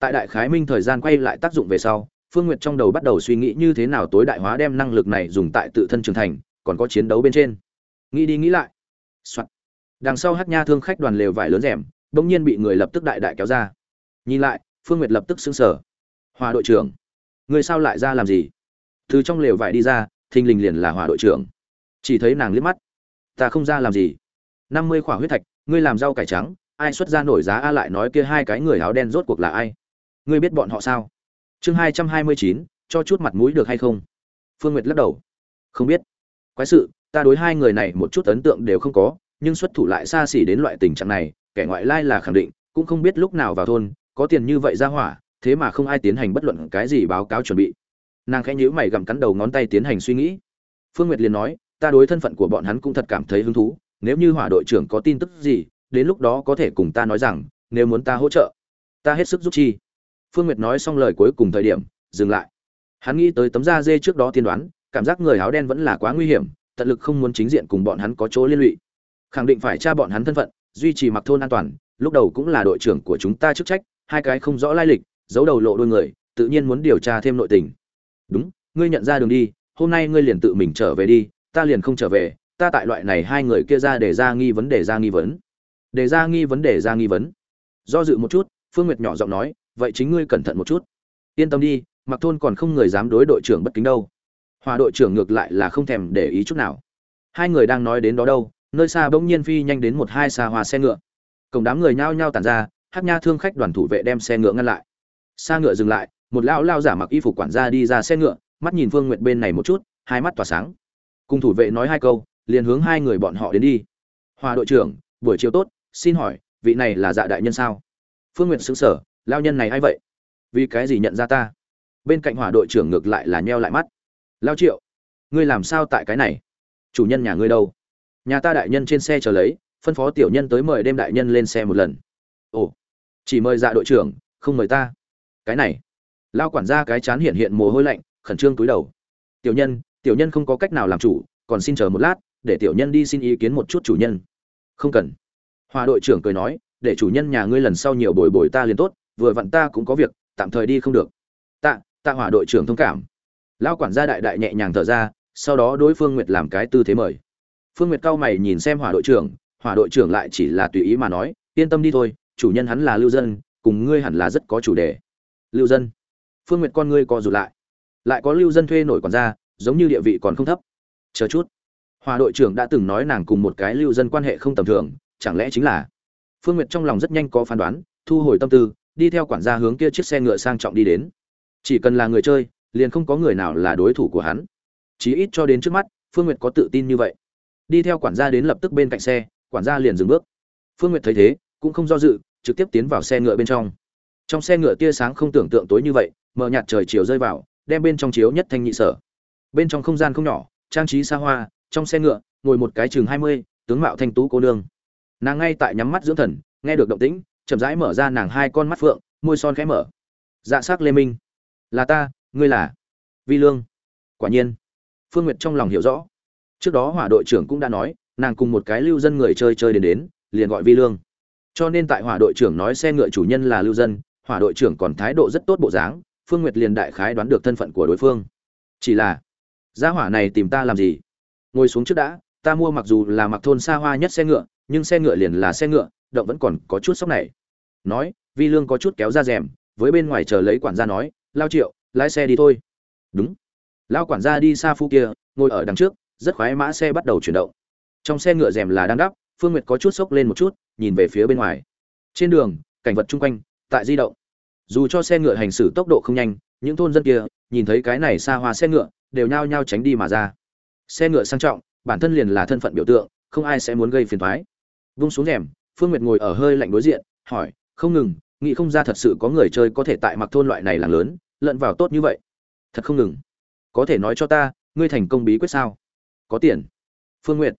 tại đại khái minh thời gian quay lại tác dụng về sau, phương n g u y ệ t trong đầu bắt đầu suy nghĩ như thế nào tối đại hóa đem năng lực này dùng tại tự thân trưởng thành, còn có chiến đấu bên trên. Nghĩ đi nghĩ lại、Soạn. đằng sau hát nha thương khách đoàn lều vải lớn rèm đ ỗ n g nhiên bị người lập tức đại đại kéo ra. Nhìn lại, phương n g u y ệ t lập tức xứng sở hòa đội trưởng, người sao lại ra làm gì? Từ trong lều vải đi ra, thình lình liền là hòa đội trưởng. Chỉ thấy nàng liếc mắt. Ta không ra làm gì. Năm mươi khỏa huyết thạch, ngươi làm rau cải trắng, ai xuất ra nổi giá a lại nói kia hai cái người áo đen rốt cuộc là ai? Ngươi biết bọn họ sao? Chương hai trăm hai mươi chín, cho chút mặt mũi được hay không? Phương nguyệt lắc đầu. Không biết. Quái sự, ta đối hai người này một chút ấn tượng đều không có, nhưng xuất thủ lại xa xỉ đến loại tình trạng này, kẻ ngoại lai là khẳng định, cũng không biết lúc nào vào thôn, có tiền như vậy ra hỏa, thế mà không ai tiến hành bất luận cái gì báo cáo chuẩn bị. Nàng khẽ nhíu mày gặm cắn đầu ngón tay tiến hành suy nghĩ. Phương nguyệt liền nói, ta đối thân phận của bọn hắn cũng thật cảm thấy hứng thú, nếu như hỏa đội trưởng có tin tức gì, đến lúc đó có thể cùng ta nói rằng, nếu muốn ta hỗ trợ, ta hết sức giúp chi phương nguyệt nói xong lời cuối cùng thời điểm, dừng lại. Hắn nghĩ tới tấm da dê trước đó tiên đoán, cảm giác người áo đen vẫn là quá nguy hiểm, tận lực không muốn chính diện cùng bọn hắn có chỗ liên lụy. Khẳng định phải tra bọn hắn thân phận, duy trì mặc thôn an toàn, lúc đầu cũng là đội trưởng của chúng ta chức trách, hai cái không rõ lai lịch, giấu đầu lộ đôi người, tự nhiên muốn điều tra thêm nội tình. Đúng, ngươi nhận ra đường đi, hôm nay ngươi liền tự mình trở về đi, ta liền không trở về, ta tại loại này hai người kia ra để ra nghi vấn đề ra nghi vấn. Để ra nghi vấn đề ra nghi vấn. Do dự một chút, phương nguyệt nhỏ giọng nói vậy chính ngươi cẩn thận một chút. Yên tâm đi mặc thôn còn không người dám đối đội trưởng bất kính đâu. Hòa đội trưởng ngược lại là không thèm để ý chút nào. Hai người đang nói đến đó đâu, nơi xa bỗng nhiên phi nhanh đến một hai xa hòa xe ngựa. Cổng đám người nhao nhao tàn ra, hát nha thương khách đoàn thủ vệ đem xe ngựa ngăn lại. Xa ngựa dừng lại, một lão lao giả mặc y phục quản gia đi ra xe ngựa, mắt nhìn phương nguyệt bên này một chút, hai mắt tỏa sáng. Cùng thủ vệ nói hai câu, liền hướng hai người bọn họ đến đi. Hòa đội trưởng, buổi chiều tốt, xin hỏi, vị này là dạ đại nhân sao? Phương nguyệt xứng sở lao nhân này a i vậy? Vì cái gì nhận ra ta? Bên cạnh hỏa đội trưởng ngược lại là nheo lại mắt. Lao triệu, ngươi làm sao tại cái này? Chủ nhân nhà ngươi đâu? Nhà ta đại nhân trên xe chờ lấy, phân phó tiểu nhân tới mời đêm đại nhân lên xe một lần. Ồ, chỉ mời dạ đội trưởng, không mời ta. Cái này, lao quản gia cái chán hiện hiện mồ hôi lạnh, khẩn trương túi đầu. Tiểu nhân tiểu nhân không có cách nào làm chủ, còn xin chờ một lát, để tiểu nhân đi xin ý kiến một chút chủ nhân. Không cần. Hòa đội trưởng cười nói, để chủ nhân nhà ngươi lần sau nhiều bồi bồi ta liền tốt vừa vặn ta cũng có việc, tạm thời đi không được. Tạ tạ hỏa đội trưởng thông cảm. Lao quản gia đại đại nhẹ nhàng thở ra, sau đó đối phương nguyệt làm cái tư thế mời. Phương nguyệt cao mày nhìn xem hỏa đội trưởng, hỏa đội trưởng lại chỉ là tùy ý mà nói, yên tâm đi thôi, chủ nhân hắn là lưu dân, cùng ngươi hẳn là rất có chủ đề. Lưu dân. Phương nguyệt con ngươi co rụt lại. Lại có lưu dân thuê nổi quản gia, giống như địa vị còn không thấp. Chờ chút. Hòa đội trưởng đã từng nói nàng cùng một cái lưu dân quan hệ không tầm thường, chẳng lẽ chính là? Phương nguyệt trong lòng rất nhanh có phán đoán, thu hồi tâm tư đi theo quản gia hướng kia chiếc xe ngựa sang trọng đi đến. Chỉ cần là người chơi, liền không có người nào là đối thủ của hắn. Chí ít cho đến trước mắt, phương nguyệt có tự tin như vậy. Đi theo quản gia đến lập tức bên cạnh xe, quản gia liền dừng bước. Phương nguyệt thấy thế, cũng không do dự, trực tiếp tiến vào xe ngựa bên trong. Trong xe ngựa tia sáng không tưởng tượng tối như vậy, mờ nhạt trời chiều rơi vào, đem bên trong chiếu nhất thanh nhị sở. Bên trong không gian không nhỏ, trang trí xa hoa, trong xe ngựa, ngồi một cái chừng hai mươi, tướng mạo thanh tú cô nương. Nàng ngay tại nhắm mắt dưỡng thần, nghe được động tĩnh chậm rãi mở ra nàng hai con mắt phượng, môi son khẽ mở. Dạ s ắ c lê minh. Là ta, ngươi là? Vi lương. Quả nhiên. Phương nguyệt trong lòng hiểu rõ. Trước đó hỏa đội trưởng cũng đã nói, nàng cùng một cái lưu dân người chơi chơi đến đến, liền gọi vi lương. Cho nên tại hỏa đội trưởng nói xe ngựa chủ nhân là lưu dân, hỏa đội trưởng còn thái độ rất tốt bộ dáng, phương nguyệt liền đại khái đoán được thân phận của đối phương. Chỉ là, gia hỏa này tìm ta làm gì? Ngồi xuống trước đã, ta mua mặc dù là mặc thôn xa hoa nhất xe ngựa, nhưng xe ngựa liền là xe ngựa, động vẫn còn có chút sốc này nói, vi lương có chút kéo ra rèm, với bên ngoài chờ lấy quản gia nói, lao triệu, lái xe đi thôi. Đúng. Lao quản gia đi xa phu kia, ngồi ở đằng trước, rất khoái mã xe bắt đầu chuyển động. Trong xe ngựa rèm là đang đắp, phương nguyệt có chút sốc lên một chút, nhìn về phía bên ngoài. Trên đường, cảnh vật chung quanh, tại di động. Dù cho xe ngựa hành xử tốc độ không nhanh, những thôn dân kia, nhìn thấy cái này xa hoa xe ngựa, đều nhao nhao tránh đi mà ra. Xe ngựa sang trọng, bản thân liền là thân phận biểu tượng, không ai sẽ muốn gây phiền thoái vung xuống rèm, phương nguyệt ngồi ở hơi lạnh đối diện, hỏi không ngừng, nghĩ không ra thật sự có người chơi có thể tại mặc thôn loại này làng lớn, lẫn vào tốt như vậy. Thật không ngừng. Có thể nói cho ta, ngươi thành công bí quyết sao? Có tiền. Phương n g u y ệ t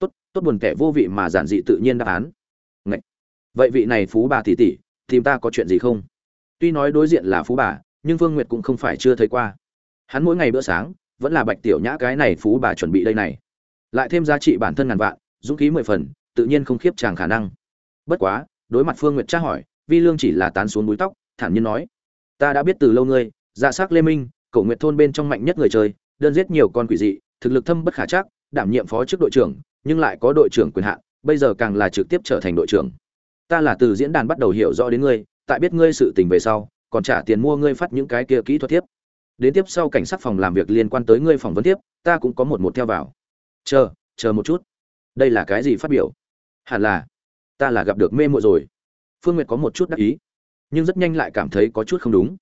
tốt tốt buồn kẻ vô vị mà giản dị tự nhiên đáp án. Ngậy! vậy vị này phú bà tỷ tỷ, tìm ta có chuyện gì không? Tuy nói đối diện là phú bà, nhưng phương n g u y ệ t cũng không phải chưa thấy qua. Hắn mỗi ngày bữa sáng, vẫn là bạch tiểu nhã cái này phú bà chuẩn bị đây này. Lại thêm giá trị bản thân ngàn vạn, dũng khí mười phần, tự nhiên không khiếp chàng khả năng. Bất quá đối mặt phương nguyệt tra hỏi, vi lương chỉ là tán xuống búi tóc, thản nhiên nói, ta đã biết từ lâu ngươi dạ s á c lê minh cổ nguyện thôn bên trong mạnh nhất người chơi, đơn giết nhiều con quỷ dị, thực lực thâm bất khả chắc, đảm nhiệm phó chức đội trưởng, nhưng lại có đội trưởng quyền hạn, bây giờ càng là trực tiếp trở thành đội trưởng. Ta là từ diễn đàn bắt đầu hiểu rõ đến ngươi, tại biết ngươi sự tình về sau, còn trả tiền mua ngươi phát những cái kia kỹ thuật tiếp. Đến tiếp sau cảnh sát phòng làm việc liên quan tới ngươi phỏng vấn tiếp, ta cũng có một một theo vào. Chờ chờ một chút. Đây là cái gì phát biểu? Hẳn là ta là gặp được mê muội rồi. Phương nguyệt có một chút đắc ý, nhưng rất nhanh lại cảm thấy có chút không đúng.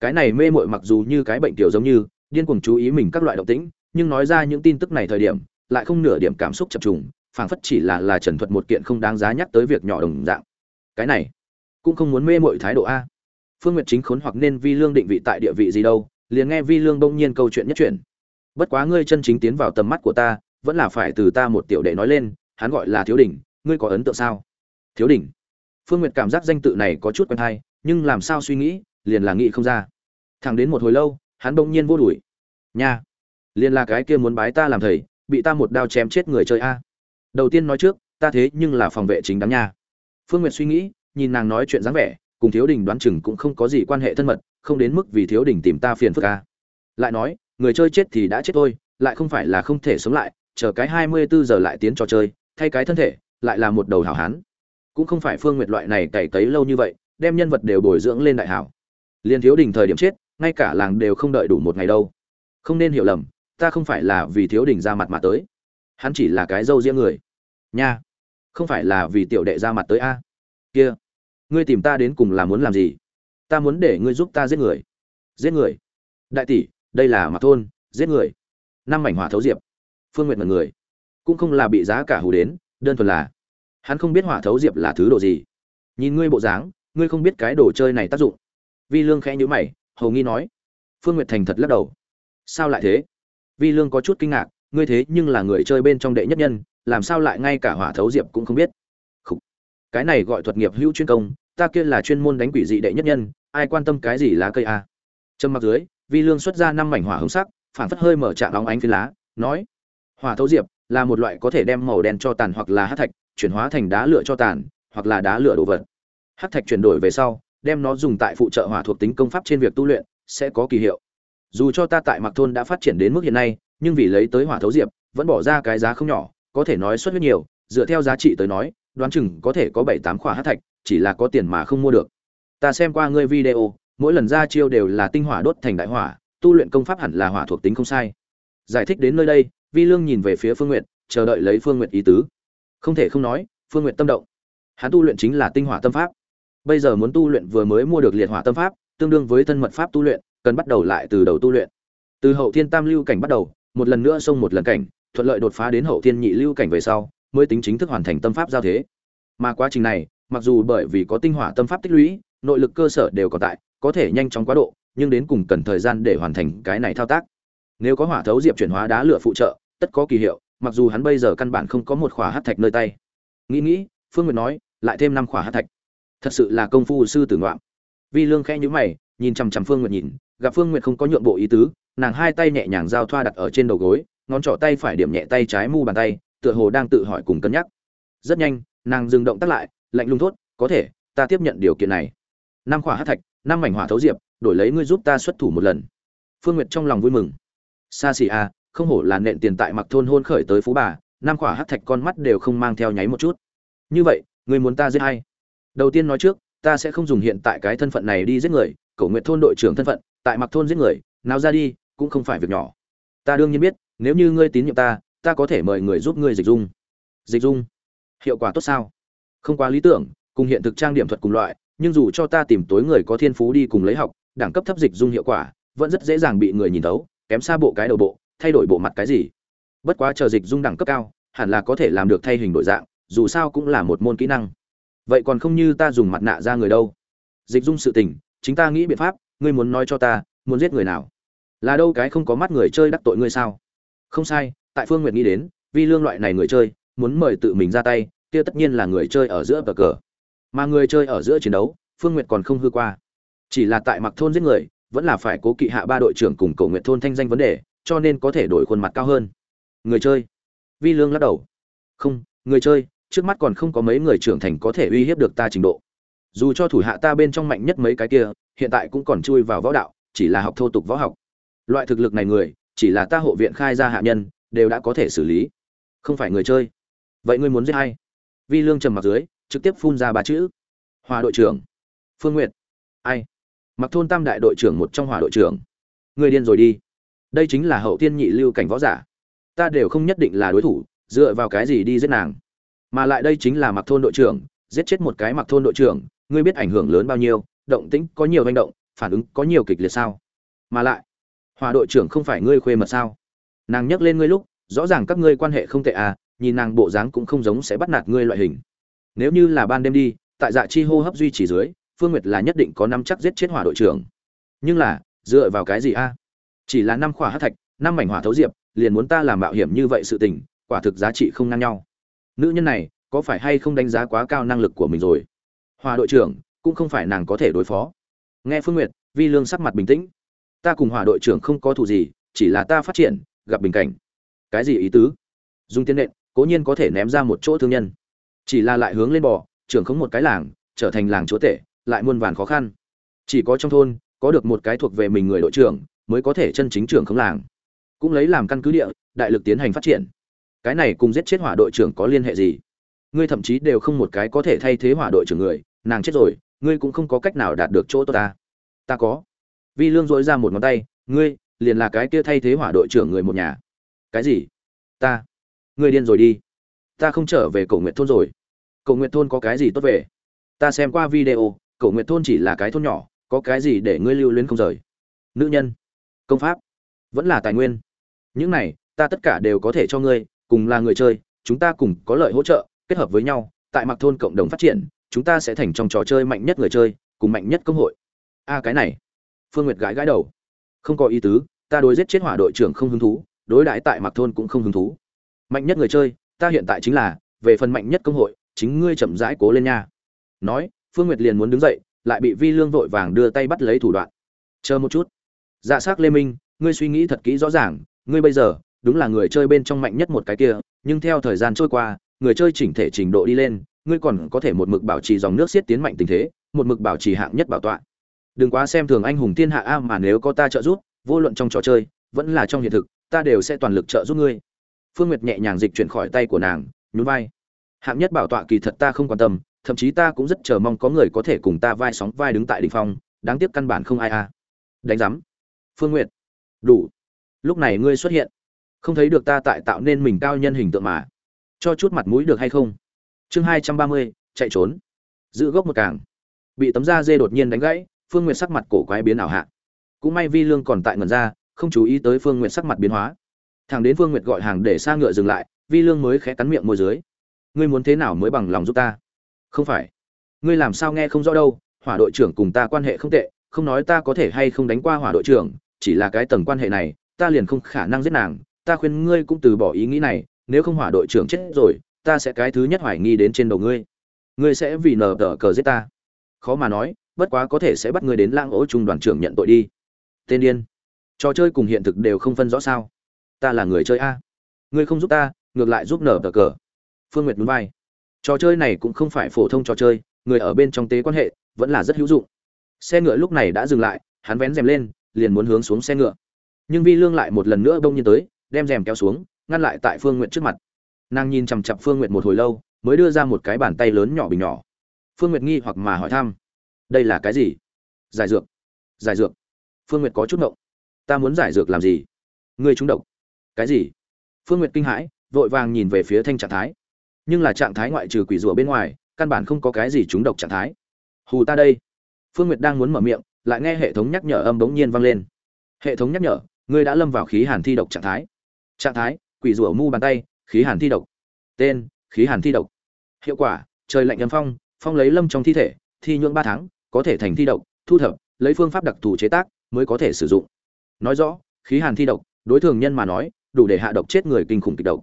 Cái này mê muội mặc dù như cái bệnh tiểu giống như, điên cuồng chú ý mình các loại động tĩnh, nhưng nói ra những tin tức này thời điểm, lại không nửa điểm cảm xúc chập trùng, phảng phất chỉ là là trần thuật một kiện không đáng giá nhắc tới việc nhỏ đồng dạng. Cái này, cũng không muốn mê muội thái độ a. Phương nguyệt chính khốn hoặc nên vi lương định vị tại địa vị gì đâu, liền nghe vi lương bỗng nhiên câu chuyện nhất chuyển. Bất quá ngươi chân chính tiến vào tầm mắt của ta, vẫn là phải từ ta một tiểu đệ nói lên, hắn gọi là thiếu đỉnh ngươi có ấn tượng sao? Thiếu đỉnh phương nguyệt cảm giác danh tự này có chút quen thai, nhưng làm sao suy nghĩ, liền là nghĩ không ra. Thẳng đến một hồi lâu, hắn bỗng nhiên vô đuổi. Nha, liền là cái kia muốn bái ta làm thầy, bị ta một đao chém chết người chơi a. Đầu tiên nói trước, ta thế nhưng là phòng vệ chính đáng nha. Phương nguyệt suy nghĩ, nhìn nàng nói chuyện dáng vẻ, cùng thiếu đình đoán chừng cũng không có gì quan hệ thân mật, không đến mức vì thiếu đình tìm ta phiền phức a. Lại nói, người chơi chết thì đã chết thôi, lại không phải là không thể sống lại, chờ cái hai mươi bốn giờ lại tiến trò chơi, thay cái thân thể, lại là một đầu hảo hán cũng không phải phương nguyệt loại này cày cấy lâu như vậy, đem nhân vật đều bồi dưỡng lên đại hảo. Liên thiếu đình thời điểm chết, ngay cả làng đều không đợi đủ một ngày đâu. Không nên hiểu lầm, ta không phải là vì thiếu đình ra mặt mà tới. Hắn chỉ là cái dâu riêng người. Nha, không phải là vì tiểu đệ ra mặt tới a? Kia, ngươi tìm ta đến cùng là muốn làm gì? Ta muốn để ngươi giúp ta giết người. Giết người. Đại tỷ, đây là mặt thôn, giết người. Năm mảnh hỏa thấu diệp. Phương nguyện mật người. Cũng không là bị giá cả hù đến, đơn thuần là hắn không biết hỏa thấu diệp là thứ đồ gì. Nhìn ngươi bộ dáng, ngươi không biết cái đồ chơi này tác dụng. Vi lương khẽ nhữ mày, hầu nghi nói. Phương nguyệt thành thật lắc đầu. Sao lại thế? Vi lương có chút kinh ngạc, ngươi thế nhưng là người chơi bên trong đệ nhất nhân, làm sao lại ngay cả hỏa thấu diệp cũng không biết? Khủ. cái này gọi thuật nghiệp hữu chuyên công, ta kia là chuyên môn đánh quỷ dị đệ nhất nhân, ai quan tâm cái gì lá cây a? Trầm mặc dưới, vi lương xuất ra năm mảnh hỏa hồng sắc phản phất hơi mở trạng óng ánh phi lá, nói. Hỏa thấu diệp là một loại có thể đem màu đen cho tàn hoặc là hát thạch chuyển hóa thành đá lửa cho tàn, hoặc là đá lửa đồ vật. Hát thạch chuyển đổi về sau, đem nó dùng tại phụ trợ hỏa thuộc tính công pháp trên việc tu luyện, sẽ có kỳ hiệu. Dù cho ta tại mặc thôn đã phát triển đến mức hiện nay, nhưng vì lấy tới hỏa thấu diệp, vẫn bỏ ra cái giá không nhỏ, có thể nói xuất huyết nhiều, dựa theo giá trị tới nói, đoán chừng có thể có bảy tám khỏa hát thạch, chỉ là có tiền mà không mua được. Ta xem qua ngươi video, mỗi lần ra chiêu đều là tinh hỏa đốt thành đại hỏa, tu luyện công pháp hẳn là hỏa thuộc tính không sai. Giải thích đến nơi đây, vi lương nhìn về phía phương nguyện chờ đợi lấy phương nguyện ý tứ không thể không nói, phương nguyện tâm động. Hắn tu luyện chính là tinh hỏa tâm pháp. Bây giờ muốn tu luyện vừa mới mua được liệt hỏa tâm pháp, tương đương với thân mật pháp tu luyện, cần bắt đầu lại từ đầu tu luyện. Từ hậu thiên tam lưu cảnh bắt đầu, một lần nữa xông một lần cảnh, thuận lợi đột phá đến hậu thiên nhị lưu cảnh về sau, mới tính chính thức hoàn thành tâm pháp giao thế. Mà quá trình này, mặc dù bởi vì có tinh hỏa tâm pháp tích lũy, nội lực cơ sở đều còn tại, có thể nhanh chóng quá độ, nhưng đến cùng cần thời gian để hoàn thành cái này thao tác. Nếu có hỏa thấu diệp chuyển hóa đá lửa phụ trợ, tất có kỳ hiệu mặc dù hắn bây giờ căn bản không có một khỏa hát thạch nơi tay. Nghĩ nghĩ, phương nguyệt nói, lại thêm năm khỏa hát thạch. Thật sự là công phu sư tử ngoạm. Vi lương khẽ nhíu mày, nhìn chằm chằm phương nguyệt nhìn, gặp phương nguyệt không có nhượng bộ ý tứ, nàng hai tay nhẹ nhàng giao thoa đặt ở trên đầu gối, ngón trỏ tay phải điểm nhẹ tay trái mu bàn tay, tựa hồ đang tự hỏi cùng cân nhắc. Rất nhanh, nàng dừng động tác lại, lạnh lùng thốt, có thể, ta tiếp nhận điều kiện này. Năm khỏa hát thạch, năm mảnh hỏa thấu diệp, đổi lấy ngươi giúp ta xuất thủ một lần. Phương nguyệt trong lòng vui mừng. Xa xỉ a không hổ là nện tiền tại mặc thôn hôn khởi tới phú bà nam khỏa hát thạch con mắt đều không mang theo nháy một chút. Như vậy ngươi muốn ta giết hay đầu tiên nói trước, ta sẽ không dùng hiện tại cái thân phận này đi giết người cầu nguyện thôn đội trưởng thân phận, tại mặc thôn giết người, nào ra đi, cũng không phải việc nhỏ. Ta đương nhiên biết, nếu như ngươi tín nhiệm ta ta có thể mời người giúp ngươi dịch dung. Dịch dung? Hiệu quả tốt sao? Không quá lý tưởng, cùng hiện thực trang điểm thuật cùng loại, nhưng dù cho ta tìm tối người có thiên phú đi cùng lấy học, đẳng cấp thấp dịch dung hiệu quả, vẫn rất dễ dàng bị người nhìn thấu, kém xa bộ cái đầu bộ thay đổi bộ mặt cái gì? Bất quá chờ dịch dung đẳng cấp cao, hẳn là có thể làm được thay hình đổi dạng, dù sao cũng là một môn kỹ năng. Vậy còn không như ta dùng mặt nạ ra người đâu. Dịch dung sự tình, chính ta nghĩ biện pháp, ngươi muốn nói cho ta, muốn giết người nào? Là đâu cái không có mắt người chơi đắc tội ngươi sao? Không sai, tại phương nguyệt nghĩ đến, vì lương loại này người chơi, muốn mời tự mình ra tay, kia tất nhiên là người chơi ở giữa cờ cờ. Mà người chơi ở giữa chiến đấu, phương nguyệt còn không hư qua. Chỉ là tại mặc thôn giết người, vẫn là phải cố kỵ hạ ba đội trưởng cùng cầu nguyện thôn thanh danh vấn đề cho nên có thể đổi khuôn mặt cao hơn. Người chơi. Vi lương lắc đầu. Không, người chơi, trước mắt còn không có mấy người trưởng thành có thể uy hiếp được ta trình độ. Dù cho thủ hạ ta bên trong mạnh nhất mấy cái kia, hiện tại cũng còn chui vào võ đạo, chỉ là học thô tục võ học. Loại thực lực này người, chỉ là ta hộ viện khai ra hạ nhân, đều đã có thể xử lý. Không phải người chơi. Vậy ngươi muốn giết hay vi lương trầm mặc dưới, trực tiếp phun ra ba chữ. Hòa đội trưởng. Phương nguyệt. Ai? Mặc thôn tam đại đội trưởng một trong hòa đội trưởng. Người điên rồi đi đây chính là hậu thiên nhị lưu cảnh võ giả. Ta đều không nhất định là đối thủ, dựa vào cái gì đi giết nàng. Mà lại đây chính là mặc thôn đội trưởng, giết chết một cái mặc thôn đội trưởng, ngươi biết ảnh hưởng lớn bao nhiêu, động tĩnh có nhiều manh động, phản ứng có nhiều kịch liệt sao? Mà lại, hòa đội trưởng không phải ngươi khuê mật sao? Nàng nhắc lên ngươi lúc, rõ ràng các ngươi quan hệ không tệ à nhìn nàng bộ dáng cũng không giống sẽ bắt nạt ngươi loại hình. Nếu như là ban đêm đi, tại dạ chi hô hấp duy trì dưới, phương nguyệt là nhất định có năm chắc giết chết hỏa đội trưởng. Nhưng là, dựa vào cái gì a? Chỉ là năm khỏa hát thạch, năm mảnh hỏa thấu diệp, liền muốn ta làm mạo hiểm như vậy sự tình, quả thực giá trị không ngang nhau. Nữ nhân này, có phải hay không đánh giá quá cao năng lực của mình rồi? Hòa đội trưởng, cũng không phải nàng có thể đối phó. Nghe phương nguyệt, vi lương sắc mặt bình tĩnh. Ta cùng hòa đội trưởng không có thù gì, chỉ là ta phát triển, gặp bình cảnh. Cái gì ý tứ? Dùng tiên nện, cố nhiên có thể ném ra một chỗ thương nhân. Chỉ là lại hướng lên bò, trưởng không một cái làng, trở thành làng chúa tể, lại muôn vàn khó khăn. Chỉ có trong thôn, có được một cái thuộc về mình người đội trưởng mới có thể chân chính trưởng không làng. Cũng lấy làm căn cứ địa, đại lực tiến hành phát triển. Cái này cùng giết chết hỏa đội trưởng có liên hệ gì? Ngươi thậm chí đều không một cái có thể thay thế hỏa đội trưởng người, nàng chết rồi, ngươi cũng không có cách nào đạt được chỗ tốt ta. Ta có. Vi lương dối ra một ngón tay, ngươi, liền là cái kia thay thế hỏa đội trưởng người một nhà. Cái gì? Ta. Ngươi điên rồi đi. Ta không trở về cầu nguyện thôn rồi. Cầu nguyện thôn có cái gì tốt về? Ta xem qua video cầu nguyện thôn chỉ là cái thôn nhỏ, có cái gì để ngươi lưu luyến không rời? Nữ nhân công pháp. Vẫn là tài nguyên. Những này, ta tất cả đều có thể cho ngươi, cùng là người chơi, chúng ta cùng có lợi hỗ trợ, kết hợp với nhau, tại mặc thôn cộng đồng phát triển, chúng ta sẽ thành trong trò chơi mạnh nhất người chơi, cùng mạnh nhất công hội. A, cái này. Phương nguyệt gãi gãi đầu. Không có ý tứ, ta đối giết chết hỏa đội trưởng không hứng thú, đối đãi tại mặc thôn cũng không hứng thú. Mạnh nhất người chơi, ta hiện tại chính là, về phần mạnh nhất công hội, chính ngươi chậm rãi cố lên nha. Nói, phương nguyệt liền muốn đứng dậy, lại bị vi lương vội vàng đưa tay bắt lấy thủ đoạn. Chờ một chút dạ s á c lê minh, ngươi suy nghĩ thật kỹ rõ ràng, ngươi bây giờ, đúng là người chơi bên trong mạnh nhất một cái kia, nhưng theo thời gian trôi qua, người chơi chỉnh thể trình độ đi lên, ngươi còn có thể một mực bảo trì dòng nước xiết tiến mạnh tình thế, một mực bảo trì hạng nhất bảo tọa. Đừng quá xem thường anh hùng thiên hạ a mà nếu có ta trợ giúp, vô luận trong trò chơi, vẫn là trong hiện thực, ta đều sẽ toàn lực trợ giúp ngươi. Phương nguyệt nhẹ nhàng dịch chuyển khỏi tay của nàng, nhún vai. Hạng nhất bảo tọa kỳ thật ta không quan tâm, thậm chí ta cũng rất chờ mong có người có thể cùng ta vai sóng vai đứng tại đỉnh phong, đáng tiếc căn bản không ai a. Đánh giám phương nguyệt. Đủ. Lúc này ngươi xuất hiện. Không thấy được ta tại tạo nên mình cao nhân hình tượng mà. Cho chút mặt mũi được hay không? Chương hai trăm ba mươi, chạy trốn. Giữ gốc một càng. Bị tấm da dê đột nhiên đánh gãy, phương nguyệt sắc mặt cổ quái biến ảo hạ. Cũng may vi lương còn tại ngần ra, không chú ý tới phương nguyệt sắc mặt biến hóa. Thằng đến phương nguyệt gọi hàng để xa ngựa dừng lại, vi lương mới khẽ cắn miệng môi dưới. Ngươi muốn thế nào mới bằng lòng giúp ta? Không phải. Ngươi làm sao nghe không rõ đâu, hỏa đội trưởng cùng ta quan hệ không tệ, không nói ta có thể hay không đánh qua hỏa đội trưởng chỉ là cái tầng quan hệ này, ta liền không khả năng giết nàng. Ta khuyên ngươi cũng từ bỏ ý nghĩ này, nếu không hỏa đội trưởng chết rồi, ta sẽ cái thứ nhất hoài nghi đến trên đầu ngươi. Ngươi sẽ vì nờ tờ cờ giết ta. Khó mà nói, bất quá có thể sẽ bắt ngươi đến lang ố trung đoàn trưởng nhận tội đi. Tên điên. Trò chơi cùng hiện thực đều không phân rõ sao. Ta là người chơi a. Ngươi không giúp ta, ngược lại giúp nở tờ cờ. Phương nguyệt núi vai. Trò chơi này cũng không phải phổ thông trò chơi, người ở bên trong tế quan hệ, vẫn là rất hữu dụng. Xe ngựa lúc này đã dừng lại, hắn vén rèm lên liền muốn hướng xuống xe ngựa. Nhưng vi lương lại một lần nữa bông nhiên tới, đem rèm kéo xuống, ngăn lại tại phương n g u y ệ t trước mặt. Nàng nhìn chằm chặp phương n g u y ệ t một hồi lâu, mới đưa ra một cái bàn tay lớn nhỏ bình nhỏ. Phương n g u y ệ t nghi hoặc mà hỏi thăm, đây là cái gì? Giải dược. Giải dược? Phương n g u y ệ t có chút ngộng. Ta muốn giải dược làm gì? Ngươi trúng độc. Cái gì? Phương n g u y ệ t kinh hãi, vội vàng nhìn về phía thanh trạng thái. Nhưng là trạng thái ngoại trừ quỷ rùa bên ngoài, căn bản không có cái gì trúng độc trạng thái. Hù ta đây. Phương n g u y ệ t đang muốn mở miệng lại nghe hệ thống nhắc nhở âm bỗng nhiên vang lên. Hệ thống nhắc nhở, ngươi đã lâm vào khí hàn thi độc trạng thái. Trạng thái, quỷ rủa mu bàn tay, khí hàn thi độc. Tên, khí hàn thi độc. Hiệu quả, trời lạnh âm phong phong lấy lâm trong thi thể, thi nhưỡng ba tháng, có thể thành thi độc, thu thập, lấy phương pháp đặc thù chế tác mới có thể sử dụng. Nói rõ, khí hàn thi độc, đối thường nhân mà nói, đủ để hạ độc chết người kinh khủng kịch độc.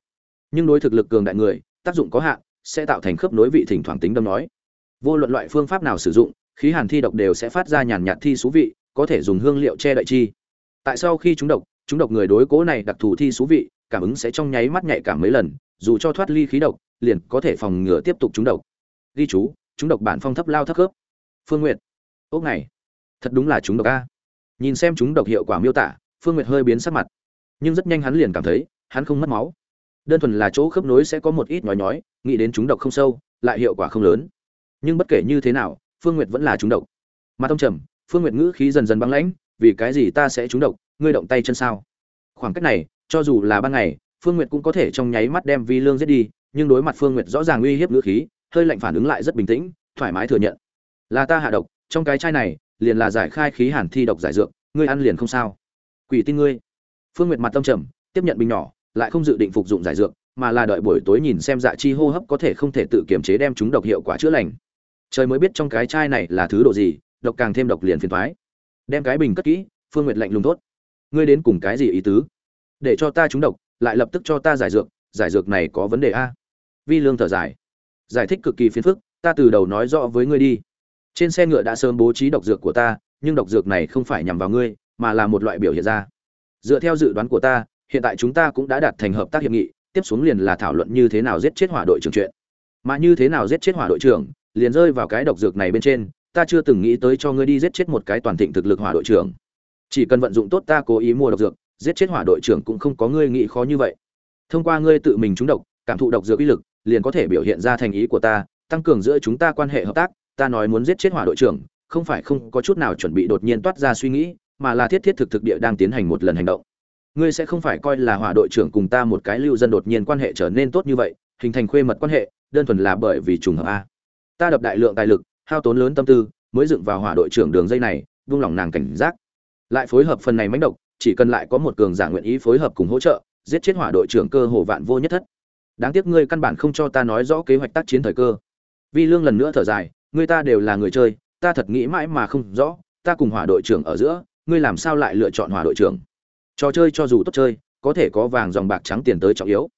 Nhưng đối thực lực cường đại người, tác dụng có hạn, sẽ tạo thành khớp nối vị thỉnh thoảng tính đâm nói. Vô luận loại phương pháp nào sử dụng khí hàn thi độc đều sẽ phát ra nhàn nhạt thi xú vị có thể dùng hương liệu che đậy chi. Tại sau khi chúng độc chúng độc người đối cố này đặc thù thi xú vị cảm ứng sẽ trong nháy mắt nhạy cảm mấy lần dù cho thoát ly khí độc liền có thể phòng ngừa tiếp tục chúng độc. Ghi chú chúng độc bản phong thấp lao thấp khớp. Phương Nguyệt, ốc này. Thật đúng là chúng độc a. Nhìn xem chúng độc hiệu quả miêu tả phương nguyệt hơi biến sắc mặt. Nhưng rất nhanh hắn liền cảm thấy hắn không mất máu. Đơn thuần là chỗ khớp nối sẽ có một ít nhói nhói nghĩ đến chúng độc không sâu lại hiệu quả không lớn. Nhưng bất kể như thế nào phương nguyệt vẫn là trúng độc. Mà tông trầm, phương nguyệt ngữ khí dần dần băng lãnh, vì cái gì ta sẽ trúng độc, ngươi động tay chân sao? Khoảng cách này, cho dù là ban ngày, phương nguyệt cũng có thể trong nháy mắt đem vi lương giết đi, nhưng đối mặt phương nguyệt rõ ràng uy hiếp ngữ khí, hơi lạnh phản ứng lại rất bình tĩnh, thoải mái thừa nhận. Là ta hạ độc, trong cái chai này, liền là giải khai khí hàn thi độc giải dược, ngươi ăn liền không sao. Quỷ tin ngươi. Phương nguyệt mặt tâm trầm, tiếp nhận bình nhỏ, lại không dự định phục dụng giải dược, mà là đợi buổi tối nhìn xem dạ chi hô hấp có thể không thể tự kiềm chế đem chúng độc hiệu quả chữa lành trời mới biết trong cái chai này là thứ độ gì, độc càng thêm độc liền phiền thoái. Đem cái bình cất kỹ, phương nguyệt lạnh lùng tốt ngươi đến cùng cái gì ý tứ? Để cho ta trúng độc, lại lập tức cho ta giải dược giải dược này có vấn đề a? Vi lương thở dài. Giải thích cực kỳ phiền phức, ta từ đầu nói rõ với ngươi đi. Trên xe ngựa đã sớm bố trí độc dược của ta, nhưng độc dược này không phải nhằm vào ngươi, mà là một loại biểu hiện ra. Dựa theo dự đoán của ta, hiện tại chúng ta cũng đã đạt thành hợp tác hiệp nghị, tiếp xuống liền là thảo luận như thế nào giết chết hỏa đội trưởng chuyện. Mà như thế nào giết chết hỏa đội trưởng liền rơi vào cái độc dược này bên trên, ta chưa từng nghĩ tới cho ngươi đi giết chết một cái toàn thịnh thực lực hỏa đội trưởng. Chỉ cần vận dụng tốt ta cố ý mua độc dược, giết chết hỏa đội trưởng cũng không có ngươi nghĩ khó như vậy. Thông qua ngươi tự mình trúng độc, cảm thụ độc dược uy lực, liền có thể biểu hiện ra thành ý của ta, tăng cường giữa chúng ta quan hệ hợp tác, ta nói muốn giết chết hỏa đội trưởng, không phải không có chút nào chuẩn bị đột nhiên toát ra suy nghĩ, mà là thiết thiết thực thực địa đang tiến hành một lần hành động. Ngươi sẽ không phải coi là hỏa đội trưởng cùng ta một cái lưu dân đột nhiên quan hệ trở nên tốt như vậy, hình thành khuê mật quan hệ, đơn thuần là bởi vì trùng hợp a ta đập đại lượng tài lực, hao tốn lớn tâm tư, mới dựng vào hỏa đội trưởng đường dây này, vung lòng nàng cảnh giác. Lại phối hợp phần này mánh độc, chỉ cần lại có một cường giả nguyện ý phối hợp cùng hỗ trợ, giết chết hỏa đội trưởng cơ hồ vạn vô nhất thất. Đáng tiếc ngươi căn bản không cho ta nói rõ kế hoạch tác chiến thời cơ. Vi lương lần nữa thở dài, ngươi ta đều là người chơi, ta thật nghĩ mãi mà không rõ, ta cùng hỏa đội trưởng ở giữa, ngươi làm sao lại lựa chọn hỏa đội trưởng? Trò chơi cho dù tốt chơi, có thể có vàng dòng bạc trắng tiền tới trọng yếu.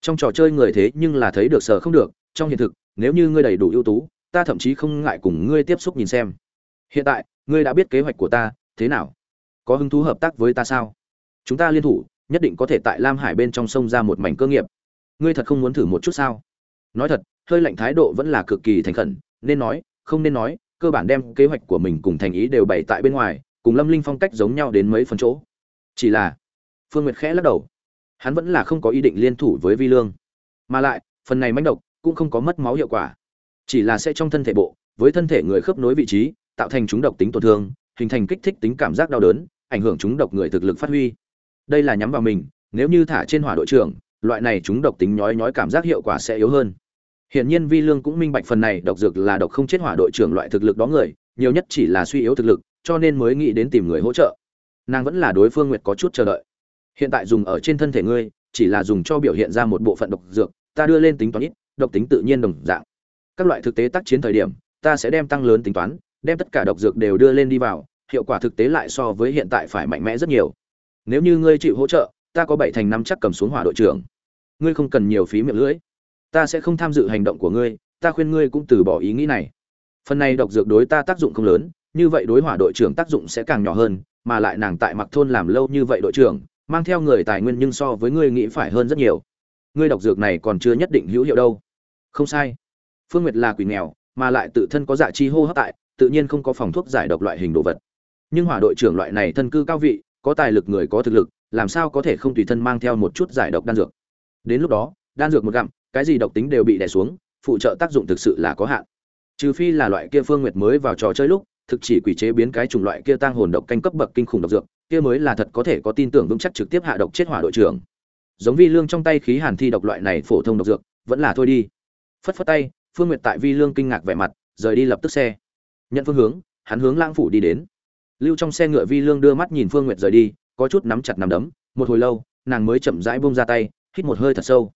Trong trò chơi người thế nhưng là thấy được sở không được, trong hiện thực nếu như ngươi đầy đủ ưu tú, ta thậm chí không ngại cùng ngươi tiếp xúc nhìn xem. Hiện tại, ngươi đã biết kế hoạch của ta thế nào? Có hứng thú hợp tác với ta sao? Chúng ta liên thủ, nhất định có thể tại lam hải bên trong sông ra một mảnh cơ nghiệp. Ngươi thật không muốn thử một chút sao? Nói thật, hơi lạnh thái độ vẫn là cực kỳ thành khẩn, nên nói, không nên nói, cơ bản đem kế hoạch của mình cùng thành ý đều bày tại bên ngoài, cùng lâm linh phong cách giống nhau đến mấy phần chỗ. Chỉ là, phương nguyệt khẽ lắc đầu. Hắn vẫn là không có ý định liên thủ với vi lương. Mà lại, phần này manh độc cũng không có mất máu hiệu quả. Chỉ là sẽ trong thân thể bộ, với thân thể người khớp nối vị trí, tạo thành chúng độc tính tổn thương, hình thành kích thích tính cảm giác đau đớn, ảnh hưởng chúng độc người thực lực phát huy. Đây là nhắm vào mình, nếu như thả trên hỏa đội trưởng, loại này chúng độc tính nhói nhói cảm giác hiệu quả sẽ yếu hơn. Hiển nhiên vi lương cũng minh bạch phần này, độc dược là độc không chết hỏa đội trưởng loại thực lực đó người, nhiều nhất chỉ là suy yếu thực lực, cho nên mới nghĩ đến tìm người hỗ trợ. Nàng vẫn là đối phương nguyệt có chút chờ đợi. Hiện tại dùng ở trên thân thể ngươi, chỉ là dùng cho biểu hiện ra một bộ phận độc dược, ta đưa lên tính toán ít độc tính tự nhiên đồng dạng. Các loại thực tế tác chiến thời điểm, ta sẽ đem tăng lớn tính toán, đem tất cả độc dược đều đưa lên đi vào, hiệu quả thực tế lại so với hiện tại phải mạnh mẽ rất nhiều. Nếu như ngươi chịu hỗ trợ, ta có bảy thành năm chắc cầm xuống hỏa đội trưởng. Ngươi không cần nhiều phí miệng lưỡi. Ta sẽ không tham dự hành động của ngươi, ta khuyên ngươi cũng từ bỏ ý nghĩ này. Phần này độc dược đối ta tác dụng không lớn, như vậy đối hỏa đội trưởng tác dụng sẽ càng nhỏ hơn, mà lại nàng tại mặc thôn làm lâu như vậy đội trưởng, mang theo người tài nguyên nhưng so với ngươi nghĩ phải hơn rất nhiều. Ngươi độc dược này còn chưa nhất định hữu hiệu đâu không sai. Phương nguyệt là quỷ nghèo, mà lại tự thân có dạ chi hô hấp tại, tự nhiên không có phòng thuốc giải độc loại hình đồ vật. Nhưng hỏa đội trưởng loại này thân cư cao vị, có tài lực người có thực lực, làm sao có thể không tùy thân mang theo một chút giải độc đan dược? Đến lúc đó, đan dược một gặm, cái gì độc tính đều bị đè xuống, phụ trợ tác dụng thực sự là có hạn. Trừ phi là loại kia phương nguyệt mới vào trò chơi lúc, thực chỉ quỷ chế biến cái chủng loại kia tăng hồn độc canh cấp bậc kinh khủng độc dược, kia mới là thật có thể có tin tưởng vững chắc trực tiếp hạ độc chết hỏa đội trưởng. Giống vi lương trong tay khí hàn thi độc loại này phổ thông độc dược, vẫn là thôi đi phất phất tay, phương nguyệt tại vi lương kinh ngạc vẻ mặt, rời đi lập tức xe. Nhận phương hướng, hắn hướng lang phủ đi đến. Lưu trong xe ngựa vi lương đưa mắt nhìn phương nguyệt rời đi, có chút nắm chặt nắm đấm, một hồi lâu, nàng mới chậm rãi bông ra tay, hít một hơi thật sâu.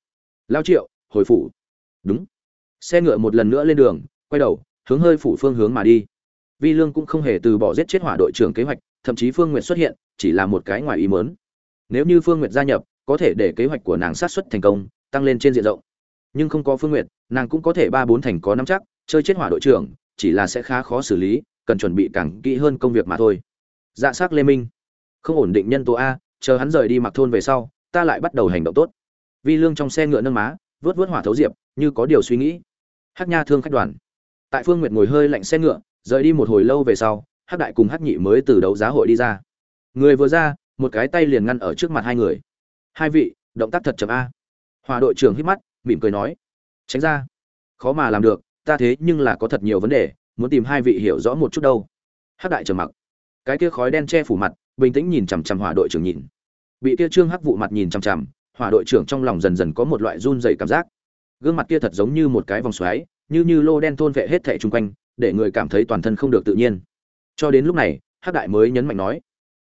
Lao triệu, hồi phủ. Đúng. Xe ngựa một lần nữa lên đường, quay đầu, hướng hơi phủ phương hướng mà đi. Vi lương cũng không hề từ bỏ giết chết hỏa đội trưởng kế hoạch, thậm chí phương nguyệt xuất hiện, chỉ là một cái ngoài ý mớn nếu như phương nguyệt gia nhập, có thể để kế hoạch của nàng sát xuất thành công, tăng lên trên diện rộng. Nhưng không có phương nguyệt nàng cũng có thể ba bốn thành có nắm chắc, chơi chết hỏa đội trưởng, chỉ là sẽ khá khó xử lý, cần chuẩn bị càng kỹ hơn công việc mà thôi. Dạ s á c lê minh. Không ổn định nhân tố a, chờ hắn rời đi mặc thôn về sau, ta lại bắt đầu hành động tốt. Vi lương trong xe ngựa nâng má, vớt vớt hỏa thấu diệp, như có điều suy nghĩ. Hát nha thương khách đoàn. Tại phương nguyệt ngồi hơi lạnh xe ngựa, rời đi một hồi lâu về sau hát đại cùng hát nhị mới từ đấu giá hội đi ra. Người vừa ra, một cái tay liền ngăn ở trước mặt hai người. Hai vị, động tác thật chậm a. Hòa đội trưởng hít mắt, mỉm cười nói tránh ra. Khó mà làm được, ta thế nhưng là có thật nhiều vấn đề, muốn tìm hai vị hiểu rõ một chút đâu. Hắc đại trầm mặc. Cái kia khói đen che phủ mặt, bình tĩnh nhìn chằm chằm hỏa đội trưởng nhìn. Bị kia trương hắc vụ mặt nhìn chằm chằm, hỏa đội trưởng trong lòng dần dần có một loại run dày cảm giác. Gương mặt kia thật giống như một cái vòng xoáy, như như lô đen thôn vệ hết thẻ chung quanh, để người cảm thấy toàn thân không được tự nhiên. Cho đến lúc này, hắc đại mới nhấn mạnh nói,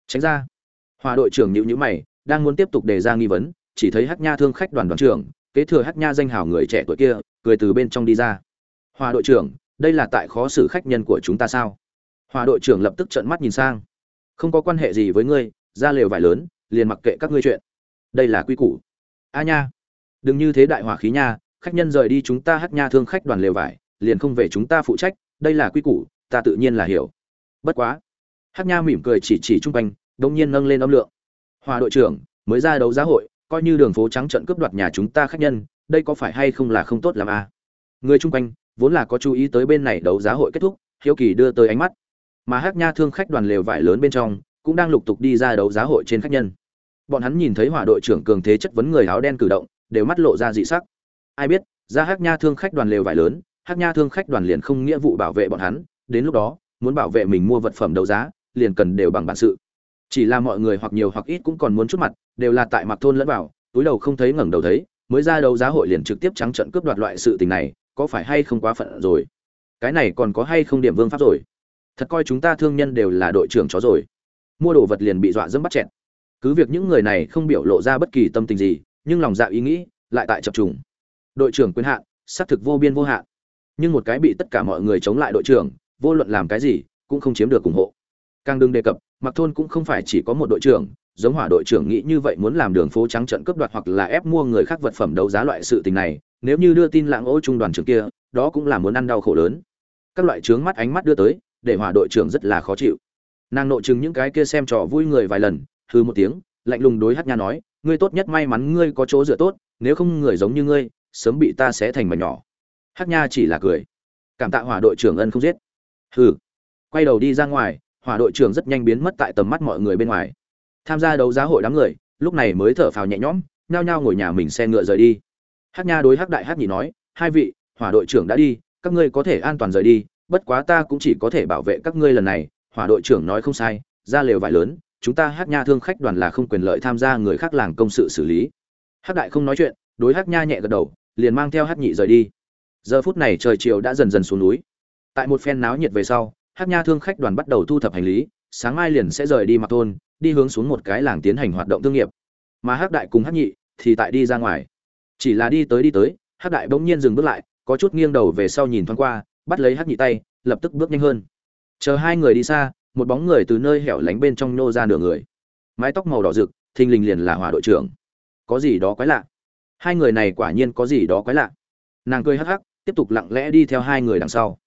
tránh ra. Hòa đội trưởng nhịu nhữ mày, đang muốn tiếp tục đề ra nghi vấn, chỉ thấy hắc nha thương khách đoàn đoàn trưởng kế thừa hát nha danh hào người trẻ tuổi kia, cười từ bên trong đi ra. Hòa đội trưởng, đây là tại khó xử khách nhân của chúng ta sao? Hòa đội trưởng lập tức trợn mắt nhìn sang. Không có quan hệ gì với ngươi, ra lều vải lớn, liền mặc kệ các ngươi chuyện. Đây là quy củ. A nha. Đừng như thế đại hỏa khí nha, khách nhân rời đi chúng ta hát nha thương khách đoàn lều vải, liền không về chúng ta phụ trách, đây là quy củ, ta tự nhiên là hiểu. Bất quá. Hát nha mỉm cười chỉ chỉ chung quanh đông nhiên nâng lên âm lượng. Hòa đội trưởng, mới ra đấu giá hội coi như đường phố trắng trận cướp đoạt nhà chúng ta khách nhân, đây có phải hay không là không tốt làm a à? người chung quanh, vốn là có chú ý tới bên này đấu giá hội kết thúc, hiếu kỳ đưa tới ánh mắt. Mà hắc nha thương khách đoàn lều vải lớn bên trong, cũng đang lục tục đi ra đấu giá hội trên khách nhân. Bọn hắn nhìn thấy hỏa đội trưởng cường thế chất vấn người áo đen cử động, đều mắt lộ ra dị sắc. Ai biết, ra hắc nha thương khách đoàn lều vải lớn, hắc nha thương khách đoàn liền không nghĩa vụ bảo vệ bọn hắn, đến lúc đó, muốn bảo vệ mình mua vật phẩm đấu giá, liền cần đều bằng bản sự chỉ là mọi người hoặc nhiều hoặc ít cũng còn muốn chút mặt, đều là tại mặc thôn lẫn vào, túi đầu không thấy ngẩng đầu thấy, mới ra đấu giá hội liền trực tiếp trắng trận cướp đoạt loại sự tình này, có phải hay không quá phận rồi? Cái này còn có hay không điểm vương pháp rồi? Thật coi chúng ta thương nhân đều là đội trưởng chó rồi. Mua đồ vật liền bị dọa dẫm bắt chẹn cứ việc những người này không biểu lộ ra bất kỳ tâm tình gì, nhưng lòng dạ ý nghĩ lại tại chập trùng. Đội trưởng quyền hạn, xác thực vô biên vô hạn. Nhưng một cái bị tất cả mọi người chống lại đội trưởng, vô luận làm cái gì, cũng không chiếm được ủng hộ. Càng đừng đề cập mặc thôn cũng không phải chỉ có một đội trưởng, giống hỏa đội trưởng nghĩ như vậy muốn làm đường phố trắng trận cướp đoạt hoặc là ép mua người khác vật phẩm đấu giá loại sự tình này, nếu như đưa tin lãng ô trung đoàn trưởng kia, đó cũng là muốn ăn đau khổ lớn. Các loại trướng mắt ánh mắt đưa tới, để hỏa đội trưởng rất là khó chịu. Nàng nội chứng những cái kia xem trò vui người vài lần hư một tiếng, lạnh lùng đối hát nha nói, ngươi tốt nhất may mắn ngươi có chỗ dựa tốt, nếu không người giống như ngươi, sớm bị ta xé thành mảnh nhỏ. Hát nha chỉ là cười. Cảm tạ hỏa đội trưởng ân không giết. Hừ. Quay đầu đi ra ngoài hỏa đội trưởng rất nhanh biến mất tại tầm mắt mọi người bên ngoài. Tham gia đấu giá hội đám người, lúc này mới thở phào nhẹ nhõm, nhao nhao ngồi nhà mình xe ngựa rời đi. Hát nha đối hắc đại hát nhị nói, hai vị, hỏa đội trưởng đã đi, các ngươi có thể an toàn rời đi, bất quá ta cũng chỉ có thể bảo vệ các ngươi lần này. Hỏa đội trưởng nói không sai, ra lều vải lớn, chúng ta hát nha thương khách đoàn là không quyền lợi tham gia người khác làng công sự xử lý. Hắc đại không nói chuyện, đối hắc nha nhẹ gật đầu, liền mang theo hắc nhị rời đi. Giờ phút này trời chiều đã dần dần xuống núi. Tại một phen náo nhiệt về sau Hát nha thương khách đoàn bắt đầu thu thập hành lý, sáng mai liền sẽ rời đi mặc thôn, đi hướng xuống một cái làng tiến hành hoạt động thương nghiệp. Mà hắc đại cùng Hát nhị thì tại đi ra ngoài. Chỉ là đi tới đi tới hắc đại bỗng nhiên dừng bước lại, có chút nghiêng đầu về sau nhìn thoáng qua, bắt lấy Hát nhị tay, lập tức bước nhanh hơn. Chờ hai người đi xa, một bóng người từ nơi hẻo lánh bên trong nô ra nửa người. Mái tóc màu đỏ rực, thình lình liền là hỏa đội trưởng. Có gì đó quái lạ. Hai người này quả nhiên có gì đó quái lạ. Nàng cười hắc hắc, tiếp tục lặng lẽ đi theo hai người đằng sau.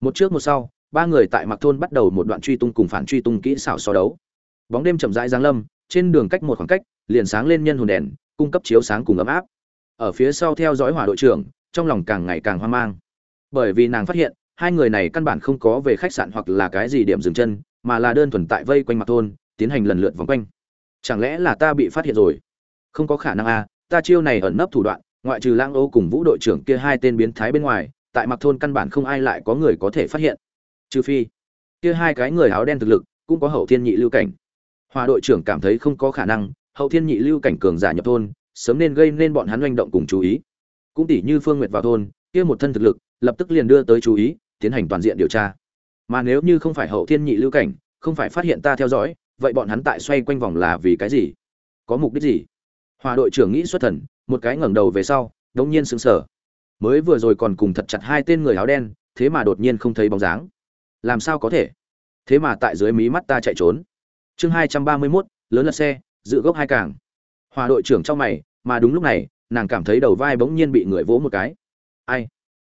Một trước một sau ba người tại mặc thôn bắt đầu một đoạn truy tung cùng phản truy tung kỹ xảo so đấu. Bóng đêm chậm rãi giáng lâm trên đường cách một khoảng cách liền sáng lên nhân hồn đèn cung cấp chiếu sáng cùng ấm áp. Ở phía sau theo dõi hỏa đội trưởng trong lòng càng ngày càng hoang mang. Bởi vì nàng phát hiện hai người này căn bản không có về khách sạn hoặc là cái gì điểm dừng chân mà là đơn thuần tại vây quanh mặt thôn tiến hành lần lượt vòng quanh. Chẳng lẽ là ta bị phát hiện rồi? Không có khả năng a à, ta chiêu này ẩn nấp thủ đoạn ngoại trừ lang ô cùng vũ đội trưởng kia hai tên biến thái bên ngoài tại mặc thôn căn bản không ai lại có người có thể phát hiện trừ phi kia hai cái người áo đen thực lực cũng có hậu thiên nhị lưu cảnh. Hòa đội trưởng cảm thấy không có khả năng, hậu thiên nhị lưu cảnh cường giả nhập thôn, sớm nên gây nên bọn hắn manh động cùng chú ý. Cũng tỷ như phương nguyệt vào thôn, kia một thân thực lực, lập tức liền đưa tới chú ý, tiến hành toàn diện điều tra. Mà nếu như không phải hậu thiên nhị lưu cảnh, không phải phát hiện ta theo dõi, vậy bọn hắn tại xoay quanh vòng là vì cái gì? Có mục đích gì? Hòa đội trưởng nghĩ xuất thần, một cái ngẩng đầu về sau, đống nhiên sững sờ. Mới vừa rồi còn cùng thật chặt hai tên người áo đen, thế mà đột nhiên không thấy bóng dáng làm sao có thể? Thế mà tại dưới mí mắt ta chạy trốn. Chương hai trăm ba mươi mốt, lớn lật xe dự gốc hai càng. Hòa đội trưởng trong mày, mà đúng lúc này, nàng cảm thấy đầu vai bỗng nhiên bị người vỗ một cái. Ai?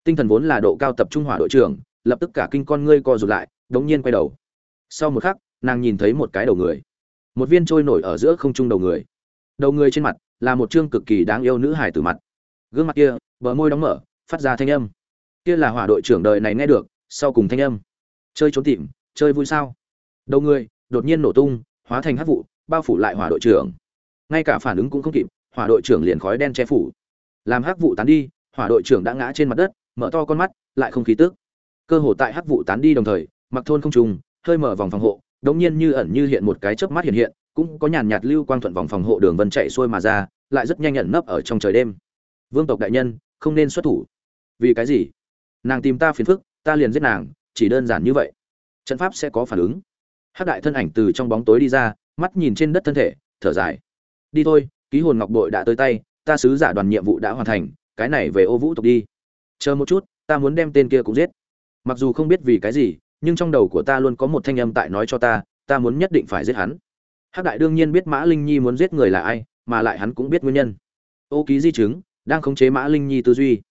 Tinh thần vốn là độ cao tập trung hỏa đội trưởng, lập tức cả kinh con ngươi co rụt lại, bỗng nhiên quay đầu. Sau một khắc, nàng nhìn thấy một cái đầu người. Một viên trôi nổi ở giữa không trung đầu người. Đầu người trên mặt là một chương cực kỳ đáng yêu nữ hài từ mặt. Gương mặt kia, bờ môi đóng mở, phát ra thanh âm. Kia là hỏa đội trưởng đời này nghe được, sau cùng thanh âm chơi trốn tìm, chơi vui sao? Đầu người, đột nhiên nổ tung, hóa thành hắc vụ, bao phủ lại hỏa đội trưởng. Ngay cả phản ứng cũng không kịp, hỏa đội trưởng liền khói đen che phủ. Làm hắc vụ tán đi, hỏa đội trưởng đã ngã trên mặt đất, mở to con mắt, lại không khí tức. Cơ hồ tại hắc vụ tán đi đồng thời, mặc thôn không trùng, hơi mở vòng phòng hộ, đống nhiên như ẩn như hiện một cái chớp mắt hiện hiện, cũng có nhàn nhạt lưu quang thuận vòng phòng hộ đường vân chạy xuôi mà ra, lại rất nhanh nhận nấp ở trong trời đêm. Vương tộc đại nhân, không nên xuất thủ. Vì cái gì? Nàng tìm ta phiền phức, ta liền giết nàng chỉ đơn giản như vậy. Trận pháp sẽ có phản ứng. Hắc đại thân ảnh từ trong bóng tối đi ra, mắt nhìn trên đất thân thể, thở dài. Đi thôi, ký hồn ngọc bội đã tới tay, ta sứ giả đoàn nhiệm vụ đã hoàn thành, cái này về ô vũ tộc đi. Chờ một chút, ta muốn đem tên kia cũng giết. Mặc dù không biết vì cái gì, nhưng trong đầu của ta luôn có một thanh âm tại nói cho ta ta muốn nhất định phải giết hắn. Hắc đại đương nhiên biết mã linh nhi muốn giết người là ai, mà lại hắn cũng biết nguyên nhân. Ô ký di chứng, đang khống chế mã linh nhi tư duy.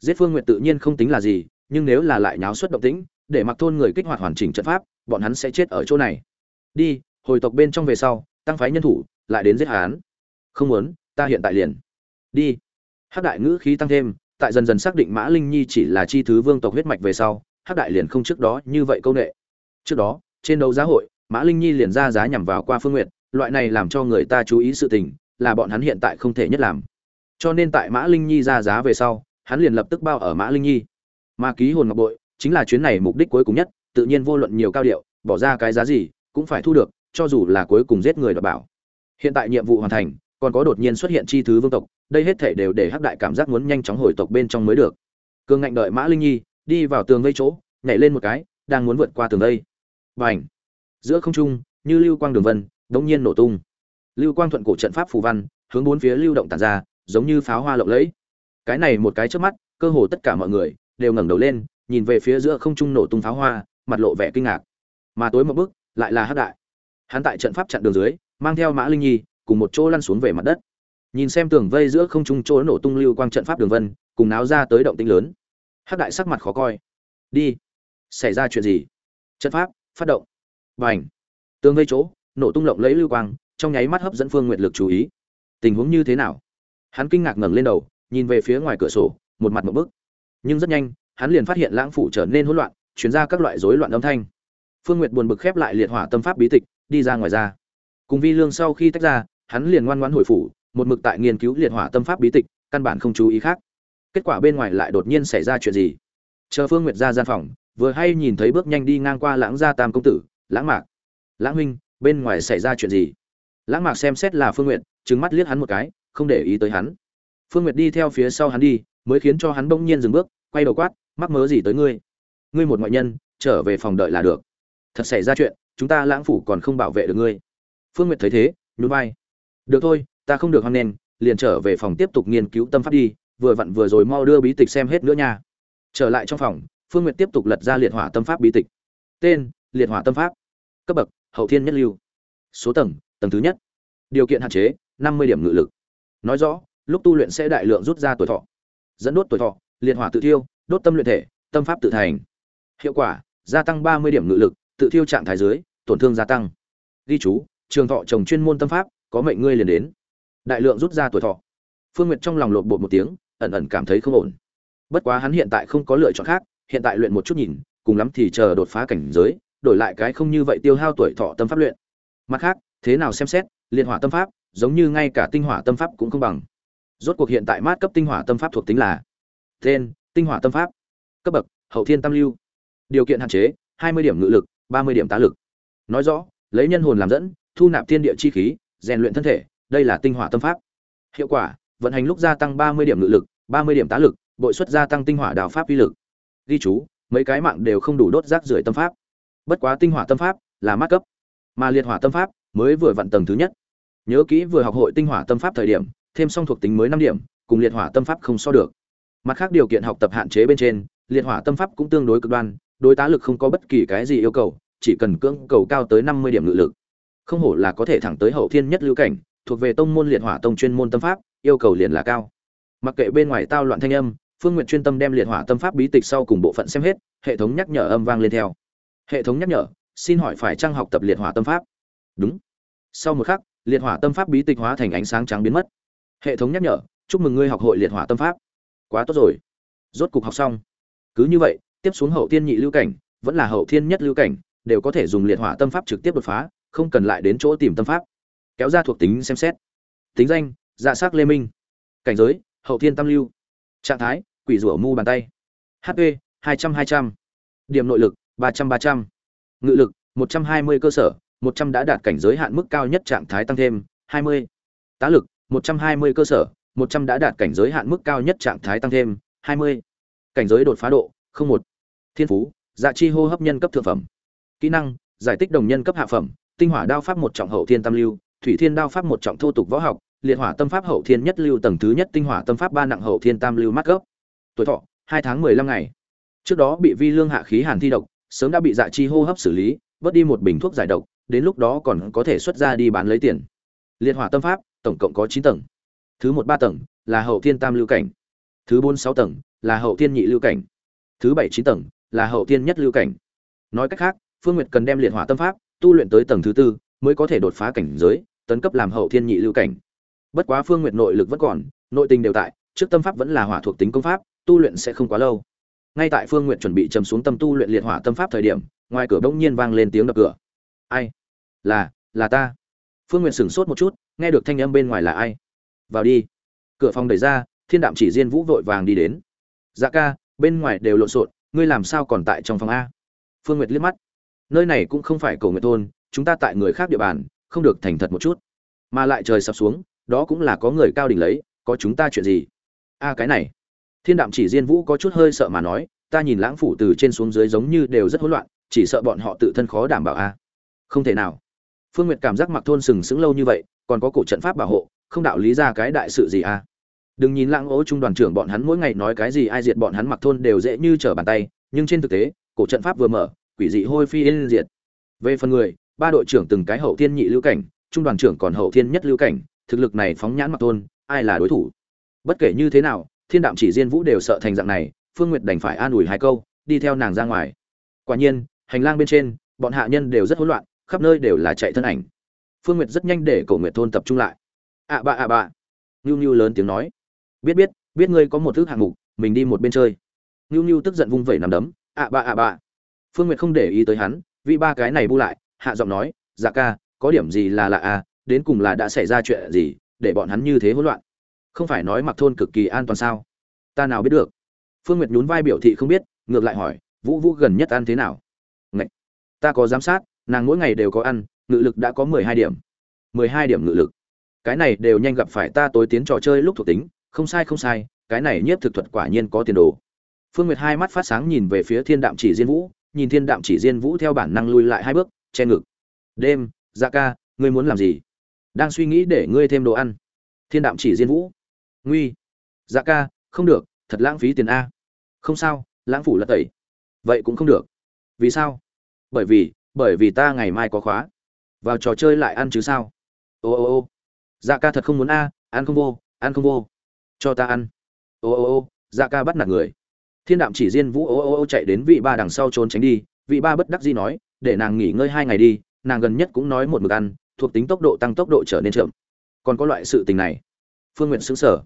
Giết phương nguyện tự nhiên không tính là gì, nhưng nếu là lại nháo xuất động tĩnh để mặc thôn người kích hoạt hoàn chỉnh trận pháp bọn hắn sẽ chết ở chỗ này. Đi hồi tộc bên trong về sau tăng phái nhân thủ lại đến giết hắn. Không muốn ta hiện tại liền. Đi. Hắc đại ngữ khí tăng thêm tại dần dần xác định mã linh nhi chỉ là chi thứ vương tộc huyết mạch về sau hắc đại liền không trước đó như vậy câu nệ. Trước đó trên đấu giá hội mã linh nhi liền ra giá nhằm vào qua phương nguyệt, loại này làm cho người ta chú ý sự tình là bọn hắn hiện tại không thể nhất làm. Cho nên tại mã linh nhi ra giá về sau hắn liền lập tức bao ở mã linh nhi. Mà ký hồn ngọc bội chính là chuyến này mục đích cuối cùng nhất, tự nhiên vô luận nhiều cao điệu, bỏ ra cái giá gì, cũng phải thu được, cho dù là cuối cùng giết người đoạt bảo. Hiện tại nhiệm vụ hoàn thành, còn có đột nhiên xuất hiện chi thứ vương tộc, đây hết thể đều để hắc đại cảm giác muốn nhanh chóng hồi tộc bên trong mới được. Cường ngạnh đợi mã linh nhi, đi vào tường vây chỗ, nhảy lên một cái, đang muốn vượt qua tường vây. Bành! Giữa không trung, như lưu quang đường vân, đống nhiên nổ tung. Lưu quang thuận cổ trận pháp phù văn, hướng bốn phía lưu động tàn ra, giống như pháo hoa lộng lẫy. Cái này một cái trước mắt, cơ hồ tất cả mọi người đều ngẩng đầu lên nhìn về phía giữa không trung nổ tung pháo hoa, mặt lộ vẻ kinh ngạc. Mà tối một bước, lại là hắc đại. Hắn tại trận pháp chặn đường dưới, mang theo mã linh nhi, cùng một chỗ lăn xuống về mặt đất. Nhìn xem tường vây giữa không trung chỗ nổ tung lưu quang trận pháp đường vân, cùng náo ra tới động tĩnh lớn. Hắc đại sắc mặt khó coi. Đi. Xảy ra chuyện gì? Trận pháp, phát động. Và ảnh tường vây chỗ, nổ tung lộng lấy lưu quang, trong nháy mắt hấp dẫn phương nguyện lực chú ý. Tình huống như thế nào? Hắn kinh ngạc ngẩng lên đầu, nhìn về phía ngoài cửa sổ, một mặt một bức nhưng rất nhanh hắn liền phát hiện lãng phủ trở nên hỗn loạn chuyển ra các loại rối loạn âm thanh. Phương nguyệt buồn bực khép lại liệt hỏa tâm pháp bí tịch, đi ra ngoài ra. Cùng vi lương sau khi tách ra, hắn liền ngoan ngoãn hồi phủ, một mực tại nghiên cứu liệt hỏa tâm pháp bí tịch, căn bản không chú ý khác. Kết quả bên ngoài lại đột nhiên xảy ra chuyện gì? Chờ phương nguyệt ra gian phòng, vừa hay nhìn thấy bước nhanh đi ngang qua lãng gia tam công tử, lãng mạc. Lãng huynh, bên ngoài xảy ra chuyện gì? Lãng mạc xem xét là phương nguyệt, trừng mắt liếc hắn một cái, không để ý tới hắn. Phương nguyệt đi theo phía sau hắn đi, mới khiến cho hắn bỗng nhiên dừng bước, quay đầu quát mắc mớ gì tới ngươi? Ngươi một ngoại nhân, trở về phòng đợi là được. Thật xảy ra chuyện, chúng ta lãng phủ còn không bảo vệ được ngươi. Phương nguyệt thấy thế, nhún vai. Được thôi, ta không được hoan nen liền trở về phòng tiếp tục nghiên cứu tâm pháp đi, vừa vặn vừa rồi mau đưa bí tịch xem hết nữa nha. Trở lại trong phòng, phương nguyệt tiếp tục lật ra liệt hỏa tâm pháp bí tịch. Tên, liệt hỏa tâm pháp. Cấp bậc, hậu thiên nhất lưu. Số tầng tầng thứ nhất. Điều kiện hạn chế, năm mươi điểm ngự lực. Nói rõ, lúc tu luyện sẽ đại lượng rút ra tuổi thọ. Dẫn đốt tuổi thọ, liệt hỏa tự thiêu đốt tâm luyện thể, tâm pháp tự thành. Hiệu quả, gia tăng ba mươi điểm ngự lực, tự thiêu trạng thái dưới, tổn thương gia tăng. Ghi chú, trường thọ trồng chuyên môn tâm pháp, có mệnh ngươi liền đến. Đại lượng rút ra tuổi thọ. Phương nguyệt trong lòng lộn bột một tiếng, ẩn ẩn cảm thấy không ổn. Bất quá hắn hiện tại không có lựa chọn khác, hiện tại luyện một chút nhìn, cùng lắm thì chờ đột phá cảnh giới, đổi lại cái không như vậy tiêu hao tuổi thọ tâm pháp luyện. Mặt khác, thế nào xem xét liên hỏa tâm pháp, giống như ngay cả tinh hỏa tâm pháp cũng không bằng. Rốt cuộc hiện tại mát cấp tinh hỏa tâm pháp thuộc tính là tên tinh hỏa tâm pháp, cấp bậc, hậu thiên tam lưu, điều kiện hạn chế, hai mươi điểm ngự lực, ba mươi điểm tá lực. Nói rõ, lấy nhân hồn làm dẫn, thu nạp thiên địa chi khí, rèn luyện thân thể, đây là tinh hỏa tâm pháp. Hiệu quả, vận hành lúc gia tăng ba mươi điểm ngự lực, ba mươi điểm tá lực, bội suất gia tăng tinh hỏa đào pháp uy lực. Ghi chú, mấy cái mạng đều không đủ đốt rác rưởi tâm pháp. Bất quá tinh hỏa tâm pháp là mát cấp. Mà liệt hỏa tâm pháp mới vừa vặn tầng thứ nhất. Nhớ kỹ vừa học hội tinh hỏa tâm pháp thời điểm, thêm xong thuộc tính mới năm điểm, cùng liệt hỏa tâm pháp không so được mặt khác điều kiện học tập hạn chế bên trên, liệt hỏa tâm pháp cũng tương đối cực đoan, đối tá lực không có bất kỳ cái gì yêu cầu, chỉ cần cưỡng cầu cao tới năm mươi điểm ngự lực. Không hổ là có thể thẳng tới hậu thiên nhất lưu cảnh, thuộc về tông môn liệt hỏa tông chuyên môn tâm pháp, yêu cầu liền là cao. Mặc kệ bên ngoài tao loạn thanh âm, phương nguyện chuyên tâm đem liệt hỏa tâm pháp bí tịch sau cùng bộ phận xem hết, hệ thống nhắc nhở âm vang lên theo. Hệ thống nhắc nhở, xin hỏi phải trang học tập liệt hỏa tâm pháp? Đúng. Sau một khắc, liệt hỏa tâm pháp bí tịch hóa thành ánh sáng trắng biến mất. Hệ thống nhắc nhở, chúc mừng ngươi học hội liệt hỏa tâm pháp quá tốt rồi. Rốt cục học xong. Cứ như vậy, tiếp xuống hậu thiên nhị lưu cảnh, vẫn là hậu thiên nhất lưu cảnh, đều có thể dùng liệt hỏa tâm pháp trực tiếp đột phá, không cần lại đến chỗ tìm tâm pháp. Kéo ra thuộc tính xem xét. Tính danh dạ s á c lê minh. Cảnh giới, hậu thiên tam lưu. Trạng thái, quỷ rủa mu bàn tay. Hp hai trăm hai trăm. Điểm nội lực, ba trăm ba trăm. Ngự lực, một trăm hai mươi cơ sở, một trăm đã đạt cảnh giới hạn mức cao nhất trạng thái tăng thêm, hai mươi. Tá lực, một trăm hai mươi cơ sở một trăm đã đạt cảnh giới hạn mức cao nhất trạng thái tăng thêm, hai mươi. Cảnh giới đột phá độ, không một. Thiên phú dạ chi hô hấp nhân cấp thượng phẩm. Kỹ năng, giải tích đồng nhân cấp hạ phẩm, tinh hỏa đao pháp một trọng hậu thiên tam lưu, thủy thiên đao pháp một trọng thô tục võ học, liệt hỏa tâm pháp hậu thiên nhất lưu tầng thứ nhất tinh hỏa tâm pháp ba nặng hậu thiên tam lưu mắc cấp tuổi thọ, hai tháng mười lăm ngày. Trước đó bị vi lương hạ khí hàn thi độc, sớm đã bị dạ chi hô hấp xử lý bớt đi một bình thuốc giải độc, đến lúc đó còn có thể xuất ra đi bán lấy tiền. Liệt hỏa tâm pháp, tổng cộng có chín tầng thứ một ba tầng, là hậu thiên tam lưu cảnh. Thứ bốn sáu tầng, là hậu thiên nhị lưu cảnh. Thứ bảy chín tầng, là hậu thiên nhất lưu cảnh. Nói cách khác, phương nguyệt cần đem liệt hỏa tâm pháp tu luyện tới tầng thứ tư mới có thể đột phá cảnh giới, tấn cấp làm hậu thiên nhị lưu cảnh. Bất quá phương nguyệt nội lực vẫn còn, nội tình đều tại, trước tâm pháp vẫn là hỏa thuộc tính công pháp, tu luyện sẽ không quá lâu. Ngay tại phương nguyệt chuẩn bị trầm xuống tâm tu luyện liệt hỏa tâm pháp thời điểm, ngoài cửa bỗng nhiên vang lên tiếng đập cửa. Ai? Là là ta. Phương nguyệt sửng sốt một chút, nghe được thanh âm bên ngoài là ai? Vào đi. Cửa phòng đẩy ra, thiên đạm chỉ diên vũ vội vàng đi đến. Dạ ca, bên ngoài đều lộn xộn, ngươi làm sao còn tại trong phòng a? Phương nguyệt liếc mắt. Nơi này cũng không phải cầu nguyện thôn, chúng ta tại người khác địa bàn, không được thành thật một chút. Mà lại trời sập xuống, đó cũng là có người cao đỉnh lấy, có chúng ta chuyện gì? A, cái này. Thiên đạm chỉ diên vũ có chút hơi sợ mà nói, ta nhìn lãng phủ từ trên xuống dưới giống như đều rất hỗn loạn, chỉ sợ bọn họ tự thân khó đảm bảo a. Không thể nào. Phương nguyệt cảm giác mặc thôn sừng sững lâu như vậy, còn có cổ trận pháp bảo hộ không đạo lý ra cái đại sự gì à? đừng nhìn lãng ố trung đoàn trưởng bọn hắn mỗi ngày nói cái gì ai diệt bọn hắn mặc thôn đều dễ như trở bàn tay, nhưng trên thực tế, cổ trận pháp vừa mở, quỷ dị hôi phi yên diệt. Về phần người, ba đội trưởng từng cái hậu thiên nhị lưu cảnh, trung đoàn trưởng còn hậu thiên nhất lưu cảnh, thực lực này phóng nhãn mặc thôn, ai là đối thủ? Bất kể như thế nào, thiên đạm chỉ diên vũ đều sợ thành dạng này, phương nguyệt đành phải an ủi hai câu, đi theo nàng ra ngoài. Quả nhiên, hành lang bên trên, bọn hạ nhân đều rất hỗn loạn, khắp nơi đều là chạy thân ảnh. Phương nguyệt rất nhanh để cổ nguyệt thôn tập trung lại ạ à bạ ạ à bạ. Nhu nhu lớn tiếng nói. Biết biết biết ngươi có một thứ hạng mục, mình đi một bên chơi. Nhu nhu tức giận vung vẩy nằm đấm. Ạ bạ ạ bạ. Phương nguyệt không để ý tới hắn vì ba cái này bu lại, hạ giọng nói dạ ca, có điểm gì là lạ à đến cùng là đã xảy ra chuyện gì, để bọn hắn như thế hỗn loạn? Không phải nói mặc thôn cực kỳ an toàn sao? Ta nào biết được? Phương nguyệt nhún vai biểu thị không biết, ngược lại hỏi, vũ vũ gần nhất ăn thế nào? Ngậy! ta có giám sát, nàng mỗi ngày đều có ăn, ngự lực đã có mười hai điểm. Mười hai điểm ngự lực cái này đều nhanh gặp phải ta tối tiến trò chơi lúc thuộc tính, không sai không sai, cái này nhiếp thực thuật quả nhiên có tiền đồ. Phương nguyệt hai mắt phát sáng nhìn về phía thiên đạm chỉ diên vũ, nhìn thiên đạm chỉ diên vũ theo bản năng lui lại hai bước, che ngực. Đêm dạ ca, ngươi muốn làm gì? Đang suy nghĩ để ngươi thêm đồ ăn. Thiên đạm chỉ diên vũ. Nguy. Dạ ca, không được, thật lãng phí tiền a. Không sao, lãng phủ là tẩy. Vậy cũng không được. Vì sao? Bởi vì bởi vì ta ngày mai có khóa. Vào trò chơi lại ăn chứ sao? Ô ô ô dạ ca thật không muốn a, ăn không vô, ăn không vô. Cho ta ăn. Ô ô ô dạ ca bắt nạt người. Thiên đạm chỉ riêng vũ ô ô ô chạy đến vị ba đằng sau trốn tránh đi. Vị ba bất đắc dĩ nói, để nàng nghỉ ngơi hai ngày đi, nàng gần nhất cũng nói một mực ăn, thuộc tính tốc độ tăng tốc độ trở nên chậm. Còn có loại sự tình này. Phương nguyện xứng sở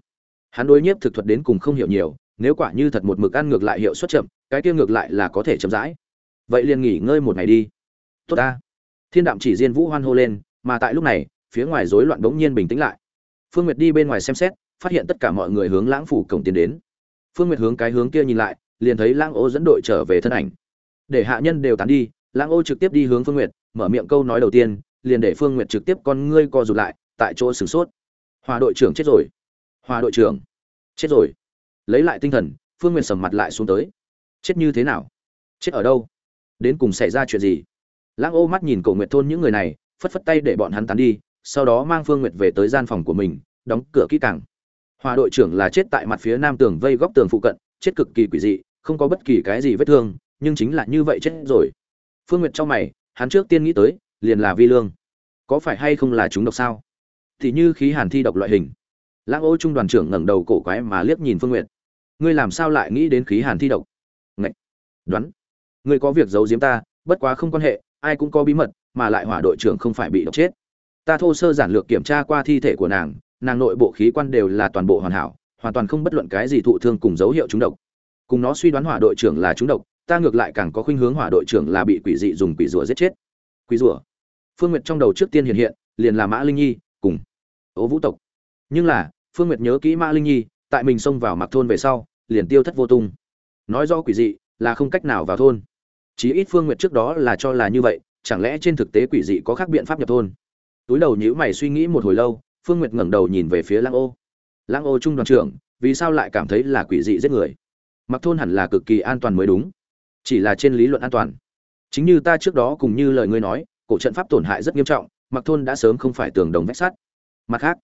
hắn đối nhiếp thực thuật đến cùng không hiểu nhiều, nếu quả như thật một mực ăn ngược lại hiệu suất chậm, cái kia ngược lại là có thể chậm rãi. Vậy liền nghỉ ngơi một ngày đi. Tốt ta. Thiên đạm chỉ riêng vũ hoan hô lên, mà tại lúc này phía ngoài rối loạn bỗng nhiên bình tĩnh lại. Phương nguyệt đi bên ngoài xem xét, phát hiện tất cả mọi người hướng lãng phủ cổng tiến đến. Phương nguyệt hướng cái hướng kia nhìn lại, liền thấy lãng ô dẫn đội trở về thân ảnh. Để hạ nhân đều tán đi, lãng ô trực tiếp đi hướng phương nguyệt, mở miệng câu nói đầu tiên, liền để phương nguyệt trực tiếp con ngươi co rụt lại, tại chỗ sửng sốt. Hòa đội trưởng chết rồi. Hòa đội trưởng. Chết rồi. Lấy lại tinh thần, phương nguyệt sầm mặt lại xuống tới. Chết như thế nào? Chết ở đâu? Đến cùng xảy ra chuyện gì? Lãng ô mắt nhìn cổ nguyệt thôn những người này, phất phất tay để bọn hắn tán đi sau đó mang phương nguyệt về tới gian phòng của mình, đóng cửa kỹ càng. Hòa đội trưởng là chết tại mặt phía nam tường vây góc tường phụ cận, chết cực kỳ quỷ dị, không có bất kỳ cái gì vết thương, nhưng chính là như vậy chết rồi. Phương nguyệt trong mày, hắn trước tiên nghĩ tới, liền là vi lương. Có phải hay không là chúng độc sao? Thì như khí hàn thi độc loại hình. Lãng ô trung đoàn trưởng ngẩng đầu cổ quái mà liếc nhìn phương nguyệt. Ngươi làm sao lại nghĩ đến khí hàn thi độc? Ngậy! đoán. Ngươi có việc giấu giếm ta, bất quá không quan hệ, ai cũng có bí mật, mà lại hỏa đội trưởng không phải bị độc chết ta thô sơ giản lược kiểm tra qua thi thể của nàng nàng nội bộ khí quan đều là toàn bộ hoàn hảo, hoàn toàn không bất luận cái gì thụ thương cùng dấu hiệu trúng độc. Cùng nó suy đoán hỏa đội trưởng là trúng độc, ta ngược lại càng có khuynh hướng hỏa đội trưởng là bị quỷ dị dùng quỷ rùa giết chết. Quỷ rùa? Phương nguyệt trong đầu trước tiên hiện hiện, liền là mã linh nhi, cùng ố vũ tộc. Nhưng là, phương nguyệt nhớ kỹ mã linh nhi, tại mình xông vào mặc thôn về sau, liền tiêu thất vô tung. Nói do quỷ dị, là không cách nào vào thôn. Chí ít phương nguyệt trước đó là cho là như vậy, chẳng lẽ trên thực tế quỷ dị có khác biện pháp nhập thôn? Túi đầu nhíu mày suy nghĩ một hồi lâu, phương nguyệt ngẩng đầu nhìn về phía lang ô. Lang ô trung đoàn trưởng, vì sao lại cảm thấy là quỷ dị giết người? Mặc thôn hẳn là cực kỳ an toàn mới đúng. Chỉ là trên lý luận an toàn. Chính như ta trước đó cùng như lời ngươi nói, cổ trận pháp tổn hại rất nghiêm trọng, mặc thôn đã sớm không phải tường đồng vách sắt. Mặt khác,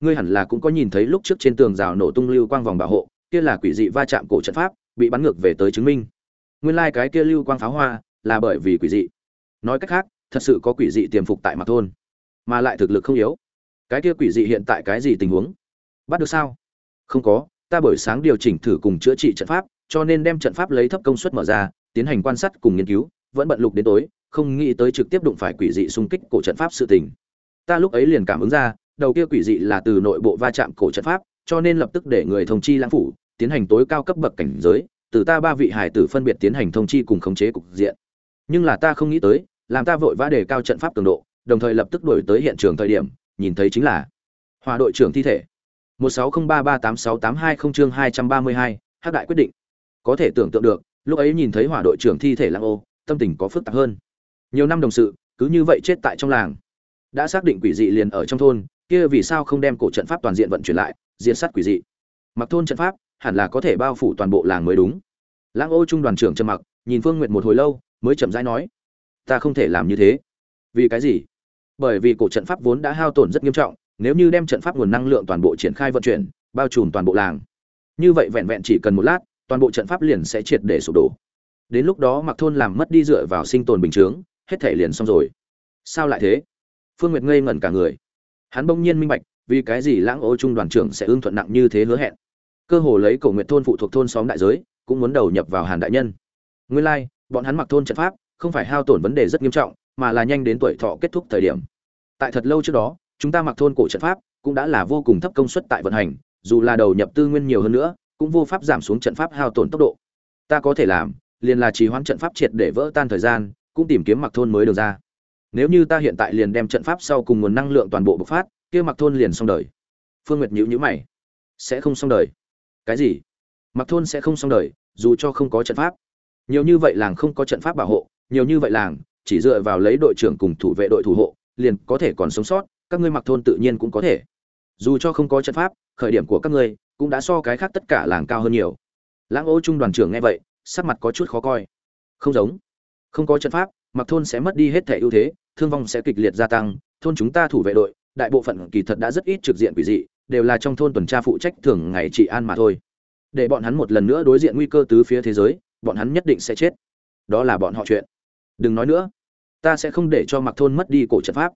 ngươi hẳn là cũng có nhìn thấy lúc trước trên tường rào nổ tung lưu quang vòng bảo hộ, kia là quỷ dị va chạm cổ trận pháp, bị bắn ngược về tới chứng minh. Nguyên lai cái kia lưu quang pháo hoa là bởi vì quỷ dị. Nói cách khác, thật sự có quỷ dị tiềm phục tại mặt thôn mà lại thực lực không yếu. Cái kia quỷ dị hiện tại cái gì tình huống? Bắt được sao? Không có, ta buổi sáng điều chỉnh thử cùng chữa trị trận pháp, cho nên đem trận pháp lấy thấp công suất mở ra, tiến hành quan sát cùng nghiên cứu, vẫn bận lục đến tối, không nghĩ tới trực tiếp đụng phải quỷ dị xung kích cổ trận pháp sự tình. Ta lúc ấy liền cảm ứng ra, đầu kia quỷ dị là từ nội bộ va chạm cổ trận pháp, cho nên lập tức để người thông chi lãng phủ, tiến hành tối cao cấp bậc cảnh giới, từ ta ba vị hải tử phân biệt tiến hành thông chi cùng khống chế cục diện. Nhưng là ta không nghĩ tới, làm ta vội vã đề cao trận pháp cường độ đồng thời lập tức đổi tới hiện trường thời điểm nhìn thấy chính là hòa đội trưởng thi thể. một sáu không ba ba tám sáu tám hai không chương 232, Hắc đại quyết định. Có thể tưởng tượng được lúc ấy nhìn thấy hỏa đội trưởng thi thể làng ô tâm tình có phức tạp hơn. Nhiều năm đồng sự cứ như vậy chết tại trong làng. Đã xác định quỷ dị liền ở trong thôn kia vì sao không đem cổ trận pháp toàn diện vận chuyển lại diệt sát quỷ dị. Mặc thôn trận pháp hẳn là có thể bao phủ toàn bộ làng mới đúng. Lãng ô trung đoàn trưởng trầm mặc nhìn phương nguyệt một hồi lâu mới chậm rãi nói ta không thể làm như thế. Vì cái gì? Bởi vì cổ trận pháp vốn đã hao tổn rất nghiêm trọng nếu như đem trận pháp nguồn năng lượng toàn bộ triển khai vận chuyển bao trùm toàn bộ làng như vậy vẹn vẹn chỉ cần một lát toàn bộ trận pháp liền sẽ triệt để sụp đổ. Đến lúc đó mặc thôn làm mất đi dựa vào sinh tồn bình chướng hết thể liền xong rồi. Sao lại thế? Phương nguyệt ngây ngẩn cả người. Hắn bỗng nhiên minh bạch vì cái gì lãng ô trung đoàn trưởng sẽ ưng thuận nặng như thế hứa hẹn. Cơ hồ lấy cổ nguyệt thôn phụ thuộc thôn xóm đại giới cũng muốn đầu nhập vào hàn đại nhân. Nguyên lai like, bọn hắn mặc thôn trận pháp không phải hao tổn vấn đề rất nghiêm trọng mà là nhanh đến tuổi thọ kết thúc thời điểm. Tại thật lâu trước đó, chúng ta mặc thôn cổ trận pháp cũng đã là vô cùng thấp công suất tại vận hành, dù là đầu nhập tư nguyên nhiều hơn nữa, cũng vô pháp giảm xuống trận pháp hao tổn tốc độ. Ta có thể làm, liền là trì hoãn trận pháp triệt để vỡ tan thời gian, cũng tìm kiếm mặc thôn mới được ra. Nếu như ta hiện tại liền đem trận pháp sau cùng nguồn năng lượng toàn bộ bộc phát, kia mặc thôn liền xong đời. Phương nguyệt nhữ nhữ mày. Sẽ không xong đời. Cái gì? Mặc thôn sẽ không xong đời, dù cho không có trận pháp. Nhiều như vậy làng không có trận pháp bảo hộ, nhiều như vậy làng chỉ dựa vào lấy đội trưởng cùng thủ vệ đội thủ hộ, liền có thể còn sống sót, các ngươi mặc thôn tự nhiên cũng có thể. Dù cho không có trận pháp, khởi điểm của các ngươi cũng đã so cái khác tất cả làng cao hơn nhiều. Lãng ô trung đoàn trưởng nghe vậy, sắc mặt có chút khó coi. Không giống. Không có trận pháp, mặc thôn sẽ mất đi hết thể ưu thế, thương vong sẽ kịch liệt gia tăng, thôn chúng ta thủ vệ đội, đại bộ phận kỳ thật đã rất ít trực diện quỷ dị, đều là trong thôn tuần tra phụ trách thường ngày trị an mà thôi. Để bọn hắn một lần nữa đối diện nguy cơ tứ phía thế giới, bọn hắn nhất định sẽ chết. Đó là bọn họ chuyện đừng nói nữa. Ta sẽ không để cho mặc thôn mất đi cổ trận pháp.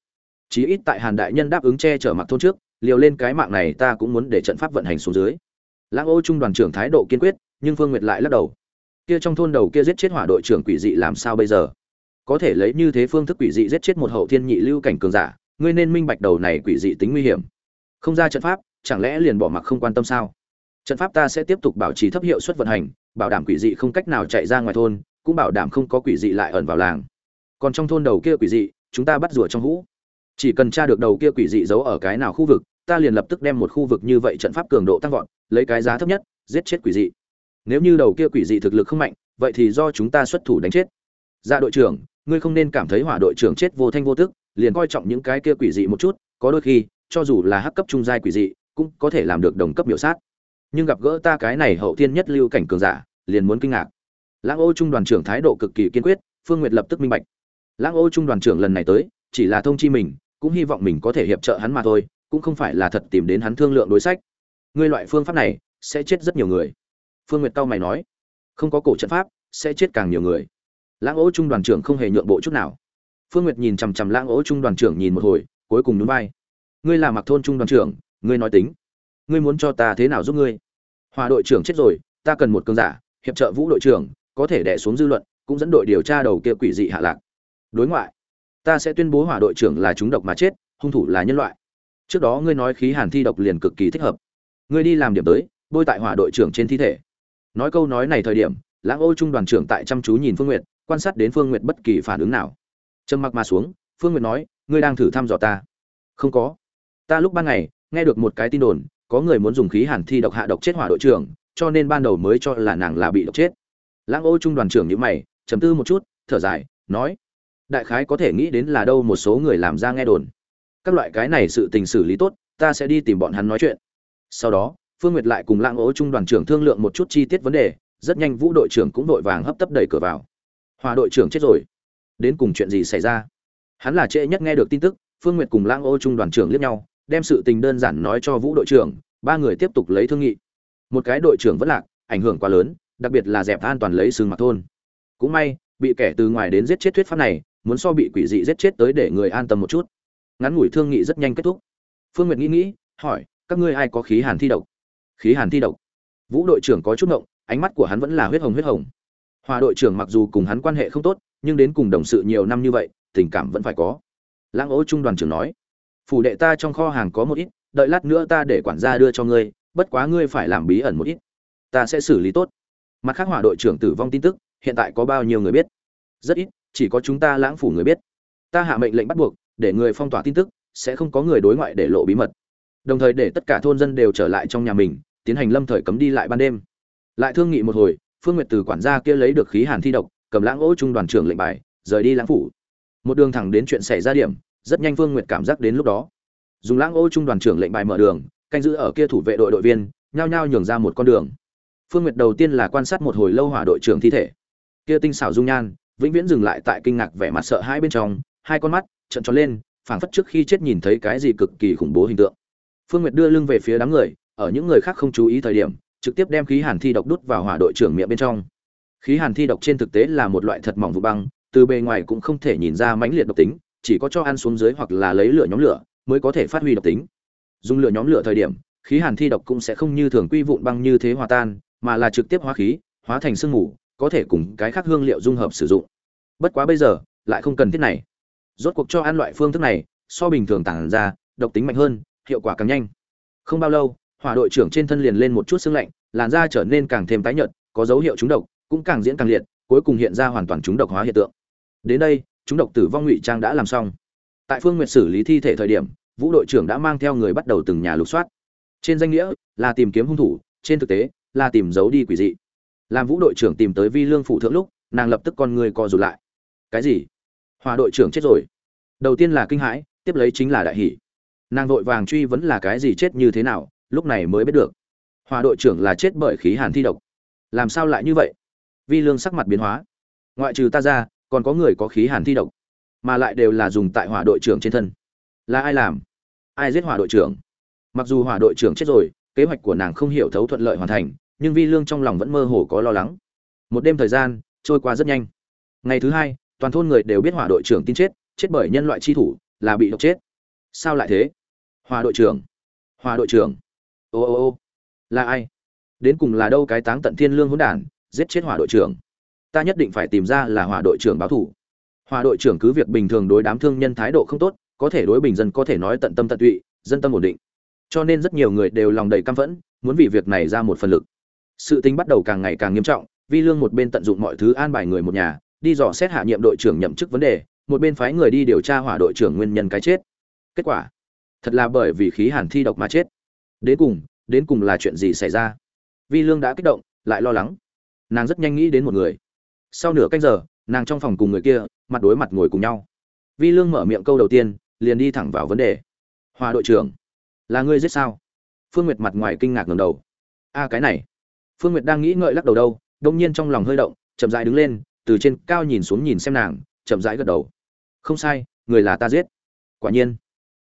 Chí ít tại hàn đại nhân đáp ứng che chở mặc thôn trước, liều lên cái mạng này ta cũng muốn để trận pháp vận hành xuống dưới. Lãng ô trung đoàn trưởng thái độ kiên quyết, nhưng phương nguyệt lại lắc đầu. Kia trong thôn đầu kia giết chết hỏa đội trưởng quỷ dị làm sao bây giờ? Có thể lấy như thế phương thức quỷ dị giết chết một hậu thiên nhị lưu cảnh cường giả, ngươi nên minh bạch đầu này quỷ dị tính nguy hiểm. Không ra trận pháp, chẳng lẽ liền bỏ mặc không quan tâm sao? Trận pháp ta sẽ tiếp tục bảo trì thấp hiệu suất vận hành, bảo đảm quỷ dị không cách nào chạy ra ngoài thôn cũng bảo đảm không có quỷ dị lại ẩn vào làng. Còn trong thôn đầu kia quỷ dị, chúng ta bắt rùa trong hũ. Chỉ cần tra được đầu kia quỷ dị giấu ở cái nào khu vực, ta liền lập tức đem một khu vực như vậy trận pháp cường độ tăng vọt, lấy cái giá thấp nhất, giết chết quỷ dị. Nếu như đầu kia quỷ dị thực lực không mạnh, vậy thì do chúng ta xuất thủ đánh chết. Dạ đội trưởng, ngươi không nên cảm thấy hỏa đội trưởng chết vô thanh vô tức, liền coi trọng những cái kia quỷ dị một chút, có đôi khi, cho dù là hắc cấp trung giai quỷ dị, cũng có thể làm được đồng cấp biểu sát. Nhưng gặp gỡ ta cái này hậu thiên nhất lưu cảnh cường giả, liền muốn kinh ngạc lãng ô trung đoàn trưởng thái độ cực kỳ kiên quyết, phương nguyệt lập tức minh bạch. Lãng ô trung đoàn trưởng lần này tới, chỉ là thông chi mình, cũng hy vọng mình có thể hiệp trợ hắn mà thôi, cũng không phải là thật tìm đến hắn thương lượng đối sách. Ngươi loại phương pháp này, sẽ chết rất nhiều người. Phương nguyệt tao mày nói. Không có cổ trận pháp, sẽ chết càng nhiều người. Lãng ô trung đoàn trưởng không hề nhượng bộ chút nào. Phương nguyệt nhìn chằm chằm lãng ô trung đoàn trưởng nhìn một hồi, cuối cùng nhún vai. Ngươi là mặc thôn trung đoàn trưởng, ngươi nói tính. Ngươi muốn cho ta thế nào giúp ngươi? Hòa đội trưởng chết rồi, ta cần một cơn giả, hiệp trợ vũ đội trưởng có thể đè xuống dư luận, cũng dẫn đội điều tra đầu kia quỷ dị hạ lạc. Đối ngoại, ta sẽ tuyên bố hỏa đội trưởng là chúng độc mà chết, hung thủ là nhân loại. Trước đó ngươi nói khí hàn thi độc liền cực kỳ thích hợp. Ngươi đi làm điểm tới, bôi tại hỏa đội trưởng trên thi thể. Nói câu nói này thời điểm, lãng ô trung đoàn trưởng tại chăm chú nhìn phương nguyệt, quan sát đến phương nguyệt bất kỳ phản ứng nào. Trầm mặc mà xuống, phương nguyệt nói, ngươi đang thử thăm dò ta. Không có. Ta lúc ban ngày, nghe được một cái tin đồn, có người muốn dùng khí hàn thi độc hạ độc chết hỏa đội trưởng, cho nên ban đầu mới cho là nàng là bị độc chết lãng ô trung đoàn trưởng nhữ mày chấm tư một chút, thở dài, nói, đại khái có thể nghĩ đến là đâu một số người làm ra nghe đồn. Các loại cái này sự tình xử lý tốt, ta sẽ đi tìm bọn hắn nói chuyện. Sau đó, phương nguyệt lại cùng lãng ô trung đoàn trưởng thương lượng một chút chi tiết vấn đề, rất nhanh vũ đội trưởng cũng đội vàng hấp tấp đẩy cửa vào. Hòa đội trưởng chết rồi. Đến cùng chuyện gì xảy ra? Hắn là trễ nhất nghe được tin tức, phương nguyệt cùng lãng ô trung đoàn trưởng liếc nhau, đem sự tình đơn giản nói cho vũ đội trưởng, ba người tiếp tục lấy thương nghị. Một cái đội trưởng vẫn lạc, ảnh hưởng quá lớn đặc biệt là dẹp an toàn lấy sừng mặt thôn. Cũng may, bị kẻ từ ngoài đến giết chết thuyết pháp này, muốn so bị quỷ dị giết chết tới để người an tâm một chút. Ngắn ngủi thương nghị rất nhanh kết thúc. Phương nguyệt nghĩ nghĩ, hỏi, các ngươi ai có khí hàn thi độc? Khí hàn thi độc? Vũ đội trưởng có chút ngộng, ánh mắt của hắn vẫn là huyết hồng huyết hồng. Hòa đội trưởng mặc dù cùng hắn quan hệ không tốt, nhưng đến cùng đồng sự nhiều năm như vậy, tình cảm vẫn phải có. Lãng ố trung đoàn trưởng nói, phủ đệ ta trong kho hàng có một ít, đợi lát nữa ta để quản gia đưa cho ngươi, bất quá ngươi phải làm bí ẩn một ít. Ta sẽ xử lý tốt mặt khác hỏa đội trưởng tử vong tin tức, hiện tại có bao nhiêu người biết? Rất ít, chỉ có chúng ta lãng phủ người biết. Ta hạ mệnh lệnh bắt buộc, để người phong tỏa tin tức, sẽ không có người đối ngoại để lộ bí mật. Đồng thời để tất cả thôn dân đều trở lại trong nhà mình, tiến hành lâm thời cấm đi lại ban đêm. Lại thương nghị một hồi, phương nguyệt từ quản gia kia lấy được khí hàn thi độc, cầm lãng ô trung đoàn trưởng lệnh bài, rời đi lãng phủ. Một đường thẳng đến chuyện xảy ra điểm, rất nhanh phương nguyệt cảm giác đến lúc đó. Dùng lãng ô trung đoàn trưởng lệnh bài mở đường, canh giữ ở kia thủ vệ đội đội viên, nhao nhao nhường ra một con đường phương nguyệt đầu tiên là quan sát một hồi lâu hỏa đội trưởng thi thể. Kia tinh xảo dung nhan, vĩnh viễn dừng lại tại kinh ngạc vẻ mặt sợ hãi bên trong, hai con mắt trợn tròn lên, phảng phất trước khi chết nhìn thấy cái gì cực kỳ khủng bố hình tượng. Phương nguyệt đưa lưng về phía đám người, ở những người khác không chú ý thời điểm, trực tiếp đem khí hàn thi độc đút vào hỏa đội trưởng miệng bên trong. Khí hàn thi độc trên thực tế là một loại thật mỏng vụ băng, từ bề ngoài cũng không thể nhìn ra mãnh liệt độc tính, chỉ có cho ăn xuống dưới hoặc là lấy lửa nhóm lửa mới có thể phát huy độc tính. Dùng lửa nhóm lửa thời điểm, khí hàn thi độc cũng sẽ không như thường quy vụn băng như thế hòa tan mà là trực tiếp hóa khí, hóa thành sương mù, có thể cùng cái khác hương liệu dung hợp sử dụng. Bất quá bây giờ, lại không cần thiết này. Rốt cuộc cho ăn loại phương thức này, so bình thường tản ra, độc tính mạnh hơn, hiệu quả càng nhanh. Không bao lâu, hỏa đội trưởng trên thân liền lên một chút sương lạnh, làn da trở nên càng thêm tái nhợt, có dấu hiệu trúng độc, cũng càng diễn càng liệt, cuối cùng hiện ra hoàn toàn trúng độc hóa hiện tượng. Đến đây, trúng độc tử vong ngụy trang đã làm xong. Tại phương nguyệt xử lý thi thể thời điểm, vũ đội trưởng đã mang theo người bắt đầu từng nhà lục soát. Trên danh nghĩa là tìm kiếm hung thủ, trên thực tế là tìm giấu đi quỷ dị. Làm vũ đội trưởng tìm tới vi lương phụ thượng lúc, nàng lập tức con người co rụt lại. Cái gì? Hòa đội trưởng chết rồi. Đầu tiên là kinh hãi, tiếp lấy chính là đại hỷ nàng vội vàng truy vấn là cái gì chết như thế nào, lúc này mới biết được. Hòa đội trưởng là chết bởi khí hàn thi độc. Làm sao lại như vậy? Vi lương sắc mặt biến hóa. Ngoại trừ ta ra, còn có người có khí hàn thi độc, mà lại đều là dùng tại hỏa đội trưởng trên thân. Là ai làm? Ai giết hỏa đội trưởng? Mặc dù hỏa đội trưởng chết rồi, kế hoạch của nàng không hiểu thấu thuận lợi hoàn thành nhưng vi lương trong lòng vẫn mơ hồ có lo lắng. Một đêm thời gian trôi qua rất nhanh. Ngày thứ hai, toàn thôn người đều biết hỏa đội trưởng tin chết chết bởi nhân loại chi thủ, là bị độc chết. Sao lại thế? Hỏa đội trưởng. Hỏa đội trưởng. Ô ô ô. Là ai? Đến cùng là đâu cái táng tận thiên lương hỗn đản, giết chết hỏa đội trưởng? Ta nhất định phải tìm ra là hỏa đội trưởng báo thủ hỏa đội trưởng cứ việc bình thường đối đám thương nhân thái độ không tốt, có thể đối bình dân có thể nói tận tâm tận tụy, dân tâm ổn định. Cho nên rất nhiều người đều lòng đầy căm phẫn, muốn vì việc này ra một phần lực sự tính bắt đầu càng ngày càng nghiêm trọng, vi lương một bên tận dụng mọi thứ an bài người một nhà, đi dò xét hạ nhiệm đội trưởng nhậm chức vấn đề, một bên phái người đi điều tra hỏa đội trưởng nguyên nhân cái chết. Kết quả, thật là bởi vì khí hàn thi độc mà chết. Đến cùng đến cùng là chuyện gì xảy ra? Vi lương đã kích động, lại lo lắng. Nàng rất nhanh nghĩ đến một người. Sau nửa canh giờ, nàng trong phòng cùng người kia, mặt đối mặt ngồi cùng nhau. Vi lương mở miệng câu đầu tiên, liền đi thẳng vào vấn đề. Hòa đội trưởng, là ngươi giết sao? Phương nguyệt mặt ngoài kinh ngạc ngầm đầu. A, cái này phương nguyệt đang nghĩ ngợi lắc đầu đâu đột nhiên trong lòng hơi động, chậm rãi đứng lên, từ trên cao nhìn xuống nhìn xem nàng, chậm rãi gật đầu. Không sai, người là ta giết. Quả nhiên.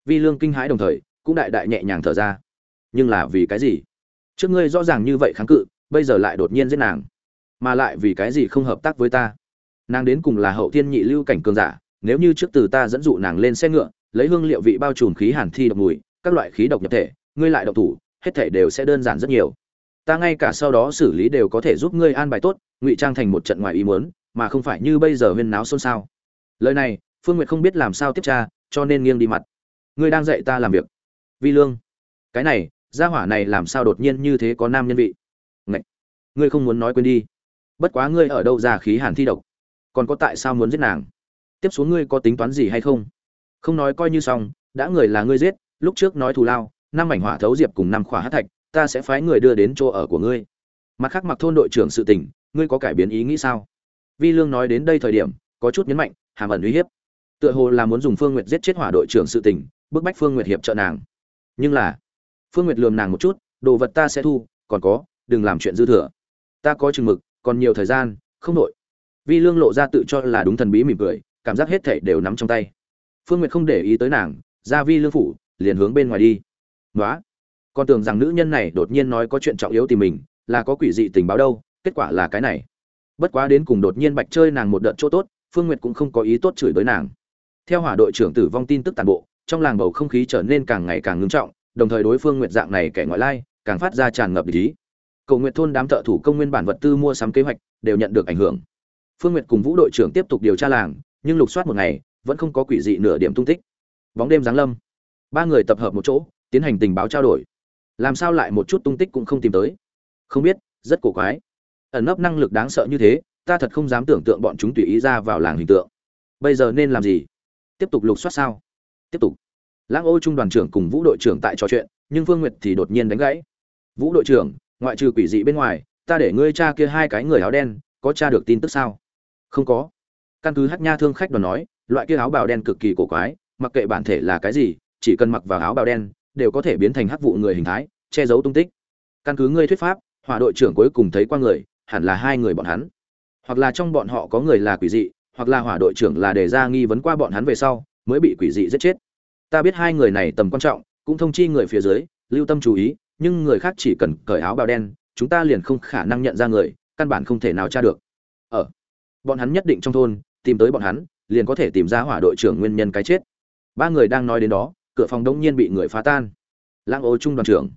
Vi lương kinh hãi đồng thời, cũng đại đại nhẹ nhàng thở ra. Nhưng là vì cái gì? Trước ngươi rõ ràng như vậy kháng cự, bây giờ lại đột nhiên giết nàng. Mà lại vì cái gì không hợp tác với ta? Nàng đến cùng là hậu thiên nhị lưu cảnh cường giả, nếu như trước từ ta dẫn dụ nàng lên xe ngựa, lấy hương liệu vị bao trùm khí hàn thi độc mùi, các loại khí độc nhập thể, ngươi lại độc thủ, hết thể đều sẽ đơn giản rất nhiều ta ngay cả sau đó xử lý đều có thể giúp ngươi an bài tốt, ngụy trang thành một trận ngoài ý muốn, mà không phải như bây giờ huyên náo xôn xao. Lời này, phương nguyệt không biết làm sao tiếp tra, cho nên nghiêng đi mặt. Ngươi đang dạy ta làm việc. Vi lương. Cái này, gia hỏa này làm sao đột nhiên như thế có nam nhân vị? Ngậy! ngươi không muốn nói quên đi. Bất quá ngươi ở đâu ra khí hàn thi độc? Còn có tại sao muốn giết nàng? Tiếp xuống ngươi có tính toán gì hay không? Không nói coi như xong, đã người là ngươi giết, lúc trước nói thù lao, năm mảnh hỏa thấu diệp cùng năm khỏa hát thạch ta sẽ phái người đưa đến chỗ ở của ngươi. Mặt khác mặc thôn đội trưởng sự tình, ngươi có cải biến ý nghĩ sao? Vi lương nói đến đây thời điểm, có chút nhấn mạnh, hàm ẩn uy hiếp. Tựa hồ là muốn dùng phương nguyệt giết chết hỏa đội trưởng sự tình, bức bách phương nguyệt hiệp trợ nàng. Nhưng là, phương nguyệt lườm nàng một chút, đồ vật ta sẽ thu, còn có, đừng làm chuyện dư thừa. Ta có chừng mực, còn nhiều thời gian, không đội vi lương lộ ra tự cho là đúng thần bí mỉm cười, cảm giác hết thảy đều nắm trong tay. Phương nguyệt không để ý tới nàng, ra vi lương phủ, liền hướng bên ngoài đi. Nói con tưởng rằng nữ nhân này đột nhiên nói có chuyện trọng yếu tìm mình, là có quỷ dị tình báo đâu, kết quả là cái này. Bất quá đến cùng đột nhiên bạch chơi nàng một đợt chỗ tốt, phương nguyệt cũng không có ý tốt chửi với nàng. Theo hỏa đội trưởng tử vong tin tức tàn bộ, trong làng bầu không khí trở nên càng ngày càng ngưng trọng, đồng thời đối phương nguyệt dạng này kẻ ngoại lai, càng phát ra tràn ngập lý cầu nguyện thôn đám thợ thủ công nguyên bản vật tư mua sắm kế hoạch, đều nhận được ảnh hưởng. Phương nguyệt cùng vũ đội trưởng tiếp tục điều tra làng, nhưng lục soát một ngày, vẫn không có quỷ dị nửa điểm tung tích. Bóng đêm giáng lâm. Ba người tập hợp một chỗ, tiến hành tình báo trao đổi làm sao lại một chút tung tích cũng không tìm tới? Không biết, rất cổ quái. Ẩn nấp năng lực đáng sợ như thế, ta thật không dám tưởng tượng bọn chúng tùy ý ra vào làng hình tượng. Bây giờ nên làm gì? Tiếp tục lục soát sao? Tiếp tục. Lãng ô trung đoàn trưởng cùng vũ đội trưởng tại trò chuyện, nhưng Vương nguyệt thì đột nhiên đánh gãy. Vũ đội trưởng, ngoại trừ quỷ dị bên ngoài, ta để ngươi cha kia hai cái người áo đen, có tra được tin tức sao? Không có. Căn cứ hát nha thương khách đoàn nói, loại kia áo bào đen cực kỳ cổ quái, mặc kệ bản thể là cái gì, chỉ cần mặc vào áo bào đen đều có thể biến thành hắc vụ người hình thái, che giấu tung tích. Căn cứ ngươi thuyết pháp, hỏa đội trưởng cuối cùng thấy qua người, hẳn là hai người bọn hắn. Hoặc là trong bọn họ có người là quỷ dị, hoặc là hỏa đội trưởng là để ra nghi vấn qua bọn hắn về sau, mới bị quỷ dị giết chết. Ta biết hai người này tầm quan trọng, cũng thông chi người phía dưới, lưu tâm chú ý, nhưng người khác chỉ cần cởi áo bào đen, chúng ta liền không khả năng nhận ra người, căn bản không thể nào tra được. Ở bọn hắn nhất định trong thôn, tìm tới bọn hắn, liền có thể tìm ra hỏa đội trưởng nguyên nhân cái chết. Ba người đang nói đến đó cửa phòng đông nhiên bị người phá tan. Lang ô trung đoàn trưởng,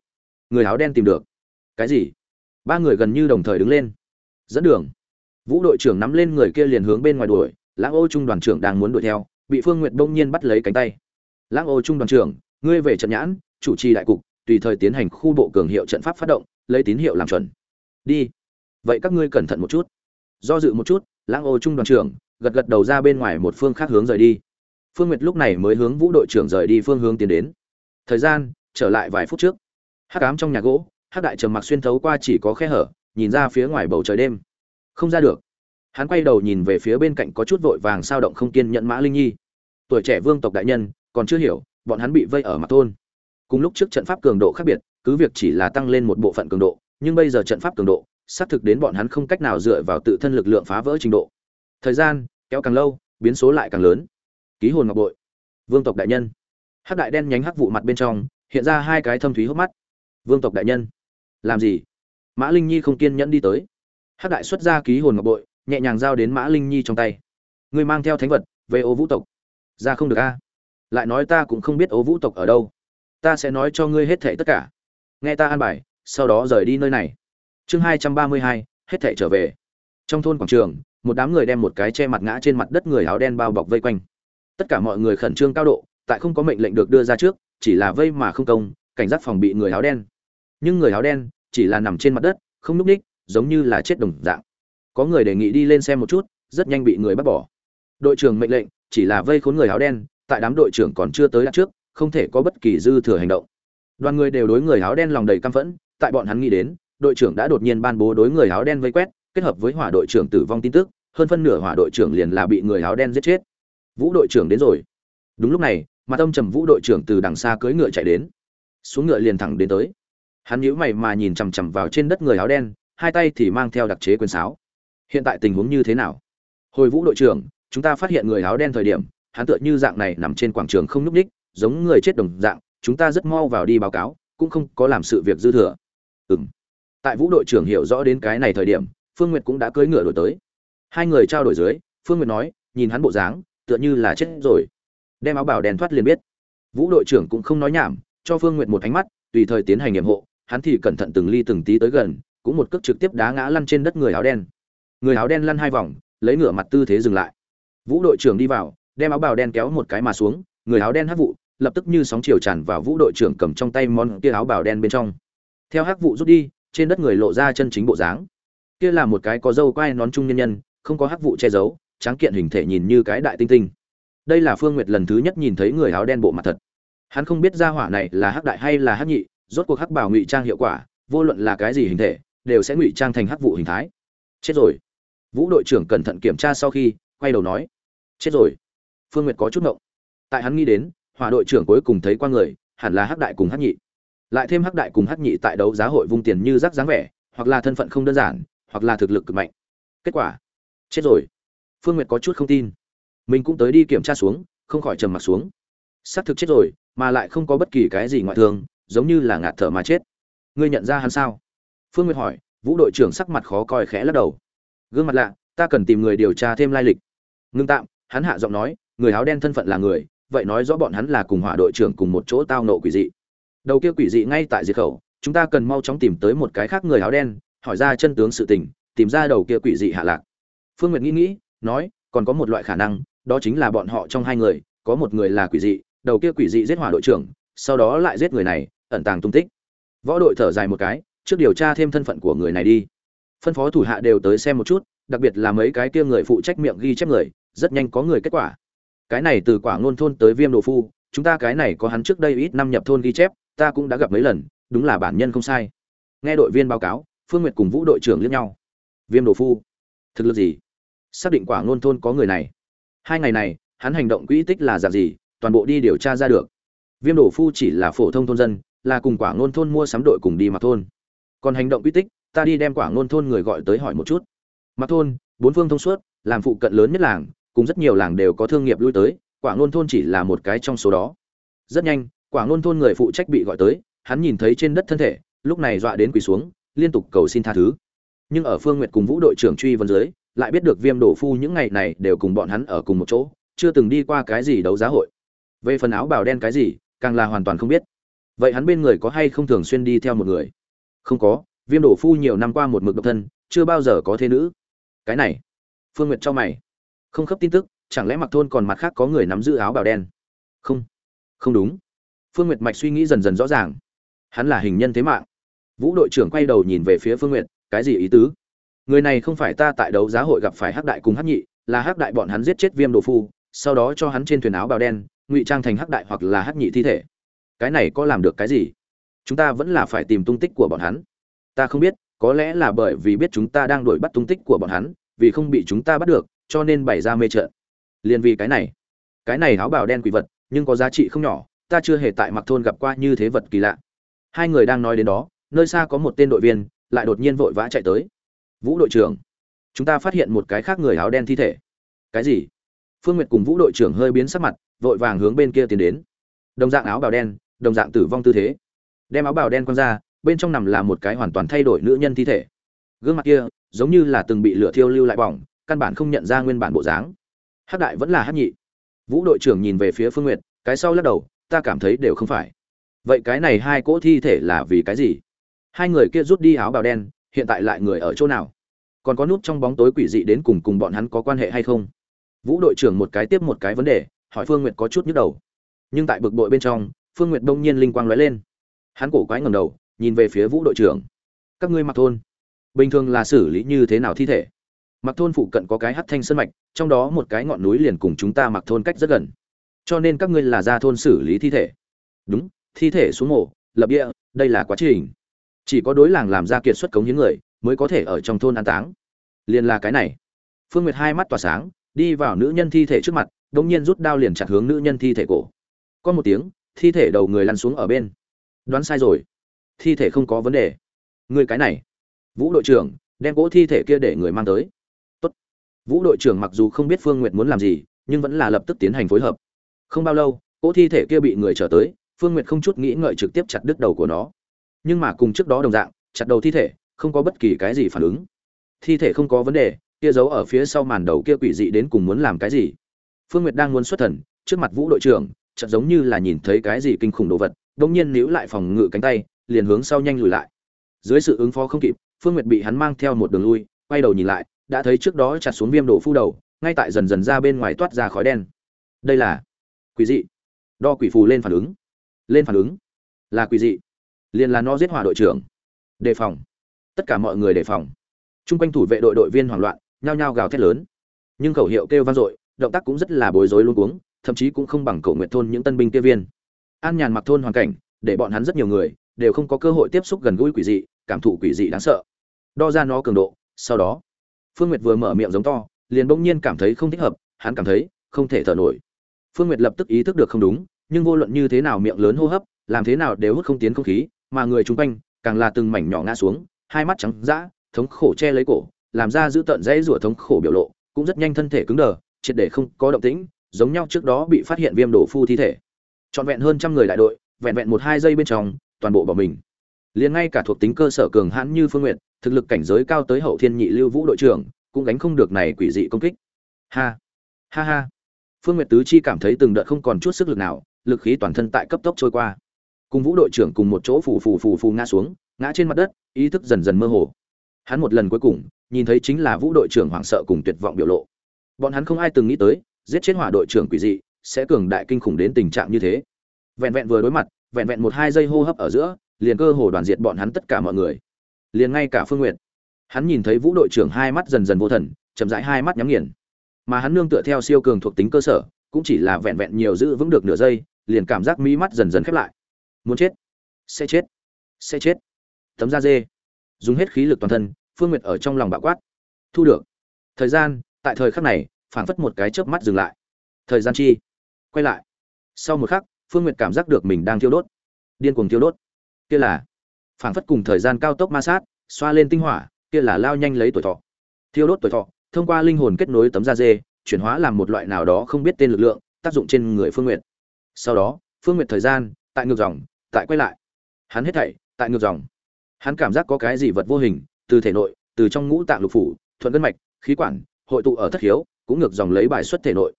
người áo đen tìm được. Cái gì? Ba người gần như đồng thời đứng lên. Dẫn đường. Vũ đội trưởng nắm lên người kia liền hướng bên ngoài đuổi. Lãng ô trung đoàn trưởng đang muốn đuổi theo, bị phương nguyệt đông nhiên bắt lấy cánh tay. Lãng ô trung đoàn trưởng, ngươi về trận nhãn, chủ trì đại cục, tùy thời tiến hành khu bộ cường hiệu trận pháp phát động, lấy tín hiệu làm chuẩn. Đi. Vậy các ngươi cẩn thận một chút. Do dự một chút, lãng ô trung đoàn trưởng, gật gật đầu ra bên ngoài một phương khác hướng rời đi phương nguyệt lúc này mới hướng vũ đội trưởng rời đi phương hướng tiến đến. Thời gian, trở lại vài phút trước. Hắc ám trong nhà gỗ, hắc đại trầm mặc xuyên thấu qua chỉ có khe hở, nhìn ra phía ngoài bầu trời đêm. Không ra được. Hắn quay đầu nhìn về phía bên cạnh có chút vội vàng sao động không kiên nhận mã linh nhi. Tuổi trẻ vương tộc đại nhân, còn chưa hiểu, bọn hắn bị vây ở mặt thôn. Cùng lúc trước trận pháp cường độ khác biệt, cứ việc chỉ là tăng lên một bộ phận cường độ, nhưng bây giờ trận pháp cường độ, xác thực đến bọn hắn không cách nào dựa vào tự thân lực lượng phá vỡ trình độ. Thời gian, kéo càng lâu, biến số lại càng lớn ký hồn ngọc bội. Vương tộc đại nhân. Hắc đại đen nhánh hắc vụ mặt bên trong, hiện ra hai cái thâm thúy hốc mắt. Vương tộc đại nhân. Làm gì? Mã linh nhi không kiên nhẫn đi tới. Hắc đại xuất ra ký hồn ngọc bội, nhẹ nhàng giao đến mã linh nhi trong tay. Ngươi mang theo thánh vật, về ô vũ tộc. Ra không được a. Lại nói ta cũng không biết ô vũ tộc ở đâu. Ta sẽ nói cho ngươi hết thệ tất cả. Nghe ta an bài, sau đó rời đi nơi này. Chương hai trăm ba mươi hai, hết thệ trở về. Trong thôn quảng trường, một đám người đem một cái che mặt ngã trên mặt đất người áo đen bao bọc vây quanh tất cả mọi người khẩn trương cao độ, tại không có mệnh lệnh được đưa ra trước, chỉ là vây mà không công, cảnh giác phòng bị người áo đen. Nhưng người áo đen chỉ là nằm trên mặt đất, không núp ních, giống như là chết đồng dạng. Có người đề nghị đi lên xem một chút, rất nhanh bị người bắt bỏ. Đội trưởng mệnh lệnh chỉ là vây khốn người áo đen, tại đám đội trưởng còn chưa tới đặt trước, không thể có bất kỳ dư thừa hành động. Đoàn người đều đối người áo đen lòng đầy căm phẫn, tại bọn hắn nghĩ đến, đội trưởng đã đột nhiên ban bố đối người áo đen vây quét, kết hợp với hỏa đội trưởng tử vong tin tức, hơn phân nửa hỏa đội trưởng liền là bị người áo đen giết chết vũ đội trưởng đến rồi. Đúng lúc này, mặt âm trầm vũ đội trưởng từ đằng xa cưỡi ngựa chạy đến. Xuống ngựa liền thẳng đến tới. Hắn nhíu mày mà nhìn chằm chằm vào trên đất người áo đen, hai tay thì mang theo đặc chế quyền sáo. Hiện tại tình huống như thế nào? Hồi vũ đội trưởng, chúng ta phát hiện người áo đen thời điểm, hắn tựa như dạng này nằm trên quảng trường không nhúc ních giống người chết đồng dạng, chúng ta rất mau vào đi báo cáo, cũng không có làm sự việc dư thừa. Ừ m tại vũ đội trưởng hiểu rõ đến cái này thời điểm, phương nguyệt cũng đã cưỡi ngựa đổi tới. Hai người trao đổi dưới, phương nguyệt nói, nhìn hắn bộ dáng tựa như là chết rồi. Đem áo bảo đèn thoát liền biết. Vũ đội trưởng cũng không nói nhảm, cho phương nguyệt một ánh mắt, tùy thời tiến hành nghiệm hộ, hắn thì cẩn thận từng ly từng tí tới gần, cũng một cước trực tiếp đá ngã lăn trên đất người áo đen. Người áo đen lăn hai vòng, lấy ngửa mặt tư thế dừng lại. Vũ đội trưởng đi vào, đem áo bào đen kéo một cái mà xuống, người áo đen hắc vụ, lập tức như sóng chiều tràn vào vũ đội trưởng cầm trong tay món kia áo bào đen bên trong. Theo hắc vụ rút đi, trên đất người lộ ra chân chính bộ dáng. Kia là một cái có dâu quai nón trung nhân nhân, không có hắc vụ che giấu tráng kiện hình thể nhìn như cái đại tinh tinh. Đây là phương nguyệt lần thứ nhất nhìn thấy người áo đen bộ mặt thật. Hắn không biết ra hỏa này là hắc đại hay là hắc nhị, rốt cuộc hắc bảo ngụy trang hiệu quả, vô luận là cái gì hình thể, đều sẽ ngụy trang thành hắc vụ hình thái. Chết rồi. Vũ đội trưởng cẩn thận kiểm tra sau khi, quay đầu nói. Chết rồi. Phương nguyệt có chút ngộng. Tại hắn nghĩ đến, hỏa đội trưởng cuối cùng thấy qua người, hẳn là hắc đại cùng hắc nhị. Lại thêm hắc đại cùng hắc nhị tại đấu giá hội vung tiền như rắc dáng vẻ, hoặc là thân phận không đơn giản, hoặc là thực lực cực mạnh. Kết quả. Chết rồi phương nguyệt có chút không tin. Mình cũng tới đi kiểm tra xuống, không khỏi trầm mặt xuống. Xác thực chết rồi, mà lại không có bất kỳ cái gì ngoại thương, giống như là ngạt thở mà chết. Ngươi nhận ra hắn sao? Phương nguyệt hỏi, vũ đội trưởng sắc mặt khó coi khẽ lắc đầu. Gương mặt lạ, ta cần tìm người điều tra thêm lai lịch. Ngưng tạm, hắn hạ giọng nói, người áo đen thân phận là người, vậy nói rõ bọn hắn là cùng hỏa đội trưởng cùng một chỗ tao nộ quỷ dị. Đầu kia quỷ dị ngay tại diệt khẩu, chúng ta cần mau chóng tìm tới một cái khác người áo đen, hỏi ra chân tướng sự tình, tìm ra đầu kia quỷ dị hạ lạc. Phương nguyệt nghĩ nghĩ nói, còn có một loại khả năng, đó chính là bọn họ trong hai người, có một người là quỷ dị, đầu kia quỷ dị giết hỏa đội trưởng, sau đó lại giết người này, ẩn tàng tung tích. Võ đội thở dài một cái, trước điều tra thêm thân phận của người này đi. Phân phó thủ hạ đều tới xem một chút, đặc biệt là mấy cái kia người phụ trách miệng ghi chép người, rất nhanh có người kết quả. Cái này từ quả ngôn thôn tới viêm đồ phu, chúng ta cái này có hắn trước đây ít năm nhập thôn ghi chép, ta cũng đã gặp mấy lần, đúng là bản nhân không sai. Nghe đội viên báo cáo, phương nguyệt cùng vũ đội trưởng liếc nhau. Viêm đồ phu, thực lực gì? Xác định quả ngôn thôn có người này. Hai ngày này, hắn hành động quỹ tích là dạng gì, toàn bộ đi điều tra ra được. Viêm đổ phu chỉ là phổ thông thôn dân, là cùng quả ngôn thôn mua sắm đội cùng đi mặc thôn. Còn hành động quỹ tích, ta đi đem quả ngôn thôn người gọi tới hỏi một chút. Mặc thôn, bốn phương thông suốt, làm phụ cận lớn nhất làng, cùng rất nhiều làng đều có thương nghiệp lui tới, quả ngôn thôn chỉ là một cái trong số đó. Rất nhanh, quả ngôn thôn người phụ trách bị gọi tới, hắn nhìn thấy trên đất thân thể, lúc này dọa đến quỳ xuống, liên tục cầu xin tha thứ. Nhưng ở phương nguyệt cùng vũ đội trưởng truy vấn dưới lại biết được viêm đổ phu những ngày này đều cùng bọn hắn ở cùng một chỗ, chưa từng đi qua cái gì đấu giá hội. Về phần áo bào đen cái gì, càng là hoàn toàn không biết. Vậy hắn bên người có hay không thường xuyên đi theo một người? Không có, viêm đổ phu nhiều năm qua một mực độc thân, chưa bao giờ có thế nữ. Cái này, phương nguyệt cho mày. Không khớp tin tức, chẳng lẽ mặc thôn còn mặt khác có người nắm giữ áo bào đen? Không không đúng. Phương nguyệt mạch suy nghĩ dần dần rõ ràng. Hắn là hình nhân thế mạng. Vũ đội trưởng quay đầu nhìn về phía phương nguyệt, cái gì ý tứ? Người này không phải ta tại đấu giá hội gặp phải hắc đại cùng hắc nhị, là hắc đại bọn hắn giết chết viêm đồ phu, sau đó cho hắn trên thuyền áo bào đen, ngụy trang thành hắc đại hoặc là hắc nhị thi thể. Cái này có làm được cái gì? Chúng ta vẫn là phải tìm tung tích của bọn hắn. Ta không biết, có lẽ là bởi vì biết chúng ta đang đuổi bắt tung tích của bọn hắn, vì không bị chúng ta bắt được, cho nên bày ra mê trận. Liền vì cái này cái này áo bào đen quỷ vật, nhưng có giá trị không nhỏ, ta chưa hề tại mặc thôn gặp qua như thế vật kỳ lạ. Hai người đang nói đến đó, nơi xa có một tên đội viên, lại đột nhiên vội vã chạy tới vũ đội trưởng. Chúng ta phát hiện một cái khác người áo đen thi thể. Cái gì? Phương nguyệt cùng vũ đội trưởng hơi biến sắc mặt, vội vàng hướng bên kia tiến đến. Đồng dạng áo bào đen, đồng dạng tử vong tư thế. Đem áo bào đen quăng ra, bên trong nằm là một cái hoàn toàn thay đổi nữ nhân thi thể. Gương mặt kia, giống như là từng bị lửa thiêu lưu lại bỏng, căn bản không nhận ra nguyên bản bộ dáng. Hát đại vẫn là hát nhị. Vũ đội trưởng nhìn về phía phương nguyệt, cái sau lắc đầu, ta cảm thấy đều không phải. Vậy cái này hai cỗ thi thể là vì cái gì? Hai người kia rút đi áo bào đen, hiện tại lại người ở chỗ nào? Còn có nút trong bóng tối quỷ dị đến cùng cùng bọn hắn có quan hệ hay không? Vũ đội trưởng một cái tiếp một cái vấn đề, hỏi phương n g u y ệ t có chút nhức đầu. Nhưng tại bực bội bên trong, phương n g u y ệ t đông nhiên linh quang lóe lên. Hắn cổ quái ngầm đầu, nhìn về phía vũ đội trưởng. Các ngươi mặc thôn, bình thường là xử lý như thế nào thi thể? Mặc thôn phụ cận có cái hắt thanh sân mạch, trong đó một cái ngọn núi liền cùng chúng ta mặc thôn cách rất gần. Cho nên các ngươi là ra thôn xử lý thi thể. Đúng, thi thể xuống mổ, lập địa, đây là quá trình. Chỉ có đối làng làm ra kiệt xuất cống hiến người mới có thể ở trong thôn an táng. Liền là cái này. Phương nguyệt hai mắt tỏa sáng, đi vào nữ nhân thi thể trước mặt đ ỗ n g nhiên rút đao liền chặt hướng nữ nhân thi thể cổ. Có một tiếng, thi thể đầu người lăn xuống ở bên. Đoán sai rồi. Thi thể không có vấn đề. Người cái này. Vũ đội trưởng, đem cỗ thi thể kia để người mang tới. Tốt. vũ đội trưởng mặc dù không biết phương nguyệt muốn làm gì, nhưng vẫn là lập tức tiến hành phối hợp. Không bao lâu, cỗ thi thể kia bị người trở tới, phương nguyệt không chút nghĩ ngợi trực tiếp chặt đứt đầu của nó. Nhưng mà cùng trước đó đồng dạng, chặt đầu thi thể không có bất kỳ cái gì phản ứng. Thi thể không có vấn đề, kia giấu ở phía sau màn đầu kia quỷ dị đến cùng muốn làm cái gì? Phương nguyệt đang muốn xuất thần, trước mặt vũ đội trưởng, chợt giống như là nhìn thấy cái gì kinh khủng đồ vật đông nhiên níu lại phòng ngự cánh tay, liền hướng sau nhanh lùi lại. Dưới sự ứng phó không kịp, phương nguyệt bị hắn mang theo một đường lui, quay đầu nhìn lại, đã thấy trước đó chặt xuống viêm đổ phu đầu, ngay tại dần dần ra bên ngoài toát ra khói đen. Đây là quỷ dị. Đo quỷ phù lên phản ứng. Lên phản ứng. Là quỷ dị. Liền là nó giết hỏa đội trưởng. Đề phòng tất cả mọi người đề phòng Trung quanh thủ vệ đội đội viên hoảng loạn, nhao nhao gào thét lớn. Nhưng khẩu hiệu kêu vang dội, động tác cũng rất là bối rối luôn cuống, thậm chí cũng không bằng cầu nguyện thôn những tân binh kia viên. An nhàn mặc thôn hoàn cảnh, để bọn hắn rất nhiều người đều không có cơ hội tiếp xúc gần gũi quỷ dị, cảm thụ quỷ dị đáng sợ. Đo ra nó cường độ, sau đó, Phương Nguyệt vừa mở miệng giống to, liền bỗng nhiên cảm thấy không thích hợp, hắn cảm thấy không thể thở nổi. Phương Nguyệt lập tức ý thức được không đúng, nhưng vô luận như thế nào miệng lớn hô hấp, làm thế nào đều hút không tiến không khí, mà người chung quanh càng là từng mảnh nhỏ ngã xuống, hai mắt trắng dã, thống khổ che lấy cổ, làm ra giữ tận dãy rủa thống khổ biểu lộ, cũng rất nhanh thân thể cứng đờ, triệt để không có động tĩnh, giống nhau trước đó bị phát hiện viêm đổ phu thi thể. Trọn vẹn hơn trăm người đại đội, vẹn vẹn một hai giây bên trong, toàn bộ bỏ mình. Liền ngay cả thuộc tính cơ sở cường hãn như Phương Nguyệt, thực lực cảnh giới cao tới hậu thiên nhị lưu vũ đội trưởng, cũng gánh không được này quỷ dị công kích. Ha, ha ha. Phương Nguyệt tứ chi cảm thấy từng đợt không còn chút sức lực nào, lực khí toàn thân tại cấp tốc trôi qua. Cùng vũ đội trưởng cùng một chỗ phù phù phù phù ngã xuống, ngã trên mặt đất, ý thức dần dần mơ hồ. Hắn một lần cuối cùng, nhìn thấy chính là vũ đội trưởng hoảng sợ cùng tuyệt vọng biểu lộ. Bọn hắn không ai từng nghĩ tới, giết chết hỏa đội trưởng quỷ dị, sẽ cường đại kinh khủng đến tình trạng như thế. Vẹn vẹn vừa đối mặt, vẹn vẹn một hai giây hô hấp ở giữa, liền cơ hồ đoàn diệt bọn hắn tất cả mọi người. Liền ngay cả Phương Nguyệt. Hắn nhìn thấy vũ đội trưởng hai mắt dần dần vô thần, chậm rãi hai mắt nhắm nghiền. Mà hắn nương tựa theo siêu cường thuộc tính cơ sở, cũng chỉ là vẹn vẹn nhiều giữ vững được nửa giây, liền cảm giác mí mắt dần dần khép lại. Muốn chết, sẽ chết, sẽ chết. Tấm da dê. Dùng hết khí lực toàn thân, Phương Nguyệt ở trong lòng bạo quát. Thu được. Thời gian, tại thời khắc này, phảng phất một cái chớp mắt dừng lại. Thời gian chi? Quay lại. Sau một khắc, Phương Nguyệt cảm giác được mình đang thiêu đốt. Điên cuồng thiêu đốt. Kia là phảng phất cùng thời gian cao tốc ma sát, xoa lên tinh hỏa, kia là lao nhanh lấy tuổi thọ. Thiêu đốt tuổi thọ, thông qua linh hồn kết nối tấm da dê, chuyển hóa làm một loại nào đó không biết tên lực lượng, tác dụng trên người Phương Nguyệt. Sau đó, Phương Nguyệt thời gian, tại ngược dòng, tại quay lại. Hắn hết thảy, tại ngược dòng. Hắn cảm giác có cái gì vật vô hình, từ thể nội, từ trong ngũ tạng lục phủ, thuận gân mạch, khí quản, hội tụ ở thất hiếu, cũng ngược dòng lấy bài xuất thể nội.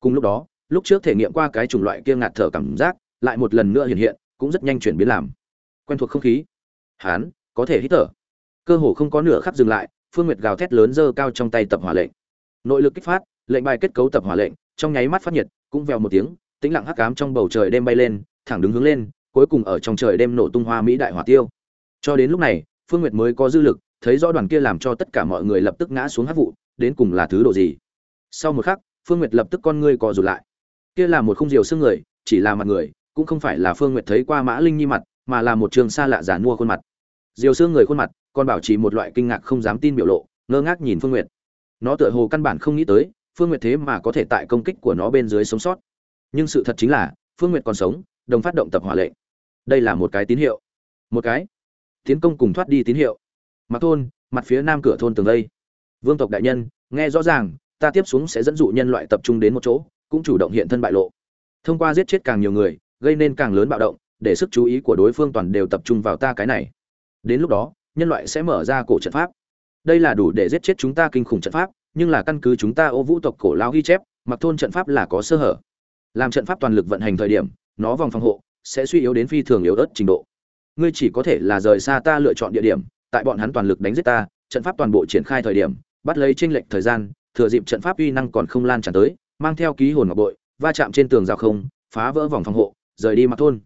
Cùng lúc đó, lúc trước thể nghiệm qua cái chủng loại kia ngạt thở cảm giác, lại một lần nữa hiện hiện, cũng rất nhanh chuyển biến làm quen thuộc không khí. Hắn có thể hít thở. Cơ hồ không có nửa khắc dừng lại, Phương Nguyệt gào thét lớn dơ cao trong tay tập hỏa lệnh. Nội lực kích phát, lệnh bài kết cấu tập hỏa lệnh, trong nháy mắt phát nhiệt, cũng vèo một tiếng, tĩnh lặng hắc ám trong bầu trời đêm bay lên, thẳng đứng hướng lên, cuối cùng ở trong trời đêm nổ tung hoa mỹ đại hỏa tiêu. Cho đến lúc này, Phương Nguyệt mới có dư lực, thấy rõ đoàn kia làm cho tất cả mọi người lập tức ngã xuống hắc vụ, đến cùng là thứ độ gì. Sau một khắc, Phương Nguyệt lập tức con ngươi co rụt lại. Kia là một khung diều xương người, chỉ là mặt người, cũng không phải là Phương Nguyệt thấy qua Mã Linh Nhi mặt, mà là một trường xa lạ giản mua khuôn mặt. Diều xương người khuôn mặt, còn bảo trì một loại kinh ngạc không dám tin biểu lộ, ngơ ngác nhìn Phương Nguyệt. Nó tựa hồ căn bản không nghĩ tới, Phương Nguyệt thế mà có thể tại công kích của nó bên dưới sống sót. Nhưng sự thật chính là, Phương Nguyệt còn sống, đồng phát động tập hỏa lệnh. Đây là một cái tín hiệu. Một cái tiến công cùng thoát đi tín hiệu. Mặt thôn, mặt phía nam cửa thôn tường đây. Vương tộc đại nhân, nghe rõ ràng, ta tiếp xuống sẽ dẫn dụ nhân loại tập trung đến một chỗ, cũng chủ động hiện thân bại lộ. Thông qua giết chết càng nhiều người, gây nên càng lớn bạo động, để sức chú ý của đối phương toàn đều tập trung vào ta cái này. Đến lúc đó, nhân loại sẽ mở ra cổ trận pháp. Đây là đủ để giết chết chúng ta kinh khủng trận pháp, nhưng là căn cứ chúng ta ô vũ tộc cổ lao ghi chép, mặc thôn trận pháp là có sơ hở. Làm trận pháp toàn lực vận hành thời điểm, nó vòng phòng hộ sẽ suy yếu đến phi thường yếu ớt trình độ. Ngươi chỉ có thể là rời xa ta lựa chọn địa điểm, tại bọn hắn toàn lực đánh giết ta, trận pháp toàn bộ triển khai thời điểm, bắt lấy tranh lệch thời gian, thừa dịp trận pháp uy năng còn không lan tràn tới, mang theo ký hồn ngọc bội, va chạm trên tường giao không, phá vỡ vòng phòng hộ, rời đi mặt thôn.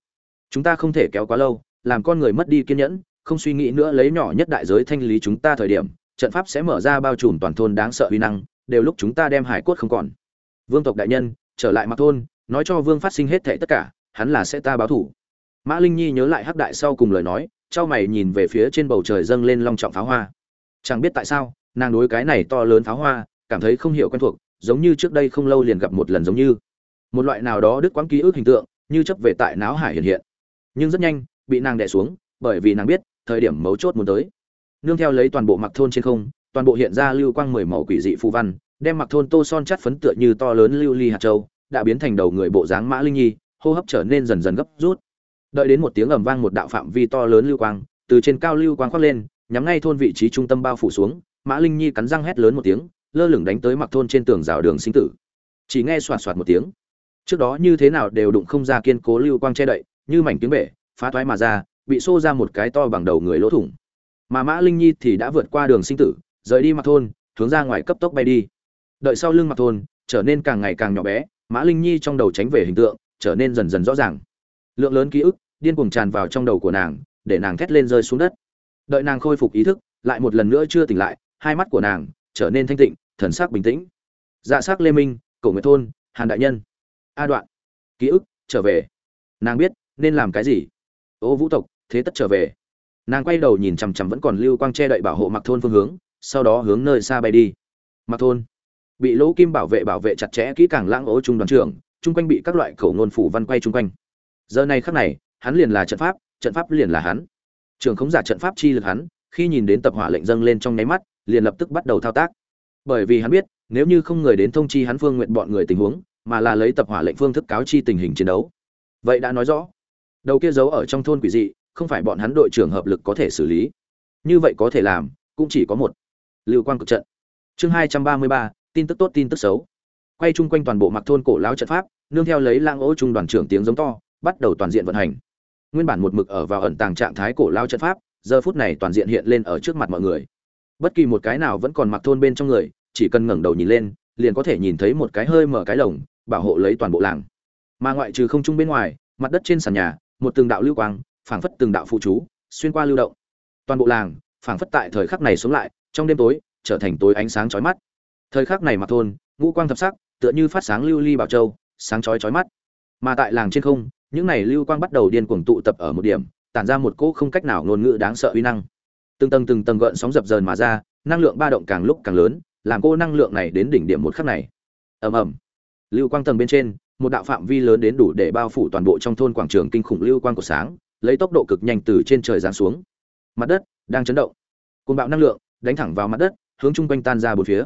Chúng ta không thể kéo quá lâu, làm con người mất đi kiên nhẫn, không suy nghĩ nữa lấy nhỏ nhất đại giới thanh lý chúng ta thời điểm, trận pháp sẽ mở ra bao trùm toàn thôn đáng sợ uy năng, đều lúc chúng ta đem hải cốt không còn. Vương tộc đại nhân, trở lại mặt thôn, nói cho Vương phát sinh hết thệ tất cả, hắn là sẽ ta báo thủ. Mã Linh Nhi nhớ lại hắc đại sau cùng lời nói, trao mày nhìn về phía trên bầu trời dâng lên long trọng pháo hoa. Chẳng biết tại sao, nàng đối cái này to lớn pháo hoa, cảm thấy không hiểu quen thuộc, giống như trước đây không lâu liền gặp một lần giống như. Một loại nào đó đứt quãng ký ức hình tượng, như chấp về tại não hải hiện hiện. Nhưng rất nhanh, bị nàng đè xuống, bởi vì nàng biết, thời điểm mấu chốt muốn tới. Nương theo lấy toàn bộ mặc thôn trên không, toàn bộ hiện ra lưu quang mười màu quỷ dị phù văn, đem mặc thôn tô son chắt phấn tựa như to lớn lưu ly hạt châu, đã biến thành đầu người bộ dáng Mã Linh Nhi, hô hấp trở nên dần dần gấp rút. Đợi đến một tiếng ầm vang một đạo phạm vi to lớn lưu quang, từ trên cao lưu quang khoác lên, nhắm ngay thôn vị trí trung tâm bao phủ xuống, Mã Linh Nhi cắn răng hét lớn một tiếng, lơ lửng đánh tới mặc thôn trên tường rào đường sinh tử. Chỉ nghe soạt soạt một tiếng. Trước đó như thế nào đều đụng không ra kiên cố lưu quang che đậy, như mảnh tiếng bể, phá thoái mà ra, bị xô ra một cái to bằng đầu người lỗ thủng. Mà Mã Linh Nhi thì đã vượt qua đường sinh tử, rời đi mặc thôn, hướng ra ngoài cấp tốc bay đi. Đợi sau lưng mặc thôn, trở nên càng ngày càng nhỏ bé, Mã Linh Nhi trong đầu tránh về hình tượng, trở nên dần dần rõ ràng. Lượng lớn ký ức điên cuồng tràn vào trong đầu của nàng, để nàng thét lên rơi xuống đất. Đợi nàng khôi phục ý thức, lại một lần nữa chưa tỉnh lại, hai mắt của nàng trở nên thanh tịnh thần sắc bình tĩnh. Dạ sắc lê minh cổ nguyệt thôn hàn đại nhân. A đoạn. Ký ức trở về. Nàng biết nên làm cái gì? Ô vũ tộc thế tất trở về. Nàng quay đầu nhìn chằm chằm vẫn còn lưu quang che đậy bảo hộ mặc thôn phương hướng sau đó hướng nơi xa bay đi. Mặc thôn. Bị lỗ kim bảo vệ bảo vệ chặt chẽ kỹ càng lãng ố trung đoàn trưởng chung quanh bị các loại khẩu ngôn phủ văn quay chung quanh. Giờ này khắc này hắn liền là trận pháp trận pháp liền là hắn. Trường khống giả trận pháp chi lực hắn, khi nhìn đến tập hỏa lệnh dâng lên trong nháy mắt, liền lập tức bắt đầu thao tác. Bởi vì hắn biết, nếu như không người đến thông chi hắn phương nguyện bọn người tình huống, mà là lấy tập hỏa lệnh phương thức cáo chi tình hình chiến đấu. Vậy đã nói rõ, đầu kia giấu ở trong thôn quỷ dị, không phải bọn hắn đội trưởng hợp lực có thể xử lý. Như vậy có thể làm, cũng chỉ có một. Lưu quan cực trận. Chương hai trăm ba mươi ba, tin tức tốt, tin tức xấu. Quay chung quanh toàn bộ mặc thôn cổ lão trận pháp, nương theo lấy lang ô trung đoàn trưởng tiếng giống to, bắt đầu toàn diện vận hành nguyên bản một mực ở vào ẩn tàng trạng thái cổ lao trận pháp, giờ phút này toàn diện hiện lên ở trước mặt mọi người. Bất kỳ một cái nào vẫn còn mặc thôn bên trong người, chỉ cần ngẩng đầu nhìn lên, liền có thể nhìn thấy một cái hơi mở cái lồng, bảo hộ lấy toàn bộ làng. Mà ngoại trừ không trung bên ngoài, mặt đất trên sàn nhà, một từng đạo lưu quang, phảng phất từng đạo phụ chú, xuyên qua lưu động. Toàn bộ làng, phảng phất tại thời khắc này sống lại, trong đêm tối, trở thành tối ánh sáng chói mắt. Thời khắc này mặc thôn, ngũ quang thập sắc, tựa như phát sáng lưu ly bảo châu, sáng chói chói mắt. Mà tại làng trên không những này lưu quang bắt đầu điên cuồng tụ tập ở một điểm, tản ra một cỗ không cách nào ngôn ngữ đáng sợ uy năng. Từng tầng từng tầng gợn sóng dập dờn mà ra, năng lượng ba động càng lúc càng lớn, làm cô năng lượng này đến đỉnh điểm một khắc này. Ầm ầm. Lưu quang tầng bên trên, một đạo phạm vi lớn đến đủ để bao phủ toàn bộ trong thôn quảng trường kinh khủng lưu quang của sáng, lấy tốc độ cực nhanh từ trên trời giáng xuống. Mặt đất đang chấn động. Côn bạo năng lượng đánh thẳng vào mặt đất, hướng chung quanh tan ra bốn phía.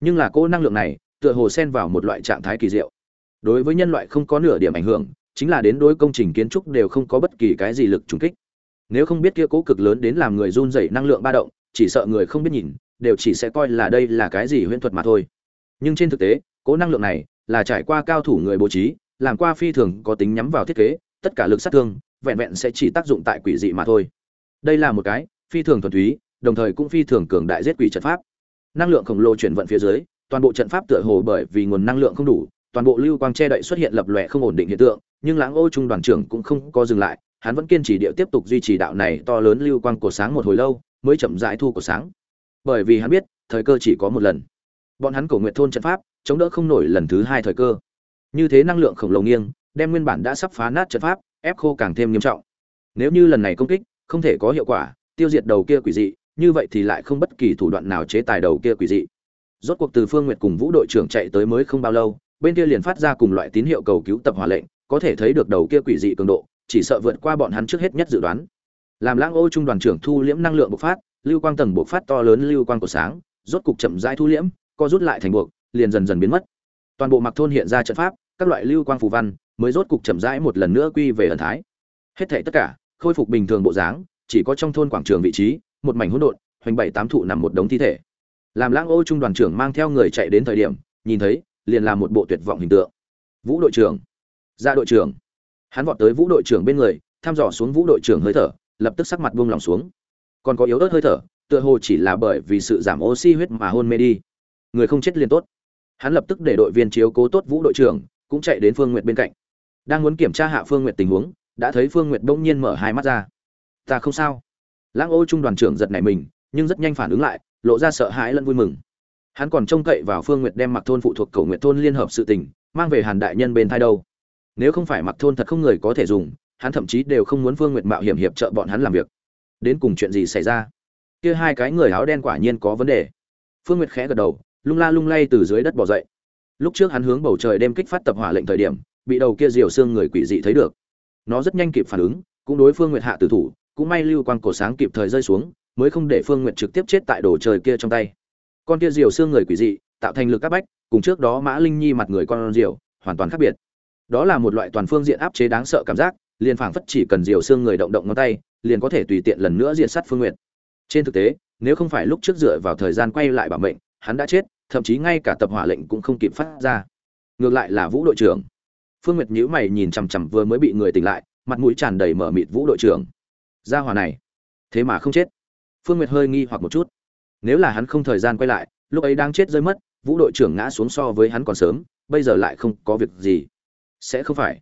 Nhưng là cô năng lượng này, tựa hồ xen vào một loại trạng thái kỳ diệu. Đối với nhân loại không có nửa điểm ảnh hưởng chính là đến đối công trình kiến trúc đều không có bất kỳ cái gì lực trùng kích. Nếu không biết kia cố cực lớn đến làm người run rẩy năng lượng ba động, chỉ sợ người không biết nhìn, đều chỉ sẽ coi là đây là cái gì huyễn thuật mà thôi. Nhưng trên thực tế, cố năng lượng này là trải qua cao thủ người bố trí, làm qua phi thường có tính nhắm vào thiết kế, tất cả lực sát thương, vẹn vẹn sẽ chỉ tác dụng tại quỷ dị mà thôi. Đây là một cái phi thường thuần túy, đồng thời cũng phi thường cường đại giết quỷ trận pháp. Năng lượng khổng lồ chuyển vận phía dưới, toàn bộ trận pháp tựa hồ bởi vì nguồn năng lượng không đủ, toàn bộ lưu quang che đậy xuất hiện lập lòe không ổn định hiện tượng nhưng lãng ô trung đoàn trưởng cũng không có dừng lại, hắn vẫn kiên trì điệu tiếp tục duy trì đạo này to lớn lưu quang của sáng một hồi lâu, mới chậm rãi thu của sáng. Bởi vì hắn biết, thời cơ chỉ có một lần. Bọn hắn cổ nguyện thôn trận pháp, chống đỡ không nổi lần thứ hai thời cơ. Như thế năng lượng khổng lồ nghiêng, đem nguyên bản đã sắp phá nát trận pháp, ép khô càng thêm nghiêm trọng. Nếu như lần này công kích, không thể có hiệu quả, tiêu diệt đầu kia quỷ dị, như vậy thì lại không bất kỳ thủ đoạn nào chế tài đầu kia quỷ dị. Rốt cuộc từ phương nguyệt cùng vũ đội trưởng chạy tới mới không bao lâu, bên kia liền phát ra cùng loại tín hiệu cầu cứu tập hỏa lệnh có thể thấy được đầu kia quỷ dị cường độ, chỉ sợ vượt qua bọn hắn trước hết nhất dự đoán. Làm lãng ô trung đoàn trưởng thu liễm năng lượng bộc phát, lưu quang tầng bộc phát to lớn lưu quang của sáng, rốt cục chậm rãi thu liễm, co rút lại thành buộc, liền dần dần biến mất. Toàn bộ mặc thôn hiện ra trận pháp, các loại lưu quang phù văn mới rốt cục chậm rãi một lần nữa quy về ẩn thái. Hết thảy tất cả, khôi phục bình thường bộ dáng, chỉ có trong thôn quảng trường vị trí, một mảnh hỗn độn, hoành bảy tám thụ nằm một đống thi thể. Làm lãng ô trung đoàn trưởng mang theo người chạy đến thời điểm, nhìn thấy, liền là một bộ tuyệt vọng hình tượng. Vũ đội trưởng ra đội trưởng. Hắn vọt tới vũ đội trưởng bên người, thăm dò xuống vũ đội trưởng hơi thở, lập tức sắc mặt buông lòng xuống. Còn có yếu ớt hơi thở, tựa hồ chỉ là bởi vì sự giảm oxy huyết mà hôn mê đi. Người không chết liền tốt. Hắn lập tức để đội viên chiếu cố tốt vũ đội trưởng, cũng chạy đến phương nguyệt bên cạnh. Đang muốn kiểm tra hạ phương nguyệt tình huống, đã thấy phương nguyệt bỗng nhiên mở hai mắt ra. Ta không sao. Lãng ô trung đoàn trưởng giật nảy mình, nhưng rất nhanh phản ứng lại, lộ ra sợ hãi lẫn vui mừng. Hắn còn trông cậy vào phương nguyệt đem mặc thôn phụ thuộc cầu nguyện thôn liên hợp sự tình, mang về hàn đại nhân bên thai đâu nếu không phải mặc thôn thật không người có thể dùng, hắn thậm chí đều không muốn phương nguyệt mạo hiểm hiệp trợ bọn hắn làm việc. Đến cùng chuyện gì xảy ra? Kia hai cái người áo đen quả nhiên có vấn đề. Phương nguyệt khẽ gật đầu, lung la lung lay từ dưới đất bỏ dậy. Lúc trước hắn hướng bầu trời đem kích phát tập hỏa lệnh thời điểm, bị đầu kia diều xương người quỷ dị thấy được. Nó rất nhanh kịp phản ứng, cũng đối phương nguyệt hạ tử thủ, cũng may lưu quang cổ sáng kịp thời rơi xuống, mới không để phương nguyệt trực tiếp chết tại đồ trời kia trong tay. Con kia diều xương người quỷ dị, tạo thành lực các bách, cùng trước đó mã linh nhi mặt người con diều, hoàn toàn khác biệt đó là một loại toàn phương diện áp chế đáng sợ cảm giác, liền phảng phất chỉ cần diều xương người động động ngón tay, liền có thể tùy tiện lần nữa diện sát phương nguyệt. Trên thực tế, nếu không phải lúc trước dựa vào thời gian quay lại bảo mệnh, hắn đã chết, thậm chí ngay cả tập hỏa lệnh cũng không kịp phát ra. Ngược lại là vũ đội trưởng. Phương nguyệt nhíu mày nhìn chằm chằm vừa mới bị người tỉnh lại, mặt mũi tràn đầy mở mịt vũ đội trưởng. Gia hỏa này, thế mà không chết. Phương nguyệt hơi nghi hoặc một chút. Nếu là hắn không thời gian quay lại, lúc ấy đang chết rơi mất, vũ đội trưởng ngã xuống so với hắn còn sớm, bây giờ lại không có việc gì sẽ không phải.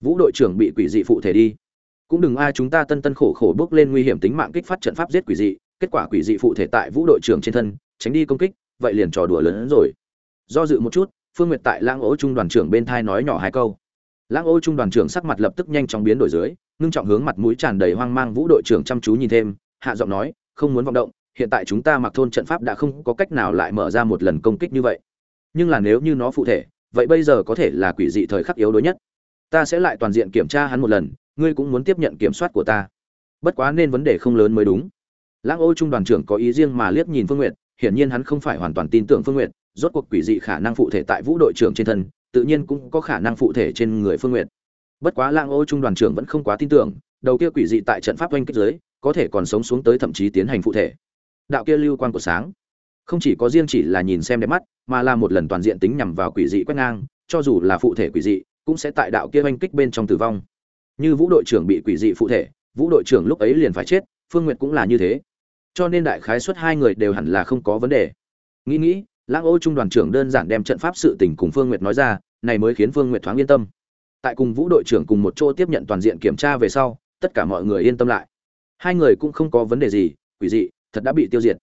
Vũ đội trưởng bị quỷ dị phụ thể đi. Cũng đừng ai chúng ta tân tân khổ khổ bước lên nguy hiểm tính mạng kích phát trận pháp giết quỷ dị, kết quả quỷ dị phụ thể tại vũ đội trưởng trên thân, tránh đi công kích, vậy liền trò đùa lớn hơn rồi. Do dự một chút, phương nguyệt tại lãng ô trung đoàn trưởng bên thai nói nhỏ hai câu. Lãng ô trung đoàn trưởng sắc mặt lập tức nhanh chóng biến đổi dưới, ngưng trọng hướng mặt mũi tràn đầy hoang mang vũ đội trưởng chăm chú nhìn thêm, hạ giọng nói, không muốn vọng động, hiện tại chúng ta mặc thôn trận pháp đã không có cách nào lại mở ra một lần công kích như vậy. Nhưng là nếu như nó phụ thể vậy bây giờ có thể là quỷ dị thời khắc yếu đuối nhất. Ta sẽ lại toàn diện kiểm tra hắn một lần, ngươi cũng muốn tiếp nhận kiểm soát của ta. Bất quá nên vấn đề không lớn mới đúng. Lãng ô trung đoàn trưởng có ý riêng mà liếc nhìn phương n g u y ệ t hiển nhiên hắn không phải hoàn toàn tin tưởng phương n g u y ệ t rốt cuộc quỷ dị khả năng phụ thể tại vũ đội trưởng trên thân, tự nhiên cũng có khả năng phụ thể trên người phương n g u y ệ t bất quá lãng ô trung đoàn trưởng vẫn không quá tin tưởng, đầu kia quỷ dị tại trận pháp oanh kích giới có thể còn sống xuống tới thậm chí tiến hành phụ thể. Đạo kia lưu quan của sáng, không chỉ có riêng chỉ là nhìn xem đẹp mắt mà là một lần toàn diện tính nhằm vào quỷ dị quét ngang, cho dù là phụ thể quỷ dị, cũng sẽ tại đạo kia oanh kích bên trong tử vong. Như vũ đội trưởng bị quỷ dị phụ thể, vũ đội trưởng lúc ấy liền phải chết, phương n g u y ệ t cũng là như thế. Cho nên đại khái suất hai người đều hẳn là không có vấn đề. Nghĩ nghĩ lãng ô trung đoàn trưởng đơn giản đem trận pháp sự tình cùng phương nguyệt nói ra, này mới khiến phương nguyệt thoáng yên tâm. Tại cùng vũ đội trưởng cùng một chỗ tiếp nhận toàn diện kiểm tra về sau, tất cả mọi người yên tâm lại. Hai người cũng không có vấn đề gì, quỷ dị, thật đã bị tiêu diệt.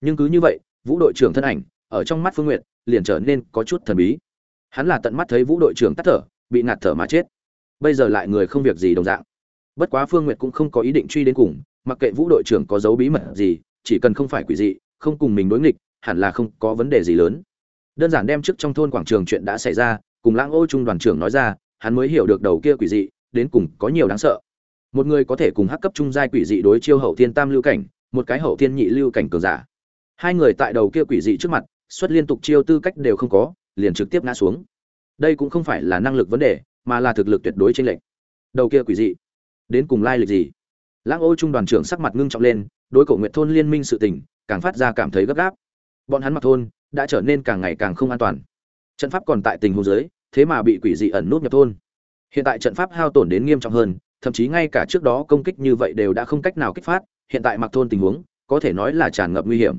Nhưng cứ như vậy, vũ đội trưởng thân ảnh, ở trong mắt phương nguyệt liền trở nên có chút thần bí. Hắn là tận mắt thấy vũ đội trưởng tắt thở, bị ngạt thở mà chết. Bây giờ lại người không việc gì đồng dạng. Bất quá phương nguyệt cũng không có ý định truy đến cùng, mặc kệ vũ đội trưởng có dấu bí mật gì, chỉ cần không phải quỷ dị, không cùng mình đối nghịch, hẳn là không có vấn đề gì lớn. Đơn giản đem trước trong thôn quảng trường chuyện đã xảy ra, cùng lãng ô trung đoàn trưởng nói ra, hắn mới hiểu được đầu kia quỷ dị, đến cùng có nhiều đáng sợ. Một người có thể cùng hắc cấp trung giai quỷ dị đối chiêu hậu thiên tam lưu cảnh, một cái hậu thiên nhị lưu cảnh cường giả. Hai người tại đầu kia quỷ dị trước mặt xuất liên tục chiêu tư cách đều không có, liền trực tiếp ngã xuống. Đây cũng không phải là năng lực vấn đề, mà là thực lực tuyệt đối trên lệnh đầu kia quỷ dị. Đến cùng lai lịch gì? Lãng ô trung đoàn trưởng sắc mặt ngưng trọng lên, đối cổ nguyệt thôn liên minh sự tình, càng phát ra cảm thấy gấp gáp. Bọn hắn mặc thôn, đã trở nên càng ngày càng không an toàn. Trận pháp còn tại tình huống dưới, thế mà bị quỷ dị ẩn nút nhập thôn. Hiện tại trận pháp hao tổn đến nghiêm trọng hơn, thậm chí ngay cả trước đó công kích như vậy đều đã không cách nào kích phát, hiện tại mặc thôn tình huống, có thể nói là tràn ngập nguy hiểm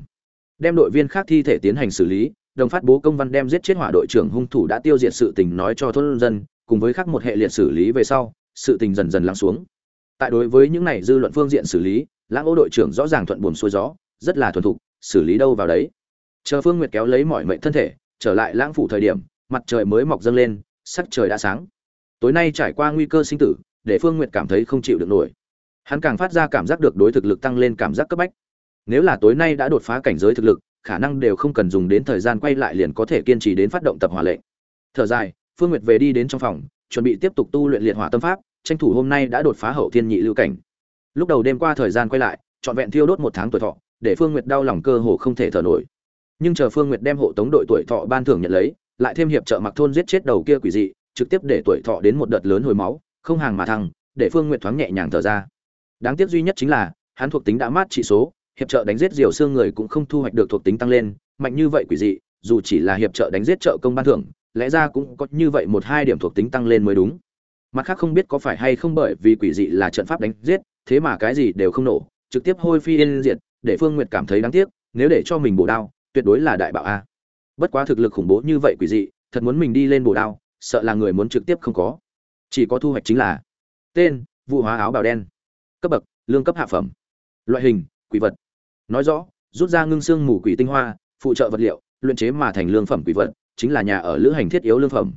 đem đội viên khác thi thể tiến hành xử lý, đồng phát bố công văn đem giết chết hỏa đội trưởng hung thủ đã tiêu diệt sự tình nói cho thôn dân, cùng với khác một hệ liệt xử lý về sau, sự tình dần dần lắng xuống. Tại đối với những này dư luận phương diện xử lý, lãng ô đội trưởng rõ ràng thuận buồm xuôi gió, rất là thuần thục, xử lý đâu vào đấy. Chờ phương nguyệt kéo lấy mọi mệnh thân thể, trở lại lãng phủ thời điểm, mặt trời mới mọc dâng lên, sắc trời đã sáng. Tối nay trải qua nguy cơ sinh tử, để phương nguyệt cảm thấy không chịu được nổi. Hắn càng phát ra cảm giác được đối thực lực tăng lên cảm giác cấp bách nếu là tối nay đã đột phá cảnh giới thực lực, khả năng đều không cần dùng đến thời gian quay lại liền có thể kiên trì đến phát động tập hỏa lệnh. Thở dài, phương nguyệt về đi đến trong phòng, chuẩn bị tiếp tục tu luyện liệt hỏa tâm pháp, tranh thủ hôm nay đã đột phá hậu thiên nhị lưu cảnh. Lúc đầu đêm qua thời gian quay lại, trọn vẹn thiêu đốt một tháng tuổi thọ, để phương nguyệt đau lòng cơ hồ không thể thở nổi. Nhưng chờ phương nguyệt đem hộ tống đội tuổi thọ ban thưởng nhận lấy, lại thêm hiệp trợ mặc thôn giết chết đầu kia quỷ dị, trực tiếp để tuổi thọ đến một đợt lớn hồi máu, không hàng mà thăng, để phương nguyệt thoáng nhẹ nhàng thở ra. Đáng tiếc duy nhất chính là, hắn thuộc tính đã mát trị số hiệp trợ đánh giết diều xương người cũng không thu hoạch được thuộc tính tăng lên, mạnh như vậy quỷ dị, dù chỉ là hiệp trợ đánh giết trợ công ban thưởng, lẽ ra cũng có như vậy một hai điểm thuộc tính tăng lên mới đúng. Mặt khác không biết có phải hay không bởi vì quỷ dị là trận pháp đánh giết, thế mà cái gì đều không nổ, trực tiếp hôi phi yên diệt, để phương nguyệt cảm thấy đáng tiếc, nếu để cho mình bổ đao, tuyệt đối là đại bạo a. Bất quá thực lực khủng bố như vậy quỷ dị, thật muốn mình đi lên bổ đao, sợ là người muốn trực tiếp không có. Chỉ có thu hoạch chính là tên vụ hóa áo bào đen. Cấp bậc, lương cấp hạ phẩm. Loại hình, quỷ vật nói rõ, rút ra ngưng xương mù quỷ tinh hoa, phụ trợ vật liệu, luyện chế mà thành lương phẩm quỷ vật, chính là nhà ở lữ hành thiết yếu lương phẩm.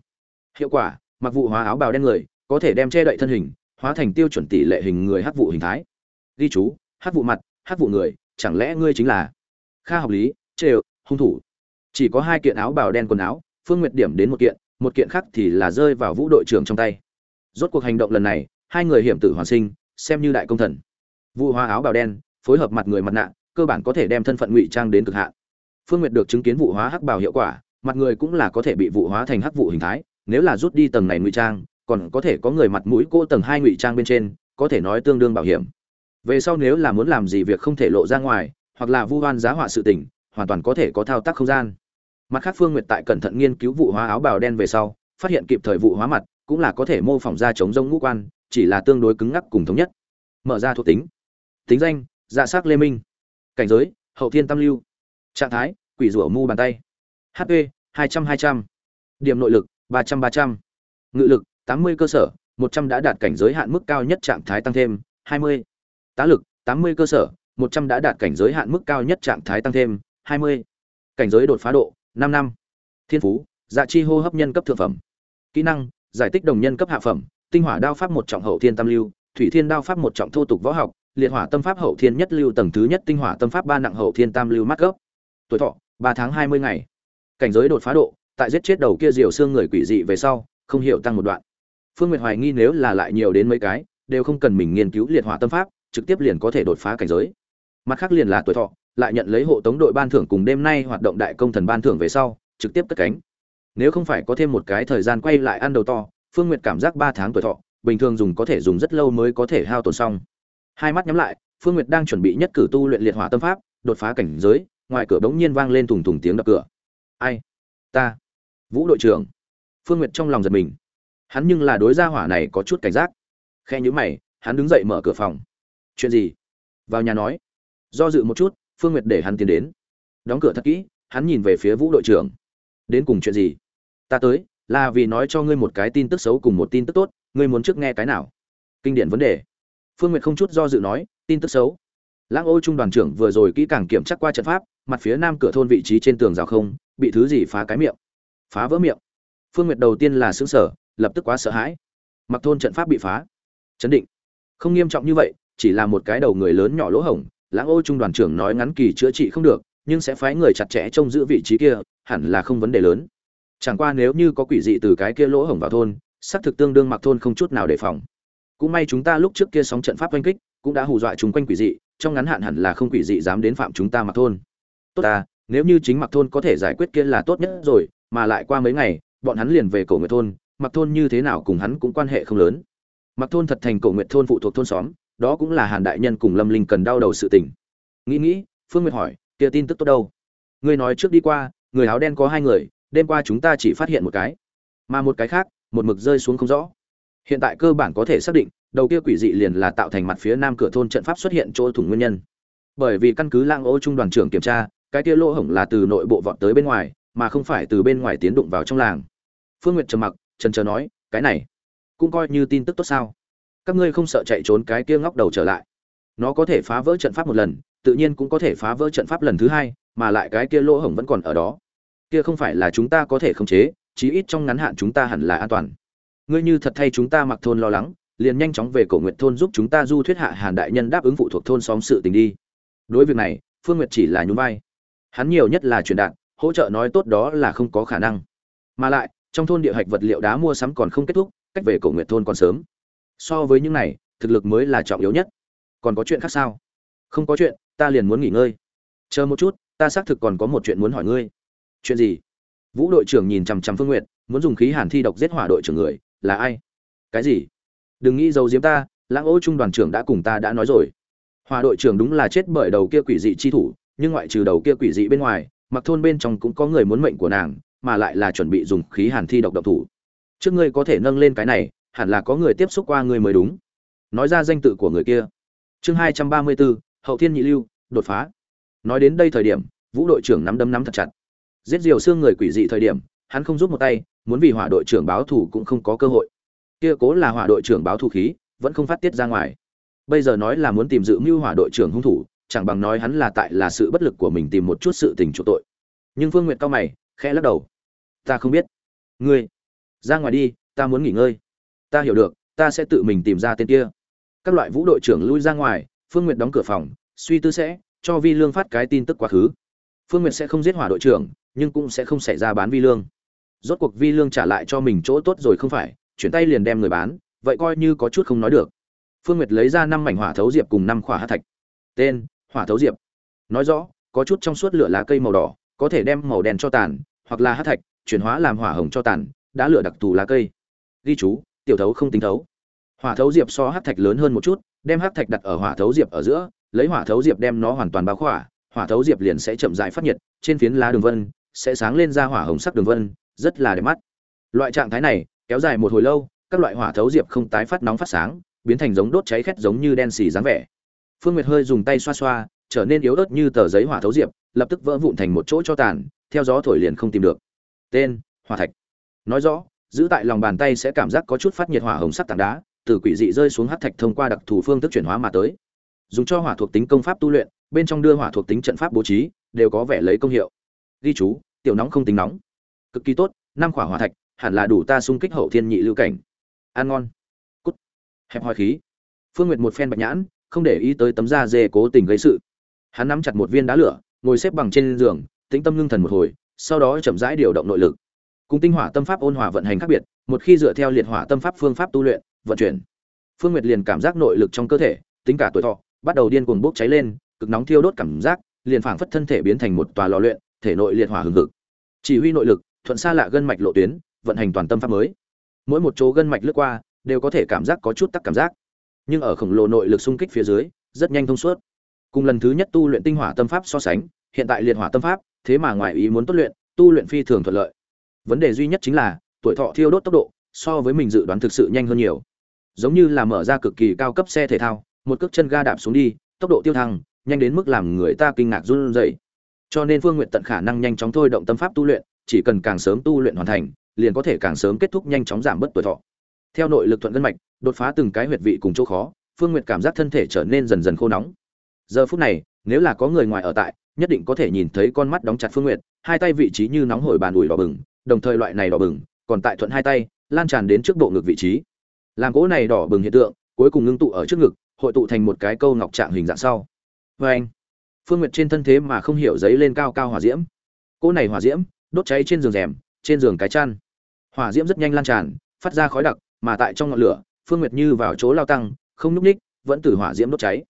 Hiệu quả, mặc vụ hóa áo bào đen người, có thể đem che đậy thân hình, hóa thành tiêu chuẩn tỷ lệ hình người hát vụ hình thái. Ghi chú hát vụ mặt hát vụ người, chẳng lẽ ngươi chính là kha học lý chê hung thủ? Chỉ có hai kiện áo bào đen quần áo, phương nguyệt điểm đến một kiện một kiện khác thì là rơi vào vũ đội trưởng trong tay. Rốt cuộc hành động lần này, hai người hiểm tử hoàn sinh, xem như đại công thần. Vụ hoa áo bào đen, phối hợp mặt người mặt nạ cơ bản có thể đem thân phận ngụy trang đến cực hạn. Phương nguyệt được chứng kiến vụ hóa hắc bào hiệu quả, mặt người cũng là có thể bị vụ hóa thành hắc vụ hình thái, nếu là rút đi tầng này ngụy trang, còn có thể có người mặt mũi cô tầng hai ngụy trang bên trên, có thể nói tương đương bảo hiểm. Về sau nếu là muốn làm gì việc không thể lộ ra ngoài, hoặc là vu oan giá họa sự tình, hoàn toàn có thể có thao tác không gian. Mặt khác phương nguyệt tại cẩn thận nghiên cứu vụ hóa áo bào đen về sau, phát hiện kịp thời vụ hóa mặt, cũng là có thể mô phỏng ra chống rông ngũ quan, chỉ là tương đối cứng ngắc cùng thống nhất. Mở ra thuộc tính. Tính danh dạ sắc lê minh cảnh giới hậu thiên tam lưu. Trạng thái quỷ rủa mu bàn tay. Hp hai trăm hai trăm. Điểm nội lực ba trăm ba trăm. Ngự lực 80 cơ sở, 100 đã đạt cảnh giới hạn mức cao nhất trạng thái tăng thêm, 20. Tá lực, 80 cơ sở, 100 đã đạt cảnh giới hạn mức cao nhất trạng thái tăng thêm, 20. cảnh giới đột phá độ năm năm. Thiên phú dạ chi hô hấp nhân cấp thượng phẩm. Kỹ năng giải tích đồng nhân cấp hạ phẩm tinh hỏa đao pháp một trọng hậu thiên tam lưu thủy thiên đao pháp một trọng thô tục võ học liệt hỏa tâm pháp hậu thiên nhất lưu tầng thứ nhất tinh hỏa tâm pháp ba nặng hậu thiên tam lưu mắt cấp tuổi thọ, ba tháng hai mươi ngày. Cảnh giới đột phá độ, tại giết chết đầu kia diều xương người quỷ dị về sau, không hiểu tăng một đoạn. Phương nguyệt hoài nghi nếu là lại nhiều đến mấy cái, đều không cần mình nghiên cứu liệt hỏa tâm pháp, trực tiếp liền có thể đột phá cảnh giới. Mặt khác liền là tuổi thọ, lại nhận lấy hộ tống đội ban thưởng cùng đêm nay hoạt động đại công thần ban thưởng về sau, trực tiếp cất cánh. Nếu không phải có thêm một cái thời gian quay lại ăn đầu to, phương nguyệt cảm giác ba tháng tuổi thọ, bình thường dùng có thể dùng rất lâu mới có thể hao tồn xong hai mắt nhắm lại, phương nguyệt đang chuẩn bị nhất cử tu luyện liệt hỏa tâm pháp, đột phá cảnh giới, ngoài cửa bỗng nhiên vang lên thùng thùng tiếng đập cửa. Ai? Ta. Vũ đội trưởng. Phương nguyệt trong lòng giật mình. Hắn nhưng là đối gia hỏa này có chút cảnh giác. Khe nhữ mày, hắn đứng dậy mở cửa phòng. Chuyện gì? Vào nhà nói. Do dự một chút, phương nguyệt để hắn tiến đến. Đóng cửa thật kỹ, hắn nhìn về phía vũ đội trưởng. Đến cùng chuyện gì? Ta tới, là vì nói cho ngươi một cái tin tức xấu cùng một tin tức tốt, ngươi muốn trước nghe cái nào? Kinh điển vấn đề phương nguyệt không chút do dự nói, tin tức xấu. Lãng ô trung đoàn trưởng vừa rồi kỹ càng kiểm tra qua trận pháp, mặt phía nam cửa thôn vị trí trên tường rào không, bị thứ gì phá cái miệng. Phá vỡ miệng. Phương nguyệt đầu tiên là xứng sở lập tức quá sợ hãi. Mặc thôn trận pháp bị phá. Chấn định. Không nghiêm trọng như vậy, chỉ là một cái đầu người lớn nhỏ lỗ hổng. Lãng ô trung đoàn trưởng nói ngắn kỳ chữa trị không được, nhưng sẽ phái người chặt chẽ trông giữ vị trí kia, hẳn là không vấn đề lớn. Chẳng qua nếu như có quỷ dị từ cái kia lỗ hổng vào thôn, xác thực tương đương mặc thôn không chút nào đề phòng cũng may chúng ta lúc trước kia sóng trận pháp oanh kích, cũng đã hù dọa chúng quanh quỷ dị, trong ngắn hạn hẳn là không quỷ dị dám đến phạm chúng ta mặc thôn. Tốt ta, nếu như chính mặc thôn có thể giải quyết kia là tốt nhất rồi, mà lại qua mấy ngày, bọn hắn liền về cổ nguyệt thôn mặc thôn như thế nào cùng hắn cũng quan hệ không lớn. Mặc thôn thật thành cổ nguyệt thôn phụ thuộc thôn xóm, đó cũng là hàn đại nhân cùng lâm linh cần đau đầu sự tình. Nghĩ nghĩ, phương nguyệt hỏi, kia tin tức tốt đâu? Ngươi nói trước đi qua, người áo đen có hai người, đêm qua chúng ta chỉ phát hiện một cái, mà một cái khác, một mực rơi xuống không rõ hiện tại cơ bản có thể xác định, đầu kia quỷ dị liền là tạo thành mặt phía nam cửa thôn trận pháp xuất hiện chỗ thủng nguyên nhân. Bởi vì căn cứ lang ô trung đoàn trưởng kiểm tra, cái kia lỗ hổng là từ nội bộ vọt tới bên ngoài, mà không phải từ bên ngoài tiến đụng vào trong làng. Phương nguyệt trầm mặc trần trờ nói, cái này, cũng coi như tin tức tốt sao? Các ngươi không sợ chạy trốn cái kia ngóc đầu trở lại. Nó có thể phá vỡ trận pháp một lần, tự nhiên cũng có thể phá vỡ trận pháp lần thứ hai, mà lại cái kia lỗ hổng vẫn còn ở đó. Kia không phải là chúng ta có thể khống chế, chí ít trong ngắn hạn chúng ta hẳn là an toàn ngươi như thật thay chúng ta mặc thôn lo lắng, liền nhanh chóng về cổ nguyệt thôn giúp chúng ta du thuyết hạ hàn đại nhân đáp ứng phụ thuộc thôn xóm sự tình đi. Đối việc này, phương nguyệt chỉ là nhún vai. Hắn nhiều nhất là truyền đạt, hỗ trợ nói tốt đó là không có khả năng. Mà lại, trong thôn địa hạch vật liệu đá mua sắm còn không kết thúc, cách về cổ nguyệt thôn còn sớm. So với những này, thực lực mới là trọng yếu nhất. Còn có chuyện khác sao? Không có chuyện, ta liền muốn nghỉ ngơi. Chờ một chút, ta xác thực còn có một chuyện muốn hỏi ngươi. Chuyện gì? Vũ đội trưởng nhìn chằm chằm phương nguyệt, muốn dùng khí hàn thi độc giết hỏa đội trưởng người là ai? Cái gì? Đừng nghĩ giấu diếm ta, lãng ô trung đoàn trưởng đã cùng ta đã nói rồi. Hòa đội trưởng đúng là chết bởi đầu kia quỷ dị chi thủ, nhưng ngoại trừ đầu kia quỷ dị bên ngoài, mặc thôn bên trong cũng có người muốn mệnh của nàng, mà lại là chuẩn bị dùng khí hàn thi độc độc thủ. Trước ngươi có thể nâng lên cái này, hẳn là có người tiếp xúc qua ngươi mới đúng. Nói ra danh tự của người kia. Chương hai trăm ba mươi bốn, hậu thiên nhị lưu, đột phá. Nói đến đây thời điểm, vũ đội trưởng nắm đấm nắm thật chặt. Giết diều xương người quỷ dị thời điểm, hắn không giúp một tay muốn vì hỏa đội trưởng báo thù cũng không có cơ hội. Kia cố là hỏa đội trưởng báo thù khí, vẫn không phát tiết ra ngoài. Bây giờ nói là muốn tìm dự mưu hỏa đội trưởng hung thủ, chẳng bằng nói hắn là tại là sự bất lực của mình tìm một chút sự tình chỗ tội. Nhưng phương nguyện cao mày, khẽ lắc đầu. Ta không biết. Ngươi, ra ngoài đi, ta muốn nghỉ ngơi. Ta hiểu được, ta sẽ tự mình tìm ra tên kia. Các loại vũ đội trưởng lui ra ngoài, phương nguyệt đóng cửa phòng, suy tư sẽ, cho vi lương phát cái tin tức quá khứ. Phương nguyệt sẽ không giết hỏa đội trưởng, nhưng cũng sẽ không xảy ra bán vi lương rốt cuộc vi lương trả lại cho mình chỗ tốt rồi không phải, chuyển tay liền đem người bán, vậy coi như có chút không nói được. Phương nguyệt lấy ra năm mảnh hỏa thấu diệp cùng năm khỏa hát thạch. Tên, hỏa thấu diệp. Nói rõ, có chút trong suốt lửa lá cây màu đỏ, có thể đem màu đen cho tàn, hoặc là hát thạch, chuyển hóa làm hỏa hồng cho tàn, đã lửa đặc thù lá cây. Ghi chú, tiểu thấu không tính thấu. Hỏa thấu diệp so hát thạch lớn hơn một chút, đem hát thạch đặt ở hỏa thấu diệp ở giữa, lấy hỏa thấu diệp đem nó hoàn toàn bao khỏa, hỏa thấu diệp liền sẽ chậm rãi phát nhiệt, trên phiến lá đường vân sẽ sáng lên ra hỏa hồng sắc đường vân rất là đẹp mắt. Loại trạng thái này, kéo dài một hồi lâu, các loại hỏa thấu diệp không tái phát nóng phát sáng, biến thành giống đốt cháy khét giống như đen xì dáng vẻ. Phương nguyệt hơi dùng tay xoa xoa, trở nên yếu ớt như tờ giấy hỏa thấu diệp, lập tức vỡ vụn thành một chỗ cho tàn, theo gió thổi liền không tìm được. Tên, hỏa thạch. Nói rõ, giữ tại lòng bàn tay sẽ cảm giác có chút phát nhiệt hỏa hồng sắc tảng đá, từ quỷ dị rơi xuống hắc thạch thông qua đặc thù phương thức chuyển hóa mà tới. Dùng cho hỏa thuộc tính công pháp tu luyện, bên trong đưa hỏa thuộc tính trận pháp bố trí, đều có vẻ lấy công hiệu. Ghi chú, tiểu nóng không tính nóng cực kỳ tốt, năm khỏa hỏa thạch, hẳn là đủ ta xung kích hậu thiên nhị lưu cảnh. Ăn ngon. Cút. Hẹp hòi khí. Phương nguyệt một phen bạch nhãn, không để ý tới tấm da dê cố tình gây sự. Hắn nắm chặt một viên đá lửa, ngồi xếp bằng trên giường, tĩnh tâm ngưng thần một hồi, sau đó chậm rãi điều động nội lực. Cùng tinh hỏa tâm pháp ôn hòa vận hành khác biệt, một khi dựa theo liệt hỏa tâm pháp phương pháp tu luyện, vận chuyển. Phương nguyệt liền cảm giác nội lực trong cơ thể, tính cả tuổi thọ, bắt đầu điên cuồng bốc cháy lên, cực nóng thiêu đốt cảm giác, liền phảng phất thân thể biến thành một tòa lò luyện, thể nội liệt hỏa hừng hực. Chỉ huy nội lực thuận xa lạ gân mạch lộ tuyến, vận hành toàn tâm pháp mới. Mỗi một chỗ gân mạch lướt qua, đều có thể cảm giác có chút tắc cảm giác. Nhưng ở khổng lồ nội lực xung kích phía dưới, rất nhanh thông suốt. Cùng lần thứ nhất tu luyện tinh hỏa tâm pháp so sánh, hiện tại liệt hỏa tâm pháp, thế mà ngoài ý muốn tốt luyện, tu luyện phi thường thuận lợi. Vấn đề duy nhất chính là, tuổi thọ thiêu đốt tốc độ, so với mình dự đoán thực sự nhanh hơn nhiều. Giống như là mở ra cực kỳ cao cấp xe thể thao, một cước chân ga đạp xuống đi, tốc độ tiêu thăng, nhanh đến mức làm người ta kinh ngạc run rẩy. Cho nên phương nguyện tận khả năng nhanh chóng thôi động tâm pháp tu luyện chỉ cần càng sớm tu luyện hoàn thành, liền có thể càng sớm kết thúc nhanh chóng giảm bớt tuổi thọ. Theo nội lực thuận gân mạch, đột phá từng cái huyệt vị cùng chỗ khó, phương nguyệt cảm giác thân thể trở nên dần dần khô nóng. Giờ phút này, nếu là có người ngoài ở tại, nhất định có thể nhìn thấy con mắt đóng chặt phương nguyệt, hai tay vị trí như nóng hổi bàn ủi đỏ bừng, đồng thời loại này đỏ bừng, còn tại thuận hai tay, lan tràn đến trước bộ ngực vị trí. Làm gỗ này đỏ bừng hiện tượng, cuối cùng ngưng tụ ở trước ngực, hội tụ thành một cái câu ngọc trạng hình dạng sau. Vê anh phương nguyệt trên thân thế mà không hiểu giấy lên cao cao hỏa diễm. Cỗ này hỏa diễm đốt cháy trên giường rèm, trên giường cái chăn. Hỏa diễm rất nhanh lan tràn, phát ra khói đặc, mà tại trong ngọn lửa, phương nguyệt như vào chỗ lao tăng, không nhúc ních vẫn từ hỏa diễm đốt cháy.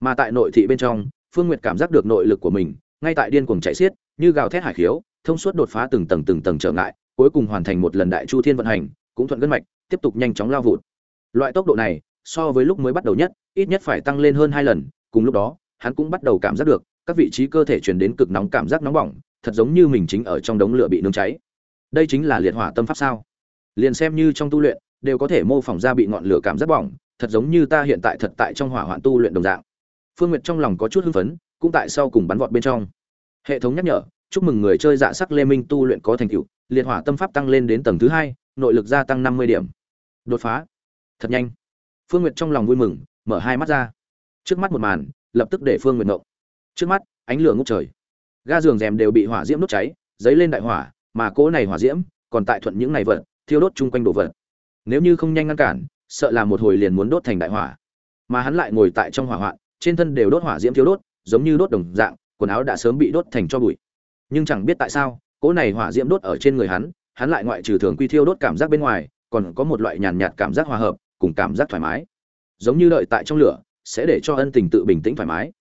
Mà tại nội thị bên trong, phương nguyệt cảm giác được nội lực của mình, ngay tại điên cuồng chạy xiết, như gào thét hải khiếu, thông suốt đột phá từng tầng từng tầng trở ngại, cuối cùng hoàn thành một lần đại chu thiên vận hành, cũng thuận gân mạch, tiếp tục nhanh chóng lao vụt. Loại tốc độ này, so với lúc mới bắt đầu nhất, ít nhất phải tăng lên hơn hai lần, cùng lúc đó, hắn cũng bắt đầu cảm giác được, các vị trí cơ thể truyền đến cực nóng cảm giác nóng bỏng thật giống như mình chính ở trong đống lửa bị nướng cháy. Đây chính là liệt hỏa tâm pháp sao? Liền xem như trong tu luyện, đều có thể mô phỏng ra bị ngọn lửa cảm giác bỏng, thật giống như ta hiện tại thật tại trong hỏa hoạn tu luyện đồng dạng. Phương nguyệt trong lòng có chút hưng phấn, cũng tại sau cùng bắn vọt bên trong. Hệ thống nhắc nhở, chúc mừng người chơi dạ sắc lê minh tu luyện có thành tựu, liệt hỏa tâm pháp tăng lên đến tầng thứ hai, nội lực gia tăng năm mươi điểm. Đột phá. Thật nhanh. Phương nguyệt trong lòng vui mừng, mở hai mắt ra. Trước mắt một màn, lập tức để phương nguyệt ngộng. Trước mắt, ánh lửa ngút trời ga giường rèm đều bị hỏa diễm đốt cháy, dấy lên đại hỏa, mà cỗ này hỏa diễm còn tại thuận những này vật, thiêu đốt chung quanh đồ vật. Nếu như không nhanh ngăn cản, sợ là một hồi liền muốn đốt thành đại hỏa. Mà hắn lại ngồi tại trong hỏa hoạn, trên thân đều đốt hỏa diễm thiêu đốt, giống như đốt đồng dạng, quần áo đã sớm bị đốt thành cho bụi. Nhưng chẳng biết tại sao, cỗ này hỏa diễm đốt ở trên người hắn hắn lại ngoại trừ thường quy thiêu đốt cảm giác bên ngoài, còn có một loại nhàn nhạt cảm giác hòa hợp, cùng cảm giác thoải mái. Giống như đợi tại trong lửa, sẽ để cho ân tình tự bình tĩnh thoải mái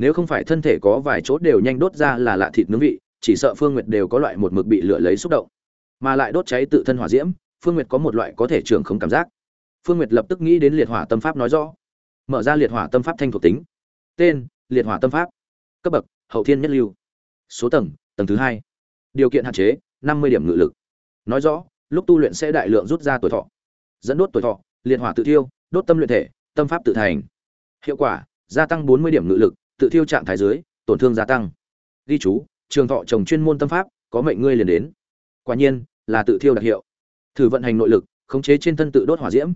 nếu không phải thân thể có vài chỗ đều nhanh đốt ra là lạ thịt nướng vị, chỉ sợ phương nguyệt đều có loại một mực bị lửa lấy xúc động. Mà lại đốt cháy tự thân hỏa diễm, phương nguyệt có một loại có thể trường không cảm giác. Phương nguyệt lập tức nghĩ đến liệt hỏa tâm pháp nói rõ. Mở ra liệt hỏa tâm pháp thanh thuộc tính. Tên, liệt hỏa tâm pháp. Cấp bậc, hậu thiên nhất lưu. Số tầng tầng thứ hai. Điều kiện hạn chế, năm mươi điểm ngự lực. Nói rõ, lúc tu luyện sẽ đại lượng rút ra tuổi thọ. Dẫn đốt tuổi thọ, liệt hỏa tự thiêu, đốt tâm luyện thể, tâm pháp tự thành. Hiệu quả, gia tăng bốn mươi điểm ngự lực tự thiêu trạng thái dưới, tổn thương gia tăng. Ghi chú, trường thọ trồng chuyên môn tâm pháp, có mệnh ngươi liền đến. Quả nhiên, là tự thiêu đặc hiệu. Thử vận hành nội lực, khống chế trên thân tự đốt hỏa diễm.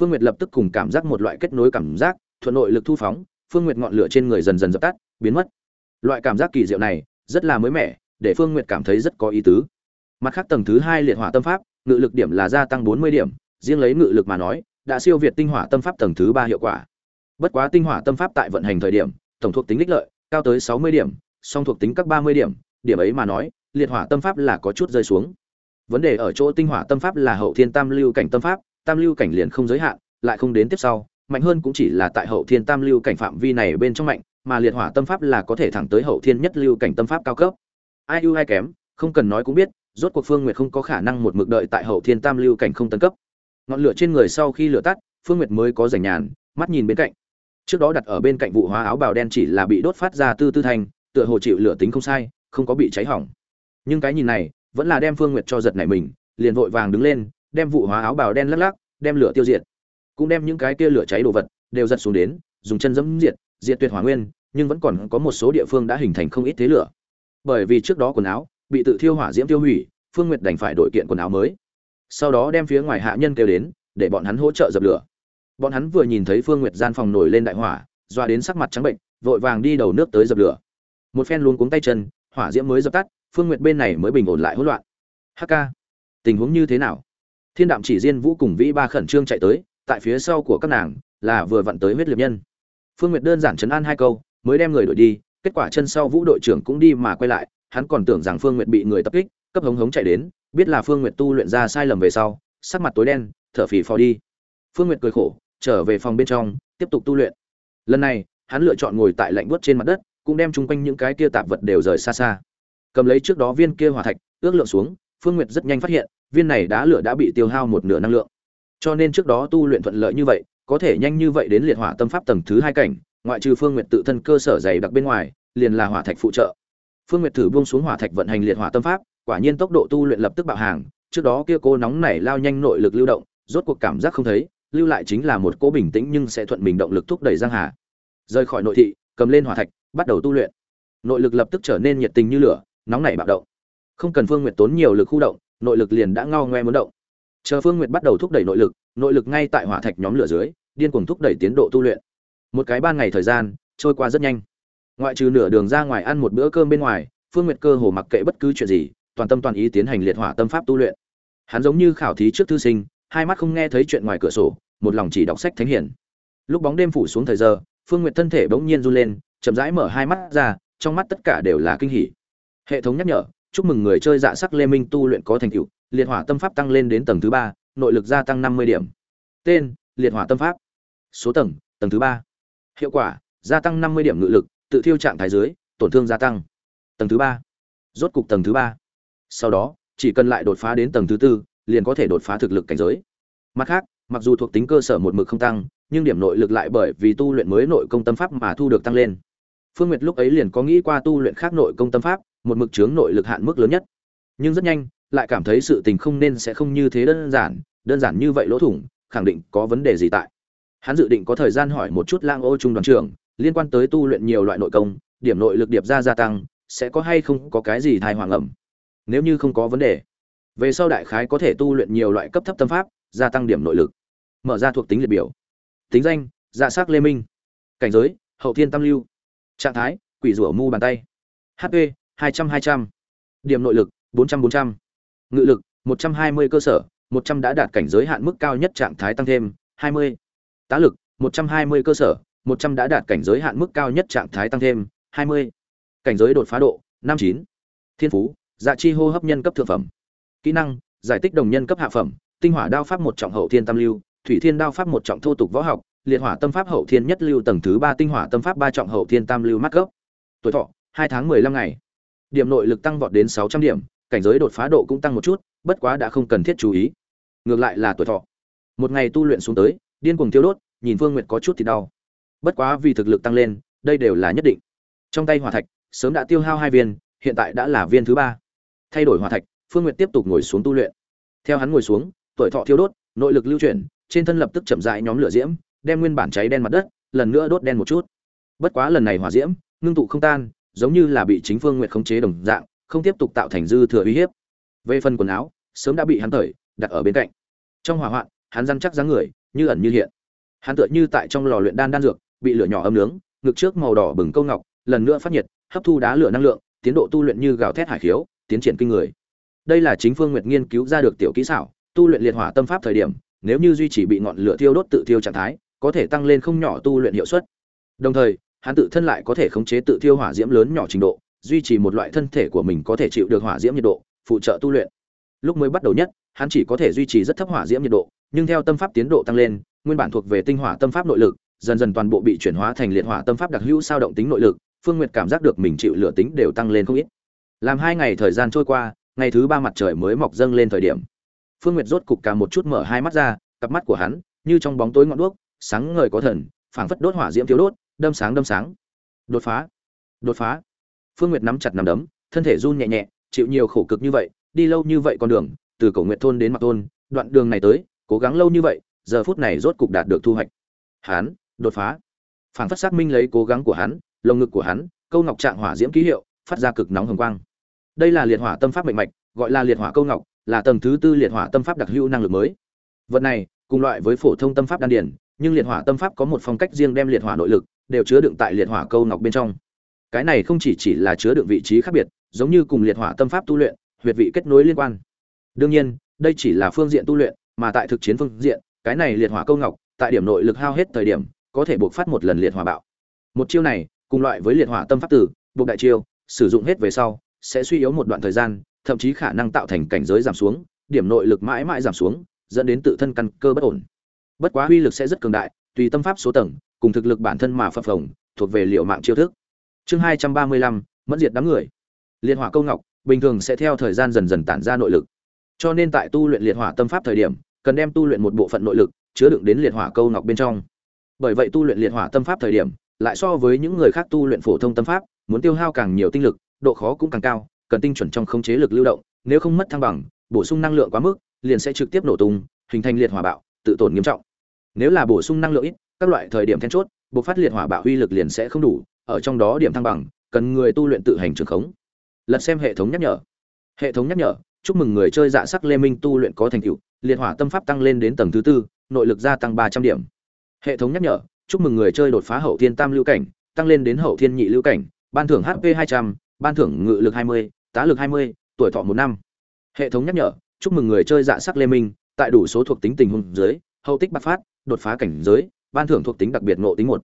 Phương nguyệt lập tức cùng cảm giác một loại kết nối cảm giác, thuận nội lực thu phóng, phương nguyệt ngọn lửa trên người dần dần dập tắt, biến mất. Loại cảm giác kỳ diệu này, rất là mới mẻ, để phương nguyệt cảm thấy rất có ý tứ. Mặt khác tầng thứ hai liệt hỏa tâm pháp, ngự lực điểm là gia tăng bốn mươi điểm, riêng lấy ngự lực mà nói, đã siêu việt tinh hỏa tâm pháp tầng thứ ba hiệu quả. Bất quá tinh hỏa tâm pháp tại vận hành thời điểm tổng thuộc tính ích lợi, cao tới sáu mươi điểm, song thuộc tính các ba mươi điểm điểm ấy mà nói, liệt hỏa tâm pháp là có chút rơi xuống. Vấn đề ở chỗ tinh hỏa tâm pháp là hậu thiên tam lưu cảnh tâm pháp, tam lưu cảnh liền không giới hạn, lại không đến tiếp sau, mạnh hơn cũng chỉ là tại hậu thiên tam lưu cảnh phạm vi này bên trong mạnh, mà liệt hỏa tâm pháp là có thể thẳng tới hậu thiên nhất lưu cảnh tâm pháp cao cấp. Ai ưu ai kém, không cần nói cũng biết, rốt cuộc phương nguyệt không có khả năng một mực đợi tại hậu thiên tam lưu cảnh không tấn cấp. Ngọn lửa trên người sau khi lửa tắt, phương nguyệt mới có rảnh nhàn, mắt nhìn bên cạnh trước đó đặt ở bên cạnh vụ hóa áo bào đen chỉ là bị đốt phát ra tư tư thành tựa hồ chịu lửa tính không sai, không có bị cháy hỏng. Nhưng cái nhìn này, vẫn là đem phương nguyệt cho giật này mình, liền vội vàng đứng lên, đem vụ hóa áo bào đen lắc lắc, đem lửa tiêu diệt. Cũng đem những cái kia lửa cháy đồ vật, đều giật xuống đến, dùng chân dẫm diệt diệt tuyệt hỏa nguyên, nhưng vẫn còn có một số địa phương đã hình thành không ít thế lửa. Bởi vì trước đó quần áo, bị tự thiêu hỏa diễm tiêu hủy, phương nguyệt đành phải đổi kiện quần áo mới. Sau đó đem phía ngoài hạ nhân kêu đến, để bọn hắn hỗ trợ dập lửa bọn hắn vừa nhìn thấy phương nguyệt gian phòng nổi lên đại hỏa, doa đến sắc mặt trắng bệnh, vội vàng đi đầu nước tới dập lửa. Một phen luôn cuống tay chân, hỏa diễm mới dập tắt, phương nguyệt bên này mới bình ổn lại hỗn loạn. Hk tình huống như thế nào? Thiên đạm chỉ riêng vũ cùng vĩ ba khẩn trương chạy tới, tại phía sau của các nàng, là vừa vặn tới huyết liệt nhân. Phương nguyệt đơn giản chấn an hai câu, mới đem người đội đi, kết quả chân sau vũ đội trưởng cũng đi mà quay lại, hắn còn tưởng rằng phương nguyệt bị người tập kích, cấp hống hống chạy đến, biết là phương nguyệt tu luyện ra sai lầm về sau, sắc mặt tối đen, thở phì phò đi. Phương nguyệt cười khổ trở về phòng bên trong, tiếp tục tu luyện. Lần này, hắn lựa chọn ngồi tại lạnh buốt trên mặt đất, cũng đem chung quanh những cái kia tạp vật đều rời xa xa. Cầm lấy trước đó viên kia hỏa thạch, ước lượng xuống, phương nguyệt rất nhanh phát hiện, viên này đá lửa đã bị tiêu hao một nửa năng lượng. Cho nên trước đó tu luyện thuận lợi như vậy, có thể nhanh như vậy đến liệt hỏa tâm pháp tầng thứ hai cảnh, ngoại trừ phương nguyệt tự thân cơ sở dày đặc bên ngoài, liền là hỏa thạch phụ trợ. Phương nguyệt thử buông xuống hỏa thạch vận hành liệt hỏa tâm pháp, quả nhiên tốc độ tu luyện lập tức bạo hàng, trước đó kia cô nóng nảy lao nhanh nội lực lưu động, rốt cuộc cảm giác không thấy lưu lại chính là một cỗ bình tĩnh nhưng sẽ thuận mình động lực thúc đẩy giang hà. Rời khỏi nội thị, cầm lên hỏa thạch, bắt đầu tu luyện. Nội lực lập tức trở nên nhiệt tình như lửa, nóng nảy bạo động. Không cần phương nguyệt tốn nhiều lực khu động, nội lực liền đã ngao ngoe muốn động. Chờ phương nguyệt bắt đầu thúc đẩy nội lực nội lực ngay tại hỏa thạch nhóm lửa dưới, điên cuồng thúc đẩy tiến độ tu luyện. Một cái ban ngày thời gian, trôi qua rất nhanh. Ngoại trừ nửa đường ra ngoài ăn một bữa cơm bên ngoài, phương nguyệt cơ hồ mặc kệ bất cứ chuyện gì, toàn tâm toàn ý tiến hành liệt hỏa tâm pháp tu luyện. Hắn giống như khảo thí trước thư sinh, hai mắt không nghe thấy chuyện ngoài cửa sổ một lòng chỉ đọc sách thánh hiển. Lúc bóng đêm phủ xuống thời giờ, phương nguyệt thân thể bỗng nhiên run lên, chậm rãi mở hai mắt ra, trong mắt tất cả đều là kinh hỉ. Hệ thống nhắc nhở, chúc mừng người chơi dạ sắc lê minh tu luyện có thành tựu, liệt hỏa tâm pháp tăng lên đến tầng thứ ba, nội lực gia tăng năm mươi điểm. Tên, liệt hỏa tâm pháp. Số tầng tầng thứ ba. Hiệu quả, gia tăng năm mươi điểm ngự lực, tự thiêu trạng thái dưới, tổn thương gia tăng. Tầng thứ ba. Rốt cục tầng thứ ba. Sau đó, chỉ cần lại đột phá đến tầng thứ tư, liền có thể đột phá thực lực cảnh giới. Mặt khác mặc dù thuộc tính cơ sở một mực không tăng, nhưng điểm nội lực lại bởi vì tu luyện mới nội công tâm pháp mà thu được tăng lên. Phương nguyệt lúc ấy liền có nghĩ qua tu luyện khác nội công tâm pháp, một mực chướng nội lực hạn mức lớn nhất. Nhưng rất nhanh, lại cảm thấy sự tình không nên sẽ không như thế đơn giản đơn giản như vậy lỗ thủng, khẳng định có vấn đề gì tại. Hắn dự định có thời gian hỏi một chút lang ô trung đoàn trưởng, liên quan tới tu luyện nhiều loại nội công, điểm nội lực điệp ra gia tăng, sẽ có hay không có cái gì thai hoàng ẩm? Nếu như không có vấn đề, về sau đại khái có thể tu luyện nhiều loại cấp thấp tâm pháp gia tăng điểm nội lực. Mở ra thuộc tính liệt biểu. Tính danh dạ s ắ c lê minh. Cảnh giới, hậu thiên tam lưu. Trạng thái, quỷ rủa mu bàn tay. Hp hai trăm hai trăm. Điểm nội lực, bốn trăm bốn trăm. Ngự lực, một trăm hai mươi cơ sở, một trăm đã đạt cảnh giới hạn mức cao nhất trạng thái tăng thêm, hai mươi. Tá lực, một trăm hai mươi cơ sở, một trăm đã đạt cảnh giới hạn mức cao nhất trạng thái tăng thêm, hai mươi. Cảnh giới đột phá độ, năm chín. Thiên phú dạ chi hô hấp nhân cấp thượng phẩm. Kỹ năng, giải tích đồng nhân cấp hạ phẩm tinh hỏa đao pháp một trọng hậu thiên tam lưu, thủy thiên đao pháp một trọng thô tục võ học, liệt hỏa tâm pháp hậu thiên nhất lưu tầng thứ ba, tinh hỏa tâm pháp ba trọng hậu thiên tam lưu mắc gốc. Tuổi thọ, hai tháng mười lăm ngày. Điểm nội lực tăng vọt đến sáu trăm điểm, cảnh giới đột phá độ cũng tăng một chút, bất quá đã không cần thiết chú ý. Ngược lại là tuổi thọ. Một ngày tu luyện xuống tới, điên cuồng tiêu đốt, nhìn phương nguyệt có chút thì đau. Bất quá vì thực lực tăng lên, đây đều là nhất định. Trong tay hỏa thạch, sớm đã tiêu hao hai viên, hiện tại đã là viên thứ ba. Thay đổi hỏa thạch, phương nguyệt tiếp tục ngồi xuống tu luyện. Theo hắn ngồi xuống tuổi thọ thiêu đốt, nội lực lưu chuyển, trên thân lập tức chậm rãi nhóm lửa diễm, đem nguyên bản cháy đen mặt đất, lần nữa đốt đen một chút. Bất quá lần này hỏa diễm, ngưng tụ không tan, giống như là bị chính phương nguyệt khống chế đồng dạng, không tiếp tục tạo thành dư thừa uy hiếp. Về phần quần áo, sớm đã bị hắn tởi, đặt ở bên cạnh. Trong hỏa hoạn, hắn răn chắc dáng người, như ẩn như hiện. Hắn tựa như tại trong lò luyện đan đan dược, bị lửa nhỏ ấm nướng, ngực trước màu đỏ bừng câu ngọc, lần nữa phát nhiệt, hấp thu đá lửa năng lượng, tiến độ tu luyện như gào thét hải khiếu, tiến triển kinh người. Đây là chính phương nguyệt nghiên cứu ra được tiểu kỹ xảo tu luyện liệt hỏa tâm pháp thời điểm, nếu như duy trì bị ngọn lửa thiêu đốt tự thiêu trạng thái, có thể tăng lên không nhỏ tu luyện hiệu suất. Đồng thời, hắn tự thân lại có thể khống chế tự thiêu hỏa diễm lớn nhỏ trình độ, duy trì một loại thân thể của mình có thể chịu được hỏa diễm nhiệt độ, phụ trợ tu luyện. Lúc mới bắt đầu nhất, hắn chỉ có thể duy trì rất thấp hỏa diễm nhiệt độ, nhưng theo tâm pháp tiến độ tăng lên, nguyên bản thuộc về tinh hỏa tâm pháp nội lực, dần dần toàn bộ bị chuyển hóa thành liệt hỏa tâm pháp đặc hữu sao động tính nội lực, phương nguyệt cảm giác được mình chịu lửa tính đều tăng lên không ít. Làm hai ngày thời gian trôi qua, ngày thứ ba mặt trời mới mọc dâng lên thời điểm phương nguyệt rốt cục cả một chút mở hai mắt ra, cặp mắt của hắn như trong bóng tối ngọn đuốc, sáng ngời có thần, phảng phất đốt hỏa diễm thiếu đốt, đâm sáng đâm sáng. Đột phá đột phá. Phương nguyệt nắm chặt nắm đấm, thân thể run nhẹ nhẹ, chịu nhiều khổ cực như vậy, đi lâu như vậy con đường, từ cổ nguyệt thôn đến mặt thôn, đoạn đường này tới, cố gắng lâu như vậy, giờ phút này rốt cục đạt được thu hoạch. Hắn, đột phá. Phảng phất xác minh lấy cố gắng của hắn, lồng ngực của hắn, câu ngọc trạng hỏa diễm ký hiệu, phát ra cực nóng hồng quang. Đây là liệt hỏa tâm pháp mệnh mạch, gọi là liệt hỏa câu ngọc là tầng thứ tư liệt hỏa tâm pháp đặc hữu năng lực mới. Vật này, cùng loại với phổ thông tâm pháp đan điển nhưng liệt hỏa tâm pháp có một phong cách riêng đem liệt hỏa nội lực đều chứa đựng tại liệt hỏa câu ngọc bên trong. Cái này không chỉ chỉ là chứa đựng vị trí khác biệt, giống như cùng liệt hỏa tâm pháp tu luyện, huyệt vị kết nối liên quan. Đương nhiên, đây chỉ là phương diện tu luyện, mà tại thực chiến phương diện, cái này liệt hỏa câu ngọc, tại điểm nội lực hao hết thời điểm, có thể buộc phát một lần liệt hỏa bạo. Một chiêu này, cùng loại với liệt hỏa tâm pháp tử, buộc đại chiêu, sử dụng hết về sau, sẽ suy yếu một đoạn thời gian thậm chí khả năng tạo thành cảnh giới giảm xuống, điểm nội lực mãi mãi giảm xuống, dẫn đến tự thân căn cơ bất ổn. Bất quá uy lực sẽ rất cường đại, tùy tâm pháp số tầng, cùng thực lực bản thân mà phập phồng, thuộc về liệu mạng chiêu thức. Chương hai trăm ba mươi lăm mất diệt đám người. Liệt hỏa câu ngọc, bình thường sẽ theo thời gian dần dần tản ra nội lực. Cho nên tại tu luyện liệt hỏa tâm pháp thời điểm, cần đem tu luyện một bộ phận nội lực chứa đựng đến liệt hỏa câu ngọc bên trong. Bởi vậy tu luyện liệt hỏa tâm pháp thời điểm, lại so với những người khác tu luyện phổ thông tâm pháp, muốn tiêu hao càng nhiều tinh lực, độ khó cũng càng cao cần tinh chuẩn trong khống chế lực lưu động, nếu không mất thăng bằng, bổ sung năng lượng quá mức, liền sẽ trực tiếp nổ tung, hình thành liệt hỏa bạo, tự tổn nghiêm trọng. Nếu là bổ sung năng lượng ít, các loại thời điểm then chốt buộc phát liệt hỏa bạo uy lực liền sẽ không đủ, ở trong đó điểm thăng bằng, cần người tu luyện tự hành trường khống. Lật xem hệ thống nhắc nhở. Hệ thống nhắc nhở, chúc mừng người chơi dạ sắc lê minh tu luyện có thành tựu, liệt hỏa tâm pháp tăng lên đến tầng thứ tư, nội lực gia tăng ba trăm điểm. Hệ thống nhắc nhở, chúc mừng người chơi đột phá hậu thiên tam lưu cảnh, tăng lên đến hậu thiên nhị lưu cảnh, ban thưởng hp hai trăm ban thưởng ngự lực hai mươi, tá lực hai mươi, tuổi thọ một năm. Hệ thống nhắc nhở, chúc mừng người chơi dạ sắc lê minh, tại đủ số thuộc tính tình huống dưới, hậu tích bạc phát, đột phá cảnh giới, ban thưởng thuộc tính đặc biệt ngộ tính một.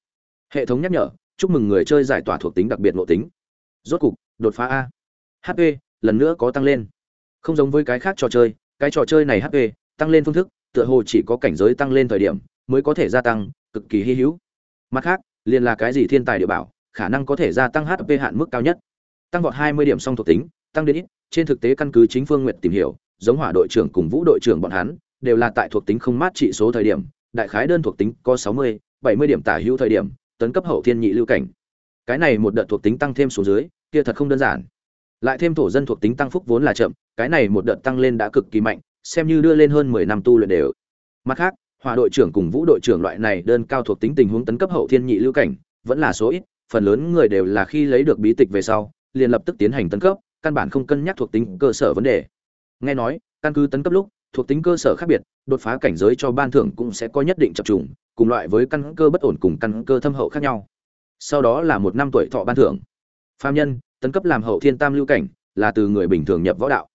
Hệ thống nhắc nhở, chúc mừng người chơi giải tỏa thuộc tính đặc biệt ngộ tính. Rốt cục, đột phá a. Hp lần nữa có tăng lên. Không giống với cái khác trò chơi, cái trò chơi này hp tăng lên phương thức, tựa hồ chỉ có cảnh giới tăng lên thời điểm, mới có thể gia tăng, cực kỳ hy hữu. Mặt khác, liền là cái gì thiên tài địa bảo, khả năng có thể gia tăng hp hạn mức cao nhất tăng vọt 20 điểm song thuộc tính tăng đến ít trên thực tế căn cứ chính phương nguyệt tìm hiểu giống hỏa đội trưởng cùng vũ đội trưởng bọn hắn đều là tại thuộc tính không mát trị số thời điểm đại khái đơn thuộc tính có 60, 70 điểm tả hữu thời điểm tấn cấp hậu thiên nhị lưu cảnh. Cái này một đợt thuộc tính tăng thêm số dưới kia thật không đơn giản. Lại thêm thổ dân thuộc tính tăng phúc vốn là chậm cái này một đợt tăng lên đã cực kỳ mạnh xem như đưa lên hơn 10 năm tu luyện đều. Mặt khác hỏa đội trưởng cùng vũ đội trưởng loại này đơn cao thuộc tính tình huống tấn cấp hậu thiên nhị lưu cảnh vẫn là số ít phần lớn người đều là khi lấy được bí tịch về sau liền lập tức tiến hành tấn cấp, căn bản không cân nhắc thuộc tính cơ sở vấn đề. Nghe nói, căn cứ tấn cấp lúc, thuộc tính cơ sở khác biệt, đột phá cảnh giới cho ban thưởng cũng sẽ có nhất định chập trùng, cùng loại với căn cơ bất ổn cùng căn cơ thâm hậu khác nhau. Sau đó là một năm tuổi thọ ban thưởng. Phạm nhân, tấn cấp làm hậu thiên tam lưu cảnh, là từ người bình thường nhập võ đạo.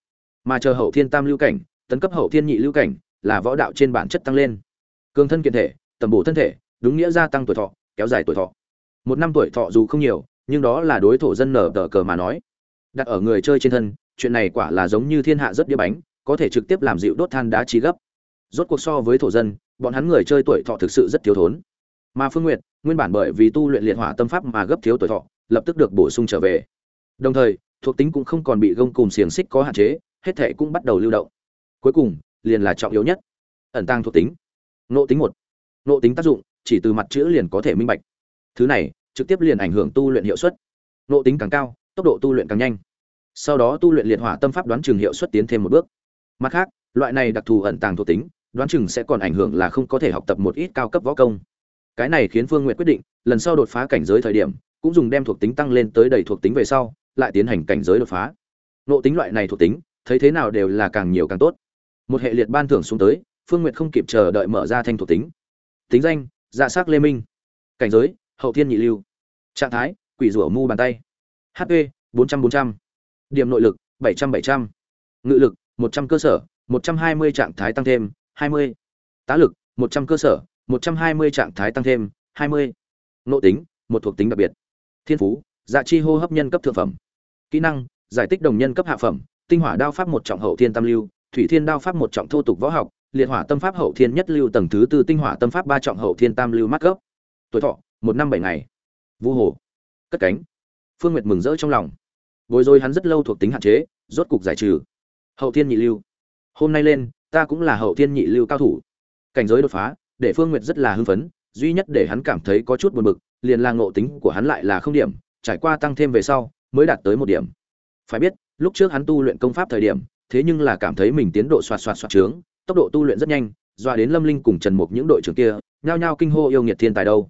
Mà chờ hậu thiên tam lưu cảnh, tấn cấp hậu thiên nhị lưu cảnh, là võ đạo trên bản chất tăng lên. Cường thân kiện thể, tầm bổ thân thể, đúng nghĩa gia tăng tuổi thọ, kéo dài tuổi thọ. Một năm tuổi thọ dù không nhiều nhưng đó là đối thổ dân nở tờ cờ mà nói. Đặt ở người chơi trên thân, chuyện này quả là giống như thiên hạ rất đĩa bánh, có thể trực tiếp làm dịu đốt than đá trí gấp. Rốt cuộc so với thổ dân, bọn hắn người chơi tuổi thọ thực sự rất thiếu thốn. Mà phương nguyệt, nguyên bản bởi vì tu luyện liệt hỏa tâm pháp mà gấp thiếu tuổi thọ, lập tức được bổ sung trở về. Đồng thời, thuộc tính cũng không còn bị gông cùng xiềng xích có hạn chế, hết thệ cũng bắt đầu lưu động. Cuối cùng, liền là trọng yếu nhất, ẩn tăng thuộc tính. Nộ tính một. Nộ tính tác dụng, chỉ từ mặt chữ liền có thể minh bạch. Thứ này trực tiếp liền ảnh hưởng tu luyện hiệu suất. Nộ tính càng cao, tốc độ tu luyện càng nhanh. Sau đó tu luyện liệt hỏa tâm pháp đoán chừng hiệu suất tiến thêm một bước. Mặt khác, loại này đặc thù ẩn tàng thuộc tính, đoán chừng sẽ còn ảnh hưởng là không có thể học tập một ít cao cấp võ công. Cái này khiến phương Nguyệt quyết định, lần sau đột phá cảnh giới thời điểm, cũng dùng đem thuộc tính tăng lên tới đầy thuộc tính về sau, lại tiến hành cảnh giới đột phá. Nộ tính loại này thuộc tính, thấy thế nào đều là càng nhiều càng tốt. Một hệ liệt ban thưởng xuống tới, phương Nguyệt không kịp chờ đợi mở ra thanh thuộc tính. Tính danh dạ s c lê minh. Cảnh giới hậu thiên nhị lưu. Trạng thái, quỷ rủa mu bàn tay. Hp bốn trăm bốn trăm. Điểm nội lực, bảy trăm bảy trăm. Ngự lực, một trăm cơ sở, một trăm hai mươi trạng thái tăng thêm, hai mươi. Tá lực, một trăm cơ sở, một trăm hai mươi trạng thái tăng thêm, hai mươi. Nội tính, một thuộc tính đặc biệt. Thiên phú dạ chi hô hấp nhân cấp thượng phẩm. Kỹ năng, giải tích đồng nhân cấp hạ phẩm, tinh hỏa đao pháp một trọng hậu thiên tam lưu, thủy thiên đao pháp một trọng thô tục võ học, liệt hỏa tâm pháp hậu thiên nhất lưu tầng thứ tư tinh hỏa tâm pháp ba trọng hậu thiên tam lưu mắt cấp tuổi thọ một năm bảy ngày. Vu hồ, cất cánh. Phương nguyệt mừng rỡ trong lòng. Bồi rồi hắn rất lâu thuộc tính hạn chế, rốt cục giải trừ. Hậu thiên nhị lưu. Hôm nay lên, ta cũng là hậu thiên nhị lưu cao thủ. Cảnh giới đột phá, để phương nguyệt rất là hưng phấn, duy nhất để hắn cảm thấy có chút buồn bực, liền là ngộ tính của hắn lại là không điểm, trải qua tăng thêm về sau, mới đạt tới một điểm. Phải biết, lúc trước hắn tu luyện công pháp thời điểm, thế nhưng là cảm thấy mình tiến độ xoạt xoạt xoạt trướng, tốc độ tu luyện rất nhanh dọa đến lâm linh cùng trần mục những đội trưởng kia, nhao nhao kinh hô yêu nghiệt thiên tài đâu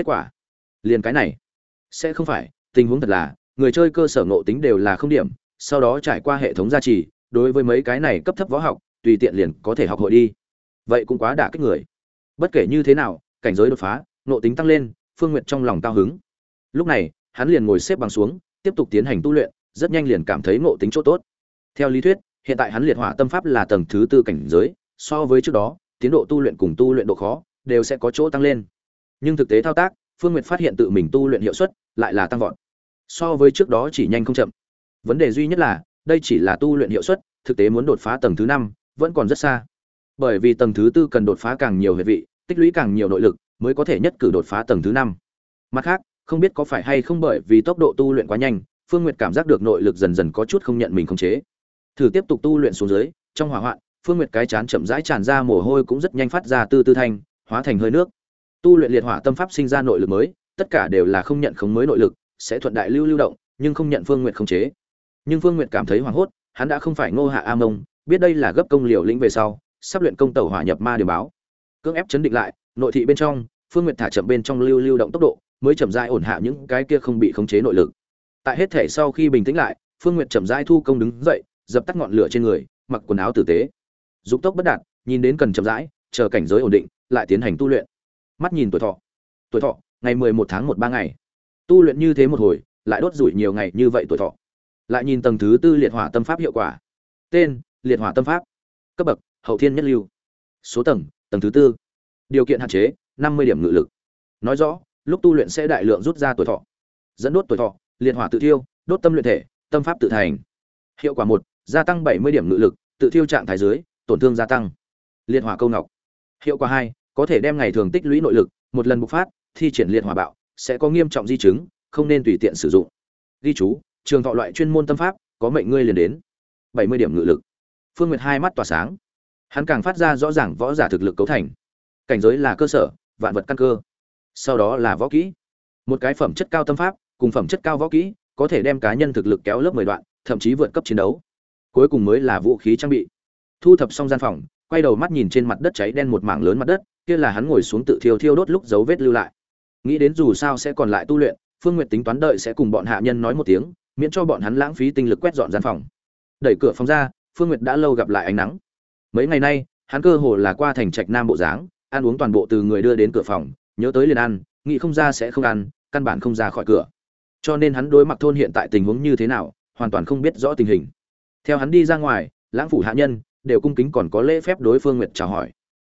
kết quả. Liền cái này. Sẽ không phải, tình huống thật là, người chơi cơ sở ngộ tính đều là không điểm, sau đó trải qua hệ thống gia trì, đối với mấy cái này cấp thấp võ học, tùy tiện liền có thể học hội đi. Vậy cũng quá đả kích người. Bất kể như thế nào, cảnh giới đột phá, ngộ tính tăng lên, phương nguyện trong lòng cao hứng. Lúc này, hắn liền ngồi xếp bằng xuống, tiếp tục tiến hành tu luyện, rất nhanh liền cảm thấy ngộ tính chỗ tốt. Theo lý thuyết, hiện tại hắn liệt hỏa tâm pháp là tầng thứ tư cảnh giới, so với trước đó, tiến độ tu luyện cùng tu luyện độ khó, đều sẽ có chỗ tăng lên nhưng thực tế thao tác, phương nguyệt phát hiện tự mình tu luyện hiệu suất lại là tăng vọt. So với trước đó chỉ nhanh không chậm. Vấn đề duy nhất là, đây chỉ là tu luyện hiệu suất, thực tế muốn đột phá tầng thứ năm vẫn còn rất xa. Bởi vì tầng thứ tư cần đột phá càng nhiều hệ vị, tích lũy càng nhiều nội lực mới có thể nhất cử đột phá tầng thứ năm. Mặt khác, không biết có phải hay không bởi vì tốc độ tu luyện quá nhanh, phương nguyệt cảm giác được nội lực dần dần có chút không nhận mình khống chế. Thử tiếp tục tu luyện xuống dưới, trong hỏa hoạn, phương nguyệt cái chán chậm rãi tràn ra mồ hôi cũng rất nhanh phát ra tư tư thanh, hóa thành hơi nước tu luyện liệt hỏa tâm pháp sinh ra nội lực mới, tất cả đều là không nhận khống mới nội lực, sẽ thuận đại lưu lưu động, nhưng không nhận phương nguyện khống chế. Nhưng phương nguyện cảm thấy hoảng hốt, hắn đã không phải ngô hạ a mông, biết đây là gấp công liều lĩnh về sau, sắp luyện công tẩu hỏa nhập ma điều báo. Cưỡng ép chấn định lại, nội thị bên trong, phương nguyện thả chậm bên trong lưu lưu động tốc độ, mới chậm rãi ổn hạ những cái kia không bị khống chế nội lực. Tại hết thể sau khi bình tĩnh lại, phương nguyện chậm rãi thu công đứng dậy, dập tắt ngọn lửa trên người, mặc quần áo tử tế. Dục tốc bất đạt, nhìn đến cần chậm rãi, chờ cảnh giới ổn định, lại tiến hành tu luyện mắt nhìn tuổi thọ. Tuổi thọ, ngày mười một tháng một ba ngày. Tu luyện như thế một hồi, lại đốt rủi nhiều ngày như vậy tuổi thọ. Lại nhìn tầng thứ tư liệt hỏa tâm pháp hiệu quả. Tên, liệt hỏa tâm pháp. Cấp bậc, hậu thiên nhất lưu. Số tầng tầng thứ tư. Điều kiện hạn chế, năm mươi điểm ngự lực. Nói rõ, lúc tu luyện sẽ đại lượng rút ra tuổi thọ. Dẫn đốt tuổi thọ, liệt hỏa tự thiêu, đốt tâm luyện thể, tâm pháp tự thành. Hiệu quả một, gia tăng bảy mươi điểm ngự lực, tự thiêu trạng thái dưới, tổn thương gia tăng. Liệt hỏa câu ngọc. Hiệu quả hai có thể đem ngày thường tích lũy nội lực, một lần bộc phát, thi triển liệt hỏa bạo, sẽ có nghiêm trọng di chứng, không nên tùy tiện sử dụng. Ghi chú, trường thọ loại chuyên môn tâm pháp, có mệnh ngươi liền đến. Bảy mươi điểm ngự lực. Phương nguyệt hai mắt tỏa sáng. Hắn càng phát ra rõ ràng võ giả thực lực cấu thành. Cảnh giới là cơ sở, vạn vật căn cơ. Sau đó là võ kỹ. Một cái phẩm chất cao tâm pháp, cùng phẩm chất cao võ kỹ, có thể đem cá nhân thực lực kéo lớp mười đoạn, thậm chí vượt cấp chiến đấu. Cuối cùng mới là vũ khí trang bị. Thu thập xong gian phòng, quay đầu mắt nhìn trên mặt đất cháy đen một mảng lớn mặt đất kia là hắn ngồi xuống tự thiêu thiêu đốt lúc dấu vết lưu lại. Nghĩ đến dù sao sẽ còn lại tu luyện, phương n g u y ệ t tính toán đợi sẽ cùng bọn hạ nhân nói một tiếng, miễn cho bọn hắn lãng phí tinh lực quét dọn gian phòng. Đẩy cửa phòng ra, phương n g u y ệ t đã lâu gặp lại ánh nắng. Mấy ngày nay, hắn cơ hồ là qua thành trạch nam bộ dáng, ăn uống toàn bộ từ người đưa đến cửa phòng, nhớ tới liền ăn, nghĩ không ra sẽ không ăn, căn bản không ra khỏi cửa. Cho nên hắn đối mặt thôn hiện tại tình huống như thế nào, hoàn toàn không biết rõ tình hình. Theo hắn đi ra ngoài, lãng phủ hạ nhân, đều cung kính còn có lễ phép đối phương nguyệt chào hỏi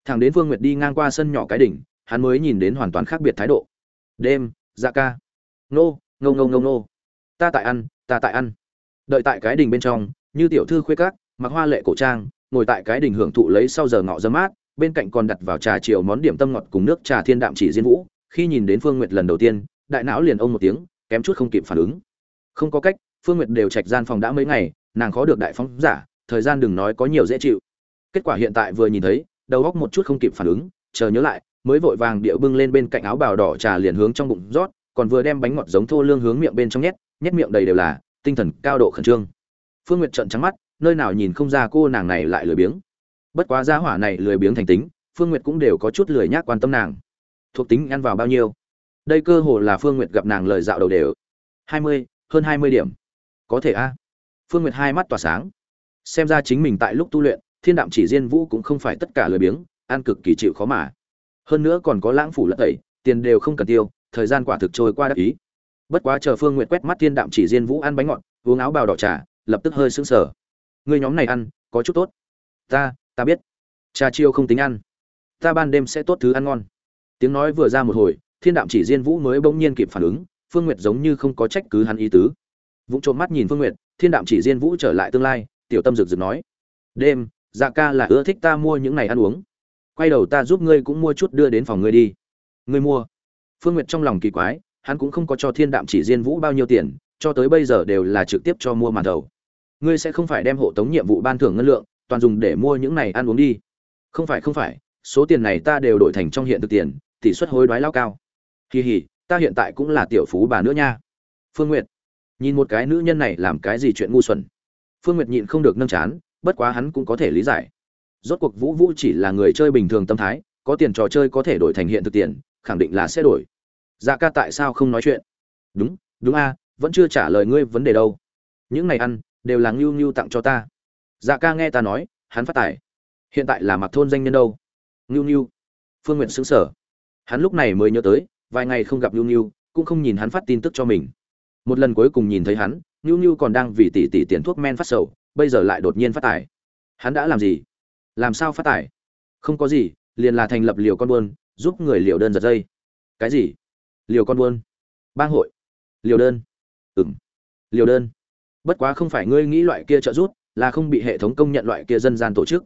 thằng đến phương nguyệt đi ngang qua sân nhỏ cái đỉnh, hắn mới nhìn đến hoàn toàn khác biệt thái độ. Đêm dạ ca. Nô ngâu ngâu ngâu nô ta tại ăn, ta tại ăn. Đợi tại cái đỉnh bên trong, như tiểu thư khuê các, mặc hoa lệ cổ trang, ngồi tại cái đỉnh hưởng thụ lấy sau giờ ngọ dấm mát, bên cạnh còn đặt vào trà chiều món điểm tâm ngọt cùng nước trà thiên đạm chỉ diên vũ. Khi nhìn đến phương nguyệt lần đầu tiên, đại não liền ông một tiếng, kém chút không kịp phản ứng. Không có cách phương nguyệt đều trạch gian phòng đã mấy ngày, nàng khó được đại phóng giả, thời gian đừng nói có nhiều dễ chịu. Kết quả hiện tại vừa nhìn thấy đầu góc một chút không kịp phản ứng, chờ nhớ lại, mới vội vàng điệu bưng lên bên cạnh áo bào đỏ trà liền hướng trong bụng rót, còn vừa đem bánh ngọt giống thô lương hướng miệng bên trong nhét nhét miệng đầy đều là, tinh thần cao độ khẩn trương. Phương nguyệt trợn trắng mắt, nơi nào nhìn không ra cô nàng này lại lười biếng. Bất quá gia hỏa này lười biếng thành tính, phương nguyệt cũng đều có chút lười nhác quan tâm nàng. Thuộc tính ăn vào bao nhiêu? Đây cơ hồ là phương nguyệt gặp nàng lời dạo đầu đều. Hai mươi, hơn hai mươi điểm. Có thể a. Phương nguyệt hai mắt tỏa sáng. Xem ra chính mình tại lúc tu luyện thiên đạm chỉ diên vũ cũng không phải tất cả lười biếng, ăn cực kỳ chịu khó mà. Hơn nữa còn có lãng phủ lẫn tẩy, tiền đều không cần tiêu, thời gian quả thực trôi qua đắc ý. Bất quá chờ phương nguyện quét mắt thiên đạm chỉ diên vũ ăn bánh ngọt, uống áo bào đỏ trà, lập tức hơi sững sờ. Người nhóm này ăn, có chút tốt. Ta ta biết. Trà chiêu không tính ăn. Ta ban đêm sẽ tốt thứ ăn ngon. Tiếng nói vừa ra một hồi, thiên đạm chỉ diên vũ mới bỗng nhiên kịp phản ứng, phương nguyệt giống như không có trách cứ hắn ý tứ. Vũng trộm mắt nhìn phương nguyệt, thiên đạm chỉ diên vũ trở lại tương lai, tiểu tâm rực rực nói. Đêm dạ ca là ưa thích ta mua những này ăn uống. Quay đầu ta giúp ngươi cũng mua chút đưa đến phòng ngươi đi. Ngươi mua. Phương nguyệt trong lòng kỳ quái, hắn cũng không có cho thiên đạm chỉ diên vũ bao nhiêu tiền, cho tới bây giờ đều là trực tiếp cho mua màn thầu ngươi sẽ không phải đem hộ tống nhiệm vụ ban thưởng ngân lượng, toàn dùng để mua những này ăn uống đi. Không phải không phải, số tiền này ta đều đổi thành trong hiện thực tiền, tỷ suất hối đoái lao cao. Kỳ hỉ ta hiện tại cũng là tiểu phú bà nữa nha. Phương nguyệt. Nhìn một cái nữ nhân này làm cái gì chuyện ngu xuẩn. Phương nguyệt nhịn không được nâng chán bất quá hắn cũng có thể lý giải. Rốt cuộc vũ vũ chỉ là người chơi bình thường tâm thái, có tiền trò chơi có thể đổi thành hiện thực tiền, khẳng định là sẽ đổi. Dạ ca tại sao không nói chuyện? Đúng đúng a, vẫn chưa trả lời ngươi vấn đề đâu. Những này ăn, đều là ngưu ngưu tặng cho ta. Dạ ca nghe ta nói, hắn phát tài. Hiện tại là mặc thôn danh nhân đâu. Ngưu ngưu. Phương nguyện xứng sở hắn lúc này mới nhớ tới, vài ngày không gặp ngưu ngưu, cũng không nhìn hắn phát tin tức cho mình. Một lần cuối cùng nhìn thấy hắn nhu nhu còn đang vì tỷ tỷ tiền thuốc men phát sầu bây giờ lại đột nhiên phát tài. Hắn đã làm gì? Làm sao phát tài? Không có gì, liền là thành lập liều con buôn, giúp người liều đơn giật dây. Cái gì? Liều con buôn? Bang hội. Liều đơn. Ừm. Liều đơn. Bất quá không phải ngươi nghĩ loại kia trợ giúp, là không bị hệ thống công nhận loại kia dân gian tổ chức.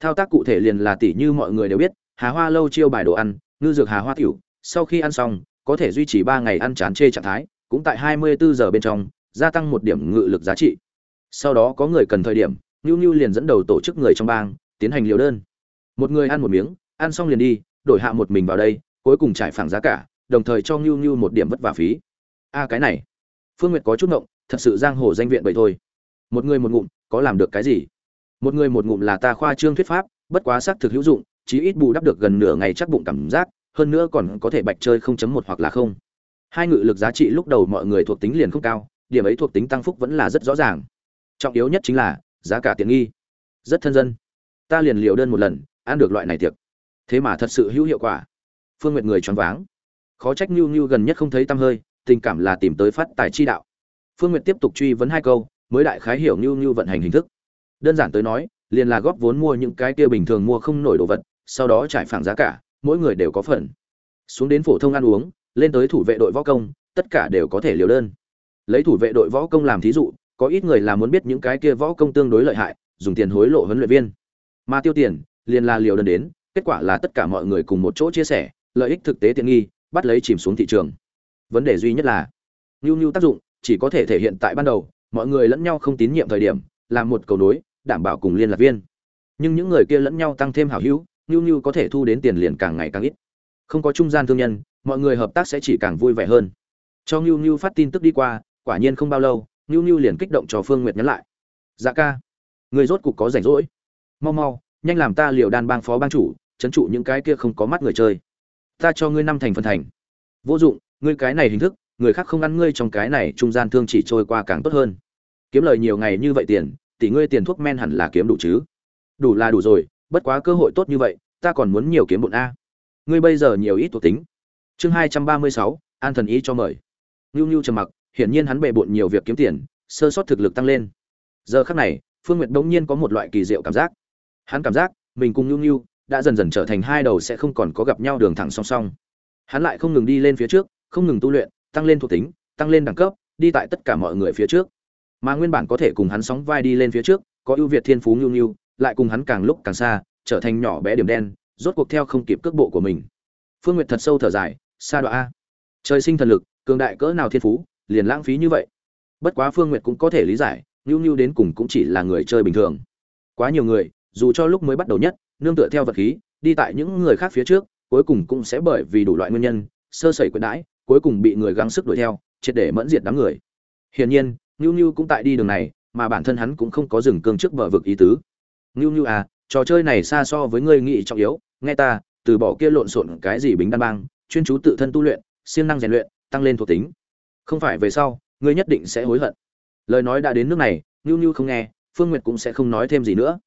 Thao tác cụ thể liền là tỷ như mọi người đều biết, hà hoa lâu chiêu bài đồ ăn, ngư dược hà hoa tiểu, sau khi ăn xong, có thể duy trì ba ngày ăn chán chê trạng thái, cũng tại 24 giờ bên trong, gia tăng một điểm ngự lực giá trị sau đó có người cần thời điểm nhu nhu liền dẫn đầu tổ chức người trong bang, tiến hành liều đơn. Một người ăn một miếng, ăn xong liền đi, đổi hạ một mình vào đây, cuối cùng trải phẳng giá cả, đồng thời cho nhu nhu một điểm vất vả phí. A, cái này. Phương nguyệt có chút ngộng, thật sự giang hồ danh viện vậy thôi. Một người một ngụm, có làm được cái gì? Một người một ngụm là ta khoa trương thuyết pháp, bất quá xác thực hữu dụng, chí ít bù đắp được gần nửa ngày chắc bụng cảm giác, hơn nữa còn có thể bạch chơi 0.1 hoặc là không. Hai ngự lực giá trị lúc đầu mọi người thuộc tính liền không cao, điểm ấy thuộc tính tăng phúc vẫn là rất rõ ràng trọng yếu nhất chính là giá cả tiện nghi. Rất thân dân. Ta liền liều đơn một lần, ăn được loại này tiệc. Thế mà thật sự hữu hiệu quả. Phương nguyệt người choáng váng. Khó trách nhu nhu gần nhất không thấy tăm hơi, tình cảm là tìm tới phát tài chi đạo. Phương nguyệt tiếp tục truy vấn hai câu, mới đại khái hiểu nhu nhu vận hành hình thức. Đơn giản tới nói, liền là góp vốn mua những cái kia bình thường mua không nổi đồ vật, sau đó trải phẳng giá cả, mỗi người đều có phần. Xuống đến phổ thông ăn uống, lên tới thủ vệ đội võ công, tất cả đều có thể liều đơn. Lấy thủ vệ đội võ công làm thí dụ có ít người là muốn biết những cái kia võ công tương đối lợi hại, dùng tiền hối lộ huấn luyện viên. Mà tiêu tiền, liền là liều đơn đến, kết quả là tất cả mọi người cùng một chỗ chia sẻ, lợi ích thực tế tiện nghi, bắt lấy chìm xuống thị trường. Vấn đề duy nhất là nhu nhu tác dụng chỉ có thể thể hiện tại ban đầu, mọi người lẫn nhau không tín nhiệm thời điểm, làm một cầu nối, đảm bảo cùng liên lạc viên. Nhưng những người kia lẫn nhau tăng thêm hảo hữu nhu nhu có thể thu đến tiền liền càng ngày càng ít. Không có trung gian thương nhân, mọi người hợp tác sẽ chỉ càng vui vẻ hơn. Cho nhu nhu phát tin tức đi qua, quả nhiên không bao lâu Nưu Nưu liền kích động cho phương nguyệt nhắn lại. Dạ ca, người rốt cục có rảnh rỗi. Mau mau, nhanh làm ta liệu đan bang phó bang chủ trấn trụ những cái kia không có mắt người chơi. Ta cho ngươi năm thành phần thành. Vô dụng, ngươi cái này hình thức, người khác không ăn ngươi trong cái này trung gian thương chỉ trôi qua càng tốt hơn. Kiếm lời nhiều ngày như vậy tiền, tỷ ngươi tiền thuốc men hẳn là kiếm đủ chứ? Đủ là đủ rồi, bất quá cơ hội tốt như vậy, ta còn muốn nhiều kiếm bọn a. Ngươi bây giờ nhiều ít thuộc tính. Chương hai trăm ba mươi sáu, an thần ý cho mời. Nưu Nưu trầm mặc hiển nhiên hắn bề bộn nhiều việc kiếm tiền, sơ sót thực lực tăng lên. Giờ khắc này, phương nguyệt đống nhiên có một loại kỳ diệu cảm giác. Hắn cảm giác, mình cùng ngưu ngưu đã dần dần trở thành hai đầu sẽ không còn có gặp nhau đường thẳng song song. Hắn lại không ngừng đi lên phía trước, không ngừng tu luyện, tăng lên thuộc tính, tăng lên đẳng cấp, đi tại tất cả mọi người phía trước. Mà nguyên bản có thể cùng hắn sóng vai đi lên phía trước, có ưu việt thiên phú ngưu ngưu lại cùng hắn càng lúc càng xa, trở thành nhỏ bé điểm đen, rốt cuộc theo không kịp cước bộ của mình. Phương nguyệt thật sâu thở dài xa đoạn a, trời sinh thần lực, cường đại cỡ nào thiên phú liền lãng phí như vậy. Bất quá phương nguyệt cũng có thể lý giải nhu nhu đến cùng cũng chỉ là người chơi bình thường. Quá nhiều người, dù cho lúc mới bắt đầu nhất, nương tựa theo vật khí, đi tại những người khác phía trước, cuối cùng cũng sẽ bởi vì đủ loại nguyên nhân, sơ sẩy quyền đãi, cuối cùng bị người gắng sức đuổi theo, triệt để mẫn diệt đám người. Hiển nhiên nhu nhu cũng tại đi đường này, mà bản thân hắn cũng không có dừng cương trước bờ vực ý tứ. Nhu nhu à trò chơi này xa so với ngươi nghĩ trọng yếu, nghe ta, từ bỏ kia lộn xộn cái gì bính đan bang, chuyên chú tự thân tu luyện, siêng năng rèn luyện, tăng lên thuộc tính không phải về sau, ngươi nhất định sẽ hối hận. Lời nói đã đến nước này nhu nhu không nghe, phương nguyệt cũng sẽ không nói thêm gì nữa.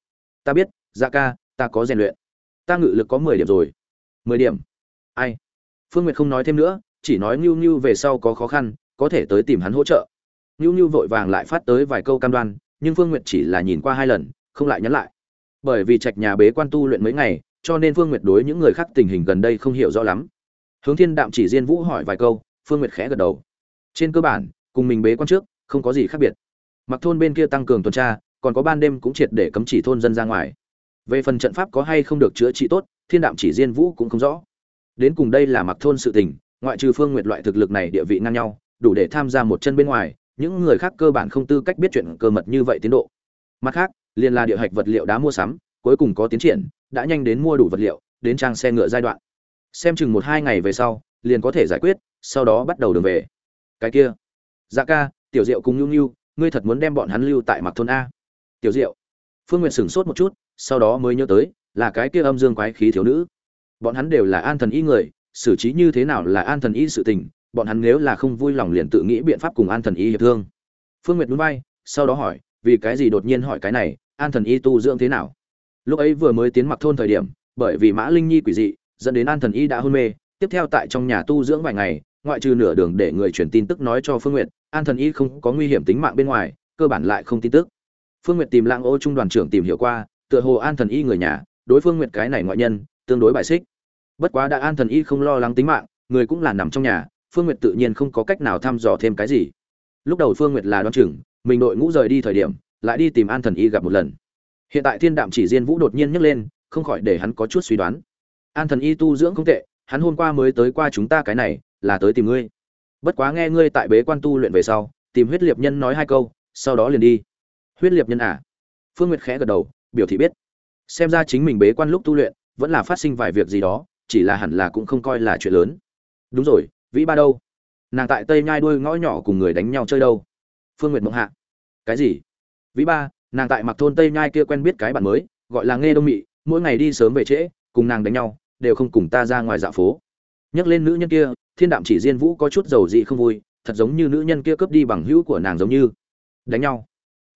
Ta biết dạ ca, ta có rèn luyện. Ta ngự lực có mười điểm rồi. Mười điểm? Ai? Phương nguyệt không nói thêm nữa, chỉ nói nhu nhu về sau có khó khăn, có thể tới tìm hắn hỗ trợ. Nhu nhu vội vàng lại phát tới vài câu cam đoan, nhưng phương nguyệt chỉ là nhìn qua hai lần, không lại nhắn lại. Bởi vì trạch nhà bế quan tu luyện mấy ngày, cho nên phương nguyệt đối những người khác tình hình gần đây không hiểu rõ lắm. Hướng thiên đạm chỉ diên vũ hỏi vài câu, phương nguyệt khẽ gật đầu trên cơ bản, cùng mình bế quan trước, không có gì khác biệt. Mặc thôn bên kia tăng cường tuần tra, còn có ban đêm cũng triệt để cấm chỉ thôn dân ra ngoài. Về phần trận pháp có hay không được chữa trị tốt, thiên đạm chỉ diên vũ cũng không rõ. Đến cùng đây là mặc thôn sự tình, ngoại trừ phương nguyệt loại thực lực này địa vị ngang nhau, đủ để tham gia một chân bên ngoài, những người khác cơ bản không tư cách biết chuyện cơ mật như vậy tiến độ. Mặt khác, liền là địa hạch vật liệu đã mua sắm, cuối cùng có tiến triển, đã nhanh đến mua đủ vật liệu, đến trang xe ngựa giai đoạn. Xem chừng một hai ngày về sau, liền có thể giải quyết, sau đó bắt đầu đường về cái kia. Dạ ca, tiểu diệu cùng nhu nhu, ngươi thật muốn đem bọn hắn lưu tại mặc thôn a. Tiểu diệu. Phương n g u y ệ t sửng sốt một chút, sau đó mới nhớ tới, là cái kia âm dương quái khí thiếu nữ. Bọn hắn đều là an thần y người, xử trí như thế nào là an thần y sự tình, bọn hắn nếu là không vui lòng liền tự nghĩ biện pháp cùng an thần y hiệp thương. Phương n g u y ệ t núi bay sau đó hỏi, vì cái gì đột nhiên hỏi cái này, an thần y tu dưỡng thế nào? Lúc ấy vừa mới tiến mặc thôn thời điểm, bởi vì mã linh nhi quỷ dị, dẫn đến an thần y đã hôn mê, tiếp theo tại trong nhà tu dưỡng vài ngày ngoại trừ nửa đường để người truyền tin tức nói cho phương nguyệt, an thần y không có nguy hiểm tính mạng bên ngoài, cơ bản lại không tin tức. Phương nguyệt tìm lãng ô trung đoàn trưởng tìm hiểu qua, tựa hồ an thần y người nhà, đối phương nguyệt cái này ngoại nhân, tương đối bài xích. Bất quá đã an thần y không lo lắng tính mạng, người cũng là nằm trong nhà, phương nguyệt tự nhiên không có cách nào thăm dò thêm cái gì. Lúc đầu phương nguyệt là đoán chừng mình đội ngũ rời đi thời điểm, lại đi tìm an thần y gặp một lần. Hiện tại thiên đạm chỉ diên vũ đột nhiên nhấc lên, không khỏi để hắn có chút suy đoán. An thần y tu dưỡng không tệ, hắn hôm qua mới tới qua chúng ta cái này là tới tìm ngươi. Bất quá nghe ngươi tại bế quan tu luyện về sau, tìm huyết liệt nhân nói hai câu, sau đó liền đi. Huyết liệt nhân à? Phương nguyệt khẽ gật đầu, biểu thị biết. Xem ra chính mình bế quan lúc tu luyện, vẫn là phát sinh vài việc gì đó, chỉ là hẳn là cũng không coi là chuyện lớn. Đúng rồi, vĩ ba đâu? Nàng tại tây nhai đuôi ngõ nhỏ cùng người đánh nhau chơi đâu? Phương nguyệt mộng hạ. Cái gì? Vĩ ba, nàng tại mặc thôn tây nhai kia quen biết cái bạn mới, gọi là nghe đông mị, mỗi ngày đi sớm về trễ, cùng nàng đánh nhau, đều không cùng ta ra ngoài dạo phố nhắc lên nữ nhân kia, thiên đạm chỉ diên vũ có chút dầu dị không vui, thật giống như nữ nhân kia cướp đi bằng hữu của nàng giống như. Đánh nhau.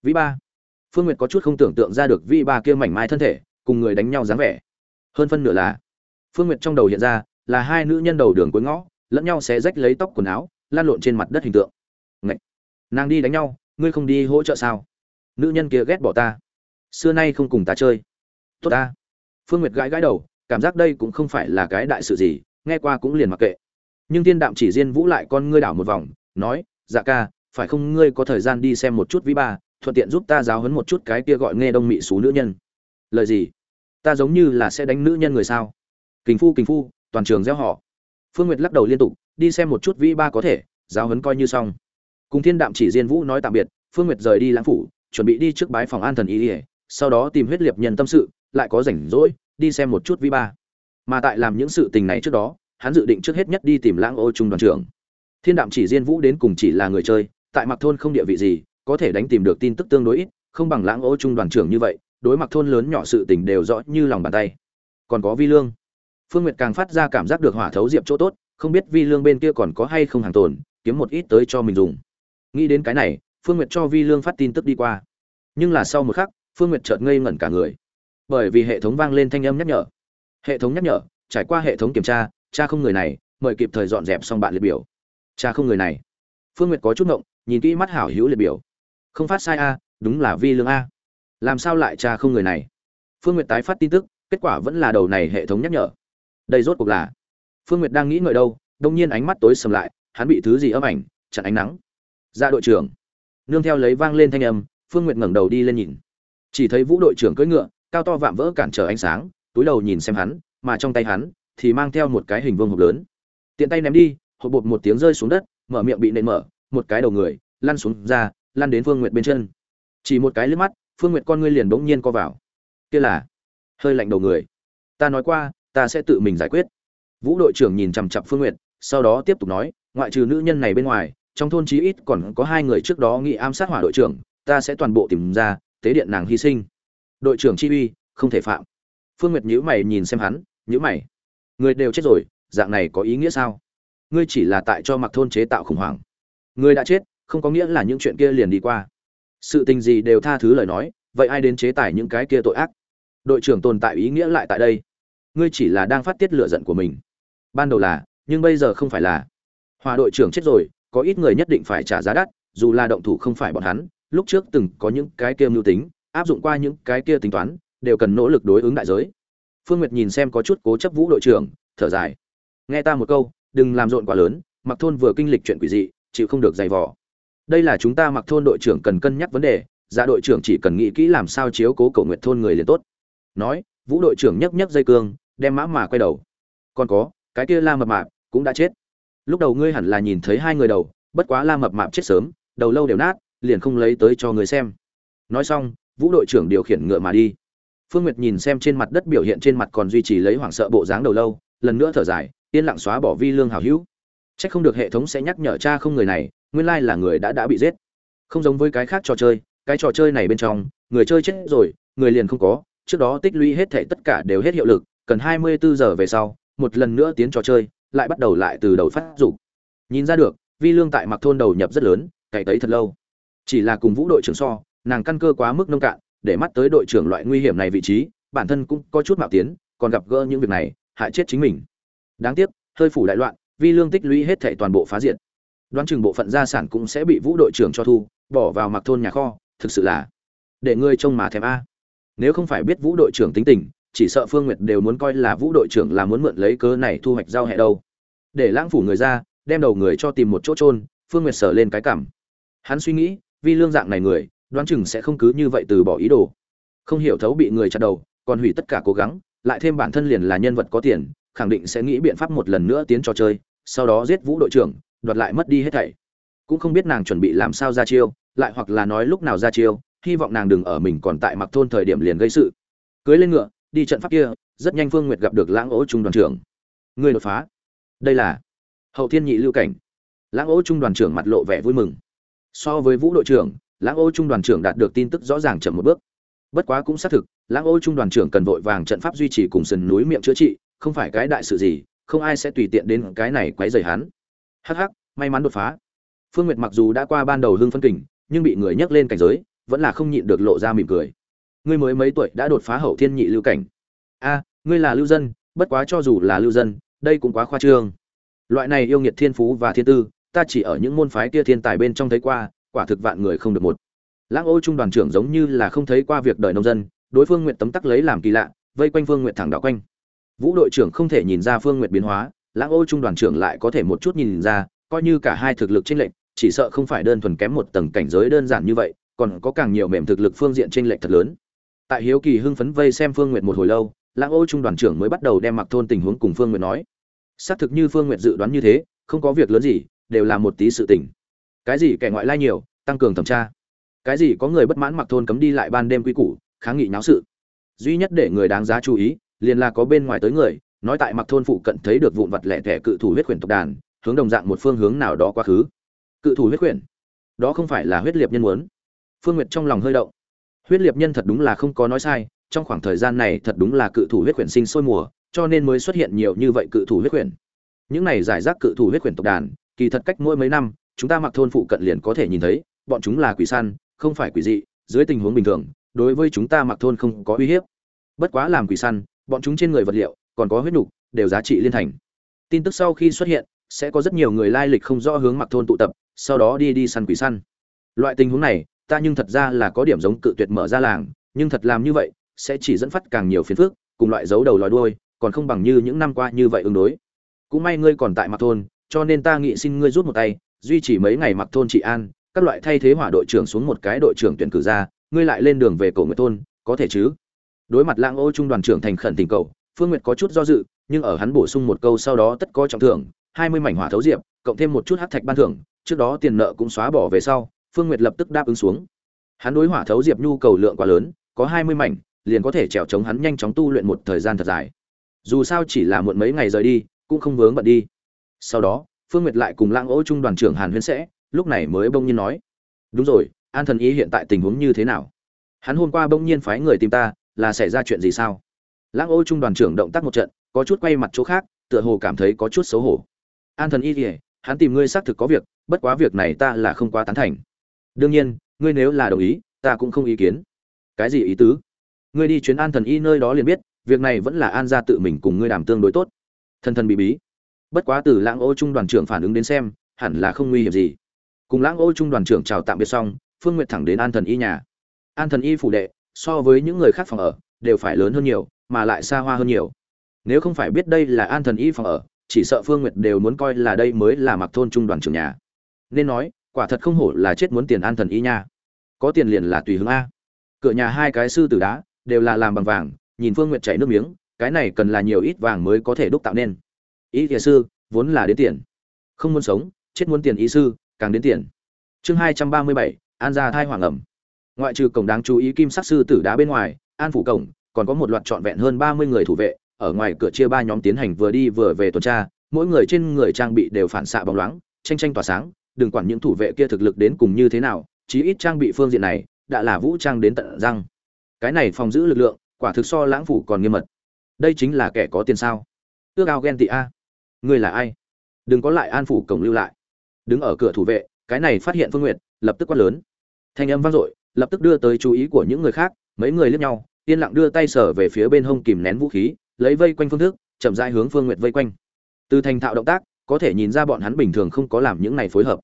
Vĩ ba. Phương nguyệt có chút không tưởng tượng ra được vĩ ba kia mảnh mai thân thể, cùng người đánh nhau dáng vẻ. Hơn phân nửa là, phương nguyệt trong đầu hiện ra, là hai nữ nhân đầu đường cuối ngõ, lẫn nhau xé rách lấy tóc quần áo, lan lộn trên mặt đất hình tượng. Ngậy! nàng đi đánh nhau, ngươi không đi hỗ trợ sao? Nữ nhân kia ghét bỏ ta. Xưa nay không cùng ta chơi. Tốt ta. Phương nguyệt gãi gãi đầu, cảm giác đây cũng không phải là cái đại sự gì nghe qua cũng liền mặc kệ. Nhưng thiên đạm chỉ riêng vũ lại con ngươi đảo một vòng, nói dạ ca, phải không ngươi có thời gian đi xem một chút vĩ ba thuận tiện giúp ta giáo hấn một chút cái kia gọi nghe đông mị xú nữ nhân. Lời gì? Ta giống như là sẽ đánh nữ nhân người sao? Kình phu kình phu, toàn trường gieo họ. Phương nguyệt lắc đầu liên tục, đi xem một chút vĩ ba có thể, giáo hấn coi như xong. Cùng thiên đạm chỉ diên vũ nói tạm biệt, phương nguyệt rời đi lãng phủ, chuẩn bị đi trước bái phòng an thần y ỉa sau đó tìm huyết liệt nhân tâm sự, lại có rảnh rỗi, đi xem một chút vĩ ba mà tại làm những sự tình này trước đó, hắn dự định trước hết nhất đi tìm lãng ô trung đoàn trưởng. Thiên đạm chỉ diên vũ đến cùng chỉ là người chơi, tại mặc thôn không địa vị gì, có thể đánh tìm được tin tức tương đối ít, không bằng lãng ô trung đoàn trưởng như vậy, đối mặt thôn lớn nhỏ sự tình đều rõ như lòng bàn tay. Còn có vi lương. Phương nguyệt càng phát ra cảm giác được hỏa thấu diệp chỗ tốt, không biết vi lương bên kia còn có hay không hàng tồn, kiếm một ít tới cho mình dùng. Nghĩ đến cái này, phương nguyệt cho vi lương phát tin tức đi qua. Nhưng là sau một khắc, phương nguyệt chợt ngây ngẩn cả người. Bởi vì hệ thống vang lên thanh âm nhắc nhở hệ thống nhắc nhở, trải qua hệ thống kiểm tra, cha không người này, mời kịp thời dọn dẹp xong bạn liệt biểu. Cha không người này. Phương nguyệt có chút ngộng, nhìn kỹ mắt hảo hữu liệt biểu. Không phát sai a, đúng là vi lương a. Làm sao lại cha không người này? Phương nguyệt tái phát tin tức, kết quả vẫn là đầu này hệ thống nhắc nhở. Đây rốt cuộc là. Phương nguyệt đang nghĩ ngợi đâu, đông nhiên ánh mắt tối sầm lại, hắn bị thứ gì ấm ảnh, chặn ánh nắng. Ra đội trưởng. Nương theo lấy vang lên thanh âm, phương nguyệt ngẩng đầu đi lên nhìn. Chỉ thấy vũ đội trưởng cưỡi ngựa, cao to vạm vỡ cản trở ánh sáng túi đầu nhìn xem hắn, mà trong tay hắn thì mang theo một cái hình vuông hộp lớn. Tiện tay ném đi, hộp bột một tiếng rơi xuống đất, mở miệng bị nện mở, một cái đầu người, lăn xuống ra, lăn đến phương nguyệt bên chân. Chỉ một cái lướt mắt, phương nguyệt con ngươi liền bỗng nhiên co vào. Kia là, hơi lạnh đầu người. Ta nói qua, ta sẽ tự mình giải quyết. Vũ đội trưởng nhìn chằm chặp phương nguyệt, sau đó tiếp tục nói, ngoại trừ nữ nhân này bên ngoài, trong thôn chí ít còn có hai người trước đó nghĩ ám sát hỏa đội trưởng, ta sẽ toàn bộ tìm ra, tế điện nàng hy sinh. Đội trưởng chi uy, không thể phạm phương nguyệt nhíu mày nhìn xem hắn, nhíu mày. Người đều chết rồi, dạng này có ý nghĩa sao? Ngươi chỉ là tại cho mặc thôn chế tạo khủng hoảng. Người đã chết, không có nghĩa là những chuyện kia liền đi qua. Sự tình gì đều tha thứ lời nói, vậy ai đến chế tài những cái kia tội ác? Đội trưởng tồn tại ý nghĩa lại tại đây. Ngươi chỉ là đang phát tiết lửa giận của mình. Ban đầu là, nhưng bây giờ không phải là. Hòa đội trưởng chết rồi, có ít người nhất định phải trả giá đắt, dù là động thủ không phải bọn hắn, lúc trước từng có những cái kia mưu tính, áp dụng qua những cái kia tính toán đều cần nỗ lực đối ứng đại giới. Phương nguyệt nhìn xem có chút cố chấp vũ đội trưởng, thở dài. Nghe ta một câu, đừng làm rộn quá lớn, mặc thôn vừa kinh lịch chuyện quỷ dị, chịu không được dày vò. Đây là chúng ta mặc thôn đội trưởng cần cân nhắc vấn đề dạ đội trưởng chỉ cần nghĩ kỹ làm sao chiếu cố cầu nguyện thôn người liền tốt. Nói, vũ đội trưởng nhấc nhấc dây cương, đem mã mà quay đầu. Còn có, cái kia la mập mạp cũng đã chết. Lúc đầu ngươi hẳn là nhìn thấy hai người đầu, bất quá la mập mạp chết sớm, đầu lâu đều nát, liền không lấy tới cho người xem. Nói xong, vũ đội trưởng điều khiển ngựa mà đi phương nguyệt nhìn xem trên mặt đất biểu hiện trên mặt còn duy trì lấy hoảng sợ bộ dáng đầu lâu lần nữa thở dài yên lặng xóa bỏ vi lương hảo hữu Chắc không được hệ thống sẽ nhắc nhở cha không người này, nguyên lai là người đã đã bị giết. Không giống với cái khác trò chơi, cái trò chơi này bên trong, người chơi chết rồi, người liền không có, trước đó tích lũy hết thảy tất cả đều hết hiệu lực, cần 24 giờ về sau, một lần nữa tiến trò chơi, lại bắt đầu lại từ đầu phát dục. Nhìn ra được, Vi Lương tại Mặc thôn đầu nhập rất lớn, cày tấy thật lâu. Chỉ là cùng Vũ đội trưởng so, nàng căn cơ quá mức nông cạn, để mắt tới đội trưởng loại nguy hiểm này vị trí, bản thân cũng có chút mạo tiến, còn gặp gỡ những việc này, hại chết chính mình. Đáng tiếc, hơi phủ đại loạn, vi lương tích lũy hết thảy toàn bộ phá diệt. Đoán chừng bộ phận gia sản cũng sẽ bị vũ đội trưởng cho thu bỏ vào mặc thôn nhà kho thực sự là để ngươi trông mà thèm a. Nếu không phải biết vũ đội trưởng tính tình chỉ sợ phương nguyệt đều muốn coi là vũ đội trưởng là muốn mượn lấy cớ này thu hoạch giao hẹ đâu. Để lãng phủ người ra đem đầu người cho tìm một chỗ trôn phương nguyệt sở lên cái cảm. Hắn suy nghĩ Vi lương dạng này người đoán chừng sẽ không cứ như vậy từ bỏ ý đồ. Không hiểu thấu bị người chặt đầu, còn hủy tất cả cố gắng, lại thêm bản thân liền là nhân vật có tiền, khẳng định sẽ nghĩ biện pháp một lần nữa tiến trò chơi, sau đó giết vũ đội trưởng, đoạt lại mất đi hết thảy. Cũng không biết nàng chuẩn bị làm sao ra chiêu, lại hoặc là nói lúc nào ra chiêu, hy vọng nàng đừng ở mình còn tại mặc thôn thời điểm liền gây sự. Cưới lên ngựa, đi trận pháp kia, rất nhanh phương nguyệt gặp được lãng ố trung đoàn trưởng. Người đột phá. Đây là hậu thiên nhị lưu cảnh. Lãng ố trung đoàn trưởng mặt lộ vẻ vui mừng. So với vũ đội trưởng lãng ô trung đoàn trưởng đạt được tin tức rõ ràng chậm một bước. Bất quá cũng xác thực, lãng ô trung đoàn trưởng cần vội vàng trận pháp duy trì cùng sườn núi miệng chữa trị, không phải cái đại sự gì, không ai sẽ tùy tiện đến cái này quấy rầy hắn. Hắc hắc, may mắn đột phá. Phương nguyệt mặc dù đã qua ban đầu hương phân kình, nhưng bị người nhắc lên cảnh giới, vẫn là không nhịn được lộ ra mỉm cười. Ngươi mới mấy tuổi đã đột phá hậu thiên nhị lưu cảnh? A, ngươi là lưu dân, bất quá cho dù là lưu dân, đây cũng quá khoa trương. Loại này yêu nghiệt thiên phú và thiên tư, ta chỉ ở những môn phái kia thiên tài bên trong thấy qua quả thực vạn người không được một. Lãng ô trung đoàn trưởng giống như là không thấy qua việc đời nông dân, đối phương nguyện tấm tắc lấy làm kỳ lạ, vây quanh phương nguyện thẳng đạo quanh. Vũ đội trưởng không thể nhìn ra phương nguyện biến hóa lãng ô trung đoàn trưởng lại có thể một chút nhìn ra, coi như cả hai thực lực chênh lệch, chỉ sợ không phải đơn thuần kém một tầng cảnh giới đơn giản như vậy, còn có càng nhiều mềm thực lực phương diện chênh lệch thật lớn. Tại hiếu kỳ hưng phấn vây xem phương nguyện một hồi lâu lãng ô trung đoàn trưởng mới bắt đầu đem mặc thôn tình huống cùng phương nguyện nói. Xác thực như phương nguyện dự đoán như thế, không có việc lớn gì, đều là một tí sự tình cái gì kẻ ngoại lai nhiều, tăng cường thẩm tra. Cái gì có người bất mãn mặc thôn cấm đi lại ban đêm quy củ, kháng nghị nháo sự. Duy nhất để người đáng giá chú ý, liền là có bên ngoài tới người, nói tại mặc thôn phụ cận thấy được vụn vặt lẻ tẻ cự thủ huyết quyển tộc đàn, hướng đồng dạng một phương hướng nào đó quá khứ. Cự thủ huyết quyển đó không phải là huyết liệt nhân muốn. Phương nguyệt trong lòng hơi động. Huyết liệt nhân thật đúng là không có nói sai, trong khoảng thời gian này thật đúng là cự thủ huyết quyển sinh sôi mùa, cho nên mới xuất hiện nhiều như vậy cự thủ huyết quyển những này giải rác cự thủ huyết quyển tộc đàn, kỳ thật cách mỗi mấy năm chúng ta mặc thôn phụ cận liền có thể nhìn thấy, bọn chúng là quỷ săn, không phải quỷ dị, dưới tình huống bình thường, đối với chúng ta mặc thôn không có uy hiếp. Bất quá làm quỷ săn, bọn chúng trên người vật liệu, còn có huyết nhục đều giá trị liên thành. Tin tức sau khi xuất hiện, sẽ có rất nhiều người lai lịch không rõ hướng mặc thôn tụ tập, sau đó đi đi săn quỷ săn. Loại tình huống này, ta nhưng thật ra là có điểm giống cự tuyệt mở ra làng, nhưng thật làm như vậy, sẽ chỉ dẫn phát càng nhiều phiền phức, cùng loại dấu đầu lòi đuôi, còn không bằng như những năm qua như vậy ứng đối. Cũng may ngươi còn tại mặc thôn, cho nên ta nghĩ xin ngươi rút một tay duy trì mấy ngày mặc thôn trị an, các loại thay thế hỏa đội trưởng xuống một cái đội trưởng tuyển cử ra, ngươi lại lên đường về cổ nguyệt thôn, có thể chứ? Đối mặt lãng ô trung đoàn trưởng thành khẩn tình cầu, phương nguyệt có chút do dự, nhưng ở hắn bổ sung một câu sau đó tất có trọng thưởng, hai mươi mảnh hỏa thấu diệp, cộng thêm một chút hát thạch ban thưởng, trước đó tiền nợ cũng xóa bỏ về sau, phương nguyệt lập tức đáp ứng xuống. Hắn đối hỏa thấu diệp nhu cầu lượng quá lớn, có hai mươi mảnh, liền có thể trèo chống hắn nhanh chóng tu luyện một thời gian thật dài. Dù sao chỉ là muộn mấy ngày rời đi, cũng không vướng bận đi. Sau đó phương nguyệt lại cùng lãng ô trung đoàn trưởng hàn huyên sẽ, lúc này mới bỗng nhiên nói. Đúng rồi, an thần y hiện tại tình huống như thế nào? Hắn hôm qua bỗng nhiên phái người tìm ta, là xảy ra chuyện gì sao? Lãng ô trung đoàn trưởng động tác một trận, có chút quay mặt chỗ khác, tựa hồ cảm thấy có chút xấu hổ. An thần y thì, hắn tìm ngươi xác thực có việc, bất quá việc này ta là không quá tán thành. Đương nhiên, ngươi nếu là đồng ý, ta cũng không ý kiến. Cái gì ý tứ? Ngươi đi chuyến an thần y nơi đó liền biết, việc này vẫn là an gia tự mình cùng ngươi đảm tương đối tốt. Thần thần bị bí bất quá từ lãng ô trung đoàn trưởng phản ứng đến xem, hẳn là không nguy hiểm gì. Cùng lãng ô trung đoàn trưởng chào tạm biệt xong, phương nguyệt thẳng đến an thần y nhà. An thần y phủ đệ, so với những người khác phòng ở, đều phải lớn hơn nhiều, mà lại xa hoa hơn nhiều. Nếu không phải biết đây là an thần y phòng ở, chỉ sợ phương nguyệt đều muốn coi là đây mới là mặc thôn trung đoàn trưởng nhà. Nên nói, quả thật không hổ là chết muốn tiền an thần y nha. Có tiền liền là tùy hướng a. Cửa nhà hai cái sư tử đá, đều là làm bằng vàng, nhìn phương nguyệt chảy nước miếng, cái này cần là nhiều ít vàng mới có thể đúc tạo nên ý thiền sư, vốn là đến tiền. Không muốn sống, chết muốn tiền ý sư, càng đến tiền. Chương hai trăm ba mươi bảy, an gia thai hoàng ẩm. Ngoại trừ cổng đáng chú ý kim sắc sư tử đá bên ngoài, an phủ cổng, còn có một loạt trọn vẹn hơn ba mươi người thủ vệ, ở ngoài cửa chia ba nhóm tiến hành vừa đi vừa về tuần tra, mỗi người trên người trang bị đều phản xạ bóng loáng, tranh tranh tỏa sáng, đừng quản những thủ vệ kia thực lực đến cùng như thế nào, chí ít trang bị phương diện này đã là vũ trang đến tận răng. Cái này phòng giữ lực lượng, quả thực so lãng phủ còn nghiêm mật. Đây chính là kẻ có tiền sao? Ước ao ghen tị a ngươi là ai? Đừng có lại an phủ cổng lưu lại. Đứng ở cửa thủ vệ, cái này phát hiện phương nguyệt, lập tức quát lớn. Thanh âm vang dội, lập tức đưa tới chú ý của những người khác, mấy người liếc nhau, yên lặng đưa tay sở về phía bên hông kìm nén vũ khí, lấy vây quanh phương thức, chậm rãi hướng phương nguyệt vây quanh. Từ thành thạo động tác, có thể nhìn ra bọn hắn bình thường không có làm những này phối hợp.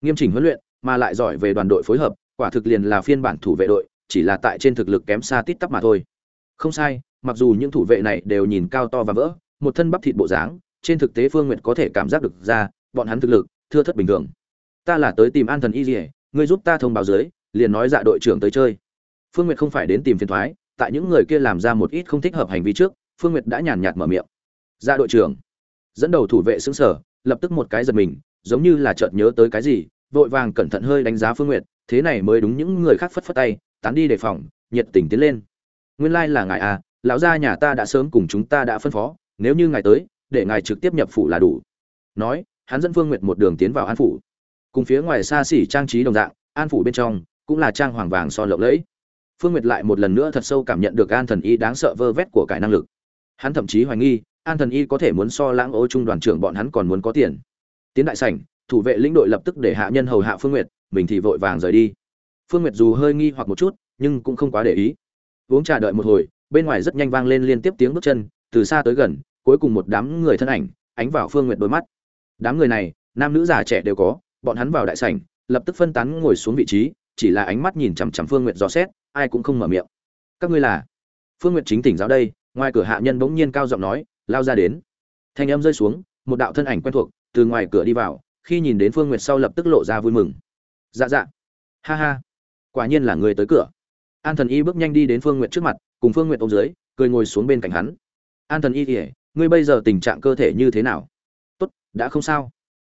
Nghiêm chỉnh huấn luyện, mà lại giỏi về đoàn đội phối hợp, quả thực liền là phiên bản thủ vệ đội, chỉ là tại trên thực lực kém xa tít tắp mà thôi. Không sai, mặc dù những thủ vệ này đều nhìn cao to và vỡ, một thân bắp thịt bộ dáng trên thực tế phương nguyệt có thể cảm giác được ra, bọn hắn thực lực, thưa thất bình thường. Ta là tới tìm an thần y dỉa ngươi giúp ta thông báo dưới, liền nói dạ đội trưởng tới chơi. Phương nguyệt không phải đến tìm phiền thoái, tại những người kia làm ra một ít không thích hợp hành vi trước, phương nguyệt đã nhàn nhạt mở miệng. Dạ đội trưởng. Dẫn đầu thủ vệ xứng sở lập tức một cái giật mình, giống như là chợt nhớ tới cái gì, vội vàng cẩn thận hơi đánh giá phương nguyệt, thế này mới đúng những người khác phất phất tay, tán đi đề phòng, nhiệt tình tiến lên. Nguyên lai là ngài à lão gia nhà ta đã sớm cùng chúng ta đã phân phó, nếu như ngài tới để ngài trực tiếp nhập phủ là đủ. Nói, hắn dẫn phương nguyệt một đường tiến vào an phủ. Cùng phía ngoài xa xỉ trang trí đồng dạng, an phủ bên trong cũng là trang hoàng vàng son lộng lẫy. Phương nguyệt lại một lần nữa thật sâu cảm nhận được an thần y đáng sợ vơ vét của cải năng lực. Hắn thậm chí hoài nghi, an thần y có thể muốn so lãng ô trung đoàn trưởng bọn hắn còn muốn có tiền. Tiến đại sảnh, thủ vệ lĩnh đội lập tức để hạ nhân hầu hạ phương nguyệt, mình thì vội vàng rời đi. Phương nguyệt dù hơi nghi hoặc một chút, nhưng cũng không quá để ý. Uống trà đợi một hồi, bên ngoài rất nhanh vang lên liên tiếp tiếng bước chân, từ xa tới gần cuối cùng một đám người thân ảnh, ánh vào phương nguyệt đôi mắt. Đám người này, nam nữ già trẻ đều có, bọn hắn vào đại sảnh, lập tức phân tán ngồi xuống vị trí, chỉ là ánh mắt nhìn chằm chằm phương nguyệt dò xét, ai cũng không mở miệng. Các ngươi là? Phương nguyệt chính tỉnh giáo đây, ngoài cửa hạ nhân bỗng nhiên cao giọng nói, lao ra đến. Thanh âm rơi xuống, một đạo thân ảnh quen thuộc, từ ngoài cửa đi vào, khi nhìn đến phương nguyệt sau lập tức lộ ra vui mừng. Dạ dạ. Ha ha. Quả nhiên là người tới cửa. An thần y bước nhanh đi đến phương nguyệt trước mặt, cùng phương nguyệt ôm dưới, cười ngồi xuống bên cạnh hắn. An thần y kể ngươi bây giờ tình trạng cơ thể như thế nào? Tốt, đã không sao.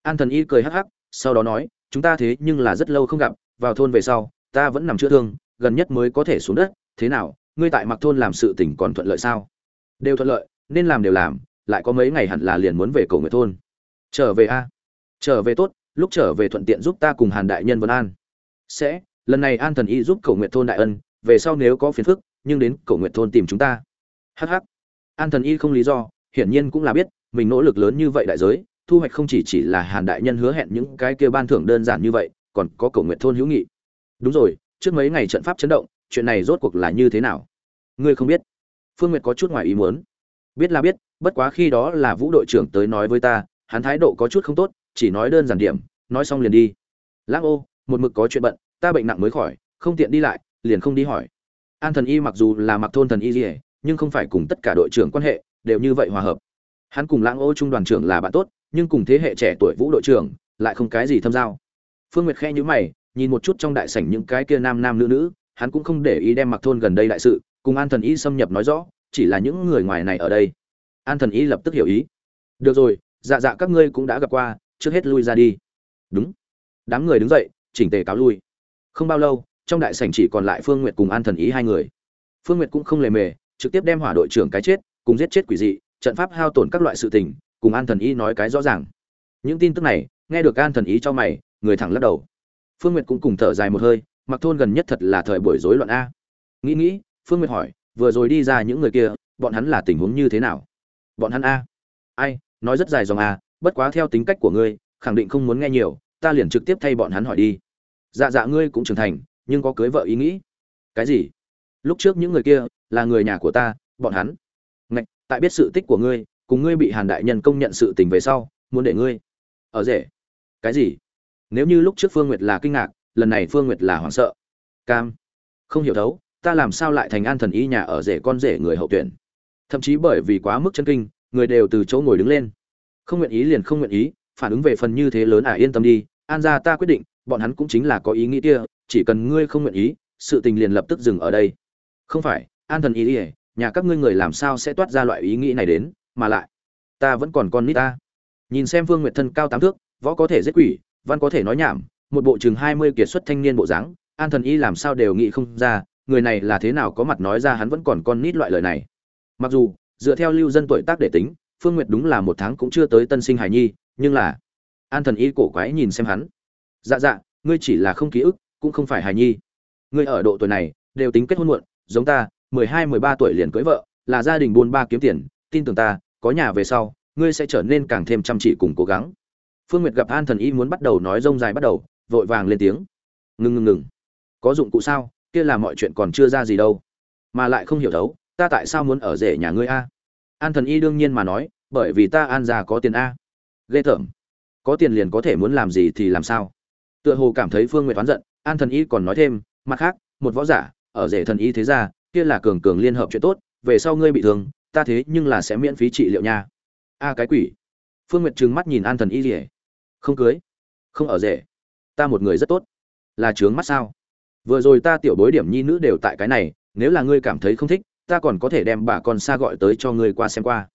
An thần y cười hắc hắc, sau đó nói, chúng ta thế nhưng là rất lâu không gặp, vào thôn về sau, ta vẫn nằm chữa thương, gần nhất mới có thể xuống đất, thế nào, ngươi tại mặc thôn làm sự tỉnh còn thuận lợi sao? Đều thuận lợi, nên làm đều làm, lại có mấy ngày hẳn là liền muốn về cầu nguyện thôn. Trở về a. Trở về tốt, lúc trở về thuận tiện giúp ta cùng hàn đại nhân vân an. Sẽ, lần này an thần y giúp cầu nguyện thôn đại ân, về sau nếu có phiền phức, nhưng đến cầu nguyện thôn tìm chúng ta. Hh an thần y không lý do hiển nhiên cũng là biết, mình nỗ lực lớn như vậy đại giới, thu hoạch không chỉ chỉ là hàn đại nhân hứa hẹn những cái kia ban thưởng đơn giản như vậy, còn có cầu nguyện thôn hữu nghị. Đúng rồi, trước mấy ngày trận pháp chấn động, chuyện này rốt cuộc là như thế nào? Ngươi không biết. Phương nguyệt có chút ngoài ý muốn. Biết là biết, bất quá khi đó là vũ đội trưởng tới nói với ta, hắn thái độ có chút không tốt, chỉ nói đơn giản điểm, nói xong liền đi. Lãng ô, một mực có chuyện bận, ta bệnh nặng mới khỏi, không tiện đi lại, liền không đi hỏi. An thần y mặc dù là mặc thôn thần y gì nhưng không phải cùng tất cả đội trưởng quan hệ đều như vậy hòa hợp. Hắn cùng lãng ô trung đoàn trưởng là bạn tốt, nhưng cùng thế hệ trẻ tuổi vũ đội trưởng lại không cái gì thâm giao. Phương nguyệt khe nhữ mày, nhìn một chút trong đại sảnh những cái kia nam nam nữ nữ, hắn cũng không để ý đem mặc thôn gần đây đại sự, cùng an thần y xâm nhập nói rõ, chỉ là những người ngoài này ở đây. An thần y lập tức hiểu ý. Được rồi dạ dạ các ngươi cũng đã gặp qua, trước hết lui ra đi. Đúng. Đám người đứng dậy, chỉnh tề cáo lui. Không bao lâu, trong đại sảnh chỉ còn lại phương nguyệt cùng an thần ý hai người. Phương nguyệt cũng không lề mề, trực tiếp đem hỏa đội trưởng cái chết cùng giết chết quỷ dị, trận pháp hao tổn các loại sự tình, cùng an thần ý nói cái rõ ràng. Những tin tức này, nghe được an thần ý cho mày, người thẳng lắc đầu. Phương nguyệt cũng cùng thở dài một hơi, mặc thôn gần nhất thật là thời buổi rối loạn a. Nghĩ nghĩ, phương nguyệt hỏi, vừa rồi đi ra những người kia, bọn hắn là tình huống như thế nào? Bọn hắn a. Ai, nói rất dài dòng a, bất quá theo tính cách của ngươi, khẳng định không muốn nghe nhiều, ta liền trực tiếp thay bọn hắn hỏi đi. Dạ dạ ngươi cũng trưởng thành, nhưng có cưới vợ ý nghĩ. Cái gì? Lúc trước những người kia, là người nhà của ta, bọn hắn tại biết sự tích của ngươi, cùng ngươi bị hàn đại nhân công nhận sự tình về sau, muốn để ngươi ở rể. Cái gì? Nếu như lúc trước phương nguyệt là kinh ngạc, lần này phương nguyệt là hoảng sợ. Cam, không hiểu thấu, ta làm sao lại thành an thần y nhà ở rể con rể người hậu tuyển? Thậm chí bởi vì quá mức chân kinh, người đều từ chỗ ngồi đứng lên. Không nguyện ý liền không nguyện ý, phản ứng về phần như thế lớn à yên tâm đi, an gia ta quyết định, bọn hắn cũng chính là có ý nghĩ kia, chỉ cần ngươi không nguyện ý, sự tình liền lập tức dừng ở đây. Không phải, an thần ý ỉa nhà các ngươi người làm sao sẽ toát ra loại ý nghĩ này đến, mà lại, ta vẫn còn con nít ta. Nhìn xem phương nguyệt thân cao tám thước, võ có thể giết quỷ, văn có thể nói nhảm, một bộ chừng hai mươi kiệt xuất thanh niên bộ dáng, an thần y làm sao đều nghĩ không ra, người này là thế nào có mặt nói ra hắn vẫn còn con nít loại lời này. Mặc dù, dựa theo lưu dân tuổi tác để tính, phương nguyệt đúng là một tháng cũng chưa tới tân sinh hài nhi, nhưng là, an thần y cổ quái nhìn xem hắn. Dạ dạ ngươi chỉ là không ký ức, cũng không phải hài nhi. Ngươi ở độ tuổi này, đều tính kết hôn muộn, giống ta mười hai, mười ba tuổi liền cưới vợ, là gia đình buôn ba kiếm tiền, tin tưởng ta, có nhà về sau, ngươi sẽ trở nên càng thêm chăm chỉ cùng cố gắng. Phương nguyệt gặp an thần y muốn bắt đầu nói rông dài bắt đầu, vội vàng lên tiếng. Ngừng ngừng ngừng. Có dụng cụ sao? Kia là mọi chuyện còn chưa ra gì đâu. Mà lại không hiểu thấu, ta tại sao muốn ở rể nhà ngươi a? An thần y đương nhiên mà nói, bởi vì ta an già có tiền a. Ghê tởm. Có tiền liền có thể muốn làm gì thì làm sao? Tựa hồ cảm thấy phương nguyệt oán giận, an thần y còn nói thêm, mặt khác, một võ giả, ở rể thần y thế ra kia là cường cường liên hợp chuyện tốt, về sau ngươi bị thương, ta thế nhưng là sẽ miễn phí trị liệu nha. A cái quỷ. Phương nguyệt trừng mắt nhìn an thần y rỉa không cưới. Không ở rể. Ta một người rất tốt. Là trướng mắt sao? Vừa rồi ta tiểu bối điểm nhi nữ đều tại cái này, nếu là ngươi cảm thấy không thích, ta còn có thể đem bà con xa gọi tới cho ngươi qua xem qua.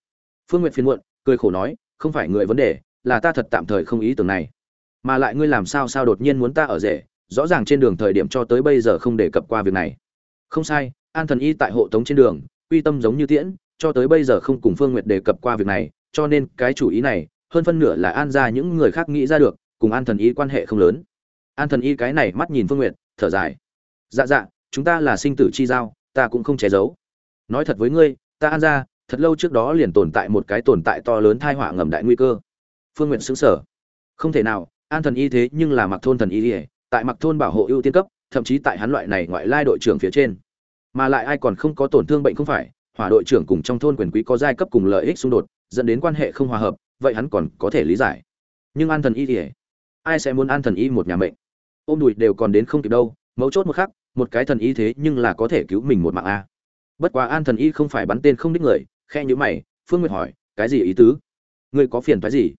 Phương nguyệt phiền muộn, cười khổ nói, không phải người vấn đề, là ta thật tạm thời không ý tưởng này. Mà lại ngươi làm sao sao đột nhiên muốn ta ở rể, rõ ràng trên đường thời điểm cho tới bây giờ không đề cập qua việc này. Không sai an thần y tại hộ tống trên đường uy tâm giống như tiễn, cho tới bây giờ không cùng phương nguyệt đề cập qua việc này, cho nên cái chủ ý này, hơn phân nửa là an ra những người khác nghĩ ra được, cùng an thần y quan hệ không lớn. An thần y cái này mắt nhìn phương nguyệt, thở dài. Dạ dạ chúng ta là sinh tử chi giao, ta cũng không che giấu. Nói thật với ngươi, ta an ra thật lâu trước đó liền tồn tại một cái tồn tại to lớn thai họa ngầm đại nguy cơ. Phương nguyện xứng sở không thể nào, an thần y thế nhưng là mặc thôn thần y ỉa tại mặc thôn bảo hộ ưu tiên cấp, thậm chí tại hắn loại này ngoại lai đội trưởng phía trên mà lại ai còn không có tổn thương bệnh không phải, hỏa đội trưởng cùng trong thôn quyền quý có giai cấp cùng lợi ích xung đột, dẫn đến quan hệ không hòa hợp, vậy hắn còn có thể lý giải. Nhưng an thần y thì ai sẽ muốn an thần y một nhà mệnh? Ôm đùi đều còn đến không kịp đâu, mấu chốt một khắc, một cái thần y thế nhưng là có thể cứu mình một mạng a. Bất quá an thần y không phải bắn tên không đích người khe nhữ mày, phương nguyệt hỏi, cái gì ý tứ? Ngươi có phiền phái gì?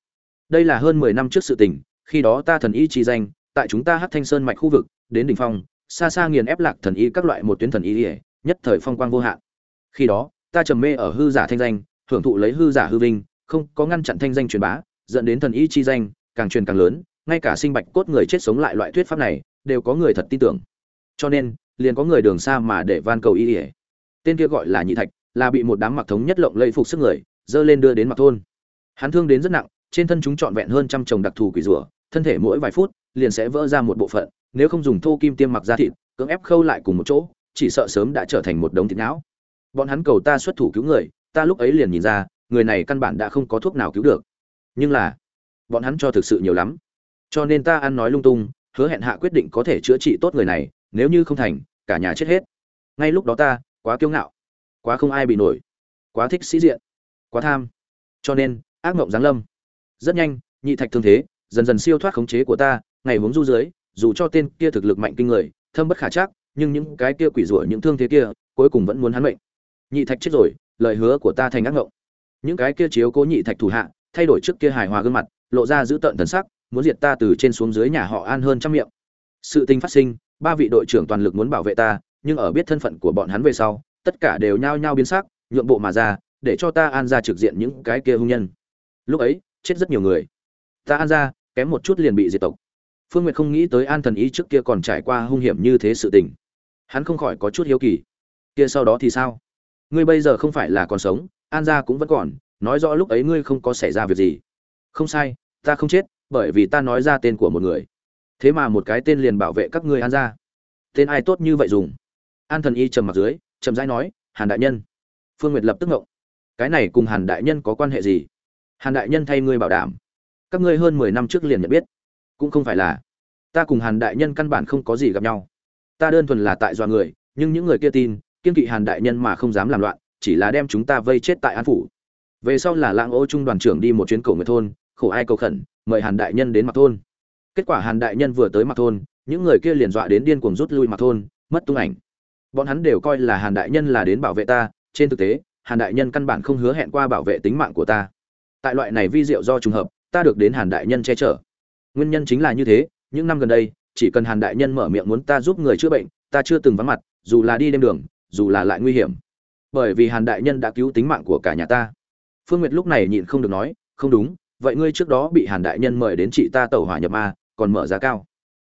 Đây là hơn mười năm trước sự tình, khi đó ta thần y chi danh, tại chúng ta hát thanh sơn mạch khu vực, đến đỉnh phong, xa xa nghiền ép lạc thần y các loại một tuyến thần y ỉa nhất thời phong quang vô hạn. Khi đó ta trầm mê ở hư giả thanh danh hưởng thụ lấy hư giả hư vinh không có ngăn chặn thanh danh truyền bá dẫn đến thần y chi danh càng truyền càng lớn ngay cả sinh bạch cốt người chết sống lại loại thuyết pháp này đều có người thật tin tưởng. Cho nên liền có người đường xa mà để van cầu y ỉa tên kia gọi là nhị thạch là bị một đám mặc thống nhất lộng lây phục sức người dơ lên đưa đến mặc thôn. Hắn thương đến rất nặng trên thân chúng trọn vẹn hơn trăm chồng đặc thù quỷ rùa, thân thể mỗi vài phút liền sẽ vỡ ra một bộ phận nếu không dùng thô kim tiêm mặc ra thịt cưỡng ép khâu lại cùng một chỗ chỉ sợ sớm đã trở thành một đống thịt não. Bọn hắn cầu ta xuất thủ cứu người, ta lúc ấy liền nhìn ra, người này căn bản đã không có thuốc nào cứu được. Nhưng là, bọn hắn cho thực sự nhiều lắm. Cho nên ta ăn nói lung tung, hứa hẹn hạ quyết định có thể chữa trị tốt người này, nếu như không thành, cả nhà chết hết. Ngay lúc đó ta, quá kiêu ngạo, quá không ai bị nổi, quá thích sĩ diện, quá tham. Cho nên, ác mộng giáng lâm. Rất nhanh, nhị thạch thương thế, dần dần siêu thoát khống chế của ta, ngày uống du dưới, dù cho tên kia thực lực mạnh kinh người, thâm bất khả chắc nhưng những cái kia quỷ rủa, những thương thế kia, cuối cùng vẫn muốn hắn mệnh. Nhị thạch chết rồi, lời hứa của ta thành ác ngộng. Những cái kia chiếu cố nhị thạch thủ hạ, thay đổi trước kia hài hòa gương mặt, lộ ra giữ tợn thần sắc, muốn diệt ta từ trên xuống dưới nhà họ an hơn trăm miệng. Sự tình phát sinh, ba vị đội trưởng toàn lực muốn bảo vệ ta, nhưng ở biết thân phận của bọn hắn về sau, tất cả đều nhao nhao biến sắc, nhượng bộ mà ra, để cho ta an ra trực diện những cái kia hung nhân. Lúc ấy, chết rất nhiều người. Ta an ra, kém một chút liền bị diệt tộc. Phương nguyệt không nghĩ tới an thần ý trước kia còn trải qua hung hiểm như thế sự tình hắn không khỏi có chút hiếu kỳ. Kia sau đó thì sao? Ngươi bây giờ không phải là còn sống, an gia cũng vẫn còn, nói rõ lúc ấy ngươi không có xảy ra việc gì. Không sai, ta không chết, bởi vì ta nói ra tên của một người. Thế mà một cái tên liền bảo vệ các ngươi an gia. Tên ai tốt như vậy dùng? An thần y trầm mặt dưới trầm rãi nói, hàn đại nhân. Phương nguyệt lập tức ngộng. Cái này cùng hàn đại nhân có quan hệ gì? Hàn đại nhân thay ngươi bảo đảm. Các ngươi hơn mười năm trước liền nhận biết. Cũng không phải là. Ta cùng hàn đại nhân căn bản không có gì gặp nhau ta đơn thuần là tại dọa người, nhưng những người kia tin, kiên kỵ hàn đại nhân mà không dám làm loạn, chỉ là đem chúng ta vây chết tại an phủ. Về sau là lãng ô trung đoàn trưởng đi một chuyến cầu người thôn, khổ ai cầu khẩn, mời hàn đại nhân đến mặt thôn. Kết quả hàn đại nhân vừa tới mặt thôn, những người kia liền dọa đến điên cuồng rút lui mặt thôn, mất tung ảnh. Bọn hắn đều coi là hàn đại nhân là đến bảo vệ ta, trên thực tế, hàn đại nhân căn bản không hứa hẹn qua bảo vệ tính mạng của ta. Tại loại này vi diệu do trùng hợp, ta được đến hàn đại nhân che chở. Nguyên nhân chính là như thế, những năm gần đây chỉ cần hàn đại nhân mở miệng muốn ta giúp người chữa bệnh, ta chưa từng vắng mặt, dù là đi đêm đường, dù là lại nguy hiểm. Bởi vì hàn đại nhân đã cứu tính mạng của cả nhà ta. Phương nguyệt lúc này nhịn không được nói, không đúng, vậy ngươi trước đó bị hàn đại nhân mời đến chị ta tẩu hỏa nhập ma, còn mở giá cao.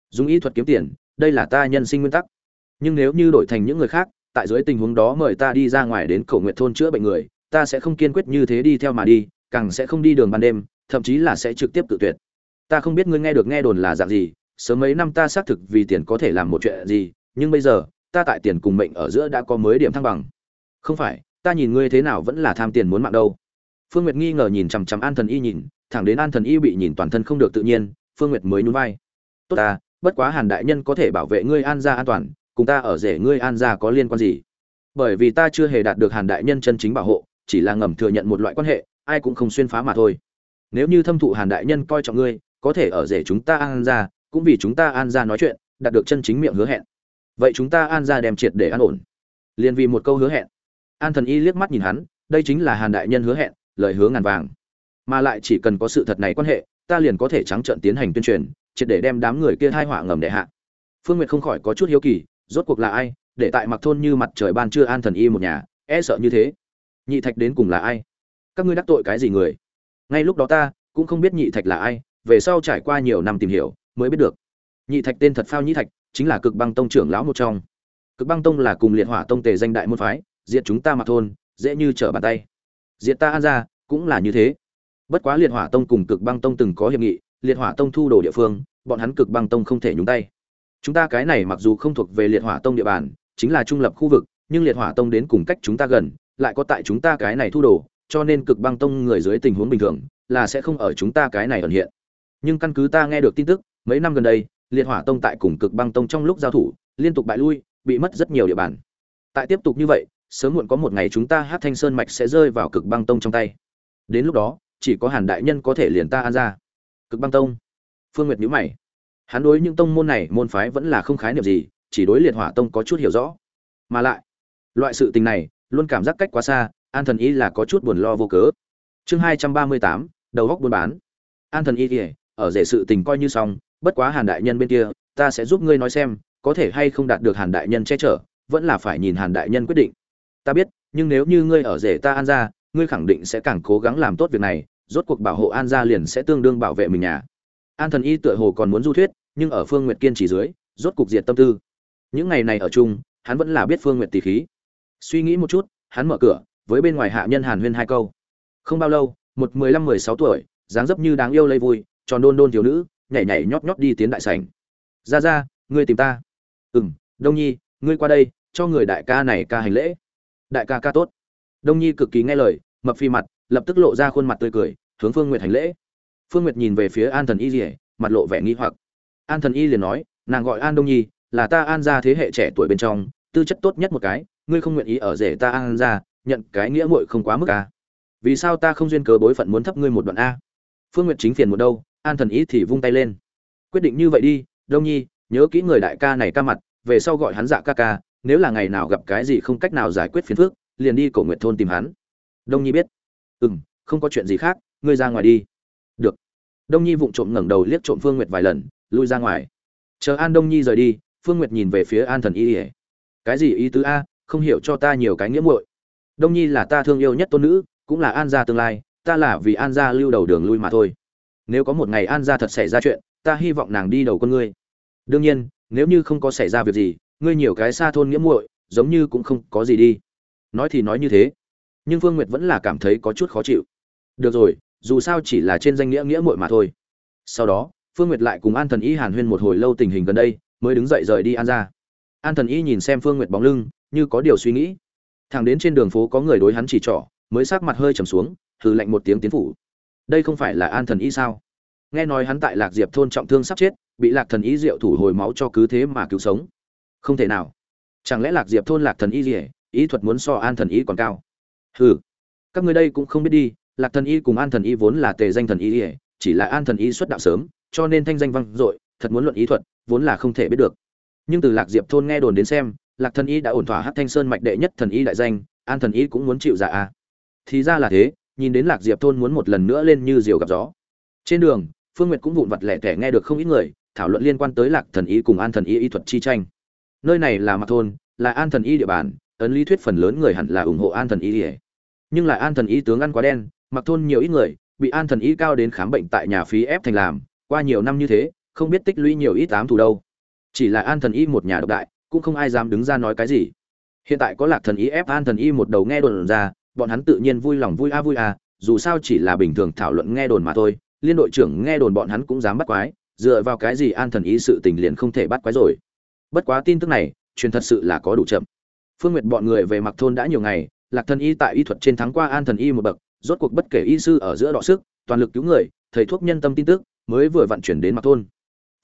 Dùng ý thuật kiếm tiền, đây là ta nhân sinh nguyên tắc. Nhưng nếu như đổi thành những người khác, tại dưới tình huống đó mời ta đi ra ngoài đến cầu nguyện thôn chữa bệnh người, ta sẽ không kiên quyết như thế đi theo mà đi, càng sẽ không đi đường ban đêm, thậm chí là sẽ trực tiếp tự tuyệt. Ta không biết ngươi nghe được nghe đồn là dạng gì sớm mấy năm ta xác thực vì tiền có thể làm một chuyện gì, nhưng bây giờ, ta tại tiền cùng mệnh ở giữa đã có mới điểm thăng bằng. Không phải, ta nhìn ngươi thế nào vẫn là tham tiền muốn mạng đâu. Phương nguyệt nghi ngờ nhìn chằm chằm an thần y nhìn, thẳng đến an thần y bị nhìn toàn thân không được tự nhiên, phương nguyệt mới nhún vai. Tốt ta, bất quá hàn đại nhân có thể bảo vệ ngươi an gia an toàn, cùng ta ở rể ngươi an gia có liên quan gì? Bởi vì ta chưa hề đạt được hàn đại nhân chân chính bảo hộ, chỉ là ngầm thừa nhận một loại quan hệ, ai cũng không xuyên phá mà thôi. Nếu như thâm thụ hàn đại nhân coi trọng ngươi, có thể ở rể chúng ta an ra cũng vì chúng ta an ra nói chuyện, đạt được chân chính miệng hứa hẹn. Vậy chúng ta an ra đem triệt để an ổn. Liền vì một câu hứa hẹn. An thần y liếc mắt nhìn hắn, đây chính là hàn đại nhân hứa hẹn, lời hứa ngàn vàng. Mà lại chỉ cần có sự thật này quan hệ, ta liền có thể trắng trợn tiến hành tuyên truyền, triệt để đem đám người kia thai họa ngầm đệ hạ. Phương nguyệt không khỏi có chút hiếu kỳ, rốt cuộc là ai, để tại mặc thôn như mặt trời ban trưa an thần y một nhà e sợ như thế. Nhị thạch đến cùng là ai? Các ngươi đắc tội cái gì người? Ngay lúc đó ta cũng không biết nhị thạch là ai, về sau trải qua nhiều năm tìm hiểu mới biết được. Nhị thạch tên thật phao nhị thạch, chính là cực băng tông trưởng lão một trong. Cực băng tông là cùng liệt hỏa tông tề danh đại môn phái, diệt chúng ta mặc thôn, dễ như trở bàn tay. Diệt ta an ra, cũng là như thế. Bất quá liệt hỏa tông cùng cực băng tông từng có hiệp nghị, liệt hỏa tông thu đồ địa phương, bọn hắn cực băng tông không thể nhúng tay. Chúng ta cái này mặc dù không thuộc về liệt hỏa tông địa bàn, chính là trung lập khu vực, nhưng liệt hỏa tông đến cùng cách chúng ta gần, lại có tại chúng ta cái này thu đồ, cho nên cực băng tông người dưới tình huống bình thường, là sẽ không ở chúng ta cái này ẩn hiện. Nhưng căn cứ ta nghe được tin tức mấy năm gần đây, liệt hỏa tông tại cùng cực băng tông trong lúc giao thủ, liên tục bại lui, bị mất rất nhiều địa bàn. Tại tiếp tục như vậy, sớm muộn có một ngày chúng ta hát thanh sơn mạch sẽ rơi vào cực băng tông trong tay. Đến lúc đó, chỉ có hàn đại nhân có thể liền ta an ra. Cực băng tông. Phương nguyệt nhữ mày. Hắn đối những tông môn này, môn phái vẫn là không khái niệm gì, chỉ đối liệt hỏa tông có chút hiểu rõ. Mà lại, loại sự tình này, luôn cảm giác cách quá xa, an thần y là có chút buồn lo vô cớ. Chương hai trăm ba mươi tám, đầu góc buôn bán. An thần y kể ở rể sự tình coi như xong bất quá hàn đại nhân bên kia, ta sẽ giúp ngươi nói xem, có thể hay không đạt được hàn đại nhân che chở, vẫn là phải nhìn hàn đại nhân quyết định. Ta biết, nhưng nếu như ngươi ở rể ta an ra ngươi khẳng định sẽ càng cố gắng làm tốt việc này, rốt cuộc bảo hộ an gia liền sẽ tương đương bảo vệ mình nhà. An thần y tựa hồ còn muốn du thuyết, nhưng ở phương nguyệt kiên trì dưới, rốt cục diệt tâm tư. Những ngày này ở chung, hắn vẫn là biết phương nguyệt tỷ khí. Suy nghĩ một chút, hắn mở cửa, với bên ngoài hạ nhân hàn huyên hai câu. Không bao lâu, một mười lăm mười sáu tuổi, dáng dấp như đáng yêu lây vui, tròn đôn đôn thiếu nữ nhảy nhảy nhót nhót đi tiến đại sảnh. Ra ra, ngươi tìm ta. Ừ m đông nhi, ngươi qua đây, cho người đại ca này ca hành lễ. Đại ca ca tốt. Đông nhi cực kỳ nghe lời, mập phi mặt, lập tức lộ ra khuôn mặt tươi cười, hướng phương nguyệt hành lễ. Phương nguyệt nhìn về phía an thần y rỉa mặt lộ vẻ nghi hoặc. An thần y liền nói, nàng gọi an đông nhi, là ta an ra thế hệ trẻ tuổi bên trong, tư chất tốt nhất một cái, ngươi không nguyện ý ở rể ta an ra nhận cái nghĩa muội không quá mức a vì sao ta không duyên cớ bối phận muốn thấp ngươi một đoạn a? Phương nguyệt chính phiền một đâu an thần ý thì vung tay lên. Quyết định như vậy đi, đông nhi, nhớ kỹ người đại ca này ca mặt, về sau gọi hắn dạ ca ca, nếu là ngày nào gặp cái gì không cách nào giải quyết phiền phức, liền đi cổ nguyện thôn tìm hắn. Đông nhi biết. Ừ m không có chuyện gì khác, ngươi ra ngoài đi. Được. Đông nhi vụng trộm ngẩng đầu liếc trộm phương nguyệt vài lần, lui ra ngoài. Chờ an đông nhi rời đi, phương nguyệt nhìn về phía an thần y ỉa cái gì ý tứ a, không hiểu cho ta nhiều cái nghĩa muội. Đông nhi là ta thương yêu nhất tôn nữ, cũng là an gia tương lai, ta là vì an gia lưu đầu đường lui mà thôi nếu có một ngày an gia thật xảy ra chuyện, ta hy vọng nàng đi đầu con ngươi. Đương nhiên, nếu như không có xảy ra việc gì, ngươi nhiều cái xa thôn nghĩa muội, giống như cũng không có gì đi. Nói thì nói như thế, nhưng phương nguyệt vẫn là cảm thấy có chút khó chịu. Được rồi, dù sao chỉ là trên danh nghĩa nghĩa muội mà thôi. Sau đó, phương nguyệt lại cùng an thần y hàn huyên một hồi lâu tình hình gần đây, mới đứng dậy rời đi an ra an thần y nhìn xem phương nguyệt bóng lưng, như có điều suy nghĩ. Thằng đến trên đường phố có người đối hắn chỉ trỏ, mới sắc mặt hơi trầm xuống thử lạnh một tiếng tiến phủ đây không phải là an thần y sao? Nghe nói hắn tại lạc diệp thôn trọng thương sắp chết, bị lạc thần y diệu thủ hồi máu cho cứ thế mà cứu sống. Không thể nào. Chẳng lẽ lạc diệp thôn lạc thần y gì ý thuật muốn so an thần y còn cao? Hừ. Các ngươi đây cũng không biết đi, lạc thần y cùng an thần y vốn là tề danh thần y chỉ là an thần y xuất đạo sớm, cho nên thanh danh vang dội, thật muốn luận ý thuật, vốn là không thể biết được. Nhưng từ lạc diệp thôn nghe đồn đến xem, lạc thần y đã ổn thỏa hát thanh sơn mạch đệ nhất thần y đại danh, an thần y cũng muốn chịu dạ à. thì ra là thế nhìn đến lạc diệp thôn muốn một lần nữa lên như diều gặp gió. Trên đường, phương nguyệt cũng vụn vặt lẻ tẻ nghe được không ít người, thảo luận liên quan tới lạc thần y cùng an thần y y thuật chi tranh. Nơi này là mặt thôn, là an thần y địa bàn, ấn lý thuyết phần lớn người hẳn là ủng hộ an thần y nhưng lại an thần y tướng ăn quá đen, mặc thôn nhiều ít người, bị an thần y cao đến khám bệnh tại nhà phí ép thành làm, qua nhiều năm như thế, không biết tích lũy nhiều ít tám thù đâu. Chỉ là an thần y một nhà độc đại, cũng không ai dám đứng ra nói cái gì. Hiện tại có lạc thần y ép an thần y một đầu nghe đồn ra bọn hắn tự nhiên vui lòng vui a vui a, dù sao chỉ là bình thường thảo luận nghe đồn mà thôi, liên đội trưởng nghe đồn bọn hắn cũng dám bắt quái, dựa vào cái gì an thần y sự tình liền không thể bắt quái rồi. Bất quá tin tức này, truyền thật sự là có đủ chậm. Phương nguyệt bọn người về mặc thôn đã nhiều ngày, lạc thần y tại y thuật trên thắng qua an thần y một bậc, rốt cuộc bất kể y sư ở giữa đọ sức, toàn lực cứu người, thầy thuốc nhân tâm tin tức, mới vừa vận chuyển đến mặc thôn.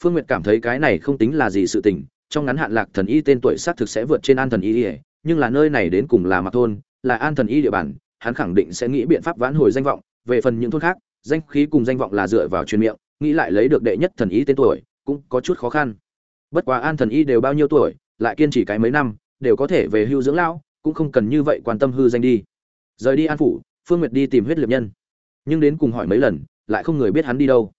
Phương nguyệt cảm thấy cái này không tính là gì sự tình, trong ngắn hạn lạc thần y tên tuổi xác thực sẽ vượt trên an thần y, nhưng là nơi này đến cùng là mặc thôn là an thần y địa bàn, hắn khẳng định sẽ nghĩ biện pháp vãn hồi danh vọng. Về phần những thôn khác, danh khí cùng danh vọng là dựa vào truyền miệng, nghĩ lại lấy được đệ nhất thần y tên tuổi, cũng có chút khó khăn. Bất quá an thần y đều bao nhiêu tuổi, lại kiên trì cái mấy năm, đều có thể về hưu dưỡng lão, cũng không cần như vậy quan tâm hư danh đi. Rời đi an phủ, phương nguyệt đi tìm huyết liệt nhân. Nhưng đến cùng hỏi mấy lần, lại không người biết hắn đi đâu.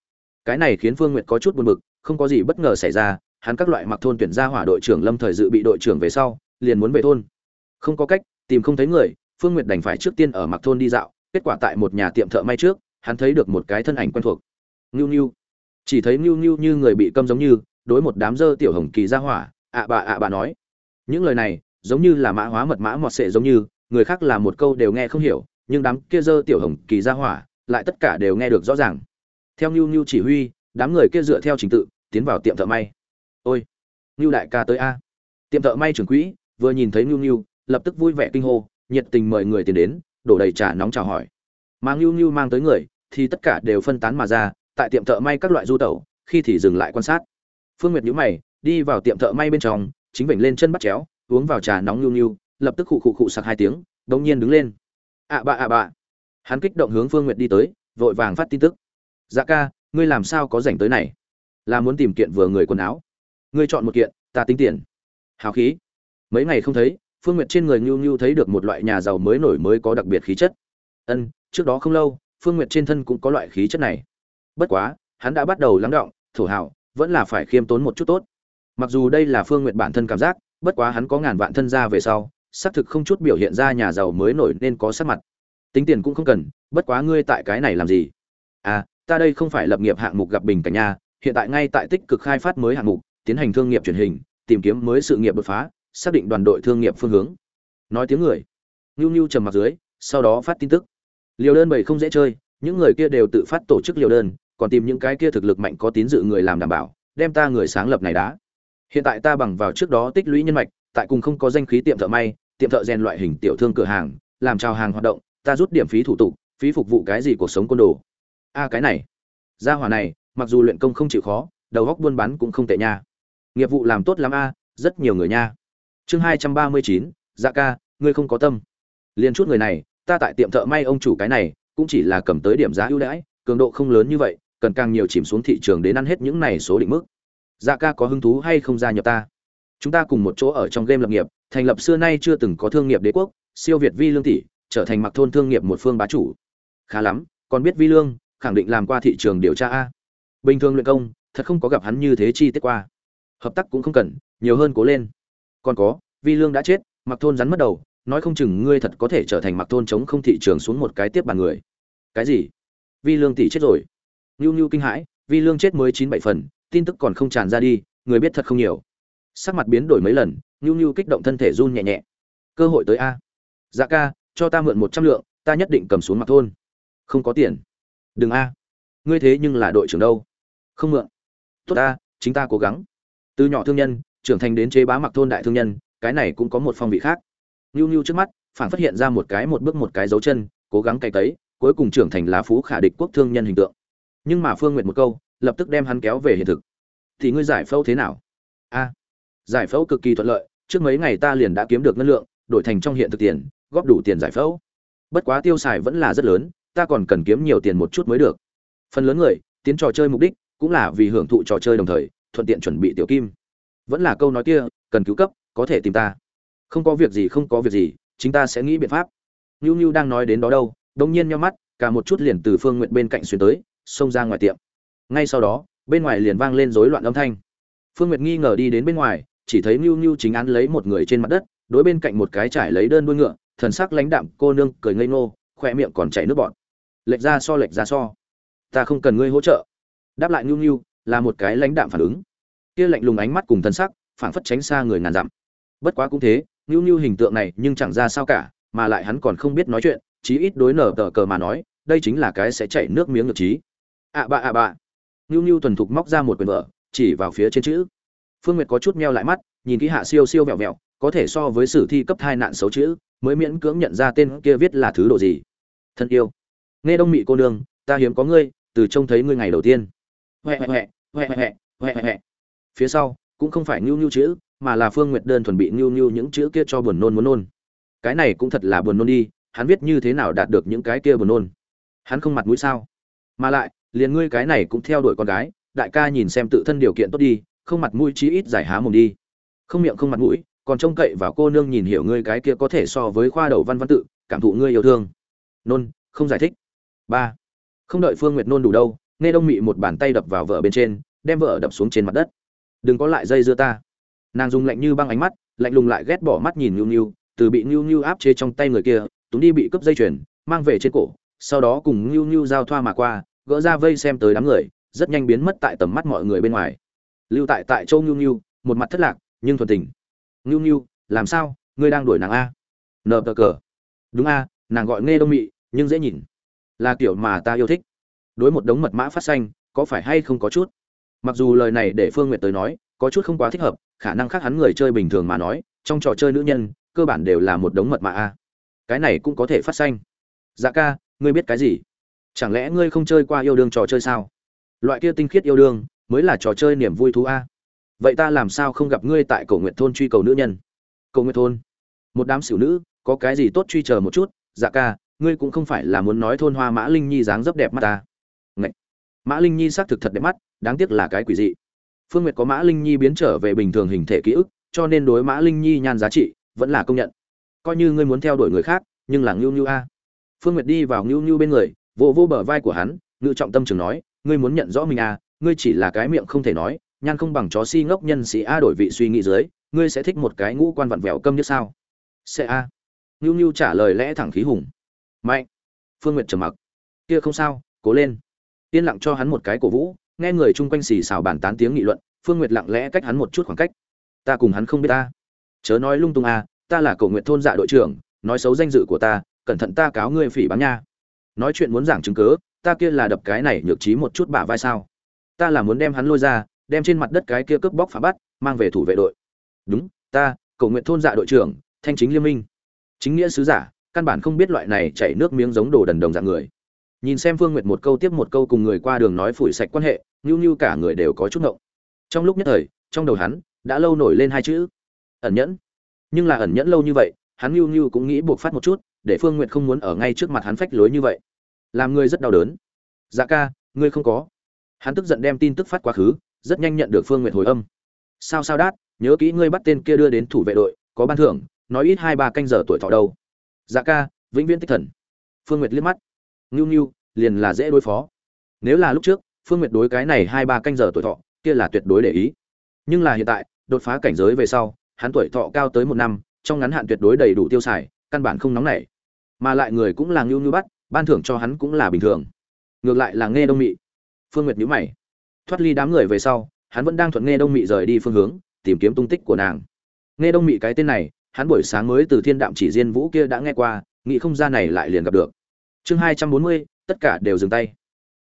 Cái này khiến phương nguyệt có chút buồn bực, không có gì bất ngờ xảy ra, hắn các loại mặc thôn tuyển ra hỏa đội trưởng lâm thời dự bị đội trưởng về sau, liền muốn về thôn. Không có cách tìm không thấy người, phương nguyệt đành phải trước tiên ở mặc thôn đi dạo, kết quả tại một nhà tiệm thợ may trước, hắn thấy được một cái thân ảnh quen thuộc. Ngưu ngưu. Chỉ thấy ngưu ngưu như người bị câm giống như, đối một đám dơ tiểu hồng kỳ ra hỏa, ạ bà ạ bà nói. Những lời này, giống như là mã hóa mật mã mọt sệ giống như, người khác là một câu đều nghe không hiểu, nhưng đám kia dơ tiểu hồng kỳ ra hỏa, lại tất cả đều nghe được rõ ràng. Theo ngưu ngưu chỉ huy, đám người kia dựa theo trình tự, tiến vào tiệm thợ may. Ôi, ngưu đại ca tới a. Tiệm thợ may trưởng quỹ, vừa nhìn thấy ngưu ngưu lập tức vui vẻ kinh hô, nhiệt tình mời người tiền đến, đổ đầy trà nóng chào hỏi. Mà ngưu ngưu mang tới người, thì tất cả đều phân tán mà ra, tại tiệm thợ may các loại du tẩu, khi thì dừng lại quan sát. Phương nguyệt nhíu mày, đi vào tiệm thợ may bên trong, chính vểnh lên chân bắt chéo, uống vào trà nóng nhu nhu lập tức khụ khụ khụ sặc hai tiếng, đống nhiên đứng lên. Ạ bạ ạ bạ hắn kích động hướng phương nguyệt đi tới, vội vàng phát tin tức. Dạ ca, ngươi làm sao có rảnh tới này? Là muốn tìm kiện vừa người quần áo. Ngươi chọn một kiện, ta tính tiền. Hào khí. Mấy ngày không thấy phương nguyệt trên người nhu nhu thấy được một loại nhà giàu mới nổi mới có đặc biệt khí chất. Ân, trước đó không lâu, phương nguyệt trên thân cũng có loại khí chất này. Bất quá, hắn đã bắt đầu lắng động thổ hào, vẫn là phải khiêm tốn một chút tốt. Mặc dù đây là phương nguyệt bản thân cảm giác, bất quá hắn có ngàn vạn thân ra về sau, xác thực không chút biểu hiện ra nhà giàu mới nổi nên có sắc mặt. Tính tiền cũng không cần, bất quá ngươi tại cái này làm gì? À ta đây không phải lập nghiệp hạng mục gặp bình cảnh nha, hiện tại ngay tại tích cực khai phát mới hạng mục, tiến hành thương nghiệp truyền hình, tìm kiếm mới sự nghiệp đột phá xác định đoàn đội thương nghiệp phương hướng. Nói tiếng người. Ngưu ngưu trầm mặt dưới, sau đó phát tin tức. Liều đơn bảy không dễ chơi, những người kia đều tự phát tổ chức liều đơn, còn tìm những cái kia thực lực mạnh có tín dự người làm đảm bảo, đem ta người sáng lập này đá. Hiện tại ta bằng vào trước đó tích lũy nhân mạch, tại cùng không có danh khí tiệm thợ may, tiệm thợ rèn loại hình tiểu thương cửa hàng, làm trao hàng hoạt động, ta rút điểm phí thủ tục, phí phục vụ cái gì cuộc sống côn đồ. A, cái này. Gia hỏa này, mặc dù luyện công không chịu khó, đầu góc buôn bán cũng không tệ nha. Nghiệp vụ làm tốt lắm a, rất nhiều người nha chương hai trăm ba mươi chín dạ ca, ngươi không có tâm. Liền chút người này, ta tại tiệm thợ may ông chủ cái này, cũng chỉ là cầm tới điểm giá ưu đãi, cường độ không lớn như vậy, cần càng nhiều chìm xuống thị trường đến ăn hết những này số định mức. Dạ ca có hứng thú hay không gia nhập ta? Chúng ta cùng một chỗ ở trong game lập nghiệp, thành lập xưa nay chưa từng có thương nghiệp đế quốc, siêu việt vi lương tỷ, trở thành mặc thôn thương nghiệp một phương bá chủ. Khá lắm, còn biết vi lương, khẳng định làm qua thị trường điều tra a. Bình thường luyện công, thật không có gặp hắn như thế chi tiết qua. Hợp tác cũng không cần, nhiều hơn cố lên còn có vi lương đã chết mặc thôn rắn mất đầu nói không chừng ngươi thật có thể trở thành mặc thôn chống không thị trường xuống một cái tiếp bàn người cái gì vi lương tỷ chết rồi Nưu Nưu kinh hãi, Vi Lương chết mới chín bảy phần, tin tức còn không tràn ra đi, người biết thật không nhiều. Sắc mặt biến đổi mấy lần, Nưu Nưu kích động thân thể run nhẹ nhẹ. Cơ hội tới a. Dạ ca, cho ta mượn một trăm lượng, ta nhất định cầm xuống mặt thôn. Không có tiền. Đừng a. Ngươi thế nhưng là đội trưởng đâu? Không mượn. Tốt a, chính ta cố gắng. Từ nhỏ thương nhân, trưởng thành đến chế bá mặc thôn đại thương nhân, cái này cũng có một phong vị khác. nhu nhu trước mắt, phản phát hiện ra một cái một bước một cái dấu chân, cố gắng cày cấy, cuối cùng trưởng thành là phú khả địch quốc thương nhân hình tượng. Nhưng mà phương nguyện một câu lập tức đem hắn kéo về hiện thực. Thì ngươi giải phẫu thế nào? A giải phẫu cực kỳ thuận lợi trước mấy ngày ta liền đã kiếm được ngân lượng đổi thành trong hiện thực tiền góp đủ tiền giải phẫu. Bất quá tiêu xài vẫn là rất lớn ta còn cần kiếm nhiều tiền một chút mới được. Phần lớn người tiến trò chơi mục đích cũng là vì hưởng thụ trò chơi đồng thời thuận tiện chuẩn bị tiểu kim vẫn là câu nói kia, cần cứu cấp, có thể tìm ta. Không có việc gì, không có việc gì chúng ta sẽ nghĩ biện pháp. Nhu nhu đang nói đến đó đâu đông nhiên nhau mắt, cả một chút liền từ phương nguyện bên cạnh xuyên tới, xông ra ngoài tiệm. Ngay sau đó, bên ngoài liền vang lên rối loạn âm thanh. Phương nguyệt nghi ngờ đi đến bên ngoài, chỉ thấy nhu nhu chính án lấy một người trên mặt đất, đối bên cạnh một cái trải lấy đơn đuôi ngựa, thần sắc lãnh đạm, cô nương cười ngây ngô khoe miệng còn chảy nước bọt. Lệch ra so, lệch ra so. Ta không cần ngươi hỗ trợ. Đáp lại nhu nhu, là một cái lãnh đạm phản ứng kia lạnh lùng ánh mắt cùng thân sắc, phảng phất tránh xa người ngàn dặm. Bất quá cũng thế nhu nhu hình tượng này nhưng chẳng ra sao cả, mà lại hắn còn không biết nói chuyện, chí ít đối nở tờ cờ mà nói, đây chính là cái sẽ chảy nước miếng ngược trí. À ạ bạ ạ à bạ nhu nhu thuần thục móc ra một quyền vợ chỉ vào phía trên chữ. Phương nguyệt có chút meo lại mắt, nhìn kỹ hạ siêu siêu vẹo vẹo, có thể so với sử thi cấp hai nạn xấu chữ, mới miễn cưỡng nhận ra tên kia viết là thứ độ gì. Thân yêu. Nghe đông mị cô nương, ta hiếm có ngươi, từ trông thấy ngươi ngày đầu tiên. Huệ huệ huệ huệ huệ huệ huệ phía sau, cũng không phải nhu nhu chữ, mà là phương nguyệt đơn thuần bị nhu nhu những chữ kia cho buồn nôn muốn nôn. Cái này cũng thật là buồn nôn đi, hắn biết như thế nào đạt được những cái kia buồn nôn? Hắn không mặt mũi sao? Mà lại, liền ngươi cái này cũng theo đuổi con gái, đại ca nhìn xem tự thân điều kiện tốt đi, không mặt mũi chí ít giải há mồm đi. Không miệng không mặt mũi, còn trông cậy vào cô nương nhìn hiểu ngươi cái kia có thể so với khoa đầu văn văn tự, cảm thụ ngươi yêu thương. Nôn, không giải thích. Ba. Không đợi phương nguyệt nôn đủ đâu, nghe đông mị một bàn tay đập vào vợ bên trên, đem vợ đập xuống trên mặt đất đừng có lại dây dưa ta. Nàng dùng lạnh như băng ánh mắt, lạnh lùng lại ghét bỏ mắt nhìn nhu nhu từ bị nhu nhu áp chế trong tay người kia, túng đi bị cướp dây chuyền, mang về trên cổ, sau đó cùng nhu nhu giao thoa mà qua, gỡ ra vây xem tới đám người, rất nhanh biến mất tại tầm mắt mọi người bên ngoài. Lưu tại tại châu nhu nhu một mặt thất lạc, nhưng thuần tình. Nhu nhu làm sao? Ngươi đang đuổi nàng a? Nờ tờ cờ đúng a, nàng gọi nghe đông mị, nhưng dễ nhìn. Là kiểu mà ta yêu thích. Đối một đống mật mã phát xanh có phải hay không có chút? Mặc dù lời này để phương n g u y ệ t tới nói, có chút không quá thích hợp, khả năng khác hắn người chơi bình thường mà nói, trong trò chơi nữ nhân, cơ bản đều là một đống mật mạ a. Cái này cũng có thể phát xanh dạ ca, ngươi biết cái gì? Chẳng lẽ ngươi không chơi qua yêu đương trò chơi sao? Loại kia tinh khiết yêu đương, mới là trò chơi niềm vui thú a. Vậy ta làm sao không gặp ngươi tại cổ nguyện thôn truy cầu nữ nhân? Cầu nguyện thôn? Một đám xỉu nữ, có cái gì tốt truy chờ một chút? Dạ ca, ngươi cũng không phải là muốn nói thôn hoa mã linh nhi dáng dấp đẹp mắt ta. Ngậy! mã linh nhi xác thực thật đẹp mắt đáng tiếc là cái quỷ dị. Phương nguyệt có mã linh nhi biến trở về bình thường hình thể ký ức, cho nên đối mã linh nhi nhan giá trị vẫn là công nhận. Coi như ngươi muốn theo đuổi người khác, nhưng là ngưu ngưu a. Phương nguyệt đi vào ngưu ngưu bên người, vỗ vỗ bờ vai của hắn, ngự trọng tâm trường nói, ngươi muốn nhận rõ mình a ngươi chỉ là cái miệng không thể nói, nhan không bằng chó si ngốc nhân sĩ a đổi vị suy nghĩ dưới, ngươi sẽ thích một cái ngũ quan vặn vẹo câm như sao? Sẽ a. Ngưu ngưu trả lời lẽ thẳng khí hùng. Mạnh. Phương nguyệt trầm mặc. Kia không sao, cố lên. Yên lặng cho hắn một cái cổ vũ nghe người chung quanh xì xào bàn tán tiếng nghị luận, phương nguyệt lặng lẽ cách hắn một chút khoảng cách. Ta cùng hắn không biết ta. Chớ nói lung tung à ta là cầu nguyện thôn dạ đội trưởng, nói xấu danh dự của ta, cẩn thận ta cáo ngươi phỉ báng nha. Nói chuyện muốn giảng chứng cớ, ta kia là đập cái này nhược trí một chút bả vai sao? Ta là muốn đem hắn lôi ra, đem trên mặt đất cái kia cướp bóc phá bắt, mang về thủ vệ đội. Đúng, ta, cầu nguyện thôn dạ đội trưởng, thanh chính liên minh. Chính nghĩa sứ giả, căn bản không biết loại này chảy nước miếng giống đồ đần đồng dạng người nhìn xem phương nguyệt một câu tiếp một câu cùng người qua đường nói phủi sạch quan hệ ngưu ngưu cả người đều có chút ngộng. Trong lúc nhất thời, trong đầu hắn đã lâu nổi lên hai chữ, ẩn nhẫn. Nhưng là ẩn nhẫn lâu như vậy, hắn ngưu ngưu cũng nghĩ buộc phát một chút, để phương nguyệt không muốn ở ngay trước mặt hắn phách lối như vậy. Làm người rất đau đớn. Dạ ca, ngươi không có. Hắn tức giận đem tin tức phát quá khứ, rất nhanh nhận được phương nguyệt hồi âm. Sao sao đát, nhớ kỹ ngươi bắt tên kia đưa đến thủ vệ đội, có ban thưởng, nói ít hai ba canh giờ tuổi thọ đâu. Dạ ca, vĩnh viễn tích thần. Phương nguyệt liếc mắt. Ngưu ngưu liền là dễ đối phó. Nếu là lúc trước, phương nguyệt đối cái này hai ba canh giờ tuổi thọ, kia là tuyệt đối để ý. Nhưng là hiện tại, đột phá cảnh giới về sau, hắn tuổi thọ cao tới một năm, trong ngắn hạn tuyệt đối đầy đủ tiêu xài, căn bản không nóng nảy. Mà lại người cũng là ngưu ngưu bắt, ban thưởng cho hắn cũng là bình thường. Ngược lại là nghe đông mị. Phương nguyệt nhíu mày. Thoát ly đám người về sau, hắn vẫn đang thuận nghe đông mị rời đi phương hướng, tìm kiếm tung tích của nàng. Nghe đông mị cái tên này, hắn buổi sáng mới từ thiên đạm chỉ diên vũ kia đã nghe qua, nghĩ không ra này lại liền gặp được. Chương hai trăm bốn mươi tất cả đều dừng tay.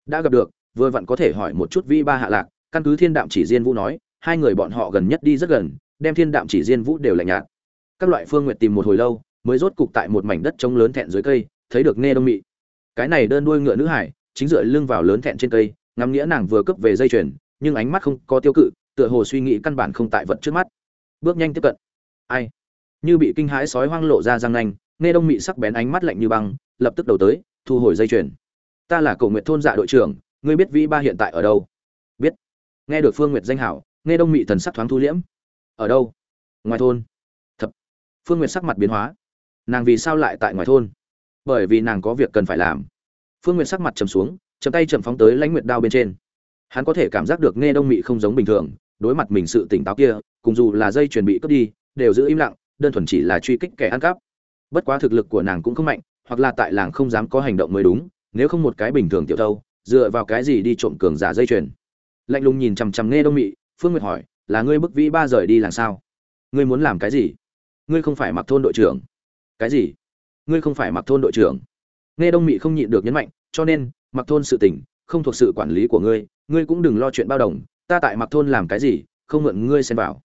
Đã gặp được, vừa vặn có thể hỏi một chút vi ba hạ lạc, căn cứ thiên đạm chỉ diên vũ nói, hai người bọn họ gần nhất đi rất gần, đem thiên đạm chỉ diên vũ đều lạnh nhạt. Các loại phương nguyện tìm một hồi lâu, mới rốt cục tại một mảnh đất trống lớn thẹn dưới cây, thấy được nghe đông mị. Cái này đơn đuôi ngựa nữ hải, chính dựa lưng vào lớn thẹn trên cây, ngắm nghĩa nàng vừa cấp về dây chuyền, nhưng ánh mắt không có tiêu cự, tựa hồ suy nghĩ căn bản không tại vật trước mắt. Bước nhanh tiếp cận. Ai? Như bị kinh hãi sói hoang lộ ra răng nanh, nghe đông mị sắc bén ánh mắt lạnh như băng, lập tức đầu tới, thu hồi dây chuyền ta là cầu nguyện thôn dạ đội trưởng, ngươi biết vĩ ba hiện tại ở đâu? Biết. Nghe được phương nguyệt danh hảo, nghe đông mị thần sắc thoáng thu liễm. Ở đâu? Ngoài thôn. Thập. Phương nguyệt sắc mặt biến hóa. Nàng vì sao lại tại ngoài thôn? Bởi vì nàng có việc cần phải làm. Phương nguyệt sắc mặt trầm xuống chầm tay chầm phóng tới lãnh nguyệt đao bên trên. Hắn có thể cảm giác được nghe đông mị không giống bình thường, đối mặt mình sự tỉnh táo kia, cùng dù là dây chuẩn bị cướp đi, đều giữ im lặng, đơn thuần chỉ là truy kích kẻ ăn cắp. Bất quá thực lực của nàng cũng không mạnh, hoặc là tại làng không dám có hành động mới đúng nếu không một cái bình thường tiểu thâu, dựa vào cái gì đi trộm cường giả dây chuyền? Lạnh lùng nhìn chằm chằm nghe đông mị, phương nguyệt hỏi, là ngươi bức vĩ ba rời đi làm sao? Ngươi muốn làm cái gì? Ngươi không phải mặc thôn đội trưởng. Cái gì? Ngươi không phải mặc thôn đội trưởng? Nghe đông mị không nhịn được nhấn mạnh, cho nên, mặc thôn sự tình, không thuộc sự quản lý của ngươi ngươi cũng đừng lo chuyện bao đồng, ta tại mặc thôn làm cái gì, không mượn ngươi xem vào.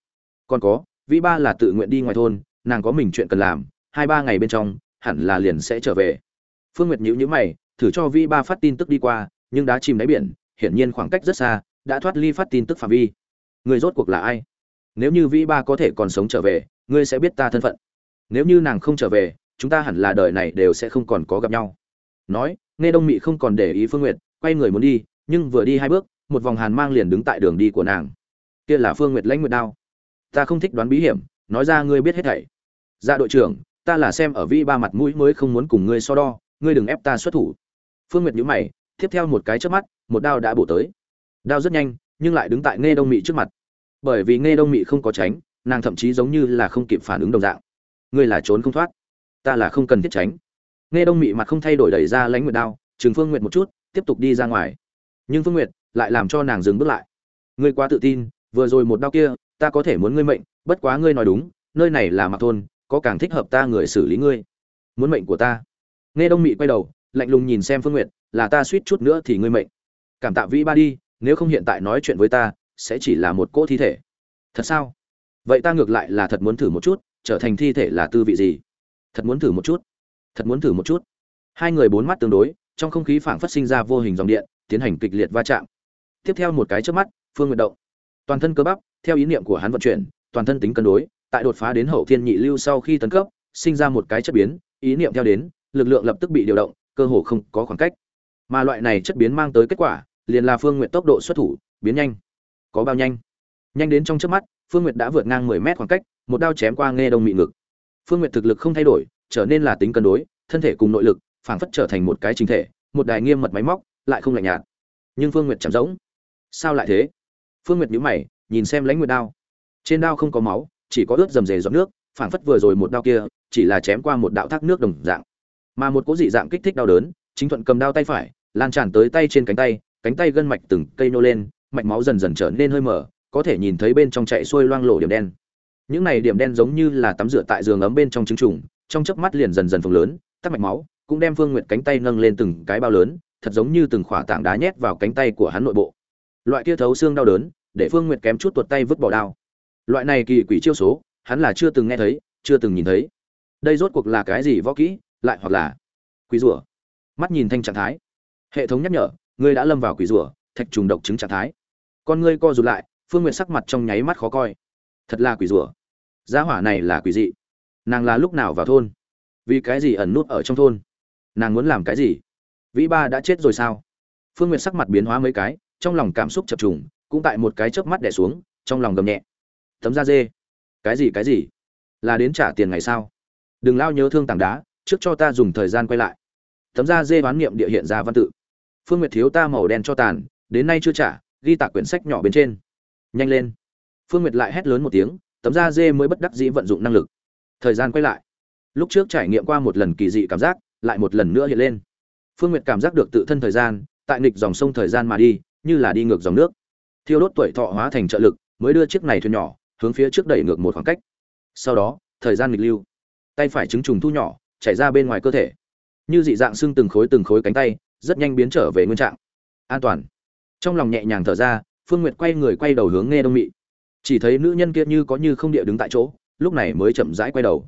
Còn có, vĩ ba là tự nguyện đi ngoài thôn, nàng có mình chuyện cần làm, hai ba ngày bên trong, hẳn là liền sẽ trở về. Phương nguyệt nhíu nhíu mày thử cho vĩ ba phát tin tức đi qua, nhưng đã chìm đáy biển, hiển nhiên khoảng cách rất xa, đã thoát ly phát tin tức phạm vi. Người rốt cuộc là ai? Nếu như vĩ ba có thể còn sống trở về, ngươi sẽ biết ta thân phận. Nếu như nàng không trở về, chúng ta hẳn là đời này đều sẽ không còn có gặp nhau. Nói, nghe đông mị không còn để ý phương nguyệt, quay người muốn đi, nhưng vừa đi hai bước, một vòng hàn mang liền đứng tại đường đi của nàng. Kia là phương nguyệt lãnh nguyệt đao. Ta không thích đoán bí hiểm, nói ra ngươi biết hết thảy. Dạ đội trưởng, ta là xem ở vi ba mặt mũi mới không muốn cùng ngươi so đo, ngươi đừng ép ta xuất thủ phương nguyệt nhíu mày, tiếp theo một cái chớp mắt, một đao đã bổ tới. Đao rất nhanh, nhưng lại đứng tại nghe đông mị trước mặt. Bởi vì nghe đông mị không có tránh, nàng thậm chí giống như là không kịp phản ứng đồng dạng. Ngươi là trốn không thoát, ta là không cần thiết tránh. Nghe đông mị mặt không thay đổi đẩy ra lãnh nguyệt đao, Trừng phương nguyệt một chút, tiếp tục đi ra ngoài. Nhưng phương nguyệt lại làm cho nàng dừng bước lại. Ngươi quá tự tin, vừa rồi một đao kia, ta có thể muốn ngươi mệnh, bất quá ngươi nói đúng, nơi này là Mạc thôn, có càng thích hợp ta người xử lý ngươi. Muốn mệnh của ta. Nghe đông mị quay đầu lạnh lùng nhìn xem phương nguyệt, là ta suýt chút nữa thì ngươi mệnh. Cảm tạ vĩ ba đi, nếu không hiện tại nói chuyện với ta, sẽ chỉ là một cỗ thi thể. Thật sao? Vậy ta ngược lại là thật muốn thử một chút, trở thành thi thể là tư vị gì? Thật muốn thử một chút, thật muốn thử một chút. Hai người bốn mắt tương đối, trong không khí phảng phất sinh ra vô hình dòng điện, tiến hành kịch liệt va chạm. Tiếp theo một cái chớp mắt, phương Nguyệt động. Toàn thân cơ bắp, theo ý niệm của hắn vận chuyển, toàn thân tính cân đối, tại đột phá đến hậu thiên nhị lưu sau khi tấn cấp, sinh ra một cái chất biến, ý niệm theo đến, lực lượng lập tức bị điều động cơ hồ không có khoảng cách. Mà loại này chất biến mang tới kết quả, liền là phương nguyện tốc độ xuất thủ, biến nhanh. Có bao nhanh? Nhanh đến trong trước mắt, phương nguyệt đã vượt ngang mười mét khoảng cách, một đao chém qua nghe đông mị ngực. Phương nguyệt thực lực không thay đổi, trở nên là tính cân đối, thân thể cùng nội lực, phảng phất trở thành một cái chính thể, một đài nghiêm mật máy móc, lại không lạnh nhạt. Nhưng phương nguyệt chậm rỗng sao lại thế? Phương nguyệt nhíu mày, nhìn xem lãnh nguyệt đao. Trên đao không có máu, chỉ có ướt dầm dề giọt nước, phảng phất vừa rồi một đao kia, chỉ là chém qua một đạo thác nước đồng dạng mà một cố dị dạng kích thích đau đớn, chính thuận cầm đao tay phải, lan tràn tới tay trên cánh tay cánh tay gân mạch từng cây nô lên, mạch máu dần dần trở nên hơi mở, có thể nhìn thấy bên trong chạy xuôi loang lổ điểm đen. Những này điểm đen giống như là tắm rửa tại giường ấm bên trong trứng trùng, trong chớp mắt liền dần dần phồng lớn, tắc mạch máu cũng đem phương nguyệt cánh tay nâng lên từng cái bao lớn, thật giống như từng khỏa tảng đá nhét vào cánh tay của hắn nội bộ. Loại kia thấu xương đau đớn, để phương nguyệt kém chút tuột tay vứt bỏ đao. Loại này kỳ quỷ chiêu số, hắn là chưa từng nghe thấy, chưa từng nhìn thấy. Đây rốt cuộc là cái gì võ kỹ? Lại hoặc là quỷ rủa mắt nhìn thanh trạng thái. Hệ thống nhắc nhở, ngươi đã lâm vào quỷ rủa thạch trùng độc chứng trạng thái. Con ngươi co rụt lại, phương nguyện sắc mặt trong nháy mắt khó coi. Thật là quỷ rủa gia hỏa này là quỷ dị. Nàng là lúc nào vào thôn? Vì cái gì ẩn nút ở trong thôn? Nàng muốn làm cái gì? Vĩ ba đã chết rồi sao? Phương nguyện sắc mặt biến hóa mấy cái, trong lòng cảm xúc chập trùng, cũng tại một cái chớp mắt đẻ xuống, trong lòng gầm nhẹ. Tấm da dê. Cái gì cái gì? Là đến trả tiền ngày sao? Đừng lao nhớ thương tảng đá trước cho ta dùng thời gian quay lại. Tấm da dê bán niệm địa hiện ra văn tự. Phương nguyệt thiếu ta màu đen cho tàn, đến nay chưa trả, ghi tạc quyển sách nhỏ bên trên. Nhanh lên. Phương nguyệt lại hét lớn một tiếng, tấm da dê mới bất đắc dĩ vận dụng năng lực. Thời gian quay lại. Lúc trước trải nghiệm qua một lần kỳ dị cảm giác, lại một lần nữa hiện lên. Phương nguyệt cảm giác được tự thân thời gian, tại nghịch dòng sông thời gian mà đi, như là đi ngược dòng nước. Thiêu đốt tuổi thọ hóa thành trợ lực, mới đưa chiếc này thuyền nhỏ hướng phía trước đẩy ngược một khoảng cách. Sau đó, thời gian nghịch lưu. Tay phải trứng trùng thu nhỏ chảy ra bên ngoài cơ thể. Như dị dạng xương từng khối từng khối cánh tay, rất nhanh biến trở về nguyên trạng. An toàn. Trong lòng nhẹ nhàng thở ra, phương nguyệt quay người quay đầu hướng nghe đông mị. Chỉ thấy nữ nhân kia như có như không địa đứng tại chỗ, lúc này mới chậm rãi quay đầu.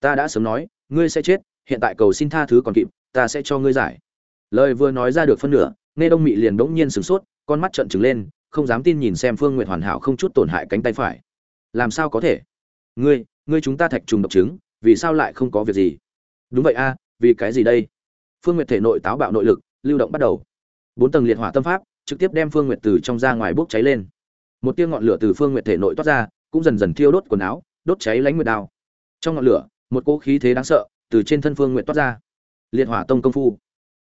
Ta đã sớm nói, ngươi sẽ chết, hiện tại cầu xin tha thứ còn kịp, ta sẽ cho ngươi giải. Lời vừa nói ra được phân nửa, nghe đông mị liền bỗng nhiên sửng sốt, con mắt trợn trừng lên, không dám tin nhìn xem phương nguyệt hoàn hảo không chút tổn hại cánh tay phải. Làm sao có thể? Ngươi ngươi chúng ta thạch trùng độc chứng, vì sao lại không có việc gì? Đúng vậy a, vì cái gì đây? Phương nguyệt thể nội táo bạo nội lực, lưu động bắt đầu. Bốn tầng liệt hỏa tâm pháp, trực tiếp đem phương nguyệt từ trong ra ngoài bốc cháy lên. Một tia ngọn lửa từ phương nguyệt thể nội toát ra, cũng dần dần thiêu đốt quần áo, đốt cháy lánh nguyệt đao. Trong ngọn lửa, một cỗ khí thế đáng sợ, từ trên thân phương nguyệt toát ra. Liệt hỏa tông công phu.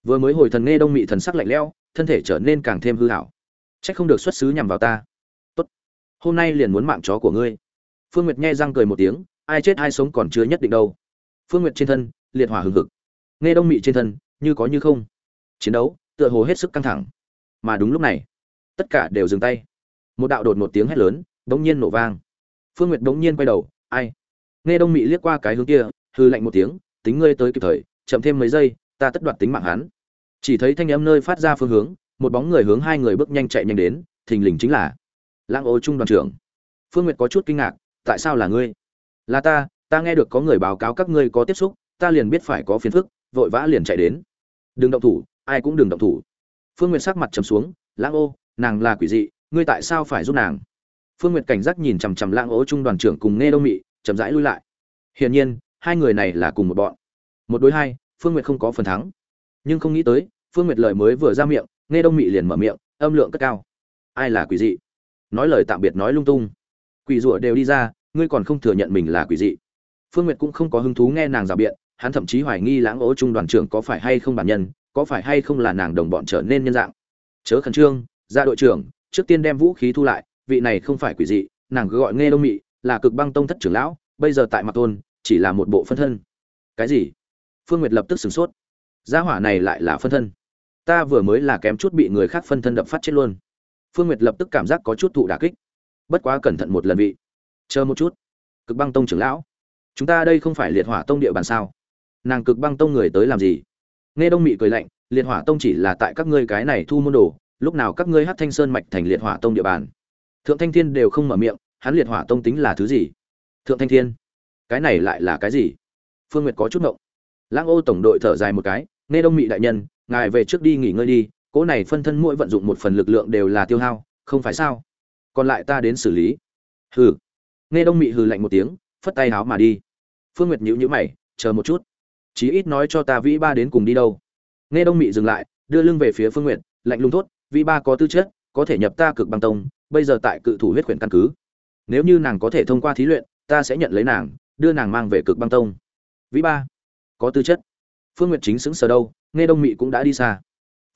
Vừa mới hồi thần nghe đông mị thần sắc lạnh lẽo, thân thể trở nên càng thêm hư hảo trách không được xuất xứ nhằm vào ta. Tốt. Hôm nay liền muốn mạng chó của ngươi. Phương nguyệt nghe răng cười một tiếng, ai chết ai sống còn chưa nhất định đâu. Phương nguyệt trên thân liệt hỏa hừng hực. Nghe đông mị trên thân, như có như không. Chiến đấu, tựa hồ hết sức căng thẳng. Mà đúng lúc này, tất cả đều dừng tay. Một đạo đột một tiếng hét lớn, bỗng nhiên nổ vang. Phương nguyệt bỗng nhiên quay đầu, ai? Nghe đông mị liếc qua cái hướng kia hư lạnh một tiếng, tính ngươi tới kịp thời, chậm thêm mấy giây, ta tất đoạt tính mạng hắn. Chỉ thấy thanh âm nơi phát ra phương hướng, một bóng người hướng hai người bước nhanh chạy nhanh đến, thình lình chính là lãng ô trung đoàn trưởng. Phương nguyệt có chút kinh ngạc, tại sao là ngươi? Là ta ta nghe được có người báo cáo các ngươi có tiếp xúc ta liền biết phải có phiền phức, vội vã liền chạy đến. Đừng động thủ, ai cũng đừng động thủ. Phương nguyệt sắc mặt trầm xuống, lãng ô, nàng là quỷ dị, ngươi tại sao phải giúp nàng? Phương nguyệt cảnh giác nhìn chằm chằm lãng ô trung đoàn trưởng cùng nghe đông mị, chậm rãi lui lại. Hiển nhiên, hai người này là cùng một bọn. Một đối hai, phương nguyệt không có phần thắng. Nhưng không nghĩ tới, phương nguyệt lời mới vừa ra miệng nghe đông mị liền mở miệng, âm lượng cất cao. Ai là quỷ dị? Nói lời tạm biệt nói lung tung. Quỷ rủa đều đi ra, ngươi còn không thừa nhận mình là quỷ dị. Phương nguyệt cũng không có hứng thú nghe nàng rào biện hắn thậm chí hoài nghi lãng ố trung đoàn trưởng có phải hay không bản nhân, có phải hay không là nàng đồng bọn trở nên nhân dạng. Chớ khẩn trương, ra đội trưởng, trước tiên đem vũ khí thu lại, vị này không phải quỷ dị, nàng cứ gọi nghe đông mị, là cực băng tông thất trưởng lão, bây giờ tại mặt tôn, chỉ là một bộ phân thân. Cái gì? Phương nguyệt lập tức sửng sốt. Gia hỏa này lại là phân thân. Ta vừa mới là kém chút bị người khác phân thân đập phát chết luôn. Phương nguyệt lập tức cảm giác có chút thụ đả kích. Bất quá cẩn thận một lần vị. Chờ một chút. Cực băng tông trưởng lão. Chúng ta đây không phải liệt hỏa tông địa bàn sao? Nàng cực băng tông người tới làm gì? Nghe đông mị cười lạnh, liệt hỏa tông chỉ là tại các ngươi cái này thu môn đồ, lúc nào các ngươi hát thanh sơn mạch thành liệt hỏa tông địa bàn? Thượng thanh thiên đều không mở miệng, hắn liệt hỏa tông tính là thứ gì? Thượng thanh thiên, cái này lại là cái gì? Phương nguyệt có chút ngộng. Lãng ô tổng đội thở dài một cái, nghe đông mị đại nhân, ngài về trước đi nghỉ ngơi đi cỗ này phân thân mỗi vận dụng một phần lực lượng đều là tiêu hao, không phải sao? Còn lại ta đến xử lý. Hừ. Nghe đông mị hừ lạnh một tiếng, phất tay háo mà đi. Phương nguyệt nhíu nhíu mày, chờ một chút chí ít nói cho ta vĩ ba đến cùng đi đâu. Nghe đông mị dừng lại, đưa lưng về phía phương nguyệt, lạnh lùng thốt, vĩ ba có tư chất, có thể nhập ta cực băng tông, bây giờ tại cự thủ huyết quyển căn cứ. Nếu như nàng có thể thông qua thí luyện, ta sẽ nhận lấy nàng, đưa nàng mang về cực băng tông. Vĩ ba, có tư chất. Phương nguyệt chính xứng sờ đâu, nghe đông mị cũng đã đi xa.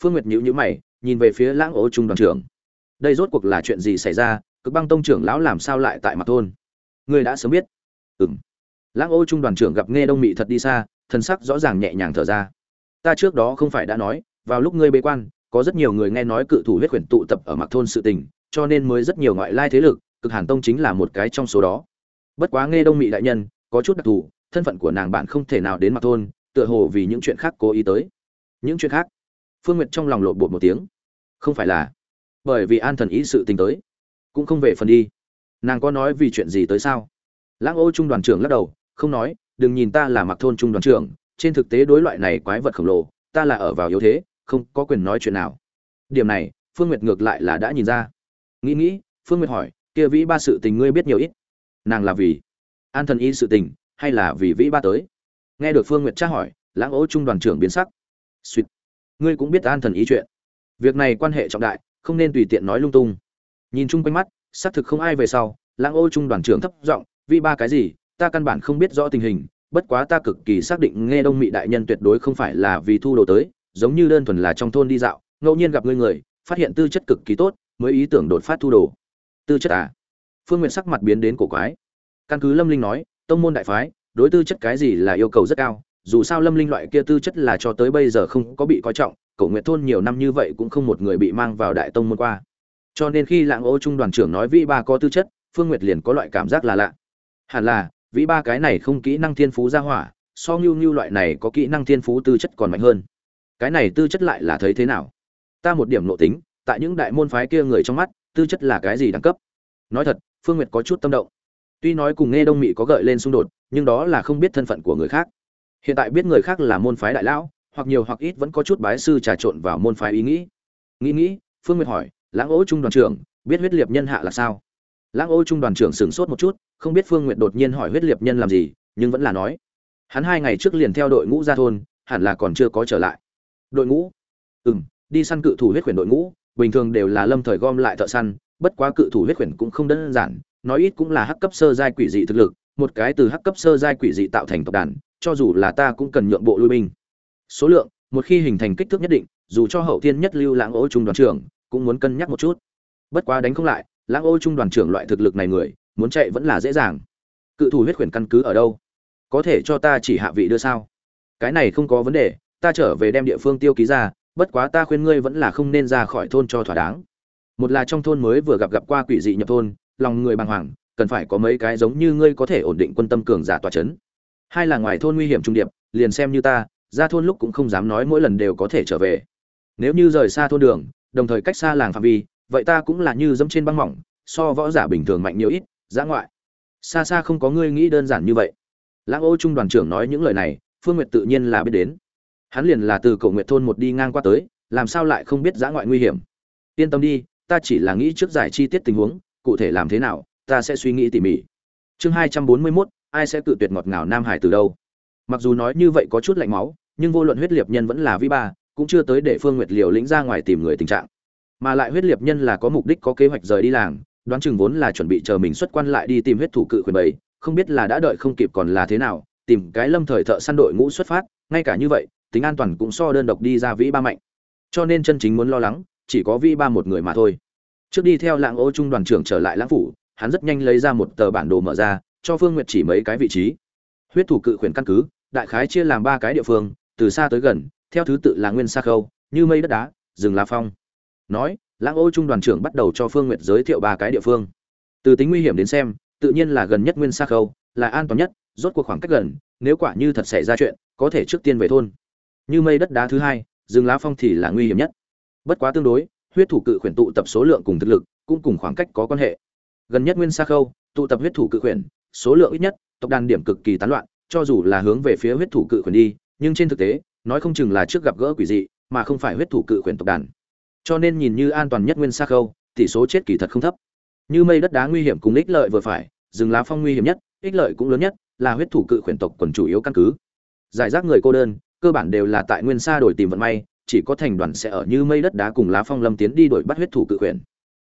Phương nguyệt nhíu nhíu mày, nhìn về phía lãng ố trung đoàn trưởng. Đây rốt cuộc là chuyện gì xảy ra, cực băng tông trưởng lão làm sao lại tại mặt thôn? Ngươi đã sớm biết. Ừm. Lãng ô trung đoàn trưởng gặp nghe đông mị thật đi xa thần sắc rõ ràng nhẹ nhàng thở ra. Ta trước đó không phải đã nói, vào lúc ngươi bế quan, có rất nhiều người nghe nói cự thủ huyết quyển tụ tập ở mặc thôn sự tình, cho nên mới rất nhiều ngoại lai thế lực, cực hàn tông chính là một cái trong số đó. Bất quá nghe đông mị đại nhân, có chút đặc thù, thân phận của nàng bạn không thể nào đến mặc thôn, tựa hồ vì những chuyện khác cố ý tới. Những chuyện khác? Phương nguyệt trong lòng lộ bột một tiếng. Không phải là bởi vì an thần ý sự tình tới, cũng không về phần đi. Nàng có nói vì chuyện gì tới sao? Lãng ô trung đoàn trưởng lắc đầu, không nói đừng nhìn ta là mặc thôn trung đoàn trưởng, trên thực tế đối loại này quái vật khổng lồ, ta là ở vào yếu thế, không có quyền nói chuyện nào. Điểm này, phương nguyệt ngược lại là đã nhìn ra. Nghĩ nghĩ, phương nguyệt hỏi, kia vĩ ba sự tình ngươi biết nhiều ít? Nàng là vì an thần y sự tình, hay là vì vĩ ba tới? Nghe được phương nguyệt tra hỏi, lãng ố trung đoàn trưởng biến sắc. Suýt ngươi cũng biết an thần y chuyện. Việc này quan hệ trọng đại, không nên tùy tiện nói lung tung. Nhìn chung quanh mắt, xác thực không ai về sau, lãng ô trung đoàn trưởng thấp giọng, vĩ ba cái gì? Ta căn bản không biết rõ tình hình, bất quá ta cực kỳ xác định nghe đông mị đại nhân tuyệt đối không phải là vì thu đồ tới, giống như đơn thuần là trong thôn đi dạo, ngẫu nhiên gặp ngươi người, phát hiện tư chất cực kỳ tốt, mới ý tưởng đột phát thu đồ. Tư chất à? Phương nguyện sắc mặt biến đến cổ quái. Căn cứ lâm linh nói, tông môn đại phái, đối tư chất cái gì là yêu cầu rất cao, dù sao lâm linh loại kia tư chất là cho tới bây giờ không có bị coi trọng, cổ nguyện thôn nhiều năm như vậy cũng không một người bị mang vào đại tông môn qua. Cho nên khi lạng ô trung đoàn trưởng nói vĩ ba có tư chất, phương nguyệt liền có loại cảm giác là lạ. Hẳn là vĩ ba cái này không kỹ năng thiên phú ra hỏa, so ngưu ngưu loại này có kỹ năng thiên phú tư chất còn mạnh hơn. Cái này tư chất lại là thấy thế nào? Ta một điểm nội tính, tại những đại môn phái kia người trong mắt, tư chất là cái gì đẳng cấp? Nói thật, phương nguyệt có chút tâm động. Tuy nói cùng nghe đông mị có gợi lên xung đột, nhưng đó là không biết thân phận của người khác. Hiện tại biết người khác là môn phái đại lão, hoặc nhiều hoặc ít vẫn có chút bái sư trà trộn vào môn phái ý nghĩ. Nghĩ nghĩ, phương nguyệt hỏi, lãng ố trung đoàn trưởng, biết huyết liệt nhân hạ là sao? Lãng ô trung đoàn trưởng sửng sốt một chút, không biết phương nguyệt đột nhiên hỏi huyết liệt nhân làm gì, nhưng vẫn là nói. Hắn hai ngày trước liền theo đội ngũ ra thôn, hẳn là còn chưa có trở lại. Đội ngũ? Ừ m đi săn cự thủ huyết quyển đội ngũ, bình thường đều là lâm thời gom lại thợ săn, bất quá cự thủ huyết quyển cũng không đơn giản, nói ít cũng là hắc cấp sơ giai quỷ dị thực lực, một cái từ hắc cấp sơ giai quỷ dị tạo thành tộc đàn, cho dù là ta cũng cần nhượng bộ lui binh. Số lượng, một khi hình thành kích thước nhất định, dù cho hậu thiên nhất lưu lãng ô trung đoàn trưởng, cũng muốn cân nhắc một chút. Bất quá đánh không lại lãng ô trung đoàn trưởng loại thực lực này người, muốn chạy vẫn là dễ dàng. Cự thủ huyết khuyển căn cứ ở đâu? Có thể cho ta chỉ hạ vị đưa sao? Cái này không có vấn đề, ta trở về đem địa phương tiêu ký ra, bất quá ta khuyên ngươi vẫn là không nên ra khỏi thôn cho thỏa đáng. Một là trong thôn mới vừa gặp gặp qua quỷ dị nhập thôn, lòng người bàng hoàng, cần phải có mấy cái giống như ngươi có thể ổn định quân tâm cường giả tòa chấn. Hai là ngoài thôn nguy hiểm trung điệp, liền xem như ta, ra thôn lúc cũng không dám nói mỗi lần đều có thể trở về. Nếu như rời xa thôn đường, đồng thời cách xa làng phạm vi vậy ta cũng là như dẫm trên băng mỏng, so võ giả bình thường mạnh nhiều ít giã ngoại. Xa xa không có ngươi nghĩ đơn giản như vậy. Lãng ô trung đoàn trưởng nói những lời này, phương nguyệt tự nhiên là biết đến. Hắn liền là từ cầu nguyện thôn một đi ngang qua tới, làm sao lại không biết giã ngoại nguy hiểm? Yên tâm đi, ta chỉ là nghĩ trước giải chi tiết tình huống, cụ thể làm thế nào, ta sẽ suy nghĩ tỉ mỉ. Chương hai trăm bốn mươi mốt, ai sẽ tự tuyệt ngọt ngào nam hải từ đâu? Mặc dù nói như vậy có chút lạnh máu, nhưng vô luận huyết liệt nhân vẫn là vi ba, cũng chưa tới để phương nguyệt liều lĩnh ra ngoài tìm người tình trạng mà lại huyết liệt nhân là có mục đích có kế hoạch rời đi làng, đoán chừng vốn là chuẩn bị chờ mình xuất quan lại đi tìm huyết thủ cự quyền bảy không biết là đã đợi không kịp còn là thế nào, tìm cái lâm thời thợ săn đội ngũ xuất phát, ngay cả như vậy, tính an toàn cũng so đơn độc đi ra vĩ ba mạnh. Cho nên chân chính muốn lo lắng, chỉ có vĩ ba một người mà thôi. Trước đi theo lãng ô trung đoàn trưởng trở lại lãng phủ, hắn rất nhanh lấy ra một tờ bản đồ mở ra, cho phương nguyệt chỉ mấy cái vị trí. Huyết thủ cự khuyển căn cứ, đại khái chia làm ba cái địa phương, từ xa tới gần, theo thứ tự là nguyên sa khâu, như mây đất đá, rừng la phong nói, lãng ô trung đoàn trưởng bắt đầu cho phương nguyệt giới thiệu ba cái địa phương. Từ tính nguy hiểm đến xem, tự nhiên là gần nhất nguyên sa khâu, là an toàn nhất, rốt cuộc khoảng cách gần, nếu quả như thật xảy ra chuyện, có thể trước tiên về thôn. Như mây đất đá thứ hai, rừng lá phong thì là nguy hiểm nhất. Bất quá tương đối, huyết thủ cự khuyển tụ tập số lượng cùng thực lực, cũng cùng khoảng cách có quan hệ. Gần nhất nguyên sa khâu, tụ tập huyết thủ cự khuyển, số lượng ít nhất, tộc đàn điểm cực kỳ tán loạn, cho dù là hướng về phía huyết thủ cự khuyển đi, nhưng trên thực tế, nói không chừng là trước gặp gỡ quỷ dị, mà không phải huyết thủ cự khuyển tộc đàn cho nên nhìn như an toàn nhất nguyên sa khâu, tỷ số chết kỳ thật không thấp. Như mây đất đá nguy hiểm cùng ích lợi vừa phải, rừng lá phong nguy hiểm nhất, ích lợi cũng lớn nhất, là huyết thủ cự khuyển tộc quần chủ yếu căn cứ. Giải rác người cô đơn, cơ bản đều là tại nguyên sa đổi tìm vận may, chỉ có thành đoàn sẽ ở như mây đất đá cùng lá phong lâm tiến đi đổi bắt huyết thủ cự khuyển.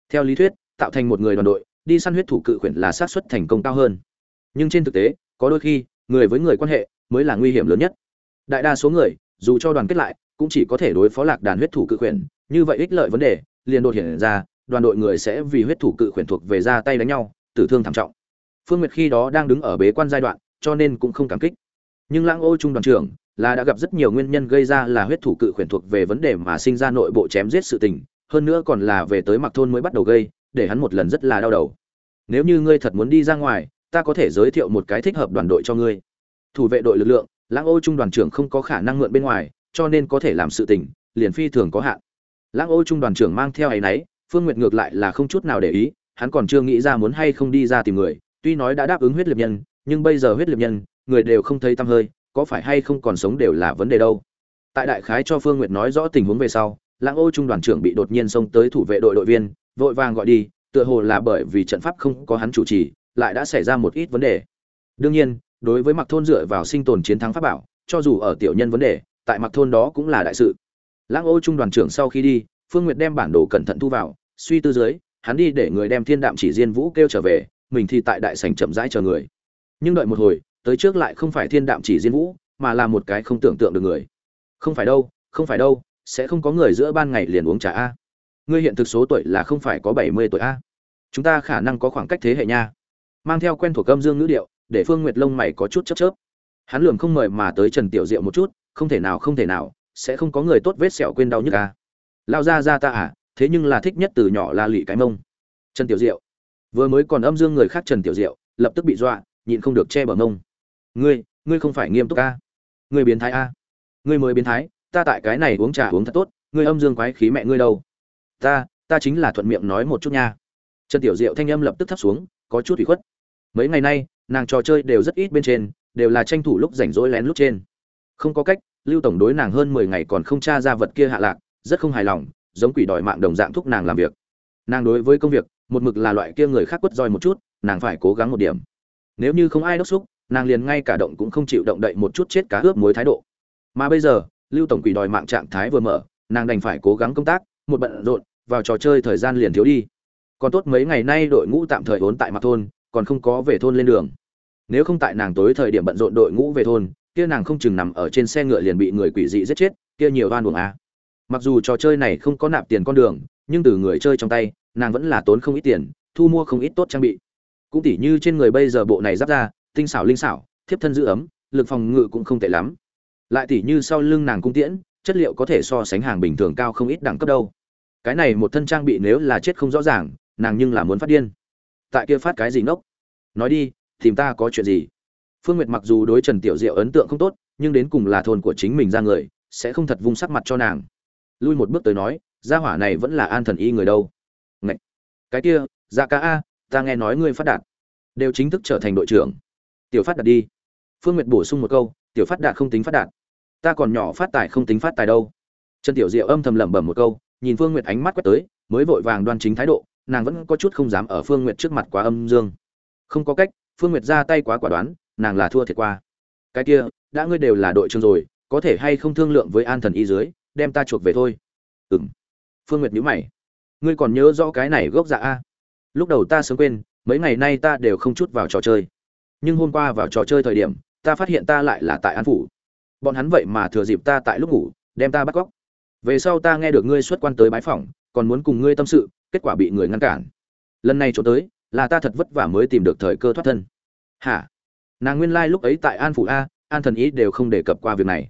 Theo lý thuyết, tạo thành một người đoàn đội, đi săn huyết thủ cự khuyển là xác suất thành công cao hơn. Nhưng trên thực tế, có đôi khi, người với người quan hệ mới là nguy hiểm lớn nhất. Đại đa số người, dù cho đoàn kết lại, cũng chỉ có thể đối phó lạc đàn huyết thủ cự khuyển như vậy ích lợi vấn đề, liền đột hiện ra, đoàn đội người sẽ vì huyết thủ cự khuyển thuộc về ra tay đánh nhau, tử thương thảm trọng. Phương nguyệt khi đó đang đứng ở bế quan giai đoạn, cho nên cũng không cảm kích. Nhưng lãng ô trung đoàn trưởng là đã gặp rất nhiều nguyên nhân gây ra là huyết thủ cự khuyển thuộc về vấn đề mà sinh ra nội bộ chém giết sự tình, hơn nữa còn là về tới mặc thôn mới bắt đầu gây, để hắn một lần rất là đau đầu. Nếu như ngươi thật muốn đi ra ngoài, ta có thể giới thiệu một cái thích hợp đoàn đội cho ngươi. Thủ vệ đội lực lượng, lãng ô trung đoàn trưởng không có khả năng mượn bên ngoài, cho nên có thể làm sự tình, liền phi thường có hạn lãng ô trung đoàn trưởng mang theo ấy nấy, phương nguyệt ngược lại là không chút nào để ý, hắn còn chưa nghĩ ra muốn hay không đi ra tìm người, tuy nói đã đáp ứng huyết liệt nhân, nhưng bây giờ huyết liệt nhân, người đều không thấy tăm hơi, có phải hay không còn sống đều là vấn đề đâu. Tại đại khái cho phương nguyệt nói rõ tình huống về sau, lãng ô trung đoàn trưởng bị đột nhiên xông tới thủ vệ đội đội viên, vội vàng gọi đi, tựa hồ là bởi vì trận pháp không có hắn chủ trì, lại đã xảy ra một ít vấn đề. Đương nhiên, đối với mặc thôn dựa vào sinh tồn chiến thắng pháp bảo, cho dù ở tiểu nhân vấn đề, tại mặc thôn đó cũng là đại sự lãng ô trung đoàn trưởng sau khi đi, phương nguyệt đem bản đồ cẩn thận thu vào, suy tư dưới, hắn đi để người đem thiên đạm chỉ diên vũ kêu trở về, mình thì tại đại sảnh chậm rãi chờ người. Nhưng đợi một hồi, tới trước lại không phải thiên đạm chỉ diên vũ, mà là một cái không tưởng tượng được người. Không phải đâu, không phải đâu, sẽ không có người giữa ban ngày liền uống trà a. Ngươi hiện thực số tuổi là không phải có bảy mươi tuổi a. Chúng ta khả năng có khoảng cách thế hệ nha. Mang theo quen thuộc âm dương ngữ điệu, để phương nguyệt lông mày có chút chớp chớp. Hắn lường không mời mà tới trần tiểu diệu một chút, không thể nào, không thể nào sẽ không có người tốt vết sẹo quên đau nhức à? lao ra ra ta à thế nhưng là thích nhất từ nhỏ là lụy cái mông. Trần tiểu diệu. Vừa mới còn âm dương người khác trần tiểu diệu, lập tức bị dọa, nhịn không được che bờ mông. Ngươi ngươi không phải nghiêm túc a ngươi biến thái a ngươi mới biến thái, ta tại cái này uống trà uống thật tốt, ngươi âm dương quái khí mẹ ngươi đâu. Ta ta chính là thuận miệng nói một chút nha. Trần tiểu diệu thanh âm lập tức thấp xuống, có chút ủy khuất. Mấy ngày nay, nàng trò chơi đều rất ít bên trên, đều là tranh thủ lúc rảnh rỗi lén lút trên. Không có cách lưu tổng đối nàng hơn mười ngày còn không tra ra vật kia hạ lạc, rất không hài lòng, giống quỷ đòi mạng đồng dạng thúc nàng làm việc. Nàng đối với công việc, một mực là loại kia người khác quất roi một chút, nàng phải cố gắng một điểm. Nếu như không ai đốc xúc, nàng liền ngay cả động cũng không chịu động đậy một chút chết cá ướp mối thái độ. Mà bây giờ, lưu tổng quỷ đòi mạng trạng thái vừa mở, nàng đành phải cố gắng công tác, một bận rộn, vào trò chơi thời gian liền thiếu đi. Còn tốt mấy ngày nay đội ngũ tạm thời ốn tại mặt thôn, còn không có về thôn lên đường. Nếu không tại nàng tối thời điểm bận rộn đội ngũ về thôn kia nàng không chừng nằm ở trên xe ngựa liền bị người quỷ dị giết chết, kia nhiều oan uổng a mặc dù trò chơi này không có nạp tiền con đường, nhưng từ người chơi trong tay, nàng vẫn là tốn không ít tiền, thu mua không ít tốt trang bị. Cũng tỉ như trên người bây giờ bộ này giáp ra tinh xảo linh xảo, thiếp thân giữ ấm, lực phòng ngự cũng không tệ lắm. Lại tỉ như sau lưng nàng cung tiễn, chất liệu có thể so sánh hàng bình thường cao không ít đẳng cấp đâu. Cái này một thân trang bị nếu là chết không rõ ràng, nàng nhưng là muốn phát điên. Tại kia phát cái gì ngốc? Nói đi, tìm ta có chuyện gì? Phương nguyệt mặc dù đối trần tiểu diệu ấn tượng không tốt, nhưng đến cùng là thôn của chính mình ra người, sẽ không thật vung sắc mặt cho nàng. Lui một bước tới nói, gia hỏa này vẫn là an thần y người đâu. Ngậy! cái kia dạ ca a, ta nghe nói ngươi phát đạt. Đều chính thức trở thành đội trưởng. Tiểu phát đạt đi. Phương nguyệt bổ sung một câu, tiểu phát đạt không tính phát đạt. Ta còn nhỏ phát tài không tính phát tài đâu. Trần tiểu diệu âm thầm lẩm bẩm một câu, nhìn phương nguyệt ánh mắt quét tới, mới vội vàng đoan chính thái độ, nàng vẫn có chút không dám ở phương nguyệt trước mặt quá âm dương. Không có cách, phương nguyệt ra tay quá quả đoán nàng là thua thiệt qua. Cái kia, đã ngươi đều là đội trưởng rồi, có thể hay không thương lượng với an thần y dưới, đem ta chuộc về thôi. Ừng phương nguyệt nhữ mày. Ngươi còn nhớ rõ cái này gốc dạ a? Lúc đầu ta sớm quên, mấy ngày nay ta đều không chút vào trò chơi. Nhưng hôm qua vào trò chơi thời điểm, ta phát hiện ta lại là tại an phủ. Bọn hắn vậy mà thừa dịp ta tại lúc ngủ, đem ta bắt cóc. Về sau ta nghe được ngươi xuất quan tới bái phỏng, còn muốn cùng ngươi tâm sự, kết quả bị người ngăn cản. Lần này chỗ tới, là ta thật vất vả mới tìm được thời cơ thoát thân. Hả? Nàng nguyên lai lúc ấy tại an phủ a, an thần ý đều không đề cập qua việc này.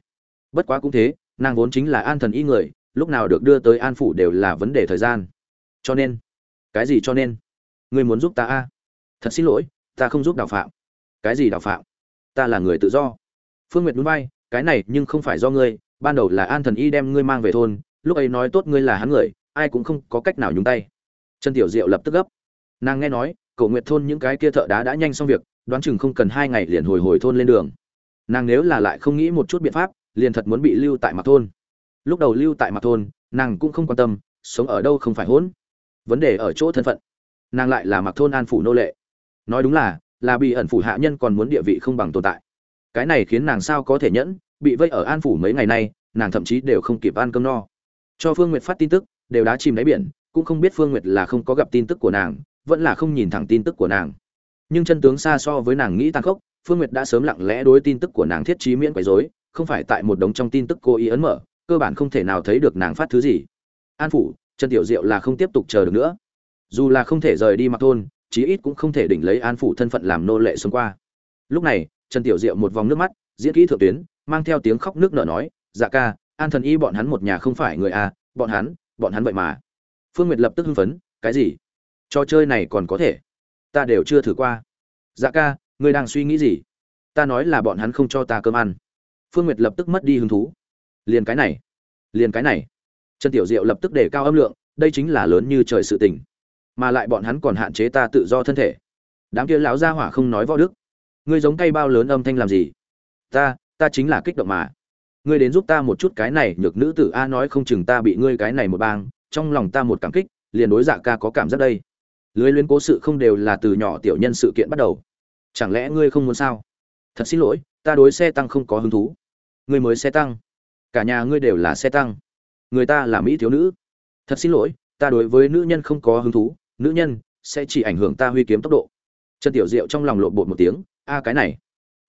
Bất quá cũng thế, nàng vốn chính là an thần ý người, lúc nào được đưa tới an phủ đều là vấn đề thời gian. Cho nên, cái gì cho nên? Ngươi muốn giúp ta a? Thật xin lỗi, ta không giúp đào phạm. Cái gì đào phạm? Ta là người tự do. Phương nguyệt núi bay cái này nhưng không phải do ngươi, ban đầu là an thần y đem ngươi mang về thôn, lúc ấy nói tốt ngươi là hắn người, ai cũng không có cách nào nhúng tay. Trần tiểu diệu lập tức gấp. Nàng nghe nói, cầu nguyệt thôn những cái kia thợ đá đã nhanh xong việc đoán chừng không cần hai ngày liền hồi hồi thôn lên đường. Nàng nếu là lại không nghĩ một chút biện pháp, liền thật muốn bị lưu tại mặt thôn. Lúc đầu lưu tại mặt thôn, nàng cũng không quan tâm, sống ở đâu không phải hỗn. Vấn đề ở chỗ thân phận. Nàng lại là mặc thôn an phủ nô lệ. Nói đúng là là bị ẩn phủ hạ nhân còn muốn địa vị không bằng tồn tại. Cái này khiến nàng sao có thể nhẫn, bị vây ở an phủ mấy ngày nay, nàng thậm chí đều không kịp ăn cơm no. Cho phương nguyệt phát tin tức, đều đã chìm đáy biển, cũng không biết phương nguyệt là không có gặp tin tức của nàng, vẫn là không nhìn thẳng tin tức của nàng nhưng chân tướng xa so với nàng nghĩ tàn khốc, phương nguyệt đã sớm lặng lẽ đối tin tức của nàng thiết trí miễn quấy rối, không phải tại một đống trong tin tức cô ý ấn mở, cơ bản không thể nào thấy được nàng phát thứ gì. An phủ, trần tiểu diệu là không tiếp tục chờ được nữa. Dù là không thể rời đi mặc thôn, chí ít cũng không thể đỉnh lấy an phủ thân phận làm nô lệ sống qua. Lúc này, trần tiểu diệu một vòng nước mắt, diễn kỹ thượng tuyến, mang theo tiếng khóc nước nở nói dạ ca, an thần y bọn hắn một nhà không phải người à bọn hắn bọn hắn vậy mà. Phương nguyệt lập tức hưng phấn, cái gì? Trò chơi này còn có thể? Ta đều chưa thử qua. Dạ ca, ngươi đang suy nghĩ gì? Ta nói là bọn hắn không cho ta cơm ăn. Phương nguyệt lập tức mất đi hứng thú. Liền cái này, liền cái này. Trần tiểu diệu lập tức để cao âm lượng, đây chính là lớn như trời sự tình. Mà lại bọn hắn còn hạn chế ta tự do thân thể. Đám kia lão gia hỏa không nói võ đức. Ngươi giống cây bao lớn âm thanh làm gì? Ta ta chính là kích động mà. Ngươi đến giúp ta một chút cái này, nhược nữ tử a nói không chừng ta bị ngươi cái này một bang, trong lòng ta một cảm kích, liền đối dạ ca có cảm giác đây lưới luyến cố sự không đều là từ nhỏ tiểu nhân sự kiện bắt đầu. Chẳng lẽ ngươi không muốn sao? Thật xin lỗi, ta đối xe tăng không có hứng thú. Ngươi mới xe tăng. Cả nhà ngươi đều là xe tăng. Người ta là mỹ thiếu nữ. Thật xin lỗi, ta đối với nữ nhân không có hứng thú. Nữ nhân sẽ chỉ ảnh hưởng ta huy kiếm tốc độ. Trần tiểu diệu trong lòng lộn bột một tiếng. A, cái này.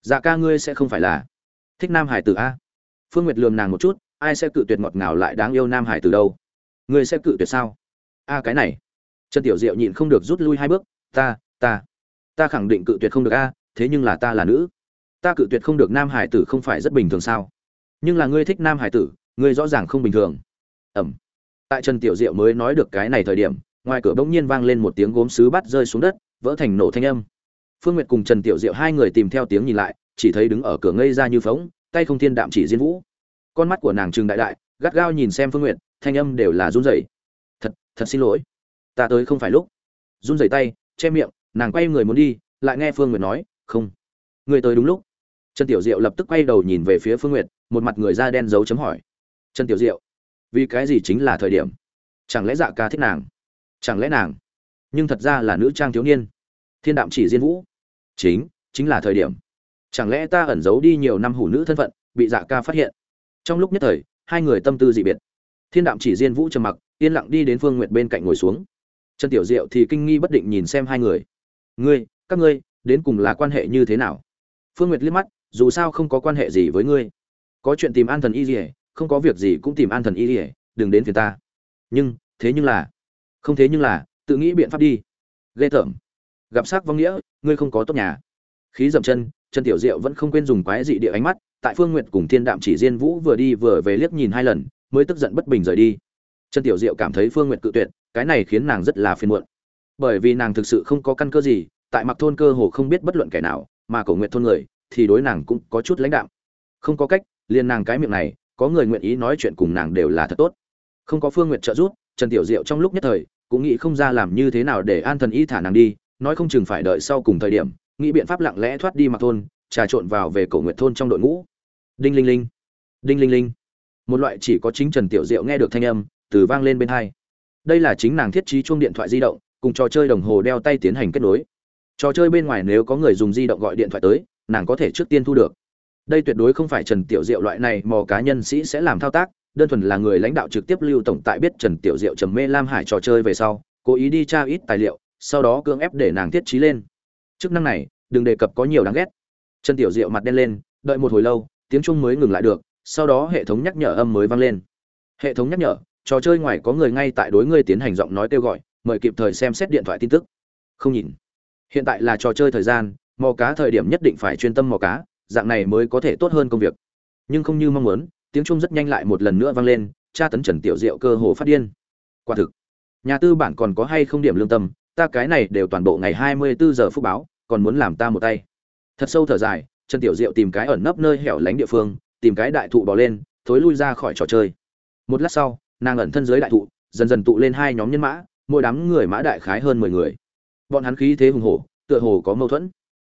Dạ ca ngươi sẽ không phải là thích nam hải tử a. Phương nguyệt lườm nàng một chút. Ai sẽ cự tuyệt ngọt ngào lại đáng yêu nam hải tử đâu? Ngươi sẽ cự tuyệt sao? A, cái này trần tiểu diệu nhịn không được rút lui hai bước, ta ta ta khẳng định cự tuyệt không được a, thế nhưng là ta là nữ. Ta cự tuyệt không được nam hải tử không phải rất bình thường sao? Nhưng là ngươi thích nam hải tử, ngươi rõ ràng không bình thường. Ẩm. Tại trần tiểu diệu mới nói được cái này thời điểm, ngoài cửa bỗng nhiên vang lên một tiếng gốm sứ bắt rơi xuống đất, vỡ thành nổ thanh âm. Phương nguyệt cùng trần tiểu diệu hai người tìm theo tiếng nhìn lại, chỉ thấy đứng ở cửa ngây ra như phóng, tay không thiên đạm chỉ diên vũ. Con mắt của nàng trừng đại đại, gắt gao nhìn xem phương nguyệt, thanh âm đều là run rẩy. Thật thật xin lỗi ta tới không phải lúc. Run rẩy tay, che miệng, nàng quay người muốn đi, lại nghe phương nguyệt nói, không người tới đúng lúc. Trần tiểu diệu lập tức quay đầu nhìn về phía phương nguyệt, một mặt người da đen dấu chấm hỏi. Trần tiểu diệu, vì cái gì chính là thời điểm? Chẳng lẽ dạ ca thích nàng? Chẳng lẽ nàng? Nhưng thật ra là nữ trang thiếu niên. Thiên đạm chỉ diên vũ. Chính chính là thời điểm. Chẳng lẽ ta ẩn giấu đi nhiều năm hủ nữ thân phận, bị dạ ca phát hiện? Trong lúc nhất thời, hai người tâm tư dị biệt. Thiên đạm chỉ diên vũ trầm mặc, yên lặng đi đến phương nguyện bên cạnh ngồi xuống trần tiểu diệu thì kinh nghi bất định nhìn xem hai người. Ngươi, các ngươi, đến cùng là quan hệ như thế nào? Phương nguyệt liếc mắt, dù sao không có quan hệ gì với ngươi. Có chuyện tìm an thần y gì không có việc gì cũng tìm an thần y gì đừng đến phiền ta. Nhưng, thế nhưng là, không thế nhưng là, tự nghĩ biện pháp đi. Ghê tởm. Gặp sắc vong nghĩa, ngươi không có tốt nhà. Khí dậm chân chân tiểu diệu vẫn không quên dùng quái dị địa ánh mắt, tại phương nguyệt cùng thiên đạm chỉ diên vũ vừa đi vừa về liếc nhìn hai lần, mới tức giận bất bình rời đi. Chân tiểu diệu cảm thấy phương nguyệt cự tuyệt cái này khiến nàng rất là phiền muộn. Bởi vì nàng thực sự không có căn cơ gì, tại mặc thôn cơ hồ không biết bất luận kẻ nào, mà cổ nguyện thôn người, thì đối nàng cũng có chút lãnh đạm. Không có cách, liền nàng cái miệng này, có người nguyện ý nói chuyện cùng nàng đều là thật tốt. Không có phương nguyện trợ giúp, trần tiểu diệu trong lúc nhất thời, cũng nghĩ không ra làm như thế nào để an thần y thả nàng đi, nói không chừng phải đợi sau cùng thời điểm, nghĩ biện pháp lặng lẽ thoát đi mặc thôn, trà trộn vào về cổ nguyện thôn trong đội ngũ. Đinh linh linh. Đinh linh linh. Một loại chỉ có chính trần tiểu diệu nghe được thanh âm, từ vang lên bên hai đây là chính nàng thiết trí chuông điện thoại di động, cùng trò chơi đồng hồ đeo tay tiến hành kết nối. Trò chơi bên ngoài nếu có người dùng di động gọi điện thoại tới, nàng có thể trước tiên thu được. Đây tuyệt đối không phải trần tiểu diệu loại này mò cá nhân sĩ sẽ làm thao tác, đơn thuần là người lãnh đạo trực tiếp lưu tổng tại biết trần tiểu diệu trầm mê lam hải trò chơi về sau, cố ý đi tra ít tài liệu, sau đó cưỡng ép để nàng thiết trí lên. Chức năng này, đừng đề cập có nhiều đáng ghét. Trần tiểu diệu mặt đen lên, đợi một hồi lâu, tiếng chuông mới ngừng lại được, sau đó hệ thống nhắc nhở âm mới vang lên. Hệ thống nhắc nhở trò chơi ngoài có người ngay tại đối ngươi tiến hành giọng nói kêu gọi, mời kịp thời xem xét điện thoại tin tức. Không nhìn. Hiện tại là trò chơi thời gian, mò cá thời điểm nhất định phải chuyên tâm mò cá, dạng này mới có thể tốt hơn công việc. Nhưng không như mong muốn, tiếng chuông rất nhanh lại một lần nữa vang lên, tra tấn trần tiểu diệu cơ hồ phát điên. Quả thực, nhà tư bản còn có hay không điểm lương tâm, ta cái này đều toàn bộ ngày hai mươi bốn giờ phúc báo, còn muốn làm ta một tay. Thật sâu thở dài, trần tiểu diệu tìm cái ẩn nấp nơi hẻo lánh địa phương, tìm cái đại thụ bỏ lên, thối lui ra khỏi trò chơi. Một lát sau nàng ẩn thân dưới đại thụ, dần dần tụ lên hai nhóm nhân mã, mỗi đám người mã đại khái hơn mười người. Bọn hắn khí thế hùng hổ, tựa hồ có mâu thuẫn.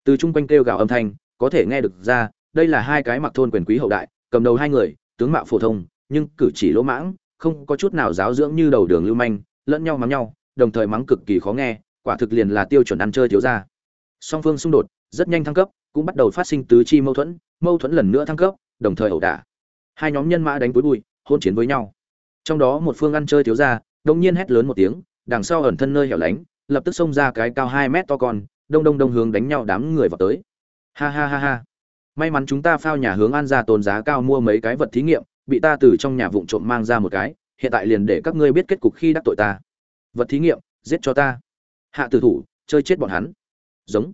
Từ chung quanh kêu gào âm thanh, có thể nghe được ra, đây là hai cái mặc thôn quyền quý hậu đại, cầm đầu hai người, tướng mạo phổ thông, nhưng cử chỉ lỗ mãng, không có chút nào giáo dưỡng như đầu đường lưu manh, lẫn nhau mắng nhau, đồng thời mắng cực kỳ khó nghe, quả thực liền là tiêu chuẩn ăn chơi thiếu ra song phương xung đột, rất nhanh thăng cấp, cũng bắt đầu phát sinh tứ chi mâu thuẫn mâu thuẫn lần nữa thăng cấp, đồng thời ẩu đả. Hai nhóm nhân mã đánh với bụi hôn chiến với nhau trong đó một phương ăn chơi thiếu ra đông nhiên hét lớn một tiếng, đằng sau ẩn thân nơi hẻo lánh, lập tức xông ra cái cao hai mét to con, đông đông đông hướng đánh nhau đám người vào tới. Ha ha ha ha. May mắn chúng ta phao nhà hướng an ra tồn giá cao mua mấy cái vật thí nghiệm, bị ta từ trong nhà vụn trộm mang ra một cái, hiện tại liền để các ngươi biết kết cục khi đắc tội ta. Vật thí nghiệm, giết cho ta. Hạ tử thủ, chơi chết bọn hắn. Giống.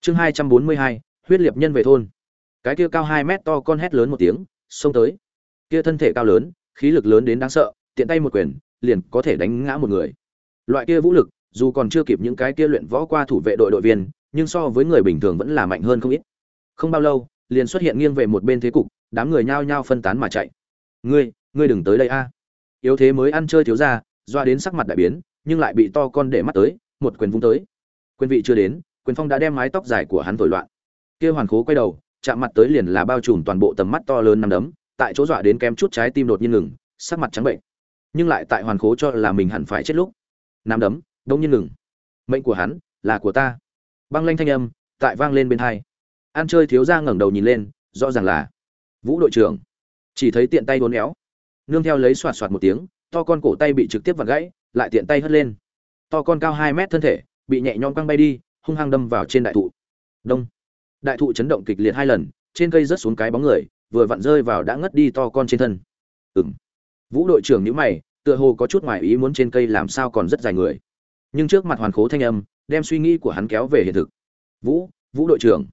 Chương hai trăm bốn mươi hai, huyết liệt nhân về thôn. Cái kia cao hai mét to con hét lớn một tiếng, xông tới. Kia thân thể cao lớn khí lực lớn đến đáng sợ, tiện tay một quyền, liền có thể đánh ngã một người. Loại kia vũ lực, dù còn chưa kịp những cái kia luyện võ qua thủ vệ đội đội viên, nhưng so với người bình thường vẫn là mạnh hơn không ít. Không bao lâu, liền xuất hiện nghiêng về một bên thế cục, đám người nhao nhao phân tán mà chạy. Ngươi ngươi đừng tới đây a. Yếu thế mới ăn chơi thiếu ra doa đến sắc mặt đại biến, nhưng lại bị to con để mắt tới, một quyền vung tới. Quyền vị chưa đến, quyền phong đã đem mái tóc dài của hắn thổi loạn. Kia hoàn khố quay đầu, chạm mặt tới liền là bao trùm toàn bộ tầm mắt to lớn nằm đấm tại chỗ dọa đến kém chút trái tim đột nhiên ngừng, sắc mặt trắng bệnh. Nhưng lại tại hoàn khố cho là mình hẳn phải chết lúc Nam đấm đông nhiên ngừng. Mệnh của hắn là của ta. Băng lanh thanh âm tại vang lên bên hai. Ăn chơi thiếu ra ngẩng đầu nhìn lên, rõ ràng là vũ đội trưởng. Chỉ thấy tiện tay uốn éo. Nương theo lấy xoạt xoạt một tiếng, to con cổ tay bị trực tiếp vặt gãy, lại tiện tay hất lên. To con cao hai mét thân thể, bị nhẹ nhõm quăng bay đi, hung hăng đâm vào trên đại thụ. Đông. Đại thụ chấn động kịch liệt hai lần, trên cây rớt xuống cái bóng người vừa vặn rơi vào đã ngất đi to con trên thân. Ừng vũ đội trưởng nhíu mày, tựa hồ có chút ngoài ý muốn trên cây làm sao còn rất dài người. Nhưng trước mặt hoàn khố thanh âm, đem suy nghĩ của hắn kéo về hiện thực. Vũ vũ đội trưởng.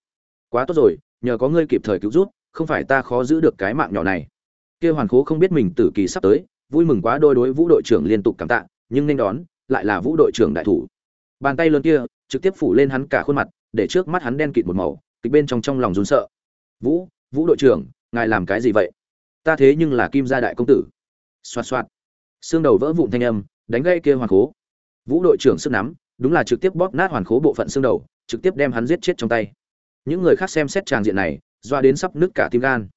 Quá tốt rồi, nhờ có ngươi kịp thời cứu rút không phải ta khó giữ được cái mạng nhỏ này. Kia hoàn khố không biết mình tử kỳ sắp tới, vui mừng quá đôi đối vũ đội trưởng liên tục cảm tạ, nhưng nên đón, lại là vũ đội trưởng đại thủ. Bàn tay lớn kia, trực tiếp phủ lên hắn cả khuôn mặt, để trước mắt hắn đen kịt một màu, kịch bên trong trong lòng run sợ. Vũ vũ đội trưởng ngài làm cái gì vậy? Ta thế nhưng là kim gia đại công tử. Xoạt xoạt. Xương đầu vỡ vụn thanh âm, đánh gây kia hoàn khố. Vũ đội trưởng sức nắm, đúng là trực tiếp bóp nát hoàn khố bộ phận xương đầu, trực tiếp đem hắn giết chết trong tay. Những người khác xem xét tràng diện này, doa đến sắp nứt cả tim gan.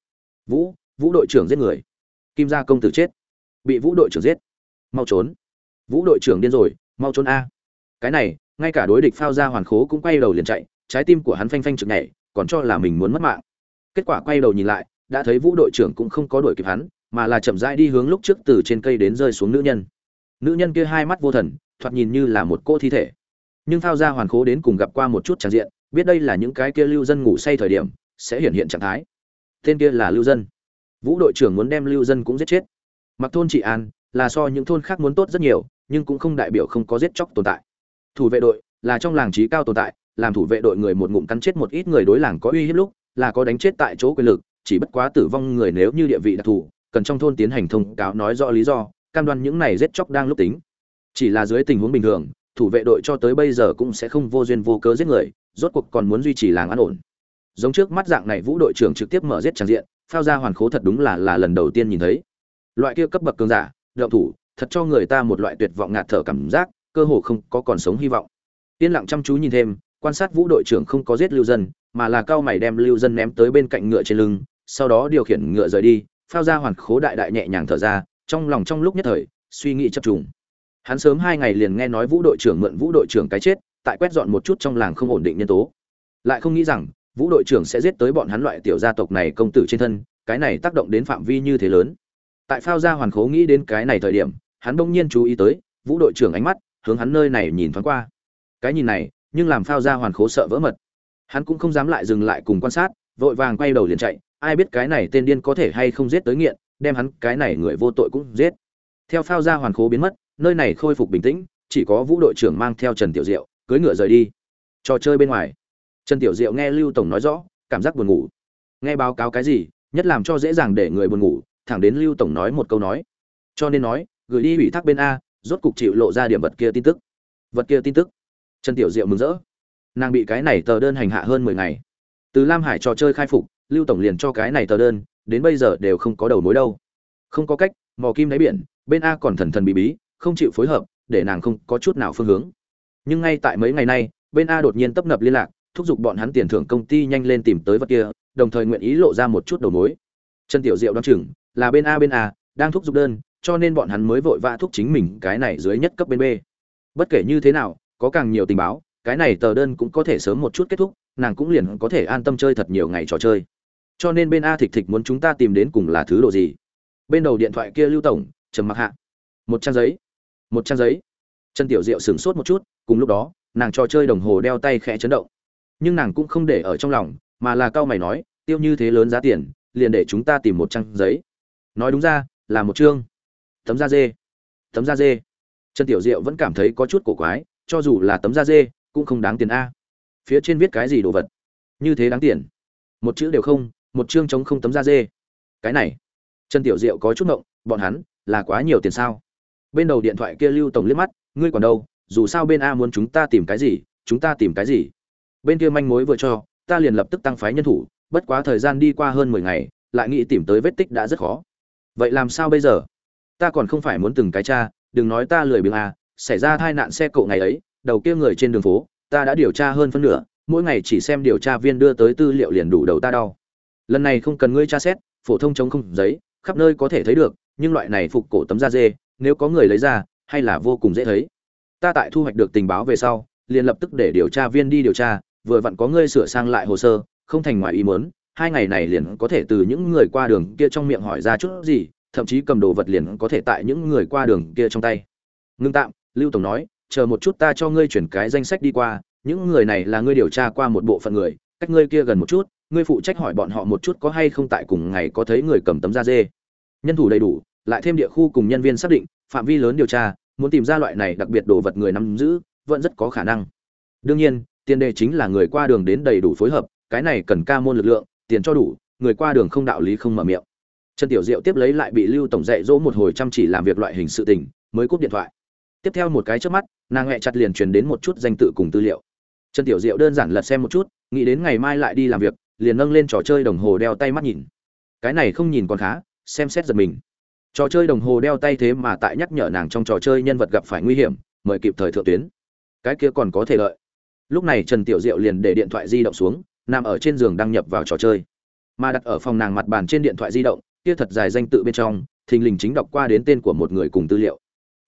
Vũ vũ đội trưởng giết người. Kim gia công tử chết. Bị vũ đội trưởng giết. Mau trốn. Vũ đội trưởng điên rồi, mau trốn a. Cái này, ngay cả đối địch phao ra hoàn khố cũng quay đầu liền chạy, trái tim của hắn phanh phanh trực nhảy, còn cho là mình muốn mất mạng. Kết quả quay đầu nhìn lại đã thấy vũ đội trưởng cũng không có đuổi kịp hắn, mà là chậm rãi đi hướng lúc trước từ trên cây đến rơi xuống nữ nhân. Nữ nhân kia hai mắt vô thần, thoạt nhìn như là một cô thi thể. Nhưng thao ra hoàn khố đến cùng gặp qua một chút tràn diện, biết đây là những cái kia lưu dân ngủ say thời điểm, sẽ hiện hiện trạng thái. Tên kia là lưu dân. Vũ đội trưởng muốn đem lưu dân cũng giết chết. Mặc thôn trị an, là so những thôn khác muốn tốt rất nhiều, nhưng cũng không đại biểu không có giết chóc tồn tại. Thủ vệ đội, là trong làng trí cao tồn tại, làm thủ vệ đội người một ngụm cắn chết một ít người đối làng có uy hiếp lúc, là có đánh chết tại chỗ quyền lực chỉ bất quá tử vong người nếu như địa vị đặc thù, cần trong thôn tiến hành thông cáo nói rõ lý do, cam đoan những này giết chóc đang lúc tính. Chỉ là dưới tình huống bình thường, thủ vệ đội cho tới bây giờ cũng sẽ không vô duyên vô cớ giết người, rốt cuộc còn muốn duy trì làng an ổn. Giống trước mắt dạng này vũ đội trưởng trực tiếp mở giết tràn diện, phao ra hoàn khố thật đúng là là lần đầu tiên nhìn thấy. Loại kia cấp bậc cường giả, động thủ, thật cho người ta một loại tuyệt vọng ngạt thở cảm giác, cơ hồ không có còn sống hy vọng. Yên lặng chăm chú nhìn thêm, quan sát vũ đội trưởng không có giết lưu dân, mà là cao mày đem lưu dân ném tới bên cạnh ngựa trên lưng sau đó điều khiển ngựa rời đi, phao ra hoàn khố đại đại nhẹ nhàng thở ra, trong lòng trong lúc nhất thời, suy nghĩ chập trùng. Hắn sớm hai ngày liền nghe nói vũ đội trưởng mượn vũ đội trưởng cái chết, tại quét dọn một chút trong làng không ổn định nhân tố. Lại không nghĩ rằng, vũ đội trưởng sẽ giết tới bọn hắn loại tiểu gia tộc này công tử trên thân, cái này tác động đến phạm vi như thế lớn. Tại phao ra hoàn khố nghĩ đến cái này thời điểm, hắn bỗng nhiên chú ý tới, vũ đội trưởng ánh mắt, hướng hắn nơi này nhìn thoáng qua. Cái nhìn này, nhưng làm phao ra hoàn khố sợ vỡ mật. Hắn cũng không dám lại dừng lại cùng quan sát, vội vàng quay đầu liền chạy ai biết cái này tên điên có thể hay không giết tới nghiện, đem hắn cái này người vô tội cũng giết. Theo phao ra hoàn khố biến mất, nơi này khôi phục bình tĩnh, chỉ có vũ đội trưởng mang theo trần tiểu diệu, cưỡi ngựa rời đi. Trò chơi bên ngoài, trần tiểu diệu nghe lưu tổng nói rõ, cảm giác buồn ngủ. Nghe báo cáo cái gì, nhất làm cho dễ dàng để người buồn ngủ, thẳng đến lưu tổng nói một câu nói. Cho nên nói, gửi đi ủy thác bên a, rốt cục chịu lộ ra điểm vật kia tin tức. Vật kia tin tức. Trần tiểu diệu mừng rỡ. Nàng bị cái này tờ đơn hành hạ hơn mười ngày. Từ lam hải trò chơi khai phục lưu tổng liền cho cái này tờ đơn, đến bây giờ đều không có đầu mối đâu. Không có cách, mò kim đáy biển, bên a còn thần thần bí bí, không chịu phối hợp, để nàng không có chút nào phương hướng. Nhưng ngay tại mấy ngày nay, bên a đột nhiên tấp nập liên lạc, thúc giục bọn hắn tiền thưởng công ty nhanh lên tìm tới vật kia, đồng thời nguyện ý lộ ra một chút đầu mối. Trần tiểu diệu đoán chừng, là bên a bên a, đang thúc giục đơn, cho nên bọn hắn mới vội vã thúc chính mình cái này dưới nhất cấp bên b. Bất kể như thế nào, có càng nhiều tình báo, cái này tờ đơn cũng có thể sớm một chút kết thúc, nàng cũng liền có thể an tâm chơi thật nhiều ngày trò chơi cho nên bên a thịt thịt muốn chúng ta tìm đến cùng là thứ đồ gì? Bên đầu điện thoại kia lưu tổng, trầm mặc hạ. Một trang giấy. Một trang giấy. Trần tiểu diệu sửng sốt một chút, cùng lúc đó, nàng trò chơi đồng hồ đeo tay khẽ chấn động. Nhưng nàng cũng không để ở trong lòng, mà là cao mày nói, tiêu như thế lớn giá tiền, liền để chúng ta tìm một trang giấy. Nói đúng ra, là một chương. Tấm da dê. Tấm da dê. Trần tiểu diệu vẫn cảm thấy có chút cổ quái, cho dù là tấm da dê, cũng không đáng tiền a. Phía trên viết cái gì đồ vật? Như thế đáng tiền. Một chữ đều không một chương chống không tấm da dê. Cái này, trần tiểu diệu có chút ngộng, bọn hắn là quá nhiều tiền sao? Bên đầu điện thoại kia lưu tổng liếc mắt, ngươi còn đâu? Dù sao bên a muốn chúng ta tìm cái gì, chúng ta tìm cái gì? Bên kia manh mối vừa cho, ta liền lập tức tăng phái nhân thủ, bất quá thời gian đi qua hơn mười ngày, lại nghĩ tìm tới vết tích đã rất khó. Vậy làm sao bây giờ? Ta còn không phải muốn từng cái cha đừng nói ta lười biếng à xảy ra tai nạn xe cộ ngày ấy, đầu kia người trên đường phố, ta đã điều tra hơn phân nửa, mỗi ngày chỉ xem điều tra viên đưa tới tư liệu liền đủ đầu ta đau lần này không cần ngươi tra xét, phổ thông chống không giấy, khắp nơi có thể thấy được, nhưng loại này phục cổ tấm da dê, nếu có người lấy ra, hay là vô cùng dễ thấy. Ta tại thu hoạch được tình báo về sau, liền lập tức để điều tra viên đi điều tra, vừa vặn có ngươi sửa sang lại hồ sơ, không thành ngoài ý muốn, hai ngày này liền có thể từ những người qua đường kia trong miệng hỏi ra chút gì, thậm chí cầm đồ vật liền có thể tại những người qua đường kia trong tay. Ngưng tạm, lưu tổng nói, chờ một chút ta cho ngươi chuyển cái danh sách đi qua, những người này là ngươi điều tra qua một bộ phận người cách ngươi kia gần một chút, ngươi phụ trách hỏi bọn họ một chút có hay không tại cùng ngày có thấy người cầm tấm da dê. Nhân thủ đầy đủ, lại thêm địa khu cùng nhân viên xác định, phạm vi lớn điều tra, muốn tìm ra loại này đặc biệt đồ vật người nắm giữ, vẫn rất có khả năng. Đương nhiên, tiền đề chính là người qua đường đến đầy đủ phối hợp, cái này cần ca môn lực lượng, tiền cho đủ, người qua đường không đạo lý không mở miệng. Trần tiểu diệu tiếp lấy lại bị lưu tổng dạy dỗ một hồi chăm chỉ làm việc loại hình sự tình, mới cúp điện thoại. Tiếp theo một cái trước mắt, nàng hẹ chặt liền truyền đến một chút danh tự cùng tư liệu. Trần tiểu diệu đơn giản lật xem một chút nghĩ đến ngày mai lại đi làm việc, liền nâng lên trò chơi đồng hồ đeo tay mắt nhìn. Cái này không nhìn còn khá, xem xét giật mình. Trò chơi đồng hồ đeo tay thế mà tại nhắc nhở nàng trong trò chơi nhân vật gặp phải nguy hiểm, mời kịp thời thượng tuyến. Cái kia còn có thể lợi. Lúc này trần tiểu diệu liền để điện thoại di động xuống, nằm ở trên giường đăng nhập vào trò chơi. Mà đặt ở phòng nàng mặt bàn trên điện thoại di động, kia thật dài danh tự bên trong, thình lình chính đọc qua đến tên của một người cùng tư liệu.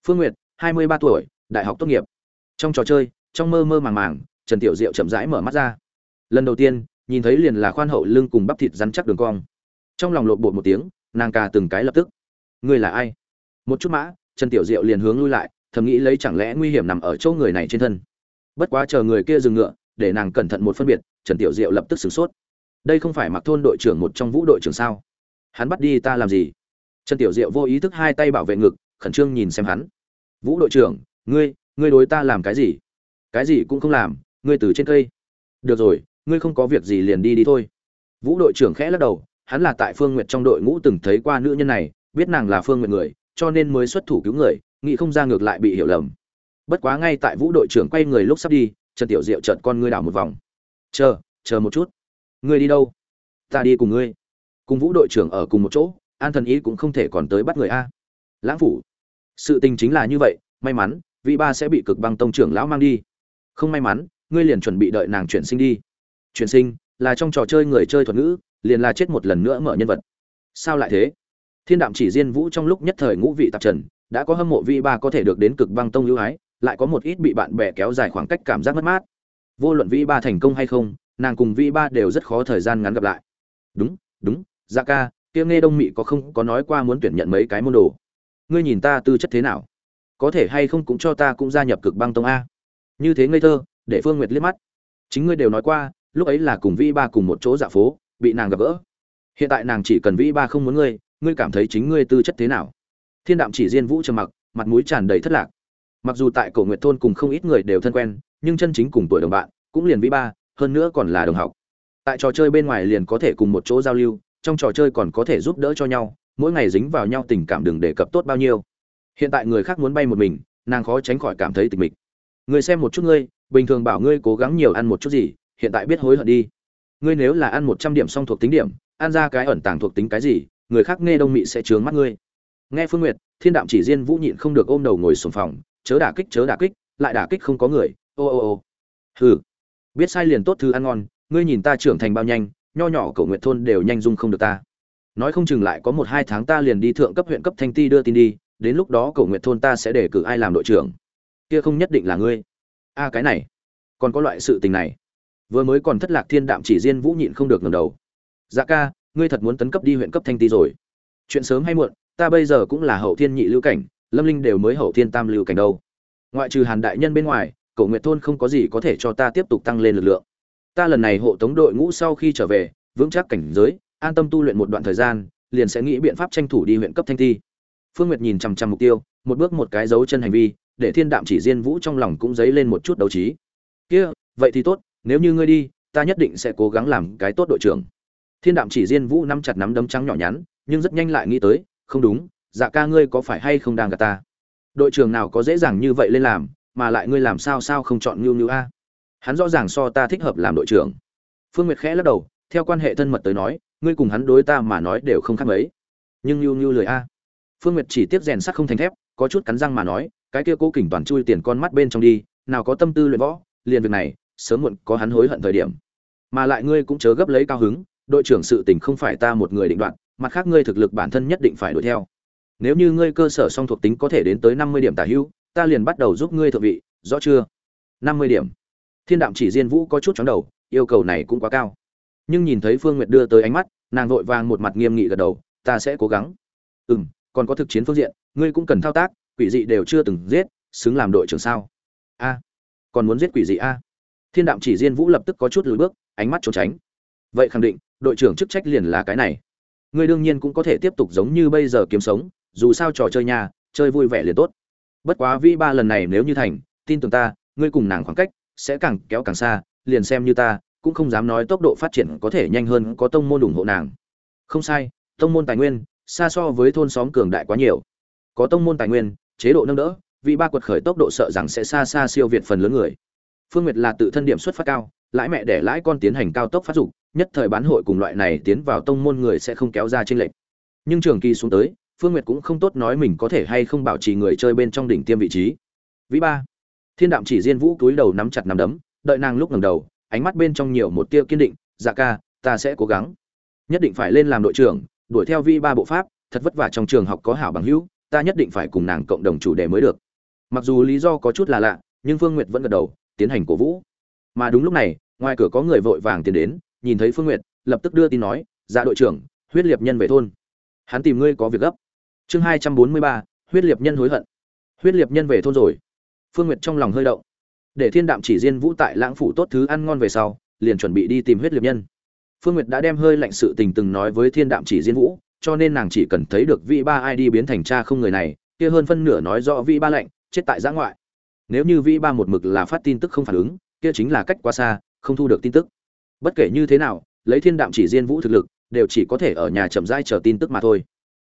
Phương nguyệt, hai mươi ba tuổi, đại học tốt nghiệp. Trong trò chơi, trong mơ mơ màng màng, trần tiểu diệu chậm rãi mở mắt ra lần đầu tiên, nhìn thấy liền là khoan hậu lưng cùng bắp thịt rắn chắc đường cong. Trong lòng lộn bột một tiếng, nàng cà từng cái lập tức. Ngươi là ai? Một chút mã, trần tiểu diệu liền hướng lui lại, thầm nghĩ lấy chẳng lẽ nguy hiểm nằm ở chỗ người này trên thân. Bất quá chờ người kia dừng ngựa, để nàng cẩn thận một phân biệt, trần tiểu diệu lập tức sửng sốt. Đây không phải mặc thôn đội trưởng một trong vũ đội trưởng sao? Hắn bắt đi ta làm gì? Trần tiểu diệu vô ý thức hai tay bảo vệ ngực, khẩn trương nhìn xem hắn. Vũ đội trưởng, ngươi ngươi đối ta làm cái gì? Cái gì cũng không làm, ngươi từ trên cây. Được rồi ngươi không có việc gì liền đi đi thôi. Vũ đội trưởng khẽ lắc đầu, hắn là tại phương n g u y ệ t trong đội ngũ từng thấy qua nữ nhân này, biết nàng là phương n g u y ệ t người, cho nên mới xuất thủ cứu người, nghĩ không ra ngược lại bị hiểu lầm. Bất quá ngay tại vũ đội trưởng quay người lúc sắp đi, trần tiểu diệu chợt con ngươi đảo một vòng. Chờ chờ một chút. Ngươi đi đâu? Ta đi cùng ngươi. Cùng vũ đội trưởng ở cùng một chỗ, an thần ý cũng không thể còn tới bắt người a. Lãng phủ, sự tình chính là như vậy, may mắn, vị ba sẽ bị cực băng tông trưởng lão mang đi. Không may mắn, ngươi liền chuẩn bị đợi nàng chuyển sinh đi chuyển sinh, là trong trò chơi người chơi thuật ngữ, liền là chết một lần nữa mở nhân vật. Sao lại thế? Thiên đạm chỉ diên vũ trong lúc nhất thời ngũ vị tạp trần, đã có hâm mộ vi ba có thể được đến cực băng tông ưu ái, lại có một ít bị bạn bè kéo dài khoảng cách cảm giác mất mát. Vô luận vi ba thành công hay không, nàng cùng vi ba đều rất khó thời gian ngắn gặp lại. Đúng đúng dạ ca, kia nghe đông mị có không có nói qua muốn tuyển nhận mấy cái môn đồ? Ngươi nhìn ta tư chất thế nào? Có thể hay không cũng cho ta cũng gia nhập cực băng tông a. Như thế ngây thơ, để phương nguyệt liếc mắt. Chính ngươi đều nói qua lúc ấy là cùng vĩ ba cùng một chỗ dạ phố, bị nàng gặp gỡ. Hiện tại nàng chỉ cần vĩ ba không muốn ngươi ngươi cảm thấy chính ngươi tư chất thế nào? Thiên đạm chỉ diên vũ trầm mặc, mặt mũi tràn đầy thất lạc. Mặc dù tại cổ nguyệt thôn cùng không ít người đều thân quen, nhưng chân chính cùng tuổi đồng bạn, cũng liền vĩ ba, hơn nữa còn là đồng học. Tại trò chơi bên ngoài liền có thể cùng một chỗ giao lưu, trong trò chơi còn có thể giúp đỡ cho nhau, mỗi ngày dính vào nhau tình cảm đừng đề cập tốt bao nhiêu. Hiện tại người khác muốn bay một mình, nàng khó tránh khỏi cảm thấy tịch mịch. Người xem một chút ngươi, bình thường bảo ngươi cố gắng nhiều ăn một chút gì hiện tại biết hối hận đi. Ngươi nếu là ăn một trăm điểm song thuộc tính điểm, ăn ra cái ẩn tàng thuộc tính cái gì, người khác nghe đông mị sẽ trướng mắt ngươi. Nghe phương nguyệt, thiên đạm chỉ riêng vũ nhịn không được ôm đầu ngồi sùng phòng, chớ đả kích, chớ đả kích, lại đả kích không có người. Ô ô ô. Hừ. Biết sai liền tốt thứ ăn ngon, ngươi nhìn ta trưởng thành bao nhanh, nho nhỏ cậu nguyệt thôn đều nhanh dung không được ta. Nói không chừng lại có một hai tháng ta liền đi thượng cấp huyện cấp thanh ti đưa tin đi, đến lúc đó cậu nguyệt thôn ta sẽ để cử ai làm đội trưởng. Kia không nhất định là ngươi. A, cái này. Còn có loại sự tình này vừa mới còn thất lạc thiên đạm chỉ diên vũ nhịn không được ngẩng đầu. Dạ ca, ngươi thật muốn tấn cấp đi huyện cấp thanh ti rồi. Chuyện sớm hay muộn, ta bây giờ cũng là hậu thiên nhị lưu cảnh, lâm linh đều mới hậu thiên tam lưu cảnh đâu. Ngoại trừ hàn đại nhân bên ngoài cậu nguyệt thôn không có gì có thể cho ta tiếp tục tăng lên lực lượng. Ta lần này hộ tống đội ngũ sau khi trở về, vững chắc cảnh giới, an tâm tu luyện một đoạn thời gian, liền sẽ nghĩ biện pháp tranh thủ đi huyện cấp thanh thi phương nguyệt nhìn chằm chằm mục tiêu, một bước một cái dấu chân hành vi, để thiên đạm chỉ diên vũ trong lòng cũng dấy lên một chút đấu trí. Kia, vậy thì tốt nếu như ngươi đi, ta nhất định sẽ cố gắng làm cái tốt đội trưởng. Thiên đạm chỉ diên vũ nắm chặt nắm đấm trắng nhỏ nhắn, nhưng rất nhanh lại nghĩ tới, không đúng dạ ca ngươi có phải hay không đang gạt ta? Đội trưởng nào có dễ dàng như vậy lên làm, mà lại ngươi làm sao sao không chọn ngưu ngưu a? Hắn rõ ràng so ta thích hợp làm đội trưởng. Phương nguyệt khẽ lắc đầu, theo quan hệ thân mật tới nói, ngươi cùng hắn đối ta mà nói đều không khác mấy. Nhưng ngưu ngưu lười a. Phương nguyệt chỉ tiếp rèn sắt không thành thép, có chút cắn răng mà nói, cái kia cố kỉnh toàn chui tiền con mắt bên trong đi, nào có tâm tư luyện võ, liền việc này sớm muộn có hắn hối hận thời điểm. Mà lại ngươi cũng chớ gấp lấy cao hứng, đội trưởng sự tình không phải ta một người định đoạt, mặt khác ngươi thực lực bản thân nhất định phải đuổi theo. Nếu như ngươi cơ sở song thuộc tính có thể đến tới năm mươi điểm tả hữu, ta liền bắt đầu giúp ngươi thượng vị, rõ chưa? năm mươi điểm. Thiên đạm chỉ diên vũ có chút chóng đầu, yêu cầu này cũng quá cao. Nhưng nhìn thấy phương nguyệt đưa tới ánh mắt, nàng vội vàng một mặt nghiêm nghị gật đầu, ta sẽ cố gắng. Ừ m còn có thực chiến phương diện, ngươi cũng cần thao tác, quỷ dị đều chưa từng giết, xứng làm đội trưởng sao? A, còn muốn giết quỷ dị a? Thiên đạm chỉ diên vũ lập tức có chút lùi bước, ánh mắt trốn tránh. Vậy khẳng định, đội trưởng chức trách liền là cái này. Ngươi đương nhiên cũng có thể tiếp tục giống như bây giờ kiếm sống, dù sao trò chơi nhà, chơi vui vẻ liền tốt. Bất quá vĩ ba lần này nếu như thành, tin tưởng ta, ngươi cùng nàng khoảng cách sẽ càng kéo càng xa, liền xem như ta, cũng không dám nói tốc độ phát triển có thể nhanh hơn, có tông môn ủng hộ nàng. Không sai, tông môn tài nguyên, xa so với thôn xóm cường đại quá nhiều. Có tông môn tài nguyên, chế độ nâng đỡ vị ba quật khởi tốc độ sợ rằng sẽ xa xa siêu việt phần lớn người phương nguyệt là tự thân điểm xuất phát cao, lãi mẹ để lãi con tiến hành cao tốc phát dục, nhất thời bán hội cùng loại này tiến vào tông môn người sẽ không kéo ra trên lệnh nhưng trường kỳ xuống tới, phương nguyệt cũng không tốt nói mình có thể hay không bảo trì người chơi bên trong đỉnh tiêm vị trí. Vĩ ba, thiên đạm chỉ diên vũ túi đầu nắm chặt nắm đấm, đợi nàng lúc ngẩng đầu, ánh mắt bên trong nhiều một tia kiên định dạ ca, ta sẽ cố gắng. Nhất định phải lên làm đội trưởng, đuổi theo vi ba bộ pháp, thật vất vả trong trường học có hảo bằng hữu, ta nhất định phải cùng nàng cộng đồng chủ đề mới được. Mặc dù lý do có chút là lạ, nhưng phương nguyệt vẫn gật đầu tiến hành cổ vũ. Mà đúng lúc này, ngoài cửa có người vội vàng tiến đến, nhìn thấy phương nguyệt, lập tức đưa tin nói dạ đội trưởng, huyết liệt nhân về thôn. Hắn tìm ngươi có việc gấp. Chương hai trăm bốn mươi ba, huyết liệt nhân hối hận. Huyết liệt nhân về thôn rồi. Phương nguyệt trong lòng hơi động. Để thiên đạm chỉ riêng vũ tại lãng phủ tốt thứ ăn ngon về sau, liền chuẩn bị đi tìm huyết liệt nhân. Phương nguyệt đã đem hơi lạnh sự tình từng nói với thiên đạm chỉ Diên vũ, cho nên nàng chỉ cần thấy được vị ba id biến thành cha không người này, kia hơn phân nửa nói rõ vị ba lạnh, chết tại giã ngoại nếu như vĩ ba một mực là phát tin tức không phản ứng, kia chính là cách quá xa, không thu được tin tức. Bất kể như thế nào, lấy thiên đạm chỉ riêng vũ thực lực, đều chỉ có thể ở nhà chậm rãi chờ tin tức mà thôi.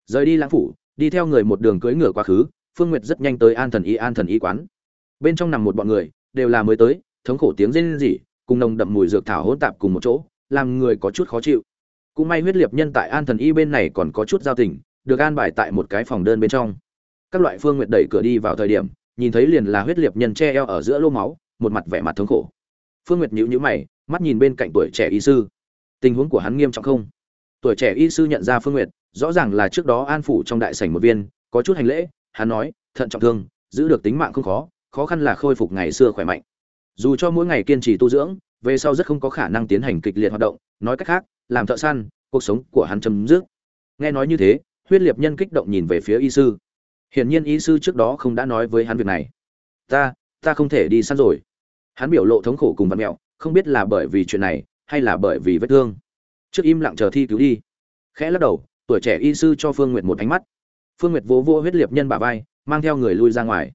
Rời đi lãng phủ, đi theo người một đường cưỡi ngựa quá khứ, phương nguyệt rất nhanh tới an thần y, an thần y quán. Bên trong nằm một bọn người, đều là mới tới, thống khổ tiếng rên rỉ, cùng nồng đậm mùi dược thảo hỗn tạp cùng một chỗ, làm người có chút khó chịu. Cũng may huyết liệt nhân tại an thần y bên này còn có chút giao tình, được an bài tại một cái phòng đơn bên trong. Các loại phương nguyệt đẩy cửa đi vào thời điểm nhìn thấy liền là huyết liệt nhân che eo ở giữa lô máu, một mặt vẻ mặt thống khổ. Phương nguyệt nhíu nhíu mày, mắt nhìn bên cạnh tuổi trẻ y sư. Tình huống của hắn nghiêm trọng không? Tuổi trẻ y sư nhận ra phương nguyệt, rõ ràng là trước đó an phủ trong đại sảnh một viên, có chút hành lễ, hắn nói, thận trọng thương, giữ được tính mạng không khó khó khăn là khôi phục ngày xưa khỏe mạnh. Dù cho mỗi ngày kiên trì tu dưỡng, về sau rất không có khả năng tiến hành kịch liệt hoạt động, nói cách khác, làm thợ săn, cuộc sống của hắn chấm dứt. Nghe nói như thế, huyết liệt nhân kích động nhìn về phía y sư hiển nhiên y sư trước đó không đã nói với hắn việc này. Ta ta không thể đi săn rồi. Hắn biểu lộ thống khổ cùng vặn mẹo, không biết là bởi vì chuyện này, hay là bởi vì vết thương. Trước im lặng chờ thi cứu đi. Khẽ lắc đầu, tuổi trẻ y sư cho phương nguyệt một ánh mắt. Phương nguyệt vỗ vỗ huyết liệt nhân bả vai, mang theo người lui ra ngoài.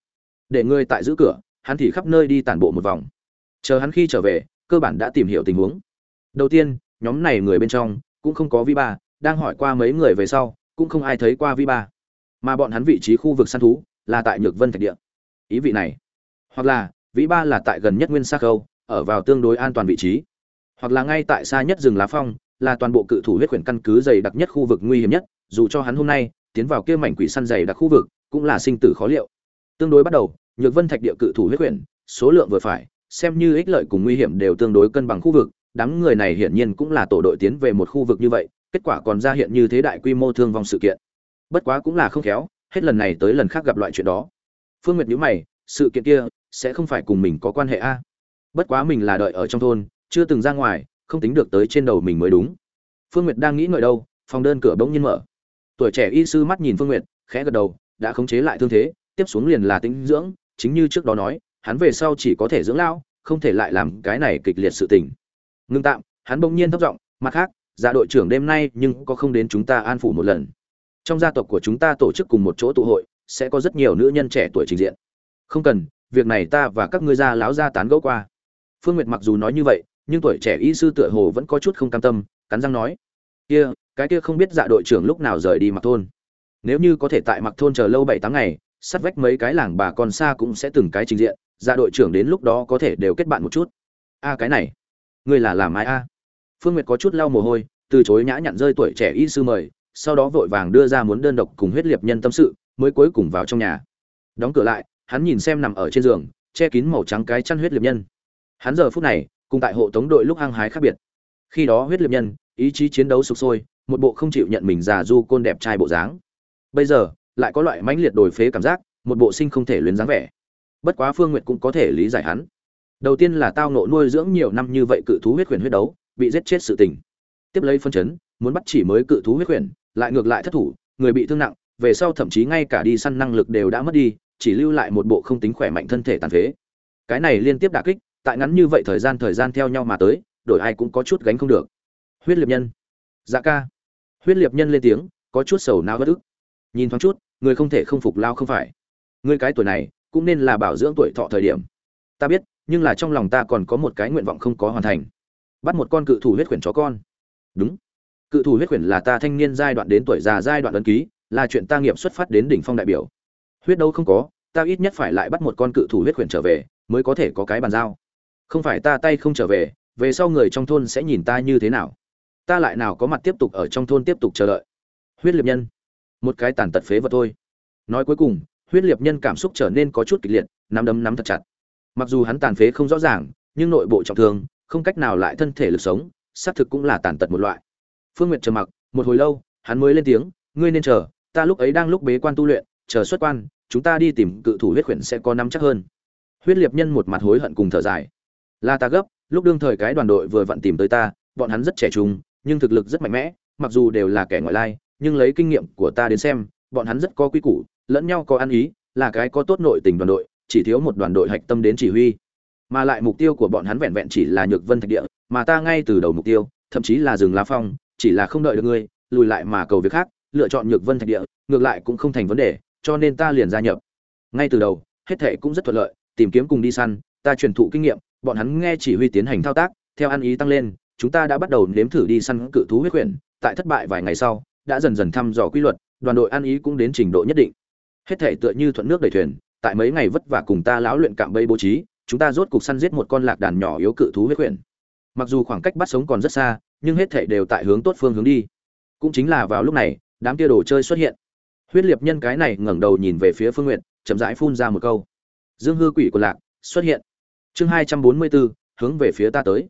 Để người tại giữ cửa, hắn thì khắp nơi đi tản bộ một vòng. Chờ hắn khi trở về, cơ bản đã tìm hiểu tình huống. Đầu tiên, nhóm này người bên trong cũng không có vi ba, đang hỏi qua mấy người về sau, cũng không ai thấy qua vi ba mà bọn hắn vị trí khu vực săn thú là tại nhược vân thạch địa. Ý vị này, hoặc là, vĩ ba là tại gần nhất nguyên sa khâu, ở vào tương đối an toàn vị trí. Hoặc là ngay tại xa nhất rừng lá phong, là toàn bộ cự thủ huyết quyển căn cứ dày đặc nhất khu vực nguy hiểm nhất, dù cho hắn hôm nay tiến vào kia mảnh quỷ săn dày đặc khu vực, cũng là sinh tử khó liệu. Tương đối bắt đầu, nhược vân thạch địa cự thủ huyết quyển, số lượng vừa phải, xem như ích lợi cùng nguy hiểm đều tương đối cân bằng khu vực, đám người này hiển nhiên cũng là tổ đội tiến về một khu vực như vậy, kết quả còn ra hiện như thế đại quy mô thương vong sự kiện bất quá cũng là không khéo, hết lần này tới lần khác gặp loại chuyện đó. Phương nguyệt nhíu mày, sự kiện kia sẽ không phải cùng mình có quan hệ a? Bất quá mình là đợi ở trong thôn, chưa từng ra ngoài, không tính được tới trên đầu mình mới đúng. Phương nguyệt đang nghĩ ngợi đâu, phòng đơn cửa bỗng nhiên mở. Tuổi trẻ y sư mắt nhìn phương nguyệt, khẽ gật đầu, đã khống chế lại thương thế, tiếp xuống liền là tĩnh dưỡng, chính như trước đó nói, hắn về sau chỉ có thể dưỡng lao không thể lại làm cái này kịch liệt sự tình. Ngưng tạm, hắn bỗng nhiên thấp giọng, mặt khác dạ đội trưởng đêm nay nhưng có không đến chúng ta an phủ một lần trong gia tộc của chúng ta tổ chức cùng một chỗ tụ hội, sẽ có rất nhiều nữ nhân trẻ tuổi trình diện. Không cần, việc này ta và các ngươi gia láo gia tán gẫu qua. Phương nguyệt mặc dù nói như vậy, nhưng tuổi trẻ y sư tựa hồ vẫn có chút không cam tâm, cắn răng nói, kia, cái kia không biết dạ đội trưởng lúc nào rời đi mặc thôn. Nếu như có thể tại mặc thôn chờ lâu bảy tháng ngày sắt vách mấy cái làng bà con xa cũng sẽ từng cái trình diện dạ đội trưởng đến lúc đó có thể đều kết bạn một chút. A, cái này, ngươi là làm ai a? Phương nguyệt có chút lau mồ hôi, từ chối nhã nhặn rơi tuổi trẻ y sư mời sau đó vội vàng đưa ra muốn đơn độc cùng huyết liệt nhân tâm sự, mới cuối cùng vào trong nhà. Đóng cửa lại, hắn nhìn xem nằm ở trên giường, che kín màu trắng cái chăn huyết liệt nhân. Hắn giờ phút này, cùng tại hộ tống đội lúc hăng hái khác biệt. Khi đó huyết liệt nhân, ý chí chiến đấu sục sôi, một bộ không chịu nhận mình già du côn đẹp trai bộ dáng. Bây giờ, lại có loại mãnh liệt đổi phế cảm giác, một bộ sinh không thể luyến dáng vẻ. Bất quá phương nguyệt cũng có thể lý giải hắn. Đầu tiên là tao nộ nuôi dưỡng nhiều năm như vậy cự thú huyết quyền huyết đấu, bị giết chết sự tình. Tiếp lấy phân chấn, muốn bắt chỉ mới cự thú huyết quyền lại ngược lại thất thủ, người bị thương nặng, về sau thậm chí ngay cả đi săn năng lực đều đã mất đi, chỉ lưu lại một bộ không tính khỏe mạnh thân thể tàn phế. Cái này liên tiếp đả kích, tại ngắn như vậy thời gian thời gian theo nhau mà tới, đổi ai cũng có chút gánh không được. Huyết liệt nhân. Dạ ca. Huyết liệt nhân lên tiếng, có chút sầu não bất ức. Nhìn thoáng chút, người không thể không phục lao không phải. Người cái tuổi này, cũng nên là bảo dưỡng tuổi thọ thời điểm. Ta biết, nhưng là trong lòng ta còn có một cái nguyện vọng không có hoàn thành. Bắt một con cự thủ huyết quyển chó con. Đúng cự thủ huyết quyển là ta thanh niên giai đoạn đến tuổi già giai đoạn ấn ký, là chuyện ta nghiệp xuất phát đến đỉnh phong đại biểu. Huyết đâu không có, ta ít nhất phải lại bắt một con cự thủ huyết quyển trở về, mới có thể có cái bàn giao. Không phải ta tay không trở về về sau người trong thôn sẽ nhìn ta như thế nào. Ta lại nào có mặt tiếp tục ở trong thôn tiếp tục chờ đợi. Huyết liệt nhân. Một cái tàn tật phế vật thôi. Nói cuối cùng, huyết liệt nhân cảm xúc trở nên có chút kịch liệt, nắm đấm nắm thật chặt. Mặc dù hắn tàn phế không rõ ràng, nhưng nội bộ trọng thương, không cách nào lại thân thể lực sống, xác thực cũng là tàn tật một loại phương Nguyệt trầm mặc, một hồi lâu, hắn mới lên tiếng, ngươi nên chờ, ta lúc ấy đang lúc bế quan tu luyện, chờ xuất quan, chúng ta đi tìm cự thủ huyết khuyển sẽ có nắm chắc hơn. Huyết Liệp nhân một mặt hối hận cùng thở dài. Là ta gấp, lúc đương thời cái đoàn đội vừa vặn tìm tới ta, bọn hắn rất trẻ trung, nhưng thực lực rất mạnh mẽ, mặc dù đều là kẻ ngoại lai, nhưng lấy kinh nghiệm của ta đến xem, bọn hắn rất có quy củ, lẫn nhau có ăn ý, là cái có tốt nội tình đoàn đội, chỉ thiếu một đoàn đội hạch tâm đến chỉ huy. Mà lại mục tiêu của bọn hắn vẹn vẹn chỉ là nhược vân thạch địa, mà ta ngay từ đầu mục tiêu, thậm chí là rừng lá phong chỉ là không đợi được ngươi, lùi lại mà cầu việc khác, lựa chọn nhược vân thạch địa, ngược lại cũng không thành vấn đề, cho nên ta liền gia nhập. Ngay từ đầu, hết thệ cũng rất thuận lợi, tìm kiếm cùng đi săn, ta truyền thụ kinh nghiệm, bọn hắn nghe chỉ huy tiến hành thao tác, theo ăn ý tăng lên, chúng ta đã bắt đầu nếm thử đi săn cự thú huyết quyển, tại thất bại vài ngày sau, đã dần dần thăm dò quy luật, đoàn đội ăn ý cũng đến trình độ nhất định. Hết thể tựa như thuận nước đẩy thuyền, tại mấy ngày vất vả cùng ta lão luyện cạm bẫy bố trí, chúng ta rốt cục săn giết một con lạc đàn nhỏ yếu cự thú huyết quyển. Mặc dù khoảng cách bắt sống còn rất xa nhưng hết thảy đều tại hướng tốt phương hướng đi. Cũng chính là vào lúc này, đám kia đồ chơi xuất hiện. Huyết liệt nhân cái này ngẩng đầu nhìn về phía phương nguyệt, chậm rãi phun ra một câu. Dương hư quỷ của lạc, xuất hiện. Chương hai trăm bốn mươi bốn, hướng về phía ta tới.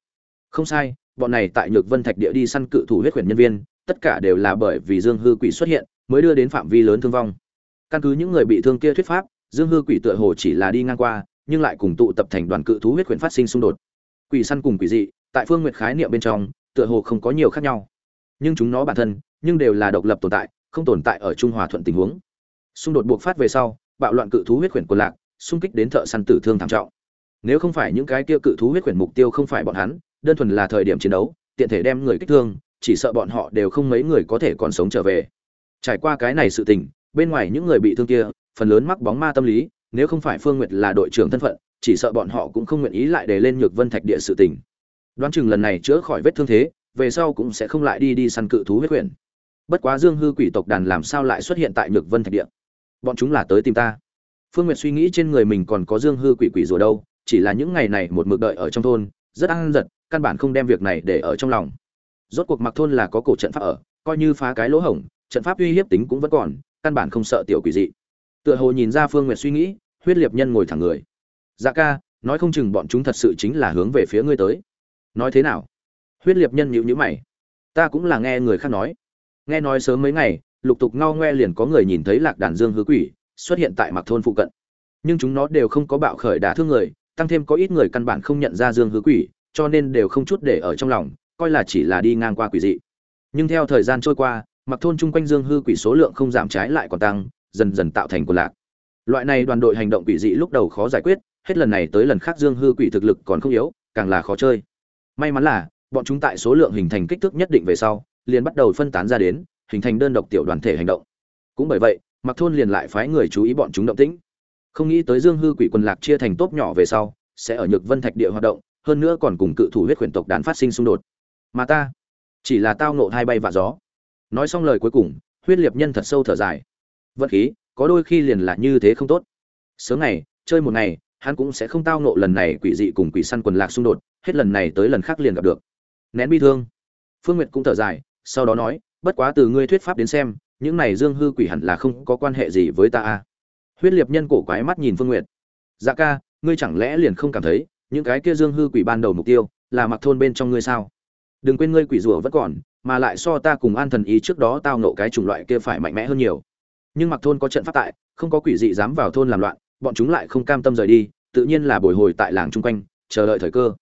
Không sai, bọn này tại nhược vân thạch địa đi săn cự thủ huyết quyển nhân viên, tất cả đều là bởi vì dương hư quỷ xuất hiện, mới đưa đến phạm vi lớn thương vong. Căn cứ những người bị thương kia thuyết pháp, dương hư quỷ tựa hồ chỉ là đi ngang qua, nhưng lại cùng tụ tập thành đoàn cự thú huyết quyển phát sinh xung đột. Quỷ săn cùng quỷ dị, tại phương nguyệt khái niệm bên trong tựa hồ không có nhiều khác nhau. Nhưng chúng nó bản thân, nhưng đều là độc lập tồn tại, không tồn tại ở trung hòa thuận tình huống. Xung đột buộc phát về sau, bạo loạn cự thú huyết quyển quần lạc, xung kích đến thợ săn tử thương thảm trọng. Nếu không phải những cái kia cự thú huyết quyển mục tiêu không phải bọn hắn, đơn thuần là thời điểm chiến đấu, tiện thể đem người kích thương, chỉ sợ bọn họ đều không mấy người có thể còn sống trở về. Trải qua cái này sự tình, bên ngoài những người bị thương kia, phần lớn mắc bóng ma tâm lý, nếu không phải phương nguyệt là đội trưởng thân phận, chỉ sợ bọn họ cũng không nguyện ý lại để lên nhược vân thạch địa sự tình đoán chừng lần này chữa khỏi vết thương thế, về sau cũng sẽ không lại đi đi săn cự thú huyết quyển bất quá dương hư quỷ tộc đàn làm sao lại xuất hiện tại nhược vân thạch địa? Bọn chúng là tới tìm ta. Phương nguyệt suy nghĩ trên người mình còn có dương hư quỷ quỷ rùa đâu, chỉ là những ngày này một mực đợi ở trong thôn, rất ăn giật, căn bản không đem việc này để ở trong lòng. Rốt cuộc mặc thôn là có cổ trận pháp ở, coi như phá cái lỗ hổng, trận pháp uy hiếp tính cũng vẫn còn, căn bản không sợ tiểu quỷ dị. Tựa hồ nhìn ra phương nguyệt suy nghĩ, huyết liệt nhân ngồi thẳng người. Dạ ca, nói không chừng bọn chúng thật sự chính là hướng về phía ngươi tới nói thế nào? Huyết liệt nhân nhịu nhữ mày. Ta cũng là nghe người khác nói. Nghe nói sớm mấy ngày, lục tục ngao ngoe liền có người nhìn thấy lạc đàn dương hứa quỷ, xuất hiện tại mặc thôn phụ cận. Nhưng chúng nó đều không có bạo khởi đả thương người, tăng thêm có ít người căn bản không nhận ra dương hứa quỷ, cho nên đều không chút để ở trong lòng, coi là chỉ là đi ngang qua quỷ dị. Nhưng theo thời gian trôi qua mặc thôn chung quanh dương hư quỷ số lượng không giảm trái lại còn tăng, dần dần tạo thành quần lạc. Loại này đoàn đội hành động quỷ dị lúc đầu khó giải quyết, hết lần này tới lần khác dương hư quỷ thực lực còn không yếu, càng là khó chơi may mắn là, bọn chúng tại số lượng hình thành kích thước nhất định về sau, liền bắt đầu phân tán ra đến, hình thành đơn độc tiểu đoàn thể hành động. Cũng bởi vậy mặc thôn liền lại phái người chú ý bọn chúng động tĩnh. Không nghĩ tới dương hư quỷ quần lạc chia thành tốp nhỏ về sau, sẽ ở nhược vân thạch địa hoạt động, hơn nữa còn cùng cự thủ huyết khuyển tộc đàn phát sinh xung đột. Mà ta, chỉ là tao nộ hai bay và gió. Nói xong lời cuối cùng, huyết liệt nhân thật sâu thở dài. Vận khí, có đôi khi liền là như thế không tốt. Sớm ngày, chơi một ngày, hắn cũng sẽ không tao nộ lần này quỷ dị cùng quỷ săn quần lạc xung đột hết lần này tới lần khác liền gặp được. Nén bi thương. Phương nguyệt cũng thở dài, sau đó nói, bất quá từ ngươi thuyết pháp đến xem, những này dương hư quỷ hẳn là không có quan hệ gì với ta a. Huyết liệt nhân cổ quái mắt nhìn phương nguyệt. Dạ ca, ngươi chẳng lẽ liền không cảm thấy, những cái kia dương hư quỷ ban đầu mục tiêu là mặc thôn bên trong ngươi sao? Đừng quên ngươi quỷ rùa vẫn còn, mà lại so ta cùng an thần ý trước đó tao nộ cái chủng loại kia phải mạnh mẽ hơn nhiều. Nhưng mặc thôn có trận pháp tại, không có quỷ dị dám vào thôn làm loạn, bọn chúng lại không cam tâm rời đi, tự nhiên là bồi hồi tại làng chung quanh, chờ đợi thời cơ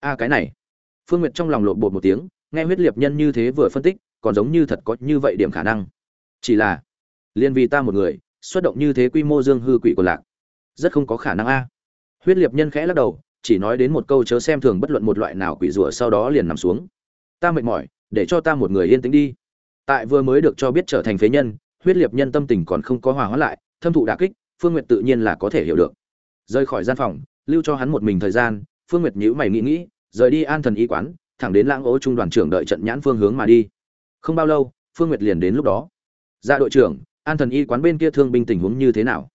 a cái này. Phương nguyệt trong lòng lộn bột một tiếng, nghe huyết liệt nhân như thế vừa phân tích, còn giống như thật có như vậy điểm khả năng. Chỉ là liên vì ta một người, xuất động như thế quy mô dương hư quỷ của lạc, rất không có khả năng a. Huyết liệt nhân khẽ lắc đầu, chỉ nói đến một câu chớ xem thường bất luận một loại nào quỷ rủa sau đó liền nằm xuống. Ta mệt mỏi, để cho ta một người yên tĩnh đi. Tại vừa mới được cho biết trở thành phế nhân, huyết liệt nhân tâm tình còn không có hòa hóa lại, thâm thụ đả kích, phương nguyệt tự nhiên là có thể hiểu được. Rời khỏi gian phòng, lưu cho hắn một mình thời gian phương nguyệt nhíu mày nghĩ nghĩ, rời đi an thần y quán, thẳng đến lãng ố trung đoàn trưởng đợi trận nhãn phương hướng mà đi. Không bao lâu, phương nguyệt liền đến lúc đó. Dạ đội trưởng, an thần y quán bên kia thương binh tình huống như thế nào?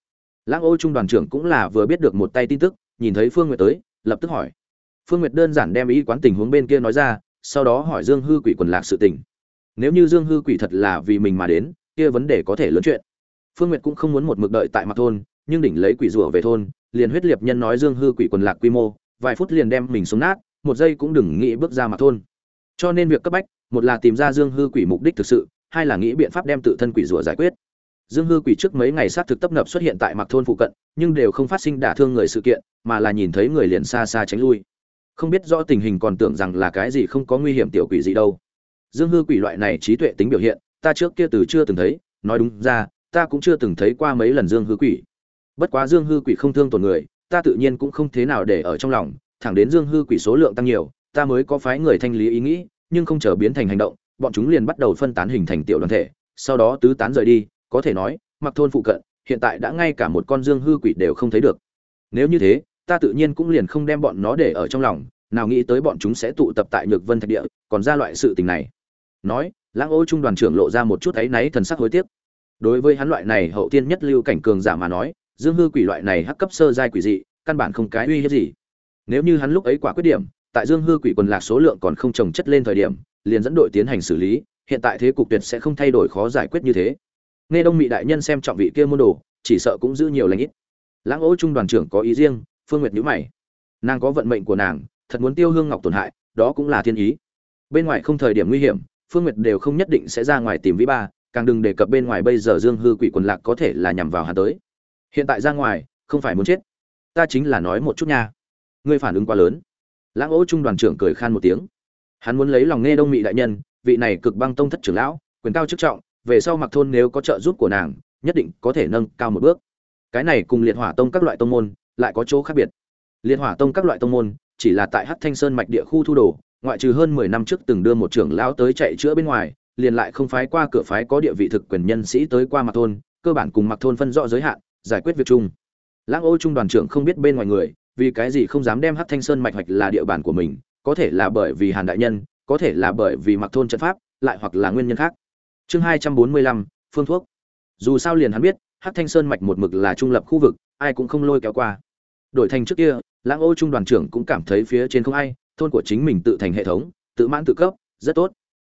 Lãng ô trung đoàn trưởng cũng là vừa biết được một tay tin tức, nhìn thấy phương nguyệt tới, lập tức hỏi. Phương nguyệt đơn giản đem y quán tình huống bên kia nói ra, sau đó hỏi dương hư quỷ quần lạc sự tình. Nếu như dương hư quỷ thật là vì mình mà đến, kia vấn đề có thể lớn chuyện. Phương nguyệt cũng không muốn một mực đợi tại mặt thôn, nhưng đỉnh lấy quỷ rủa về thôn, liền huyết liệt nhân nói dương hư quỷ quần lạc quy mô vài phút liền đem mình xuống nát, một giây cũng đừng nghĩ bước ra mặt thôn. Cho nên việc cấp bách, một là tìm ra dương hư quỷ mục đích thực sự, hai là nghĩ biện pháp đem tự thân quỷ rủa giải quyết. Dương hư quỷ trước mấy ngày sát thực tấp nập xuất hiện tại mặt thôn phụ cận, nhưng đều không phát sinh đả thương người sự kiện, mà là nhìn thấy người liền xa xa tránh lui. Không biết rõ tình hình còn tưởng rằng là cái gì không có nguy hiểm tiểu quỷ gì đâu. Dương hư quỷ loại này trí tuệ tính biểu hiện, ta trước kia từ chưa từng thấy, nói đúng ra, ta cũng chưa từng thấy qua mấy lần dương hư quỷ. Bất quá dương hư quỷ không thương tổn người ta tự nhiên cũng không thế nào để ở trong lòng, thẳng đến dương hư quỷ số lượng tăng nhiều, ta mới có phái người thanh lý ý nghĩ, nhưng không chờ biến thành hành động, bọn chúng liền bắt đầu phân tán hình thành tiểu đoàn thể, sau đó tứ tán rời đi, có thể nói, mặc thôn phụ cận, hiện tại đã ngay cả một con dương hư quỷ đều không thấy được. Nếu như thế, ta tự nhiên cũng liền không đem bọn nó để ở trong lòng, nào nghĩ tới bọn chúng sẽ tụ tập tại nhược vân thạch địa, còn ra loại sự tình này. Nói, lãng ô trung đoàn trưởng lộ ra một chút áy náy thần sắc hối tiếc. Đối với hắn loại này hậu tiên nhất lưu cảnh cường giả mà nói dương hư quỷ loại này hắc cấp sơ giai quỷ dị, căn bản không cái uy hiếp gì. Nếu như hắn lúc ấy quả quyết điểm, tại dương hư quỷ quần lạc số lượng còn không trồng chất lên thời điểm, liền dẫn đội tiến hành xử lý, hiện tại thế cục tuyệt sẽ không thay đổi khó giải quyết như thế. Nghe đông mỹ đại nhân xem trọng vị kia môn đồ, chỉ sợ cũng giữ nhiều lãnh ít. Lãng ô trung đoàn trưởng có ý riêng, phương nguyệt nhữ mày. Nàng có vận mệnh của nàng, thật muốn tiêu hương ngọc tổn hại, đó cũng là thiên ý. Bên ngoài không thời điểm nguy hiểm, phương nguyệt đều không nhất định sẽ ra ngoài tìm vĩ ba, càng đừng đề cập bên ngoài bây giờ dương hư quỷ quần lạc có thể là nhằm vào hà tới hiện tại ra ngoài, không phải muốn chết. Ta chính là nói một chút nha. Ngươi phản ứng quá lớn. Lãng ô trung đoàn trưởng cười khan một tiếng. Hắn muốn lấy lòng nghe đông mỹ đại nhân, vị này cực băng tông thất trưởng lão, quyền cao chức trọng, về sau mặc thôn nếu có trợ giúp của nàng, nhất định có thể nâng cao một bước. Cái này cùng liệt hỏa tông các loại tông môn, lại có chỗ khác biệt. Liệt hỏa tông các loại tông môn, chỉ là tại hắc thanh sơn mạch địa khu thu đồ, ngoại trừ hơn mười năm trước từng đưa một trưởng lão tới chạy chữa bên ngoài, liền lại không phái qua cửa phái có địa vị thực quyền nhân sĩ tới qua mặc thôn, cơ bản cùng mặc thôn phân rõ giới hạn giải quyết việc chung. Lãng ô trung đoàn trưởng không biết bên ngoài người, vì cái gì không dám đem hắc thanh sơn mạch hoạch là địa bàn của mình, có thể là bởi vì hàn đại nhân, có thể là bởi vì mặc thôn trận pháp, lại hoặc là nguyên nhân khác. Chương hai trăm bốn mươi lăm, phương thuốc. Dù sao liền hắn biết, hắc thanh sơn mạch một mực là trung lập khu vực, ai cũng không lôi kéo qua. Đổi thành trước kia, lãng ô trung đoàn trưởng cũng cảm thấy phía trên không ai, thôn của chính mình tự thành hệ thống, tự mãn tự cấp, rất tốt.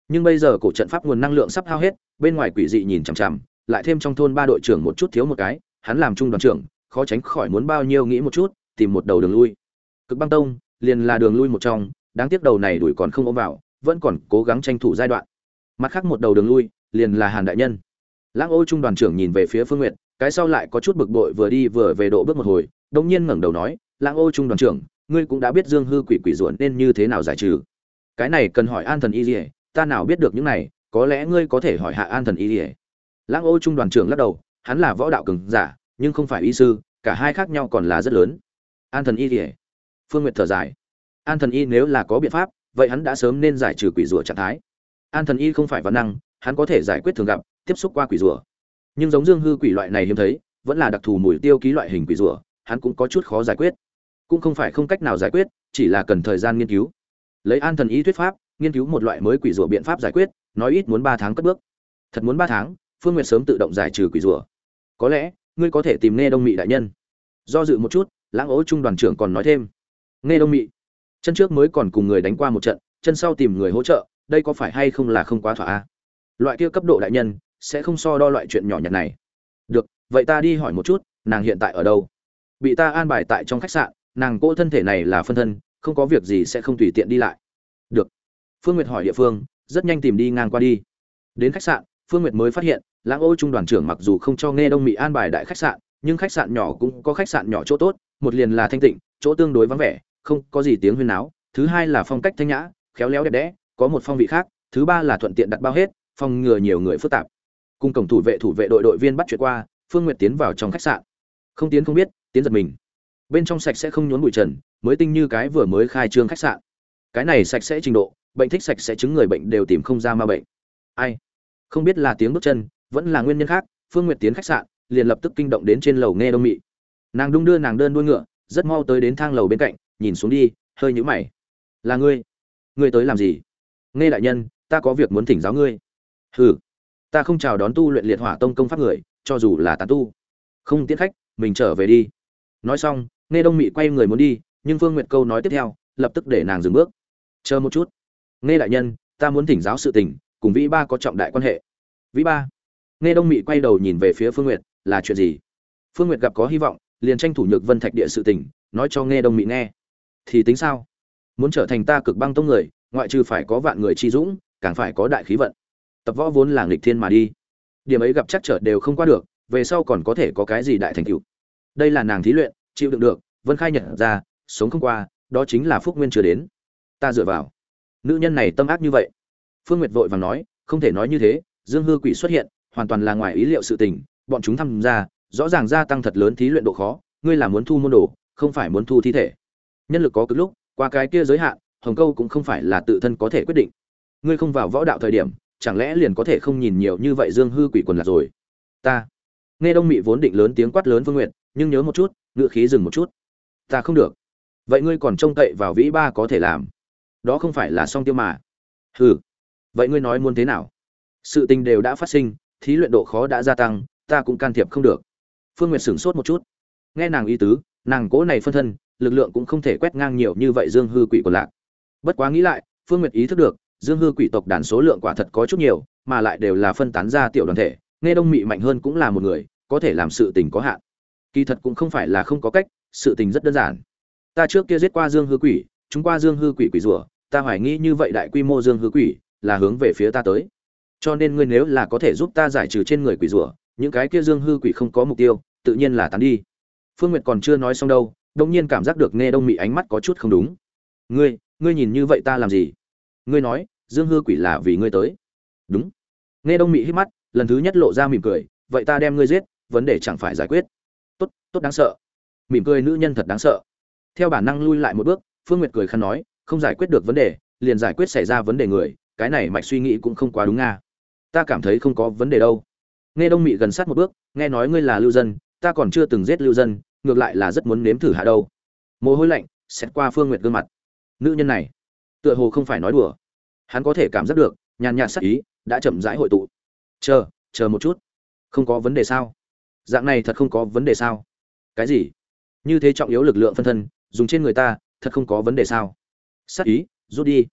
Nhưng bây giờ cổ trận pháp nguồn năng lượng sắp hao hết, bên ngoài quỷ dị nhìn chằm chằm, lại thêm trong thôn ba đội trưởng một chút thiếu một cái hắn làm trung đoàn trưởng khó tránh khỏi muốn bao nhiêu nghĩ một chút tìm một đầu đường lui. Cực băng tông liền là đường lui một trong đáng tiếc đầu này đuổi còn không ôm vào vẫn còn cố gắng tranh thủ giai đoạn. Mặt khác một đầu đường lui liền là hàn đại nhân. Lãng ô trung đoàn trưởng nhìn về phía phương nguyệt cái sau lại có chút bực bội vừa đi vừa về độ bước một hồi đông nhiên ngẩng đầu nói lãng ô trung đoàn trưởng ngươi cũng đã biết dương hư quỷ quỷ ruộn nên như thế nào giải trừ. Cái này cần hỏi an thần y Liễu, ta nào biết được những này có lẽ ngươi có thể hỏi hạ an thần y Liễu." lãng ô trung đoàn trưởng lắc đầu hắn là võ đạo cường giả, nhưng không phải y sư, cả hai khác nhau còn là rất lớn. An thần y dỉa phương nguyệt thở dài. An thần y nếu là có biện pháp, vậy hắn đã sớm nên giải trừ quỷ rùa trạng thái. An thần y không phải văn năng, hắn có thể giải quyết thường gặp, tiếp xúc qua quỷ rùa. Nhưng giống dương hư quỷ loại này hiếm thấy, vẫn là đặc thù mùi tiêu ký loại hình quỷ rùa, hắn cũng có chút khó giải quyết. Cũng không phải không cách nào giải quyết, chỉ là cần thời gian nghiên cứu. Lấy an thần y thuyết pháp, nghiên cứu một loại mới quỷ rùa biện pháp giải quyết, nói ít muốn ba tháng cất bước. Thật muốn ba tháng, phương nguyệt sớm tự động giải trừ quỷ rùa có lẽ, ngươi có thể tìm nghe đông mị đại nhân. Do dự một chút, lãng ố trung đoàn trưởng còn nói thêm. Nghe đông mị, chân trước mới còn cùng người đánh qua một trận, chân sau tìm người hỗ trợ, đây có phải hay không là không quá thỏa a? Loại kia cấp độ đại nhân, sẽ không so đo loại chuyện nhỏ nhặt này. Được, vậy ta đi hỏi một chút, nàng hiện tại ở đâu? Bị ta an bài tại trong khách sạn, nàng cô thân thể này là phân thân, không có việc gì sẽ không tùy tiện đi lại. Được. Phương nguyệt hỏi địa phương, rất nhanh tìm đi ngang qua đi. Đến khách sạn phương nguyệt mới phát hiện, lãng ô trung đoàn trưởng mặc dù không cho nghe đông mỹ an bài đại khách sạn, nhưng khách sạn nhỏ cũng có khách sạn nhỏ chỗ tốt, một liền là thanh tịnh, chỗ tương đối vắng vẻ, không có gì tiếng huyên náo. Thứ hai là phong cách thanh nhã, khéo léo đẹp đẽ, có một phong vị khác, thứ ba là thuận tiện đặt bao hết, phòng ngừa nhiều người phức tạp. Cùng cổng thủ vệ thủ vệ đội đội viên bắt chuyện qua, phương nguyệt tiến vào trong khách sạn. Không tiến không biết, tiến giật mình. Bên trong sạch sẽ không nhốn bụi trần, mới tinh như cái vừa mới khai trương khách sạn. Cái này sạch sẽ trình độ, bệnh thích sạch sẽ chứng người bệnh đều tìm không ra ma bệnh. Ai? Không biết là tiếng bước chân, vẫn là nguyên nhân khác, phương nguyệt tiến khách sạn, liền lập tức kinh động đến trên lầu nghe đông mị. Nàng đung đưa nàng đơn đuôi ngựa, rất mau tới đến thang lầu bên cạnh, nhìn xuống đi, hơi nhũ mày. Là ngươi? Ngươi tới làm gì? Nghe đại nhân, ta có việc muốn thỉnh giáo ngươi. Hừ, ta không chào đón tu luyện liệt hỏa tông công pháp người, cho dù là tán tu. Không tiến khách, mình trở về đi. Nói xong, nghe đông mị quay người muốn đi, nhưng phương nguyệt câu nói tiếp theo, lập tức để nàng dừng bước. Chờ một chút. Nghe đại nhân, ta muốn thỉnh giáo sự tình cùng vĩ ba có trọng đại quan hệ. Vĩ ba, nghe đông mị quay đầu nhìn về phía phương nguyệt, là chuyện gì? Phương nguyệt gặp có hy vọng, liền tranh thủ nhược vân thạch địa sự tình, nói cho nghe đông mị nghe. Thì tính sao? Muốn trở thành ta cực băng tông người, ngoại trừ phải có vạn người chi dũng, càng phải có đại khí vận. Tập võ vốn là nghịch thiên mà đi. Điểm ấy gặp chắc trở đều không qua được, về sau còn có thể có cái gì đại thành cựu đây là nàng thí luyện, chịu đựng được, vân khai nhận ra, sống không qua, đó chính là phúc nguyên chưa đến. Ta dựa vào. Nữ nhân này tâm ác như vậy phương nguyệt vội vàng nói không thể nói như thế dương hư quỷ xuất hiện hoàn toàn là ngoài ý liệu sự tình bọn chúng tham gia rõ ràng gia tăng thật lớn thí luyện độ khó ngươi là muốn thu môn đồ không phải muốn thu thi thể. Nhân lực có cực lúc qua cái kia giới hạn hồng câu cũng không phải là tự thân có thể quyết định. Ngươi không vào võ đạo thời điểm chẳng lẽ liền có thể không nhìn nhiều như vậy dương hư quỷ quần là rồi? Ta. Nghe đông mị vốn định lớn tiếng quát lớn phương Nguyệt, nhưng nhớ một chút ngựa khí dừng một chút. Ta không được. Vậy ngươi còn trông cậy vào vĩ ba có thể làm. Đó không phải là song tiêu mà. Hừ vậy ngươi nói muốn thế nào? Sự tình đều đã phát sinh, thí luyện độ khó đã gia tăng, ta cũng can thiệp không được. Phương nguyệt sửng sốt một chút. Nghe nàng ý tứ, nàng cố này phân thân, lực lượng cũng không thể quét ngang nhiều như vậy dương hư quỷ của lạc. Bất quá nghĩ lại, phương nguyệt ý thức được, dương hư quỷ tộc đàn số lượng quả thật có chút nhiều, mà lại đều là phân tán ra tiểu đoàn thể, nghe đông mị mạnh hơn cũng là một người, có thể làm sự tình có hạn. Kỳ thật cũng không phải là không có cách, sự tình rất đơn giản. Ta trước kia giết qua dương hư quỷ, chúng qua dương hư quỷ quỷ rủa, ta hoài nghi như vậy đại quy mô dương hư quỷ là hướng về phía ta tới. Cho nên ngươi nếu là có thể giúp ta giải trừ trên người quỷ rủa, những cái kia dương hư quỷ không có mục tiêu, tự nhiên là tán đi. Phương nguyệt còn chưa nói xong đâu đông nhiên cảm giác được nghe đông mị ánh mắt có chút không đúng. Ngươi ngươi nhìn như vậy ta làm gì? Ngươi nói, dương hư quỷ là vì ngươi tới. Đúng. Nghe đông mị hít mắt, lần thứ nhất lộ ra mỉm cười, vậy ta đem ngươi giết, vấn đề chẳng phải giải quyết. Tốt tốt đáng sợ. Mỉm cười nữ nhân thật đáng sợ. Theo bản năng lui lại một bước, phương nguyệt cười khăn nói, không giải quyết được vấn đề, liền giải quyết xảy ra vấn đề người cái này mạch suy nghĩ cũng không quá đúng nga. Ta cảm thấy không có vấn đề đâu. Nghe đông mị gần sát một bước, nghe nói ngươi là lưu dân, ta còn chưa từng giết lưu dân, ngược lại là rất muốn nếm thử hạ đâu. Mồ hôi lạnh, xét qua phương nguyệt gương mặt. Nữ nhân này, tựa hồ không phải nói đùa. Hắn có thể cảm giác được, nhàn nhạt sắc ý đã chậm rãi hội tụ. Chờ chờ một chút. Không có vấn đề sao? Dạng này thật không có vấn đề sao? Cái gì? Như thế trọng yếu lực lượng phân thân, dùng trên người ta, thật không có vấn đề sao? Sắc ý, rút đi.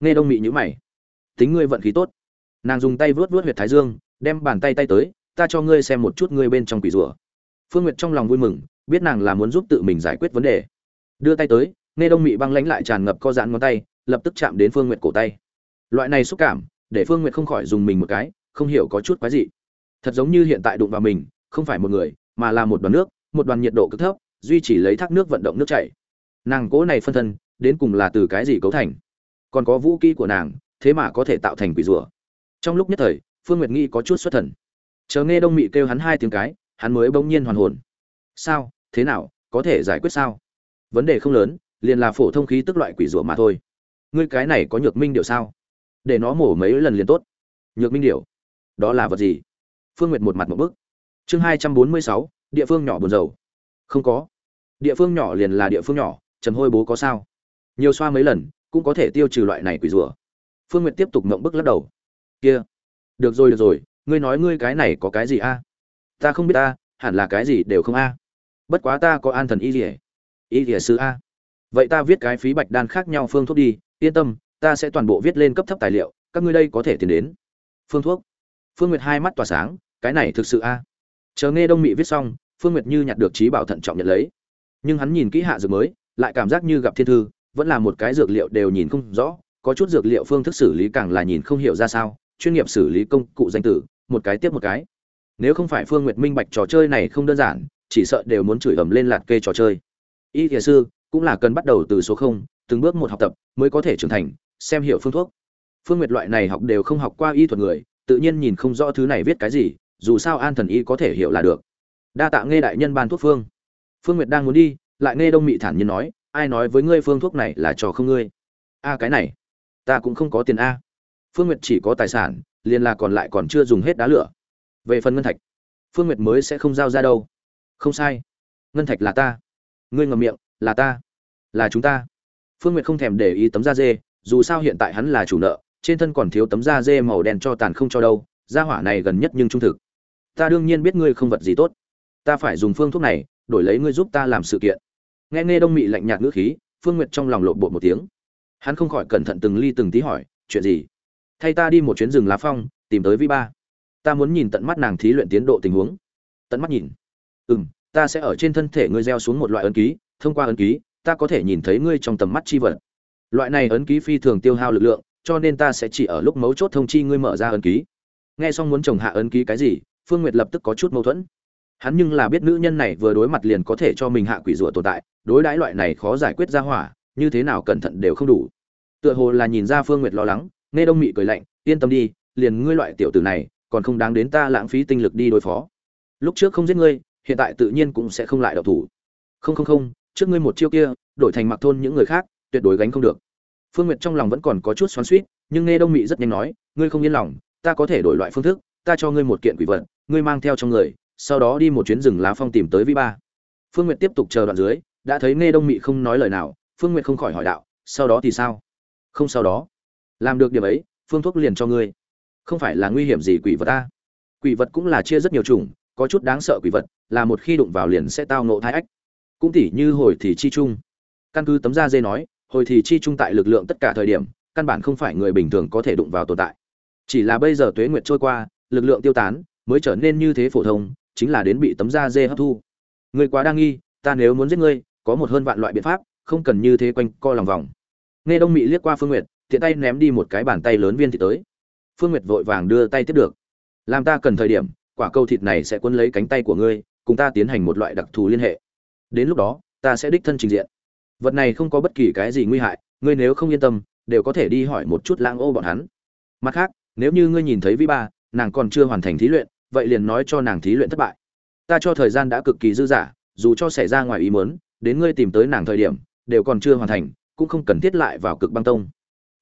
Nghe đông mị nhữ mày tính ngươi vận khí tốt. Nàng dùng tay vớt vớt huyệt thái dương, đem bàn tay tay tới, ta cho ngươi xem một chút ngươi bên trong quỷ rùa. Phương nguyệt trong lòng vui mừng, biết nàng là muốn giúp tự mình giải quyết vấn đề. Đưa tay tới, nghe đông mị băng lánh lại tràn ngập co giãn ngón tay, lập tức chạm đến phương nguyệt cổ tay. Loại này xúc cảm, để phương nguyệt không khỏi dùng mình một cái, không hiểu có chút quái gì thật giống như hiện tại đụng vào mình, không phải một người, mà là một đoàn nước, một đoàn nhiệt độ cực thấp, duy trì lấy thác nước vận động nước chảy. Nàng cố này phân thân, đến cùng là từ cái gì cấu thành? Còn có vũ kỹ của nàng thế mà có thể tạo thành quỷ rùa. Trong lúc nhất thời, phương nguyệt nghi có chút xuất thần. Chờ nghe đông mị kêu hắn hai tiếng cái, hắn mới bỗng nhiên hoàn hồn. Sao? Thế nào? Có thể giải quyết sao? Vấn đề không lớn, liền là phổ thông khí tức loại quỷ rùa mà thôi. Ngươi cái này có nhược minh điệu sao? Để nó mổ mấy lần liền tốt. Nhược minh điệu đó là vật gì? Phương nguyệt một mặt một bức. Chương hai trăm bốn mươi sáu, địa phương nhỏ buồn dầu không có. Địa phương nhỏ liền là địa phương nhỏ, trầm hôi bố có sao? Nhiều xoa mấy lần, cũng có thể tiêu trừ loại này quỷ rùa phương nguyệt tiếp tục mộng bức lắc đầu. Kia, được rồi được rồi, ngươi nói ngươi cái này có cái gì a? Ta không biết ta hẳn là cái gì đều không a. Bất quá ta có an thần y rỉa y rỉa sư a. Vậy ta viết cái phí bạch đan khác nhau phương thuốc đi, yên tâm, ta sẽ toàn bộ viết lên cấp thấp tài liệu, các ngươi đây có thể tìm đến. Phương thuốc? Phương nguyệt hai mắt tỏa sáng, cái này thực sự a? Chờ nghe đông mị viết xong, phương nguyệt như nhặt được trí bảo thận trọng nhận lấy. Nhưng hắn nhìn kỹ hạ dược mới, lại cảm giác như gặp thiên thư, vẫn là một cái dược liệu đều nhìn không rõ có chút dược liệu phương thức xử lý càng là nhìn không hiểu ra sao, chuyên nghiệp xử lý công cụ danh tử, một cái tiếp một cái. Nếu không phải phương nguyệt minh bạch trò chơi này không đơn giản, chỉ sợ đều muốn chửi ầm lên lạt kê trò chơi. Y thiền sư, cũng là cần bắt đầu từ số không, từng bước một học tập mới có thể trưởng thành, xem hiểu phương thuốc. Phương nguyệt loại này học đều không học qua y thuật người, tự nhiên nhìn không rõ thứ này viết cái gì, dù sao an thần y có thể hiểu là được. Đa tạ nghe đại nhân ban thuốc phương. Phương nguyệt đang muốn đi, lại nghe đông mị thản nhiên nói, ai nói với ngươi phương thuốc này là trò không ngươi? A, cái này ta cũng không có tiền a. Phương nguyệt chỉ có tài sản, liền là còn lại còn chưa dùng hết đá lửa. Về phần ngân thạch, phương nguyệt mới sẽ không giao ra đâu. Không sai. Ngân thạch là ta. Ngươi ngầm miệng, là ta. Là chúng ta. Phương nguyệt không thèm để ý tấm da dê, dù sao hiện tại hắn là chủ nợ, trên thân còn thiếu tấm da dê màu đen cho tàn không cho đâu da hỏa này gần nhất nhưng trung thực. Ta đương nhiên biết ngươi không vật gì tốt. Ta phải dùng phương thuốc này, đổi lấy ngươi giúp ta làm sự kiện. Nghe nghe đông mị lạnh nhạt ngữ khí, phương nguyệt trong lòng lộn bộ một tiếng hắn không khỏi cẩn thận từng ly từng tí hỏi, chuyện gì? Thay ta đi một chuyến rừng lá phong, tìm tới vi ba. Ta muốn nhìn tận mắt nàng thí luyện tiến độ tình huống. Tận mắt nhìn. Ừ m ta sẽ ở trên thân thể ngươi gieo xuống một loại ấn ký, thông qua ấn ký, ta có thể nhìn thấy ngươi trong tầm mắt chi vật. Loại này ấn ký phi thường tiêu hao lực lượng, cho nên ta sẽ chỉ ở lúc mấu chốt thông chi ngươi mở ra ấn ký. Nghe xong muốn trồng hạ ấn ký cái gì, phương nguyệt lập tức có chút mâu thuẫn. Hắn nhưng là biết nữ nhân này vừa đối mặt liền có thể cho mình hạ quỷ rủa tồn tại, đối đãi loại này khó giải quyết ra hỏa như thế nào cẩn thận đều không đủ. Tựa hồ là nhìn ra phương nguyệt lo lắng, nghe đông mị cười lạnh, yên tâm đi, liền ngươi loại tiểu tử này, còn không đáng đến ta lãng phí tinh lực đi đối phó. Lúc trước không giết ngươi, hiện tại tự nhiên cũng sẽ không lại độc thủ. Không không không, trước ngươi một chiêu kia, đổi thành mặc thôn những người khác, tuyệt đối gánh không được. Phương nguyệt trong lòng vẫn còn có chút xoắn suýt nhưng nghe đông mị rất nhanh nói, ngươi không yên lòng, ta có thể đổi loại phương thức, ta cho ngươi một kiện quỷ vật, ngươi mang theo trong người, sau đó đi một chuyến rừng lá phong tìm tới vi ba. Phương nguyệt tiếp tục chờ đoạn dưới, đã thấy nghe đông mị không nói lời nào phương nguyệt không khỏi hỏi đạo, sau đó thì sao? Không sau đó. Làm được điểm ấy, phương thuốc liền cho ngươi. Không phải là nguy hiểm gì quỷ vật ta? Quỷ vật cũng là chia rất nhiều chủng, có chút đáng sợ quỷ vật, là một khi đụng vào liền sẽ tao nộ thái ách. Cũng tỉ như hồi thì chi chung. Căn cứ tấm da dê nói, hồi thì chi chung tại lực lượng tất cả thời điểm, căn bản không phải người bình thường có thể đụng vào tồn tại. Chỉ là bây giờ tuế nguyệt trôi qua, lực lượng tiêu tán, mới trở nên như thế phổ thông, chính là đến bị tấm da dê hấp thu. Người quá đa nghi, ta nếu muốn giết ngươi, có một hơn vạn loại biện pháp không cần như thế quanh co lòng vòng. Nghe đông mị liếc qua phương nguyệt, tiện tay ném đi một cái bàn tay lớn viên thịt tới. Phương nguyệt vội vàng đưa tay tiếp được. Làm ta cần thời điểm, quả câu thịt này sẽ quấn lấy cánh tay của ngươi, cùng ta tiến hành một loại đặc thù liên hệ. Đến lúc đó, ta sẽ đích thân trình diện. Vật này không có bất kỳ cái gì nguy hại, ngươi nếu không yên tâm, đều có thể đi hỏi một chút lang ô bọn hắn. Mặt khác, nếu như ngươi nhìn thấy vi ba, nàng còn chưa hoàn thành thí luyện, vậy liền nói cho nàng thí luyện thất bại. Ta cho thời gian đã cực kỳ dư dả, dù cho xảy ra ngoài ý muốn, đến ngươi tìm tới nàng thời điểm đều còn chưa hoàn thành, cũng không cần thiết lại vào cực băng tông.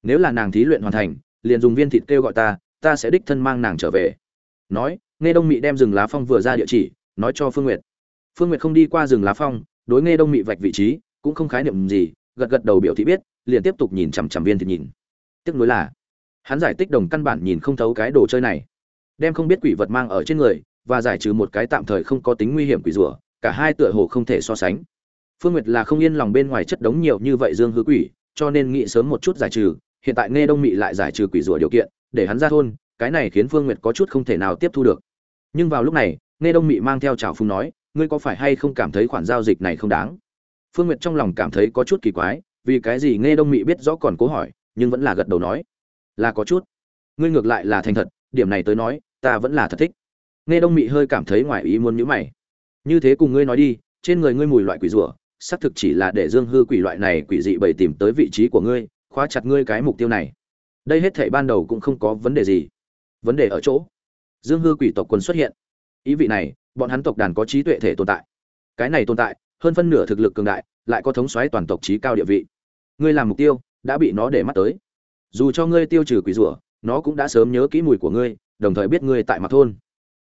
Nếu là nàng thí luyện hoàn thành, liền dùng viên thịt kêu gọi ta ta sẽ đích thân mang nàng trở về. Nói nghe đông mị đem rừng lá phong vừa ra địa chỉ, nói cho phương nguyệt. Phương nguyệt không đi qua rừng lá phong, đối nghe đông mị vạch vị trí, cũng không khái niệm gì, gật gật đầu biểu thị biết, liền tiếp tục nhìn chằm chằm viên thịt nhìn. Tiếc nuối là, hắn giải tích đồng căn bản nhìn không thấu cái đồ chơi này. Đem không biết quỷ vật mang ở trên người, và giải trừ một cái tạm thời không có tính nguy hiểm quỷ rủa cả hai tựa hồ không thể so sánh phương nguyệt là không yên lòng bên ngoài chất đống nhiều như vậy dương hư quỷ cho nên nghĩ sớm một chút giải trừ hiện tại nghe đông mị lại giải trừ quỷ rùa điều kiện để hắn ra thôn cái này khiến phương nguyệt có chút không thể nào tiếp thu được. Nhưng vào lúc này nghe đông mị mang theo Trảo Phùng nói ngươi có phải hay không cảm thấy khoản giao dịch này không đáng? Phương nguyệt trong lòng cảm thấy có chút kỳ quái vì cái gì nghe đông mị biết rõ còn cố hỏi nhưng vẫn là gật đầu nói là có chút. Ngươi ngược lại là thành thật điểm này tới nói ta vẫn là thật thích. Nghe đông mị hơi cảm thấy ngoài ý muốn như mày. Như thế cùng ngươi nói đi trên người ngươi mùi loại quỷ rùa, xác thực chỉ là để dương hư quỷ loại này quỷ dị bày tìm tới vị trí của ngươi, khóa chặt ngươi cái mục tiêu này. Đây hết thảy ban đầu cũng không có vấn đề gì. Vấn đề ở chỗ, dương hư quỷ tộc quân xuất hiện. Ý vị này, bọn hắn tộc đàn có trí tuệ thể tồn tại. Cái này tồn tại, hơn phân nửa thực lực cường đại, lại có thống soái toàn tộc trí cao địa vị. Ngươi làm mục tiêu, đã bị nó để mắt tới. Dù cho ngươi tiêu trừ quỷ rủa, nó cũng đã sớm nhớ kỹ mùi của ngươi, đồng thời biết ngươi tại mặt thôn.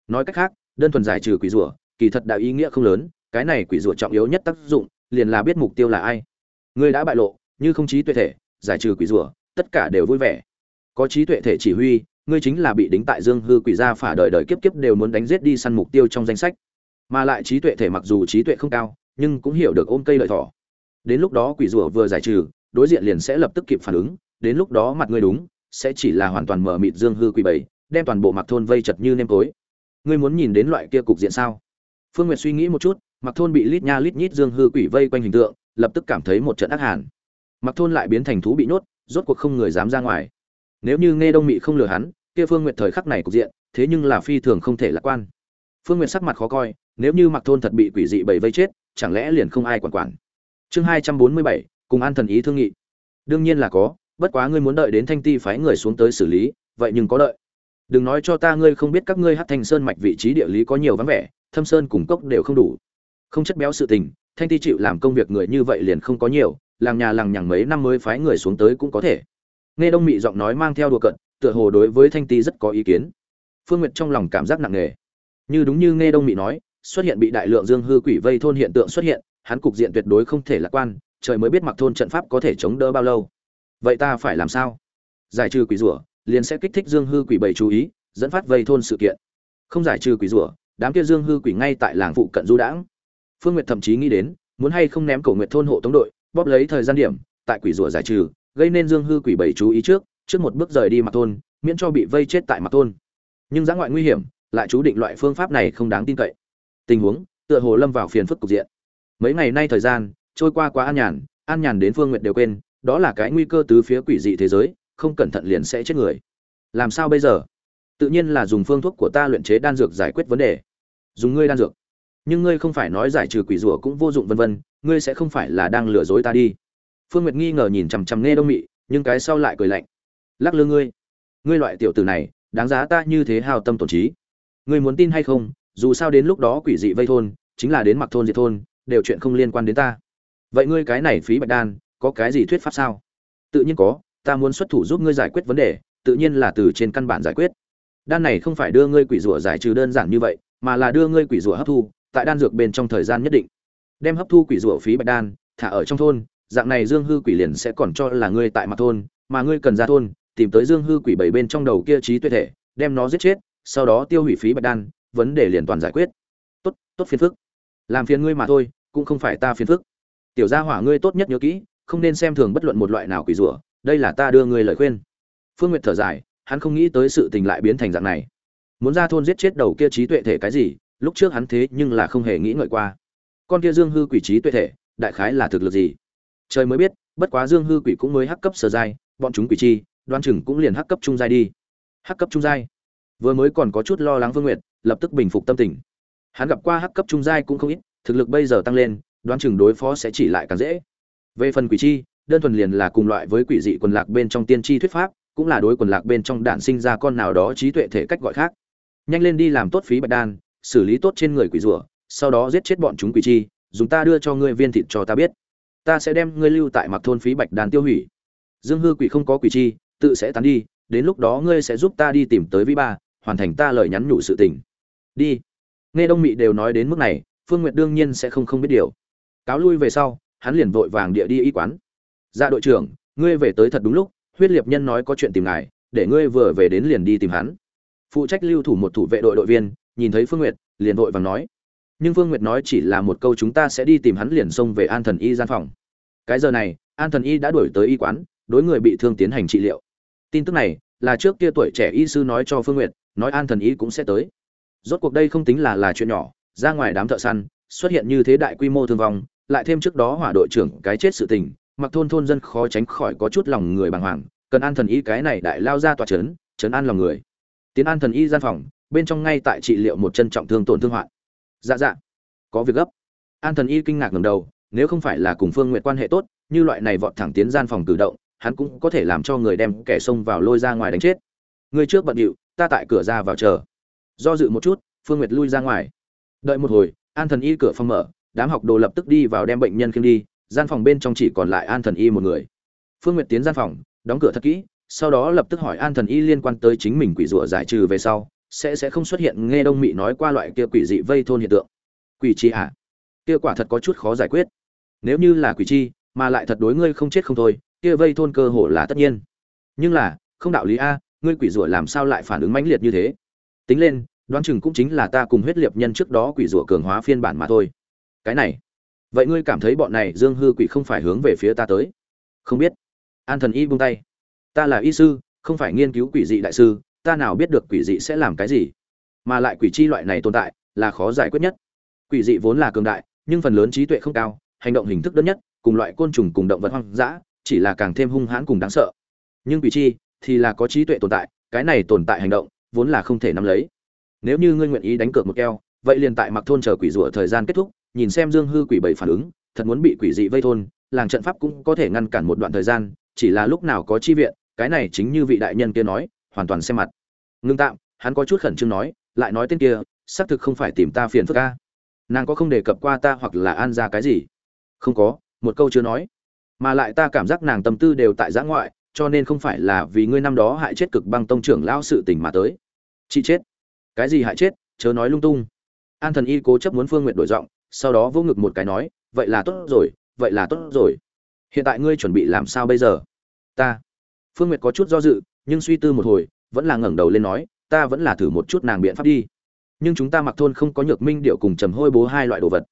Nói cách khác, đơn thuần giải trừ quỷ rủa, kỳ thật đã ý nghĩa không lớn, cái này quỷ rủa trọng yếu nhất tác dụng liền là biết mục tiêu là ai. Ngươi đã bại lộ, như không trí tuệ thể, giải trừ quỷ rủa, tất cả đều vui vẻ. Có trí tuệ thể chỉ huy, ngươi chính là bị đính tại dương hư quỷ gia phả đời đời kiếp kiếp đều muốn đánh giết đi săn mục tiêu trong danh sách. Mà lại trí tuệ thể mặc dù trí tuệ không cao, nhưng cũng hiểu được ôm cây lợi thỏ. Đến lúc đó quỷ rủa vừa giải trừ, đối diện liền sẽ lập tức kịp phản ứng, đến lúc đó mặt ngươi đúng, sẽ chỉ là hoàn toàn mở mịt dương hư quỷ bảy, đem toàn bộ mặt thôn vây chật như nêm tối ngươi muốn nhìn đến loại kia cục diện sao? Phương nguyệt suy nghĩ một chút mặc thôn bị lít nha lít nhít dương hư quỷ vây quanh hình tượng, lập tức cảm thấy một trận ác hàn. Mặc thôn lại biến thành thú bị nhốt, rốt cuộc không người dám ra ngoài. Nếu như nghe đông mị không lừa hắn, kia phương nguyệt thời khắc này cục diện, thế nhưng là phi thường không thể lạc quan. Phương nguyệt sắc mặt khó coi, nếu như mặc thôn thật bị quỷ dị bầy vây chết, chẳng lẽ liền không ai quản quản? Chương hai trăm bốn mươi bảy, cùng an thần ý thương nghị. Đương nhiên là có, bất quá ngươi muốn đợi đến thanh ti phái người xuống tới xử lý, vậy nhưng có đợi. Đừng nói cho ta ngươi không biết các ngươi hát thanh sơn mạch vị trí địa lý có nhiều vắng vẻ, thâm sơn cùng cốc đều không đủ không chất béo sự tình, thanh ti chịu làm công việc người như vậy liền không có nhiều, làng nhà làng nhằng mấy năm mới phái người xuống tới cũng có thể. Nghe đông mị giọng nói mang theo đùa cận tựa hồ đối với thanh ti rất có ý kiến. Phương nguyệt trong lòng cảm giác nặng nề. Như đúng như nghe đông mị nói, xuất hiện bị đại lượng dương hư quỷ vây thôn hiện tượng xuất hiện, hắn cục diện tuyệt đối không thể lạc quan, trời mới biết mặc thôn trận pháp có thể chống đỡ bao lâu. Vậy ta phải làm sao? Giải trừ quỷ rủa, liền sẽ kích thích dương hư quỷ bầy chú ý, dẫn phát vây thôn sự kiện. Không giải trừ quỷ rủa, đám kia dương hư quỷ ngay tại làng phụ cận du đãng phương nguyệt thậm chí nghĩ đến, muốn hay không ném cổ nguyệt thôn hộ tống đội, bóp lấy thời gian điểm, tại quỷ rủa giải trừ, gây nên dương hư quỷ bảy chú ý trước trước một bước rời đi mặt thôn, miễn cho bị vây chết tại mặt thôn. Nhưng giá ngoại nguy hiểm, lại chú định loại phương pháp này không đáng tin cậy. Tình huống, tựa hồ lâm vào phiền phức cục diện. Mấy ngày nay thời gian, trôi qua quá an nhàn an nhàn đến phương Nguyệt đều quên, đó là cái nguy cơ tứ phía quỷ dị thế giới, không cẩn thận liền sẽ chết người. Làm sao bây giờ? Tự nhiên là dùng phương thuốc của ta luyện chế đan dược giải quyết vấn đề. Dùng ngươi đan dược nhưng ngươi không phải nói giải trừ quỷ rủa cũng vô dụng vân vân, ngươi sẽ không phải là đang lừa dối ta đi. Phương nguyệt nghi ngờ nhìn chằm chằm nghe đông mị, nhưng cái sau lại cười lạnh. Lắc lư ngươi ngươi loại tiểu tử này, đáng giá ta như thế hào tâm tổn trí. Ngươi muốn tin hay không, dù sao đến lúc đó quỷ dị vây thôn, chính là đến mặc thôn diệt thôn, đều chuyện không liên quan đến ta. Vậy ngươi cái này phí bạch đan, có cái gì thuyết pháp sao? Tự nhiên có, ta muốn xuất thủ giúp ngươi giải quyết vấn đề, tự nhiên là từ trên căn bản giải quyết. Đan này không phải đưa ngươi quỷ rủa giải trừ đơn giản như vậy, mà là đưa ngươi quỷ rủa hấp thu tại đan dược bên trong thời gian nhất định. Đem hấp thu quỷ rủa phí bạch đan, thả ở trong thôn, dạng này dương hư quỷ liền sẽ còn cho là ngươi tại mặt thôn, mà ngươi cần ra thôn, tìm tới dương hư quỷ bảy bên trong đầu kia trí tuệ thể, đem nó giết chết, sau đó tiêu hủy phí bạch đan, vấn đề liền toàn giải quyết. Tốt tốt phiền phức. Làm phiền ngươi mà thôi, cũng không phải ta phiền phức. Tiểu gia hỏa ngươi tốt nhất nhớ kỹ, không nên xem thường bất luận một loại nào quỷ rủa đây là ta đưa ngươi lời khuyên. Phương nguyệt thở dài, hắn không nghĩ tới sự tình lại biến thành dạng này. Muốn ra thôn giết chết đầu kia trí tuệ thể cái gì lúc trước hắn thế nhưng là không hề nghĩ ngợi qua. Con kia dương hư quỷ trí tuệ thể, đại khái là thực lực gì? Trời mới biết, bất quá dương hư quỷ cũng mới hắc cấp sở giai, bọn chúng quỷ chi đoan chừng cũng liền hắc cấp trung giai đi. Hắc cấp trung giai? Vừa mới còn có chút lo lắng vương nguyệt, lập tức bình phục tâm tình. Hắn gặp qua hắc cấp trung giai cũng không ít, thực lực bây giờ tăng lên, đoán chừng đối phó sẽ chỉ lại càng dễ. Về phần quỷ chi, đơn thuần liền là cùng loại với quỷ dị quần lạc bên trong tiên tri thuyết pháp, cũng là đối quần lạc bên trong đạn sinh ra con nào đó trí tuệ thể cách gọi khác. Nhanh lên đi làm tốt phí bạch đan xử lý tốt trên người quỷ rùa, sau đó giết chết bọn chúng quỷ chi dùng ta đưa cho ngươi viên thịt cho ta biết. Ta sẽ đem ngươi lưu tại mặc thôn phí bạch đan tiêu hủy. Dương hư quỷ không có quỷ chi tự sẽ tán đi đến lúc đó ngươi sẽ giúp ta đi tìm tới vĩ ba hoàn thành ta lời nhắn nhủ sự tình. Đi. Nghe đông mị đều nói đến mức này phương nguyệt đương nhiên sẽ không không biết điều. Cáo lui về sau hắn liền vội vàng địa đi y quán. Dạ đội trưởng ngươi về tới thật đúng lúc huyết liệt nhân nói có chuyện tìm ngài để ngươi vừa về đến liền đi tìm hắn. Phụ trách lưu thủ một thủ vệ đội đội viên nhìn thấy phương nguyệt, liền vội vàng nói. Nhưng phương nguyệt nói chỉ là một câu chúng ta sẽ đi tìm hắn liền xông về an thần y gian phòng. Cái giờ này, an thần y đã đuổi tới y quán, đối người bị thương tiến hành trị liệu. Tin tức này là trước kia tuổi trẻ y sư nói cho phương nguyệt, nói an thần y cũng sẽ tới. Rốt cuộc đây không tính là là chuyện nhỏ, ra ngoài đám thợ săn, xuất hiện như thế đại quy mô thương vong, lại thêm trước đó hỏa đội trưởng cái chết sự tình, mặc thôn thôn dân khó tránh khỏi có chút lòng người bàng hoàng, cần an thần y cái này đại lao ra tòa trấn chấn an lòng người. Tiến an thần y gian phòng bên trong ngay tại trị liệu một chân trọng thương tổn thương hoạn. Dạ dạ có việc gấp. An thần y kinh ngạc ngầm đầu, nếu không phải là cùng phương nguyện quan hệ tốt, như loại này vọt thẳng tiến gian phòng cử động, hắn cũng có thể làm cho người đem kẻ xông vào lôi ra ngoài đánh chết. Người trước bận điệu, ta tại cửa ra vào chờ. Do dự một chút, phương nguyệt lui ra ngoài. Đợi một hồi, an thần y cửa phòng mở, đám học đồ lập tức đi vào đem bệnh nhân khiêng đi, gian phòng bên trong chỉ còn lại an thần y một người. Phương nguyệt tiến gian phòng, đóng cửa thật kỹ, sau đó lập tức hỏi an thần y liên quan tới chính mình quỷ rủa giải trừ về sau sẽ sẽ không xuất hiện nghe đông mị nói qua loại kia quỷ dị vây thôn hiện tượng. Quỷ chi à? Kia quả thật có chút khó giải quyết. Nếu như là quỷ chi, mà lại thật đối ngươi không chết không thôi, kia vây thôn cơ hồ là tất nhiên. Nhưng là, không đạo lý a, ngươi quỷ rủa làm sao lại phản ứng mãnh liệt như thế? Tính lên, đoán chừng cũng chính là ta cùng huyết liệt nhân trước đó quỷ rủa cường hóa phiên bản mà thôi. Cái này, vậy ngươi cảm thấy bọn này dương hư quỷ không phải hướng về phía ta tới? Không biết. An thần y buông tay. Ta là y sư, không phải nghiên cứu quỷ dị đại sư ta nào biết được quỷ dị sẽ làm cái gì? Mà lại quỷ chi loại này tồn tại là khó giải quyết nhất. Quỷ dị vốn là cường đại, nhưng phần lớn trí tuệ không cao, hành động hình thức đơn nhất, cùng loại côn trùng cùng động vật hoang dã, chỉ là càng thêm hung hãn cùng đáng sợ. Nhưng quỷ chi thì là có trí tuệ tồn tại, cái này tồn tại hành động vốn là không thể nắm lấy. Nếu như ngươi nguyện ý đánh cược một keo, vậy liền tại mặc thôn chờ quỷ rủa thời gian kết thúc, nhìn xem dương hư quỷ bảy phản ứng, thật muốn bị quỷ dị vây thôn, làng trận pháp cũng có thể ngăn cản một đoạn thời gian, chỉ là lúc nào có chi viện, cái này chính như vị đại nhân kia nói hoàn toàn xem mặt. Ngưng tạm, hắn có chút khẩn trương nói, lại nói tên kia, xác thực không phải tìm ta phiền phức ca nàng có không đề cập qua ta hoặc là an ra cái gì? Không có, một câu chưa nói. Mà lại ta cảm giác nàng tâm tư đều tại giã ngoại, cho nên không phải là vì ngươi năm đó hại chết cực băng tông trưởng lao sự tình mà tới. Chị chết. Cái gì hại chết, chớ nói lung tung. An thần y cố chấp muốn phương n g u y ệ t đổi giọng, sau đó vô ngực một cái nói, vậy là tốt rồi, vậy là tốt rồi. Hiện tại ngươi chuẩn bị làm sao bây giờ? Ta. Phương n g u y ệ t có chút do dự nhưng suy tư một hồi, vẫn là ngẩng đầu lên nói, ta vẫn là thử một chút nàng biện pháp đi. Nhưng chúng ta mặc thôn không có nhược minh điệu cùng trầm hôi bố hai loại đồ vật.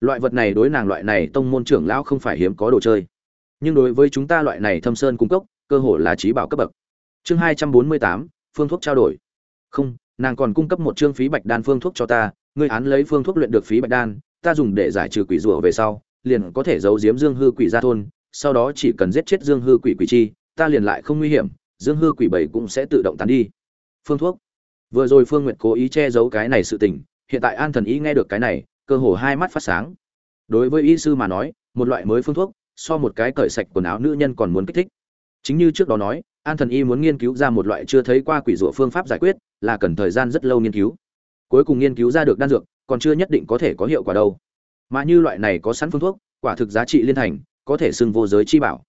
Loại vật này đối nàng loại này tông môn trưởng lão không phải hiếm có đồ chơi. Nhưng đối với chúng ta loại này thâm sơn cung cấp cơ hội là trí bảo cấp bậc. Chương hai trăm bốn mươi tám, phương thuốc trao đổi. Không, nàng còn cung cấp một chương phí bạch đan phương thuốc cho ta, ngươi án lấy phương thuốc luyện được phí bạch đan, ta dùng để giải trừ quỷ rủa về sau, liền có thể giấu giếm dương hư quỷ ra thôn, sau đó chỉ cần giết chết dương hư quỷ quỷ chi, ta liền lại không nguy hiểm dương hư quỷ bảy cũng sẽ tự động tán đi. Phương thuốc. Vừa rồi phương nguyệt cố ý che giấu cái này sự tình, hiện tại an thần ý nghe được cái này, cơ hồ hai mắt phát sáng. Đối với y sư mà nói, một loại mới phương thuốc, so một cái cởi sạch quần áo nữ nhân còn muốn kích thích. Chính như trước đó nói, an thần y muốn nghiên cứu ra một loại chưa thấy qua quỷ rủa phương pháp giải quyết, là cần thời gian rất lâu nghiên cứu. Cuối cùng nghiên cứu ra được đan dược, còn chưa nhất định có thể có hiệu quả đâu. Mà như loại này có sẵn phương thuốc, quả thực giá trị liên thành, có thể xưng vô giới chi bảo.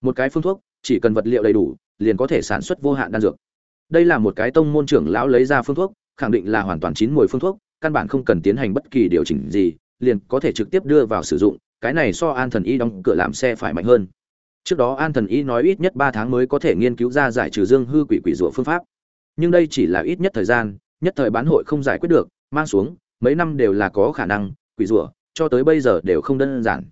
Một cái phương thuốc, chỉ cần vật liệu đầy đủ liền có thể sản xuất vô hạn đan dược. Đây là một cái tông môn trưởng lão lấy ra phương thuốc, khẳng định là hoàn toàn chín mùi phương thuốc, căn bản không cần tiến hành bất kỳ điều chỉnh gì, liền có thể trực tiếp đưa vào sử dụng, cái này so an thần y đóng cửa làm xe phải mạnh hơn. Trước đó an thần y nói ít nhất ba tháng mới có thể nghiên cứu ra giải trừ dương hư quỷ quỷ rủa phương pháp. Nhưng đây chỉ là ít nhất thời gian, nhất thời bán hội không giải quyết được, mang xuống, mấy năm đều là có khả năng, quỷ rủa, cho tới bây giờ đều không đơn giản.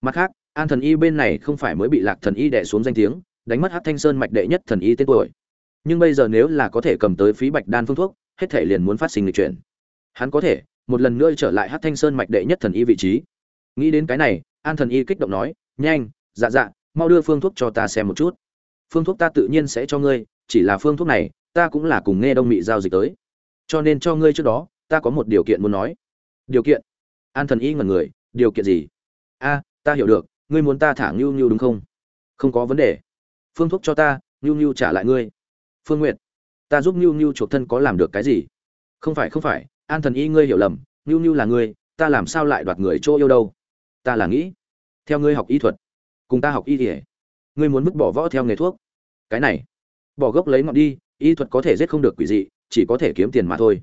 Mặt khác, an thần y bên này không phải mới bị lạc thần y đẻ xuống danh tiếng đánh mất hát thanh sơn mạch đệ nhất thần y tên tuổi. Nhưng bây giờ nếu là có thể cầm tới phí bạch đan phương thuốc, hết thể liền muốn phát sinh lịch chuyển. Hắn có thể, một lần nữa trở lại hát thanh sơn mạch đệ nhất thần y vị trí. Nghĩ đến cái này, an thần y kích động nói, nhanh dạ dạ mau đưa phương thuốc cho ta xem một chút. Phương thuốc ta tự nhiên sẽ cho ngươi, chỉ là phương thuốc này, ta cũng là cùng nghe đông mị giao dịch tới. Cho nên cho ngươi trước đó, ta có một điều kiện muốn nói. Điều kiện? An thần y ngần người, điều kiện gì? A, ta hiểu được, ngươi muốn ta thả ngưu ngưu đúng không? Không có vấn đề phương thuốc cho ta nhu nhu trả lại ngươi. Phương n g u y ệ t ta giúp nhu nhu chuộc thân có làm được cái gì? Không phải không phải, an thần y ngươi hiểu lầm nhu nhu là ngươi, ta làm sao lại đoạt người chỗ yêu đâu? Ta là nghĩ, theo ngươi học y thuật, cùng ta học y thể. Ngươi muốn vứt bỏ võ theo nghề thuốc. Cái này, bỏ gốc lấy ngọn đi, y thuật có thể giết không được quỷ dị, chỉ có thể kiếm tiền mà thôi.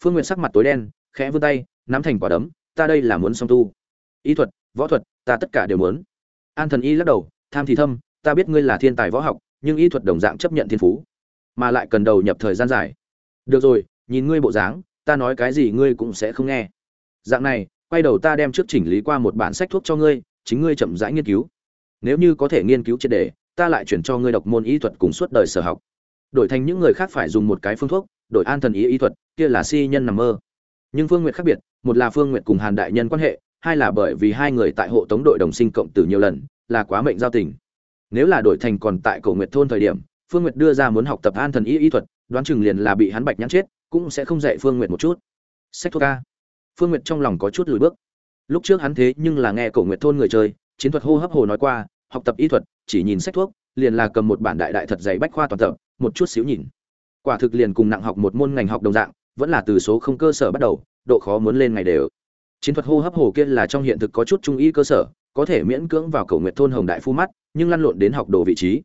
Phương n sắc mặt tối đen, khẽ vươn tay, nắm thành quả đấm, ta đây là muốn song tu. Y thuật, võ thuật, ta tất cả đều muốn. An thần y lắc đầu, tham thì thâm ta biết ngươi là thiên tài võ học, nhưng y thuật đồng dạng chấp nhận thiên phú, mà lại cần đầu nhập thời gian dài. Được rồi, nhìn ngươi bộ dáng, ta nói cái gì ngươi cũng sẽ không nghe. Dạng này, quay đầu ta đem trước chỉnh lý qua một bản sách thuốc cho ngươi, chính ngươi chậm rãi nghiên cứu. Nếu như có thể nghiên cứu triệt đề, ta lại chuyển cho ngươi độc môn y thuật cùng suốt đời sở học. Đổi thành những người khác phải dùng một cái phương thuốc, đổi an thần ý y thuật, kia là si nhân nằm mơ. Nhưng phương nguyệt khác biệt, một là phương nguyệt cùng hàn đại nhân quan hệ, hai là bởi vì hai người tại hộ tống đội đồng sinh cộng tử nhiều lần, là quá mệnh giao tình nếu là đổi thành còn tại cổ nguyệt thôn thời điểm, phương nguyệt đưa ra muốn học tập an thần y y thuật, đoán chừng liền là bị hắn bạch nhắn chết, cũng sẽ không dạy phương nguyệt một chút. Sách thuốc ca phương nguyệt trong lòng có chút lùi bước. Lúc trước hắn thế nhưng là nghe cổ nguyệt thôn người chơi, chiến thuật hô hấp hồ nói qua, học tập y thuật, chỉ nhìn sách thuốc, liền là cầm một bản đại đại thật dày bách khoa toàn tập, một chút xíu nhìn. Quả thực liền cùng nặng học một môn ngành học đồng dạng, vẫn là từ số không cơ sở bắt đầu, độ khó muốn lên ngày đều. Chiến thuật hô hấp hồ kia là trong hiện thực có chút trung y cơ sở, có thể miễn cưỡng vào cầu nguyệt thôn hồng đại phu mắt nhưng lăn lộn đến học đồ vị trí.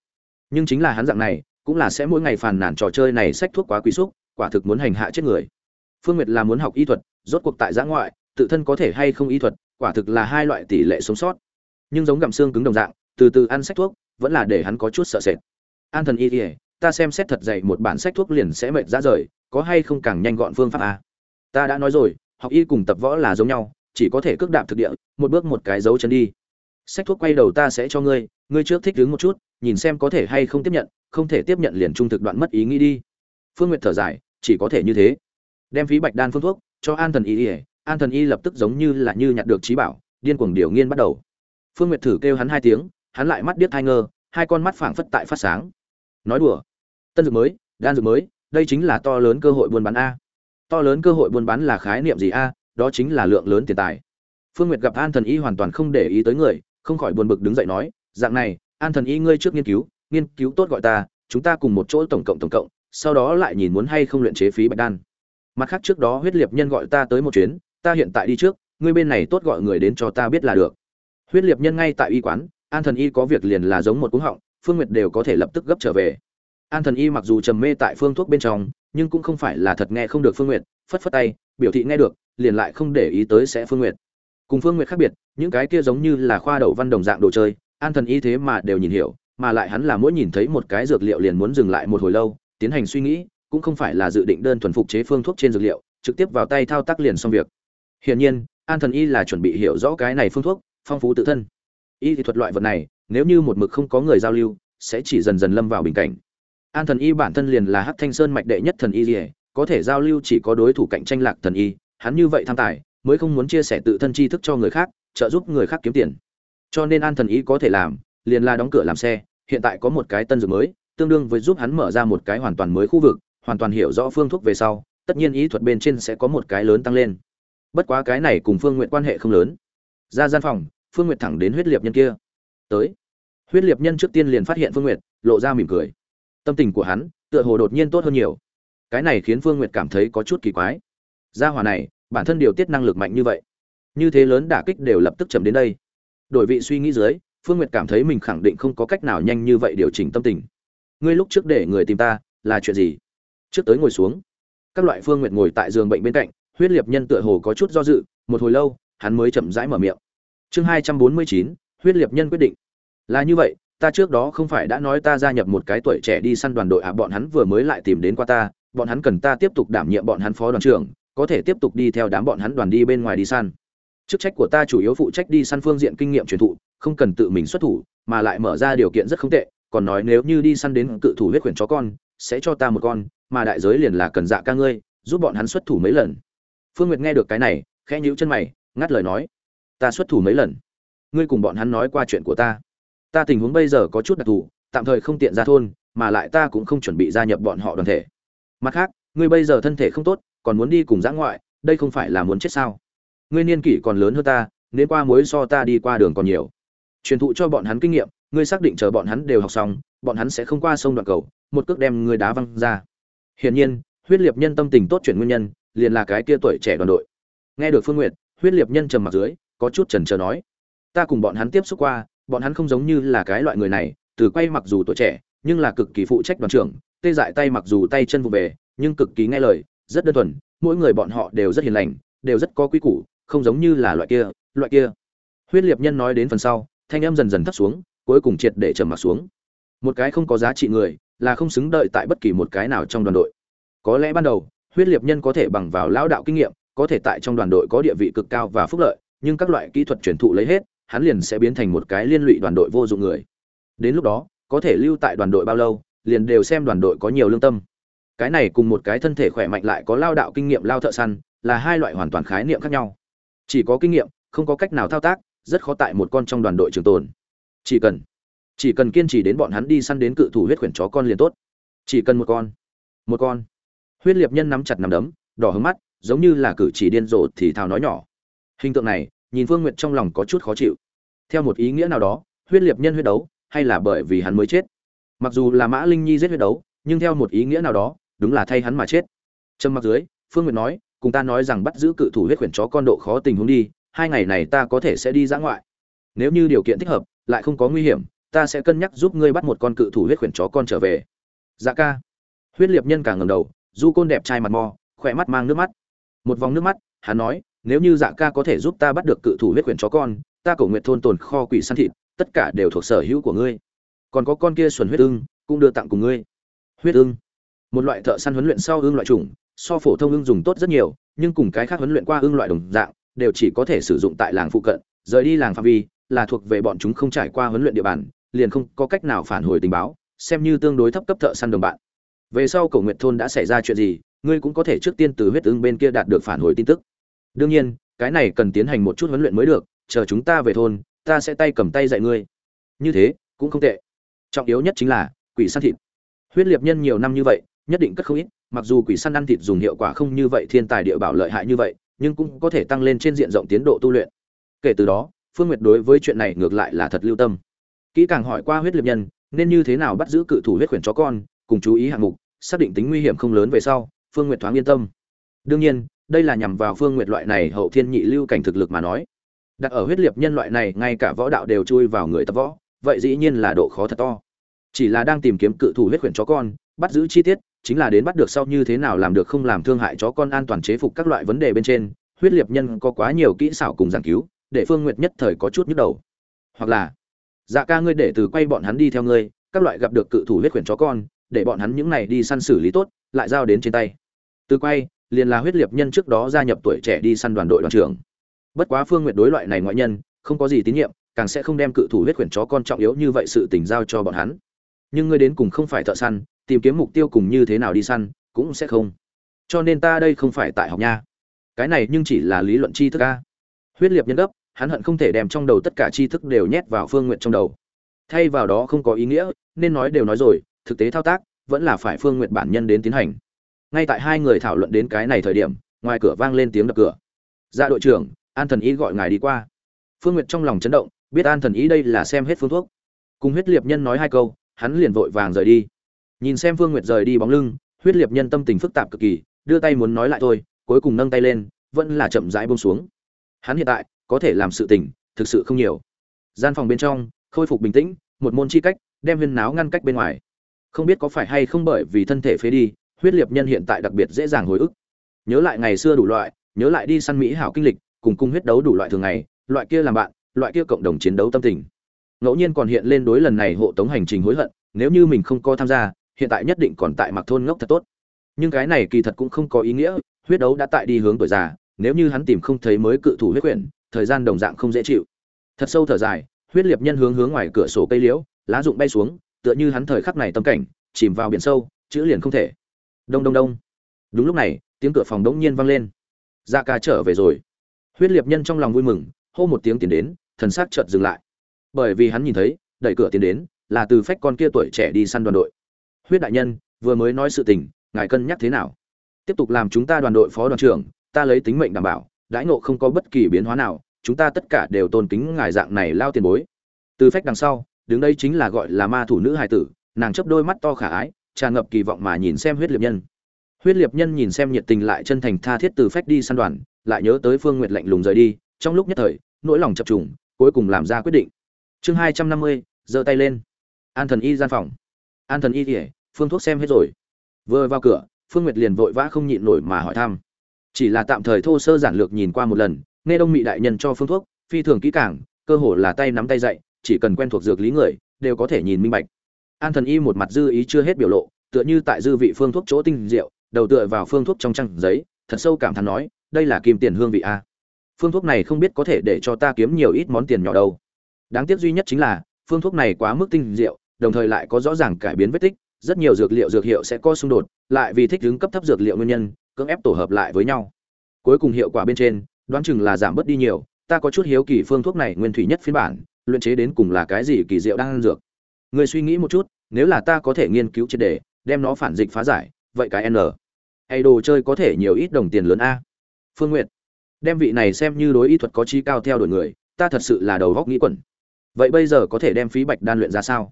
Nhưng chính là hắn dạng này, cũng là sẽ mỗi ngày phàn nàn trò chơi này sách thuốc quá quý xúc, quả thực muốn hành hạ chết người. Phương nguyệt là muốn học y thuật, rốt cuộc tại giã ngoại, tự thân có thể hay không y thuật, quả thực là hai loại tỷ lệ sống sót. Nhưng giống gặm xương cứng đồng dạng, từ từ ăn sách thuốc, vẫn là để hắn có chút sợ sệt. An thần y ỉa ta xem xét thật dạy một bản sách thuốc liền sẽ mệt ra rời, có hay không càng nhanh gọn phương pháp à? ta đã nói rồi, học y cùng tập võ là giống nhau, chỉ có thể cước đạp thực địa, một bước một cái dấu chân đi sách thuốc quay đầu ta sẽ cho ngươi ngươi trước thích đứng một chút, nhìn xem có thể hay không tiếp nhận, không thể tiếp nhận liền trung thực đoạn mất ý nghĩ đi. Phương nguyệt thở dài, chỉ có thể như thế. Đem phí bạch đan phương thuốc, cho an thần y ỉa an thần y lập tức giống như là như nhặt được trí bảo, điên cuồng điều nghiên bắt đầu. Phương nguyệt thử kêu hắn hai tiếng, hắn lại mắt điếc hai ngơ, hai con mắt phảng phất tại phát sáng. Nói đùa. Tân dược mới, đan dược mới, đây chính là to lớn cơ hội buôn bán a. To lớn cơ hội buôn bán là khái niệm gì a, đó chính là lượng lớn tiền tài. Phương nguyệt gặp an thần y hoàn toàn không để ý tới người không khỏi buồn bực đứng dậy nói, dạng này, an thần y ngươi trước nghiên cứu nghiên cứu tốt gọi ta, chúng ta cùng một chỗ tổng cộng tổng cộng, sau đó lại nhìn muốn hay không luyện chế phí bạch đan. Mặt khác trước đó huyết liệt nhân gọi ta tới một chuyến, ta hiện tại đi trước, ngươi bên này tốt gọi người đến cho ta biết là được. Huyết liệt nhân ngay tại y quán, an thần y có việc liền là giống một cú họng, phương nguyệt đều có thể lập tức gấp trở về. An thần y mặc dù trầm mê tại phương thuốc bên trong, nhưng cũng không phải là thật nghe không được phương nguyệt, phất phất tay, biểu thị nghe được, liền lại không để ý tới sẽ phương nguyệt cùng phương nguyệt khác biệt, những cái kia giống như là khoa đậu văn đồng dạng đồ chơi, an thần y thế mà đều nhìn hiểu, mà lại hắn là mỗi nhìn thấy một cái dược liệu liền muốn dừng lại một hồi lâu, tiến hành suy nghĩ, cũng không phải là dự định đơn thuần phục chế phương thuốc trên dược liệu, trực tiếp vào tay thao tác liền xong việc. Hiển nhiên, an thần y là chuẩn bị hiểu rõ cái này phương thuốc, phong phú tự thân. Y thì thuật loại vật này, nếu như một mực không có người giao lưu, sẽ chỉ dần dần lâm vào bình cảnh. An thần y bản thân liền là hát thanh sơn mạch đệ nhất thần y dỉa có thể giao lưu chỉ có đối thủ cạnh tranh lạc thần y, hắn như vậy tham tài mới không muốn chia sẻ tự thân tri thức cho người khác, trợ giúp người khác kiếm tiền. Cho nên an thần y có thể làm, liền là đóng cửa làm xe, hiện tại có một cái tân dược mới, tương đương với giúp hắn mở ra một cái hoàn toàn mới khu vực, hoàn toàn hiểu rõ phương thuốc về sau, tất nhiên ý thuật bên trên sẽ có một cái lớn tăng lên. Bất quá cái này cùng phương nguyện quan hệ không lớn. Ra gian phòng, phương nguyệt thẳng đến huyết liệt nhân kia. Tới. Huyết liệt nhân trước tiên liền phát hiện phương nguyệt, lộ ra mỉm cười. Tâm tình của hắn, tựa hồ đột nhiên tốt hơn nhiều. Cái này khiến phương nguyệt cảm thấy có chút kỳ quái. Gia hỏa này bản thân điều tiết năng lực mạnh như vậy. Như thế lớn đả kích đều lập tức chậm đến đây. Đổi vị suy nghĩ dưới, phương nguyệt cảm thấy mình khẳng định không có cách nào nhanh như vậy điều chỉnh tâm tình. Ngươi lúc trước để người tìm ta, là chuyện gì? Trước tới ngồi xuống. Các loại phương nguyệt ngồi tại giường bệnh bên cạnh, huyết liệt nhân tựa hồ có chút do dự, một hồi lâu, hắn mới chậm rãi mở miệng. Chương hai trăm bốn mươi chín, huyết liệt nhân quyết định. Là như vậy, ta trước đó không phải đã nói ta gia nhập một cái tuổi trẻ đi săn đoàn đội à bọn hắn vừa mới lại tìm đến qua ta, bọn hắn cần ta tiếp tục đảm nhiệm bọn hắn phó đoàn trưởng có thể tiếp tục đi theo đám bọn hắn đoàn đi bên ngoài đi săn. Chức trách của ta chủ yếu phụ trách đi săn phương diện kinh nghiệm truyền thụ, không cần tự mình xuất thủ, mà lại mở ra điều kiện rất không tệ, còn nói nếu như đi săn đến cự thủ huyết quyển chó con, sẽ cho ta một con, mà đại giới liền là cần dạ ca ngươi, giúp bọn hắn xuất thủ mấy lần. Phương nguyệt nghe được cái này, khẽ nhíu chân mày, ngắt lời nói, ta xuất thủ mấy lần? Ngươi cùng bọn hắn nói qua chuyện của ta. Ta tình huống bây giờ có chút đặc thù, tạm thời không tiện ra thôn, mà lại ta cũng không chuẩn bị gia nhập bọn họ đoàn thể. Mặt khác, ngươi bây giờ thân thể không tốt còn muốn đi cùng giã ngoại, đây không phải là muốn chết sao? Ngươi niên kỷ còn lớn hơn ta, nên qua mối so ta đi qua đường còn nhiều. Truyền thụ cho bọn hắn kinh nghiệm, ngươi xác định chờ bọn hắn đều học xong, bọn hắn sẽ không qua sông đoạn cầu, một cước đem ngươi đá văng ra. Hiển nhiên, huyết liệt nhân tâm tình tốt chuyển nguyên nhân, liền là cái kia tuổi trẻ đoàn đội. Nghe được phương nguyệt, huyết liệt nhân trầm mặt dưới, có chút chần chờ nói, ta cùng bọn hắn tiếp xúc qua, bọn hắn không giống như là cái loại người này, từ quay mặc dù tuổi trẻ, nhưng là cực kỳ phụ trách đoàn trưởng, tê dại tay mặc dù tay chân vụ về, nhưng cực kỳ nghe lời rất đơn thuần, mỗi người bọn họ đều rất hiền lành, đều rất có quy củ, không giống như là loại kia loại kia. Huyết liệt nhân nói đến phần sau, thanh em dần dần thấp xuống, cuối cùng triệt để trầm mặt xuống. Một cái không có giá trị người, là không xứng đợi tại bất kỳ một cái nào trong đoàn đội. Có lẽ ban đầu, huyết liệt nhân có thể bằng vào lão đạo kinh nghiệm, có thể tại trong đoàn đội có địa vị cực cao và phúc lợi, nhưng các loại kỹ thuật truyền thụ lấy hết, hắn liền sẽ biến thành một cái liên lụy đoàn đội vô dụng người. Đến lúc đó, có thể lưu tại đoàn đội bao lâu, liền đều xem đoàn đội có nhiều lương tâm cái này cùng một cái thân thể khỏe mạnh lại có lao đạo kinh nghiệm lao thợ săn, là hai loại hoàn toàn khái niệm khác nhau. Chỉ có kinh nghiệm, không có cách nào thao tác, rất khó tại một con trong đoàn đội trường tồn. Chỉ cần chỉ cần kiên trì đến bọn hắn đi săn đến cự thủ huyết khuyển chó con liền tốt. Chỉ cần một con một con. Huyết liệt nhân nắm chặt nắm đấm, đỏ hướng mắt, giống như là cử chỉ điên rồ thì thào nói nhỏ. Hình tượng này, nhìn phương n g u y ệ t trong lòng có chút khó chịu. Theo một ý nghĩa nào đó, huyết liệt nhân huyết đấu, hay là bởi vì hắn mới chết. Mặc dù là mã linh nhi giết huyết đấu, nhưng theo một ý nghĩa nào đó đúng là thay hắn mà chết. Trầm mặc dưới, phương Nguyệt nói, cùng ta nói rằng bắt giữ cự thủ huyết khuyển chó con độ khó tình huống đi, hai ngày này ta có thể sẽ đi dã ngoại. Nếu như điều kiện thích hợp, lại không có nguy hiểm, ta sẽ cân nhắc giúp ngươi bắt một con cự thủ huyết khuyển chó con trở về. Dạ ca. Huyết liệt nhân cả ngầm đầu, du côn đẹp trai mặt mò, khỏe mắt mang nước mắt. Một vòng nước mắt, hắn nói, nếu như dạ ca có thể giúp ta bắt được cự thủ huyết khuyển chó con, ta cổ nguyện thôn tồn kho quỷ săn thịt, tất cả đều thuộc sở hữu của ngươi. Còn có con kia xuẩn huyết ưng, cũng đưa tặng cùng ngươi. Huyết ưng một loại thợ săn huấn luyện sau ương loại chủng, so phổ thông ương dùng tốt rất nhiều, nhưng cùng cái khác huấn luyện qua ương loại đồng dạng, đều chỉ có thể sử dụng tại làng phụ cận, rời đi làng phạm vi, là thuộc về bọn chúng không trải qua huấn luyện địa bàn, liền không có cách nào phản hồi tình báo, xem như tương đối thấp cấp thợ săn đồng bạn. Về sau cầu nguyện thôn đã xảy ra chuyện gì, ngươi cũng có thể trước tiên từ huyết ưng bên kia đạt được phản hồi tin tức. Đương nhiên, cái này cần tiến hành một chút huấn luyện mới được, chờ chúng ta về thôn, ta sẽ tay cầm tay dạy ngươi. Như thế, cũng không tệ. Trọng yếu nhất chính là, quỷ săn thịt. Huyết liệt nhân nhiều năm như vậy nhất định cất không ít, mặc dù quỷ săn ăn thịt dùng hiệu quả không như vậy, thiên tài địa bảo lợi hại như vậy, nhưng cũng có thể tăng lên trên diện rộng tiến độ tu luyện. Kể từ đó, phương nguyệt đối với chuyện này ngược lại là thật lưu tâm. Kỹ càng hỏi qua huyết liệt nhân, nên như thế nào bắt giữ cự thủ huyết khuyển chó con, cùng chú ý hạng mục, xác định tính nguy hiểm không lớn về sau, phương nguyệt thoáng yên tâm. Đương nhiên, đây là nhằm vào phương nguyệt loại này hậu thiên nhị lưu cảnh thực lực mà nói. Đặt ở huyết liệt nhân loại này, ngay cả võ đạo đều chui vào người tập võ, vậy dĩ nhiên là độ khó thật to. Chỉ là đang tìm kiếm cự thủ huyết khuyển chó con bắt giữ chi tiết, chính là đến bắt được sau như thế nào làm được không làm thương hại chó con an toàn chế phục các loại vấn đề bên trên, huyết liệt nhân có quá nhiều kỹ xảo cùng giảng cứu, để phương nguyệt nhất thời có chút nhức đầu. Hoặc là dạ ca ngươi để từ quay bọn hắn đi theo ngươi, các loại gặp được cự thủ huyết khuyển chó con, để bọn hắn những này đi săn xử lý tốt, lại giao đến trên tay. Từ quay, liền là huyết liệt nhân trước đó gia nhập tuổi trẻ đi săn đoàn đội đoàn trưởng. Bất quá phương nguyệt đối loại này ngoại nhân, không có gì tín nhiệm, càng sẽ không đem cự thủ huyết khuyển chó con trọng yếu như vậy sự tình giao cho bọn hắn nhưng ngươi đến cùng không phải thợ săn, tìm kiếm mục tiêu cùng như thế nào đi săn, cũng sẽ không. Cho nên ta đây không phải tại học nha. Cái này nhưng chỉ là lý luận tri thức a. Huyết liệt nhân gấp, hắn hận không thể đem trong đầu tất cả tri thức đều nhét vào phương nguyện trong đầu. Thay vào đó không có ý nghĩa, nên nói đều nói rồi, thực tế thao tác, vẫn là phải phương nguyện bản nhân đến tiến hành. Ngay tại hai người thảo luận đến cái này thời điểm, ngoài cửa vang lên tiếng đập cửa. Dạ đội trưởng, an thần ý gọi ngài đi qua. Phương nguyện trong lòng chấn động, biết an thần ý đây là xem hết phương thuốc. Cùng huyết liệt nhân nói hai câu hắn liền vội vàng rời đi. Nhìn xem phương nguyệt rời đi bóng lưng, huyết liệt nhân tâm tình phức tạp cực kỳ, đưa tay muốn nói lại thôi, cuối cùng nâng tay lên, vẫn là chậm rãi bông xuống. Hắn hiện tại, có thể làm sự tình, thực sự không nhiều. Gian phòng bên trong, khôi phục bình tĩnh, một môn chi cách, đem huyên náo ngăn cách bên ngoài. Không biết có phải hay không bởi vì thân thể phế đi, huyết liệt nhân hiện tại đặc biệt dễ dàng hồi ức. Nhớ lại ngày xưa đủ loại, nhớ lại đi săn mỹ hảo kinh lịch, cùng cung huyết đấu đủ loại thường ngày, loại kia làm bạn, loại kia cộng đồng chiến đấu tâm tình ngẫu nhiên còn hiện lên đối lần này hộ tống hành trình hối hận, nếu như mình không có tham gia, hiện tại nhất định còn tại mặc thôn ngốc thật tốt. Nhưng cái này kỳ thật cũng không có ý nghĩa, huyết đấu đã tại đi hướng tuổi già, nếu như hắn tìm không thấy mới cự thủ huyết quyển, thời gian đồng dạng không dễ chịu. Thật sâu thở dài, huyết liệt nhân hướng hướng ngoài cửa sổ cây liễu, lá rụng bay xuống, tựa như hắn thời khắc này tâm cảnh, chìm vào biển sâu, chữ liền không thể. Đông đông đông. Đúng lúc này, tiếng cửa phòng đống nhiên vang lên. Dạ ca trở về rồi. Huyết liệt nhân trong lòng vui mừng, hô một tiếng tiến đến, thần sắc chợt dừng lại bởi vì hắn nhìn thấy, đẩy cửa tiến đến, là từ phách con kia tuổi trẻ đi săn đoàn đội. Huyết đại nhân, vừa mới nói sự tình, ngài cân nhắc thế nào? Tiếp tục làm chúng ta đoàn đội phó đoàn trưởng, ta lấy tính mệnh đảm bảo, đãi ngộ không có bất kỳ biến hóa nào, chúng ta tất cả đều tôn kính ngài dạng này lao tiền bối. Từ phách đằng sau, đứng đây chính là gọi là ma thủ nữ hài tử, nàng chấp đôi mắt to khả ái, tràn ngập kỳ vọng mà nhìn xem huyết liệt nhân. Huyết liệt nhân nhìn xem nhiệt tình lại chân thành tha thiết từ phách đi săn đoàn, lại nhớ tới phương nguyệt lạnh lùng rời đi, trong lúc nhất thời, nỗi lòng chập trùng, cuối cùng làm ra quyết định chương hai trăm năm mươi giơ tay lên. An thần y gian phòng. An thần y kể phương thuốc xem hết rồi. Vừa vào cửa phương nguyệt liền vội vã không nhịn nổi mà hỏi thăm. Chỉ là tạm thời thô sơ giản lược nhìn qua một lần nghe đông mỹ đại nhân cho phương thuốc phi thường kỹ càng cơ hồ là tay nắm tay dậy, chỉ cần quen thuộc dược lý người đều có thể nhìn minh bạch. An thần y một mặt dư ý chưa hết biểu lộ tựa như tại dư vị phương thuốc chỗ tinh diệu đầu tựa vào phương thuốc trong trang giấy thật sâu cảm thán nói đây là kim tiền hương vị a. Phương thuốc này không biết có thể để cho ta kiếm nhiều ít món tiền nhỏ đâu đáng tiếc duy nhất chính là, phương thuốc này quá mức tinh diệu, đồng thời lại có rõ ràng cải biến vết tích, rất nhiều dược liệu dược hiệu sẽ có xung đột, lại vì thích ứng cấp thấp dược liệu nguyên nhân, cưỡng ép tổ hợp lại với nhau. Cuối cùng hiệu quả bên trên, đoán chừng là giảm bớt đi nhiều, ta có chút hiếu kỳ phương thuốc này nguyên thủy nhất phiên bản, luyện chế đến cùng là cái gì kỳ diệu đang ăn dược. Người suy nghĩ một chút, nếu là ta có thể nghiên cứu triệt đề đem nó phản dịch phá giải, vậy cái n. Hay đồ chơi có thể nhiều ít đồng tiền lớn a. Phương nguyệt, đem vị này xem như đối y thuật có trí cao theo đuổi người, ta thật sự là đầu góc nghĩ quẩn vậy bây giờ có thể đem phí bạch đan luyện ra sao?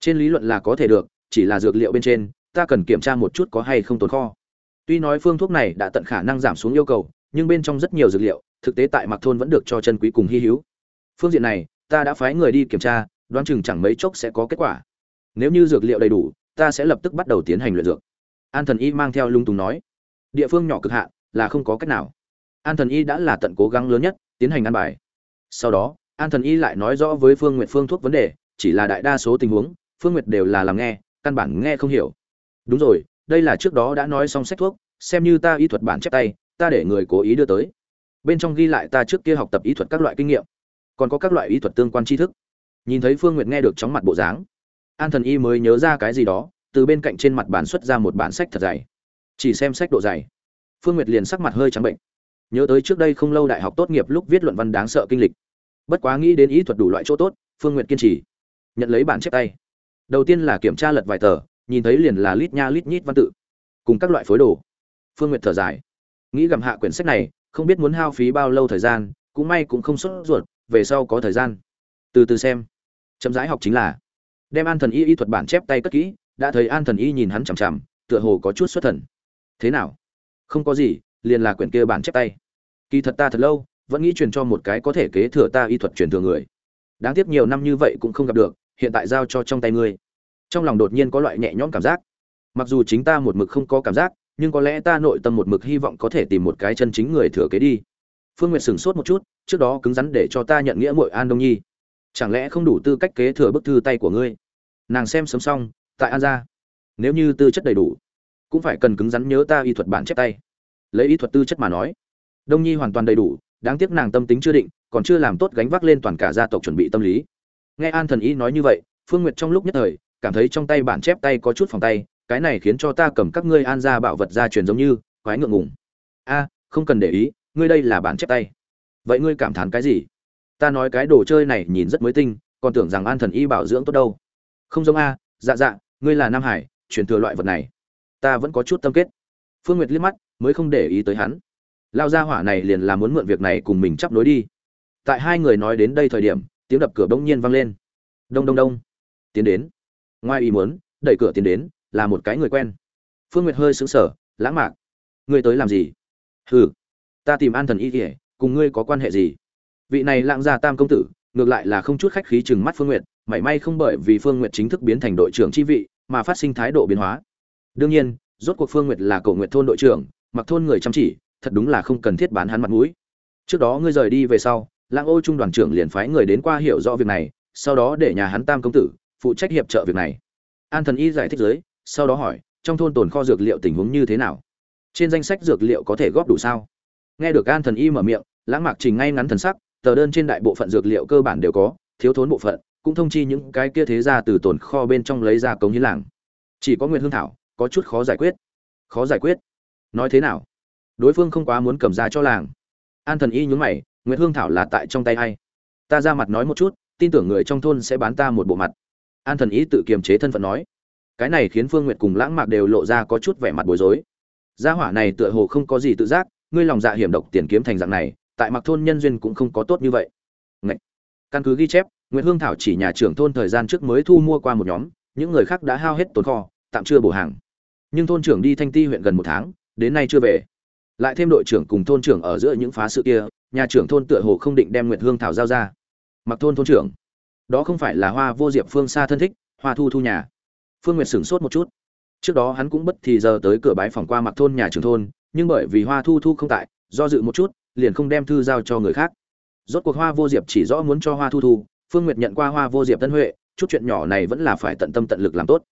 Trên lý luận là có thể được, chỉ là dược liệu bên trên, ta cần kiểm tra một chút có hay không tồn kho. Tuy nói phương thuốc này đã tận khả năng giảm xuống yêu cầu, nhưng bên trong rất nhiều dược liệu, thực tế tại mặc thôn vẫn được cho chân quý cùng hy hữu. Phương diện này, ta đã phái người đi kiểm tra, đoán chừng chẳng mấy chốc sẽ có kết quả. Nếu như dược liệu đầy đủ, ta sẽ lập tức bắt đầu tiến hành luyện dược. An thần y mang theo lung tùng nói. Địa phương nhỏ cực hạn, là không có cách nào. An thần y đã là tận cố gắng lớn nhất, tiến hành ăn bài. Sau đó an thần y lại nói rõ với phương n g u y ệ t phương thuốc vấn đề, chỉ là đại đa số tình huống, phương n g u y ệ t đều là làm nghe, căn bản nghe không hiểu. Đúng rồi, đây là trước đó đã nói xong sách thuốc, xem như ta y thuật bản chép tay, ta để người cố ý đưa tới. Bên trong ghi lại ta trước kia học tập y thuật các loại kinh nghiệm. Còn có các loại y thuật tương quan tri thức. Nhìn thấy phương nguyệt nghe được chóng mặt bộ dáng, an thần y mới nhớ ra cái gì đó, từ bên cạnh trên mặt bản xuất ra một bản sách thật dày. Chỉ xem sách độ dày. Phương nguyệt liền sắc mặt hơi trắng bệnh. Nhớ tới trước đây không lâu đại học tốt nghiệp lúc viết luận văn đáng sợ kinh lịch bất quá nghĩ đến ý thuật đủ loại chỗ tốt, phương nguyệt kiên trì. Nhận lấy bản chép tay. Đầu tiên là kiểm tra lật vài tờ, nhìn thấy liền là lít nha lít nhít văn tự. Cùng các loại phối đồ. Phương nguyệt thở dài. Nghĩ gặm hạ quyển sách này, không biết muốn hao phí bao lâu thời gian, cũng may cũng không sốt ruột, về sau có thời gian. Từ từ xem. Chậm rãi học chính là, đem an thần y y thuật bản chép tay cất kỹ, đã thấy an thần y nhìn hắn chằm chằm, tựa hồ có chút xuất thần. Thế nào? Không có gì, liền là quyển kia bản chép tay. Kỳ thật ta thật lâu vẫn nghĩ truyền cho một cái có thể kế thừa ta y thuật truyền thừa người. Đáng tiếc nhiều năm như vậy cũng không gặp được, hiện tại giao cho trong tay ngươi. Trong lòng đột nhiên có loại nhẹ nhõm cảm giác. Mặc dù chính ta một mực không có cảm giác, nhưng có lẽ ta nội tâm một mực hy vọng có thể tìm một cái chân chính người thừa kế đi. Phương n g u y ệ t sửng sốt một chút, trước đó cứng rắn để cho ta nhận nghĩa mội an đông nhi. Chẳng lẽ không đủ tư cách kế thừa bức thư tay của ngươi? Nàng xem sớm xong, tại an gia. Nếu như tư chất đầy đủ, cũng phải cần cứng rắn nhớ ta y thuật bản chép tay. Lấy y thuật tư chất mà nói, đông nhi hoàn toàn đầy đủ đáng tiếc nàng tâm tính chưa định, còn chưa làm tốt gánh vác lên toàn cả gia tộc chuẩn bị tâm lý. Nghe an thần y nói như vậy, phương nguyệt trong lúc nhất thời, cảm thấy trong tay bản chép tay có chút phòng tay, cái này khiến cho ta cầm các ngươi an ra bảo vật gia truyền giống như, quái ngượng ngùng. A, không cần để ý, ngươi đây là bản chép tay. Vậy ngươi cảm thán cái gì? Ta nói cái đồ chơi này nhìn rất mới tinh, còn tưởng rằng an thần y bảo dưỡng tốt đâu. Không giống a dạ dạ ngươi là nam hải, truyền thừa loại vật này. Ta vẫn có chút tâm kết. Phương nguyệt liếc mắt, mới không để ý tới hắn lao gia hỏa này liền là muốn mượn việc này cùng mình chấp nối đi. Tại hai người nói đến đây thời điểm, tiếng đập cửa bỗng nhiên vang lên. Đông đông đông. Tiến đến. Ngoài ý muốn, đẩy cửa tiến đến, là một cái người quen. Phương nguyệt hơi sững sờ, lãng mạn. ngươi tới làm gì? Hừ, ta tìm an thần y kỉa cùng ngươi có quan hệ gì? Vị này lạng gia tam công tử, ngược lại là không chút khách khí chừng mắt phương nguyệt, mảy may không bởi vì phương nguyệt chính thức biến thành đội trưởng chi vị, mà phát sinh thái độ biến hóa. Đương nhiên, rốt cuộc phương nguyệt là cổ nguyệt thôn đội trưởng, mặc thôn người chăm chỉ thật đúng là không cần thiết bán hắn mặt mũi. Trước đó ngươi rời đi về sau, lãng ô trung đoàn trưởng liền phái người đến qua hiểu rõ việc này, sau đó để nhà hắn tam công tử phụ trách hiệp trợ việc này. An thần y giải thích dưới, sau đó hỏi, trong thôn tồn kho dược liệu tình huống như thế nào? Trên danh sách dược liệu có thể góp đủ sao? Nghe được an thần y mở miệng, lãng mạc trình ngay ngắn thần sắc, tờ đơn trên đại bộ phận dược liệu cơ bản đều có, thiếu thốn bộ phận, cũng thông chi những cái kia thế ra từ tồn kho bên trong lấy ra cống hiến làng. Chỉ có nguyên hương thảo, có chút khó giải quyết. Khó giải quyết. Nói thế nào? Đối phương không quá muốn cầm ra cho làng. An thần y nhún mày nguyễn hương thảo là tại trong tay hay ta ra mặt nói một chút, tin tưởng người trong thôn sẽ bán ta một bộ mặt. An thần y tự kiềm chế thân phận nói. Cái này khiến phương nguyệt cùng lãng mạc đều lộ ra có chút vẻ mặt bối rối. Gia hỏa này tựa hồ không có gì tự giác, ngươi lòng dạ hiểm độc tiền kiếm thành dạng này, tại mặc thôn nhân duyên cũng không có tốt như vậy. Ngậy. căn cứ ghi chép nguyễn hương thảo chỉ nhà trưởng thôn thời gian trước mới thu mua qua một nhóm, những người khác đã hao hết tồn kho, tạm chưa bổ hàng. Nhưng thôn trưởng đi thanh ti huyện gần một tháng, đến nay chưa về lại thêm đội trưởng cùng thôn trưởng ở giữa những phá sự kia, nhà trưởng thôn tựa hồ không định đem nguyệt hương thảo giao ra. Mặc thôn thôn trưởng, đó không phải là hoa vô diệp phương xa thân thích, hoa thu thu nhà. Phương nguyệt sửng sốt một chút. Trước đó hắn cũng bất thì giờ tới cửa bái phòng qua mặc thôn nhà trưởng thôn, nhưng bởi vì hoa thu thu không tại, do dự một chút, liền không đem thư giao cho người khác. Rốt cuộc hoa vô diệp chỉ rõ muốn cho hoa thu thu, phương nguyệt nhận qua hoa vô diệp tân huệ, chút chuyện nhỏ này vẫn là phải tận tâm tận lực làm tốt.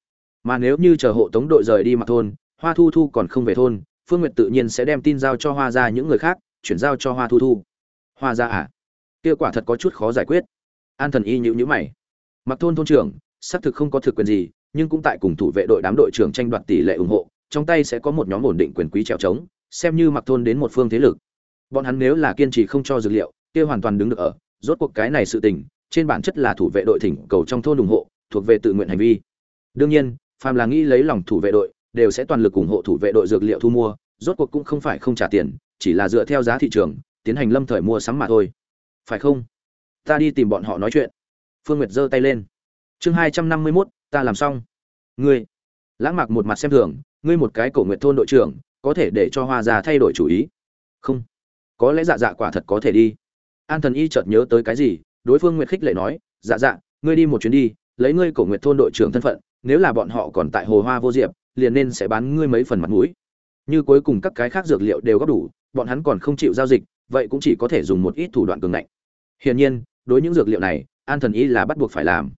Mà nếu như chờ hộ tống đội rời đi mặc thôn, hoa thu thu còn không về thôn phương nguyệt tự nhiên sẽ đem tin giao cho hoa ra những người khác, chuyển giao cho hoa thu thu. Hoa ra à? Kia quả thật có chút khó giải quyết. An thần y nhữ nhữ mày. Mặc thôn thôn trưởng, xác thực không có thực quyền gì, nhưng cũng tại cùng thủ vệ đội đám đội trưởng tranh đoạt tỷ lệ ủng hộ, trong tay sẽ có một nhóm ổn định quyền quý trèo trống, xem như mặc thôn đến một phương thế lực. Bọn hắn nếu là kiên trì không cho dược liệu, kia hoàn toàn đứng được ở. Rốt cuộc cái này sự tình, trên bản chất là thủ vệ đội thỉnh cầu trong thôn ủng hộ, thuộc về tự nguyện hành vi. Đương nhiên, phàm là nghĩ lấy lòng thủ vệ đội, đều sẽ toàn lực ủng hộ thủ vệ đội dược liệu thu mua rốt cuộc cũng không phải không trả tiền, chỉ là dựa theo giá thị trường, tiến hành lâm thời mua sắm mà thôi. Phải không? Ta đi tìm bọn họ nói chuyện. Phương nguyệt giơ tay lên. Chương hai trăm năm mươi mốt, ta làm xong. Ngươi. Lãng mạc một mặt xem thường, ngươi một cái cổ nguyện thôn đội trưởng, có thể để cho hoa già thay đổi chủ ý. Không. Có lẽ dạ dạ quả thật có thể đi. An thần y chợt nhớ tới cái gì, đối phương nguyệt khích lệ nói dạ dạ ngươi đi một chuyến đi, lấy ngươi cổ nguyện thôn đội trưởng thân phận, nếu là bọn họ còn tại hồ hoa vô diệp, liền nên sẽ bán ngươi mấy phần mặt mũi như cuối cùng các cái khác dược liệu đều góp đủ, bọn hắn còn không chịu giao dịch, vậy cũng chỉ có thể dùng một ít thủ đoạn cường ngạnh. Hiển nhiên, đối những dược liệu này, an thần y là bắt buộc phải làm.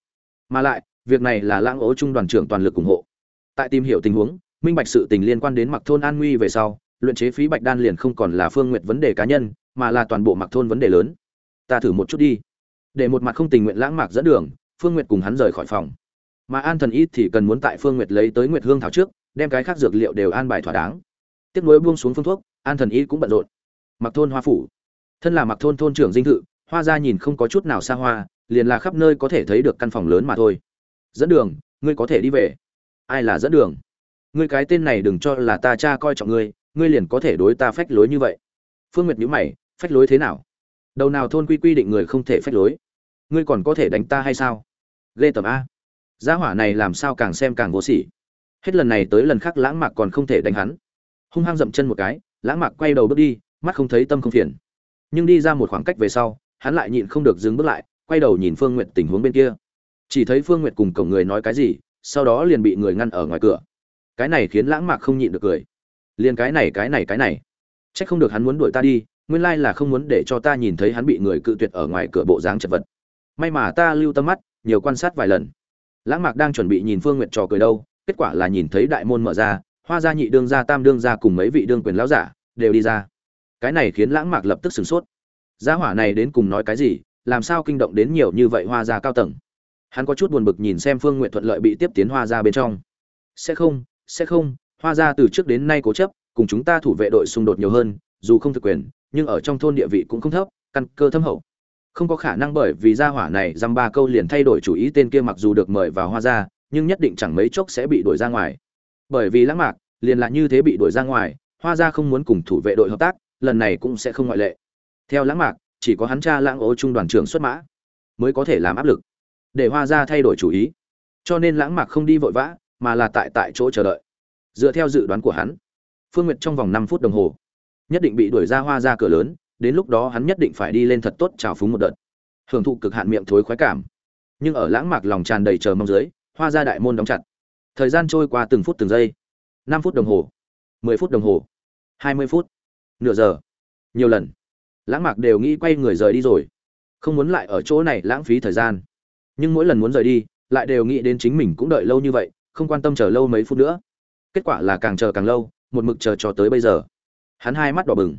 Mà lại, việc này là lãng ố trung đoàn trưởng toàn lực ủng hộ. Tại tìm hiểu tình huống, minh bạch sự tình liên quan đến mặc thôn an nguy về sau, luyện chế phí bạch đan liền không còn là phương nguyện vấn đề cá nhân, mà là toàn bộ mặc thôn vấn đề lớn. Ta thử một chút đi. Để một mặt không tình nguyện lãng mạc dẫn đường, phương nguyệt cùng hắn rời khỏi phòng. Mà an thần ít thì cần muốn tại phương nguyệt lấy tới nguyệt hương thảo trước, đem cái khác dược liệu đều an bài thỏa đáng tiếp nối buông xuống phương thuốc, an thần y cũng bận rộn. Mặc thôn hoa phủ. Thân là mặc thôn thôn trưởng dinh thự, hoa ra nhìn không có chút nào xa hoa, liền là khắp nơi có thể thấy được căn phòng lớn mà thôi. Dẫn đường, ngươi có thể đi về. Ai là dẫn đường? Ngươi cái tên này đừng cho là ta cha coi trọng ngươi ngươi liền có thể đối ta phách lối như vậy. Phương nguyệt nhữ mày, phách lối thế nào? Đầu nào thôn quy quy định người không thể phách lối. Ngươi còn có thể đánh ta hay sao? Ghê tầm a. Gia hỏa này làm sao càng xem càng vô sỉ. Hết lần này tới lần khác lãng mạc còn không thể đánh hắn hung hăng dậm chân một cái, lãng mạc quay đầu bước đi, mắt không thấy tâm không phiền. Nhưng đi ra một khoảng cách về sau, hắn lại nhịn không được dừng bước lại, quay đầu nhìn phương n g u y ệ t tình huống bên kia. Chỉ thấy phương n g u y ệ t cùng cổng người nói cái gì, sau đó liền bị người ngăn ở ngoài cửa. Cái này khiến lãng mạc không nhịn được cười. Liền cái này cái này cái này. C h ắ c không được hắn muốn đuổi ta đi, nguyên lai là không muốn để cho ta nhìn thấy hắn bị người cự tuyệt ở ngoài cửa bộ dáng chật vật. May mà ta lưu tâm mắt, nhiều quan sát vài lần. Lãng mạc đang chuẩn bị nhìn phương n g u y ệ t trò cười đâu, kết quả là nhìn thấy đại môn mở ra hoa gia nhị đương gia, tam đương gia cùng mấy vị đương quyền lão giả đều đi ra. Cái này khiến lãng mạc lập tức sửng sốt. Gia hỏa này đến cùng nói cái gì, làm sao kinh động đến nhiều như vậy hoa gia cao tầng? Hắn có chút buồn bực nhìn xem phương n g u y ệ t thuận lợi bị tiếp tiến hoa gia bên trong. Sẽ không sẽ không, hoa gia từ trước đến nay cố chấp, cùng chúng ta thủ vệ đội xung đột nhiều hơn, dù không thực quyền, nhưng ở trong thôn địa vị cũng không thấp, căn cơ thâm hậu. Không có khả năng bởi vì gia hỏa này dăm ba câu liền thay đổi chủ ý, tên kia mặc dù được mời vào hoa gia, nhưng nhất định chẳng mấy chốc sẽ bị đuổi ra ngoài bởi vì lãng mạc, liền là như thế bị đuổi ra ngoài hoa gia không muốn cùng thủ vệ đội hợp tác, lần này cũng sẽ không ngoại lệ. Theo lãng mạc, chỉ có hắn cha lãng ố trung đoàn trưởng xuất mã, mới có thể làm áp lực, để hoa ra thay đổi chủ ý. Cho nên lãng mạc không đi vội vã, mà là tại tại chỗ chờ đợi. Dựa theo dự đoán của hắn, phương nguyệt trong vòng năm phút đồng hồ, nhất định bị đuổi ra hoa ra cửa lớn, đến lúc đó hắn nhất định phải đi lên thật tốt trào phúng một đợt. Hưởng thụ cực hạn miệng thối khoái cảm. Nhưng ở lãng mạc lòng tràn đầy chờ mong dưới hoa ra đại môn đóng chặt thời gian trôi qua từng phút từng giây. Năm phút đồng hồ. Mười phút đồng hồ. Hai mươi phút. Nửa giờ. Nhiều lần. Lãng mạc đều nghĩ quay người rời đi rồi. Không muốn lại ở chỗ này lãng phí thời gian. Nhưng mỗi lần muốn rời đi, lại đều nghĩ đến chính mình cũng đợi lâu như vậy, không quan tâm chờ lâu mấy phút nữa. Kết quả là càng chờ càng lâu, một mực chờ cho tới bây giờ. Hắn hai mắt đỏ bừng.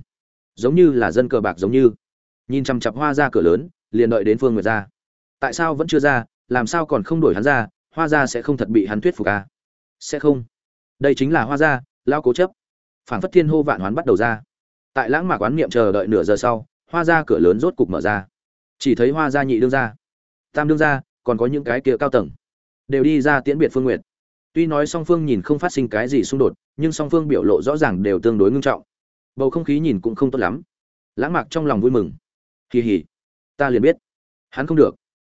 Giống như là dân cờ bạc giống như. Nhìn chằm chặp hoa ra cửa lớn, liền đợi đến phương nguyệt ra. Tại sao vẫn chưa ra, làm sao còn không đổi hắn ra hoa gia sẽ không thật bị hắn thuyết phục à? sẽ không. Đây chính là hoa gia, lao cố chấp. Phản phất thiên hô vạn hoán bắt đầu ra. Tại lãng mạc quán niệm chờ đợi nửa giờ sau hoa gia cửa lớn rốt cục mở ra. Chỉ thấy hoa gia nhị đương gia, tam đương gia, còn có những cái kia cao tầng. Đều đi ra tiễn biệt phương nguyệt. Tuy nói song phương nhìn không phát sinh cái gì xung đột nhưng song phương biểu lộ rõ ràng đều tương đối ngưng trọng. Bầu không khí nhìn cũng không tốt lắm. Lãng mạc trong lòng vui mừng. Kỳ hỉ. Ta liền biết. Hắn không được.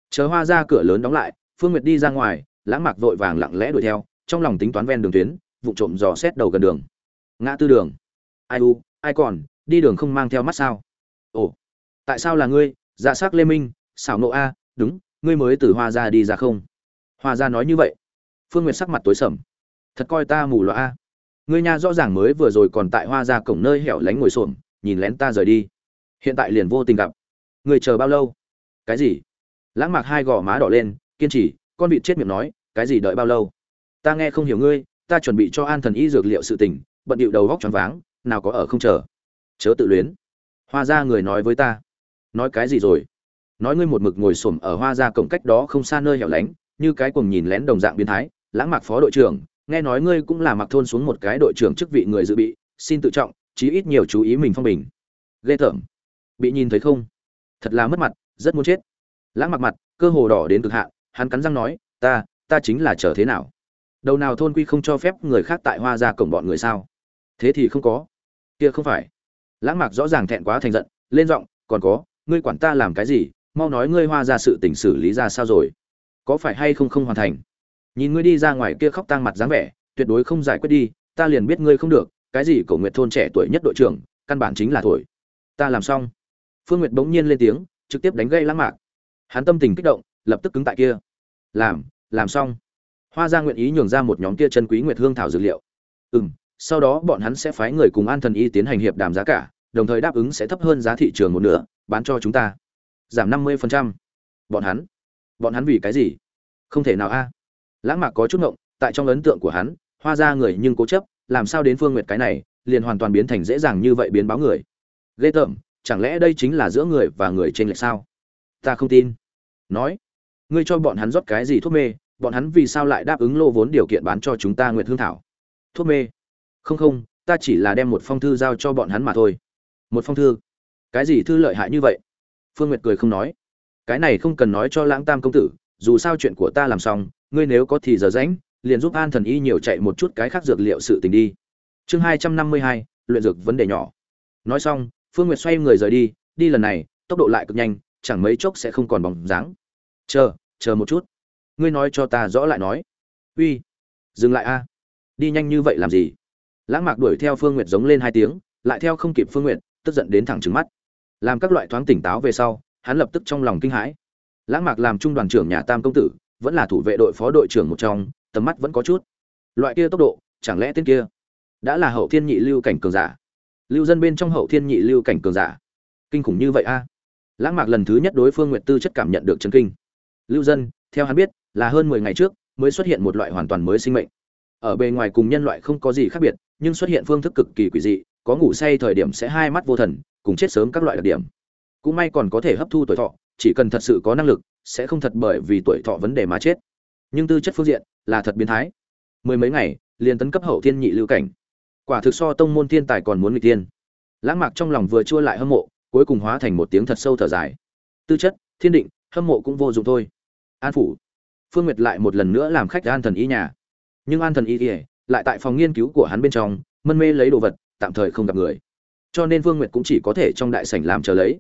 Chờ hoa ra cửa lớn đóng lại phương nguyệt đi ra ngoài, lãng mạc vội vàng lặng lẽ đuổi theo, trong lòng tính toán ven đường tuyến, vụ trộm dò xét đầu gần đường. Ngã tư đường. Ai u, ai còn, đi đường không mang theo mắt sao? Ồ, tại sao là ngươi? Dạ sắc lê minh, xảo nộ a, đúng, ngươi mới từ hoa Gia đi ra không? Hoa Gia nói như vậy. Phương Nguyệt sắc mặt tối sầm. Thật coi ta mù lòa a. Ngươi nhà rõ ràng mới vừa rồi còn tại hoa Gia cổng nơi hẻo lánh ngồi xổm, nhìn lén ta rời đi. Hiện tại liền vô tình gặp. Ngươi chờ bao lâu? Cái gì? Lãng mạc hai gò má đỏ lên kiên trì, con vịt chết miệng nói, cái gì đợi bao lâu? Ta nghe không hiểu ngươi, ta chuẩn bị cho an thần y dược liệu sự tình, bận điệu đầu góc tròn váng, nào có ở không chờ. Chớ tự luyến. Hoa ra người nói với ta. Nói cái gì rồi? Nói ngươi một mực ngồi xổm ở hoa ra cổng cách đó không xa nơi hẻo lánh, như cái cùng nhìn lén đồng dạng biến thái, lãng mạc phó đội trưởng, nghe nói ngươi cũng là mặc thôn xuống một cái đội trưởng chức vị người dự bị, xin tự trọng, chí ít nhiều chú ý mình phong bình. Ghê tởm. Bị nhìn thấy không? Thật là mất mặt, rất muốn chết. Lãng mặc mặt, cơ hồ đỏ đến cực hạn hắn cắn răng nói, ta ta chính là chờ thế nào? Đầu nào thôn quy không cho phép người khác tại hoa ra cổng bọn người sao? Thế thì không có. Kia không phải. Lãng mạc rõ ràng thẹn quá thành giận, lên giọng, còn có, ngươi quản ta làm cái gì? Mau nói ngươi hoa ra sự tình xử lý ra sao rồi? Có phải hay không không hoàn thành? Nhìn ngươi đi ra ngoài kia khóc tang mặt dáng vẻ, tuyệt đối không giải quyết đi, ta liền biết ngươi không được. Cái gì cổ nguyệt thôn trẻ tuổi nhất đội trưởng, căn bản chính là thổi. Ta làm xong. Phương nguyệt bỗng nhiên lên tiếng, trực tiếp đánh gây lãng mạc. Hắn tâm tình kích động lập tức cứng tại kia. Làm làm xong. Hoa Gia nguyện ý nhường ra một nhóm kia chân quý nguyệt hương thảo dược liệu. Ừ m sau đó bọn hắn sẽ phái người cùng an thần y tiến hành hiệp đàm giá cả, đồng thời đáp ứng sẽ thấp hơn giá thị trường một nửa, bán cho chúng ta. Giảm năm mươi bọn hắn? Bọn hắn vì cái gì? Không thể nào a. Lãng mạc có chút ngộng, tại trong ấn tượng của hắn, hoa ra người nhưng cố chấp, làm sao đến phương nguyệt cái này, liền hoàn toàn biến thành dễ dàng như vậy biến báo người. Ghê tởm, chẳng lẽ đây chính là giữa người và người trên lệch sao? Ta không tin. Nói ngươi cho bọn hắn rót cái gì thuốc mê, bọn hắn vì sao lại đáp ứng lô vốn điều kiện bán cho chúng ta nguyệt hương thảo? Thuốc mê? Không không, ta chỉ là đem một phong thư giao cho bọn hắn mà thôi. Một phong thư? Cái gì thư lợi hại như vậy? Phương nguyệt cười không nói. Cái này không cần nói cho lãng tam công tử, dù sao chuyện của ta làm xong, ngươi nếu có thì giờ rãnh liền giúp an thần y nhiều chạy một chút cái khác dược liệu sự tình đi. Chương hai trăm năm mươi hai, luyện dược vấn đề nhỏ. Nói xong, phương nguyệt xoay người rời đi đi lần này, tốc độ lại cực nhanh, chẳng mấy chốc sẽ không còn bóng dáng chờ chờ một chút. Ngươi nói cho ta rõ lại nói. Uy, dừng lại a. Đi nhanh như vậy làm gì? Lãng mạc đuổi theo phương nguyệt giống lên hai tiếng, lại theo không kịp phương nguyệt, tức giận đến thẳng trừng mắt. Làm các loại thoáng tỉnh táo về sau, hắn lập tức trong lòng kinh hãi. Lãng mạc làm trung đoàn trưởng nhà tam công tử, vẫn là thủ vệ đội phó đội trưởng một trong, tầm mắt vẫn có chút. Loại kia tốc độ, chẳng lẽ tên kia đã là hậu thiên nhị lưu cảnh cường giả? Lưu dân bên trong hậu thiên nhị lưu cảnh cường giả. Kinh khủng như vậy a. Lãng mạc lần thứ nhất đối phương nguyệt tư chất cảm nhận được chân kinh lưu dân, theo hắn biết, là hơn mười ngày trước mới xuất hiện một loại hoàn toàn mới sinh mệnh. Ở bề ngoài cùng nhân loại không có gì khác biệt, nhưng xuất hiện phương thức cực kỳ quỷ dị, có ngủ say thời điểm sẽ hai mắt vô thần, cùng chết sớm các loại đặc điểm. Cũng may còn có thể hấp thu tuổi thọ, chỉ cần thật sự có năng lực, sẽ không thật bởi vì tuổi thọ vấn đề mà chết. Nhưng tư chất phương diện là thật biến thái. Mười mấy ngày, liền tấn cấp hậu thiên nhị lưu cảnh. Quả thực so tông môn thiên tài còn muốn người tiên lãng mạc trong lòng vừa chua lại hâm mộ, cuối cùng hóa thành một tiếng thật sâu thở dài. Tư chất, thiên định, hâm mộ cũng vô dụng thôi an phủ. Phương nguyệt lại một lần nữa làm khách an thần y nhà. Nhưng an thần y ỉa lại tại phòng nghiên cứu của hắn bên trong, mân mê lấy đồ vật, tạm thời không gặp người. Cho nên phương nguyệt cũng chỉ có thể trong đại sảnh làm chờ lấy.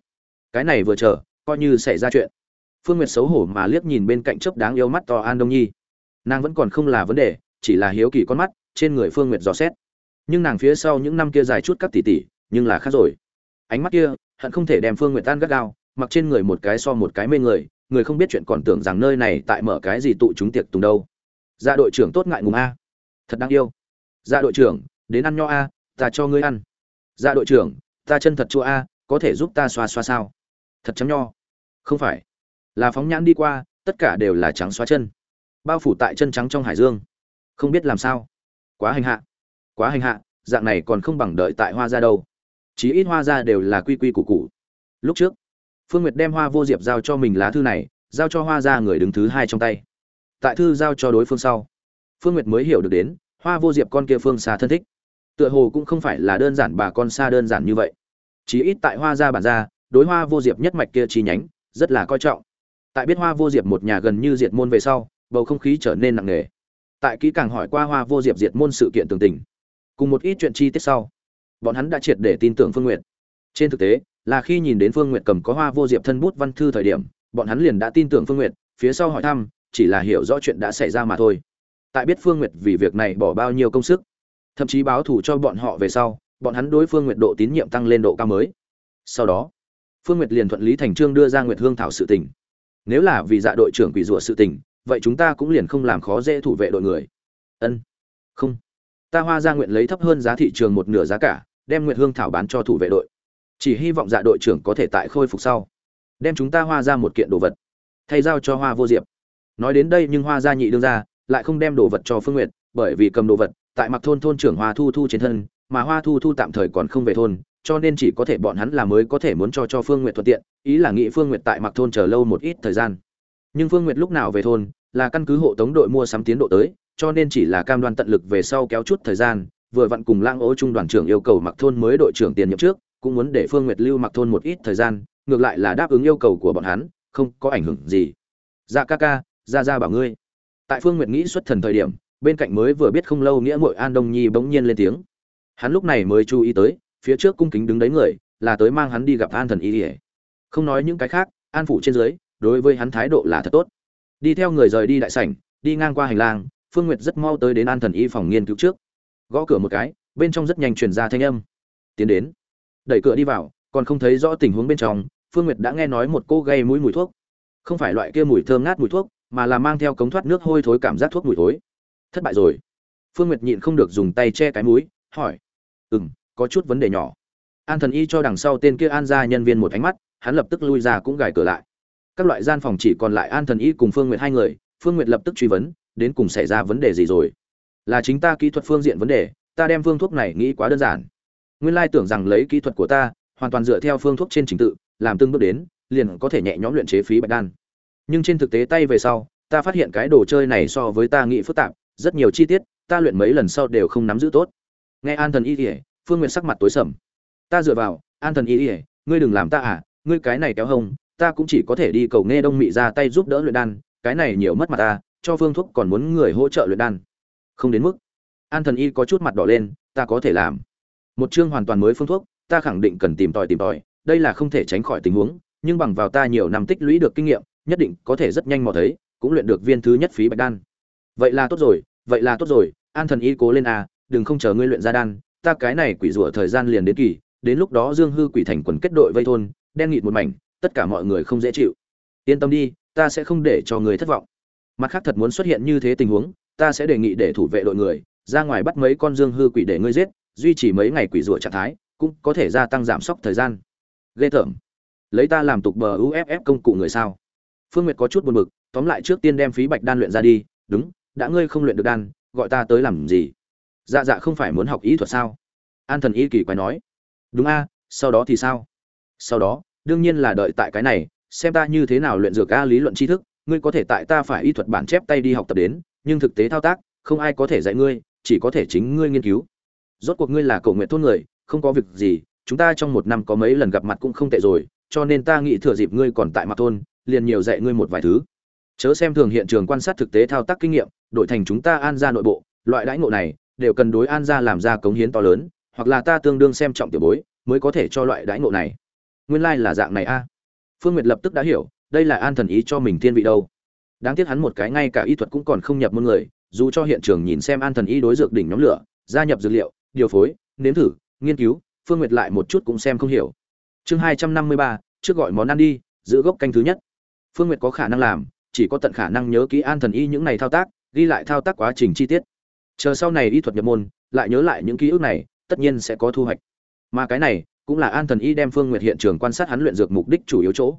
Cái này vừa chờ, coi như xảy ra chuyện. Phương nguyệt xấu hổ mà liếc nhìn bên cạnh chớp đáng yêu mắt to an đông nhi. Nàng vẫn còn không là vấn đề, chỉ là hiếu kỳ con mắt, trên người phương nguyệt dò xét. Nhưng nàng phía sau những năm kia dài chút các tỷ tỷ, nhưng là khác rồi. Ánh mắt kia, hận không thể đem phương nguyệt tan gắt gao, mặc trên người một cái so một cái mê người người không biết chuyện còn tưởng rằng nơi này tại mở cái gì tụ chúng tiệc tùng đâu. Dạ đội trưởng tốt ngại ngùng a. Thật đáng yêu. Dạ đội trưởng, đến ăn nho a, ta cho ngươi ăn. Dạ đội trưởng, ta chân thật chua a, có thể giúp ta xoa xoa sao? Thật chấm nho. Không phải. Là phóng nhãn đi qua, tất cả đều là trắng xóa chân. Bao phủ tại chân trắng trong hải dương. Không biết làm sao. Quá hành hạ. Quá hành hạ, dạng này còn không bằng đợi tại hoa ra đâu. Chí ít hoa ra đều là quy quy củ cụ lúc trước phương nguyệt đem hoa vô diệp giao cho mình lá thư này, giao cho hoa ra người đứng thứ hai trong tay. Tại thư giao cho đối phương sau, phương nguyệt mới hiểu được đến, hoa vô diệp con kia phương xa thân thích. Tựa hồ cũng không phải là đơn giản bà con xa đơn giản như vậy. Chỉ ít tại hoa gia bản gia, đối hoa vô diệp nhất mạch kia chi nhánh, rất là coi trọng. Tại biết hoa vô diệp một nhà gần như diệt môn về sau, bầu không khí trở nên nặng nề. Tại kỹ càng hỏi qua hoa vô diệp diệt môn sự kiện tường tình, cùng một ít chuyện chi tiết sau, bọn hắn đã triệt để tin tưởng phương n g u y ệ t trên thực tế là khi nhìn đến phương Nguyệt cầm có hoa vô diệp thân bút văn thư thời điểm bọn hắn liền đã tin tưởng phương Nguyệt, phía sau hỏi thăm chỉ là hiểu rõ chuyện đã xảy ra mà thôi. Tại biết phương Nguyệt vì việc này bỏ bao nhiêu công sức thậm chí báo thủ cho bọn họ về sau bọn hắn đối phương nguyệt độ tín nhiệm tăng lên độ cao mới. Sau đó phương nguyệt liền thuận lý thành trương đưa ra nguyệt hương thảo sự tình. Nếu là vì dạ đội trưởng quỷ rủa sự tình vậy chúng ta cũng liền không làm khó dễ thủ vệ đội người. Ân không. Ta hoa ra nguyện lấy thấp hơn giá thị trường một nửa giá cả đem nguyệt hương thảo bán cho thủ vệ đội chỉ hy vọng dạ đội trưởng có thể tại khôi phục sau, đem chúng ta hoa ra một kiện đồ vật, thay giao cho hoa vô diệp. Nói đến đây nhưng hoa gia nhị đương ra lại không đem đồ vật cho phương nguyệt, bởi vì cầm đồ vật, tại mặc thôn thôn trưởng hoa thu thu trên thân, mà hoa thu thu tạm thời còn không về thôn, cho nên chỉ có thể bọn hắn là mới có thể muốn cho cho phương nguyệt thuận tiện, ý là nghị phương nguyệt tại mặc thôn chờ lâu một ít thời gian. Nhưng phương nguyệt lúc nào về thôn, là căn cứ hộ tống đội mua sắm tiến độ tới, cho nên chỉ là cam đoan tận lực về sau kéo chút thời gian, vừa vặn cùng lang ố trung đoàn trưởng yêu cầu mặc thôn mới đội trưởng tiền nhậm trước cũng muốn để phương nguyệt lưu mặc thôn một ít thời gian, ngược lại là đáp ứng yêu cầu của bọn hắn, không có ảnh hưởng gì. Dạ ca ca ra ra bảo ngươi. Tại phương nguyệt nghĩ xuất thần thời điểm, bên cạnh mới vừa biết không lâu nghĩa muội an đông nhi bỗng nhiên lên tiếng. Hắn lúc này mới chú ý tới, phía trước cung kính đứng đấy người, là tới mang hắn đi gặp an thần y ỉa không nói những cái khác, an phủ trên dưới, đối với hắn thái độ là thật tốt. Đi theo người rời đi đại sảnh, đi ngang qua hành lang, phương nguyệt rất mau tới đến an thần y phòng nghiên cứu trước. Gõ cửa một cái, bên trong rất nhanh truyền ra thanh âm. Tiến đến đẩy cửa đi vào, còn không thấy rõ tình huống bên trong, phương nguyệt đã nghe nói một cô gây mũi mùi thuốc. Không phải loại kia mùi thơm ngát mùi thuốc, mà là mang theo cống thoát nước hôi thối cảm giác thuốc mùi thối. Thất bại rồi. Phương nguyệt nhịn không được dùng tay che cái mũi, hỏi. Ừ m có chút vấn đề nhỏ. An thần y cho đằng sau tên kia an ra nhân viên một ánh mắt, hắn lập tức lui ra cũng gài cửa lại. Các loại gian phòng chỉ còn lại an thần y cùng phương nguyệt hai người, phương nguyệt lập tức truy vấn, đến cùng xảy ra vấn đề gì rồi? Là chính ta kỹ thuật phương diện vấn đề, ta đem phương thuốc này nghĩ quá đơn giản nguyên lai tưởng rằng lấy kỹ thuật của ta, hoàn toàn dựa theo phương thuốc trên trình tự, làm từng bước đến, liền có thể nhẹ nhõm luyện chế phí bạch đan. Nhưng trên thực tế tay về sau, ta phát hiện cái đồ chơi này so với ta nghĩ phức tạp, rất nhiều chi tiết, ta luyện mấy lần sau đều không nắm giữ tốt. Nghe an thần y ỉa phương nguyện sắc mặt tối sầm. Ta dựa vào, an thần y ỉa ngươi đừng làm ta à ngươi cái này kéo hông, ta cũng chỉ có thể đi cầu nghe đông mị ra tay giúp đỡ luyện đan, cái này nhiều mất mặt ta, cho phương thuốc còn muốn người hỗ trợ luyện đan. Không đến mức. An thần y có chút mặt đỏ lên, ta có thể làm một chương hoàn toàn mới phương thuốc ta khẳng định cần tìm tòi tìm tòi đây là không thể tránh khỏi tình huống nhưng bằng vào ta nhiều năm tích lũy được kinh nghiệm nhất định có thể rất nhanh mò thấy cũng luyện được viên thứ nhất phí bạch đan. Vậy là tốt rồi vậy là tốt rồi an thần y cố lên à, đừng không chờ ngươi luyện ra đan ta cái này quỷ rủa thời gian liền đến kỳ đến lúc đó dương hư quỷ thành quần kết đội vây thôn đen nghịt một mảnh tất cả mọi người không dễ chịu. Yên tâm đi ta sẽ không để cho người thất vọng. Mặt khác thật muốn xuất hiện như thế tình huống ta sẽ đề nghị để thủ vệ đội người ra ngoài bắt mấy con dương hư quỷ để ngươi giết duy trì mấy ngày quỷ rủa trạng thái, cũng có thể gia tăng giảm sốc thời gian. Ghê tởm. Lấy ta làm tục bờ uff công cụ người sao? Phương nguyệt có chút buồn bực, tóm lại trước tiên đem phí bạch đan luyện ra đi. Đúng, đã ngươi không luyện được đan, gọi ta tới làm gì? Dạ dạ không phải muốn học ý thuật sao? An thần y kỳ quái nói. Đúng a, sau đó thì sao? Sau đó, đương nhiên là đợi tại cái này, xem ta như thế nào luyện dược a lý luận tri thức, ngươi có thể tại ta phải y thuật bản chép tay đi học tập đến, nhưng thực tế thao tác, không ai có thể dạy ngươi, chỉ có thể chính ngươi nghiên cứu rốt cuộc ngươi là cầu nguyện thôn người, không có việc gì, chúng ta trong một năm có mấy lần gặp mặt cũng không tệ rồi, cho nên ta nghĩ thừa dịp ngươi còn tại mặt thôn, liền nhiều dạy ngươi một vài thứ. Chớ xem thường hiện trường quan sát thực tế thao tác kinh nghiệm, đổi thành chúng ta an ra nội bộ, loại đãi ngộ này, đều cần đối an ra làm ra cống hiến to lớn, hoặc là ta tương đương xem trọng tiểu bối, mới có thể cho loại đãi ngộ này. Nguyên lai là dạng này a. Phương nguyệt lập tức đã hiểu, đây là an thần ý cho mình thiên vị đâu. Đáng tiếc hắn một cái ngay cả y thuật cũng còn không nhập môn người, dù cho hiện trường nhìn xem an thần y đối dược đỉnh nhóm lửa, gia nhập dược liệu điều phối, nếm thử, nghiên cứu, phương nguyệt lại một chút cũng xem không hiểu. Chương hai trăm năm mươi ba, trước gọi món ăn đi, giữ gốc canh thứ nhất. Phương nguyệt có khả năng làm, chỉ có tận khả năng nhớ kỹ an thần y những này thao tác, ghi lại thao tác quá trình chi tiết. Chờ sau này y thuật nhập môn, lại nhớ lại những ký ức này, tất nhiên sẽ có thu hoạch. Mà cái này, cũng là an thần y đem phương nguyệt hiện trường quan sát hắn luyện dược mục đích chủ yếu chỗ.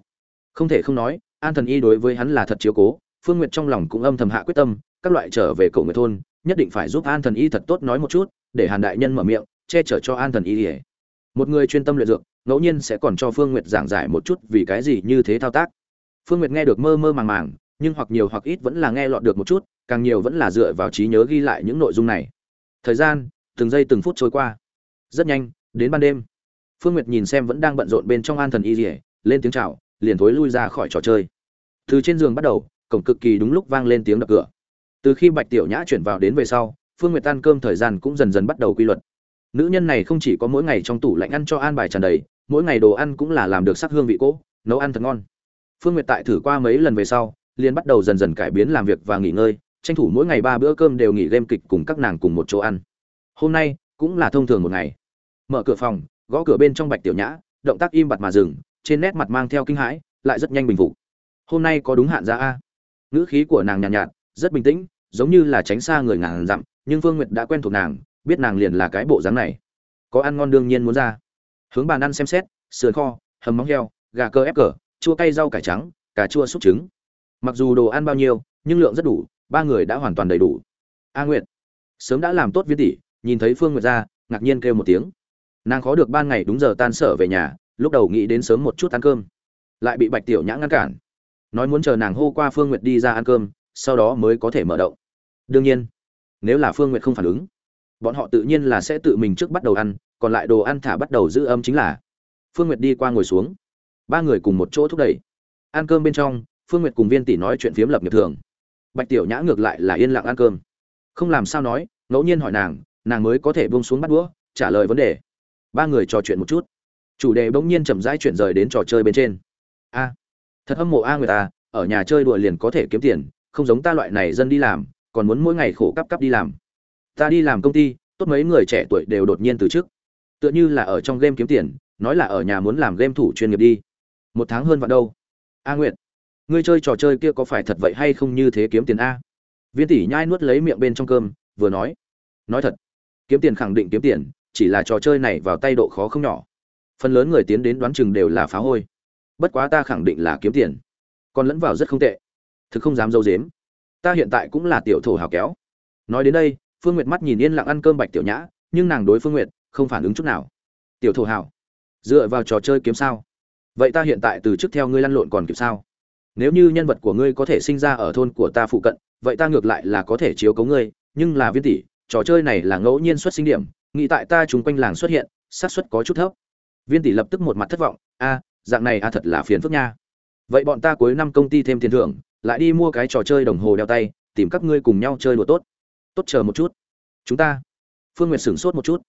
Không thể không nói, an thần y đối với hắn là thật chiếu cố, phương nguyệt trong lòng cũng âm thầm hạ quyết tâm, các loại trở về cậu người thôn, nhất định phải giúp an thần y thật tốt nói một chút để hàn đại nhân mở miệng, che chở cho an thần y ỉa một người chuyên tâm luyện dược, ngẫu nhiên sẽ còn cho phương nguyệt giảng giải một chút vì cái gì như thế thao tác. Phương nguyệt nghe được mơ mơ màng màng, nhưng hoặc nhiều hoặc ít vẫn là nghe lọt được một chút, càng nhiều vẫn là dựa vào trí nhớ ghi lại những nội dung này. Thời gian, từng giây từng phút trôi qua. Rất nhanh, đến ban đêm. Phương nguyệt nhìn xem vẫn đang bận rộn bên trong an thần y ỉa lên tiếng chào, liền thối lui ra khỏi trò chơi. Từ trên giường bắt đầu, cổng cực kỳ đúng lúc vang lên tiếng đập cửa. Từ khi bạch tiểu nhã chuyển vào đến về sau phương nguyệt tan cơm thời gian cũng dần dần bắt đầu quy luật. Nữ nhân này không chỉ có mỗi ngày trong tủ lạnh ăn cho an bài tràn đầy mỗi ngày đồ ăn cũng là làm được sắc hương vị cỗ nấu ăn thật ngon. Phương nguyệt tại thử qua mấy lần về sau liền bắt đầu dần dần cải biến làm việc và nghỉ ngơi tranh thủ mỗi ngày ba bữa cơm đều nghỉ game kịch cùng các nàng cùng một chỗ ăn. Hôm nay cũng là thông thường một ngày. Mở cửa phòng gõ cửa bên trong bạch tiểu nhã động tác im bặt mà dừng trên nét mặt mang theo kinh hãi lại rất nhanh bình phục. Hôm nay có đúng hạn ra a? Ngữ khí của nàng nhàn nhạt, nhạt rất bình tĩnh giống như là tránh xa người ngàn dặm nhưng phương nguyệt đã quen thuộc nàng, biết nàng liền là cái bộ dáng này. Có ăn ngon đương nhiên muốn ra. Hướng bàn ăn xem xét, sườn kho, hầm móng heo, gà cơ ép cờ, chua cay rau cải trắng, cà chua xúc trứng. Mặc dù đồ ăn bao nhiêu, nhưng lượng rất đủ, ba người đã hoàn toàn đầy đủ. A nguyệt, sớm đã làm tốt viên tỷ, nhìn thấy phương nguyệt ra, ngạc nhiên kêu một tiếng. Nàng khó được ban ngày đúng giờ tan sở về nhà, lúc đầu nghĩ đến sớm một chút ăn cơm, lại bị bạch tiểu nhã ngăn cản. Nói muốn chờ nàng hô qua phương nguyệt đi ra ăn cơm, sau đó mới có thể mở động. Đương nhiên nếu là phương nguyệt không phản ứng, bọn họ tự nhiên là sẽ tự mình trước bắt đầu ăn, còn lại đồ ăn thả bắt đầu giữ âm chính là phương nguyệt đi qua ngồi xuống. Ba người cùng một chỗ thúc đẩy. Ăn cơm bên trong, phương nguyệt cùng viên tỷ nói chuyện phiếm lập nghiệp thường. Bạch tiểu nhã ngược lại là yên lặng ăn cơm. Không làm sao nói, ngẫu nhiên hỏi nàng nàng mới có thể buông xuống bắt đũa, trả lời vấn đề. Ba người trò chuyện một chút. Chủ đề bỗng nhiên chậm rãi chuyển rời đến trò chơi bên trên. A, thật hâm mộ a người ta à, ở nhà chơi đùa liền có thể kiếm tiền, không giống ta loại này dân đi làm còn muốn mỗi ngày khổ cắp cắp đi làm. Ta đi làm công ty, tốt mấy người trẻ tuổi đều đột nhiên từ chức. Tựa như là ở trong game kiếm tiền, nói là ở nhà muốn làm game thủ chuyên nghiệp đi. Một tháng hơn vạn đâu. A nguyệt, ngươi chơi trò chơi kia có phải thật vậy hay không như thế kiếm tiền a? Viên tỷ nhai nuốt lấy miệng bên trong cơm, vừa nói. Nói thật, kiếm tiền khẳng định kiếm tiền, chỉ là trò chơi này vào tay độ khó không nhỏ. Phần lớn người tiến đến đoán chừng đều là phá hôi. Bất quá ta khẳng định là kiếm tiền. Còn lẫn vào rất không tệ. Thực không dám dâu dếm ta hiện tại cũng là tiểu thổ hào kéo. Nói đến đây, phương nguyệt mắt nhìn yên lặng ăn cơm bạch tiểu nhã, nhưng nàng đối phương nguyệt không phản ứng chút nào. Tiểu thổ hào, dựa vào trò chơi kiếm sao? Vậy ta hiện tại từ trước theo ngươi lăn lộn còn kịp sao? Nếu như nhân vật của ngươi có thể sinh ra ở thôn của ta phụ cận, vậy ta ngược lại là có thể chiếu cấu ngươi, nhưng là viên tỷ, trò chơi này là ngẫu nhiên xuất sinh điểm, nghĩ tại ta chúng quanh làng xuất hiện, xác suất có chút thấp. Viên tỷ lập tức một mặt thất vọng, a, dạng này a thật là phiền phức nha vậy bọn ta cuối năm công ty thêm tiền thưởng, lại đi mua cái trò chơi đồng hồ đeo tay, tìm các ngươi cùng nhau chơi đùa tốt. Tốt, chờ một chút. Chúng ta. Phương nguyệt sửng sốt một chút.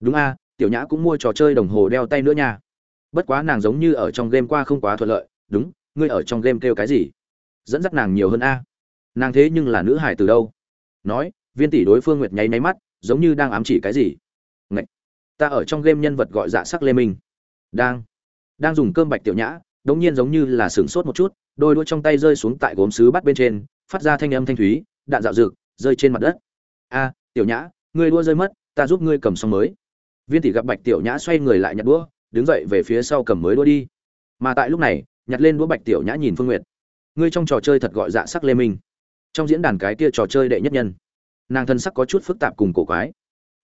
Đúng a tiểu nhã cũng mua trò chơi đồng hồ đeo tay nữa nha. Bất quá nàng giống như ở trong game qua không quá thuận lợi. Đúng, ngươi ở trong game kêu cái gì? Dẫn dắt nàng nhiều hơn a. Nàng thế nhưng là nữ hải từ đâu? Nói, viên tỷ đối phương nguyệt nháy máy mắt, giống như đang ám chỉ cái gì. Ngậy! ta ở trong game nhân vật gọi dạ sắc lê minh. Đang. Đang dùng cơm bạch tiểu nhã đống nhiên giống như là sửng sốt một chút, đôi đũa trong tay rơi xuống tại gốm sứ bắt bên trên, phát ra thanh âm thanh thúy, đạn dạo dược rơi trên mặt đất. A, tiểu nhã, ngươi đua rơi mất, ta giúp ngươi cầm xong mới. Viên tỷ gặp bạch tiểu nhã xoay người lại nhặt đũa, đứng dậy về phía sau cầm mới đũa đi. Mà tại lúc này, nhặt lên đũa bạch tiểu nhã nhìn phương nguyệt. Ngươi trong trò chơi thật gọi dạ sắc lê minh. Trong diễn đàn cái kia trò chơi đệ nhất nhân. Nàng thân sắc có chút phức tạp cùng cổ quái.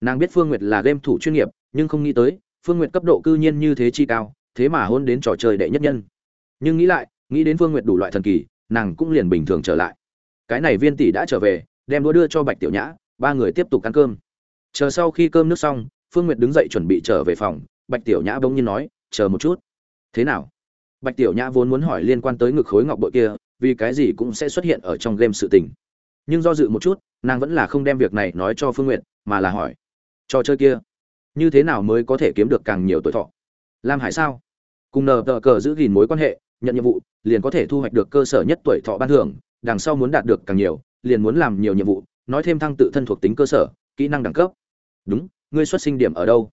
Nàng biết phương nguyệt là game thủ chuyên nghiệp, nhưng không nghĩ tới, phương nguyệt cấp độ cư nhiên như thế chi cao thế mà hôn đến trò chơi đệ nhất nhân. Nhưng nghĩ lại, nghĩ đến phương nguyệt đủ loại thần kỳ, nàng cũng liền bình thường trở lại. Cái này viên tỷ đã trở về, đem đũa đưa cho bạch tiểu nhã, ba người tiếp tục ăn cơm. Chờ sau khi cơm nước xong, phương nguyệt đứng dậy chuẩn bị trở về phòng, bạch tiểu nhã bỗng nhiên nói, chờ một chút. Thế nào? Bạch tiểu nhã vốn muốn hỏi liên quan tới ngực khối ngọc bội kia, vì cái gì cũng sẽ xuất hiện ở trong game sự tình. Nhưng do dự một chút, nàng vẫn là không đem việc này nói cho phương n g u y ệ t mà là hỏi, trò chơi kia, như thế nào mới có thể kiếm được càng nhiều tuổi thọ? Lam hải sao? Cùng nờ tờ cờ giữ gìn mối quan hệ, nhận nhiệm vụ, liền có thể thu hoạch được cơ sở nhất tuổi thọ ban thưởng, đằng sau muốn đạt được càng nhiều, liền muốn làm nhiều nhiệm vụ, nói thêm thăng tự thân thuộc tính cơ sở, kỹ năng đẳng cấp. Đúng, ngươi xuất sinh điểm ở đâu?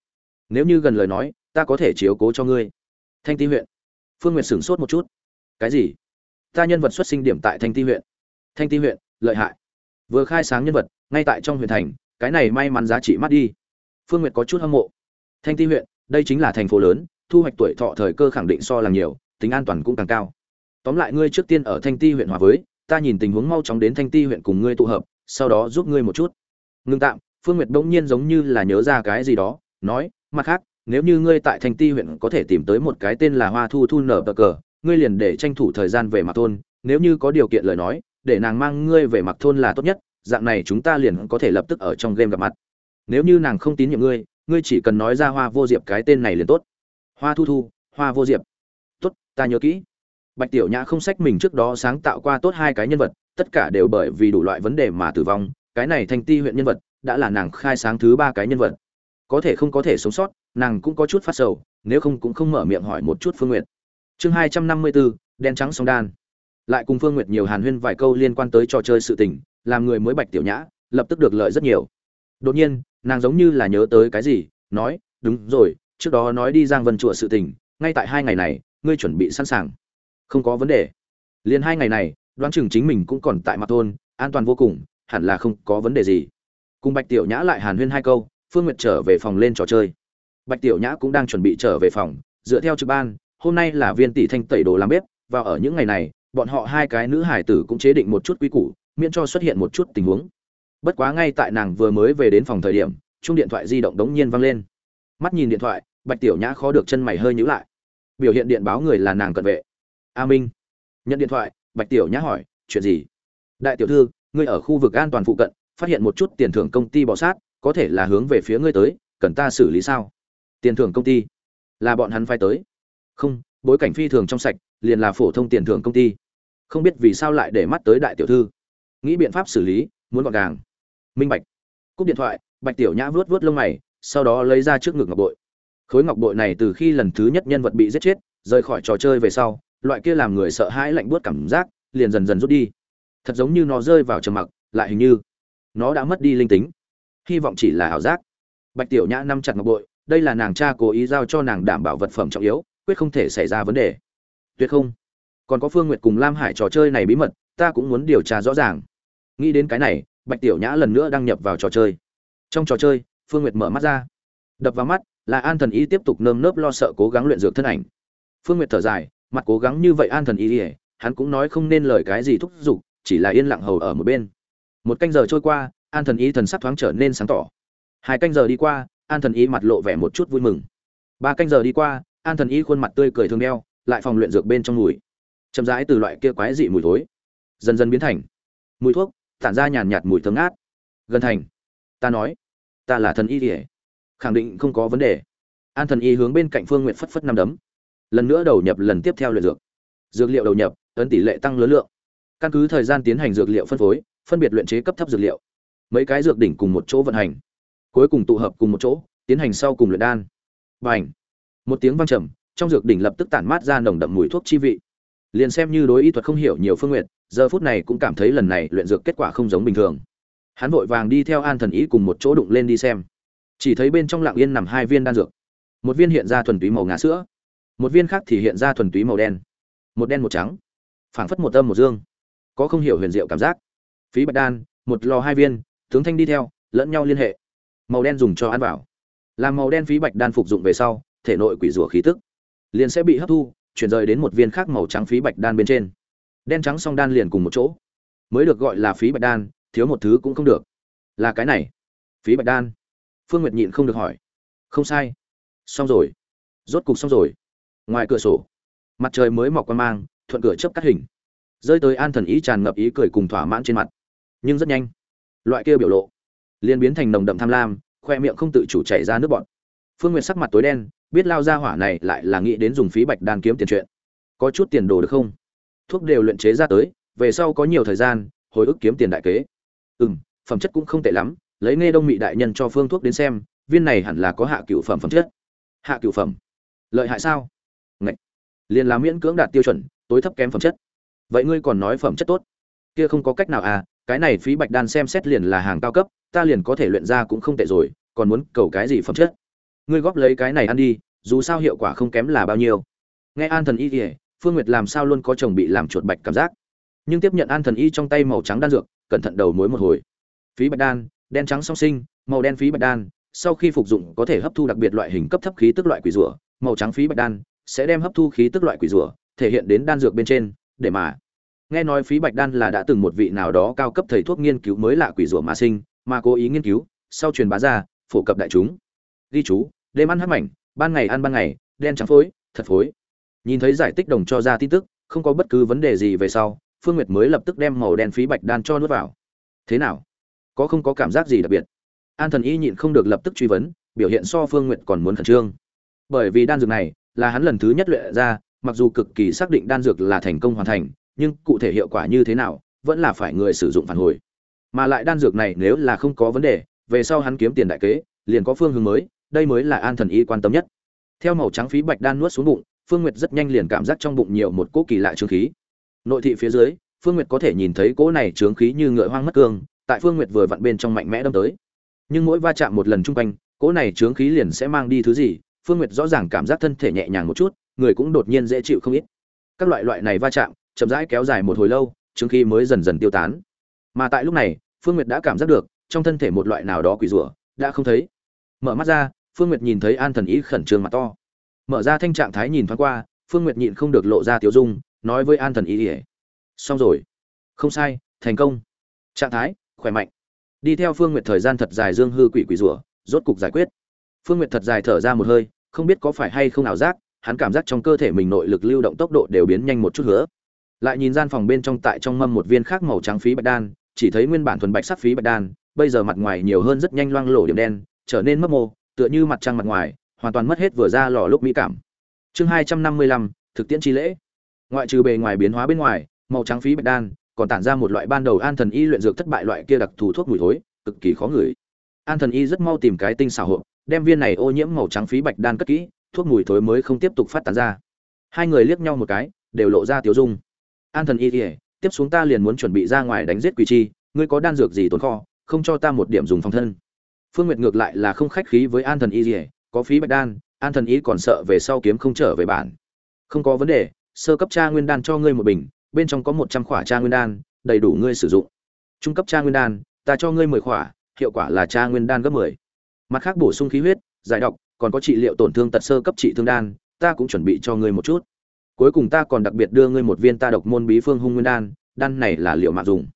Nếu như gần lời nói, ta có thể chiếu cố cho ngươi. Thanh ti huyện. Phương n g u y ệ t sửng sốt một chút. Cái gì? Ta nhân vật xuất sinh điểm tại thanh ti huyện. Thanh ti huyện, lợi hại. Vừa khai sáng nhân vật, ngay tại trong huyện thành, cái này may mắn giá trị mắt đi. Phương nguyệt có chút hâm mộ. Thanh ti huyện, đây chính là thành phố lớn thu hoạch tuổi thọ thời cơ khẳng định so là nhiều, tính an toàn cũng càng cao. Tóm lại ngươi trước tiên ở thanh ti huyện hòa với, ta nhìn tình huống mau chóng đến thanh ti huyện cùng ngươi tụ hợp, sau đó giúp ngươi một chút. Ngưng tạm, phương nguyệt bỗng nhiên giống như là nhớ ra cái gì đó, nói, mặt khác, nếu như ngươi tại thanh ti huyện có thể tìm tới một cái tên là hoa thu thu nở bờ cờ, ngươi liền để tranh thủ thời gian về mặt thôn, nếu như có điều kiện lời nói, để nàng mang ngươi về mặt thôn là tốt nhất, dạng này chúng ta liền có thể lập tức ở trong game gặp mặt. Nếu như nàng không tín nhiệm ngươi ngươi chỉ cần nói ra hoa vô diệp cái tên này liền tốt hoa thu thu, hoa vô diệp. Tốt, ta nhớ kỹ. Bạch tiểu nhã không sách mình trước đó sáng tạo qua tốt hai cái nhân vật, tất cả đều bởi vì đủ loại vấn đề mà tử vong. Cái này thành ti huyện nhân vật, đã là nàng khai sáng thứ ba cái nhân vật. Có thể không có thể sống sót, nàng cũng có chút phát sầu, nếu không cũng không mở miệng hỏi một chút phương nguyện chương hai trăm năm mươi bốn, đen trắng song đan. Lại cùng phương nguyệt nhiều hàn huyên vài câu liên quan tới trò chơi sự tình, làm người mới bạch tiểu nhã, lập tức được lợi rất nhiều. Đột nhiên, nàng giống như là nhớ tới cái gì, nói, đúng rồi trước đó nói đi giang vân chùa sự tình, ngay tại hai ngày này, ngươi chuẩn bị sẵn sàng. Không có vấn đề. Liền hai ngày này, đoán chừng chính mình cũng còn tại mặt thôn, an toàn vô cùng, hẳn là không có vấn đề gì. Cùng bạch tiểu nhã lại hàn huyên hai câu, phương nguyệt trở về phòng lên trò chơi. Bạch tiểu nhã cũng đang chuẩn bị trở về phòng, dựa theo trực ban, hôm nay là viên tỷ thanh tẩy đồ làm bếp, và ở những ngày này, bọn họ hai cái nữ hải tử cũng chế định một chút quy củ, miễn cho xuất hiện một chút tình huống. Bất quá ngay tại nàng vừa mới về đến phòng thời điểm chung điện thoại di động đống nhiên vang lên mắt nhìn điện thoại, bạch tiểu nhã khó được chân mày hơi nhữ lại. Biểu hiện điện báo người là nàng cận vệ. A minh. Nhận điện thoại, bạch tiểu nhã hỏi, chuyện gì? Đại tiểu thư, ngươi ở khu vực an toàn phụ cận, phát hiện một chút tiền thưởng công ty bỏ sát, có thể là hướng về phía ngươi tới, cần ta xử lý sao? Tiền thưởng công ty? Là bọn hắn phai tới. Không, bối cảnh phi thường trong sạch, liền là phổ thông tiền thưởng công ty. Không biết vì sao lại để mắt tới đại tiểu thư. Nghĩ biện pháp xử lý, muốn gọn gàng. Minh bạch. Cúp điện thoại, bạch tiểu nhã vuốt vuốt lông mày sau đó lấy ra trước ngực ngọc bội. Khối ngọc bội này từ khi lần thứ nhất nhân vật bị giết chết, rời khỏi trò chơi về sau, loại kia làm người sợ hãi lạnh buốt cảm giác liền dần dần rút đi. Thật giống như nó rơi vào trầm mặc, lại hình như nó đã mất đi linh tính. Hy vọng chỉ là ảo giác. Bạch tiểu nhã nắm chặt ngọc bội, đây là nàng cha cố ý giao cho nàng đảm bảo vật phẩm trọng yếu, quyết không thể xảy ra vấn đề. Tuyệt không. Còn có phương nguyệt cùng lam hải trò chơi này bí mật, ta cũng muốn điều tra rõ ràng. Nghĩ đến cái này, bạch tiểu nhã lần nữa đăng nhập vào trò chơi. Trong trò chơi phương nguyệt mở mắt ra. Đập vào mắt, là an thần y tiếp tục nơm nớp lo sợ cố gắng luyện dược thân ảnh. Phương nguyệt thở dài, mặt cố gắng như vậy an thần y hắn cũng nói không nên lời cái gì thúc giục, chỉ là yên lặng hầu ở một bên. Một canh giờ trôi qua, an thần y thần sắc thoáng trở nên sáng tỏ. Hai canh giờ đi qua, an thần y mặt lộ vẻ một chút vui mừng. Ba canh giờ đi qua, an thần y khuôn mặt tươi cười thương đeo, lại phòng luyện dược bên trong mùi. Chậm rãi từ loại kia quái dị mùi thối, dần dần biến thành mùi thuốc, tản ra nhàn nhạt mùi thơm ngát. Gần thành, ta nói ta là thần y kỉa khẳng định không có vấn đề. An thần y hướng bên cạnh phương Nguyệt phất phất năm đấm. Lần nữa đầu nhập lần tiếp theo luyện dược. Dược liệu đầu nhập ấn tỷ lệ tăng lớn lượng. Căn cứ thời gian tiến hành dược liệu phân phối phân biệt luyện chế cấp thấp dược liệu. Mấy cái dược đỉnh cùng một chỗ vận hành. Cuối cùng tụ hợp cùng một chỗ tiến hành sau cùng luyện đan. B à n h một tiếng vang trầm trong dược đỉnh lập tức tản mát ra nồng đậm mùi thuốc chi vị. Liền xem như đối y thuật không hiểu nhiều phương Nguyệt, giờ phút này cũng cảm thấy lần này luyện dược kết quả không giống bình thường hắn vội vàng đi theo an thần ý cùng một chỗ đụng lên đi xem. Chỉ thấy bên trong lạng yên nằm hai viên đan dược. Một viên hiện ra thuần túy màu ngà sữa. Một viên khác thì hiện ra thuần túy màu đen. Một đen một trắng. Phảng phất một âm một dương. Có không hiểu huyền diệu cảm giác. Phí bạch đan, một lò hai viên, tướng thanh đi theo, lẫn nhau liên hệ. Màu đen dùng cho ăn vào. Làm màu đen phí bạch đan phục dụng về sau, thể nội quỷ rủa khí tức liền sẽ bị hấp thu, chuyển rời đến một viên khác màu trắng phí bạch đan bên trên. Đen trắng song đan liền cùng một chỗ. Mới được gọi là phí bạch đan thiếu một thứ cũng không được. Là cái này. Phí bạch đan. Phương nguyệt nhịn không được hỏi. Không sai. Xong rồi. Rốt cục xong rồi. Ngoài cửa sổ, mặt trời mới mọc qua mang, thuận cửa chớp cắt hình. Rơi tới an thần ý tràn ngập ý cười cùng thỏa mãn trên mặt. Nhưng rất nhanh, loại kia biểu lộ, liền biến thành nồng đậm tham lam, khoe miệng không tự chủ chảy ra nước bọn phương nguyệt sắc mặt tối đen, biết lao ra hỏa này lại là nghĩ đến dùng phí bạch đan kiếm tiền chuyện. Có chút tiền đồ được không? Thuốc đều luyện chế ra tới, về sau có nhiều thời gian, hồi ức kiếm tiền đại kế ừ m phẩm chất cũng không tệ lắm, lấy nghe đông mị đại nhân cho phương thuốc đến xem, viên này hẳn là có hạ cựu phẩm phẩm chất. Hạ cựu phẩm. Lợi hại sao? Ngậy. liền là miễn cưỡng đạt tiêu chuẩn, tối thấp kém phẩm chất. Vậy ngươi còn nói phẩm chất tốt? Kia không có cách nào à cái này phí bạch đan xem xét liền là hàng cao cấp, ta liền có thể luyện ra cũng không tệ rồi, còn muốn cầu cái gì phẩm chất? Ngươi góp lấy cái này ăn đi, dù sao hiệu quả không kém là bao nhiêu. Nghe an thần y kể phương nguyệt làm sao luôn có chồng bị làm chuột bạch cảm giác. Nhưng tiếp nhận an thần y trong tay màu trắng đan dược cẩn thận đầu mối một hồi. Phí bạch đan, đen trắng song sinh, màu đen phí bạch đan, sau khi phục dụng có thể hấp thu đặc biệt loại hình cấp thấp khí tức loại quỷ rùa, màu trắng phí bạch đan sẽ đem hấp thu khí tức loại quỷ rùa thể hiện đến đan dược bên trên, để mà. Nghe nói phí bạch đan là đã từng một vị nào đó cao cấp thầy thuốc nghiên cứu mới lạ quỷ rùa mà sinh, mà cố ý nghiên cứu, sau truyền bá ra, phổ cập đại chúng. Ghi chú, đêm ăn hắc mảnh, ban ngày ăn ban ngày, đen trắng phối, thật phối. Nhìn thấy giải tích đồng cho ra tin tức, không có bất cứ vấn đề gì về sau phương nguyệt mới lập tức đem màu đen phí bạch đan cho nuốt vào. Thế nào? Có không có cảm giác gì đặc biệt? An thần y nhịn không được lập tức truy vấn, biểu hiện so phương Nguyệt còn muốn khẩn trương. Bởi vì đan dược này là hắn lần thứ nhất luyện ra, mặc dù cực kỳ xác định đan dược là thành công hoàn thành, nhưng cụ thể hiệu quả như thế nào vẫn là phải người sử dụng phản hồi. Mà lại đan dược này nếu là không có vấn đề, về sau hắn kiếm tiền đại kế, liền có phương hướng mới, đây mới là an thần y quan tâm nhất. Theo màu trắng phí bạch đan nuốt xuống bụng, phương nguyệt rất nhanh liền cảm giác trong bụng nhiều một cỗ kỳ lạ trương khí nội thị phía dưới, phương nguyệt có thể nhìn thấy cỗ này trướng khí như ngựa hoang mất cương, tại phương nguyệt vừa vặn bên trong mạnh mẽ đâm tới. Nhưng mỗi va chạm một lần chung quanh, cỗ này trướng khí liền sẽ mang đi thứ gì, phương nguyệt rõ ràng cảm giác thân thể nhẹ nhàng một chút, người cũng đột nhiên dễ chịu không ít. Các loại loại này va chạm, chậm rãi kéo dài một hồi lâu, trướng khí mới dần dần tiêu tán. Mà tại lúc này, phương nguyệt đã cảm giác được, trong thân thể một loại nào đó quỷ rủa đã không thấy. Mở mắt ra, phương nguyệt nhìn thấy an thần ý khẩn trương mặt to. Mở ra thanh trạng thái nhìn thoáng qua, phương nguyệt nhịn không được lộ ra tiểu dung nói với an thần ý ỉa. Xong rồi. Không sai, thành công. Trạng thái, khỏe mạnh. Đi theo phương nguyệt thời gian thật dài dương hư quỷ quỷ rủa rốt cục giải quyết. Phương nguyệt thật dài thở ra một hơi, không biết có phải hay không ảo giác, hắn cảm giác trong cơ thể mình nội lực lưu động tốc độ đều biến nhanh một chút nữa lại nhìn gian phòng bên trong tại trong mâm một viên khác màu trắng phí bạch đan, chỉ thấy nguyên bản thuần bạch sắc phí bạch đan, bây giờ mặt ngoài nhiều hơn rất nhanh loang lổ điểm đen, trở nên mấp mô, tựa như mặt trăng mặt ngoài, hoàn toàn mất hết vừa ra lò lúc mỹ cảm. Chương hai trăm năm mươi lăm, thực tiễn chi lễ ngoại trừ bề ngoài biến hóa bên ngoài, màu trắng phí bạch đan, còn tản ra một loại ban đầu an thần y luyện dược thất bại loại kia đặc thù thuốc mùi thối, cực kỳ khó ngửi. An thần y rất mau tìm cái tinh xảo hộp, đem viên này ô nhiễm màu trắng phí bạch đan cất kỹ, thuốc mùi thối mới không tiếp tục phát tán ra. Hai người liếc nhau một cái, đều lộ ra tiếu dung. An thần y kỉa tiếp xuống ta liền muốn chuẩn bị ra ngoài đánh giết quỷ chi, ngươi có đan dược gì tồn kho, không cho ta một điểm dùng phòng thân. Phương nguyệt ngược lại là không khách khí với an thần y kỉa có phí bạch đan, an thần y còn sợ về sau kiếm không trở về bản. Không có vấn đề sơ cấp tra nguyên đan cho ngươi một bình, bên trong có một trăm khỏa tra nguyên đan, đầy đủ ngươi sử dụng. Trung cấp tra nguyên đan, ta cho ngươi mười khỏa, hiệu quả là tra nguyên đan gấp mười. Mặt khác bổ sung khí huyết, giải độc, còn có trị liệu tổn thương tật sơ cấp trị thương đan, ta cũng chuẩn bị cho ngươi một chút. Cuối cùng ta còn đặc biệt đưa ngươi một viên ta độc môn bí phương hung nguyên đan đan này là liệu mạng dùng.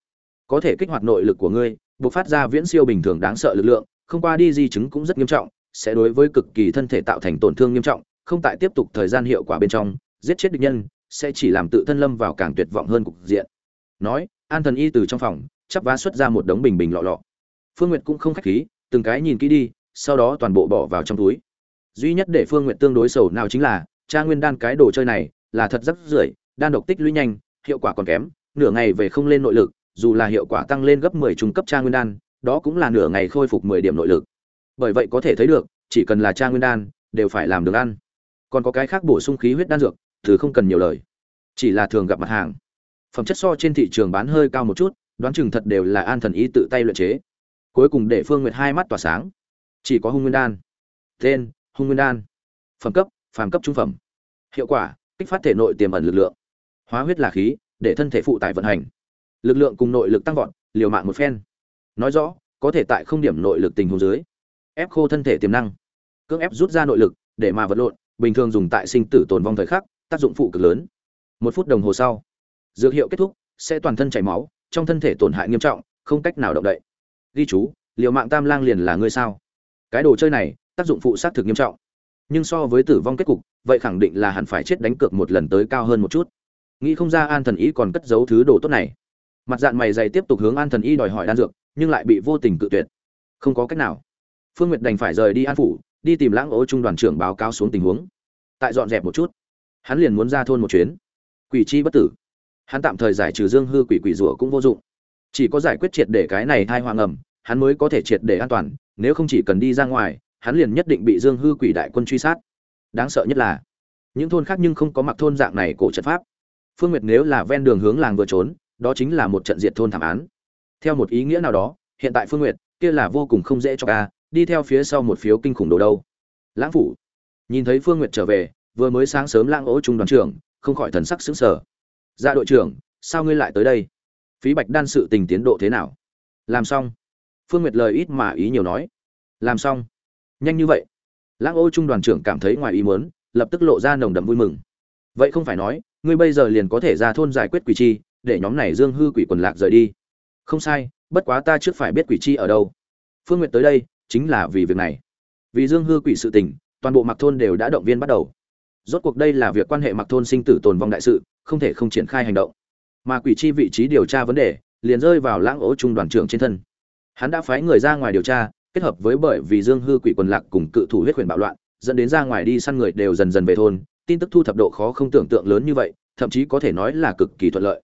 Có thể kích hoạt nội lực của ngươi buộc phát ra viễn siêu bình thường đáng sợ lực lượng, không qua đi di chứng cũng rất nghiêm trọng, sẽ đối với cực kỳ thân thể tạo thành tổn thương nghiêm trọng, không tại tiếp tục thời gian hiệu quả bên trong giết chết địch nhân, sẽ chỉ làm tự thân lâm vào càng tuyệt vọng hơn cục diện. Nói, an thần y từ trong phòng, chắp vá xuất ra một đống bình bình lọ lọ. Phương nguyệt cũng không khách khí, từng cái nhìn kỹ đi, sau đó toàn bộ bỏ vào trong túi. Duy nhất để phương nguyệt tương đối sầu nào chính là, cha nguyên đan cái đồ chơi này là thật rất rưởi, đan độc tích lũy nhanh, hiệu quả còn kém, nửa ngày về không lên nội lực, dù là hiệu quả tăng lên gấp 10 trung cấp cha nguyên đan, đó cũng là nửa ngày khôi phục 10 điểm nội lực. Bởi vậy có thể thấy được, chỉ cần là cha nguyên đan, đều phải làm được ăn. Còn có cái khác bổ sung khí huyết đan dược thứ không cần nhiều lời. Chỉ là thường gặp mặt hàng. Phẩm chất so trên thị trường bán hơi cao một chút, đoán chừng thật đều là an thần ý tự tay luyện chế. Cuối cùng để phương nguyệt hai mắt tỏa sáng. Chỉ có hung nguyên đan. Tên, hung nguyên đan. Phẩm cấp, phàm cấp trung phẩm. Hiệu quả, kích phát thể nội tiềm ẩn lực lượng. Hóa huyết là khí, để thân thể phụ tải vận hành. Lực lượng cùng nội lực tăng vọt, liều mạng một phen. Nói rõ, có thể tại không điểm nội lực tình huống dưới, ép khô thân thể tiềm năng. Cưỡng ép rút ra nội lực, để mà vật lộn, bình thường dùng tại sinh tử tồn vong thời khắc tác dụng phụ cực lớn. Một phút đồng hồ sau, dược hiệu kết thúc, sẽ toàn thân chảy máu, trong thân thể tổn hại nghiêm trọng, không cách nào động đậy. Ghi chú, liều mạng tam lang liền là ngươi sao? Cái đồ chơi này, tác dụng phụ sát thực nghiêm trọng. Nhưng so với tử vong kết cục, vậy khẳng định là hẳn phải chết đánh cược một lần tới cao hơn một chút. Nghĩ không ra an thần y còn cất giấu thứ đồ tốt này. Mặt dạng mày dày tiếp tục hướng an thần y đòi hỏi đan dược, nhưng lại bị vô tình cự tuyệt. Không có cách nào. Phương nguyệt đành phải rời đi an phủ, đi tìm lãng ô trung đoàn trưởng báo cáo xuống tình huống. Tại dọn dẹp một chút hắn liền muốn ra thôn một chuyến. Quỷ chi bất tử. Hắn tạm thời giải trừ dương hư quỷ quỷ rủa cũng vô dụng. Chỉ có giải quyết triệt để cái này thai hoang ẩm, hắn mới có thể triệt để an toàn, nếu không chỉ cần đi ra ngoài, hắn liền nhất định bị dương hư quỷ đại quân truy sát. Đáng sợ nhất là, những thôn khác nhưng không có mặc thôn dạng này cổ trận pháp. Phương nguyệt nếu là ven đường hướng làng vừa trốn, đó chính là một trận diệt thôn thảm án. Theo một ý nghĩa nào đó, hiện tại phương nguyệt, kia là vô cùng không dễ cho ca, đi theo phía sau một phiếu kinh khủng đồ đâu. Lãng phủ. Nhìn thấy phương nguyệt trở về vừa mới sáng sớm lãng ố trung đoàn trưởng, không khỏi thần sắc sững sờ. Ra đội trưởng, sao ngươi lại tới đây? Phí bạch đan sự tình tiến độ thế nào? Làm xong. Phương nguyệt lời ít mà ý nhiều nói. Làm xong. Nhanh như vậy? Lãng ô trung đoàn trưởng cảm thấy ngoài ý muốn, lập tức lộ ra nồng đậm vui mừng. Vậy không phải nói, ngươi bây giờ liền có thể ra thôn giải quyết quỷ chi, để nhóm này dương hư quỷ quần lạc rời đi. Không sai, bất quá ta trước phải biết quỷ chi ở đâu. Phương nguyệt tới đây, chính là vì việc này. Vì dương hư quỷ sự tình, toàn bộ mặc thôn đều đã động viên bắt đầu rốt cuộc đây là việc quan hệ mặc thôn sinh tử tồn vong đại sự, không thể không triển khai hành động. Mà quỷ chi vị trí điều tra vấn đề, liền rơi vào lãng ố trung đoàn trưởng trên thân. Hắn đã phái người ra ngoài điều tra, kết hợp với bởi vì dương hư quỷ quần lạc cùng cự thủ huyết quyền bạo loạn, dẫn đến ra ngoài đi săn người đều dần dần về thôn. Tin tức thu thập độ khó không tưởng tượng lớn như vậy, thậm chí có thể nói là cực kỳ thuận lợi.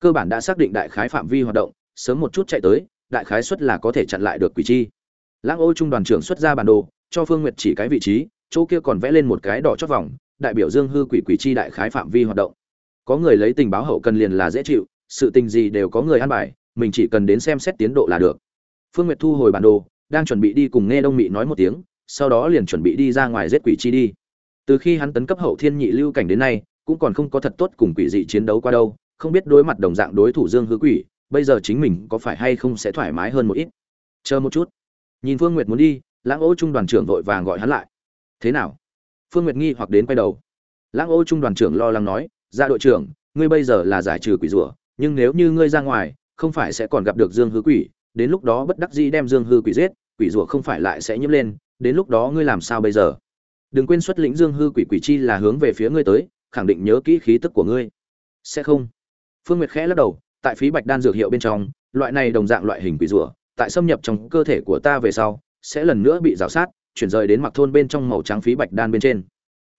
Cơ bản đã xác định đại khái phạm vi hoạt động, sớm một chút chạy tới, đại khái xuất là có thể chặn lại được quỷ chi. Lãng ô trung đoàn trưởng xuất ra bản đồ, cho phương nguyệt chỉ cái vị trí, chỗ kia còn vẽ lên một cái đỏ chót vòng đại biểu dương hư quỷ quỷ chi đại khái phạm vi hoạt động. Có người lấy tình báo hậu cần liền là dễ chịu, sự tình gì đều có người an bài, mình chỉ cần đến xem xét tiến độ là được. Phương nguyệt thu hồi bản đồ, đang chuẩn bị đi cùng nghe đông mị nói một tiếng, sau đó liền chuẩn bị đi ra ngoài giết quỷ chi đi. Từ khi hắn tấn cấp hậu thiên nhị lưu cảnh đến nay, cũng còn không có thật tốt cùng quỷ dị chiến đấu qua đâu, không biết đối mặt đồng dạng đối thủ dương Hư quỷ, bây giờ chính mình có phải hay không sẽ thoải mái hơn một ít. Chờ một chút. Nhìn phương nguyệt muốn đi, lãng ô trung đoàn trưởng vội vàng gọi hắn lại. Thế nào? Phương nguyệt nghi hoặc đến quay đầu. Lãng ô trung đoàn trưởng lo lắng nói ra đội trưởng, ngươi bây giờ là giải trừ quỷ rủa, nhưng nếu như ngươi ra ngoài, không phải sẽ còn gặp được dương hư quỷ, đến lúc đó bất đắc dĩ đem dương hư quỷ giết, quỷ rủa không phải lại sẽ nhiễm lên, đến lúc đó ngươi làm sao bây giờ? Đừng quên xuất lĩnh dương hư quỷ quỷ chi là hướng về phía ngươi tới, khẳng định nhớ kỹ khí tức của ngươi. Sẽ không. Phương nguyệt khẽ lắc đầu, tại phí bạch đan dược hiệu bên trong, loại này đồng dạng loại hình quỷ rủa, tại xâm nhập trong cơ thể của ta về sau, sẽ lần nữa bị rào sát chuyển rời đến mặc thôn bên trong màu trắng phí bạch đan bên trên.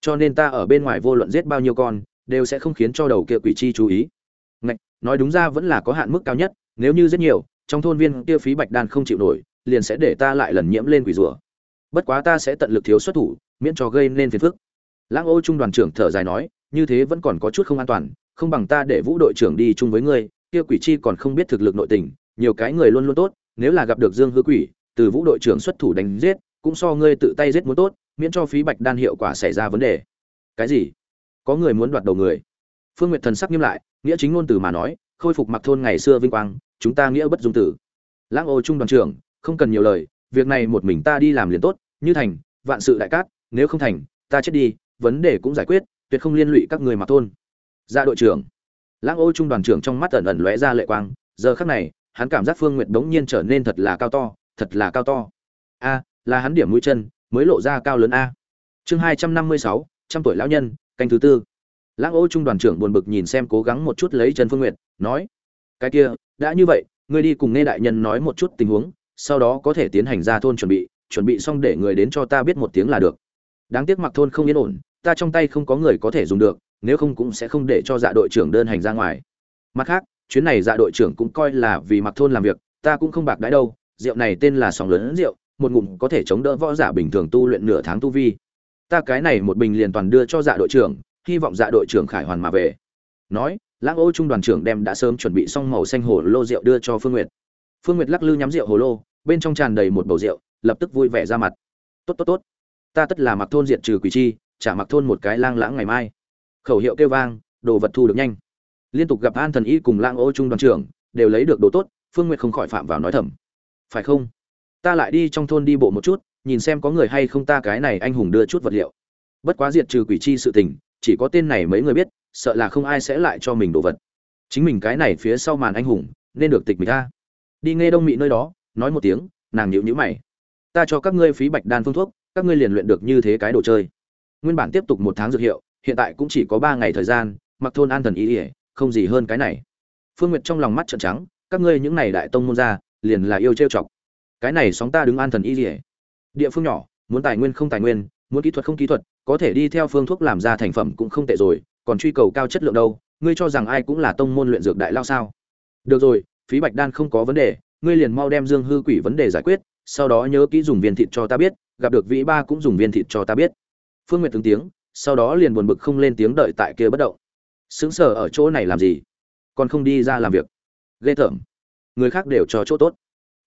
Cho nên ta ở bên ngoài vô luận giết bao nhiêu con, đều sẽ không khiến cho đầu kia quỷ chi chú ý. Ngạch, nói đúng ra vẫn là có hạn mức cao nhất, nếu như rất nhiều, trong thôn viên kia phí bạch đan không chịu nổi, liền sẽ để ta lại lần nhiễm lên quỷ rùa. bất quá ta sẽ tận lực thiếu xuất thủ, miễn cho gây nên phiền phức. Lãng ô trung đoàn trưởng thở dài nói, như thế vẫn còn có chút không an toàn, không bằng ta để vũ đội trưởng đi chung với ngươi, kia quỷ chi còn không biết thực lực nội tình, nhiều cái người luôn luôn tốt, nếu là gặp được dương hư quỷ, từ vũ đội trưởng xuất thủ đánh giết cũng so ngươi tự tay giết muốn tốt, miễn cho phí bạch đan hiệu quả xảy ra vấn đề. Cái gì? Có người muốn đoạt đầu người? Phương nguyệt thần sắc nghiêm lại, nghĩa chính ngôn từ mà nói, khôi phục mặc thôn ngày xưa vinh quang, chúng ta nghĩa bất dung tử. Lãng ô trung đoàn trưởng, không cần nhiều lời, việc này một mình ta đi làm liền tốt, như thành, vạn sự đại cát, nếu không thành, ta chết đi, vấn đề cũng giải quyết, tuyệt không liên lụy các người mặc thôn. Ra đội trưởng. Lãng ô trung đoàn trưởng trong mắt ẩn ẩn lóe ra lệ quang, giờ khắc này, hắn cảm giác phương nguyệt đống nhiên trở nên thật là cao to, thật là cao to. A là hắn điểm mũi chân, mới lộ ra cao lớn a. Chương hai trăm năm mươi sáu, trăm tuổi lão nhân, canh thứ tư. Lãng ô trung đoàn trưởng buồn bực nhìn xem cố gắng một chút lấy chân phương nguyệt, nói, cái kia, đã như vậy, ngươi đi cùng nghe đại nhân nói một chút tình huống, sau đó có thể tiến hành ra thôn chuẩn bị chuẩn bị xong để người đến cho ta biết một tiếng là được. Đáng tiếc mặc thôn không yên ổn, ta trong tay không có người có thể dùng được, nếu không cũng sẽ không để cho dạ đội trưởng đơn hành ra ngoài. Mặt khác, chuyến này dạ đội trưởng cũng coi là vì mặc thôn làm việc, ta cũng không bạc đãi đâu, rượu này tên là sóng lớn rượu một ngụm có thể chống đỡ võ giả bình thường tu luyện nửa tháng tu vi. Ta cái này một bình liền toàn đưa cho dạ đội trưởng, hy vọng dạ đội trưởng khải hoàn mà về. Nói, lãng ô trung đoàn trưởng đem đã sớm chuẩn bị xong màu xanh hồ lô rượu đưa cho phương nguyệt. Phương nguyệt lắc lư nhắm rượu hồ lô, bên trong tràn đầy một bầu rượu, lập tức vui vẻ ra mặt. Tốt tốt tốt. Ta tất là mặc thôn diệt trừ quỷ chi trả mặc thôn một cái lang lãng ngày mai. Khẩu hiệu kêu vang, đồ vật thu được nhanh. Liên tục gặp an thần y cùng lang ô trung đoàn trưởng, đều lấy được đồ tốt, phương nguyệt không khỏi phạm vào nói thầm. Phải không? Ta lại đi trong thôn đi bộ một chút, nhìn xem có người hay không ta cái này anh hùng đưa chút vật liệu. Bất quá diệt trừ quỷ chi sự tình, chỉ có tên này mấy người biết, sợ là không ai sẽ lại cho mình đồ vật. Chính mình cái này phía sau màn anh hùng, nên được tịch mình ta đi nghe đông mị nơi đó, nói một tiếng, nàng nhịu nhữ mày. Ta cho các ngươi phí bạch đan phương thuốc, các ngươi liền luyện được như thế cái đồ chơi. Nguyên bản tiếp tục một tháng dược hiệu, hiện tại cũng chỉ có ba ngày thời gian, mặc thôn an thần ý ỉa, không gì hơn cái này. Phương nguyệt trong lòng mắt trợn trắng, các ngươi những này đại tông môn ra liền là yêu trêu chọc cái này sóng ta đứng an thần y ỉa địa phương nhỏ, muốn tài nguyên không tài nguyên, muốn kỹ thuật không kỹ thuật, có thể đi theo phương thuốc làm ra thành phẩm cũng không tệ rồi, còn truy cầu cao chất lượng đâu, ngươi cho rằng ai cũng là tông môn luyện dược đại lao sao? Được rồi, phí bạch đan không có vấn đề, ngươi liền mau đem dương hư quỷ vấn đề giải quyết, sau đó nhớ kỹ dùng viên thịt cho ta biết, gặp được vĩ ba cũng dùng viên thịt cho ta biết. Phương nguyệt tướng tiếng, sau đó liền buồn bực không lên tiếng đợi tại kia bất động. Xứng sờ ở chỗ này làm gì? Còn không đi ra làm việc. Ghê tởm. Người khác đều cho chỗ tốt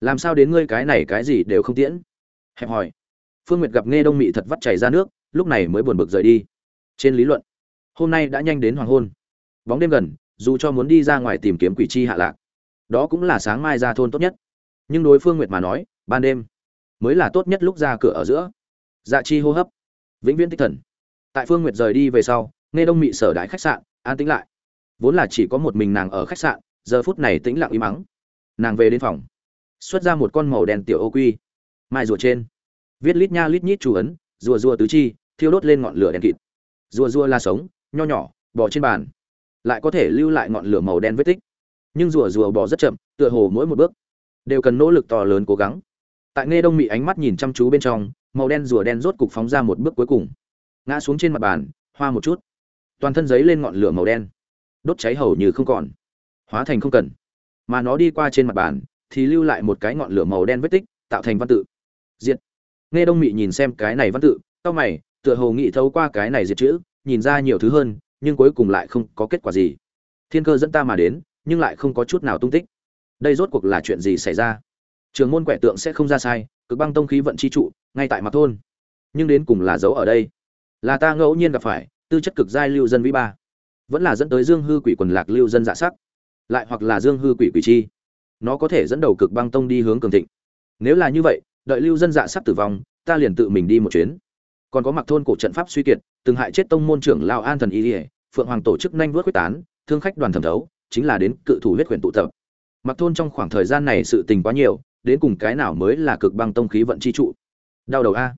làm sao đến ngươi cái này cái gì đều không tiễn? Hẹp hỏi phương nguyệt gặp nghe đông mị thật vắt chảy ra nước, lúc này mới buồn bực rời đi. Trên lý luận, hôm nay đã nhanh đến hoàng hôn. Bóng đêm gần, dù cho muốn đi ra ngoài tìm kiếm quỷ chi hạ lạc, đó cũng là sáng mai ra thôn tốt nhất. Nhưng đối phương nguyệt mà nói, ban đêm mới là tốt nhất lúc ra cửa ở giữa. Dạ chi hô hấp, vĩnh viễn tích thần. Tại phương nguyệt rời đi về sau, nghe đông mị sở đại khách sạn, an tĩnh lại. Vốn là chỉ có một mình nàng ở khách sạn, giờ phút này tĩnh lặng im mắng nàng về đến phòng xuất ra một con màu đen tiểu ô quy. Mai rùa trên. Viết lít nha lít nhít chú ấn, rùa rùa tứ chi, thiêu đốt lên ngọn lửa đen kịt. Rùa rùa la sống, nho nhỏ, bò trên bàn. Lại có thể lưu lại ngọn lửa màu đen vết tích. Nhưng rùa rùa bò rất chậm, tựa hồ mỗi một bước đều cần nỗ lực to lớn cố gắng. Tại nghe đông mị ánh mắt nhìn chăm chú bên trong, màu đen rùa đen rốt cục phóng ra một bước cuối cùng. Ngã xuống trên mặt bàn, hoa một chút. Toàn thân giấy lên ngọn lửa màu đen. Đốt cháy hầu như không còn. Hóa thành không cần. Mà nó đi qua trên mặt bàn thì lưu lại một cái ngọn lửa màu đen vết tích, tạo thành văn tự. Diệt. Nghe đông mị nhìn xem cái này văn tự, tao mày, tựa hồ nghĩ thấu qua cái này diệt chữ, nhìn ra nhiều thứ hơn, nhưng cuối cùng lại không có kết quả gì. Thiên cơ dẫn ta mà đến, nhưng lại không có chút nào tung tích. Đây rốt cuộc là chuyện gì xảy ra? Trường môn quẻ tượng sẽ không ra sai, cực băng tông khí vận chi trụ, ngay tại mặt thôn. Nhưng đến cùng là dấu ở đây? Là ta ngẫu nhiên gặp phải, tư chất cực giai lưu dân vĩ ba. Vẫn là dẫn tới dương hư quỷ quần lạc lưu dân dạ sắc. Lại hoặc là dương hư quỷ quỷ chi nó có thể dẫn đầu cực băng tông đi hướng cường thịnh. Nếu là như vậy, đợi lưu dân dạ sắp tử vong, ta liền tự mình đi một chuyến. Còn có mặc thôn cổ trận pháp suy kiệt, từng hại chết tông môn trưởng lao an thần y ỉa phượng hoàng tổ chức nhanh vớt quyết tán, thương khách đoàn thẩm thấu, chính là đến cự thủ huyết quyền tụ tập. Mặc thôn trong khoảng thời gian này sự tình quá nhiều, đến cùng cái nào mới là cực băng tông khí vận chi trụ? Đau đầu a.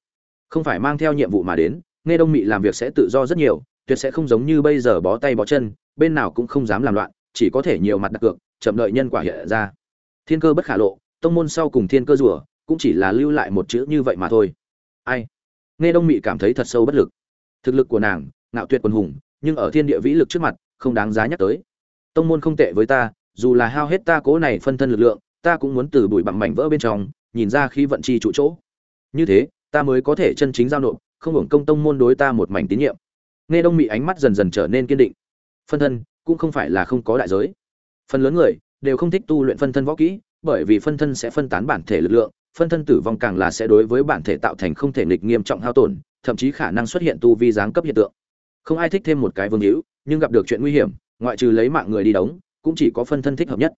Không phải mang theo nhiệm vụ mà đến, nghe đông mị làm việc sẽ tự do rất nhiều, tuyệt sẽ không giống như bây giờ bó tay bó chân, bên nào cũng không dám làm loạn, chỉ có thể nhiều mặt đặt cược, chậm đợi nhân quả hiện ra thiên cơ bất khả lộ, tông môn sau cùng thiên cơ rủa, cũng chỉ là lưu lại một chữ như vậy mà thôi. Ai? Nghe đông mị cảm thấy thật sâu bất lực. Thực lực của nàng, ngạo tuyệt quần hùng, nhưng ở thiên địa vĩ lực trước mặt, không đáng giá nhắc tới. Tông môn không tệ với ta, dù là hao hết ta cố này phân thân lực lượng, ta cũng muốn từ bụi bặm mảnh vỡ bên trong, nhìn ra khi vận chi trụ chỗ. Như thế, ta mới có thể chân chính giao nộp, không hưởng công tông môn đối ta một mảnh tín nhiệm. Nghe đông mị ánh mắt dần dần trở nên kiên định. Phân thân, cũng không phải là không có đại giới. Phần lớn người đều không thích tu luyện phân thân võ kỹ, bởi vì phân thân sẽ phân tán bản thể lực lượng, phân thân tử vong càng là sẽ đối với bản thể tạo thành không thể nghịch nghiêm trọng hao tổn, thậm chí khả năng xuất hiện tu vi giáng cấp hiện tượng. Không ai thích thêm một cái vương hữu, nhưng gặp được chuyện nguy hiểm, ngoại trừ lấy mạng người đi đóng, cũng chỉ có phân thân thích hợp nhất.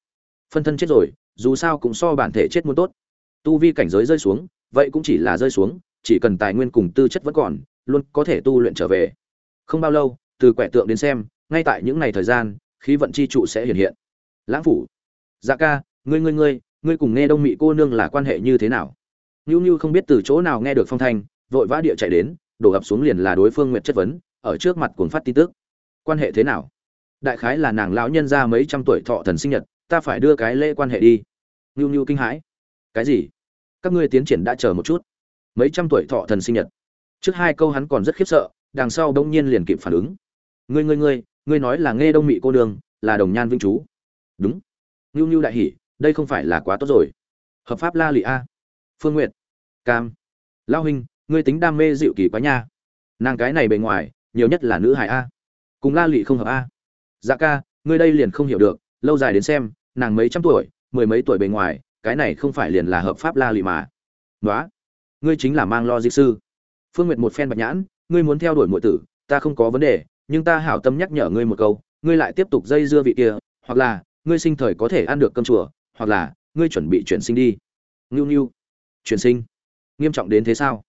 Phân thân chết rồi, dù sao cũng so bản thể chết muốn tốt. Tu vi cảnh giới rơi xuống, vậy cũng chỉ là rơi xuống, chỉ cần tài nguyên cùng tư chất vẫn còn, luôn có thể tu luyện trở về. Không bao lâu, từ quẻ tượng đến xem, ngay tại những ngày thời gian, khí vận chi trụ sẽ hiện hiện. Lãng phủ dạ ca, ngươi ngươi ngươi ngươi cùng nghe đông mỹ cô nương là quan hệ như thế nào? Nhu nhu không biết từ chỗ nào nghe được phong thanh, vội vã địa chạy đến, đổ ập xuống liền là đối phương nguyện chất vấn, ở trước mặt cuồng phát tin tức. Quan hệ thế nào? Đại khái là nàng lão nhân ra mấy trăm tuổi thọ thần sinh nhật, ta phải đưa cái lễ quan hệ đi. Nhu nhu kinh hãi. Cái gì? Các ngươi tiến triển đã chờ một chút. Mấy trăm tuổi thọ thần sinh nhật. Trước hai câu hắn còn rất khiếp sợ, đằng sau đông nhiên liền kịp phản ứng. Ngươi ngươi ngươi ngươi nói là nghe đông mị cô đường là đồng nhan vinh chú. Đúng ngưu ngưu đại hỉ, đây không phải là quá tốt rồi. Hợp pháp la lụy a. Phương nguyệt. Cam. Lao huynh, ngươi tính đam mê dịu kỳ quá nha. Nàng cái này bề ngoài, nhiều nhất là nữ hải a. Cùng la lụy không hợp a. Dạ ca, ngươi đây liền không hiểu được, lâu dài đến xem, nàng mấy trăm tuổi, mười mấy tuổi bề ngoài, cái này không phải liền là hợp pháp la lụy mà. Nói ngươi chính là mang lo di sư. Phương nguyệt một phen bạch nhãn, ngươi muốn theo đuổi mọi tử, ta không có vấn đề, nhưng ta hảo tâm nhắc nhở ngươi một câu, ngươi lại tiếp tục dây dưa vị kia, hoặc là ngươi sinh thời có thể ăn được cơm chùa, hoặc là, ngươi chuẩn bị chuyển sinh đi. Ngưu ngưu. Chuyển sinh? Nghiêm trọng đến thế sao?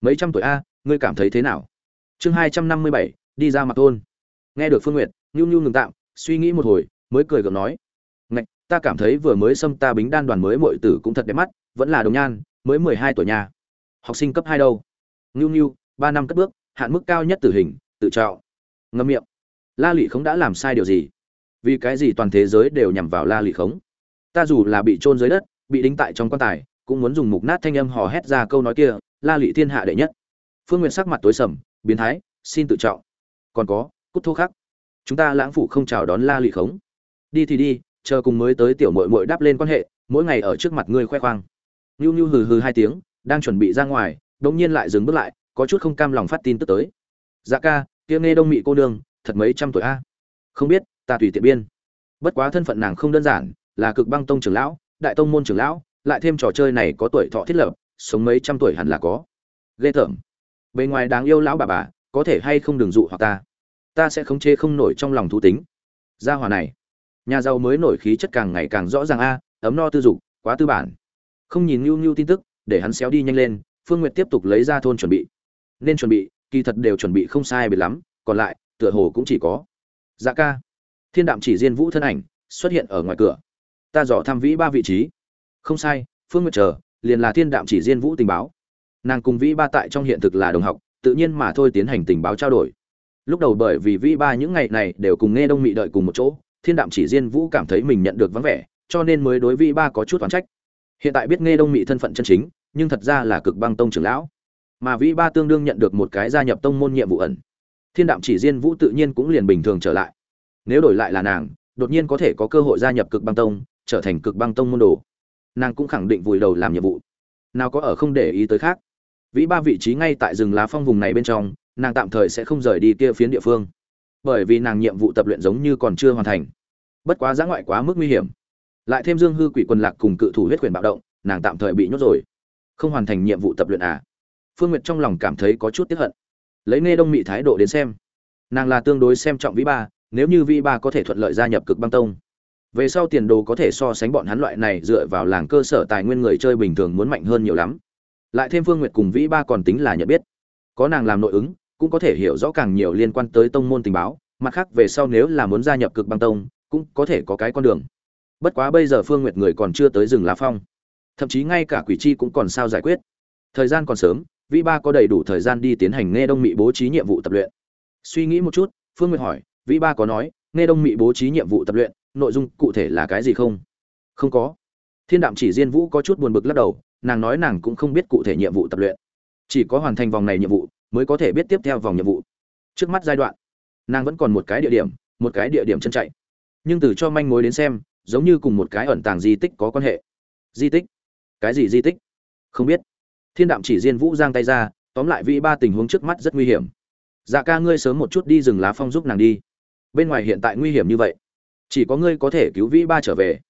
Mấy trăm tuổi a, ngươi cảm thấy thế nào? Chương hai trăm năm mươi bảy, đi ra mặt thôn nghe được phương n g u y ệ t ngưu ngưu ngừng tạm, suy nghĩ một hồi, mới cười gượng nói. Ngạch, ta cảm thấy vừa mới xâm ta bính đan đoàn mới mội tử cũng thật đẹp mắt, vẫn là đồng nhan, mới mười hai tuổi nhà. Học sinh cấp hai đâu? Ngưu ngưu, ba năm cất bước, hạn mức cao nhất tử hình, tự trạo ngâm miệng. La lị không đã làm sai điều gì? Vì cái gì toàn thế giới đều nhằm vào la lị khống? Ta dù là bị trôn dưới đất, bị đính tại trong quan tài, cũng muốn dùng mục nát thanh âm hò hét ra câu nói kia, la lị thiên hạ đệ nhất. Phương nguyện sắc mặt tối sầm, biến thái, xin tự trọng. Còn có, cút thô khắc. Chúng ta lãng phủ không chào đón la lị khống. Đi thì đi, chờ cùng mới tới tiểu mội mội đáp lên quan hệ, mỗi ngày ở trước mặt ngươi khoe khoang. Nhu nhu hừ hừ hai tiếng, đang chuẩn bị ra ngoài đống nhiên lại dừng bước lại, có chút không cam lòng phát tin tức tới. Dạ ca, kia nghe đông mị cô đương thật mấy trăm tuổi a? Không biết ta tùy tiện biên. Bất quá thân phận nàng không đơn giản, là cực băng tông trưởng lão, đại tông môn trưởng lão, lại thêm trò chơi này có tuổi thọ thiết lập, sống mấy trăm tuổi hẳn là có. Ghê tởm. Bề ngoài đáng yêu lão bà bà, có thể hay không đừng dụ hoặc ta. Ta sẽ không chế không nổi trong lòng thú tính. Gia hòa này, nhà giàu mới nổi khí chất càng ngày càng rõ ràng a, ấm no tư dục, quá tư bản. Không nhìn nhu nhu tin tức, để hắn xéo đi nhanh lên, phương nguyệt tiếp tục lấy ra thôn chuẩn bị. Nên chuẩn bị, kỳ thật đều chuẩn bị không sai biệt lắm, còn lại, tựa hồ cũng chỉ có. Dạ ca thiên đạm chỉ diên vũ thân ảnh xuất hiện ở ngoài cửa. Ta dò thăm vĩ ba vị trí. Không sai, phương nguyệt chờ, liền là thiên đạm chỉ diên vũ tình báo. Nàng cùng vĩ ba tại trong hiện thực là đồng học, tự nhiên mà thôi tiến hành tình báo trao đổi. Lúc đầu bởi vì vĩ ba những ngày này đều cùng nghe đông mị đợi cùng một chỗ, thiên đạm chỉ diên vũ cảm thấy mình nhận được vắng vẻ, cho nên mới đối vĩ ba có chút oán trách. Hiện tại biết nghe đông mị thân phận chân chính, nhưng thật ra là cực băng tông trưởng lão. Mà vĩ ba tương đương nhận được một cái gia nhập tông môn nhiệm vụ ẩn. Thiên đạm chỉ diên vũ tự nhiên cũng liền bình thường trở lại nếu đổi lại là nàng, đột nhiên có thể có cơ hội gia nhập cực băng tông, trở thành cực băng tông môn đồ. Nàng cũng khẳng định vùi đầu làm nhiệm vụ. Nào có ở không để ý tới khác. Vĩ ba vị trí ngay tại rừng lá phong vùng này bên trong, nàng tạm thời sẽ không rời đi kia phiến địa phương. Bởi vì nàng nhiệm vụ tập luyện giống như còn chưa hoàn thành. Bất quá giã ngoại quá mức nguy hiểm. Lại thêm dương hư quỷ quần lạc cùng cự thủ huyết quyền bạo động, nàng tạm thời bị nhốt rồi. Không hoàn thành nhiệm vụ tập luyện à? Phương nguyệt trong lòng cảm thấy có chút tiếc hận. Lấy nghe đông mị thái độ đến xem. Nàng là tương đối xem trọng vĩ ba nếu như vĩ ba có thể thuận lợi gia nhập cực băng tông, về sau tiền đồ có thể so sánh bọn hắn loại này dựa vào làng cơ sở tài nguyên người chơi bình thường muốn mạnh hơn nhiều lắm. Lại thêm phương nguyệt cùng vĩ ba còn tính là nhận biết. Có nàng làm nội ứng, cũng có thể hiểu rõ càng nhiều liên quan tới tông môn tình báo, mặt khác về sau nếu là muốn gia nhập cực băng tông, cũng có thể có cái con đường. Bất quá bây giờ phương nguyệt người còn chưa tới rừng lá phong. Thậm chí ngay cả quỷ chi cũng còn sao giải quyết. Thời gian còn sớm vĩ ba có đầy đủ thời gian đi tiến hành nghe đông mỹ bố trí nhiệm vụ tập luyện. Suy nghĩ một chút, phương nguyệt hỏi vĩ ba có nói, nghe đông mỹ bố trí nhiệm vụ tập luyện, nội dung cụ thể là cái gì không? Không có. Thiên đạm chỉ diên vũ có chút buồn bực lắc đầu, nàng nói nàng cũng không biết cụ thể nhiệm vụ tập luyện. Chỉ có hoàn thành vòng này nhiệm vụ, mới có thể biết tiếp theo vòng nhiệm vụ. Trước mắt giai đoạn, nàng vẫn còn một cái địa điểm, một cái địa điểm chân chạy. Nhưng từ cho manh mối đến xem, giống như cùng một cái ẩn tàng di tích có quan hệ. Di tích? Cái gì di tích? Không biết. Thiên đạm chỉ diên vũ giang tay ra, tóm lại vĩ ba tình huống trước mắt rất nguy hiểm. Dạ ca ngươi sớm một chút đi rừng lá phong giúp nàng đi bên ngoài hiện tại nguy hiểm như vậy. Chỉ có ngươi có thể cứu vĩ ba trở về.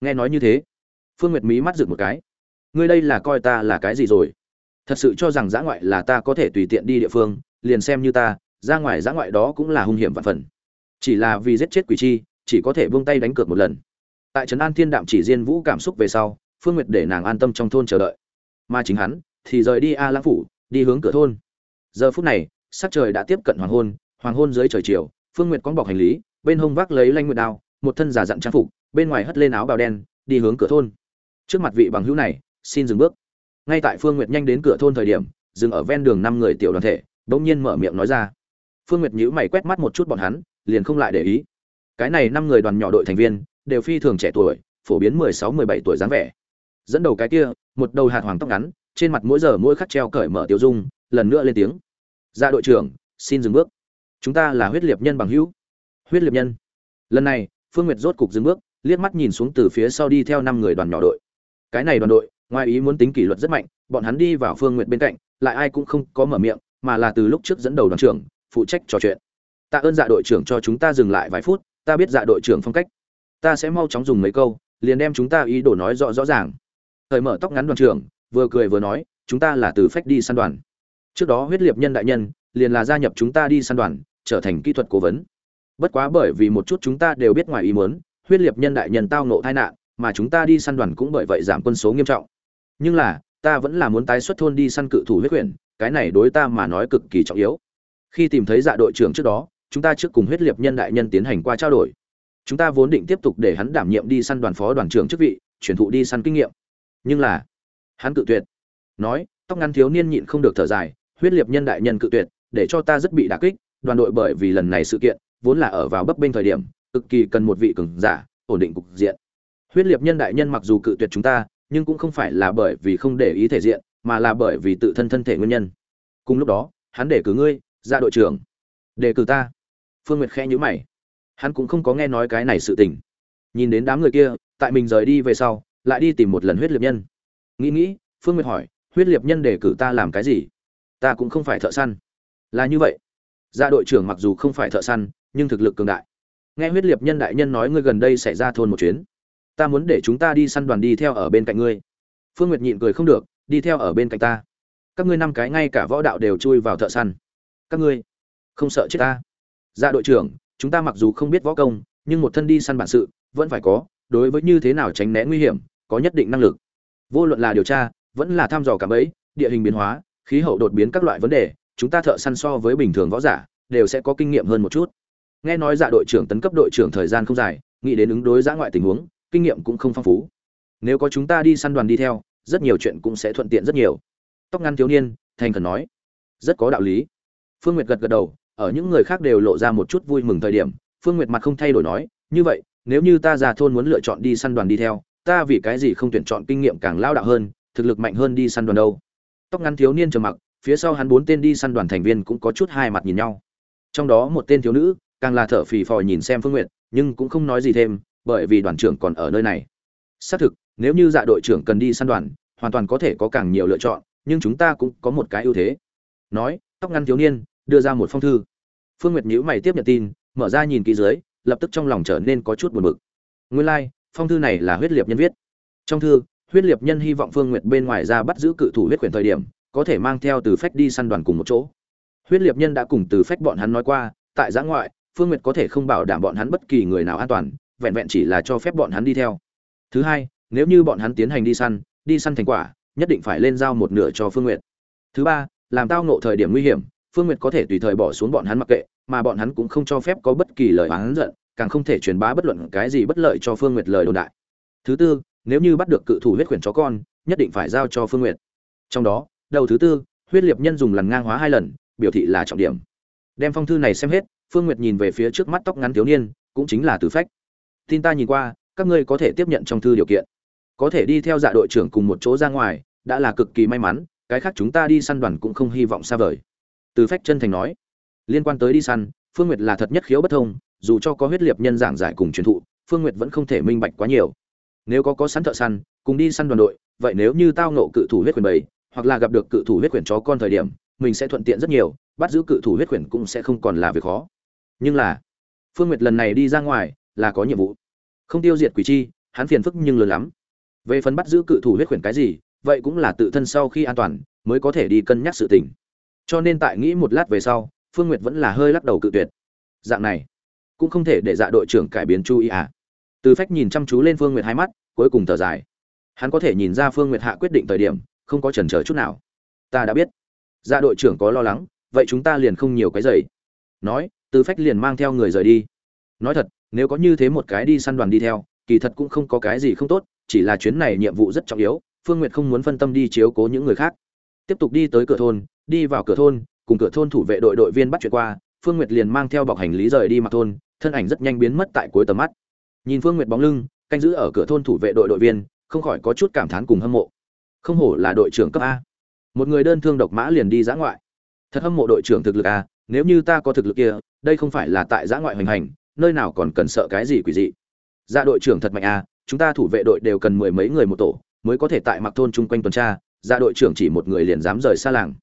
Nghe nói như thế, phương nguyệt mí mắt rực một cái. Ngươi đây là coi ta là cái gì rồi? Thật sự cho rằng giã ngoại là ta có thể tùy tiện đi địa phương, liền xem như ta, ra ngoài giã ngoại đó cũng là hung hiểm vạn phần. Chỉ là vì giết chết quỷ chi, chỉ có thể buông tay đánh cược một lần. Tại trấn an thiên đạm chỉ diên vũ cảm xúc về sau, phương nguyệt để nàng an tâm trong thôn chờ đợi. Mà chính hắn thì rời đi a lãng phủ, đi hướng cửa thôn. Giờ phút này, sắc trời đã tiếp cận hoàng hôn hoàng hôn dưới trời chiều phương nguyệt con bọc hành lý, bên hông vác lấy lanh nguyệt đao, một thân giả dặn trang phục, bên ngoài hất lên áo bào đen, đi hướng cửa thôn. Trước mặt vị bằng hữu này, xin dừng bước. Ngay tại phương nguyệt nhanh đến cửa thôn thời điểm, dừng ở ven đường năm người tiểu đoàn thể, bỗng nhiên mở miệng nói ra. Phương nguyệt nhíu mày quét mắt một chút bọn hắn, liền không lại để ý. Cái này năm người đoàn nhỏ đội thành viên, đều phi thường trẻ tuổi, phổ biến mười sáu, mười bảy tuổi dáng vẻ. Dẫn đầu cái kia, một đầu hạt hoàng tóc ngắn, trên mặt mỗi giờ mỗi khắc treo cởi mở tiêu dung, lần nữa lên tiếng. Ra dạ đội trưởng, xin dừng bước chúng ta là huyết liệt nhân bằng hữu. Huyết liệt nhân. Lần này, phương nguyệt rốt cục dừng bước, liếc mắt nhìn xuống từ phía sau đi theo năm người đoàn nhỏ đội. Cái này đoàn đội, ngoài ý muốn tính kỷ luật rất mạnh, bọn hắn đi vào phương nguyệt bên cạnh, lại ai cũng không có mở miệng, mà là từ lúc trước dẫn đầu đoàn trưởng, phụ trách trò chuyện. Tạ ơn dạ đội trưởng cho chúng ta dừng lại vài phút, ta biết dạ đội trưởng phong cách. Ta sẽ mau chóng dùng mấy câu, liền đem chúng ta ý đồ nói rõ rõ ràng. Thời mở tóc ngắn đoàn trưởng, vừa cười vừa nói, chúng ta là từ phách đi săn đoàn. Trước đó huyết liệt nhân đại nhân liền là gia nhập chúng ta đi săn đoàn, trở thành kỹ thuật cố vấn. Bất quá bởi vì một chút chúng ta đều biết ngoài ý muốn, huyết liệt nhân đại nhân tao nộ tai nạn, mà chúng ta đi săn đoàn cũng bởi vậy giảm quân số nghiêm trọng. Nhưng là, ta vẫn là muốn tái xuất thôn đi săn cự thủ huyết quyển cái này đối ta mà nói cực kỳ trọng yếu. Khi tìm thấy dạ đội trưởng trước đó, chúng ta trước cùng huyết liệt nhân đại nhân tiến hành qua trao đổi. Chúng ta vốn định tiếp tục để hắn đảm nhiệm đi săn đoàn phó đoàn trưởng chức vị, chuyển thụ đi săn kinh nghiệm. Nhưng là, hắn cự tuyệt. Nói, tóc ngắn thiếu niên nhịn không được thở dài, huyết liệt nhân đại nhân cự tuyệt để cho ta rất bị đả kích, đoàn đội bởi vì lần này sự kiện, vốn là ở vào bấp bênh thời điểm, cực kỳ cần một vị cường giả, ổn định cục diện. Huyết liệt nhân đại nhân mặc dù cự tuyệt chúng ta, nhưng cũng không phải là bởi vì không để ý thể diện, mà là bởi vì tự thân thân thể nguyên nhân. Cùng lúc đó, hắn để cử ngươi, ra đội trưởng. Đề cử ta. Phương nguyệt khẽ nhữ mày. Hắn cũng không có nghe nói cái này sự tình. Nhìn đến đám người kia, tại mình rời đi về sau, lại đi tìm một lần huyết liệt nhân. Nghĩ nghĩ, phương nguyệt hỏi, huyết liệt nhân đề cử ta làm cái gì? Ta cũng không phải thợ săn là như vậy. Gia đội trưởng mặc dù không phải thợ săn, nhưng thực lực cường đại. Nghe huyết liệt nhân đại nhân nói ngươi gần đây xảy ra thôn một chuyến. Ta muốn để chúng ta đi săn đoàn đi theo ở bên cạnh ngươi. Phương nguyệt nhịn cười không được, đi theo ở bên cạnh ta. Các ngươi năm cái ngay cả võ đạo đều chui vào thợ săn. Các ngươi không sợ chết ta? Dạ đội trưởng, chúng ta mặc dù không biết võ công, nhưng một thân đi săn bản sự, vẫn phải có, đối với như thế nào tránh né nguy hiểm, có nhất định năng lực. Vô luận là điều tra, vẫn là thăm dò cảm ấy địa hình biến hóa, khí hậu đột biến các loại vấn đề chúng ta thợ săn so với bình thường võ giả, đều sẽ có kinh nghiệm hơn một chút. Nghe nói dạ đội trưởng tấn cấp đội trưởng thời gian không dài, nghĩ đến ứng đối giã ngoại tình huống, kinh nghiệm cũng không phong phú. Nếu có chúng ta đi săn đoàn đi theo, rất nhiều chuyện cũng sẽ thuận tiện rất nhiều. Tóc ngăn thiếu niên, thành khẩn nói. Rất có đạo lý. Phương nguyệt gật gật đầu, ở những người khác đều lộ ra một chút vui mừng thời điểm. Phương nguyệt mặt không thay đổi nói, như vậy, nếu như ta già thôn muốn lựa chọn đi săn đoàn đi theo, ta vì cái gì không tuyển chọn kinh nghiệm càng lao đạo hơn, thực lực mạnh hơn đi săn đoàn đâu? Tóc ngắn thiếu niên trầm mặc phía sau hắn bốn tên đi săn đoàn thành viên cũng có chút hai mặt nhìn nhau. Trong đó một tên thiếu nữ càng là thở phì phò nhìn xem phương nguyện nhưng cũng không nói gì thêm bởi vì đoàn trưởng còn ở nơi này. Xác thực nếu như dạ đội trưởng cần đi săn đoàn hoàn toàn có thể có càng nhiều lựa chọn nhưng chúng ta cũng có một cái ưu thế. Nói tóc ngăn thiếu niên đưa ra một phong thư. Phương nguyệt nhữ mày tiếp nhận tin mở ra nhìn kỹ dưới lập tức trong lòng trở nên có chút buồn bực. Nguyên lai、like, phong thư này là huyết liệt nhân viết. Trong thư huyết liệt nhân hy vọng phương nguyệt bên ngoài ra bắt giữ cự thủ huyết quyền thời điểm có thể mang theo từ phách đi săn đoàn cùng một chỗ. Huyết liệt nhân đã cùng từ phách bọn hắn nói qua, tại giã ngoại, phương nguyệt có thể không bảo đảm bọn hắn bất kỳ người nào an toàn, vẹn vẹn chỉ là cho phép bọn hắn đi theo. Thứ hai, nếu như bọn hắn tiến hành đi săn đi săn thành quả, nhất định phải lên giao một nửa cho phương nguyệt. Thứ ba, làm tao nộ thời điểm nguy hiểm, phương nguyệt có thể tùy thời bỏ xuống bọn hắn mặc kệ, mà bọn hắn cũng không cho phép có bất kỳ lời oán giận, càng không thể truyền bá bất luận cái gì bất lợi cho phương nguyệt lời đồn đại. Thứ tư, nếu như bắt được cự thủ huyết quyển chó con, nhất định phải giao cho phương nguyệt. Trong đó đầu thứ tư, huyết liệt nhân dùng lần ngang hóa hai lần, biểu thị là trọng điểm. Đem phong thư này xem hết, phương nguyệt nhìn về phía trước mắt tóc ngắn thiếu niên, cũng chính là từ phách. Tin ta nhìn qua, các ngươi có thể tiếp nhận trong thư điều kiện. Có thể đi theo dạ đội trưởng cùng một chỗ ra ngoài, đã là cực kỳ may mắn, cái khác chúng ta đi săn đoàn cũng không hy vọng xa vời. Từ phách chân thành nói. Liên quan tới đi săn, phương nguyệt là thật nhất khiếu bất thông, dù cho có huyết liệt nhân giảng giải cùng truyền thụ, phương nguyệt vẫn không thể minh bạch quá nhiều. Nếu có có sẵn thợ săn, cùng đi săn đoàn đội, vậy nếu như tao nộ cự thủ huyết quyền bầy hoặc là gặp được cự thủ huyết quyển chó con thời điểm, mình sẽ thuận tiện rất nhiều, bắt giữ cự thủ huyết quyển cũng sẽ không còn là việc khó. Nhưng là, phương nguyệt lần này đi ra ngoài là có nhiệm vụ. Không tiêu diệt quỷ chi, hắn phiền phức nhưng lớn lắm. Về phần bắt giữ cự thủ huyết quyển cái gì, vậy cũng là tự thân sau khi an toàn mới có thể đi cân nhắc sự tình. Cho nên tại nghĩ một lát về sau, phương nguyệt vẫn là hơi lắc đầu cự tuyệt. Dạng này, cũng không thể để dạ đội trưởng cải biến chú ý à. Từ phách nhìn chăm chú lên phương nguyệt hai mắt, cuối cùng thở dài. Hắn có thể nhìn ra phương nguyệt hạ quyết định thời điểm không có chần chờ chút nào. Ta đã biết. Dạ đội trưởng có lo lắng, vậy chúng ta liền không nhiều cái giày. Nói, từ phách liền mang theo người rời đi. Nói thật, nếu có như thế một cái đi săn đoàn đi theo, kỳ thật cũng không có cái gì không tốt, chỉ là chuyến này nhiệm vụ rất trọng yếu, phương nguyệt không muốn phân tâm đi chiếu cố những người khác. Tiếp tục đi tới cửa thôn, đi vào cửa thôn, cùng cửa thôn thủ vệ đội đội viên bắt chuyện qua, phương nguyệt liền mang theo bọc hành lý rời đi mặt thôn, thân ảnh rất nhanh biến mất tại cuối tầm mắt. Nhìn phương nguyệt bóng lưng, canh giữ ở cửa thôn thủ vệ đội đội viên, không khỏi có chút cảm thán cùng hâm mộ không hổ là đội trưởng cấp a. Một người đơn thương độc mã liền đi giã ngoại. Thật hâm mộ đội trưởng thực lực a, nếu như ta có thực lực kia, đây không phải là tại giã ngoại hoành hành, nơi nào còn cần sợ cái gì quỷ dị. Ra đội trưởng thật mạnh a, chúng ta thủ vệ đội đều cần mười mấy người một tổ, mới có thể tại mặc thôn chung quanh tuần tra Ra đội trưởng chỉ một người liền dám rời xa làng.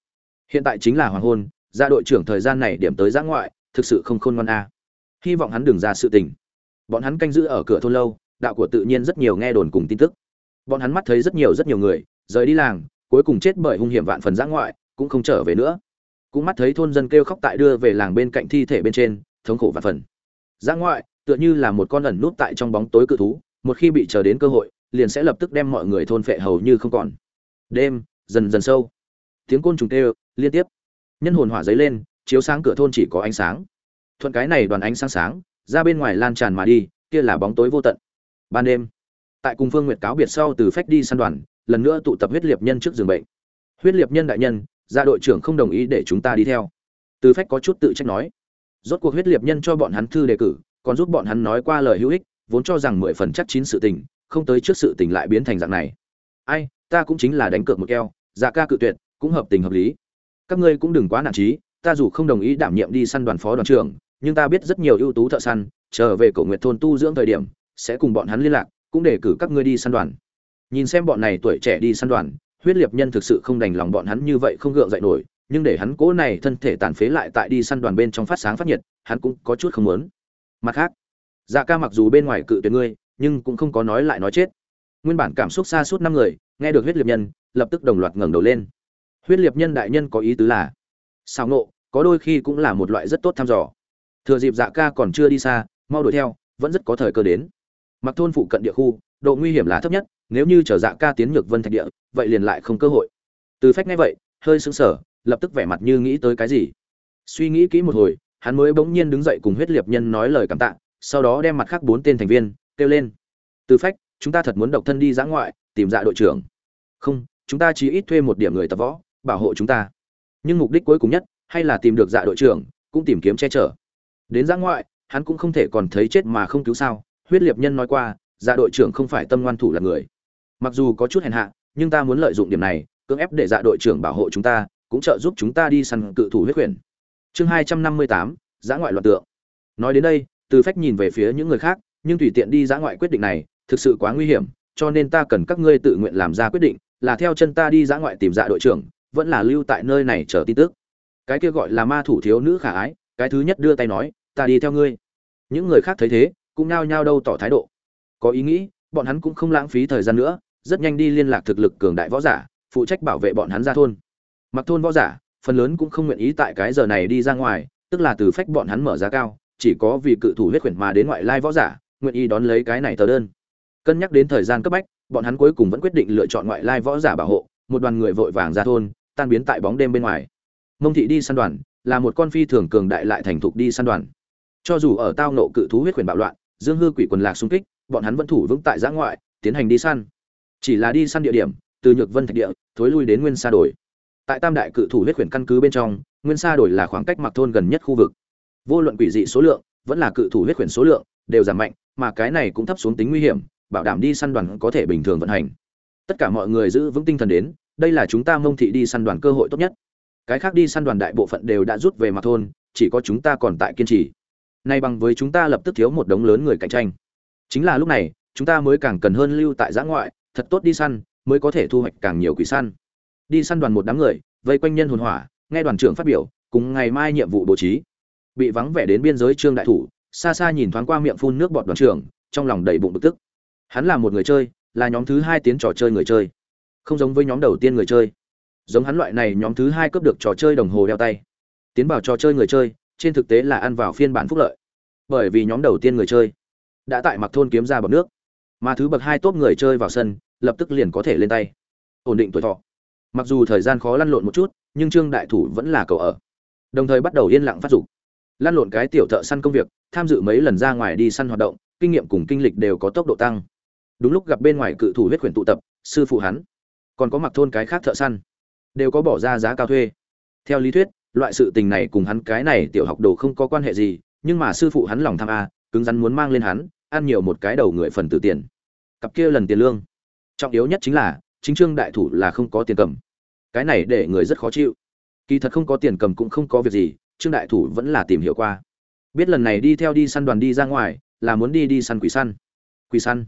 Hiện tại chính là hoàng hôn ra đội trưởng thời gian này điểm tới giã ngoại, thực sự không khôn ngoan a. Hy vọng hắn đừng ra sự tình. Bọn hắn canh giữ ở cửa thôn lâu, đạo của tự nhiên rất nhiều nghe đồn cùng tin tức. Bọn hắn mắt thấy rất nhiều rất nhiều người rời đi làng, cuối cùng chết bởi hung hiểm vạn phần giã ngoại, cũng không trở về nữa. Cũng mắt thấy thôn dân kêu khóc tại đưa về làng bên cạnh thi thể bên trên, thống khổ vạn phần. Giã ngoại, tựa như là một con ẩn nút tại trong bóng tối cự thú, một khi bị chờ đến cơ hội, liền sẽ lập tức đem mọi người thôn phệ hầu như không còn. Đêm, dần dần sâu. Tiếng côn trùng kêu, liên tiếp. Nhân hồn hỏa giấy lên, chiếu sáng cửa thôn chỉ có ánh sáng. Thuận cái này đoàn ánh sáng sáng, ra bên ngoài lan tràn mà đi, kia là bóng tối vô tận. Ban đêm, tại cùng phương nguyệt cáo biệt sau từ phách đi săn đoàn lần nữa tụ tập huyết liệt nhân trước giường bệnh. Huyết liệt nhân đại nhân, gia đội trưởng không đồng ý để chúng ta đi theo. Từ phách có chút tự trách nói. Rốt cuộc huyết liệt nhân cho bọn hắn thư đề cử, còn giúp bọn hắn nói qua lời hữu ích, vốn cho rằng mười phần chắc chín sự tình, không tới trước sự tình lại biến thành dạng này. Ai, ta cũng chính là đánh cược một keo dạ ca cự tuyệt, cũng hợp tình hợp lý. Các ngươi cũng đừng quá nản trí ta dù không đồng ý đảm nhiệm đi săn đoàn phó đoàn trưởng, nhưng ta biết rất nhiều ưu tú thợ săn, trở về cổ nguyệt thôn tu dưỡng thời điểm, sẽ cùng bọn hắn liên lạc, cũng để cử các ngươi đi săn đoàn nhìn xem bọn này tuổi trẻ đi săn đoàn, huyết liệt nhân thực sự không đành lòng bọn hắn như vậy không gượng dậy nổi, nhưng để hắn cố này thân thể tàn phế lại tại đi săn đoàn bên trong phát sáng phát nhiệt, hắn cũng có chút không muốn. Mặt khác dạ ca mặc dù bên ngoài cự tuyệt ngươi, nhưng cũng không có nói lại nói chết. Nguyên bản cảm xúc xa suốt năm người, nghe được huyết liệt nhân, lập tức đồng loạt ngẩng đầu lên. Huyết liệt nhân đại nhân có ý tứ là sao nộ có đôi khi cũng là một loại rất tốt thăm dò. Thừa dịp dạ ca còn chưa đi xa, mau đuổi theo, vẫn rất có thời cơ đến. Mặc thôn phụ cận địa khu, độ nguy hiểm là thấp nhất nếu như chờ dạ ca tiến nhược vân thạch địa, vậy liền lại không cơ hội. Từ phách nghe vậy, hơi sững sờ, lập tức vẻ mặt như nghĩ tới cái gì. Suy nghĩ kỹ một hồi, hắn mới bỗng nhiên đứng dậy cùng huyết liệt nhân nói lời cảm tạ, sau đó đem mặt khác bốn tên thành viên, kêu lên. Từ phách, chúng ta thật muốn độc thân đi dã ngoại, tìm dạ đội trưởng. Không, chúng ta chỉ ít thuê một điểm người tập võ, bảo hộ chúng ta. Nhưng mục đích cuối cùng nhất, hay là tìm được dạ đội trưởng, cũng tìm kiếm che chở. Đến giã ngoại, hắn cũng không thể còn thấy chết mà không cứu sao. Huyết liệt nhân nói qua dạ đội trưởng không phải tâm ngoan thủ là người mặc dù có chút hèn hạ, nhưng ta muốn lợi dụng điểm này, cưỡng ép để dạ đội trưởng bảo hộ chúng ta, cũng trợ giúp chúng ta đi săn cự thủ huyết quyền chương hai trăm năm mươi tám, giã ngoại loạn tượng. Nói đến đây, từ phách nhìn về phía những người khác, nhưng tùy tiện đi giã ngoại quyết định này, thực sự quá nguy hiểm, cho nên ta cần các ngươi tự nguyện làm ra quyết định, là theo chân ta đi giã ngoại tìm dạ đội trưởng, vẫn là lưu tại nơi này chờ tin tức. Cái kia gọi là ma thủ thiếu nữ khả ái, cái thứ nhất đưa tay nói, ta đi theo ngươi. Những người khác thấy thế, cũng nao nhao đâu tỏ thái độ. Có ý nghĩ, bọn hắn cũng không lãng phí thời gian nữa rất nhanh đi liên lạc thực lực cường đại võ giả, phụ trách bảo vệ bọn hắn ra thôn. Mặc thôn võ giả, phần lớn cũng không nguyện ý tại cái giờ này đi ra ngoài, tức là từ phách bọn hắn mở giá cao, chỉ có vì cự thủ huyết quyển mà đến ngoại lai võ giả, nguyện ý đón lấy cái này tờ đơn. Cân nhắc đến thời gian cấp bách, bọn hắn cuối cùng vẫn quyết định lựa chọn ngoại lai võ giả bảo hộ, một đoàn người vội vàng ra thôn, tan biến tại bóng đêm bên ngoài. Mông thị đi săn đoàn, là một con phi thường cường đại lại thành thục đi săn đoàn. Cho dù ở tao nộ cự thú huyết quyển bạo loạn, dương hư quỷ quần lạc xung kích, bọn hắn vẫn thủ vững tại giã ngoại, tiến hành đi săn chỉ là đi săn địa điểm, từ nhược vân thạch địa, thối lui đến nguyên sa đổi tại tam đại cự thủ huyết khuyển căn cứ bên trong, nguyên sa đổi là khoảng cách mặc thôn gần nhất khu vực. Vô luận quỷ dị số lượng, vẫn là cự thủ huyết khuyển số lượng, đều giảm mạnh, mà cái này cũng thấp xuống tính nguy hiểm, bảo đảm đi săn đoàn có thể bình thường vận hành. Tất cả mọi người giữ vững tinh thần đến, đây là chúng ta mông thị đi săn đoàn cơ hội tốt nhất. Cái khác đi săn đoàn đại bộ phận đều đã rút về mặt thôn, chỉ có chúng ta còn tại kiên trì. Nay bằng với chúng ta lập tức thiếu một đống lớn người cạnh tranh. Chính là lúc này, chúng ta mới càng cần hơn lưu tại giã ngoại thật tốt đi săn, mới có thể thu hoạch càng nhiều quỷ săn. Đi săn đoàn một đám người, vây quanh nhân hồn hỏa, nghe đoàn trưởng phát biểu, cùng ngày mai nhiệm vụ bố trí. Bị vắng vẻ đến biên giới trương đại thủ, xa xa nhìn thoáng qua miệng phun nước bọt đoàn trưởng, trong lòng đầy bụng bực tức. Hắn là một người chơi, là nhóm thứ hai tiến trò chơi người chơi. Không giống với nhóm đầu tiên người chơi. Giống hắn loại này nhóm thứ hai cướp được trò chơi đồng hồ đeo tay. Tiến vào trò chơi người chơi, trên thực tế là ăn vào phiên bản phúc lợi. Bởi vì nhóm đầu tiên người chơi đã tại mặc thôn kiếm ra bọc nước. Mà thứ bậc hai tốt người chơi vào sân lập tức liền có thể lên tay. Ổn định tuổi thọ. Mặc dù thời gian khó lăn lộn một chút, nhưng trương đại thủ vẫn là cầu ở. Đồng thời bắt đầu yên lặng phát dục. Lăn lộn cái tiểu thợ săn công việc, tham dự mấy lần ra ngoài đi săn hoạt động, kinh nghiệm cùng kinh lịch đều có tốc độ tăng. Đúng lúc gặp bên ngoài cự thủ huyết khuyển tụ tập, sư phụ hắn, còn có mặc thôn cái khác thợ săn, đều có bỏ ra giá cao thuê. Theo lý thuyết, loại sự tình này cùng hắn cái này tiểu học đồ không có quan hệ gì, nhưng mà sư phụ hắn lòng tham a, cứng rắn muốn mang lên hắn, ăn nhiều một cái đầu người phần tử tiền. Cặp kia lần tiền lương trọng yếu nhất chính là, chính trương đại thủ là không có tiền cầm. Cái này để người rất khó chịu. Kỳ thật không có tiền cầm cũng không có việc gì, trương đại thủ vẫn là tìm hiểu qua. Biết lần này đi theo đi săn đoàn đi ra ngoài, là muốn đi đi săn quỷ săn. Quỷ săn.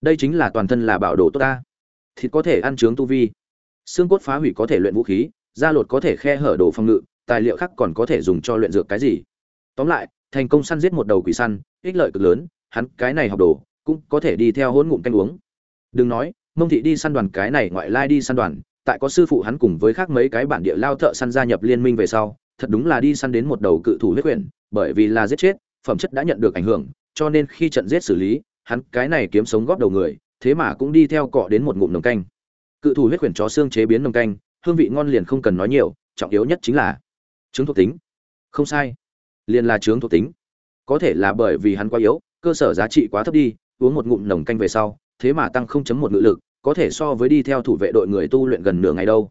Đây chính là toàn thân là bảo đồ tốt ta. Thịt có thể ăn trướng tu vi. Xương cốt phá hủy có thể luyện vũ khí, da lột có thể khe hở đồ phòng ngự, tài liệu khác còn có thể dùng cho luyện dược cái gì. Tóm lại, thành công săn giết một đầu quỷ săn, ích lợi cực lớn, hắn cái này học đồ, cũng có thể đi theo hỗn ngụm canh uống. Đừng nói mông thị đi săn đoàn, cái này ngoại lai đi săn đoàn, tại có sư phụ hắn cùng với khác mấy cái bản địa lao thợ săn gia nhập liên minh về sau, thật đúng là đi săn đến một đầu cự thủ huyết quyển, bởi vì là giết chết, phẩm chất đã nhận được ảnh hưởng, cho nên khi trận giết xử lý, hắn cái này kiếm sống góp đầu người, thế mà cũng đi theo cọ đến một ngụm nồng canh. Cự thủ huyết quyển chó xương chế biến nồng canh, hương vị ngon liền không cần nói nhiều, trọng yếu nhất chính là chứng thuộc tính. Không sai, liền là chứng thuộc tính. Có thể là bởi vì hắn quá yếu, cơ sở giá trị quá thấp đi, uống một ngụm nồng canh về sau, thế mà tăng 0.1 ngự lực có thể so với đi theo thủ vệ đội người tu luyện gần nửa ngày đâu.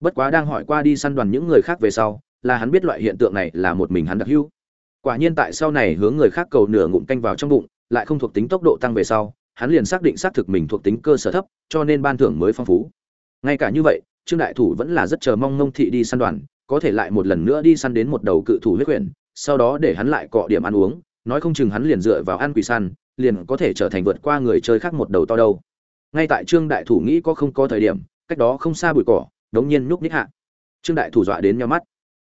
Bất quá đang hỏi qua đi săn đoàn những người khác về sau, là hắn biết loại hiện tượng này là một mình hắn đặc hữu. Quả nhiên tại sau này hướng người khác cầu nửa ngụm canh vào trong bụng, lại không thuộc tính tốc độ tăng về sau, hắn liền xác định xác thực mình thuộc tính cơ sở thấp, cho nên ban thưởng mới phong phú. Ngay cả như vậy, trương đại thủ vẫn là rất chờ mong ngông thị đi săn đoàn, có thể lại một lần nữa đi săn đến một đầu cự thủ huyết quyển, sau đó để hắn lại cọ điểm ăn uống, nói không chừng hắn liền dựa vào ăn quỷ săn, liền có thể trở thành vượt qua người chơi khác một đầu to đâu ngay tại trương đại thủ nghĩ có không có thời điểm, cách đó không xa bụi cỏ, đống nhiên nhúc ních hạ. Trương đại thủ dọa đến nhau mắt.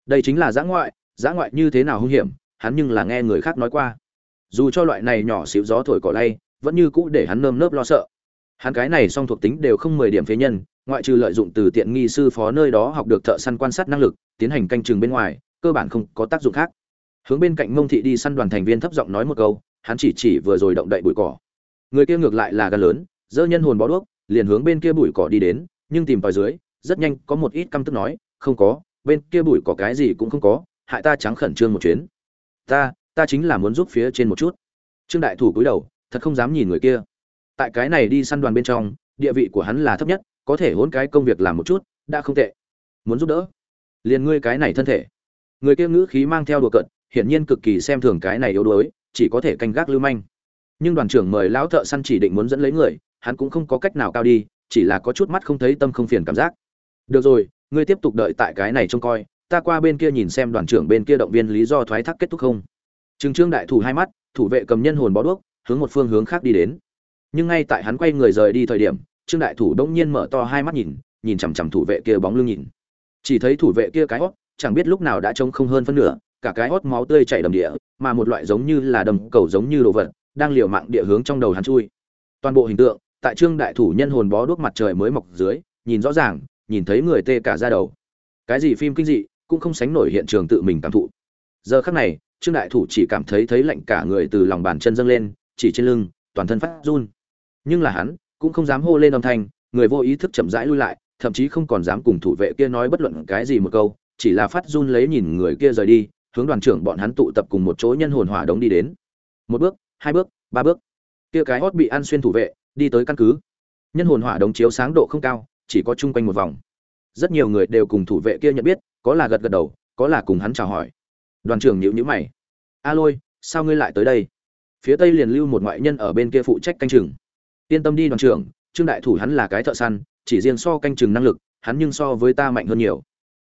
Đây chính là giã ngoại giã ngoại như thế nào hung hiểm, hắn nhưng là nghe người khác nói qua. Dù cho loại này nhỏ xíu gió thổi cỏ lay, vẫn như cũ để hắn nơm nớp lo sợ. Hắn cái này song thuộc tính đều không mười điểm phế nhân, ngoại trừ lợi dụng từ tiện nghi sư phó nơi đó học được thợ săn quan sát năng lực, tiến hành canh chừng bên ngoài, cơ bản không có tác dụng khác. Hướng bên cạnh mông thị đi săn đoàn thành viên thấp giọng nói một câu, hắn chỉ chỉ vừa rồi động đậy bụi cỏ. Người kia ngược lại là gan lớn dơ nhân hồn bó đuốc, liền hướng bên kia bụi cỏ đi đến, nhưng tìm tòi dưới, rất nhanh có một ít căm tức nói, không có, bên kia bụi cỏ cái gì cũng không có, hại ta trắng khẩn trương một chuyến. Ta ta chính là muốn giúp phía trên một chút. Trương đại thủ cúi đầu, thật không dám nhìn người kia. Tại cái này đi săn đoàn bên trong, địa vị của hắn là thấp nhất, có thể hôn cái công việc làm một chút, đã không tệ. Muốn giúp đỡ? Liền ngươi cái này thân thể. Người kia ngữ khí mang theo đùa cận hiển nhiên cực kỳ xem thường cái này yếu đuối, chỉ có thể canh gác lưu manh. Nhưng đoàn trưởng mời lão thợ săn chỉ định muốn dẫn lấy người hắn cũng không có cách nào cao đi, chỉ là có chút mắt không thấy tâm không phiền cảm giác. Được rồi, ngươi tiếp tục đợi tại cái này trông coi, ta qua bên kia nhìn xem đoàn trưởng bên kia động viên lý do thoái thác kết thúc không. Trừng trương đại thủ hai mắt, thủ vệ cầm nhân hồn bó đuốc, hướng một phương hướng khác đi đến. Nhưng ngay tại hắn quay người rời đi thời điểm, trương đại thủ đông nhiên mở to hai mắt nhìn nhìn chằm chằm thủ vệ kia bóng lưng nhìn. Chỉ thấy thủ vệ kia cái hót, chẳng biết lúc nào đã trông không hơn phân nửa, cả cái hót máu tươi chảy đầm địa, mà một loại giống như là đầm cầu giống như đồ vật, đang liều mạng địa hướng trong đầu hắn chui. Toàn bộ hình tượng tại trương đại thủ nhân hồn bó đuốc mặt trời mới mọc dưới, nhìn rõ ràng, nhìn thấy người tê cả ra đầu. Cái gì phim kinh dị, cũng không sánh nổi hiện trường tự mình cảm thụ. Giờ khắc này, trương đại thủ chỉ cảm thấy thấy lạnh cả người từ lòng bàn chân dâng lên, chỉ trên lưng, toàn thân phát run. Nhưng là hắn, cũng không dám hô lên âm thanh, người vô ý thức chậm rãi lui lại, thậm chí không còn dám cùng thủ vệ kia nói bất luận cái gì một câu, chỉ là phát run lấy nhìn người kia rời đi, hướng đoàn trưởng bọn hắn tụ tập cùng một chỗ nhân hồn hỏa đống đi đến. Một bước, hai bước, ba bước. Kia cái hót bị ăn xuyên thủ vệ đi tới căn cứ. Nhân hồn hỏa đống chiếu sáng độ không cao, chỉ có chung quanh một vòng. Rất nhiều người đều cùng thủ vệ kia nhận biết, có là gật gật đầu, có là cùng hắn chào hỏi. Đoàn trưởng nhíu nhíu mày. A lôi, sao ngươi lại tới đây? Phía tây liền lưu một ngoại nhân ở bên kia phụ trách canh chừng. Yên tâm đi, đoàn trưởng, trương đại thủ hắn là cái thợ săn, chỉ riêng so canh chừng năng lực, hắn nhưng so với ta mạnh hơn nhiều.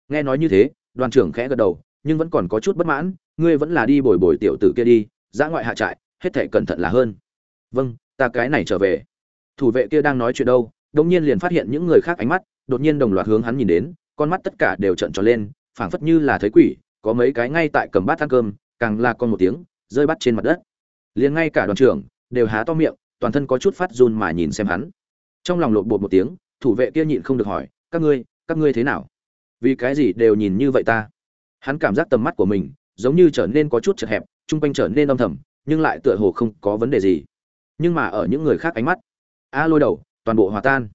Nghe nói như thế, đoàn trưởng khẽ gật đầu, nhưng vẫn còn có chút bất mãn, ngươi vẫn là đi bồi bồi tiểu tử kia đi giã ngoại hạ trại, hết thể cẩn thận là hơn. Vâng ta cái này trở về thủ vệ kia đang nói chuyện đâu, đống nhiên liền phát hiện những người khác ánh mắt, đột nhiên đồng loạt hướng hắn nhìn đến, con mắt tất cả đều trợn tròn lên, phảng phất như là thấy quỷ, có mấy cái ngay tại cầm bát ăn cơm, càng là con một tiếng, rơi bắt trên mặt đất. Liền ngay cả đoàn trưởng đều há to miệng, toàn thân có chút phát run mà nhìn xem hắn. Trong lòng lộn bột một tiếng, thủ vệ kia nhịn không được hỏi, các ngươi các ngươi thế nào? Vì cái gì đều nhìn như vậy ta? Hắn cảm giác tầm mắt của mình giống như trở nên có chút chật hẹp, chung quanh trở nên âm thầm, nhưng lại tựa hồ không có vấn đề gì. Nhưng mà ở những người khác ánh mắt a lôi đầu, toàn bộ hòa tan.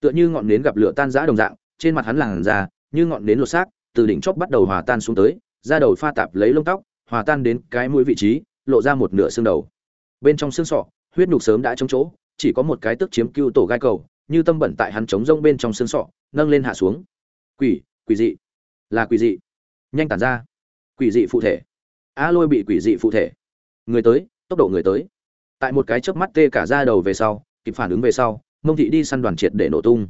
Tựa như ngọn nến gặp lửa tan rã đồng dạng, trên mặt hắn làn da, như ngọn nến lột xác, từ đỉnh chóp bắt đầu hòa tan xuống tới, da đầu pha tạp lấy lông tóc, hòa tan đến cái mũi vị trí, lộ ra một nửa xương đầu. Bên trong xương sọ, huyết nhục sớm đã trống chỗ, chỉ có một cái tức chiếm cưu tổ gai cầu, như tâm bẩn tại hắn trống rông bên trong xương sọ, nâng lên hạ xuống. Quỷ quỷ dị. Là quỷ dị. Nhanh tản ra. Quỷ dị phụ thể. A lôi bị quỷ dị phụ thể. Người tới, tốc độ người tới. Tại một cái chớp mắt tê cả ra đầu về sau kịp phản ứng về sau, mông thị đi săn đoàn triệt để nổ tung.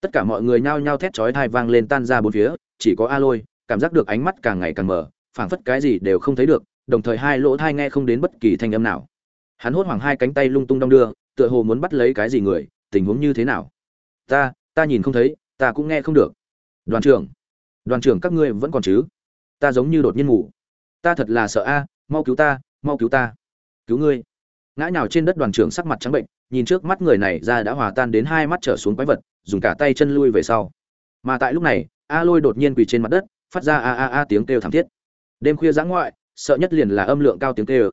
Tất cả mọi người nhao nhao thét chói thai vang lên tan ra bốn phía, chỉ có a lôi, cảm giác được ánh mắt càng ngày càng mở, phảng phất cái gì đều không thấy được, đồng thời hai lỗ thai nghe không đến bất kỳ thanh âm nào. Hắn hốt hoảng hai cánh tay lung tung đong đưa, tựa hồ muốn bắt lấy cái gì người, tình huống như thế nào? Ta ta nhìn không thấy, ta cũng nghe không được. Đoàn trưởng đoàn trưởng các ngươi vẫn còn chứ? Ta giống như đột nhiên ngủ. Ta thật là sợ a, mau cứu ta, mau cứu ta. Cứu ngươi. Ngã nhào trên đất đoàn trưởng sắc mặt trắng bệnh nhìn trước mắt người này ra đã hòa tan đến hai mắt trở xuống quái vật, dùng cả tay chân lui về sau. Mà tại lúc này, a lôi đột nhiên quỳ trên mặt đất, phát ra a a a tiếng kêu thảm thiết. Đêm khuya giã ngoại, sợ nhất liền là âm lượng cao tiếng kêu.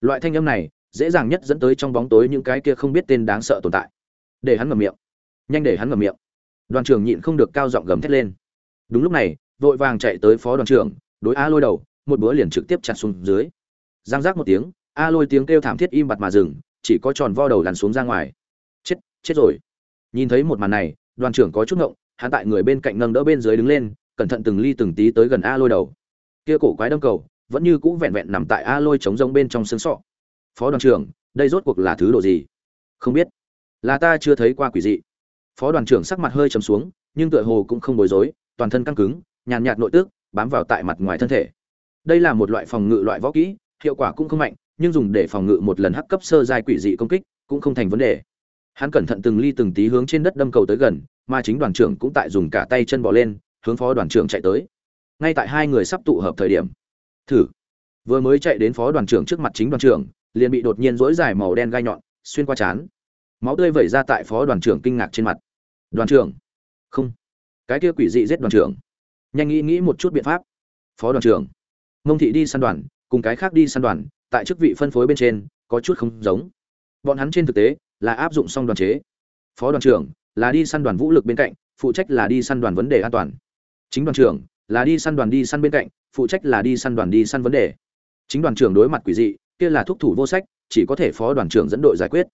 Loại thanh âm này, dễ dàng nhất dẫn tới trong bóng tối những cái kia không biết tên đáng sợ tồn tại. Để hắn ngậm miệng. Nhanh để hắn ngậm miệng. Đoàn trưởng nhịn không được cao giọng gầm thét lên. Đúng lúc này, vội vàng chạy tới phó đoàn trưởng, đối a lôi đầu, một bữa liền trực tiếp chặt xuống dưới. Giang giác một tiếng, a lôi tiếng kêu thảm thiết im bặt mà dừng chỉ có tròn vo đầu lăn xuống ra ngoài. Chết chết rồi. Nhìn thấy một màn này, đoàn trưởng có chút ngộng, hắn tại người bên cạnh nâng đỡ bên dưới đứng lên, cẩn thận từng ly từng tí tới gần a lôi đầu. Kia cổ quái đâm cầu, vẫn như cũ vẹn vẹn nằm tại a lôi trống rông bên trong xương sọ. Phó đoàn trưởng, đây rốt cuộc là thứ độ gì? Không biết. Là ta chưa thấy qua quỷ dị. Phó đoàn trưởng sắc mặt hơi trầm xuống, nhưng tựa hồ cũng không bối rối, toàn thân căng cứng, nhàn nhạt nội tức, bám vào tại mặt ngoài thân thể. Đây là một loại phòng ngự loại võ kỹ, hiệu quả cũng không mạnh nhưng dùng để phòng ngự một lần hắc cấp sơ giai quỷ dị công kích cũng không thành vấn đề. Hắn cẩn thận từng ly từng tí hướng trên đất đâm cầu tới gần, mà chính đoàn trưởng cũng tại dùng cả tay chân bỏ lên, hướng phó đoàn trưởng chạy tới. Ngay tại hai người sắp tụ hợp thời điểm, thử. Vừa mới chạy đến phó đoàn trưởng trước mặt chính đoàn trưởng, liền bị đột nhiên rỗi dài màu đen gai nhọn, xuyên qua chán máu tươi vẩy ra tại phó đoàn trưởng kinh ngạc trên mặt. Đoàn trưởng. Không. Cái kia quỷ dị giết đoàn trưởng. Nhanh nghĩ nghĩ một chút biện pháp. Phó đoàn trưởng. Mông thị đi săn đoàn, cùng cái khác đi săn đoàn tại chức vị phân phối bên trên, có chút không giống. Bọn hắn trên thực tế, là áp dụng song đoàn chế. Phó đoàn trưởng là đi săn đoàn vũ lực bên cạnh, phụ trách là đi săn đoàn vấn đề an toàn. Chính đoàn trưởng là đi săn đoàn đi săn bên cạnh, phụ trách là đi săn đoàn đi săn vấn đề. Chính đoàn trưởng đối mặt quỷ dị, kia là thúc thủ vô sách, chỉ có thể phó đoàn trưởng dẫn đội giải quyết.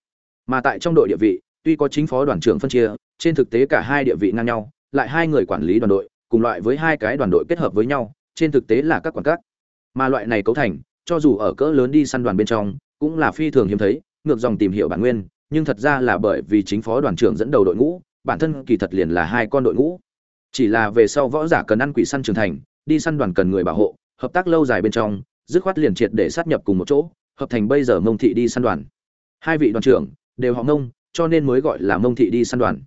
Mà tại trong đội địa vị, tuy có chính phó đoàn trưởng phân chia, trên thực tế cả hai địa vị ngang nhau, lại hai người quản lý đoàn đội, cùng loại với hai cái đoàn đội kết hợp với nhau, trên thực tế là các quản các. Mà loại này cấu thành cho dù ở cỡ lớn đi săn đoàn bên trong, cũng là phi thường hiếm thấy, ngược dòng tìm hiểu bản nguyên, nhưng thật ra là bởi vì chính phó đoàn trưởng dẫn đầu đội ngũ, bản thân kỳ thật liền là hai con đội ngũ. Chỉ là về sau võ giả cần ăn quỷ săn trưởng thành, đi săn đoàn cần người bảo hộ, hợp tác lâu dài bên trong, dứt khoát liền triệt để sát nhập cùng một chỗ, hợp thành bây giờ mông thị đi săn đoàn. Hai vị đoàn trưởng đều họ mông, cho nên mới gọi là mông thị đi săn đoàn.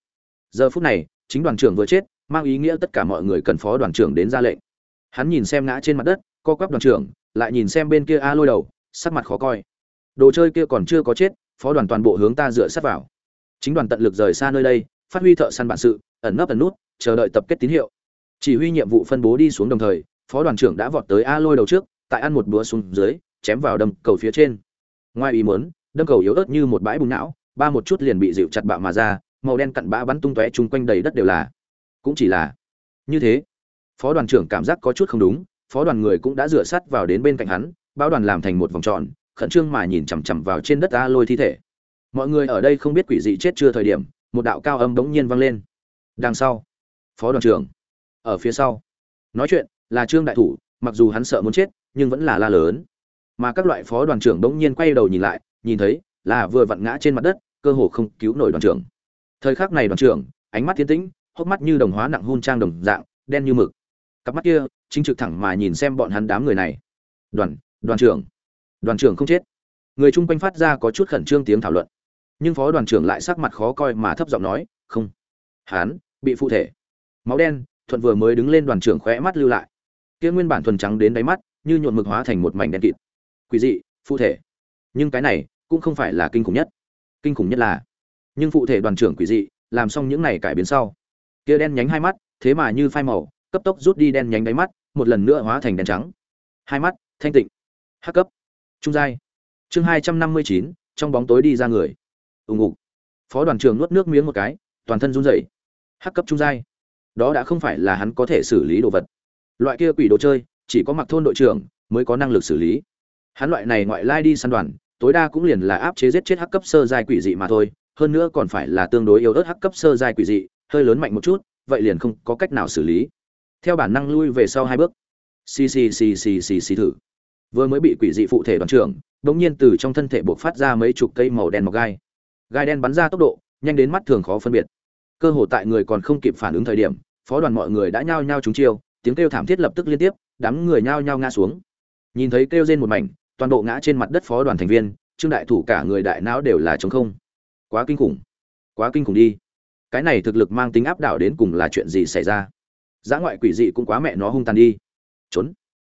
Giờ phút này, chính đoàn trưởng vừa chết, mang ý nghĩa tất cả mọi người cần phó đoàn trưởng đến ra lệnh. Hắn nhìn xem ngã trên mặt đất, co quắp đoàn trưởng lại nhìn xem bên kia a lôi đầu, sắc mặt khó coi. Đồ chơi kia còn chưa có chết, phó đoàn toàn bộ hướng ta dựa sát vào. Chính đoàn tận lực rời xa nơi đây, phát huy thợ săn bản sự, ẩn nấp ẩn nút, chờ đợi tập kết tín hiệu. Chỉ huy nhiệm vụ phân bố đi xuống đồng thời, phó đoàn trưởng đã vọt tới a lôi đầu trước, tại ăn một búa xuống dưới, chém vào đâm cầu phía trên. Ngoài ý muốn, đâm cầu yếu ớt như một bãi bùng não, ba một chút liền bị dịu chặt bạo mà ra, màu đen cặn bã bắn tung tóe chung quanh đầy đất đều là. Cũng chỉ là như thế, phó đoàn trưởng cảm giác có chút không đúng phó đoàn người cũng đã rửa sắt vào đến bên cạnh hắn bao đoàn làm thành một vòng tròn, khẩn trương mà nhìn chằm chằm vào trên đất a lôi thi thể. Mọi người ở đây không biết quỷ dị chết chưa thời điểm, một đạo cao âm bỗng nhiên vang lên. Đằng sau, phó đoàn trưởng, ở phía sau. Nói chuyện là trương đại thủ, mặc dù hắn sợ muốn chết, nhưng vẫn là la lớn. Mà các loại phó đoàn trưởng bỗng nhiên quay đầu nhìn lại, nhìn thấy là vừa vặn ngã trên mặt đất, cơ hồ không cứu nổi đoàn trưởng. Thời khắc này đoàn trưởng, ánh mắt tiến tĩnh, hốc mắt như đồng hóa nặng hun trang đồng dạng, đen như mực cặp mắt kia, chính trực thẳng mà nhìn xem bọn hắn đám người này. Đoàn đoàn trưởng. Đoàn trưởng không chết. Người chung quanh phát ra có chút khẩn trương tiếng thảo luận. Nhưng phó đoàn trưởng lại sắc mặt khó coi mà thấp giọng nói, không. Hán bị phụ thể. Máu đen, thuận vừa mới đứng lên đoàn trưởng khóe mắt lưu lại. Kia nguyên bản thuần trắng đến đáy mắt, như nhuộn mực hóa thành một mảnh đen kịt. Quỷ dị, phụ thể. Nhưng cái này cũng không phải là kinh khủng nhất. Kinh khủng nhất là, nhưng phụ thể đoàn trưởng quỷ dị, làm xong những này cải biến sau. Kia đen nhánh hai mắt, thế mà như phai màu cấp tốc rút đi đen nhánh đáy mắt, một lần nữa hóa thành đen trắng. Hai mắt, thanh tịnh. Hắc cấp. Trung giai. Chương hai trăm năm mươi chín, trong bóng tối đi ra người. Ùng ục phó đoàn trưởng nuốt nước miếng một cái, toàn thân run rẩy. Hắc cấp trung giai. Đó đã không phải là hắn có thể xử lý đồ vật. Loại kia quỷ đồ chơi, chỉ có mặc thôn đội trưởng mới có năng lực xử lý. Hắn loại này ngoại lai đi săn đoàn, tối đa cũng liền là áp chế giết chết hắc cấp sơ giai quỷ dị mà thôi, hơn nữa còn phải là tương đối yếu ớt hắc cấp sơ giai quỷ dị, hơi lớn mạnh một chút, vậy liền không có cách nào xử lý theo bản năng lui về sau hai bước. Xì xì xì xì xì xì thử. Vừa mới bị quỷ dị phụ thể đoàn trưởng đ nhiên từ trong thân thể buộc phát ra mấy chục cây màu đen mọc gai. Gai đen bắn ra tốc độ, nhanh đến mắt thường khó phân biệt. Cơ hồ tại người còn không kịp phản ứng thời điểm, phó đoàn mọi người đã nhao nhao trúng chiêu, tiếng kêu thảm thiết lập tức liên tiếp, đám người nhao nhao ngã xuống. Nhìn thấy kêu rên một mảnh, toàn bộ ngã trên mặt đất phó đoàn thành viên, trương đại thủ cả người đại não đều là trống không. Quá kinh khủng. Quá kinh khủng đi. Cái này thực lực mang tính áp đảo đến cùng là chuyện gì xảy ra? Giã ngoại quỷ dị cũng quá mẹ nó hung tàn đi. Trốn.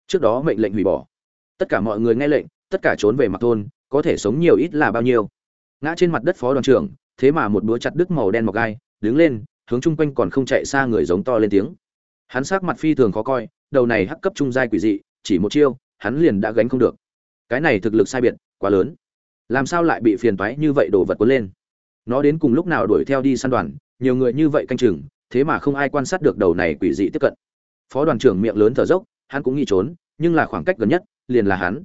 Trước đó mệnh lệnh hủy bỏ. Tất cả mọi người nghe lệnh, tất cả trốn về mặt thôn, có thể sống nhiều ít là bao nhiêu. Ngã trên mặt đất phó đoàn trưởng, thế mà một búa chặt đứt màu đen mọc gai, đứng lên, hướng chung quanh còn không chạy xa người giống to lên tiếng. Hắn sắc mặt phi thường khó coi, đầu này hắc cấp trung giai quỷ dị, chỉ một chiêu, hắn liền đã gánh không được. Cái này thực lực sai biệt, quá lớn. Làm sao lại bị phiền toái như vậy đổ vật cuốn lên? Nó đến cùng lúc nào đuổi theo đi săn đoàn, nhiều người như vậy canh chừng thế mà không ai quan sát được đầu này quỷ dị tiếp cận. Phó đoàn trưởng miệng lớn thở dốc, hắn cũng nghĩ trốn, nhưng là khoảng cách gần nhất, liền là hắn.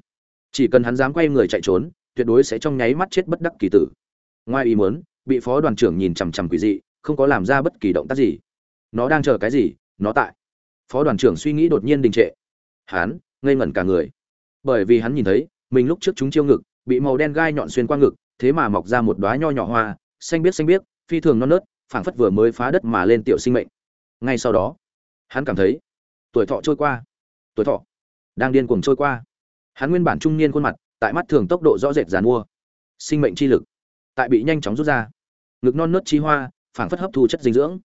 Chỉ cần hắn dám quay người chạy trốn, tuyệt đối sẽ trong nháy mắt chết bất đắc kỳ tử. Ngoài ý muốn, bị phó đoàn trưởng nhìn chằm chằm quỷ dị, không có làm ra bất kỳ động tác gì. Nó đang chờ cái gì? Nó tại. Phó đoàn trưởng suy nghĩ đột nhiên đình trệ. Hắn, ngây ngẩn cả người. Bởi vì hắn nhìn thấy, mình lúc trước chúng chiêu ngực, bị màu đen gai nhọn xuyên qua ngực, thế mà mọc ra một đóa nho nhỏ hoa, xanh biếc xanh biếc, phi thường non nớt phảng phất vừa mới phá đất mà lên tiểu sinh mệnh. Ngay sau đó, hắn cảm thấy, tuổi thọ trôi qua, tuổi thọ đang điên cuồng trôi qua. Hắn nguyên bản trung niên khuôn mặt, tại mắt thường tốc độ rõ rệt giàn mua. Sinh mệnh chi lực tại bị nhanh chóng rút ra. Ngực non nớt chi hoa, phảng phất hấp thu chất dinh dưỡng.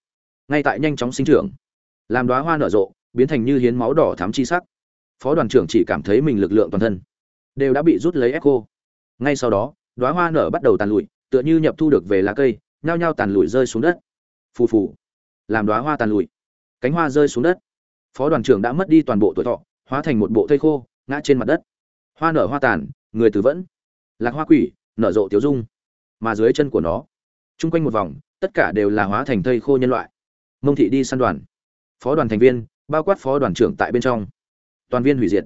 Ngay tại nhanh chóng sinh trưởng, làm đóa hoa nở rộ, biến thành như hiến máu đỏ thắm chi sắc. Phó đoàn trưởng chỉ cảm thấy mình lực lượng toàn thân đều đã bị rút lấy echo. Ngay sau đó, đóa hoa nở bắt đầu tàn lụi, tựa như nhập thu được về lá cây nhao nhao tàn lụi rơi xuống đất. Phù phù. Làm đóa hoa tàn lụi. Cánh hoa rơi xuống đất. Phó đoàn trưởng đã mất đi toàn bộ tuổi thọ, hóa thành một bộ thây khô, ngã trên mặt đất. Hoa nở hoa tàn, người tử vẫn. Lạc hoa quỷ, nở rộ tiếu dung. Mà dưới chân của nó, chung quanh một vòng, tất cả đều là hóa thành thây khô nhân loại. Mông thị đi săn đoàn. Phó đoàn thành viên, bao quát phó đoàn trưởng tại bên trong. Toàn viên hủy diệt.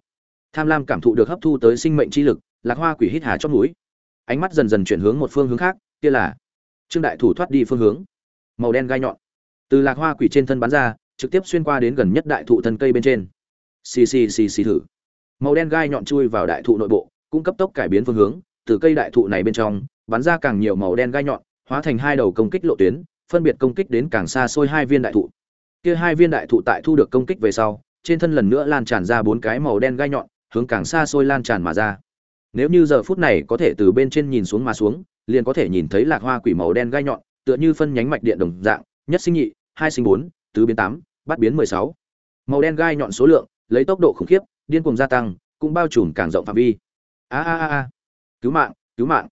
Tham lam cảm thụ được hấp thu tới sinh mệnh chi lực, lạc hoa quỷ hít hà chót núi ánh mắt dần dần chuyển hướng một phương hướng khác, kia là trương đại thủ thoát đi phương hướng. Màu đen gai nhọn. Từ lạc hoa quỷ trên thân bắn ra, trực tiếp xuyên qua đến gần nhất đại thụ thân cây bên trên. Xì xì xì xì thử. Màu đen gai nhọn chui vào đại thụ nội bộ, cũng cấp tốc cải biến phương hướng, từ cây đại thụ này bên trong, bắn ra càng nhiều màu đen gai nhọn, hóa thành hai đầu công kích lộ tuyến, phân biệt công kích đến càng xa xôi hai viên đại thụ. Kia hai viên đại thụ tại thu được công kích về sau, trên thân lần nữa lan tràn ra bốn cái màu đen gai nhọn, hướng càng xa xôi lan tràn mà ra. Nếu như giờ phút này có thể từ bên trên nhìn xuống mà xuống liền có thể nhìn thấy lạc hoa quỷ màu đen gai nhọn, tựa như phân nhánh mạch điện đồng dạng, nhất sinh nhị, hai sinh bốn, tứ biến tám, bắt biến mười sáu. Màu đen gai nhọn số lượng, lấy tốc độ khủng khiếp, điên cuồng gia tăng, cũng bao trùm càng rộng phạm vi. A a a cứu mạng cứu mạng.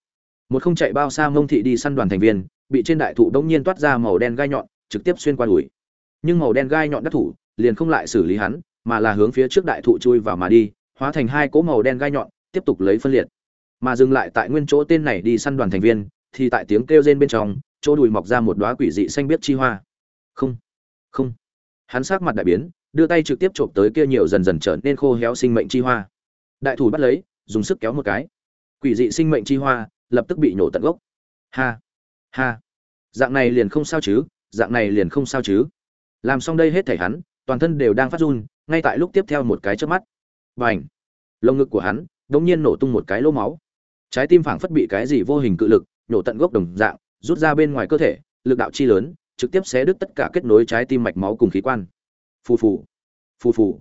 Một không chạy bao xa mông thị đi săn đoàn thành viên, bị trên đại thụ đông nhiên toát ra màu đen gai nhọn, trực tiếp xuyên qua đùi. Nhưng màu đen gai nhọn đắc thủ, liền không lại xử lý hắn, mà là hướng phía trước đại thụ chui vào mà đi, hóa thành hai cỗ màu đen gai nhọn, tiếp tục lấy phân liệt mà dừng lại tại nguyên chỗ tên này đi săn đoàn thành viên, thì tại tiếng kêu rên bên trong, chỗ đùi mọc ra một đóa quỷ dị xanh biết chi hoa. Không không. Hắn sắc mặt đại biến, đưa tay trực tiếp trộm tới kia nhiều dần dần trở nên khô héo sinh mệnh chi hoa. Đại thủ bắt lấy, dùng sức kéo một cái. Quỷ dị sinh mệnh chi hoa, lập tức bị nổ tận gốc. Ha ha. Dạng này liền không sao chứ, dạng này liền không sao chứ. Làm xong đây hết thảy hắn, toàn thân đều đang phát run, ngay tại lúc tiếp theo một cái chớp mắt. Và ảnh lồng ngực của hắn, đống nhiên nổ tung một cái lỗ máu trái tim phảng phất bị cái gì vô hình cự lực, nhổ tận gốc đồng dạng, rút ra bên ngoài cơ thể, lực đạo chi lớn, trực tiếp xé đứt tất cả kết nối trái tim mạch máu cùng khí quan. Phù phù phù phù.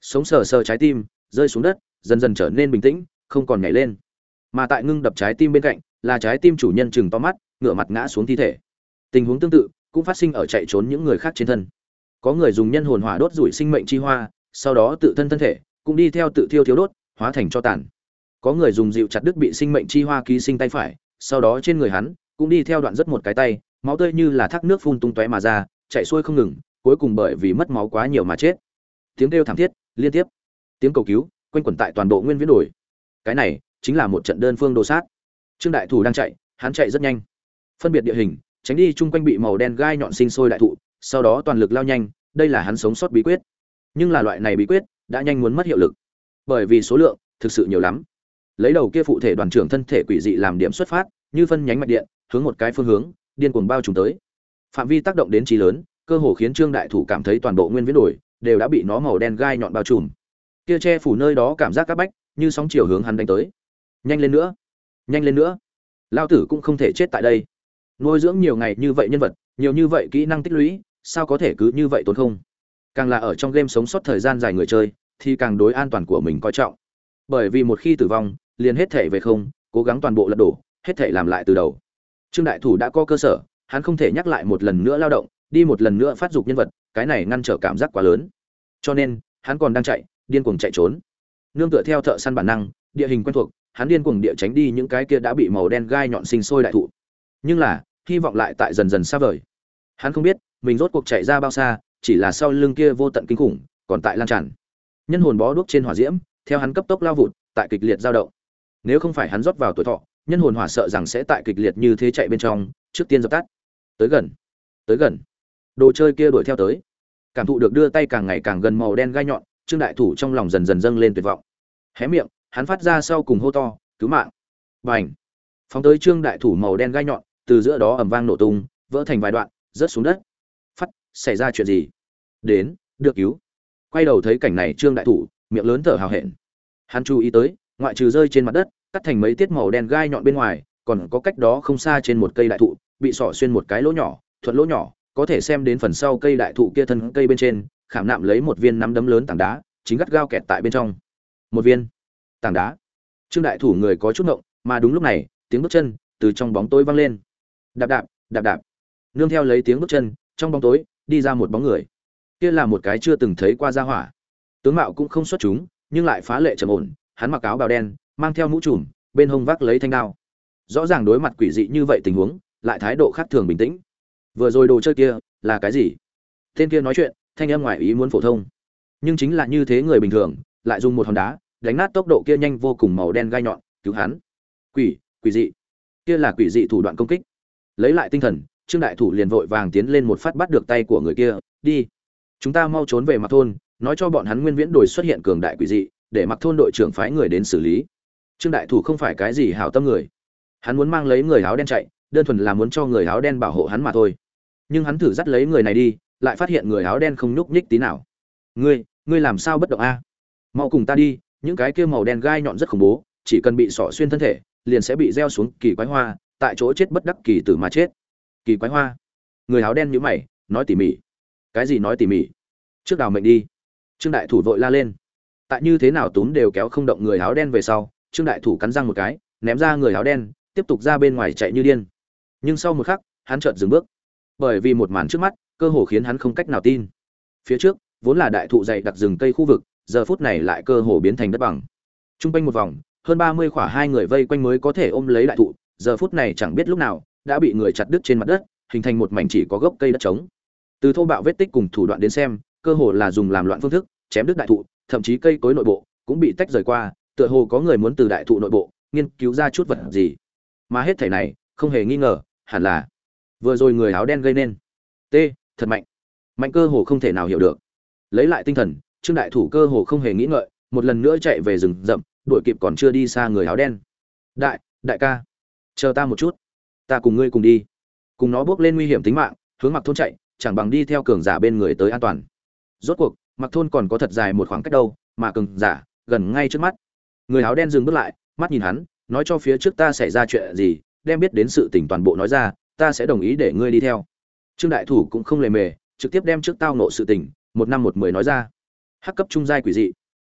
Sống sờ sờ trái tim, rơi xuống đất, dần dần trở nên bình tĩnh, không còn nhảy lên. Mà tại ngưng đập trái tim bên cạnh, là trái tim chủ nhân chừng to mắt, ngửa mặt ngã xuống thi thể. Tình huống tương tự, cũng phát sinh ở chạy trốn những người khác trên thân. Có người dùng nhân hồn hỏa đốt rủi sinh mệnh chi hoa, sau đó tự thân thân thể, cũng đi theo tự thiêu thiếu đốt, hóa thành cho tàn có người dùng dịu chặt đứt bị sinh mệnh chi hoa ký sinh tay phải, sau đó trên người hắn cũng đi theo đoạn rất một cái tay, máu tươi như là thác nước phun tung tóe mà ra, chạy xuôi không ngừng, cuối cùng bởi vì mất máu quá nhiều mà chết. Tiếng kêu thảm thiết, liên tiếp. Tiếng cầu cứu, quanh quẩn tại toàn bộ nguyên viễn đổi cái này chính là một trận đơn phương đồ sát. Trương đại thủ đang chạy, hắn chạy rất nhanh. Phân biệt địa hình, tránh đi chung quanh bị màu đen gai nhọn sinh sôi đại thụ, sau đó toàn lực lao nhanh, đây là hắn sống sót bí quyết. Nhưng là loại này bí quyết đã nhanh muốn mất hiệu lực. Bởi vì số lượng thực sự nhiều lắm lấy đầu kia phụ thể đoàn trưởng thân thể quỷ dị làm điểm xuất phát, như phân nhánh mạch điện, hướng một cái phương hướng, điên cuồng bao trùm tới. Phạm vi tác động đến trí lớn, cơ hồ khiến trương đại thủ cảm thấy toàn bộ nguyên viễn đổi đều đã bị nó màu đen gai nhọn bao trùm. Kia che phủ nơi đó cảm giác các bách, như sóng chiều hướng hắn đánh tới. Nhanh lên nữa, nhanh lên nữa. Lao tử cũng không thể chết tại đây. Nuôi dưỡng nhiều ngày như vậy nhân vật, nhiều như vậy kỹ năng tích lũy, sao có thể cứ như vậy tốn không? Càng là ở trong game sống sót thời gian dài người chơi, thì càng đối an toàn của mình coi trọng bởi vì một khi tử vong, liền hết thể về không, cố gắng toàn bộ lật đổ, hết thể làm lại từ đầu. Trương đại thủ đã có cơ sở, hắn không thể nhắc lại một lần nữa lao động, đi một lần nữa phát dục nhân vật, cái này ngăn trở cảm giác quá lớn. Cho nên, hắn còn đang chạy, điên cuồng chạy trốn. Nương tựa theo thợ săn bản năng, địa hình quen thuộc, hắn điên cuồng địa tránh đi những cái kia đã bị màu đen gai nhọn sinh sôi đại thụ. Nhưng là, hy vọng lại tại dần dần xa vời. Hắn không biết, mình rốt cuộc chạy ra bao xa, chỉ là sau lưng kia vô tận kinh khủng, còn tại lan tràn. Nhân hồn bó đuốc trên hỏa diễm theo hắn cấp tốc lao vụt, tại kịch liệt giao động. Nếu không phải hắn rót vào tuổi thọ, nhân hồn hỏa sợ rằng sẽ tại kịch liệt như thế chạy bên trong, trước tiên dập tắt. Tới gần tới gần. Đồ chơi kia đuổi theo tới. Cảm thụ được đưa tay càng ngày càng gần màu đen gai nhọn, trương đại thủ trong lòng dần dần dâng lên tuyệt vọng. Hé miệng, hắn phát ra sau cùng hô to, cứu mạng! B à n h phóng tới trương đại thủ màu đen gai nhọn, từ giữa đó ẩm vang nổ tung, vỡ thành vài đoạn, rớt xuống đất. Phát, xảy ra chuyện gì? Đến, được cứu. Quay đầu thấy cảnh này trương đại thủ, miệng lớn thở hào hẹn hắn chú ý tới, ngoại trừ rơi trên mặt đất, cắt thành mấy tiết màu đen gai nhọn bên ngoài, còn có cách đó không xa trên một cây đại thụ, bị sỏ xuyên một cái lỗ nhỏ, thuận lỗ nhỏ, có thể xem đến phần sau cây đại thụ kia thân cây bên trên, khảm nạm lấy một viên nắm đấm lớn tảng đá, chính gắt gao kẹt tại bên trong. Một viên tảng đá. Trương đại thủ người có chút ngộng, mà đúng lúc này, tiếng bước chân từ trong bóng tối vang lên. Đạp đạp đạp đạp. Nương theo lấy tiếng bước chân, trong bóng tối, đi ra một bóng người. Kia là một cái chưa từng thấy qua ra hỏa. Tướng mạo cũng không xuất chúng nhưng lại phá lệ trầm ổn, hắn mặc áo bào đen, mang theo mũ trùm, bên hông vác lấy thanh đao. Rõ ràng đối mặt quỷ dị như vậy tình huống, lại thái độ khác thường bình tĩnh. Vừa rồi đồ chơi kia là cái gì? Tên kia nói chuyện, thanh em ngoài ý muốn phổ thông. Nhưng chính là như thế người bình thường, lại dùng một hòn đá, đánh nát tốc độ kia nhanh vô cùng màu đen gai nhọn, cứu hắn. Quỷ quỷ dị. Kia là quỷ dị thủ đoạn công kích. Lấy lại tinh thần, trương đại thủ liền vội vàng tiến lên một phát bắt được tay của người kia. Đi. Chúng ta mau trốn về mặt thôn nói cho bọn hắn nguyên viễn đổi xuất hiện cường đại quỷ dị, để mặc thôn đội trưởng phái người đến xử lý. Trương đại thủ không phải cái gì hảo tâm người. Hắn muốn mang lấy người áo đen chạy, đơn thuần là muốn cho người áo đen bảo hộ hắn mà thôi. Nhưng hắn thử dắt lấy người này đi, lại phát hiện người áo đen không nhúc nhích tí nào. Ngươi ngươi làm sao bất động a? Mau cùng ta đi, những cái kia màu đen gai nhọn rất khủng bố, chỉ cần bị sỏ xuyên thân thể, liền sẽ bị gieo xuống kỳ quái hoa, tại chỗ chết bất đắc kỳ tử mà chết. Kỳ quái hoa. Người áo đen nhíu mày, nói tỉ mỉ. Cái gì nói tỉ mỉ? Trước đào mệnh đi trương đại thủ vội la lên. Tại như thế nào túm đều kéo không động người áo đen về sau, trương đại thủ cắn răng một cái, ném ra người áo đen, tiếp tục ra bên ngoài chạy như điên. Nhưng sau một khắc, hắn chợt dừng bước. Bởi vì một màn trước mắt, cơ hồ khiến hắn không cách nào tin. Phía trước, vốn là đại thụ dày đặc rừng cây khu vực, giờ phút này lại cơ hồ biến thành đất bằng. Trung quanh một vòng, hơn ba mươi khỏa hai người vây quanh mới có thể ôm lấy đại thụ, giờ phút này chẳng biết lúc nào, đã bị người chặt đứt trên mặt đất, hình thành một mảnh chỉ có gốc cây đất trống. Từ thô bạo vết tích cùng thủ đoạn đến xem cơ hồ là dùng làm loạn phương thức, chém đứt đại thụ, thậm chí cây cối nội bộ cũng bị tách rời qua, tựa hồ có người muốn từ đại thụ nội bộ nghiên cứu ra chút vật gì. Mà hết thảy này, không hề nghi ngờ, hẳn là vừa rồi người áo đen gây nên. T, thật mạnh. Mạnh cơ hồ không thể nào hiểu được. Lấy lại tinh thần, trương đại thủ cơ hồ không hề nghĩ ngợi, một lần nữa chạy về rừng rậm, đuổi kịp còn chưa đi xa người áo đen. Đại đại ca, chờ ta một chút. Ta cùng ngươi cùng đi. Cùng nó bước lên nguy hiểm tính mạng, hướng mặc thôn chạy, chẳng bằng đi theo cường giả bên người tới an toàn rốt cuộc, mặc thôn còn có thật dài một khoảng cách đâu, mà cường giả, gần ngay trước mắt. Người áo đen dừng bước lại, mắt nhìn hắn, nói cho phía trước ta xảy ra chuyện gì, đem biết đến sự tình toàn bộ nói ra, ta sẽ đồng ý để ngươi đi theo. Trương đại thủ cũng không lề mề, trực tiếp đem trước tao nộ sự tình, một năm một mười nói ra. Hắc cấp trung giai quỷ dị.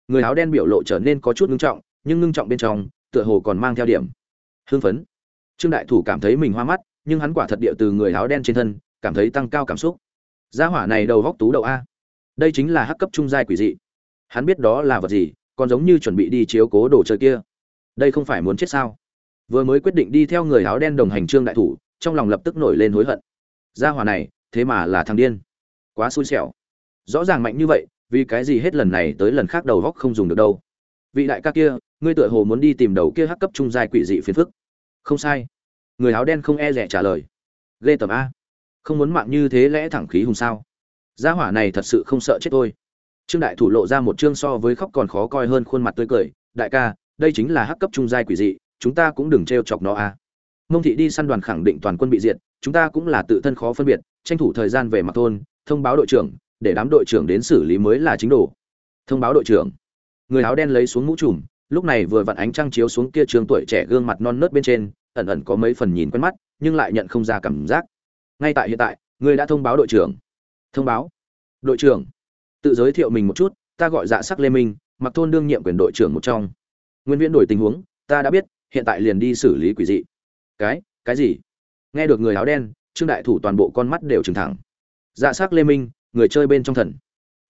Người áo đen biểu lộ trở nên có chút ngưng trọng, nhưng ngưng trọng bên trong, tựa hồ còn mang theo điểm hưng phấn. Trương đại thủ cảm thấy mình hoa mắt, nhưng hắn quả thật địa từ người áo đen trên thân, cảm thấy tăng cao cảm xúc. Gia hỏa này đầu góc tú đầu a đây chính là hắc cấp trung giai quỷ dị. Hắn biết đó là vật gì, còn giống như chuẩn bị đi chiếu cố đồ chơi kia. Đây không phải muốn chết sao? Vừa mới quyết định đi theo người áo đen đồng hành trương đại thủ, trong lòng lập tức nổi lên hối hận. Gia hỏa này, thế mà là thằng điên. Quá xui xẻo. Rõ ràng mạnh như vậy, vì cái gì hết lần này tới lần khác đầu góc không dùng được đâu? Vị đại ca kia, ngươi tựa hồ muốn đi tìm đầu kia hắc cấp trung giai quỷ dị phiền phức. Không sai. Người áo đen không e rẻ trả lời. Ghê tầm a. Không muốn mạng như thế lẽ thẳng khí hùng sao? Gia hỏa này thật sự không sợ chết tôi. Trương đại thủ lộ ra một chương so với khóc còn khó coi hơn khuôn mặt tươi cười. Đại ca, đây chính là hắc cấp trung giai quỷ dị, chúng ta cũng đừng t chọc nó a mông thị đi săn đoàn khẳng định toàn quân bị diệt, chúng ta cũng là tự thân khó phân biệt, tranh thủ thời gian về mặt thôn, thông báo đội trưởng, để đám đội trưởng đến xử lý mới là chính đồ. Thông báo đội trưởng. Người áo đen lấy xuống mũ trùm, lúc này vừa vặn ánh trăng chiếu xuống kia trường tuổi trẻ gương mặt non nớt bên trên, ẩn ẩn có mấy phần nhìn quen mắt, nhưng lại nhận không ra cảm giác. Ngay tại hiện tại, người đã thông báo đội trưởng thông báo. Đội trưởng, tự giới thiệu mình một chút, ta gọi dạ sắc lê minh, mặc thôn đương nhiệm quyền đội trưởng một trong. Nguyên viễn đổi tình huống, ta đã biết, hiện tại liền đi xử lý quỷ dị. Cái cái gì? Nghe được người áo đen, trương đại thủ toàn bộ con mắt đều trừng thẳng. Dạ sắc lê minh, người chơi bên trong thần.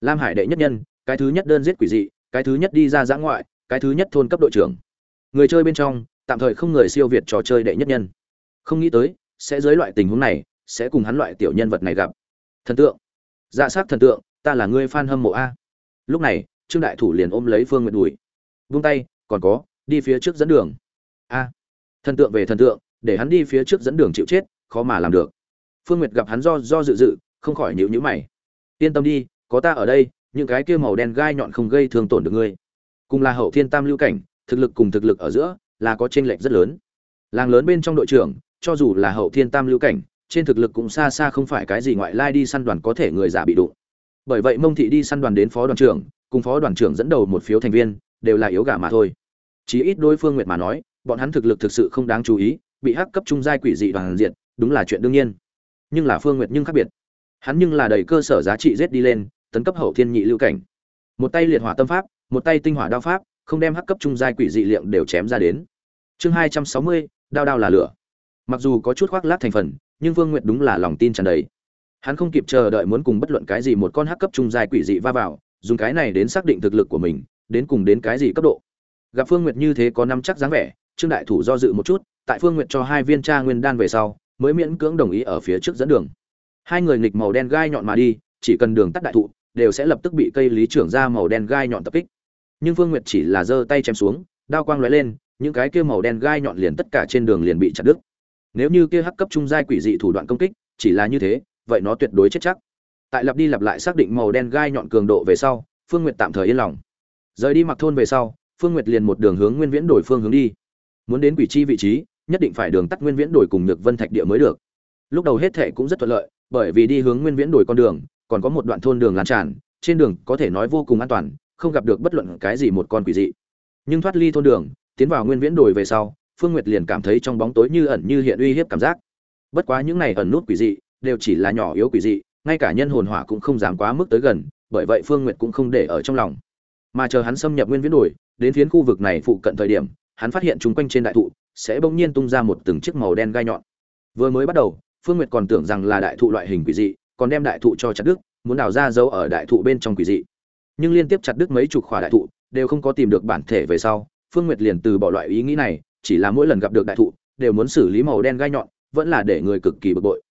Lam hải đệ nhất nhân, cái thứ nhất đơn giết quỷ dị, cái thứ nhất đi ra giã ngoại, cái thứ nhất thôn cấp đội trưởng. Người chơi bên trong, tạm thời không người siêu việt trò chơi đệ nhất nhân. Không nghĩ tới, sẽ dưới loại tình huống này, sẽ cùng hắn loại tiểu nhân vật này gặp. Thần tượng dạ s á c thần tượng, ta là người f a n hâm mộ a. Lúc này, trương đại thủ liền ôm lấy phương nguyện đùi vung tay, còn có, đi phía trước dẫn đường. A. Thần tượng về thần tượng, để hắn đi phía trước dẫn đường chịu chết, khó mà làm được. Phương nguyệt gặp hắn do do dự dự, không khỏi nhịu nhữ mày. Yên tâm đi, có ta ở đây, những cái kia màu đen gai nhọn không gây thương tổn được ngươi. Cùng là hậu thiên tam lưu cảnh, thực lực cùng thực lực ở giữa, là có chênh lệch rất lớn. Làng lớn bên trong đội trưởng, cho dù là hậu thiên tam lưu cảnh trên thực lực cũng xa xa không phải cái gì ngoại lai đi săn đoàn có thể người giả bị đụng. Bởi vậy mông thị đi săn đoàn đến phó đoàn trưởng, cùng phó đoàn trưởng dẫn đầu một phiếu thành viên, đều là yếu gà mà thôi. Chí ít đối phương nguyệt mà nói, bọn hắn thực lực thực sự không đáng chú ý, bị hắc cấp trung giai quỷ dị đoàn diện đúng là chuyện đương nhiên. Nhưng là phương nguyệt nhưng khác biệt. Hắn nhưng là đầy cơ sở giá trị giết đi lên, tấn cấp hậu thiên nhị lưu cảnh. Một tay liệt hỏa tâm pháp, một tay tinh hỏa đao pháp, không đem hắc cấp trung giai quỷ dị liệm đều chém ra đến. Chương hai trăm sáu mươi, đao đao là lửa. Mặc dù có chút khoác lác thành phần nhưng vương nguyệt đúng là lòng tin tràn đầy. Hắn không kịp chờ đợi muốn cùng bất luận cái gì một con hắc cấp trung giai quỷ dị va vào, dùng cái này đến xác định thực lực của mình, đến cùng đến cái gì cấp độ. Gặp phương nguyệt như thế có năm chắc dáng vẻ, trương đại thủ do dự một chút, tại phương nguyệt cho hai viên tra nguyên đan về sau, mới miễn cưỡng đồng ý ở phía trước dẫn đường. Hai người nghịch màu đen gai nhọn mà đi, chỉ cần đường tắt đại thụ, đều sẽ lập tức bị cây lý trưởng ra màu đen gai nhọn tập kích. Nhưng phương nguyệt chỉ là giơ tay chém xuống, đao quang lóe lên, những cái kia màu đen gai nhọn liền tất cả trên đường liền bị chặt đứt nếu như kia hắc cấp trung giai quỷ dị thủ đoạn công kích chỉ là như thế, vậy nó tuyệt đối chết chắc. Tại lặp đi lặp lại xác định màu đen gai nhọn cường độ về sau, phương nguyệt tạm thời yên lòng. Rời đi mặc thôn về sau, phương nguyệt liền một đường hướng nguyên viễn đổi phương hướng đi. Muốn đến quỷ chi vị trí, nhất định phải đường tắt nguyên viễn đổi cùng nhược vân thạch địa mới được. Lúc đầu hết thệ cũng rất thuận lợi, bởi vì đi hướng nguyên viễn đổi con đường, còn có một đoạn thôn đường lan tràn, trên đường có thể nói vô cùng an toàn, không gặp được bất luận cái gì một con quỷ dị. Nhưng thoát ly thôn đường, tiến vào nguyên viễn đổi về sau phương nguyệt liền cảm thấy trong bóng tối như ẩn như hiện uy hiếp cảm giác. Bất quá những này ẩn nút quỷ dị, đều chỉ là nhỏ yếu quỷ dị, ngay cả nhân hồn hỏa cũng không dám quá mức tới gần, bởi vậy phương nguyệt cũng không để ở trong lòng. Mà chờ hắn xâm nhập nguyên viễn đổi. đến phiến khu vực này phụ cận thời điểm, hắn phát hiện chung quanh trên đại thụ sẽ bỗng nhiên tung ra một từng chiếc màu đen gai nhọn. Vừa mới bắt đầu, phương nguyệt còn tưởng rằng là đại thụ loại hình quỷ dị, còn đem đại thụ cho chặt đứt, muốn đào ra dấu ở đại thụ bên trong quỷ dị. Nhưng liên tiếp chặt đứt mấy chục khỏa đại thụ, đều không có tìm được bản thể về sau, phương nguyệt liền từ bỏ loại ý nghĩ này chỉ là mỗi lần gặp được đại thụ, đều muốn xử lý màu đen gai nhọn, vẫn là để người cực kỳ bực bội.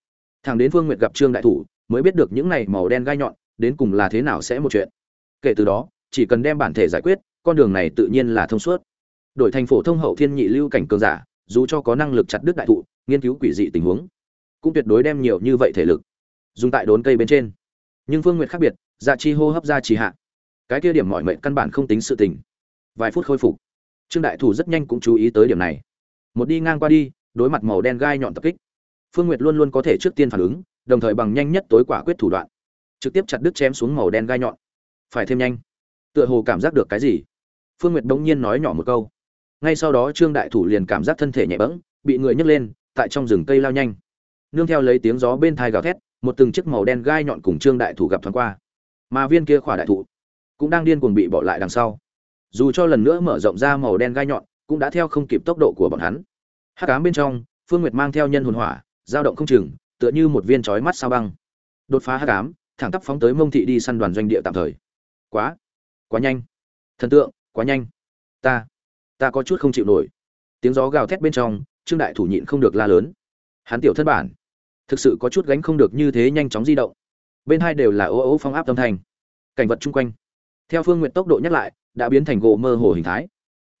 Thằng đến phương nguyệt gặp trương đại thủ, mới biết được những này màu đen gai nhọn, đến cùng là thế nào sẽ một chuyện. Kể từ đó, chỉ cần đem bản thể giải quyết, con đường này tự nhiên là thông suốt. Đổi thành phổ thông hậu thiên nhị lưu cảnh cường giả, dù cho có năng lực chặt đứt đại thụ, nghiên cứu quỷ dị tình huống, cũng tuyệt đối đem nhiều như vậy thể lực dùng tại đốn cây bên trên. Nhưng phương nguyệt khác biệt dạ chi hô hấp dạ ra trì hạ. Cái kia điểm mọi mệnh căn bản không tính sự tình. Vài phút khôi phục trương đại thủ rất nhanh cũng chú ý tới điểm này. Một đi ngang qua đi, đối mặt màu đen gai nhọn tập kích. Phương nguyệt luôn luôn có thể trước tiên phản ứng, đồng thời bằng nhanh nhất tối quả quyết thủ đoạn. Trực tiếp chặt đứt chém xuống màu đen gai nhọn. Phải thêm nhanh. Tựa hồ cảm giác được cái gì? Phương nguyệt bỗng nhiên nói nhỏ một câu. Ngay sau đó trương đại thủ liền cảm giác thân thể nhẹ bẫng, bị người nhấc lên, tại trong rừng cây lao nhanh. Nương theo lấy tiếng gió bên thai gào thét, một từng chiếc màu đen gai nhọn cùng trương đại thủ gặp thoáng qua. Mà viên kia khỏa đại thụ cũng đang điên cuồng bị bỏ lại đằng sau dù cho lần nữa mở rộng ra màu đen gai nhọn, cũng đã theo không kịp tốc độ của bọn hắn. Hát cám bên trong, phương nguyệt mang theo nhân hồn hỏa, dao động không chừng, tựa như một viên chói mắt sao băng. Đột phá hát cám thẳng tắp phóng tới mông thị đi săn đoàn doanh địa tạm thời. Quá quá nhanh. Thần tượng, quá nhanh. Ta ta có chút không chịu nổi. Tiếng gió gào thét bên trong, trương đại thủ nhịn không được la lớn. Hắn tiểu thất bản, thực sự có chút gánh không được như thế nhanh chóng di động. Bên hai đều là ô ô phong áp tâm thành cảnh vật chung quanh theo phương nguyện tốc độ nhắc lại, đã biến thành gỗ mơ hồ hình thái.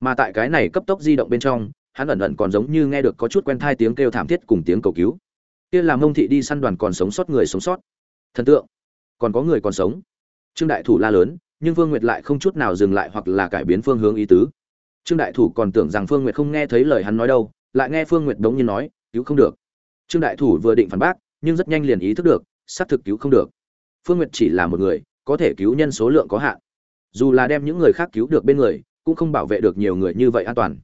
Mà tại cái này cấp tốc di động bên trong, hắn ẩn ẩn còn giống như nghe được có chút quen thai tiếng kêu thảm thiết cùng tiếng cầu cứu. Kia là mông thị đi săn đoàn còn sống sót người sống sót. Thần tượng, còn có người còn sống. Trương đại thủ la lớn, nhưng phương nguyệt lại không chút nào dừng lại hoặc là cải biến phương hướng ý tứ. Trương đại thủ còn tưởng rằng phương nguyệt không nghe thấy lời hắn nói đâu, lại nghe phương nguyệt đống nhiên nói, cứu không được. Trương đại thủ vừa định phản bác, nhưng rất nhanh liền ý thức được, xác thực cứu không được. Phương nguyệt chỉ là một người, có thể cứu nhân số lượng có hạn dù là đem những người khác cứu được bên người, cũng không bảo vệ được nhiều người như vậy an toàn.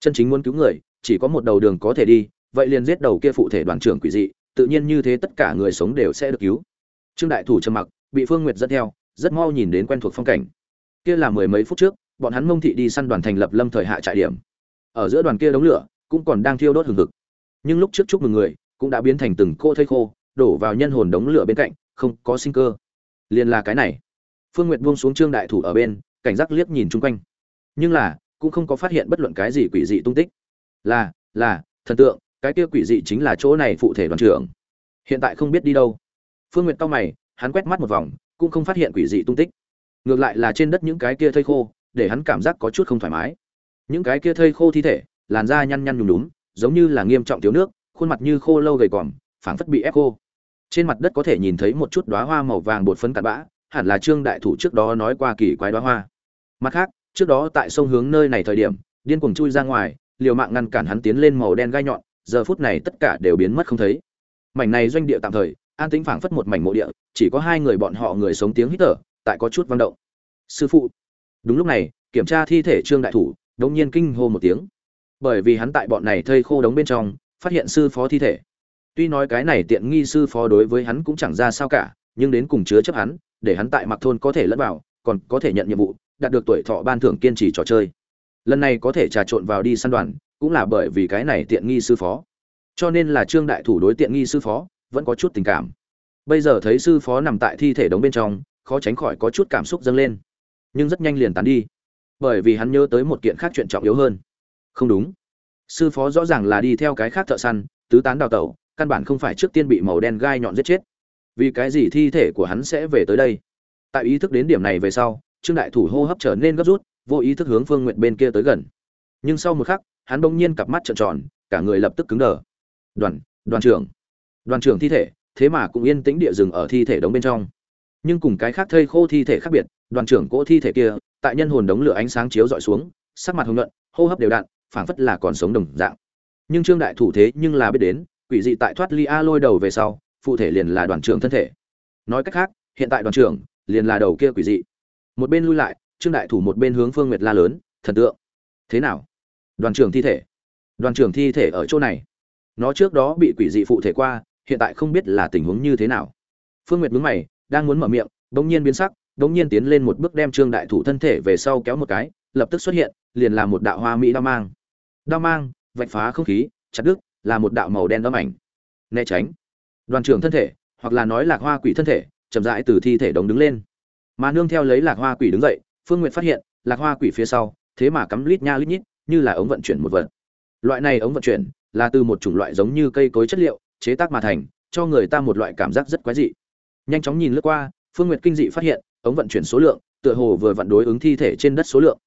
Chân chính muốn cứu người, chỉ có một đầu đường có thể đi, vậy liền giết đầu kia phụ thể đoàn trưởng quỷ dị, tự nhiên như thế tất cả người sống đều sẽ được cứu. Trương đại thủ trầm mặc, bị phương nguyệt dẫn theo, rất mau nhìn đến quen thuộc phong cảnh. Kia là mười mấy phút trước, bọn hắn mông thị đi săn đoàn thành lập lâm thời hạ trại điểm. Ở giữa đoàn kia đống lửa, cũng còn đang thiêu đốt hừng hực. Nhưng lúc trước chúc mừng người, cũng đã biến thành từng cô thây khô, đổ vào nhân hồn đống lửa bên cạnh, không có sinh cơ. Liền là cái này phương nguyệt buông xuống trương đại thủ ở bên, cảnh giác liếc nhìn chung quanh. Nhưng là, cũng không có phát hiện bất luận cái gì quỷ dị tung tích. Là là, thần tượng, cái kia quỷ dị chính là chỗ này phụ thể đoàn trưởng. Hiện tại không biết đi đâu. Phương nguyệt cao mày, hắn quét mắt một vòng, cũng không phát hiện quỷ dị tung tích. Ngược lại là trên đất những cái kia thây khô, để hắn cảm giác có chút không thoải mái. Những cái kia thây khô thi thể, làn da nhăn nhăn nhùm nhúm giống như là nghiêm trọng thiếu nước, khuôn mặt như khô lâu gầy còm, phảng phất bị ép khô. Trên mặt đất có thể nhìn thấy một chút đóa hoa màu vàng bột phấn cặn bã hẳn là trương đại thủ trước đó nói qua kỳ quái đoá hoa. Mặt khác, trước đó tại sông hướng nơi này thời điểm, điên cuồng chui ra ngoài, liều mạng ngăn cản hắn tiến lên màu đen gai nhọn, giờ phút này tất cả đều biến mất không thấy. Mảnh này doanh địa tạm thời, an tĩnh phảng phất một mảnh mộ địa, chỉ có hai người bọn họ người sống tiếng hít thở, tại có chút vang động. Sư phụ. Đúng lúc này, kiểm tra thi thể trương đại thủ, đống nhiên kinh hô một tiếng. Bởi vì hắn tại bọn này thây khô đống bên trong, phát hiện sư phó thi thể. Tuy nói cái này tiện nghi sư phó đối với hắn cũng chẳng ra sao cả, nhưng đến cùng chứa chấp hắn để hắn tại mặc thôn có thể lẫn vào, còn có thể nhận nhiệm vụ, đạt được tuổi thọ ban thưởng kiên trì trò chơi. Lần này có thể trà trộn vào đi săn đoàn, cũng là bởi vì cái này tiện nghi sư phó. Cho nên là trương đại thủ đối tiện nghi sư phó, vẫn có chút tình cảm. Bây giờ thấy sư phó nằm tại thi thể đống bên trong, khó tránh khỏi có chút cảm xúc dâng lên. Nhưng rất nhanh liền tán đi, bởi vì hắn nhớ tới một kiện khác chuyện trọng yếu hơn. Không đúng. Sư phó rõ ràng là đi theo cái khác thợ săn, tứ tán đào tẩu, căn bản không phải trước tiên bị màu đen gai nhọn giết chết vì cái gì thi thể của hắn sẽ về tới đây? Tại ý thức đến điểm này về sau trương đại thủ hô hấp trở nên gấp rút vô ý thức hướng phương nguyện bên kia tới gần. Nhưng sau một khắc hắn bỗng nhiên cặp mắt trợn tròn cả người lập tức cứng đờ. Đoàn đoàn trưởng. Đoàn trưởng thi thể thế mà cũng yên tĩnh địa rừng ở thi thể đống bên trong. Nhưng cùng cái khác thây khô thi thể khác biệt đoàn trưởng cỗ thi thể kia tại nhân hồn đống lửa ánh sáng chiếu dọi xuống sắc mặt hồng luận, hô hấp đều đặn phảng phất là còn sống đồng dạng. Nhưng trương đại thủ thế nhưng là biết đến quỷ dị tại thoát ly a lôi đầu về sau phụ thể liền là đoàn trưởng thân thể. Nói cách khác, hiện tại đoàn trưởng liền là đầu kia quỷ dị. Một bên lui lại, trương đại thủ một bên hướng phương nguyệt la lớn, thần tượng, thế nào? Đoàn trưởng thi thể? Đoàn trưởng thi thể ở chỗ này? Nó trước đó bị quỷ dị phụ thể qua, hiện tại không biết là tình huống như thế nào. Phương nguyệt mướn mày, đang muốn mở miệng, bỗng nhiên biến sắc, bỗng nhiên tiến lên một bước đem trương đại thủ thân thể về sau kéo một cái, lập tức xuất hiện, liền là một đạo hoa mỹ đao mang. Đao mang, vạch phá không khí, chặt đứt, là một đạo màu đen đâm ảnh né tránh đoàn trưởng thân thể, hoặc là nói lạc hoa quỷ thân thể, chậm rãi từ thi thể đống đứng lên. Mà nương theo lấy lạc hoa quỷ đứng dậy, phương nguyệt phát hiện, lạc hoa quỷ phía sau, thế mà cắm lít nha lít nhít, như là ống vận chuyển một vật. Loại này ống vận chuyển, là từ một chủng loại giống như cây cối chất liệu, chế tác mà thành, cho người ta một loại cảm giác rất quái dị. Nhanh chóng nhìn lướt qua, phương nguyệt kinh dị phát hiện, ống vận chuyển số lượng, tựa hồ vừa vận đối ứng thi thể trên đất số lượng.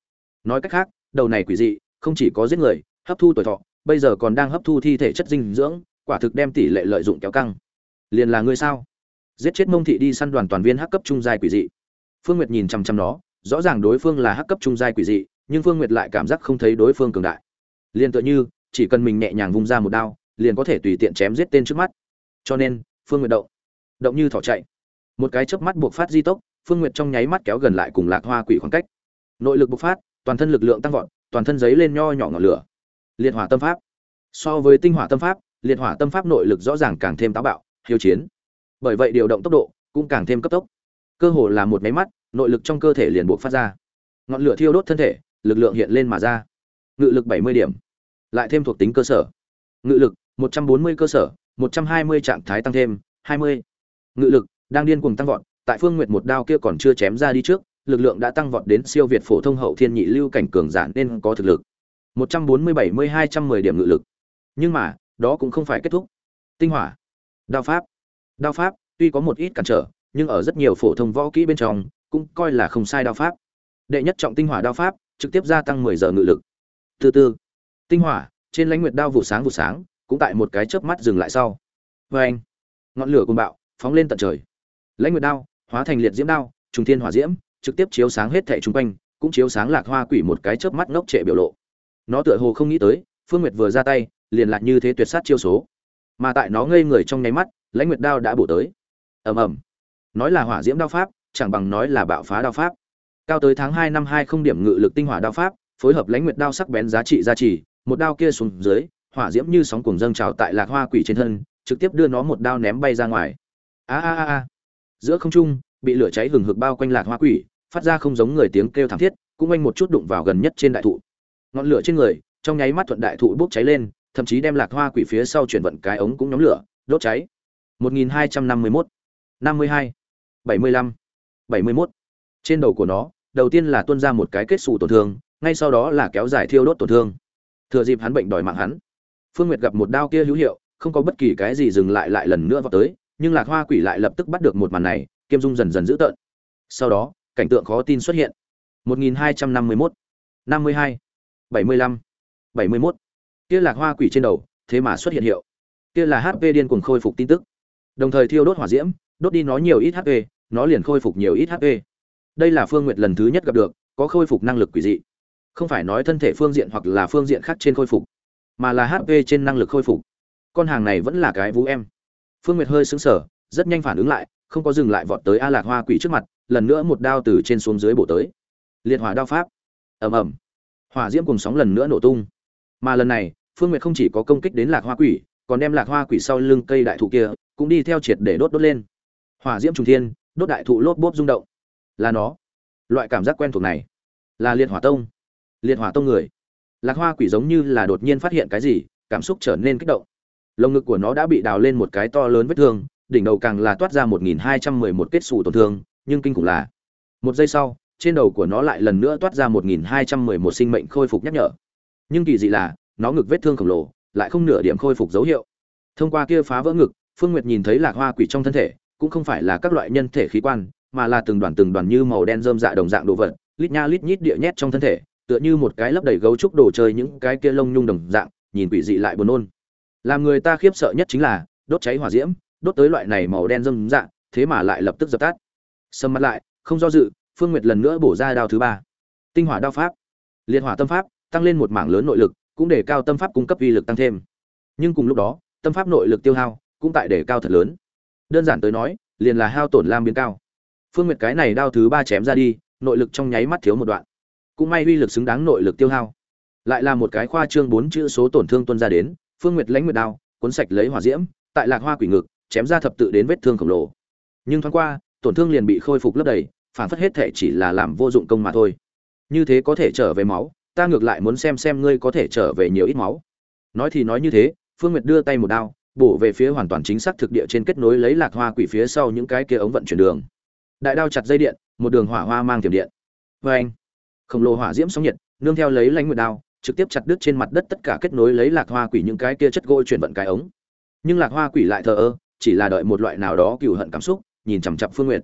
Nói cách khác, đầu này quỷ dị, không chỉ có giết người, hấp thu tuổi thọ, bây giờ còn đang hấp thu thi thể chất dinh dưỡng, quả thực đem tỷ lệ lợi dụng kéo căng liền là ngươi sao? Giết chết mông thị đi săn đoàn toàn viên hắc cấp trung giai quỷ dị. Phương nguyệt nhìn chăm chăm nó, rõ ràng đối phương là hắc cấp trung giai quỷ dị, nhưng phương nguyệt lại cảm giác không thấy đối phương cường đại. Liền tựa như, chỉ cần mình nhẹ nhàng vung ra một đao, liền có thể tùy tiện chém giết tên trước mắt. Cho nên, phương nguyệt động động như thỏ chạy. Một cái chớp mắt buộc phát di tốc, phương nguyệt trong nháy mắt kéo gần lại cùng lạc hoa quỷ khoảng cách. Nội lực bộc phát, toàn thân lực lượng tăng vọt, toàn thân giấy lên nho nhỏ ngọn lửa. Liệt hỏa tâm pháp. So với tinh hỏa tâm pháp, liệt hỏa tâm pháp nội lực rõ ràng càng thêm táo bạo hiếu chiến. Bởi vậy điều động tốc độ cũng càng thêm cấp tốc. Cơ hồ là một máy mắt, nội lực trong cơ thể liền buộc phát ra. Ngọn lửa thiêu đốt thân thể, lực lượng hiện lên mà ra. Ngự lực bảy mươi điểm, lại thêm thuộc tính cơ sở. Ngự lực một trăm bốn mươi cơ sở, một trăm hai mươi trạng thái tăng thêm, hai mươi. Ngự lực đang điên cuồng tăng vọt, tại phương nguyệt một đao kia còn chưa chém ra đi trước, lực lượng đã tăng vọt đến siêu việt phổ thông hậu thiên nhị lưu cảnh cường giả nên có thực lực. Một trăm bốn mươi bảy mươi hai trăm mười điểm ngự lực. Nhưng mà, đó cũng không phải kết thúc. Tinh hỏa đao pháp. Đao pháp, tuy có một ít cản trở, nhưng ở rất nhiều phổ thông võ kỹ bên trong, cũng coi là không sai đao pháp. Đệ nhất trọng tinh hỏa đao pháp, trực tiếp gia tăng mười giờ ngự lực. Từ từ tinh hỏa, trên lãnh nguyệt đao vụ sáng vụ sáng, cũng tại một cái chớp mắt dừng lại sau. Vê anh, ngọn lửa cùng bạo, phóng lên tận trời. Lãnh nguyệt đao, hóa thành liệt diễm đao, trùng thiên hỏa diễm, trực tiếp chiếu sáng hết thảy chung quanh, cũng chiếu sáng lạc hoa quỷ một cái chớp mắt ngốc trệ biểu lộ. Nó tựa hồ không nghĩ tới, phương nguyệt vừa ra tay, liền lại như thế tuyệt sát chiêu số mà tại nó ngây người trong nháy mắt, lãnh nguyệt đao đã bổ tới. Ầm ầm. Nói là hỏa diễm đao pháp, chẳng bằng nói là bạo phá đao pháp. Cao tới tháng hai năm hai không điểm ngự lực tinh hỏa đao pháp, phối hợp lãnh nguyệt đao sắc bén giá trị gia trì, một đao kia xuống dưới, hỏa diễm như sóng cuồng dâng trào tại lạc hoa quỷ trên thân, trực tiếp đưa nó một đao ném bay ra ngoài. A a a a. Giữa không trung, bị lửa cháy hừng hực bao quanh lạc hoa quỷ, phát ra không giống người tiếng kêu thảm thiết, cũng anh một chút đụng vào gần nhất trên đại thụ. Ngọn lửa trên người, trong nháy mắt thuận đại thụ bốc cháy lên thậm chí đem lạc hoa quỷ phía sau chuyển vận cái ống cũng nhóm lửa, đốt cháy. 1251 52 75 71 trên đầu của nó, đầu tiên là tuôn ra một cái kết xù tổn thương, ngay sau đó là kéo dài thiêu đốt tổn thương. Thừa dịp hắn bệnh đòi mạng hắn, phương nguyệt gặp một đao kia hữu hiệu, không có bất kỳ cái gì dừng lại lại lần nữa vào tới, nhưng lạc hoa quỷ lại lập tức bắt được một màn này, kiêm dung dần dần dữ tợn. Sau đó, cảnh tượng khó tin xuất hiện. 1251 52 75 71 kia lạc hoa quỷ trên đầu, thế mà xuất hiện hiệu. Kia là hp điên cuồng khôi phục tin tức. Đồng thời thiêu đốt hỏa diễm, đốt đi nó nhiều ít hp nó liền khôi phục nhiều ít hp đây là phương nguyệt lần thứ nhất gặp được, có khôi phục năng lực quỷ dị. Không phải nói thân thể phương diện hoặc là phương diện khác trên khôi phục, mà là hp trên năng lực khôi phục. Con hàng này vẫn là cái vũ em. Phương nguyệt hơi xứng sở rất nhanh phản ứng lại, không có dừng lại vọt tới a lạc hoa quỷ trước mặt, lần nữa một đao từ trên xuống dưới bổ tới. Liệt hỏa đao pháp. Ầm ầm. Hỏa diễm cùng sóng lần nữa nổ tung. Mà lần này phương nguyệt không chỉ có công kích đến lạc hoa quỷ, còn đem lạc hoa quỷ sau lưng cây đại thụ kia cũng đi theo triệt để đốt đốt lên. Hỏa diễm trùng thiên, đốt đại thụ lốp bốp rung động. Là nó. Loại cảm giác quen thuộc này. Là liệt hỏa tông. Liệt hỏa tông người. Lạc hoa quỷ giống như là đột nhiên phát hiện cái gì, cảm xúc trở nên kích động. Lồng ngực của nó đã bị đào lên một cái to lớn vết thương, đỉnh đầu càng là toát ra một nghìn hai trăm mười một kết xù tổn thương, nhưng kinh khủng là, một giây sau, trên đầu của nó lại lần nữa toát ra một nghìn hai trăm mười một sinh mệnh khôi phục nhắc nhở. Nhưng kỳ dị là nó ngực vết thương khổng lồ, lại không nửa điểm khôi phục dấu hiệu. Thông qua kia phá vỡ ngực, phương nguyệt nhìn thấy lạc hoa quỷ trong thân thể, cũng không phải là các loại nhân thể khí quan, mà là từng đoàn từng đoàn như màu đen rơm dạ đồng dạng đồ vật, lít nha lít nhít địa nhét trong thân thể, tựa như một cái lấp đầy gấu trúc đồ chơi những cái kia lông nhung đồng dạng, nhìn quỷ dị lại buồn nôn. Làm người ta khiếp sợ nhất chính là, đốt cháy hỏa diễm, đốt tới loại này màu đen rơm dạ thế mà lại lập tức dập tắt. Sầm mặt lại, không do dự, phương nguyệt lần nữa bổ ra đao thứ ba. Tinh hỏa đao pháp, liệt hỏa tâm pháp, tăng lên một mảng lớn nội lực cũng để cao tâm pháp cung cấp uy lực tăng thêm. Nhưng cùng lúc đó, tâm pháp nội lực tiêu hao cũng tại để cao thật lớn. Đơn giản tới nói, liền là hao tổn lam biến cao. Phương nguyệt cái này đao thứ ba chém ra đi, nội lực trong nháy mắt thiếu một đoạn. Cũng may uy lực xứng đáng nội lực tiêu hao. Lại là một cái khoa trương bốn chữ số tổn thương tuân ra đến, phương nguyệt lãnh nguyệt đao, cuốn sạch lấy hỏa diễm, tại lạc hoa quỷ ngực, chém ra thập tự đến vết thương khổng lồ. Nhưng thoáng qua, tổn thương liền bị khôi phục lấp đầy, phản phất hết thể chỉ là làm vô dụng công mà thôi. Như thế có thể trở về máu ta ngược lại muốn xem xem ngươi có thể trở về nhiều ít máu. Nói thì nói như thế, phương nguyệt đưa tay một đao, bổ về phía hoàn toàn chính xác thực địa trên kết nối lấy lạc hoa quỷ phía sau những cái kia ống vận chuyển đường. Đại đao chặt dây điện, một đường hỏa hoa mang tiềm điện. Vê anh, khổng lồ hỏa diễm sóng nhiệt, nương theo lấy lãnh nguyệt đao, trực tiếp chặt đứt trên mặt đất tất cả kết nối lấy lạc hoa quỷ những cái kia chất gỗ chuyển vận cái ống. Nhưng lạc hoa quỷ lại thờ ơ, chỉ là đợi một loại nào đó cừu hận cảm xúc, nhìn chằm chặp phương nguyệt.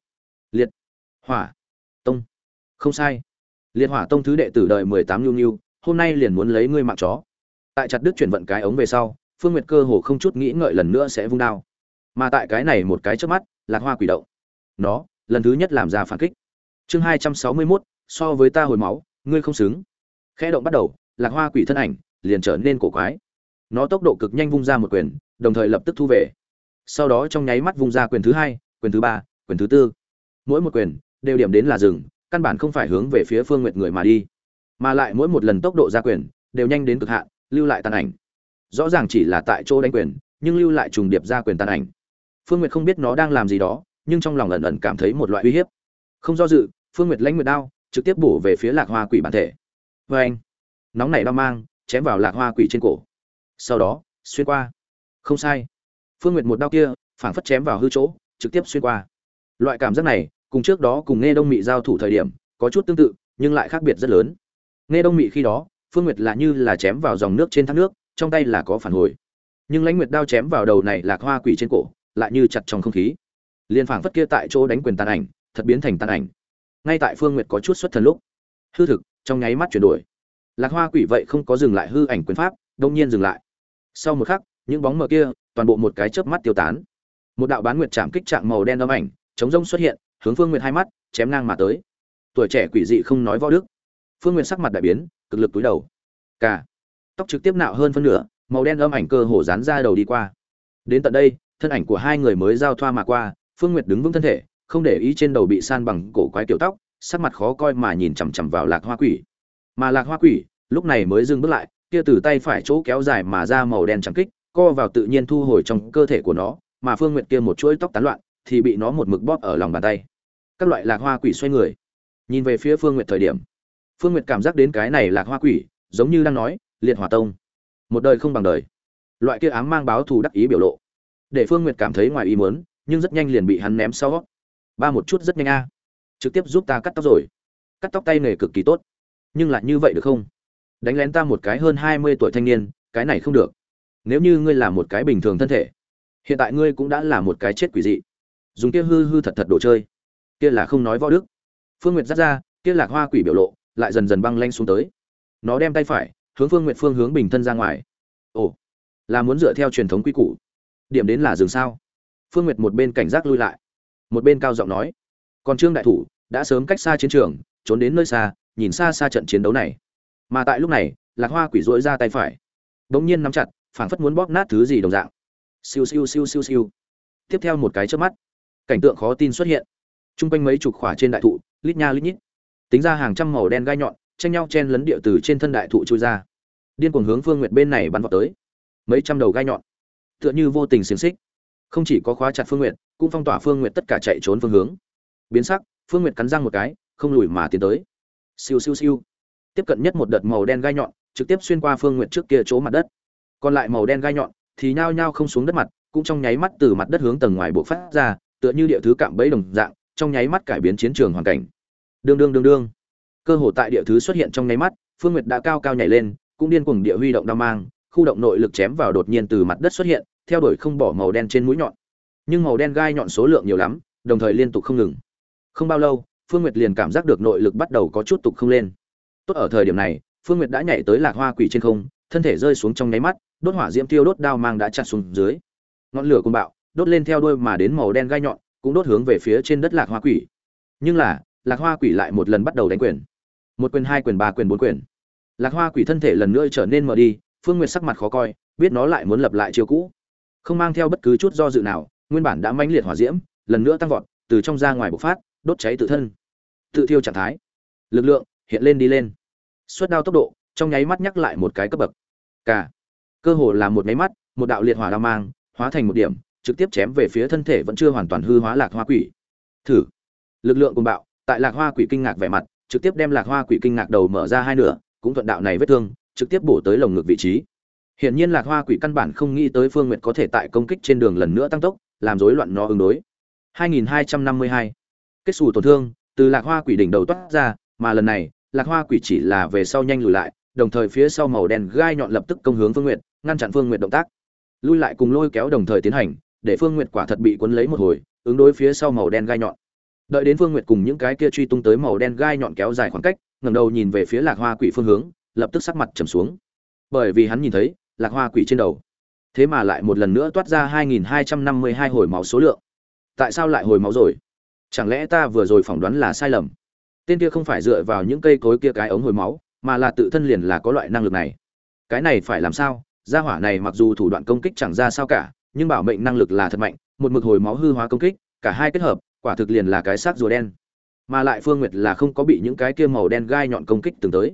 Liệt. Hỏa. Tông. Không sai liệt hỏa tông thứ đệ tử đời mười tám nhu nhu, hôm nay liền muốn lấy ngươi mạng chó. Tại chặt đứt chuyển vận cái ống về sau, phương nguyệt cơ hồ không chút nghĩ ngợi lần nữa sẽ vung đao. Mà tại cái này một cái trước mắt, lạc hoa quỷ động. Nó, lần thứ nhất làm ra phản kích. Chương hai trăm sáu mươi mốt, so với ta hồi máu, ngươi không xứng. Khẽ động bắt đầu, lạc hoa quỷ thân ảnh liền trở nên cổ quái. Nó tốc độ cực nhanh vung ra một quyền, đồng thời lập tức thu về. Sau đó trong nháy mắt vung ra quyền thứ hai, quyền thứ ba, quyền thứ tư. Mỗi một quyền đều điểm đến là rừng căn bản không phải hướng về phía phương nguyệt người mà đi, mà lại mỗi một lần tốc độ ra quyền đều nhanh đến cực hạn, lưu lại tàn ảnh. Rõ ràng chỉ là tại chỗ đánh quyền, nhưng lưu lại trùng điệp ra quyền tàn ảnh. Phương nguyệt không biết nó đang làm gì đó, nhưng trong lòng ẩn ẩn cảm thấy một loại uy hiếp. Không do dự, phương nguyệt lãnh nguyệt đao, trực tiếp bổ về phía lạc hoa quỷ bản thể. Vê anh, nóng nảy đao mang, chém vào lạc hoa quỷ trên cổ. Sau đó, xuyên qua. Không sai. Phương nguyệt một đao kia, phảng phất chém vào hư chỗ, trực tiếp xuyên qua. Loại cảm giác này cùng trước đó cùng nghe đông mị giao thủ thời điểm, có chút tương tự, nhưng lại khác biệt rất lớn. Nghe đông mị khi đó, phương nguyệt là như là chém vào dòng nước trên thác nước, trong tay là có phản hồi. Nhưng lãnh nguyệt đao chém vào đầu này lạc hoa quỷ trên cổ, lại như chặt trong không khí. Liên phảng phất kia tại chỗ đánh quyền tàn ảnh, thật biến thành tàn ảnh. Ngay tại phương nguyệt có chút xuất thần lúc, hư thực, trong nháy mắt chuyển đổi. Lạc hoa quỷ vậy không có dừng lại hư ảnh quyền pháp, đông nhiên dừng lại. Sau một khắc, những bóng mờ kia, toàn bộ một cái chớp mắt tiêu tán. Một đạo bán nguyệt chạm kích trạng màu đen âm ảnh, chống rông xuất hiện hướng phương nguyệt hai mắt, chém ngang mà tới. Tuổi trẻ quỷ dị không nói võ đức. Phương nguyệt sắc mặt đại biến, cực lực túi đầu. Cả tóc trực tiếp nạo hơn phân nửa, màu đen âm ảnh cơ hồ dán ra đầu đi qua. Đến tận đây, thân ảnh của hai người mới giao thoa mà qua, phương nguyệt đứng vững thân thể, không để ý trên đầu bị san bằng cổ quái kiểu tóc, sắc mặt khó coi mà nhìn chằm chằm vào lạc hoa quỷ. Mà lạc hoa quỷ, lúc này mới dừng bước lại, kia từ tay phải chỗ kéo dài mà ra màu đen trắng kích, co vào tự nhiên thu hồi trong cơ thể của nó, mà phương nguyệt kia một chuỗi tóc tán loạn, thì bị nó một mực bóp ở lòng bàn tay các loại lạc hoa quỷ xoay người. Nhìn về phía phương nguyệt thời điểm, phương nguyệt cảm giác đến cái này lạc hoa quỷ giống như đang nói, liệt hỏa tông, một đời không bằng đời. Loại kia ám mang báo thù đắc ý biểu lộ, để phương nguyệt cảm thấy ngoài ý muốn, nhưng rất nhanh liền bị hắn ném sau. Ba một chút rất nhanh a, trực tiếp giúp ta cắt tóc rồi. Cắt tóc tay nghề cực kỳ tốt, nhưng lại như vậy được không? Đánh lén ta một cái hơn hai mươi tuổi thanh niên, cái này không được. Nếu như ngươi là một cái bình thường thân thể, hiện tại ngươi cũng đã là một cái chết quỷ dị. Dùng kia hư hư thật thật đồ chơi kia là không nói võ đức. Phương nguyệt dắt ra, kia lạc hoa quỷ biểu lộ, lại dần dần băng lanh xuống tới. Nó đem tay phải, hướng phương nguyệt phương hướng bình thân ra ngoài. Ồ, là muốn dựa theo truyền thống quy củ. Điểm đến là dừng sao? Phương nguyệt một bên cảnh giác lui lại, một bên cao giọng nói. Còn trương đại thủ, đã sớm cách xa chiến trường, trốn đến nơi xa, nhìn xa xa trận chiến đấu này. Mà tại lúc này, lạc hoa quỷ dỗi ra tay phải. Đ ỗ n g nhiên nắm chặt, phảng phất muốn bóp nát thứ gì đồng dạng. Siêu siêu siêu siêu siêu. Tiếp theo một cái trước mắt, cảnh tượng khó tin xuất hiện t r u n g quanh mấy chục khỏa trên đại thụ, lít nha lít nhít. Tính ra hàng trăm màu đen gai nhọn, tranh nhau chen lấn địa từ trên thân đại thụ trôi ra. Điên cuồng hướng phương nguyệt bên này bắn vào tới. Mấy trăm đầu gai nhọn. Tựa như vô tình xiềng xích. Không chỉ có khóa chặt phương nguyệt, cũng phong tỏa phương nguyệt tất cả chạy trốn phương hướng. Biến sắc, phương nguyệt cắn răng một cái, không lùi mà tiến tới. Siêu siêu siêu. Tiếp cận nhất một đợt màu đen gai nhọn, trực tiếp xuyên qua phương nguyệt trước kia chỗ mặt đất. Còn lại màu đen gai nhọn thì nhao nhao không xuống đất mặt, cũng trong nháy mắt từ mặt đất hướng tầng ngoài bộ phát ra, tựa như địa thứ cạm bẫy đồng dạng trong nháy mắt cải biến chiến trường hoàn cảnh. Đương đương đương đương. Cơ hồ tại địa thứ xuất hiện trong nháy mắt, phương nguyệt đã cao cao nhảy lên, cũng điên cuồng địa huy động đao mang, khu động nội lực chém vào đột nhiên từ mặt đất xuất hiện, theo đuổi không bỏ màu đen trên mũi nhọn. Nhưng màu đen gai nhọn số lượng nhiều lắm, đồng thời liên tục không ngừng. Không bao lâu, phương nguyệt liền cảm giác được nội lực bắt đầu có chút tục không lên. Tốt ở thời điểm này, phương nguyệt đã nhảy tới lạc hoa quỷ trên không, thân thể rơi xuống trong nháy mắt, đốt hỏa diễm tiêu đốt đao mang đã chặt xuống dưới. Ngọn lửa cuồng bạo, đốt lên theo đuôi mà đến màu đen gai nhọn cũng đốt hướng về phía trên đất lạc hoa quỷ. Nhưng là, lạc hoa quỷ lại một lần bắt đầu đánh quyền. Một quyền, hai quyền, ba quyền, bốn quyền. Lạc hoa quỷ thân thể lần nữa trở nên mờ đi, phương nguyệt sắc mặt khó coi, biết nó lại muốn lập lại chiều cũ. Không mang theo bất cứ chút do dự nào, nguyên bản đã mãnh liệt hỏa diễm, lần nữa tăng vọt, từ trong ra ngoài bộc phát, đốt cháy tự thân. Tự thiêu trạng thái. Lực lượng hiện lên đi lên. Suất đao tốc độ, trong nháy mắt nhắc lại một cái cấp bậc. Cả. Cơ hồ là một máy mắt, một đạo liệt hỏa đao mang, hóa thành một điểm trực tiếp chém về phía thân thể vẫn chưa hoàn toàn hư hóa lạc hoa quỷ. Thử. Lực lượng cùng bạo, tại lạc hoa quỷ kinh ngạc vẻ mặt, trực tiếp đem lạc hoa quỷ kinh ngạc đầu mở ra hai nửa, cũng thuận đạo này vết thương, trực tiếp bổ tới lồng ngực vị trí. Hiển nhiên lạc hoa quỷ căn bản không nghĩ tới phương nguyệt có thể tại công kích trên đường lần nữa tăng tốc, làm rối loạn nó ứng đối. 2252 kết xù tổn thương, từ lạc hoa quỷ đỉnh đầu toát ra, mà lần này, lạc hoa quỷ chỉ là về sau nhanh lùi lại, đồng thời phía sau màu đen gai nhọn lập tức công hướng phương nguyệt, ngăn chặn phương nguyệt động tác. Lui lại cùng lôi kéo đồng thời tiến hành để phương nguyệt quả thật bị cuốn lấy một hồi, ứng đối phía sau màu đen gai nhọn. Đợi đến phương nguyệt cùng những cái kia truy tung tới màu đen gai nhọn kéo dài khoảng cách, ngẩng đầu nhìn về phía lạc hoa quỷ phương hướng, lập tức sắc mặt trầm xuống. Bởi vì hắn nhìn thấy, lạc hoa quỷ trên đầu. Thế mà lại một lần nữa toát ra 2.252 hồi máu số lượng. Tại sao lại hồi máu rồi? Chẳng lẽ ta vừa rồi phỏng đoán là sai lầm? Tên kia không phải dựa vào những cây cối kia cái ống hồi máu, mà là tự thân liền là có loại năng lực này. Cái này phải làm sao? Gia hỏa này mặc dù thủ đoạn công kích chẳng ra sao cả nhưng bảo mệnh năng lực là thật mạnh, một mực hồi máu hư hóa công kích, cả hai kết hợp, quả thực liền là cái xác rùa đen. Mà lại phương nguyệt là không có bị những cái kia màu đen gai nhọn công kích từng tới.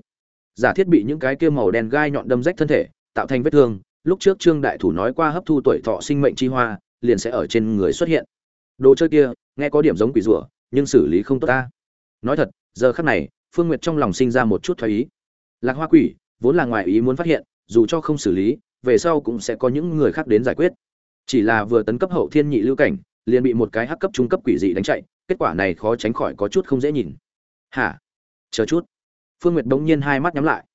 Giả thiết bị những cái kia màu đen gai nhọn đâm rách thân thể, tạo thành vết thương, lúc trước trương đại thủ nói qua hấp thu tuổi thọ sinh mệnh chi hoa, liền sẽ ở trên người xuất hiện. Đồ chơi kia, nghe có điểm giống quỷ rủa nhưng xử lý không tốt ta. Nói thật, giờ khắc này, phương nguyệt trong lòng sinh ra một chút thoái ý. Lạc hoa quỷ, vốn là ngoài ý muốn phát hiện, dù cho không xử lý, về sau cũng sẽ có những người khác đến giải quyết chỉ là vừa tấn cấp hậu thiên nhị lưu cảnh, liền bị một cái hắc cấp trung cấp quỷ dị đánh chạy, kết quả này khó tránh khỏi có chút không dễ nhìn. Hả? Chờ chút. Phương nguyệt đống nhiên hai mắt nhắm lại.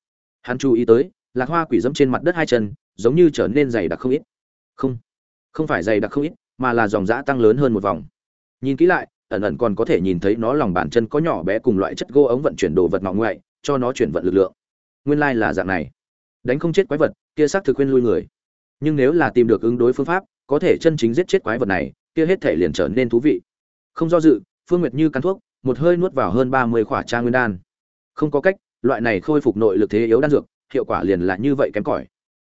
Hắn chú ý tới, lạc hoa quỷ dẫm trên mặt đất hai chân, giống như trở nên dày đặc không ít. Không không phải dày đặc không ít, mà là dòng dã tăng lớn hơn một vòng. Nhìn kỹ lại, ẩn ẩn còn có thể nhìn thấy nó lòng bàn chân có nhỏ bé cùng loại chất gỗ ống vận chuyển đồ vật ngọ ngoại, cho nó chuyển vận lực lượng. Nguyên lai là dạng này. Đánh không chết quái vật, kia xác thực khuyên lui người. Nhưng nếu là tìm được ứng đối phương pháp có thể chân chính giết chết quái vật này, kia hết thể liền trở nên thú vị. Không do dự, phương nguyệt như cắn thuốc, một hơi nuốt vào hơn ba mươi khỏa trang nguyên đan. Không có cách, loại này khôi phục nội lực thế yếu đan dược, hiệu quả liền là như vậy kém cỏi.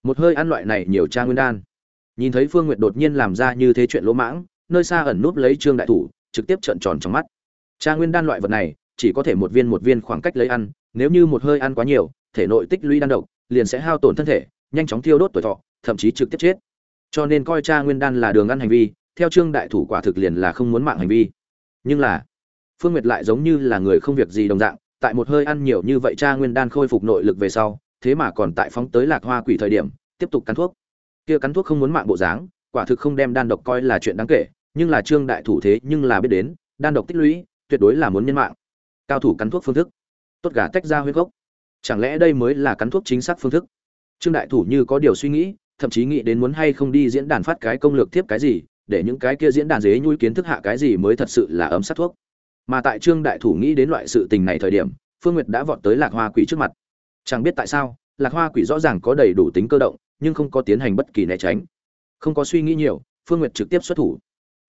Một hơi ăn loại này nhiều trang nguyên đan. Nhìn thấy phương nguyệt đột nhiên làm ra như thế chuyện lỗ mãng, nơi xa ẩn núp lấy trương đại thủ, trực tiếp trợn tròn trong mắt. Trang nguyên đan loại vật này, chỉ có thể một viên một viên khoảng cách lấy ăn, nếu như một hơi ăn quá nhiều, thể nội tích lũy đan độc, liền sẽ hao tổn thân thể, nhanh chóng thiêu đốt tuổi thọ, thậm chí trực tiếp chết cho nên coi cha nguyên đan là đường ăn hành vi, theo trương đại thủ quả thực liền là không muốn mạng hành vi. Nhưng là, phương nguyệt lại giống như là người không việc gì đồng dạng, tại một hơi ăn nhiều như vậy cha nguyên đan khôi phục nội lực về sau, thế mà còn tại phóng tới lạc hoa quỷ thời điểm, tiếp tục cắn thuốc. Kia cắn thuốc không muốn mạng bộ dáng, quả thực không đem đan độc coi là chuyện đáng kể, nhưng là trương đại thủ thế nhưng là biết đến, đan độc tích lũy, tuyệt đối là muốn nhân mạng. Cao thủ cắn thuốc phương thức, tốt gà tách ra huyết gốc. Chẳng lẽ đây mới là cắn thuốc chính xác phương thức? Trương đại thủ như có điều suy nghĩ thậm chí nghĩ đến muốn hay không đi diễn đàn phát cái công lược tiếp cái gì, để những cái kia diễn đàn dế nhui kiến thức hạ cái gì mới thật sự là ấm sát thuốc. Mà tại trương đại thủ nghĩ đến loại sự tình này thời điểm, phương nguyệt đã vọt tới lạc hoa quỷ trước mặt. Chẳng biết tại sao, lạc hoa quỷ rõ ràng có đầy đủ tính cơ động, nhưng không có tiến hành bất kỳ né tránh. Không có suy nghĩ nhiều, phương nguyệt trực tiếp xuất thủ.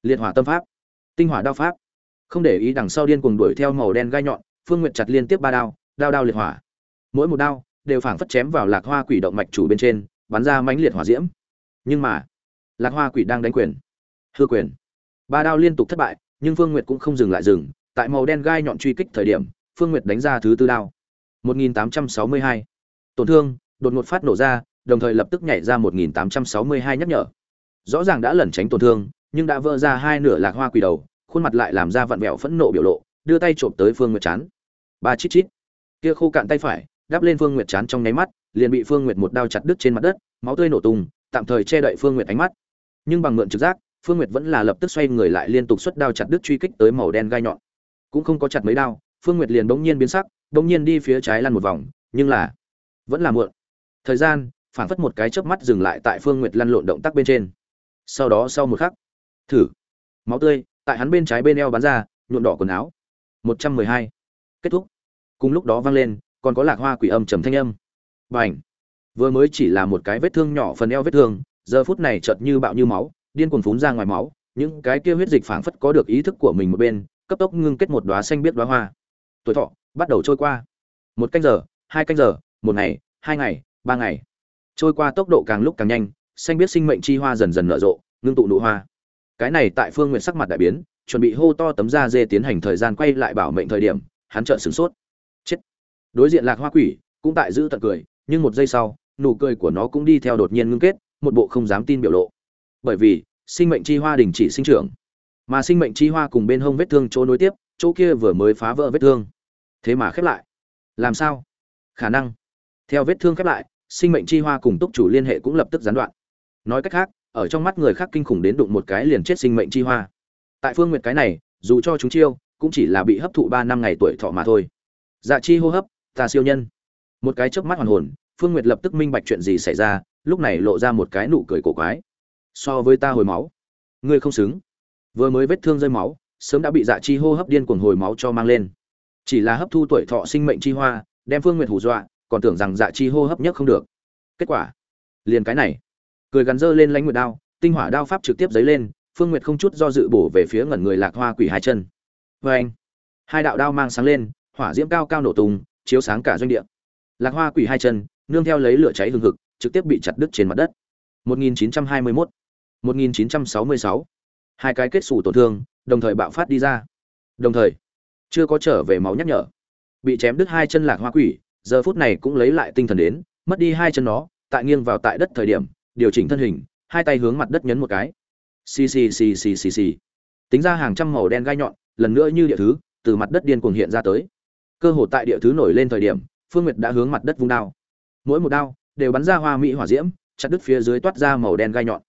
Liệt hỏa tâm pháp, tinh hỏa đao pháp. Không để ý đằng sau điên cuồng đuổi theo màu đen gai nhọn, phương nguyệt chặt liên tiếp ba đao đao đao liệt hỏa. Mỗi một đao đều phảng phất chém vào lạc hoa quỷ động mạch chủ bên trên bắn ra mãnh liệt hỏa diễm. Nhưng mà, lạc hoa quỷ đang đánh quyền. Hư quyền. Ba đao liên tục thất bại, nhưng phương nguyệt cũng không dừng lại dừng. Tại màu đen gai nhọn truy kích thời điểm, phương nguyệt đánh ra thứ tư đao. 1862. tổn thương, đột ngột phát nổ ra, đồng thời lập tức nhảy ra 1862 nhắc nhở. Rõ ràng đã lẩn tránh tổn thương, nhưng đã vỡ ra hai nửa lạc hoa quỷ đầu, khuôn mặt lại làm ra vặn vẹo phẫn nộ biểu lộ, đưa tay trộm tới phương nguyệt chán. Ba chít chít. Kia khô cạn tay phải, đắp lên phương nguyệt chán trong nháy mắt liền bị phương nguyệt một đao chặt đứt trên mặt đất, máu tươi nổ tung, tạm thời che đậy phương nguyệt ánh mắt. Nhưng bằng mượn trực giác, phương nguyệt vẫn là lập tức xoay người lại liên tục xuất đao chặt đứt truy kích tới màu đen gai nhọn. Cũng không có chặt mấy đao, phương nguyệt liền bỗng nhiên biến sắc, bỗng nhiên đi phía trái lăn một vòng, nhưng là vẫn là muộn. Thời gian phản phất một cái chớp mắt dừng lại tại phương nguyệt lăn lộn động tác bên trên. Sau đó sau một khắc, thử. Máu tươi tại hắn bên trái bên eo bắn ra, nhuộm đỏ quần áo. Một trăm mười hai. Kết thúc. Cùng lúc đó vang lên, còn có lạc hoa quỷ âm trầm thanh âm b vừa mới chỉ là một cái vết thương nhỏ phần eo vết thương, giờ phút này chợt như bạo như máu, điên cuồng phún ra ngoài máu, những cái kia huyết dịch phảng phất có được ý thức của mình một bên, cấp tốc ngưng kết một đóa xanh biết đóa hoa. Tuổi thọ bắt đầu trôi qua. Một canh giờ, hai canh giờ, một ngày, hai ngày, ba ngày. Trôi qua tốc độ càng lúc càng nhanh, xanh biết sinh mệnh chi hoa dần dần nở rộ, ngưng tụ nụ hoa. Cái này tại phương nguyện sắc mặt đại biến, chuẩn bị hô to tấm da dê tiến hành thời gian quay lại bảo mệnh thời điểm, hắn trợn sửng sốt. Chết. Đối diện lạc hoa quỷ cũng tại giữ tận cười nhưng một giây sau, nụ cười của nó cũng đi theo đột nhiên ngưng kết, một bộ không dám tin biểu lộ. Bởi vì, sinh mệnh chi hoa đình chỉ sinh trưởng. Mà sinh mệnh chi hoa cùng bên hông vết thương chỗ nối tiếp, chỗ kia vừa mới phá vỡ vết thương. Thế mà khép lại. Làm sao? Khả năng. Theo vết thương khép lại, sinh mệnh chi hoa cùng túc chủ liên hệ cũng lập tức gián đoạn. Nói cách khác, ở trong mắt người khác kinh khủng đến đụng một cái liền chết sinh mệnh chi hoa. Tại phương nguyệt cái này, dù cho chúng chiêu, cũng chỉ là bị hấp thụ ba năm ngày tuổi thọ mà thôi. Dạ chi hô hấp, ta siêu nhân. Một cái chớp mắt hoàn hồn phương nguyệt lập tức minh bạch chuyện gì xảy ra, lúc này lộ ra một cái nụ cười cổ quái. So với ta hồi máu, ngươi không xứng. Vừa mới vết thương rơi máu, sớm đã bị dạ chi hô hấp điên cuồng hồi máu cho mang lên. Chỉ là hấp thu tuổi thọ sinh mệnh chi hoa, đem phương nguyệt hù dọa, còn tưởng rằng dạ chi hô hấp nhất không được. Kết quả, liền cái này. Cười gắn dơ lên lãnh nguyệt đao, tinh hỏa đao pháp trực tiếp dấy lên, phương nguyệt không chút do dự bổ về phía ngẩn người lạc hoa quỷ hai chân. Vê anh, hai đạo đao mang sáng lên, hỏa diễm cao cao nổ tung, chiếu sáng cả doanh địa. Lạc hoa quỷ hai chân nương theo lấy lửa cháy hừng hực, trực tiếp bị chặt đứt trên mặt đất. 1921 1966 hai cái kết sủ tổn thương, đồng thời bạo phát đi ra. Đồng thời, chưa có trở về máu nhắc nhở. Bị chém đứt hai chân lạc hoa quỷ, giờ phút này cũng lấy lại tinh thần đến, mất đi hai chân nó, tại nghiêng vào tại đất thời điểm, điều chỉnh thân hình, hai tay hướng mặt đất nhấn một cái. Xì xì xì xì xì xì. Tính ra hàng trăm màu đen gai nhọn, lần nữa như địa thứ, từ mặt đất điên cuồng hiện ra tới. Cơ hồ tại địa thứ nổi lên thời điểm, phương nguyệt đã hướng mặt đất vung đao mỗi một đao đều bắn ra hoa mỹ hỏa diễm, chặt đứt phía dưới toát ra màu đen gai nhọn.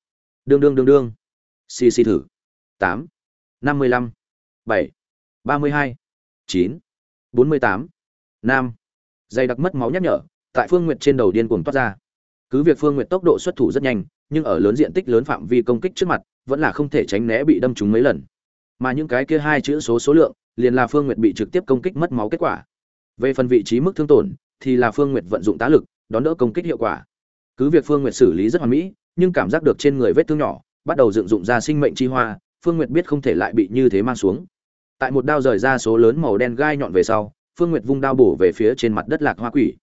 Đương đương đương đương. Xì xì thử. Tám. Năm mươi lăm. Bảy. Ba mươi hai. Chín. Bốn mươi tám. Nam dày đặc mất máu nhắc nhở, tại phương nguyệt trên đầu điên cuồng toát ra. Cứ việc phương nguyệt tốc độ xuất thủ rất nhanh, nhưng ở lớn diện tích lớn phạm vi công kích trước mặt, vẫn là không thể tránh né bị đâm trúng mấy lần. Mà những cái kia hai chữ số số lượng, liền là phương nguyệt bị trực tiếp công kích mất máu kết quả. Về phần vị trí mức thương tổn, thì là phương nguyệt vận dụng tá lực đón đỡ công kích hiệu quả. Cứ việc phương nguyệt xử lý rất hoàn mỹ, nhưng cảm giác được trên người vết thương nhỏ, bắt đầu dựng dụng ra sinh mệnh chi hoa, phương nguyệt biết không thể lại bị như thế mang xuống. Tại một đao rời ra số lớn màu đen gai nhọn về sau, phương nguyệt vung đao bổ về phía trên mặt đất lạc hoa quỷ.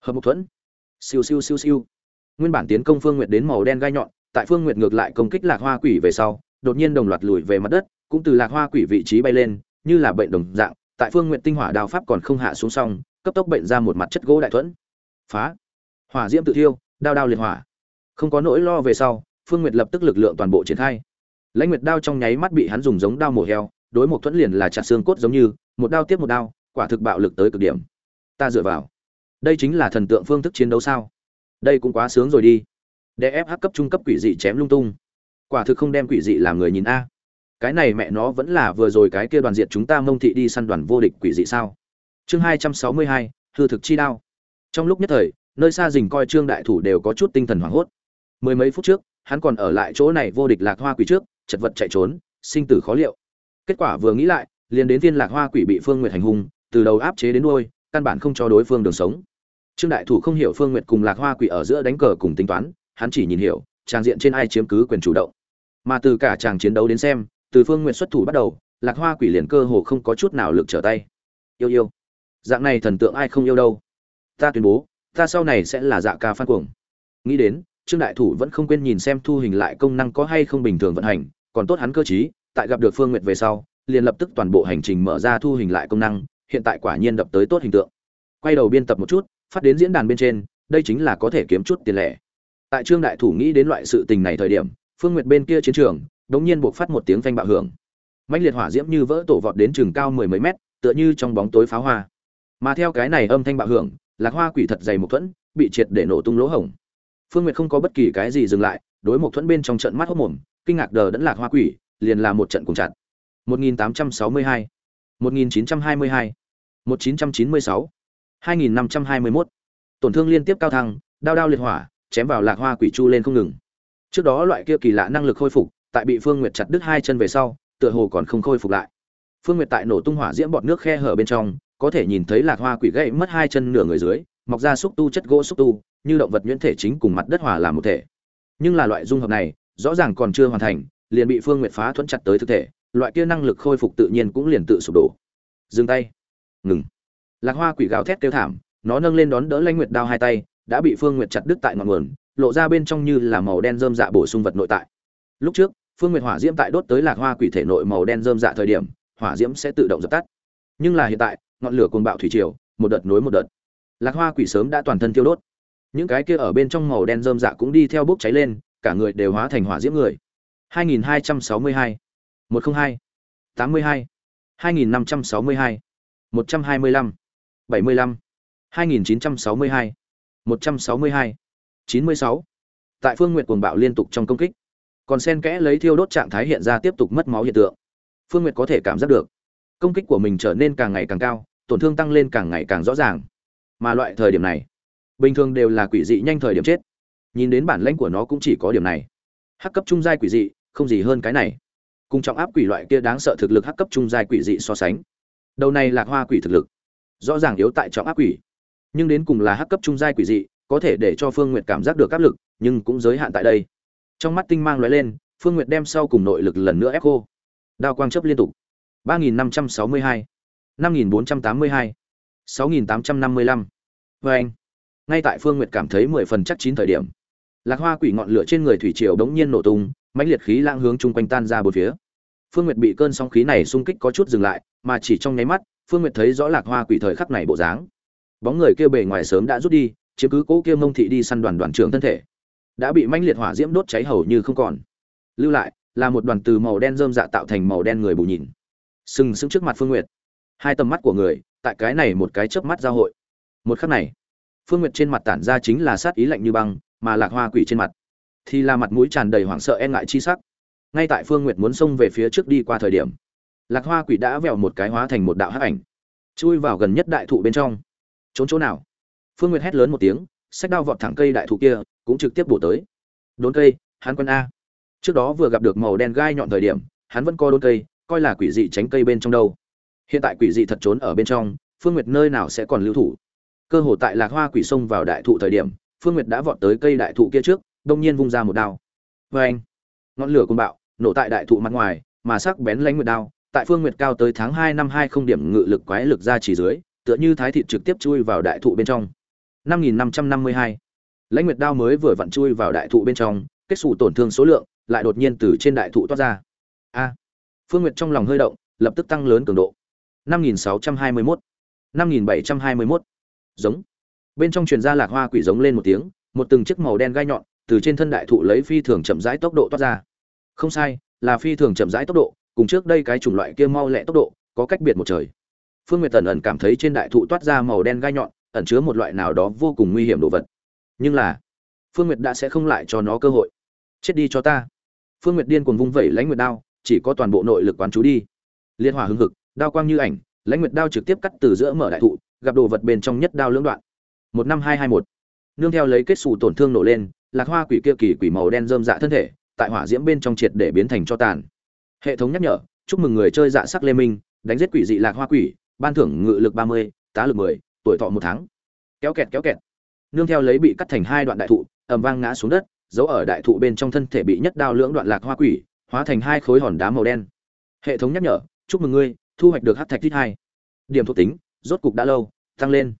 Hợp mục thuẫn. Siêu siêu siêu siêu. Nguyên bản tiến công phương nguyệt đến màu đen gai nhọn, tại phương nguyệt ngược lại công kích lạc hoa quỷ về sau, đột nhiên đồng loạt lùi về mặt đất, cũng từ lạc hoa quỷ vị trí bay lên, như là bệnh đồng dạng, tại phương nguyệt tinh hỏa đao pháp còn không hạ xuống xong, cấp tốc bệnh ra một mặt chất gỗ đại thuẫn. Phá hỏa diễm tự thiêu, đao đao liệt hỏa. Không có nỗi lo về sau, phương nguyệt lập tức lực lượng toàn bộ triển khai. Lãnh nguyệt đao trong nháy mắt bị hắn dùng giống đao mổ heo, đối một thuẫn liền là chặt xương cốt giống như, một đao tiếp một đao, quả thực bạo lực tới cực điểm. Ta dựa vào. Đây chính là thần tượng phương thức chiến đấu sao? Đây cũng quá sướng rồi đi. Để ép hắc cấp trung cấp quỷ dị chém lung tung. Quả thực không đem quỷ dị làm người nhìn a. Cái này mẹ nó vẫn là vừa rồi cái kia đoàn diệt chúng ta mông thị đi săn đoàn vô địch quỷ dị sao? Chương hai trăm sáu mươi hai, hư thực chi đao. Trong lúc nhất thời nơi xa rình coi trương đại thủ đều có chút tinh thần hoảng hốt. Mười mấy phút trước, hắn còn ở lại chỗ này vô địch lạc hoa quỷ trước, chật vật chạy trốn, sinh tử khó liệu. Kết quả vừa nghĩ lại, liền đến thiên lạc hoa quỷ bị phương nguyệt hành hung, từ đầu áp chế đến đôi căn bản không cho đối phương đường sống. Trương đại thủ không hiểu phương nguyệt cùng lạc hoa quỷ ở giữa đánh cờ cùng tính toán, hắn chỉ nhìn hiểu trang diện trên ai chiếm cứ quyền chủ động. Mà từ cả chàng chiến đấu đến xem, từ phương nguyệt xuất thủ bắt đầu, lạc hoa quỷ liền cơ hồ không có chút nào lực trở tay. Yêu yêu. Dạng này thần tượng ai không yêu đâu. Ta tuyên bố ta sau này sẽ là dạ ca phan cuồng. Nghĩ đến, trương đại thủ vẫn không quên nhìn xem thu hình lại công năng có hay không bình thường vận hành, còn tốt hắn cơ chí tại gặp được phương nguyệt về sau, liền lập tức toàn bộ hành trình mở ra thu hình lại công năng, hiện tại quả nhiên đập tới tốt hình tượng. Quay đầu biên tập một chút, phát đến diễn đàn bên trên, đây chính là có thể kiếm chút tiền lẻ. Tại trương đại thủ nghĩ đến loại sự tình này thời điểm, phương nguyệt bên kia chiến trường, đống nhiên buộc phát một tiếng phanh bạo hưởng. Mạnh liệt hỏa diễm như vỡ tổ vọt đến trường cao mười mấy mét, tựa như trong bóng tối pháo hoa. Mà theo cái này âm thanh bạo hưởng lạc hoa quỷ thật dày một thuẫn, bị triệt để nổ tung lỗ hổng. Phương nguyệt không có bất kỳ cái gì dừng lại, đối một thuẫn bên trong trận mắt hốc mồm, kinh ngạc đờ đẫn lạc hoa quỷ, liền là một trận cùng chặn 1862 1922 1996 2521 tổn thương liên tiếp cao thăng, đao đao liệt hỏa, chém vào lạc hoa quỷ chu lên không ngừng. Trước đó loại kia kỳ lạ năng lực khôi phục, tại bị phương nguyệt chặt đứt hai chân về sau, tựa hồ còn không khôi phục lại. Phương nguyệt tại nổ tung hỏa diễm bọt nước khe hở bên trong có thể nhìn thấy lạc hoa quỷ gậy mất hai chân nửa người dưới, mọc ra xúc tu chất gỗ xúc tu, như động vật nhuyễn thể chính cùng mặt đất hòa làm một thể. Nhưng là loại dung hợp này, rõ ràng còn chưa hoàn thành, liền bị phương nguyệt phá thuẫn chặt tới thực thể, loại kia năng lực khôi phục tự nhiên cũng liền tự sụp đổ. Dừng tay. Ngừng. Lạc hoa quỷ gào thét kêu thảm, nó nâng lên đón đỡ lanh nguyệt đao hai tay, đã bị phương nguyệt chặt đứt tại ngọn nguồn, lộ ra bên trong như là màu đen dơm dạ bổ sung vật nội tại. Lúc trước, phương nguyệt hỏa diễm tại đốt tới lạc hoa quỷ thể nội màu đen dơm dạ thời điểm, hỏa diễm sẽ tự động dập tắt. Nhưng là hiện tại ngọn lửa cuồng bạo thủy triều, một đợt nối một đợt. Lạc hoa quỷ sớm đã toàn thân thiêu đốt. Những cái kia ở bên trong màu đen rơm dạ cũng đi theo bốc cháy lên, cả người đều hóa thành hỏa diễm người. 2262 102 82 2562 125 75 2962 162 96 tại phương nguyệt cuồng bạo liên tục trong công kích, còn sen kẽ lấy thiêu đốt trạng thái hiện ra tiếp tục mất máu hiện tượng. Phương nguyệt có thể cảm giác được, công kích của mình trở nên càng ngày càng cao tổn thương tăng lên càng ngày càng rõ ràng. Mà loại thời điểm này, bình thường đều là quỷ dị nhanh thời điểm chết. Nhìn đến bản lãnh của nó cũng chỉ có điểm này. Hắc cấp trung giai quỷ dị, không gì hơn cái này. Cùng trọng áp quỷ loại kia đáng sợ thực lực hắc cấp trung giai quỷ dị so sánh. Đầu này lạc hoa quỷ thực lực. Rõ ràng yếu tại trọng áp quỷ. Nhưng đến cùng là hắc cấp trung giai quỷ dị, có thể để cho phương nguyệt cảm giác được áp lực, nhưng cũng giới hạn tại đây. Trong mắt tinh mang lóe lên, phương nguyệt đem sau cùng nội lực lần nữa ép khô đao quang chấp liên tục. ba nghìn năm trăm sáu mươi hai năm nghìn bốn anh, ngay tại phương nguyệt cảm thấy mười phần chắc chín thời điểm, lạc hoa quỷ ngọn lửa trên người thủy triều đống nhiên nổ tung, mãnh liệt khí lãng hướng chung quanh tan ra bốn phía. Phương nguyệt bị cơn sóng khí này xung kích có chút dừng lại, mà chỉ trong nháy mắt, phương nguyệt thấy rõ lạc hoa quỷ thời khắc này bộ dáng. Bóng người kia bề ngoài sớm đã rút đi, chiếm cứ cố kia mông thị đi săn đoàn đoàn trưởng thân thể. Đã bị mãnh liệt hỏa diễm đốt cháy hầu như không còn. Lưu lại, là một đoàn từ màu đen rơm dạ tạo thành màu đen người bù nhìn. Sừng sững trước mặt phương nguyệt hai tầm mắt của người, tại cái này một cái chớp mắt giao hội. Một khắc này, phương nguyệt trên mặt tản ra chính là sát ý lạnh như băng, mà lạc hoa quỷ trên mặt thì là mặt mũi tràn đầy hoảng sợ e ngại chi sắc. Ngay tại phương nguyệt muốn xông về phía trước đi qua thời điểm, lạc hoa quỷ đã vẹo một cái hóa thành một đạo hắc ảnh, chui vào gần nhất đại thụ bên trong. Trốn chỗ nào? Phương nguyệt hét lớn một tiếng sách đao vọt thẳng cây đại thụ kia, cũng trực tiếp bổ tới. Đốn cây, hắn quân a. Trước đó vừa gặp được màu đen gai nhọn thời điểm, hắn vẫn co đốn cây, coi là quỷ dị tránh cây bên trong đâu hiện tại quỷ dị thật trốn ở bên trong, phương nguyệt nơi nào sẽ còn lưu thủ? Cơ hồ tại lạc hoa quỷ xông vào đại thụ thời điểm, phương nguyệt đã vọt tới cây đại thụ kia trước, đông nhiên vung ra một đao. Vê anh ngọn lửa côn bạo, nổ tại đại thụ mặt ngoài, mà sắc bén lánh nguyệt đao, tại phương nguyệt cao tới tháng hai năm hai không điểm ngự lực quái lực ra chỉ dưới, tựa như thái thịt trực tiếp chui vào đại thụ bên trong. năm nghìn năm trăm năm mươi hai. Lãnh nguyệt đao mới vừa vặn chui vào đại thụ bên trong, kết xù tổn thương số lượng, lại đột nhiên từ trên đại thụ toát ra. A! Phương nguyệt trong lòng hơi động, lập tức tăng lớn cường độ năm nghìn sáu trăm hai mươi mốt. năm nghìn bảy trăm hai mươi mốt. Giống. Bên trong truyền ra lạc hoa quỷ giống lên một tiếng, một từng chiếc màu đen gai nhọn từ trên thân đại thụ lấy phi thường chậm rãi tốc độ toát ra. Không sai, là phi thường chậm rãi tốc độ, cùng trước đây cái chủng loại kia mau lẹ tốc độ, có cách biệt một trời. Phương nguyệt tần ẩn cảm thấy trên đại thụ toát ra màu đen gai nhọn, ẩn chứa một loại nào đó vô cùng nguy hiểm đồ vật. Nhưng là, phương nguyệt đã sẽ không lại cho nó cơ hội. Chết đi cho ta. Phương nguyệt điên cuồng vung vẩy lãnh nguyệt đao, chỉ có toàn bộ nội lực quán chú đi. Liên hỏa hứng hực đao quang như ảnh, lãnh nguyệt đao trực tiếp cắt từ giữa mở đại thụ, gặp đồ vật bên trong nhất đao lưỡng đoạn. Một năm hai hai một. Nương theo lấy kết xù tổn thương nổ lên, lạc hoa quỷ kia kỳ quỷ màu đen rơm dạ thân thể, tại hỏa diễm bên trong triệt để biến thành cho tàn. Hệ thống nhắc nhở, chúc mừng người chơi dạ sắc lê minh, đánh giết quỷ dị lạc hoa quỷ, ban thưởng ngự lực ba mươi, tá lực mười, tuổi thọ một tháng. Kéo kẹt kéo kẹt. Nương theo lấy bị cắt thành hai đoạn đại thụ, ầm vang ngã xuống đất giấu ở đại thụ bên trong thân thể bị nhất đao lưỡng đoạn lạc hoa quỷ, hóa thành hai khối hòn đá màu đen. Hệ thống nhắc nhở, chúc mừng ngươi thu hoạch được hát thạch tít hai. Điểm thuộc tính, rốt cục đã lâu, tăng lên.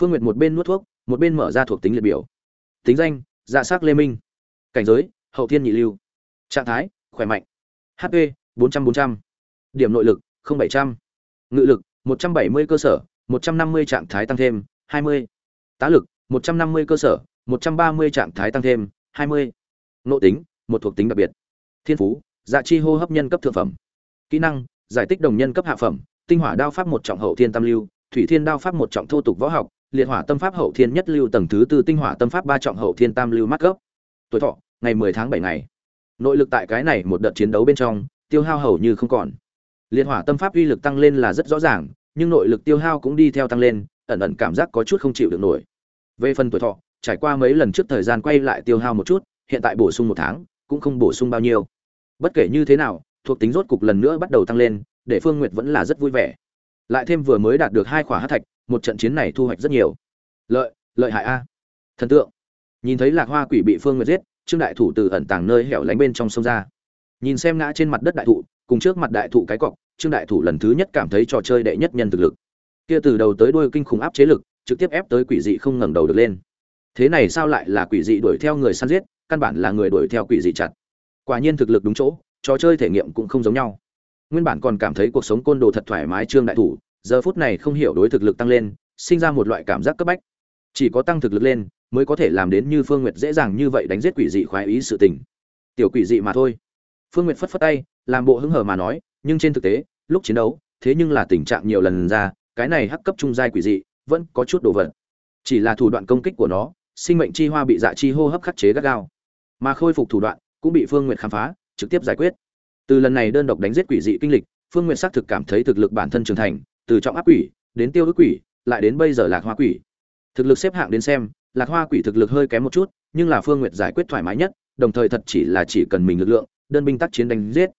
Phương nguyệt một bên nuốt thuốc, một bên mở ra thuộc tính liệt biểu. Tính danh dạ s á c lê minh. Cảnh giới, hậu thiên nhị lưu. Trạng thái, khỏe mạnh. Hp bốn trăm bốn trăm. Điểm nội lực bảy trăm. Ngự lực, một trăm bảy mươi cơ sở, một trăm năm mươi trạng thái tăng thêm, hai mươi. Tá lực, một trăm năm mươi cơ sở, một trăm ba mươi trạng thái tăng thêm, hai mươi. Nộ tính, một thuộc tính đặc biệt. Thiên phú dạ chi hô hấp nhân cấp thượng phẩm. Kỹ năng giải tích đồng nhân cấp hạ phẩm, tinh hỏa đao pháp một trọng hậu thiên tam lưu, thủy thiên đao pháp một trọng thô tục võ học, liệt hỏa tâm pháp hậu thiên nhất lưu tầng thứ tư tinh hỏa tâm pháp ba trọng hậu thiên tam lưu mắt cấp tuổi thọ, ngày mười tháng bảy ngày. Nội lực tại cái này một đợt chiến đấu bên trong, tiêu hao hầu như không còn. Liệt hỏa tâm pháp uy lực tăng lên là rất rõ ràng, nhưng nội lực tiêu hao cũng đi theo tăng lên, ẩn ẩn cảm giác có chút không chịu được nổi. Về phần tuổi thọ, trải qua mấy lần trước thời gian quay lại tiêu hao một chút, hiện tại bổ sung một tháng, cũng không bổ sung bao nhiêu. Bất kể như thế nào thuộc tính rốt cục lần nữa bắt đầu tăng lên, để phương nguyệt vẫn là rất vui vẻ. Lại thêm vừa mới đạt được hai khỏa hát thạch, một trận chiến này thu hoạch rất nhiều. Lợi lợi hại a. Thần tượng. Nhìn thấy lạc hoa quỷ bị phương nguyệt giết, trương đại thủ từ ẩn tàng nơi hẻo lánh bên trong sông ra. Nhìn xem ngã trên mặt đất đại thụ, cùng trước mặt đại thụ cái cọc, trương đại thủ lần thứ nhất cảm thấy trò chơi đệ nhất nhân thực lực. Kia từ đầu tới đuôi kinh khủng áp chế lực, trực tiếp ép tới quỷ dị không ngẩng đầu được lên. Thế này sao lại là quỷ dị đuổi theo người săn giết, căn bản là người đuổi theo quỷ dị chặt. Quả nhiên thực lực đúng chỗ trò chơi thể nghiệm cũng không giống nhau. Nguyên bản còn cảm thấy cuộc sống côn đồ thật thoải mái trương đại thủ, giờ phút này không hiểu đối thực lực tăng lên, sinh ra một loại cảm giác cấp bách. Chỉ có tăng thực lực lên, mới có thể làm đến như phương nguyệt dễ dàng như vậy đánh giết quỷ dị khoái ý sự tình. Tiểu quỷ dị mà thôi. Phương nguyệt phất phất tay, làm bộ hứng hở mà nói, nhưng trên thực tế, lúc chiến đấu, thế nhưng là tình trạng nhiều lần ra, cái này hắc cấp trung giai quỷ dị, vẫn có chút đồ vật. Chỉ là thủ đoạn công kích của nó, sinh mệnh chi hoa bị dạ chi hô hấp khắc chế gắt gao. Mà khôi phục thủ đoạn, cũng bị phương nguyệt khám phá trực tiếp giải quyết. Từ lần này đơn độc đánh giết quỷ dị kinh lịch, phương nguyệt xác thực cảm thấy thực lực bản thân trưởng thành, từ trọng áp quỷ, đến tiêu ức quỷ, lại đến bây giờ lạc hoa quỷ. Thực lực xếp hạng đến xem, lạc hoa quỷ thực lực hơi kém một chút, nhưng là phương nguyệt giải quyết thoải mái nhất, đồng thời thật chỉ là chỉ cần mình lực lượng, đơn binh tác chiến đánh giết.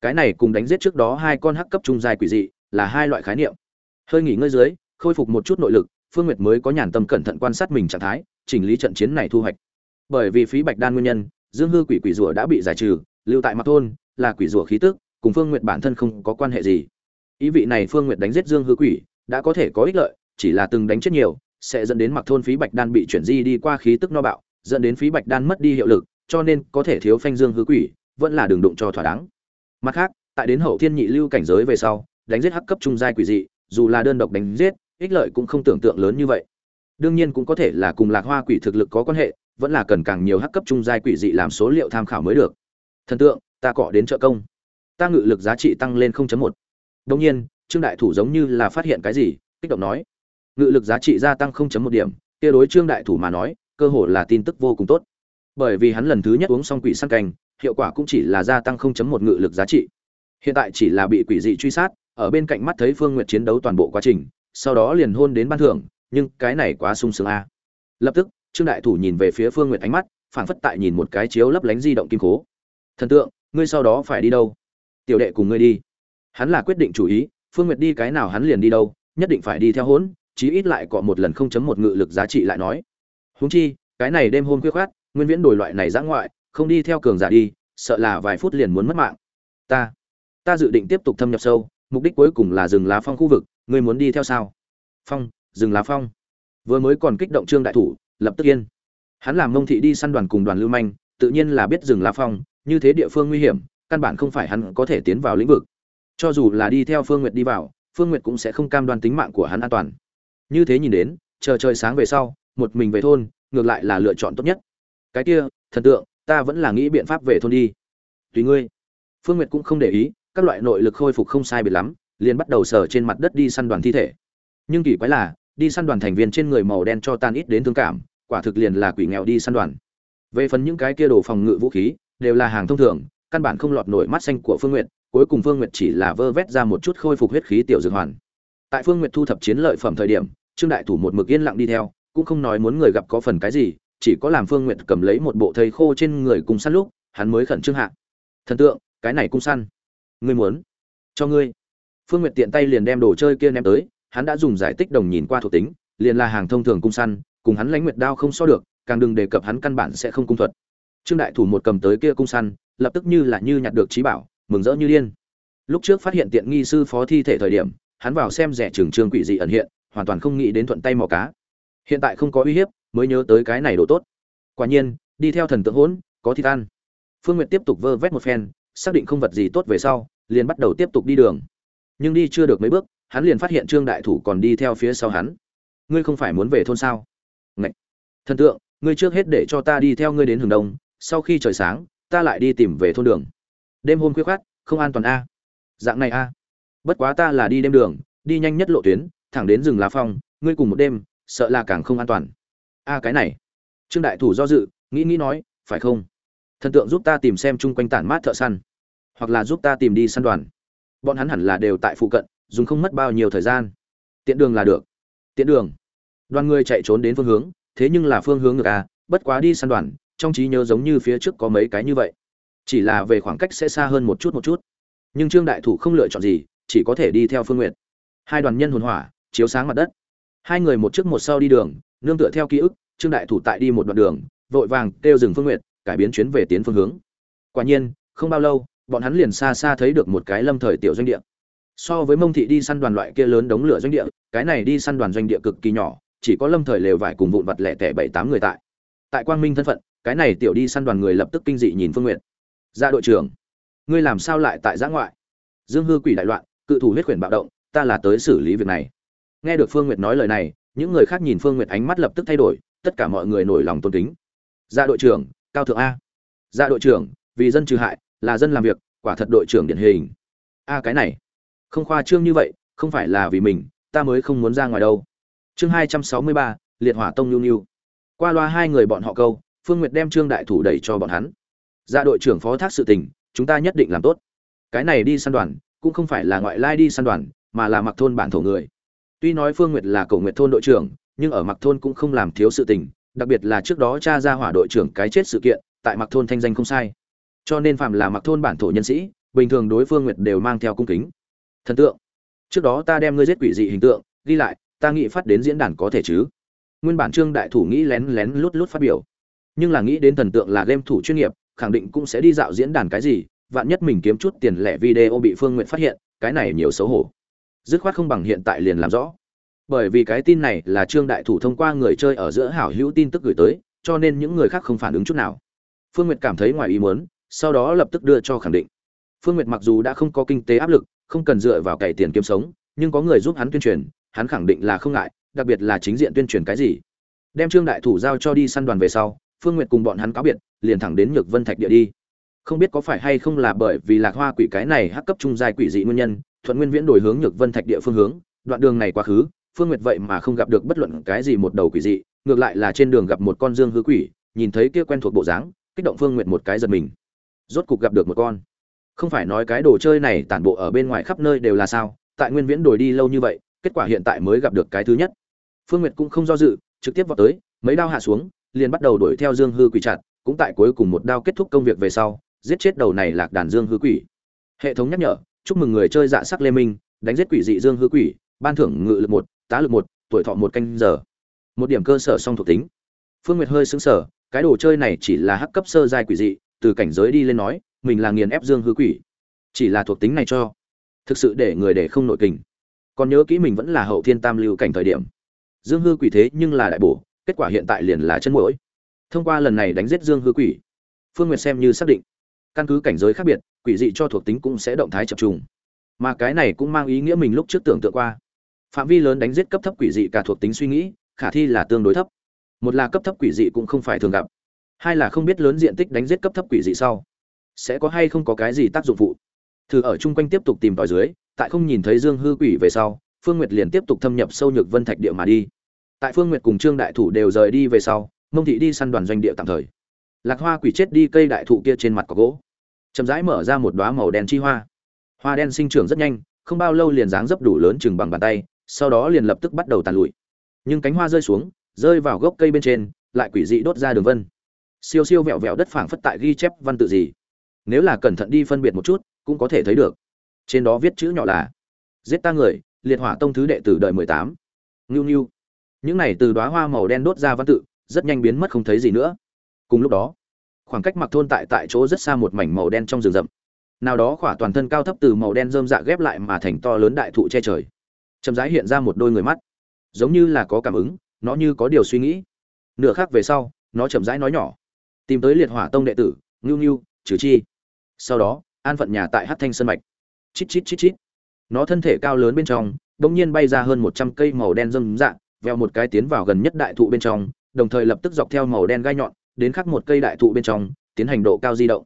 Cái này cùng đánh giết trước đó hai con hắc cấp trung dài quỷ dị, là hai loại khái niệm. Hơi nghỉ ngơi dưới, khôi phục một chút nội lực, phương nguyệt mới có nhàn tâm cẩn thận quan sát mình trạng thái, chỉnh lý trận chiến này thu hoạch. Bởi vì phí bạch đan nguyên nhân, dương hư quỷ quỷ rùa đã bị giải trừ lưu tại mặt thôn, là quỷ rùa khí tức, cùng phương nguyệt bản thân không có quan hệ gì. Ý vị này phương nguyệt đánh giết dương hư quỷ, đã có thể có ích lợi, chỉ là từng đánh chết nhiều, sẽ dẫn đến mặc thôn phí bạch đan bị chuyển di đi qua khí tức no bạo, dẫn đến phí bạch đan mất đi hiệu lực, cho nên có thể thiếu phanh dương hư quỷ, vẫn là đường đụng cho thỏa đáng. Mặt khác, tại đến hậu thiên nhị lưu cảnh giới về sau, đánh giết hắc cấp trung giai quỷ dị, dù là đơn độc đánh giết, ích lợi cũng không tưởng tượng lớn như vậy. Đương nhiên cũng có thể là cùng lạc hoa quỷ thực lực có quan hệ, vẫn là cần càng nhiều hắc cấp trung giai quỷ dị làm số liệu tham khảo mới được thần tượng ta cọ đến trợ công ta ngự lực giá trị tăng lên 0.1. Đồng nhiên, Trương đại thủ giống như là phát hiện cái gì, kích động nói: "Ngự lực giá trị gia tăng 0.1 điểm." Kia đối Trương đại thủ mà nói, cơ hội là tin tức vô cùng tốt. Bởi vì hắn lần thứ nhất uống xong quỷ săn canh, hiệu quả cũng chỉ là gia tăng 0.1 ngự lực giá trị. Hiện tại chỉ là bị quỷ dị truy sát, ở bên cạnh mắt thấy Phương Nguyệt chiến đấu toàn bộ quá trình, sau đó liền hôn đến ban thưởng, nhưng cái này quá sung sướng a. Lập tức, Trương đại thủ nhìn về phía Phương Nguyệt ánh mắt, phảng phất tại nhìn một cái chiếu lấp lánh di động kim cố. Thần tượng, ngươi sau đó phải đi đâu? tiểu đệ cùng ngươi đi. Hắn là quyết định chủ ý phương nguyệt đi cái nào hắn liền đi đâu nhất định phải đi theo hỗn chí ít lại cọ một lần không chấm một ngự lực giá trị lại nói. Huống chi cái này đêm hôm khuya khoát nguyên viễn đổi loại này giã ngoại không đi theo cường giả đi sợ là vài phút liền muốn mất mạng. Ta ta dự định tiếp tục thâm nhập sâu mục đích cuối cùng là rừng lá phong khu vực ngươi muốn đi theo sao? Phong rừng lá phong. Vừa mới còn kích động trương đại thủ lập tức yên. Hắn làm mông thị đi săn đoàn cùng đoàn lưu manh tự nhiên là biết rừng lá phong như thế địa phương nguy hiểm, căn bản không phải hắn có thể tiến vào lĩnh vực. Cho dù là đi theo phương nguyệt đi vào, phương nguyệt cũng sẽ không cam đoan tính mạng của hắn an toàn. Như thế nhìn đến, chờ trời sáng về sau, một mình về thôn, ngược lại là lựa chọn tốt nhất. Cái kia, thần tượng, ta vẫn là nghĩ biện pháp về thôn đi. Tùy ngươi. Phương nguyệt cũng không để ý, các loại nội lực khôi phục không sai biệt lắm, liền bắt đầu sờ trên mặt đất đi săn đoàn thi thể. Nhưng kỳ quái là, đi săn đoàn thành viên trên người màu đen cho tan ít đến thương cảm, quả thực liền là quỷ nghèo đi săn đoàn. Về phần những cái kia đồ phòng ngự vũ khí đều là hàng thông thường căn bản không lọt nổi mắt xanh của Phương Nguyệt, cuối cùng Phương Nguyệt chỉ là vơ vét ra một chút khôi phục huyết khí tiểu dược hoàn. Tại Phương Nguyệt thu thập chiến lợi phẩm thời điểm, Trương đại thủ một mực yên lặng đi theo, cũng không nói muốn người gặp có phần cái gì, chỉ có làm Phương Nguyệt cầm lấy một bộ thây khô trên người cùng săn lúc, hắn mới khẩn trương hạ. Thần tượng, cái này cung săn, ngươi muốn? Cho ngươi. Phương Nguyệt tiện tay liền đem đồ chơi kia ném tới, hắn đã dùng giải tích đồng nhìn qua thuộc tính, liền là hàng thông thường cung săn, cùng hắn lãnh nguyệt đao không so được, càng đừng đề cập hắn căn bản sẽ không cung thuật. Trương đại thủ một cầm tới kia cung săn, lập tức như là như nhặt được trí bảo mừng rỡ như điên. Lúc trước phát hiện tiện nghi sư phó thi thể thời điểm hắn vào xem rẻ trường trương quỷ dị ẩn hiện hoàn toàn không nghĩ đến thuận tay mò cá. Hiện tại không có uy hiếp mới nhớ tới cái này độ tốt. Quả nhiên đi theo thần tượng hỗn có thịt ăn. Phương nguyệt tiếp tục vơ vét một phen xác định không vật gì tốt về sau liền bắt đầu tiếp tục đi đường. Nhưng đi chưa được mấy bước hắn liền phát hiện trương đại thủ còn đi theo phía sau hắn. Ngươi không phải muốn về thôn sao? Ngậy! thần tượng ngươi trước hết để cho ta đi theo ngươi đến hướng đông sau khi trời sáng, ta lại đi tìm về thôn đường. Đêm hôm khuya khoát không an toàn a. Dạng này a. Bất quá ta là đi đêm đường, đi nhanh nhất lộ tuyến, thẳng đến rừng lá phong, ngươi cùng một đêm, sợ là càng không an toàn. A, cái này. Trương đại thủ do dự, nghĩ nghĩ nói, phải không? Thần tượng giúp ta tìm xem chung quanh tản mát thợ săn. Hoặc là giúp ta tìm đi săn đoàn. Bọn hắn hẳn là đều tại phụ cận, dùng không mất bao nhiêu thời gian. Tiện đường là được. Tiện đường. Đoàn người chạy trốn đến phương hướng, thế nhưng là phương hướng ngược a bất quá đi săn đoàn trong trí nhớ giống như phía trước có mấy cái như vậy. Chỉ là về khoảng cách sẽ xa hơn một chút một chút. Nhưng trương đại thủ không lựa chọn gì, chỉ có thể đi theo phương nguyện hai đoàn nhân hồn hỏa, chiếu sáng mặt đất. Hai người một trước một sau đi đường, nương tựa theo ký ức, trương đại thủ tại đi một đoạn đường, vội vàng kêu dừng phương nguyện cải biến chuyến về tiến phương hướng. Quả nhiên, không bao lâu, bọn hắn liền xa xa thấy được một cái lâm thời tiểu doanh địa. So với mông thị đi săn đoàn loại kia lớn đống lửa doanh địa, cái này đi săn đoàn doanh địa cực kỳ nhỏ, chỉ có lâm thời lều vải cùng vụn vặt lẻ tẻ bảy tám người tại. Tại quang minh thân phận cái này tiểu đi săn đoàn người lập tức kinh dị nhìn phương nguyện ra dạ đội trưởng, ngươi làm sao lại tại giã ngoại? Dương hư quỷ đại loạn, cự thủ huyết quyển bạo động, ta là tới xử lý việc này. Nghe được phương nguyệt nói lời này, những người khác nhìn phương nguyệt ánh mắt lập tức thay đổi, tất cả mọi người nổi lòng tôn kính. Ra đội trưởng, cao thượng a. Ra đội trưởng, vì dân trừ hại, là dân làm việc, quả thật đội trưởng điển hình. A, cái này, không khoa trương như vậy, không phải là vì mình, ta mới không muốn ra ngoài đâu. Chương hai trăm sáu mươi ba, liệt hỏa tông nhu nhu. Qua loa hai người bọn họ câu Phương Nguyệt đem Trương đại thủ đẩy cho bọn hắn. ra đội trưởng phó thác sự tình, chúng ta nhất định làm tốt. Cái này đi săn đoàn, cũng không phải là ngoại lai đi săn đoàn, mà là Mặc thôn bản thổ người. Tuy nói Phương Nguyệt là Cổ Nguyệt thôn đội trưởng, nhưng ở Mặc thôn cũng không làm thiếu sự tình, đặc biệt là trước đó cha ra hỏa đội trưởng cái chết sự kiện tại mặc thôn thanh danh không sai cho nên phạm là mặc thôn bản thổ nhân sĩ bình thường đối phương nguyệt đều mang theo cung kính thần tượng trước đó ta đem ngươi giết quỷ dị hình tượng ghi lại ta nghĩ phát đến diễn đàn có thể chứ nguyên bản trương đại thủ nghĩ lén lén lút lút phát biểu nhưng là nghĩ đến thần tượng là game thủ chuyên nghiệp, khẳng định cũng sẽ đi dạo diễn đàn cái gì, vạn nhất mình kiếm chút tiền lẻ video bị phương nguyện phát hiện, cái này nhiều xấu hổ. Dứt khoát không bằng hiện tại liền làm rõ. Bởi vì cái tin này là trương đại thủ thông qua người chơi ở giữa hảo hữu tin tức gửi tới, cho nên những người khác không phản ứng chút nào. Phương nguyệt cảm thấy ngoài ý muốn, sau đó lập tức đưa cho khẳng định. Phương nguyệt mặc dù đã không có kinh tế áp lực, không cần dựa vào cày tiền kiếm sống, nhưng có người giúp hắn tuyên truyền, hắn khẳng định là không ngại, đặc biệt là chính diện tuyên truyền cái gì. Đem trương đại thủ giao cho đi săn đoàn về sau phương nguyệt cùng bọn hắn cáo biệt, liền thẳng đến nhược vân thạch địa đi. Không biết có phải hay không là bởi vì lạc hoa quỷ cái này hắc cấp trung giai quỷ dị nguyên nhân, thuận nguyên viễn đổi hướng nhược vân thạch địa phương hướng, đoạn đường này quá khứ, phương nguyệt vậy mà không gặp được bất luận cái gì một đầu quỷ dị, ngược lại là trên đường gặp một con dương hư quỷ, nhìn thấy kia quen thuộc bộ dáng, kích động phương nguyệt một cái giật mình. Rốt cục gặp được một con. Không phải nói cái đồ chơi này tản bộ ở bên ngoài khắp nơi đều là sao, tại nguyên viễn đổi đi lâu như vậy, kết quả hiện tại mới gặp được cái thứ nhất. Phương nguyệt cũng không do dự, trực tiếp vào tới, mấy đao hạ xuống liền bắt đầu đuổi theo dương hư quỷ chặt, cũng tại cuối cùng một đao kết thúc công việc về sau, giết chết đầu này lạc đàn dương hư quỷ. Hệ thống nhắc nhở, chúc mừng người chơi dạ sắc lê minh, đánh giết quỷ dị dương hư quỷ, ban thưởng ngự lực một, tá lực một, tuổi thọ một canh giờ. Một điểm cơ sở song thuộc tính. Phương nguyệt hơi sững sờ, cái đồ chơi này chỉ là hắc cấp sơ giai quỷ dị, từ cảnh giới đi lên nói, mình là nghiền ép dương hư quỷ. Chỉ là thuộc tính này cho. Thực sự để người để không nội kình. Còn nhớ kỹ mình vẫn là hậu thiên tam lưu cảnh thời điểm. Dương hư quỷ thế nhưng là đại bổ kết quả hiện tại liền là chân mũi thông qua lần này đánh giết dương hư quỷ, phương nguyệt xem như xác định, căn cứ cảnh giới khác biệt, quỷ dị cho thuộc tính cũng sẽ động thái chập trùng. Mà cái này cũng mang ý nghĩa mình lúc trước tưởng tượng qua. Phạm vi lớn đánh giết cấp thấp quỷ dị cả thuộc tính suy nghĩ, khả thi là tương đối thấp. Một là cấp thấp quỷ dị cũng không phải thường gặp. Hai là không biết lớn diện tích đánh giết cấp thấp quỷ dị sau, sẽ có hay không có cái gì tác dụng phụ. Thử ở chung quanh tiếp tục tìm tòi dưới, tại không nhìn thấy dương hư quỷ về sau, phương nguyệt liền tiếp tục thâm nhập sâu nhược vân thạch địa mà đi tại phương nguyệt cùng trương đại thủ đều rời đi về sau, mông thị đi săn đoàn doanh địa tạm thời. Lạc hoa quỷ chết đi cây đại thụ kia trên mặt có gỗ. Chậm rãi mở ra một đoá màu đen chi hoa. Hoa đen sinh trưởng rất nhanh, không bao lâu liền dáng dấp đủ lớn chừng bằng bàn tay, sau đó liền lập tức bắt đầu tàn lụi. Nhưng cánh hoa rơi xuống, rơi vào gốc cây bên trên, lại quỷ dị đốt ra đường vân. Siêu siêu vẹo vẹo đất phảng phất tại ghi chép văn tự gì. Nếu là cẩn thận đi phân biệt một chút, cũng có thể thấy được. Trên đó viết chữ nhỏ là, giết ta người, liệt hỏa tông thứ đệ tử đời mười tám. Ngưu ngưu những này từ đóa hoa màu đen đốt ra văn tự, rất nhanh biến mất không thấy gì nữa. Cùng lúc đó, khoảng cách mặc thôn tại tại chỗ rất xa một mảnh màu đen trong rừng rậm. Nào đó khỏa toàn thân cao thấp từ màu đen rơm dạ ghép lại mà thành to lớn đại thụ che trời. Chậm rãi hiện ra một đôi người mắt. Giống như là có cảm ứng, nó như có điều suy nghĩ. Nửa khác về sau, nó chậm rãi nói nhỏ. Tìm tới liệt hỏa tông đệ tử, ngưu ngưu trừ chi. Sau đó, an phận nhà tại hát thanh sân mạch. Chít chít chít chít. Nó thân thể cao lớn bên trong đ ỗ n g nhiên bay ra hơn một trăm cây màu đen dâm dạng veo một cái tiến vào gần nhất đại thụ bên trong, đồng thời lập tức dọc theo màu đen gai nhọn, đến khắc một cây đại thụ bên trong, tiến hành độ cao di động.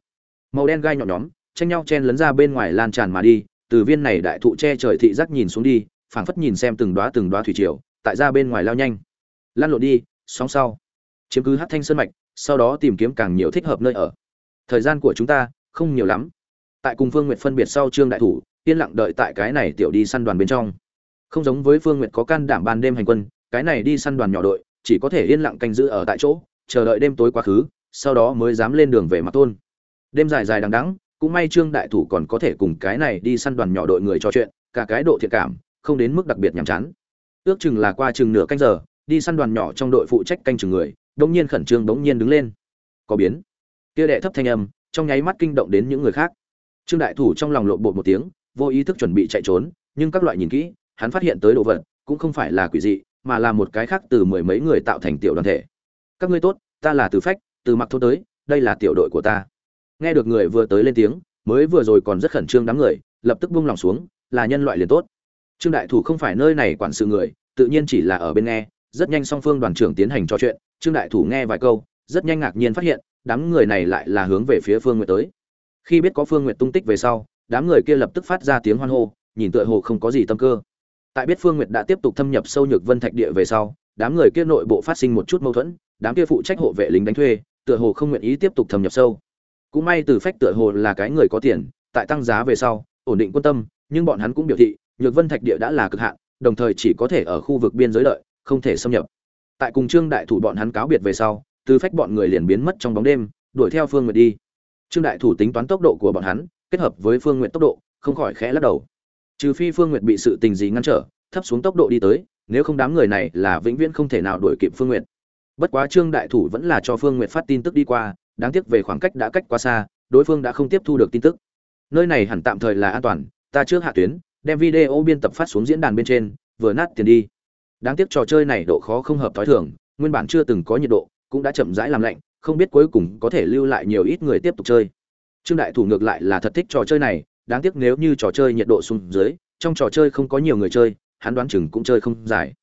Màu đen gai nhọn nhóm, tranh nhau chen lấn ra bên ngoài lan tràn mà đi, từ viên này đại thụ che trời thị giác nhìn xuống đi, phảng phất nhìn xem từng đóa từng đóa thủy triều, tại ra bên ngoài lao nhanh. Lan lộn đi, sóng sau. Chiếm cứ hát thanh sơn mạch, sau đó tìm kiếm càng nhiều thích hợp nơi ở. Thời gian của chúng ta, không nhiều lắm. Tại cùng phương nguyệt phân biệt sau trương đại thủ, yên lặng đợi tại cái này tiểu đi săn đoàn bên trong. Không giống với phương nguyệt có can đảm ban đêm hành quân cái này đi săn đoàn nhỏ đội, chỉ có thể yên lặng canh giữ ở tại chỗ, chờ đợi đêm tối quá khứ, sau đó mới dám lên đường về mặt thôn. Đêm dài dài đằng đắng cũng may trương đại thủ còn có thể cùng cái này đi săn đoàn nhỏ đội người trò chuyện, cả cái độ thiện cảm, không đến mức đặc biệt nhàm chán. Ước chừng là qua chừng nửa canh giờ, đi săn đoàn nhỏ trong đội phụ trách canh chừng người đống nhiên khẩn trương đống nhiên đứng lên. Có biến. Kia đệ thấp thanh âm, trong nháy mắt kinh động đến những người khác. Trương đại thủ trong lòng lộn bột một tiếng, vô ý thức chuẩn bị chạy trốn, nhưng các loại nhìn kỹ, hắn phát hiện tới đồ vật, cũng không phải là quỷ dị mà là một cái khác từ mười mấy người tạo thành tiểu đoàn thể. Các ngươi tốt, ta là từ phách, từ mặc thôn tới, đây là tiểu đội của ta. Nghe được người vừa tới lên tiếng, mới vừa rồi còn rất khẩn trương đám người, lập tức buông lòng xuống, là nhân loại liền tốt. Trương đại thủ không phải nơi này quản sự người, tự nhiên chỉ là ở bên nghe, rất nhanh song phương đoàn trưởng tiến hành trò chuyện, trương đại thủ nghe vài câu, rất nhanh ngạc nhiên phát hiện, đám người này lại là hướng về phía phương nguyệt tới. Khi biết có phương nguyệt tung tích về sau, đám người kia lập tức phát ra tiếng hoan hô, nhìn tựa hồ không có gì tâm cơ tại biết phương nguyệt đã tiếp tục thâm nhập sâu nhược vân thạch địa về sau, đám người kia nội bộ phát sinh một chút mâu thuẫn, đám kia phụ trách hộ vệ lính đánh thuê, tựa hồ không nguyện ý tiếp tục thâm nhập sâu. Cũng may từ phách tựa hồ là cái người có tiền, tại tăng giá về sau, ổn định quân tâm, nhưng bọn hắn cũng biểu thị, nhược vân thạch địa đã là cực hạn, đồng thời chỉ có thể ở khu vực biên giới lợi không thể xâm nhập. Tại cùng trương đại thủ bọn hắn cáo biệt về sau, từ phách bọn người liền biến mất trong bóng đêm, đuổi theo phương nguyệt đi. Trương đại thủ tính toán tốc độ của bọn hắn, kết hợp với phương nguyệt tốc độ, không khỏi khẽ lắc đầu trừ phi phương nguyệt bị sự tình gì ngăn trở, thấp xuống tốc độ đi tới, nếu không đám người này là vĩnh viễn không thể nào đuổi kịp phương nguyệt. Bất quá trương đại thủ vẫn là cho phương nguyệt phát tin tức đi qua, đáng tiếc về khoảng cách đã cách quá xa, đối phương đã không tiếp thu được tin tức. Nơi này hẳn tạm thời là an toàn, ta trước hạ tuyến, đem video biên tập phát xuống diễn đàn bên trên, vừa nát tiền đi. Đáng tiếc trò chơi này độ khó không hợp thói thường, nguyên bản chưa từng có nhiệt độ, cũng đã chậm rãi làm lạnh, không biết cuối cùng có thể lưu lại nhiều ít người tiếp tục chơi. Trương đại thủ ngược lại là thật thích trò chơi này đáng tiếc nếu như trò chơi nhiệt độ xuống dưới, trong trò chơi không có nhiều người chơi, hắn đoán chừng cũng chơi không dài.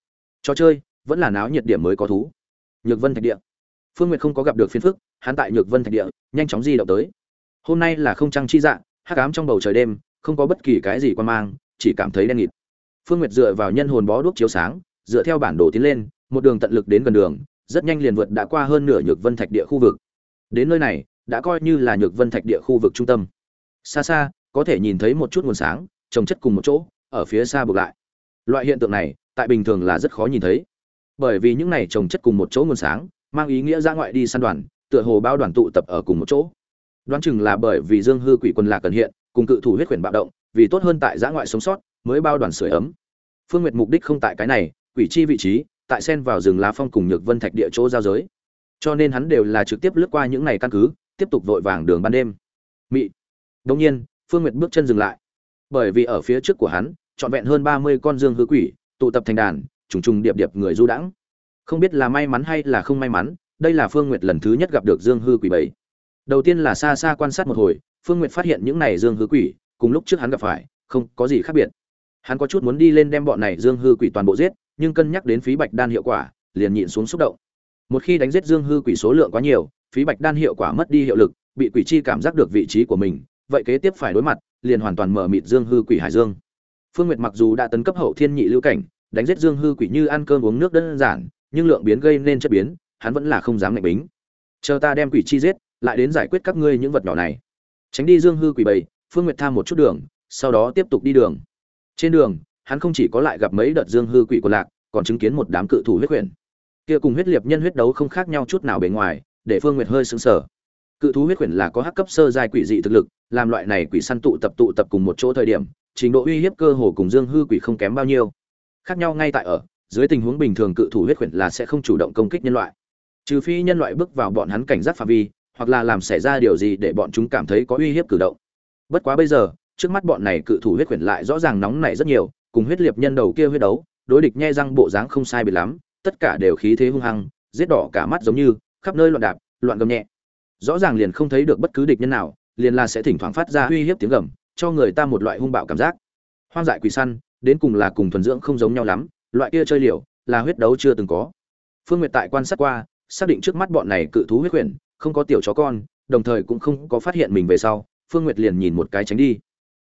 Trò chơi vẫn là náo nhiệt điểm mới có thú. Nhược vân thạch địa. Phương nguyệt không có gặp được phiền phức, hắn tại nhược vân thạch địa, nhanh chóng di động tới. Hôm nay là không trăng chi dạng, hắc ám trong bầu trời đêm, không có bất kỳ cái gì quan mang, chỉ cảm thấy đen nghịt. Phương nguyệt dựa vào nhân hồn bó đuốc chiếu sáng, dựa theo bản đồ tiến lên, một đường tận lực đến gần đường, rất nhanh liền vượt đã qua hơn nửa nhược vân thạch địa khu vực. Đến nơi này, đã coi như là nhược vân thạch địa khu vực trung tâm. Xa xa có thể nhìn thấy một chút nguồn sáng, trồng chất cùng một chỗ, ở phía xa buộc lại. Loại hiện tượng này, tại bình thường là rất khó nhìn thấy. Bởi vì những này trồng chất cùng một chỗ nguồn sáng, mang ý nghĩa ra ngoại đi săn đoàn, tựa hồ bao đoàn tụ tập ở cùng một chỗ. Đoán chừng là bởi vì dương hư quỷ quân lạc cần hiện, cùng cự thủ huyết quyển bạo động, vì tốt hơn tại giã ngoại sống sót, mới bao đoàn sưởi ấm. Phương nguyệt mục đích không tại cái này, quỷ chi vị trí, tại sen vào rừng lá phong cùng nhược vân thạch địa chỗ giao giới. Cho nên hắn đều là trực tiếp lướt qua những này căn cứ, tiếp tục vội vàng đường ban đêm. Mị. Đông nhiên phương nguyệt bước chân dừng lại. Bởi vì ở phía trước của hắn, trọn vẹn hơn ba mươi con dương hư quỷ, tụ tập thành đàn, trùng trùng điệp điệp người du đãng. Không biết là may mắn hay là không may mắn, đây là phương nguyệt lần thứ nhất gặp được dương hư quỷ bảy. Đầu tiên là xa xa quan sát một hồi, phương nguyệt phát hiện những này dương hư quỷ, cùng lúc trước hắn gặp phải, không có gì khác biệt. Hắn có chút muốn đi lên đem bọn này dương hư quỷ toàn bộ giết, nhưng cân nhắc đến phí bạch đan hiệu quả, liền nhịn xuống xúc động. Một khi đánh giết dương hư quỷ số lượng quá nhiều, phí bạch đan hiệu quả mất đi hiệu lực, bị quỷ chi cảm giác được vị trí của mình vậy kế tiếp phải đối mặt, liền hoàn toàn mở mịt dương hư quỷ hải dương. Phương nguyệt mặc dù đã tấn cấp hậu thiên nhị lưu cảnh, đánh giết dương hư quỷ như ăn cơm uống nước đơn giản, nhưng lượng biến gây nên chất biến, hắn vẫn là không dám ngạch bính. Chờ ta đem quỷ chi giết, lại đến giải quyết các ngươi những vật nhỏ này. Tránh đi dương hư quỷ bầy, phương nguyệt tham một chút đường, sau đó tiếp tục đi đường. Trên đường, hắn không chỉ có lại gặp mấy đợt dương hư quỷ của lạc, còn chứng kiến một đám cự thủ huyết quyển kia cùng huyết liệt nhân huyết đấu không khác nhau chút nào bề ngoài, để phương nguyệt hơi sững sờ cự thú huyết quyển là có hắc cấp sơ giai quỷ dị thực lực, làm loại này quỷ săn tụ tập tụ tập cùng một chỗ thời điểm, trình độ uy hiếp cơ hồ cùng dương hư quỷ không kém bao nhiêu. Khác nhau ngay tại ở, dưới tình huống bình thường cự thủ huyết quyển là sẽ không chủ động công kích nhân loại. Trừ phi nhân loại bước vào bọn hắn cảnh giác phạm vi, hoặc là làm xảy ra điều gì để bọn chúng cảm thấy có uy hiếp cử động. Bất quá bây giờ, trước mắt bọn này cự thủ huyết quyển lại rõ ràng nóng nảy rất nhiều, cùng huyết liệt nhân đầu kia huyết đấu, đối địch nhe răng bộ dáng không sai biệt lắm, tất cả đều khí thế hung hăng, giết đỏ cả mắt giống như, khắp nơi loạn đạp, loạn gầm nhẹ rõ ràng liền không thấy được bất cứ địch nhân nào, liền là sẽ thỉnh thoảng phát ra uy hiếp tiếng gầm, cho người ta một loại hung bạo cảm giác. Hoang dại quỷ săn, đến cùng là cùng thuần dưỡng không giống nhau lắm, loại kia chơi liều, là huyết đấu chưa từng có. Phương nguyệt tại quan sát qua, xác định trước mắt bọn này cự thú huyết quyển, không có tiểu chó con, đồng thời cũng không có phát hiện mình về sau, phương nguyệt liền nhìn một cái tránh đi.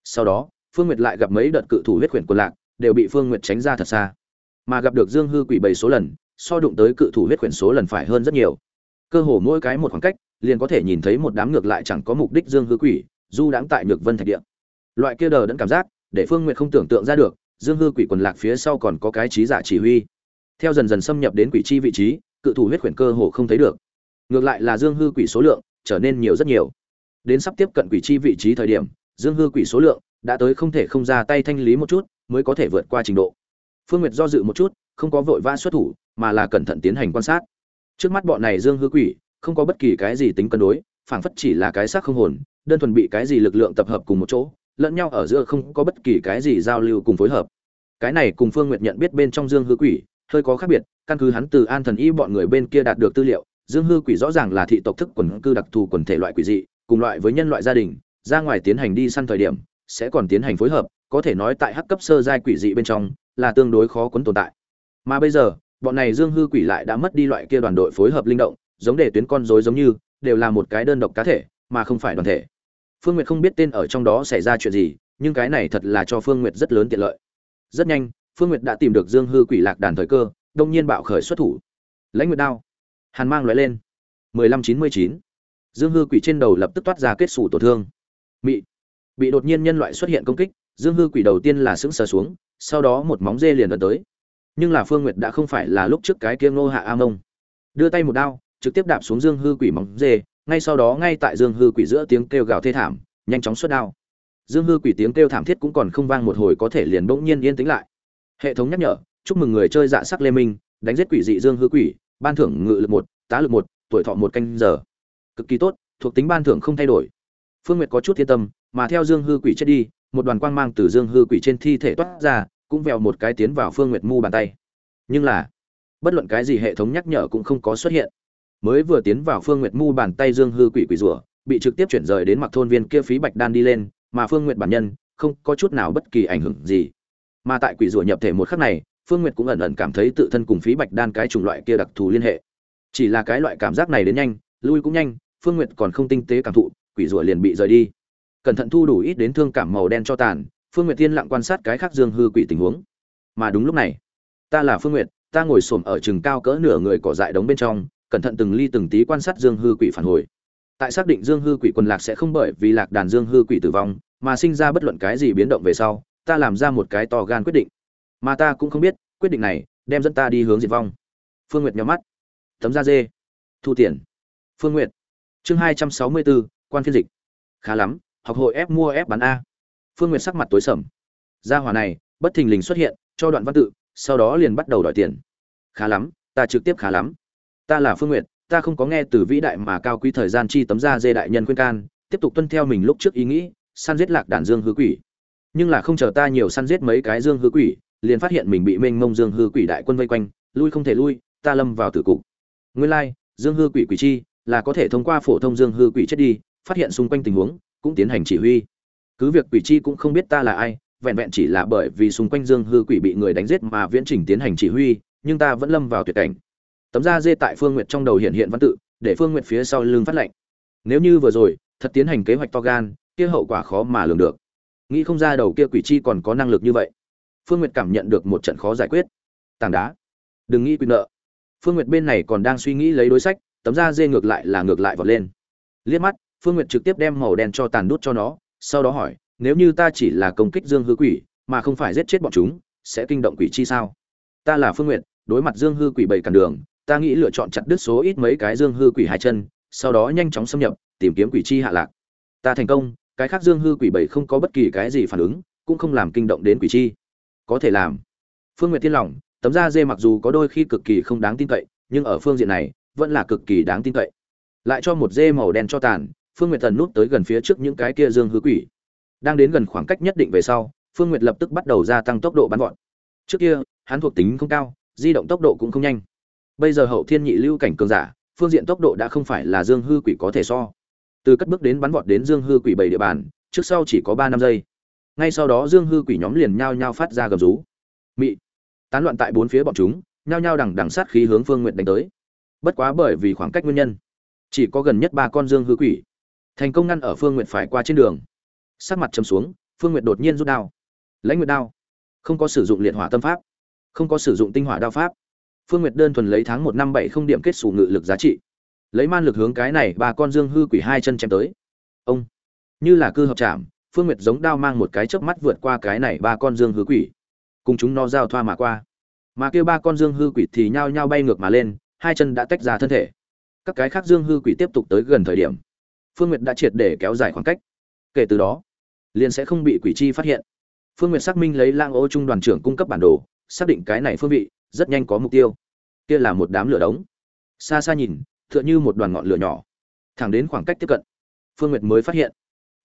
Sau đó, phương nguyệt lại gặp mấy đợt cự thủ huyết quyển của lạc, đều bị phương nguyệt tránh ra thật xa. Mà gặp được dương hư quỷ bảy số lần, so đụng tới cự thủ huyết quyển số lần phải hơn rất nhiều. Cơ hồ mỗi cái một khoảng cách liền có thể nhìn thấy một đám ngược lại chẳng có mục đích dương hư quỷ, du đãng tại nhược vân thạch địa. Loại kia đờ đẫn cảm giác, để phương nguyệt không tưởng tượng ra được, dương hư quỷ quần lạc phía sau còn có cái trí giả chỉ huy. Theo dần dần xâm nhập đến quỷ chi vị trí, cự thủ huyết quyển cơ hồ không thấy được. Ngược lại là dương hư quỷ số lượng trở nên nhiều rất nhiều. Đến sắp tiếp cận quỷ chi vị trí thời điểm, dương hư quỷ số lượng đã tới không thể không ra tay thanh lý một chút, mới có thể vượt qua trình độ. Phương nguyệt do dự một chút, không có vội vã xuất thủ, mà là cẩn thận tiến hành quan sát. Trước mắt bọn này dương hư quỷ không có bất kỳ cái gì tính cân đối, phảng phất chỉ là cái xác không hồn, đơn thuần bị cái gì lực lượng tập hợp cùng một chỗ, lẫn nhau ở giữa không có bất kỳ cái gì giao lưu cùng phối hợp. Cái này cùng phương nguyệt nhận biết bên trong dương hư quỷ, hơi có khác biệt, căn cứ hắn từ an thần y bọn người bên kia đạt được tư liệu, dương hư quỷ rõ ràng là thị tộc thức quần cư đặc thù quần thể loại quỷ dị, cùng loại với nhân loại gia đình, ra ngoài tiến hành đi săn thời điểm, sẽ còn tiến hành phối hợp, có thể nói tại hắc cấp sơ giai quỷ dị bên trong, là tương đối khó cuốn tồn tại. Mà bây giờ, bọn này dương hư quỷ lại đã mất đi loại kia đoàn đội phối hợp linh động giống để tuyến con rối giống như, đều là một cái đơn độc cá thể, mà không phải đoàn thể. Phương nguyệt không biết tên ở trong đó xảy ra chuyện gì, nhưng cái này thật là cho phương nguyệt rất lớn tiện lợi. Rất nhanh, phương nguyệt đã tìm được dương hư quỷ lạc đàn thời cơ, đông nhiên bạo khởi xuất thủ. Lãnh nguyệt đao. Hàn mang lóe lên. mười lăm chín mươi chín. Dương hư quỷ trên đầu lập tức toát ra kết xù tổn thương. Mị. Bị đột nhiên nhân loại xuất hiện công kích, dương hư quỷ đầu tiên là sững sờ xuống, sau đó một móng dê liền ấn tới. Nhưng là phương nguyệt đã không phải là lúc trước cái kia ngô hạ a mông. Đưa tay một đao trực tiếp đạp xuống dương hư quỷ móng dê, ngay sau đó ngay tại dương hư quỷ giữa tiếng kêu gào thê thảm, nhanh chóng xuất đao. Dương hư quỷ tiếng kêu thảm thiết cũng còn không vang một hồi có thể liền bỗng nhiên yên tĩnh lại. Hệ thống nhắc nhở, chúc mừng người chơi dạ sắc lê minh, đánh giết quỷ dị dương hư quỷ, ban thưởng ngự lực một, tá lực một, tuổi thọ một canh giờ. Cực kỳ tốt, thuộc tính ban thưởng không thay đổi. Phương nguyệt có chút thiên tâm, mà theo dương hư quỷ chết đi, một đoàn quang mang từ dương hư quỷ trên thi thể toát ra, cũng vèo một cái tiến vào phương nguyệt mu bàn tay. Nhưng là, bất luận cái gì hệ thống nhắc nhở cũng không có xuất hiện mới vừa tiến vào phương nguyệt mu bàn tay dương hư quỷ quỷ rủa bị trực tiếp chuyển rời đến mặc thôn viên kia phí bạch đan đi lên, mà phương nguyệt bản nhân không có chút nào bất kỳ ảnh hưởng gì. Mà tại quỷ rủa nhập thể một khắc này, phương nguyệt cũng ẩn ẩn cảm thấy tự thân cùng phí bạch đan cái chủng loại kia đặc thù liên hệ. Chỉ là cái loại cảm giác này đến nhanh, lui cũng nhanh, phương nguyệt còn không tinh tế cảm thụ, quỷ rủa liền bị rời đi. Cẩn thận thu đủ ít đến thương cảm màu đen cho tàn, phương nguyệt tiên lặng quan sát cái khác dương hư quỷ tình huống. Mà đúng lúc này, ta là phương nguyệt, ta ngồi xổm ở chừng cao cỡ nửa người cỏ dại đống bên trong cẩn thận từng ly từng tí quan sát dương hư quỷ phản hồi. Tại xác định dương hư quỷ quần lạc sẽ không bởi vì lạc đàn dương hư quỷ tử vong, mà sinh ra bất luận cái gì biến động về sau, ta làm ra một cái to gan quyết định. Mà ta cũng không biết, quyết định này đem dẫn ta đi hướng diệt vong. Phương nguyệt nhắm mắt. Tấm da dê. Thu tiền. Phương nguyệt. Chương hai trăm sáu mươi bốn quan phiên dịch. Khá lắm, học hội ép mua ép bán a. Phương nguyệt sắc mặt tối sầm. Gia hỏa này, bất thình lình xuất hiện, cho đoạn văn tự, sau đó liền bắt đầu đòi tiền. Khá lắm, ta trực tiếp khá lắm ta là phương nguyệt, ta không có nghe từ vĩ đại mà cao quý thời gian chi tấm ra dê đại nhân khuyên can, tiếp tục tuân theo mình lúc trước ý nghĩ, săn giết lạc đàn dương hư quỷ. Nhưng là không chờ ta nhiều săn giết mấy cái dương hư quỷ, liền phát hiện mình bị mênh mông dương hư quỷ đại quân vây quanh, lui không thể lui, ta lâm vào tử cục. Nguyên lai, dương hư quỷ quỷ chi, là có thể thông qua phổ thông dương hư quỷ chết đi, phát hiện xung quanh tình huống, cũng tiến hành chỉ huy. Cứ việc quỷ chi cũng không biết ta là ai, vẹn vẹn chỉ là bởi vì xung quanh dương hư quỷ bị người đánh giết mà viễn trình tiến hành chỉ huy, nhưng ta vẫn lâm vào tuyệt cảnh tấm da dê tại phương nguyệt trong đầu hiện hiện văn tự, để phương nguyệt phía sau lưng phát lệnh. Nếu như vừa rồi, thật tiến hành kế hoạch to gan, kia hậu quả khó mà lường được. Nghĩ không ra đầu kia quỷ chi còn có năng lực như vậy. Phương nguyệt cảm nhận được một trận khó giải quyết. Tảng đá. Đừng nghĩ quyền nợ. Phương nguyệt bên này còn đang suy nghĩ lấy đối sách, tấm da dê ngược lại là ngược lại vọt lên. Liếc mắt, phương nguyệt trực tiếp đem màu đen cho tàn đút cho nó, sau đó hỏi, nếu như ta chỉ là công kích dương hư quỷ, mà không phải giết chết bọn chúng, sẽ kinh động quỷ chi sao? Ta là phương nguyệt, đối mặt dương hư quỷ bảy cản đường ta nghĩ lựa chọn chặt đứt số ít mấy cái dương hư quỷ hai chân, sau đó nhanh chóng xâm nhập, tìm kiếm quỷ chi hạ lạc. Ta thành công, cái khác dương hư quỷ bảy không có bất kỳ cái gì phản ứng, cũng không làm kinh động đến quỷ chi. Có thể làm. Phương nguyệt tiên lòng tấm da dê mặc dù có đôi khi cực kỳ không đáng tin cậy, nhưng ở phương diện này, vẫn là cực kỳ đáng tin cậy. Lại cho một dê màu đen cho tàn, phương nguyệt thần núp tới gần phía trước những cái kia dương hư quỷ. Đang đến gần khoảng cách nhất định về sau, phương nguyệt lập tức bắt đầu gia tăng tốc độ bắn gọn trước kia, hắn thuộc tính không cao, di động tốc độ cũng không nhanh bây giờ hậu thiên nhị lưu cảnh cường giả, phương diện tốc độ đã không phải là dương hư quỷ có thể so. Từ cất bước đến bắn vọt đến dương hư quỷ bảy địa bàn, trước sau chỉ có ba năm giây. Ngay sau đó dương hư quỷ nhóm liền nhao nhao phát ra gầm rú. Mị, tán loạn tại bốn phía bọn chúng, nhao nhao đằng đằng sát khí hướng phương nguyện đánh tới. Bất quá bởi vì khoảng cách nguyên nhân, chỉ có gần nhất ba con dương hư quỷ. Thành công ngăn ở phương nguyện phải qua trên đường. Sắc mặt chấm xuống, phương nguyện đột nhiên rút đao. Lãnh nguyệt đao. Không có sử dụng liệt hỏa tâm pháp. Không có sử dụng tinh hỏa đao pháp phương nguyệt đơn thuần lấy tháng một năm bảy không điểm kết xù ngự lực giá trị. Lấy man lực hướng cái này ba con dương hư quỷ hai chân chém tới. Ông, như là cư hợp chạm phương nguyệt giống đao mang một cái chớp mắt vượt qua cái này ba con dương hư quỷ. Cùng chúng nó giao thoa mà qua. Mà kêu ba con dương hư quỷ thì nhao nhao bay ngược mà lên, hai chân đã tách ra thân thể. Các cái khác dương hư quỷ tiếp tục tới gần thời điểm. Phương nguyệt đã triệt để kéo dài khoảng cách. Kể từ đó, liền sẽ không bị quỷ chi phát hiện. Phương nguyệt xác minh lấy lang ô trung đoàn trưởng cung cấp bản đồ, xác định cái này phương vị rất nhanh có mục tiêu. Kia là một đám lửa đống. Xa xa nhìn, tựa như một đoàn ngọn lửa nhỏ. Thẳng đến khoảng cách tiếp cận, phương nguyệt mới phát hiện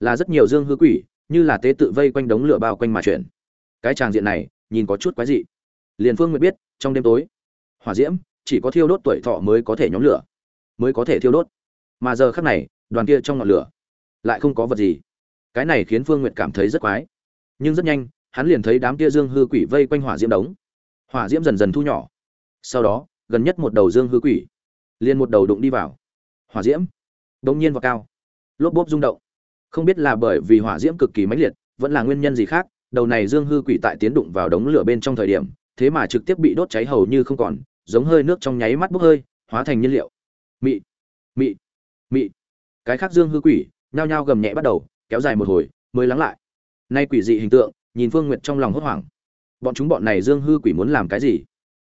là rất nhiều dương hư quỷ, như là tế tự vây quanh đống lửa bao quanh mà chuyển. Cái tràng diện này, nhìn có chút quái dị. Liền phương nguyệt biết, trong đêm tối, hỏa diễm, chỉ có thiêu đốt tuổi thọ mới có thể nhóm lửa, mới có thể thiêu đốt. Mà giờ khắc này, đoàn kia trong ngọn lửa lại không có vật gì. Cái này khiến phương nguyệt cảm thấy rất quái. Nhưng rất nhanh, hắn liền thấy đám kia dương hư quỷ vây quanh hỏa diễm đống hỏa diễm dần dần thu nhỏ. Sau đó, gần nhất một đầu dương hư quỷ, liền một đầu đụng đi vào. Hỏa diễm đông nhiên vào cao. Lốp bốp rung động. Không biết là bởi vì hỏa diễm cực kỳ mãnh liệt, vẫn là nguyên nhân gì khác, đầu này dương hư quỷ tại tiến đụng vào đống lửa bên trong thời điểm, thế mà trực tiếp bị đốt cháy hầu như không còn, giống hơi nước trong nháy mắt bốc hơi, hóa thành nhiên liệu. Mị mị mị. Cái khác dương hư quỷ, nhao nhao gầm nhẹ bắt đầu, kéo dài một hồi, mới lắng lại. Nay quỷ dị hình tượng, nhìn phương nguyệt trong lòng hốt hoảng bọn chúng bọn này dương hư quỷ muốn làm cái gì?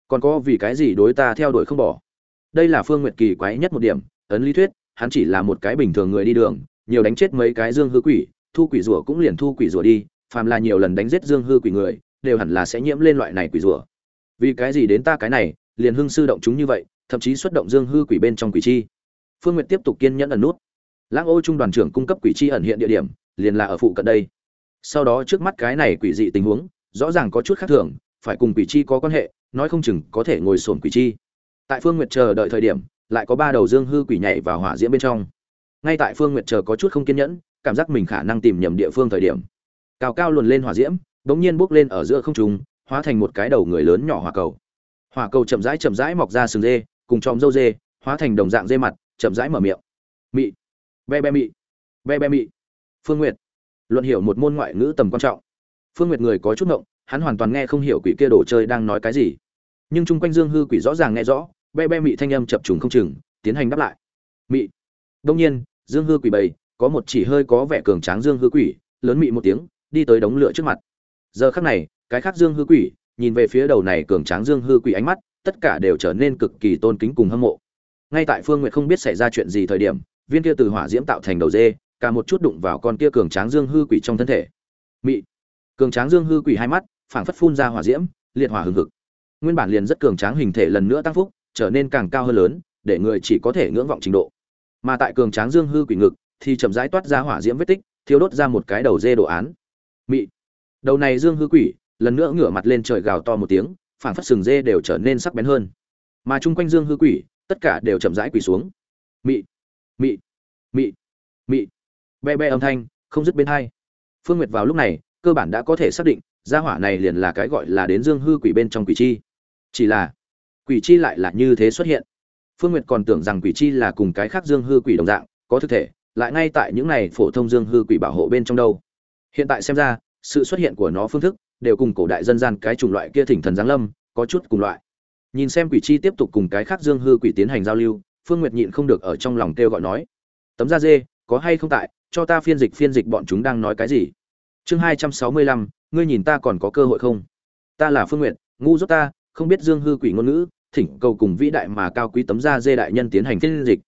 Còn có vì cái gì đối ta theo đuổi không bỏ? Đây là phương nguyệt kỳ quái nhất một điểm, ấn lý thuyết, hắn chỉ là một cái bình thường người đi đường, nhiều đánh chết mấy cái dương hư quỷ, thu quỷ rủa cũng liền thu quỷ rủa đi, phàm là nhiều lần đánh giết dương hư quỷ người, đều hẳn là sẽ nhiễm lên loại này quỷ rủa vì cái gì đến ta cái này, liền hưng sư động chúng như vậy, thậm chí xuất động dương hư quỷ bên trong quỷ chi. Phương nguyệt tiếp tục kiên nhẫn ẩn nút. Lãng ô trung đoàn trưởng cung cấp quỷ chi ẩn hiện địa điểm, liền là ở phụ cận đây. Sau đó trước mắt cái này quỷ dị tình huống rõ ràng có chút khác thường, phải cùng quỷ chi có quan hệ, nói không chừng có thể ngồi sổn quỷ chi. Tại phương nguyệt chờ đợi thời điểm, lại có ba đầu dương hư quỷ nhảy vào hỏa diễm bên trong. Ngay tại phương nguyệt chờ có chút không kiên nhẫn, cảm giác mình khả năng tìm nhầm địa phương thời điểm. Cao cao luồn lên hỏa diễm bỗng nhiên bốc lên ở giữa không trung, hóa thành một cái đầu người lớn nhỏ hỏa cầu. Hỏa cầu chậm rãi chậm rãi mọc ra sừng dê, cùng chòm dâu dê, hóa thành đồng dạng dê mặt, chậm rãi mở miệng. Mị. Be be mị. Be be mị. Phương nguyệt. Luận hiểu một môn ngoại ngữ tầm quan trọng phương nguyệt người có chút ngộng, hắn hoàn toàn nghe không hiểu quỷ kia đồ chơi đang nói cái gì. Nhưng chung quanh dương hư quỷ rõ ràng nghe rõ, be be mị thanh âm chập trùng không chừng, tiến hành đáp lại. Mị. Đông nhiên, dương hư quỷ bầy, có một chỉ hơi có vẻ cường tráng dương hư quỷ, lớn mị một tiếng, đi tới đống lửa trước mặt. Giờ khắc này, cái khác dương hư quỷ, nhìn về phía đầu này cường tráng dương hư quỷ ánh mắt, tất cả đều trở nên cực kỳ tôn kính cùng hâm mộ. Ngay tại phương nguyệt không biết xảy ra chuyện gì thời điểm, viên kia từ hỏa diễm tạo thành đầu dê, cả một chút đụng vào con kia cường tráng dương hư quỷ trong thân thể. Mị cường tráng dương hư quỷ hai mắt, phảng phất phun ra hỏa diễm, liệt hỏa hừng hực. Nguyên bản liền rất cường tráng hình thể lần nữa tăng phúc, trở nên càng cao hơn lớn, để người chỉ có thể ngưỡng vọng trình độ. Mà tại cường tráng dương hư quỷ ngực, thì chậm rãi toát ra hỏa diễm vết tích thiếu đốt ra một cái đầu dê đồ án. Mị. Đầu này dương hư quỷ, lần nữa ngửa mặt lên trời gào to một tiếng, phảng phất sừng dê đều trở nên sắc bén hơn. Mà chung quanh dương hư quỷ, tất cả đều chậm rãi quỳ xuống. Mị. Mị. Mị. Mị. Be be âm thanh, không dứt bên hai. Phương nguyệt vào lúc này cơ bản đã có thể xác định, gia hỏa này liền là cái gọi là đến dương hư quỷ bên trong quỷ chi. Chỉ là, quỷ chi lại là như thế xuất hiện. Phương nguyệt còn tưởng rằng quỷ chi là cùng cái khác dương hư quỷ đồng dạng, có thực thể, lại ngay tại những này phổ thông dương hư quỷ bảo hộ bên trong đâu. Hiện tại xem ra, sự xuất hiện của nó phương thức, đều cùng cổ đại dân gian cái chủng loại kia thỉnh thần giáng lâm, có chút cùng loại. Nhìn xem quỷ chi tiếp tục cùng cái khác dương hư quỷ tiến hành giao lưu, phương nguyệt nhịn không được ở trong lòng kêu gọi nói, tấm da dê, có hay không tại? Cho ta phiên dịch phiên dịch bọn chúng đang nói cái gì? Chương hai trăm sáu mươi lăm, ngươi nhìn ta còn có cơ hội không? Ta là phương nguyệt, ngu dốt ta, không biết dương hư quỷ ngôn ngữ, thỉnh cầu cùng vĩ đại mà cao quý tấm da dê đại nhân tiến hành phiên dịch.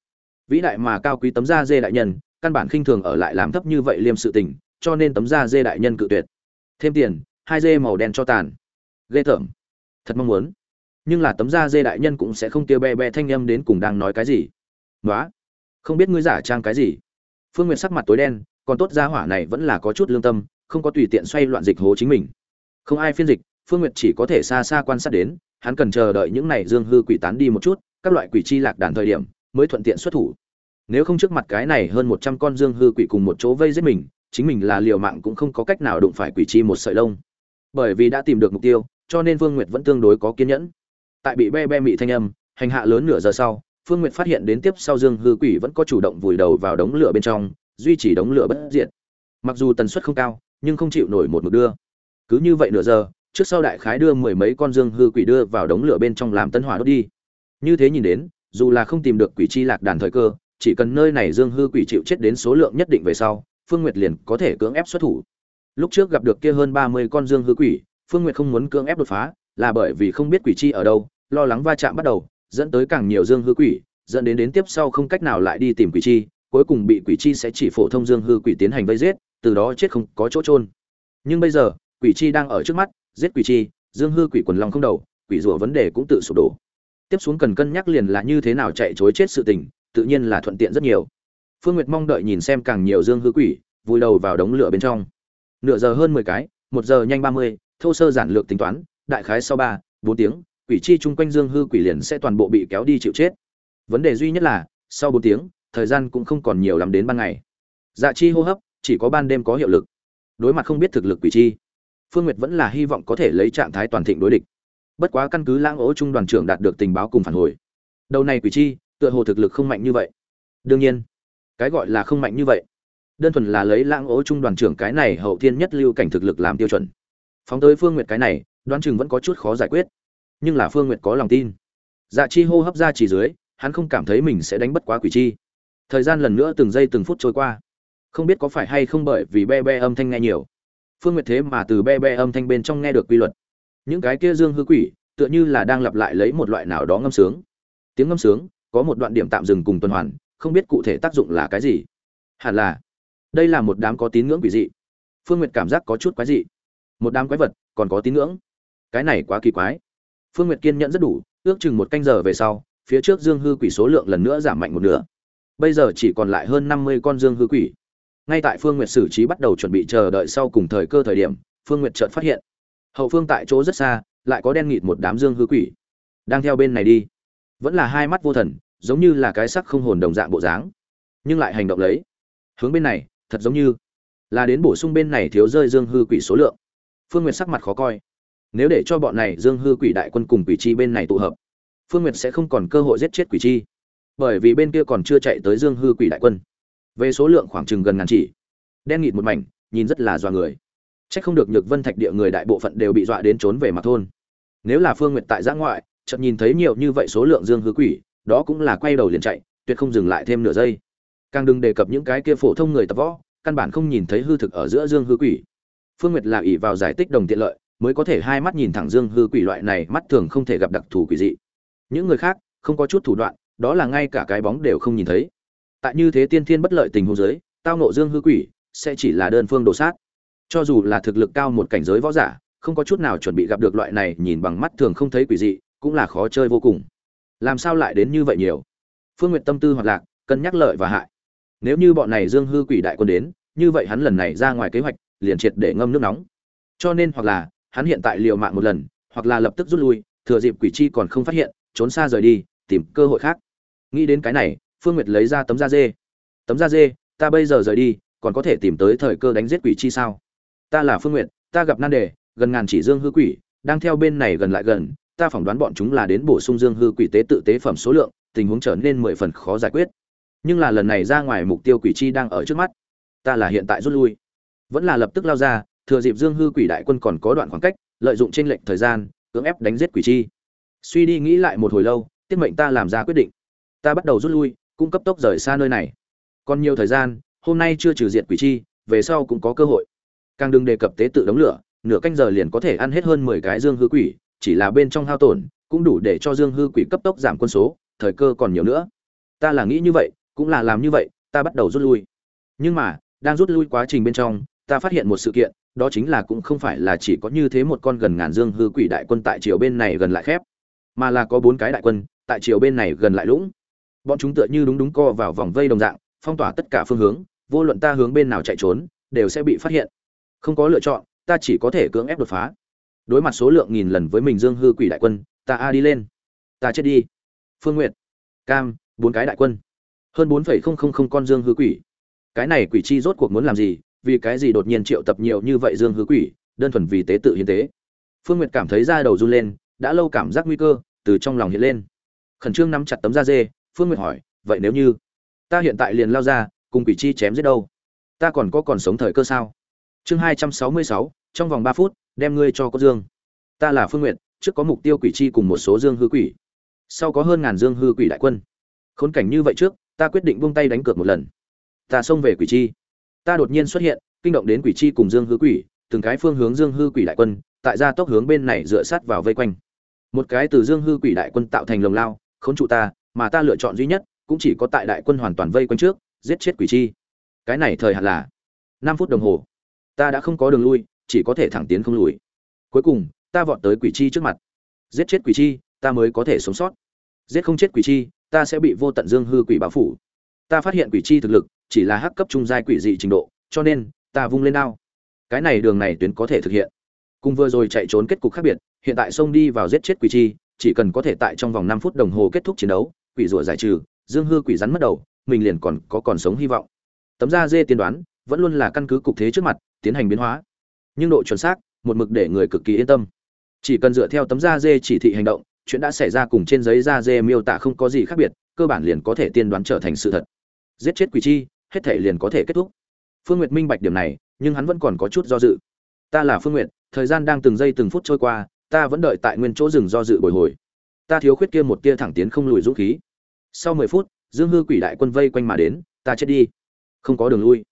Vĩ đại mà cao quý tấm da dê đại nhân, căn bản khinh thường ở lại làm thấp như vậy liêm sự tình, cho nên tấm da dê đại nhân cự tuyệt. Thêm tiền, hai dê màu đen cho tàn. Ghê tởm. Thật mong muốn. Nhưng là tấm da dê đại nhân cũng sẽ không kêu be be thanh âm đến cùng đang nói cái gì. Nói không biết ngươi giả trang cái gì. Phương nguyệt sắc mặt tối đen, còn tốt gia hỏa này vẫn là có chút lương tâm không có tùy tiện xoay loạn dịch hố chính mình không ai phiên dịch phương Nguyệt chỉ có thể xa xa quan sát đến hắn cần chờ đợi những này dương hư quỷ tán đi một chút các loại quỷ chi lạc đàn thời điểm mới thuận tiện xuất thủ nếu không trước mặt cái này hơn một trăm con dương hư quỷ cùng một chỗ vây giết mình chính mình là liều mạng cũng không có cách nào đụng phải quỷ chi một sợi lông bởi vì đã tìm được mục tiêu cho nên Phương Nguyệt vẫn tương đối có kiên nhẫn. Tại bị be be mị thanh âm, hành hạ lớn nửa giờ sau, Phương Nguyệt phát hiện đến tiếp sau Dương Hư Quỷ vẫn có chủ động vùi đầu vào đống lửa bên trong, duy trì đống lửa bất diệt. Mặc dù tần suất không cao, nhưng không chịu nổi một mực đưa. Cứ như vậy nửa giờ, trước sau đại khái đưa mười mấy con Dương Hư Quỷ đưa vào đống lửa bên trong làm tân hỏa đốt đi. Như thế nhìn đến, dù là không tìm được quỷ chi lạc đàn thời cơ, chỉ cần nơi này Dương Hư Quỷ chịu chết đến số lượng nhất định về sau, Phương Nguyệt liền có thể cưỡng ép xuất thủ. Lúc trước gặp được kia hơn ba mươi con Dương Hư Quỷ, Phương Nguyệt không muốn cưỡng ép đột phá, là bởi vì không biết quỷ chi ở đâu, lo lắng va chạm bắt đầu, dẫn tới càng nhiều dương hư quỷ, dẫn đến đến tiếp sau không cách nào lại đi tìm quỷ chi, cuối cùng bị quỷ chi sẽ chỉ phổ thông dương hư quỷ tiến hành vây giết, từ đó chết không có chỗ trôn. Nhưng bây giờ, quỷ chi đang ở trước mắt, giết quỷ chi, dương hư quỷ quần long không đầu, quỷ rùa vấn đề cũng tự sụp đổ. Tiếp xuống cần cân nhắc liền là như thế nào chạy chối chết sự tình, tự nhiên là thuận tiện rất nhiều. Phương Nguyệt mong đợi nhìn xem càng nhiều dương hư quỷ, vùi đầu vào đống lửa bên trong. Nửa giờ hơn mười cái, một giờ nhanh ba mươi thô sơ giản lược tính toán đại khái sau ba bốn tiếng quỷ chi chung quanh dương hư quỷ liền sẽ toàn bộ bị kéo đi chịu chết vấn đề duy nhất là sau bốn tiếng thời gian cũng không còn nhiều lắm đến ban ngày dạ chi hô hấp chỉ có ban đêm có hiệu lực. Đối mặt không biết thực lực quỷ chi, phương nguyệt vẫn là hy vọng có thể lấy trạng thái toàn thịnh đối địch. Bất quá căn cứ lãng ố trung đoàn trưởng đạt được tình báo cùng phản hồi, đầu này quỷ chi tựa hồ thực lực không mạnh như vậy. Đương nhiên, cái gọi là không mạnh như vậy, đơn thuần là lấy lãng ố trung đoàn trưởng cái này hậu thiên nhất lưu cảnh thực lực làm tiêu chuẩn. Phóng tới phương nguyệt cái này, đoán chừng vẫn có chút khó giải quyết. Nhưng là phương nguyệt có lòng tin. Dạ chi hô hấp ra chỉ dưới, hắn không cảm thấy mình sẽ đánh bất quá quỷ chi. Thời gian lần nữa từng giây từng phút trôi qua không biết có phải hay không bởi vì be be âm thanh nghe nhiều. Phương nguyệt thế mà từ be be âm thanh bên trong nghe được quy luật. Những cái kia dương hư quỷ, tựa như là đang lặp lại lấy một loại nào đó ngâm sướng. Tiếng ngâm sướng, có một đoạn điểm tạm dừng cùng tuần hoàn, không biết cụ thể tác dụng là cái gì. Hẳn là, đây là một đám có tín ngưỡng quỷ dị. Phương nguyệt cảm giác có chút quái dị. Một đám quái vật, còn có tín ngưỡng. Cái này quá kỳ quái. Phương nguyệt kiên nhẫn rất đủ, ước chừng một canh giờ về sau, phía trước dương hư quỷ số lượng lần nữa giảm mạnh một nửa. Bây giờ chỉ còn lại hơn năm mươi con dương hư quỷ ngay tại phương nguyệt xử trí bắt đầu chuẩn bị chờ đợi sau cùng thời cơ thời điểm, phương nguyệt chợt phát hiện, hậu phương tại chỗ rất xa, lại có đen nghịt một đám dương hư quỷ đang theo bên này đi. Vẫn là hai mắt vô thần, giống như là cái sắc không hồn đồng dạng bộ dáng, nhưng lại hành động lấy. Hướng bên này, thật giống như là đến bổ sung bên này thiếu rơi dương hư quỷ số lượng. Phương nguyệt sắc mặt khó coi. Nếu để cho bọn này dương hư quỷ đại quân cùng quỷ chi bên này tụ hợp, phương nguyệt sẽ không còn cơ hội giết chết quỷ chi, bởi vì bên kia còn chưa chạy tới dương hư quỷ đại quân về số lượng khoảng chừng gần ngàn chỉ. Đen nghịt một mảnh, nhìn rất là dọa người. C h ắ c không được nhược vân thạch địa người đại bộ phận đều bị dọa đến trốn về mặt thôn. Nếu là phương nguyệt tại giã ngoại, chợt nhìn thấy nhiều như vậy số lượng dương hư quỷ, đó cũng là quay đầu liền chạy, tuyệt không dừng lại thêm nửa giây. Càng đừng đề cập những cái kia phổ thông người tập võ, căn bản không nhìn thấy hư thực ở giữa dương hư quỷ. Phương nguyệt là ỷ vào giải tích đồng tiện lợi, mới có thể hai mắt nhìn thẳng dương hư quỷ loại này, mắt thường không thể gặp đặc thù quỷ dị. Những người khác, không có chút thủ đoạn, đó là ngay cả cái bóng đều không nhìn thấy tại như thế tiên thiên bất lợi tình huống giới, tao nộ dương hư quỷ, sẽ chỉ là đơn phương đồ sát. Cho dù là thực lực cao một cảnh giới võ giả, không có chút nào chuẩn bị gặp được loại này nhìn bằng mắt thường không thấy quỷ dị, cũng là khó chơi vô cùng. Làm sao lại đến như vậy nhiều? Phương n g u y ệ t tâm tư hoạt lạc, cân nhắc lợi và hại. Nếu như bọn này dương hư quỷ đại quân đến, như vậy hắn lần này ra ngoài kế hoạch, liền triệt để ngâm nước nóng. Cho nên hoặc là, hắn hiện tại liều mạng một lần, hoặc là lập tức rút lui, thừa dịp quỷ chi còn không phát hiện, trốn xa rời đi, tìm cơ hội khác. Nghĩ đến cái này phương nguyệt lấy ra tấm da dê. Tấm da dê, ta bây giờ rời đi, còn có thể tìm tới thời cơ đánh giết quỷ chi sao? Ta là phương nguyệt, ta gặp nan đề, gần ngàn chỉ dương hư quỷ, đang theo bên này gần lại gần, ta phỏng đoán bọn chúng là đến bổ sung dương hư quỷ tế tự tế phẩm số lượng, tình huống trở nên mười phần khó giải quyết. Nhưng là lần này ra ngoài mục tiêu quỷ chi đang ở trước mắt. Ta là hiện tại rút lui. Vẫn là lập tức lao ra, thừa dịp dương hư quỷ đại quân còn có đoạn khoảng cách, lợi dụng trên lệnh thời gian, cưỡng ép đánh giết quỷ chi. Suy đi nghĩ lại một hồi lâu, tiết mệnh ta làm ra quyết định. Ta bắt đầu rút lui cung cấp tốc rời xa nơi này. Còn nhiều thời gian, hôm nay chưa trừ diệt quỷ chi, về sau cũng có cơ hội. Càng đừng đề cập tế tự đống lửa, nửa canh giờ liền có thể ăn hết hơn mười cái dương hư quỷ, chỉ là bên trong hao tổn, cũng đủ để cho dương hư quỷ cấp tốc giảm quân số, thời cơ còn nhiều nữa. Ta là nghĩ như vậy, cũng là làm như vậy, ta bắt đầu rút lui. Nhưng mà, đang rút lui quá trình bên trong, ta phát hiện một sự kiện, đó chính là cũng không phải là chỉ có như thế một con gần ngàn dương hư quỷ đại quân tại chiều bên này gần lại khép, mà là có bốn cái đại quân tại chiều bên này gần lại lũng bọn chúng tựa như đúng đúng co vào vòng vây đồng dạng, phong tỏa tất cả phương hướng, vô luận ta hướng bên nào chạy trốn, đều sẽ bị phát hiện. Không có lựa chọn, ta chỉ có thể cưỡng ép đột phá. Đối mặt số lượng nghìn lần với mình dương hư quỷ đại quân, ta a đi lên. Ta chết đi. Phương nguyệt, cam, bốn cái đại quân. Hơn bốn phẩy không không không con dương hư quỷ. Cái này quỷ chi rốt cuộc muốn làm gì, vì cái gì đột nhiên triệu tập nhiều như vậy dương hư quỷ, đơn thuần vì tế tự hiến tế. Phương nguyệt cảm thấy da đầu run lên, đã lâu cảm giác nguy cơ từ trong lòng hiện lên. Khẩn trương nắm chặt tấm da dê phương nguyệt hỏi, vậy nếu như ta hiện tại liền lao ra, cùng quỷ chi chém giết đâu? Ta còn có còn sống thời cơ sao? Chương hai trăm sáu mươi sáu, trong vòng ba phút, đem ngươi cho có dương. Ta là phương nguyệt, trước có mục tiêu quỷ chi cùng một số dương hư quỷ, sau có hơn ngàn dương hư quỷ đại quân. Khốn cảnh như vậy trước, ta quyết định buông tay đánh cược một lần. Ta xông về quỷ chi. Ta đột nhiên xuất hiện, kinh động đến quỷ chi cùng dương hư quỷ, từng cái phương hướng dương hư quỷ đại quân, tại gia tốc hướng bên này dựa sát vào vây quanh. Một cái từ dương hư quỷ đại quân tạo thành lồng lao, khốn trụ ta mà ta lựa chọn duy nhất cũng chỉ có tại đại quân hoàn toàn vây quanh trước, giết chết quỷ chi. Cái này thời hạn là năm phút đồng hồ. Ta đã không có đường lui, chỉ có thể thẳng tiến không lùi. Cuối cùng, ta vọt tới quỷ chi trước mặt. Giết chết quỷ chi, ta mới có thể sống sót. Giết không chết quỷ chi, ta sẽ bị vô tận dương hư quỷ báo phủ. Ta phát hiện quỷ chi thực lực chỉ là hắc cấp trung giai quỷ dị trình độ, cho nên ta vung lên ao. cái này đường này tuyến có thể thực hiện. Cùng vừa rồi chạy trốn kết cục khác biệt, hiện tại xông đi vào giết chết quỷ chi, chỉ cần có thể tại trong vòng năm phút đồng hồ kết thúc chiến đấu quỷ rủa giải trừ, dương hư quỷ rắn mất đầu, mình liền còn có còn sống hy vọng. Tấm da dê tiên đoán, vẫn luôn là căn cứ cục thế trước mặt, tiến hành biến hóa. Nhưng độ chuẩn xác, một mực để người cực kỳ yên tâm. Chỉ cần dựa theo tấm da dê chỉ thị hành động, chuyện đã xảy ra cùng trên giấy da dê miêu tả không có gì khác biệt, cơ bản liền có thể tiên đoán trở thành sự thật. Giết chết quỷ chi, hết thể liền có thể kết thúc. Phương nguyệt minh bạch điểm này, nhưng hắn vẫn còn có chút do dự. Ta là phương nguyệt, thời gian đang từng giây từng phút trôi qua, ta vẫn đợi tại nguyên chỗ rừng do dự bồi hồi ta thiếu khuyết kia một tia thẳng tiến không lùi dũng khí. Sau mười phút, dương hư quỷ đại quân vây quanh mà đến, ta chết đi. Không có đường lui.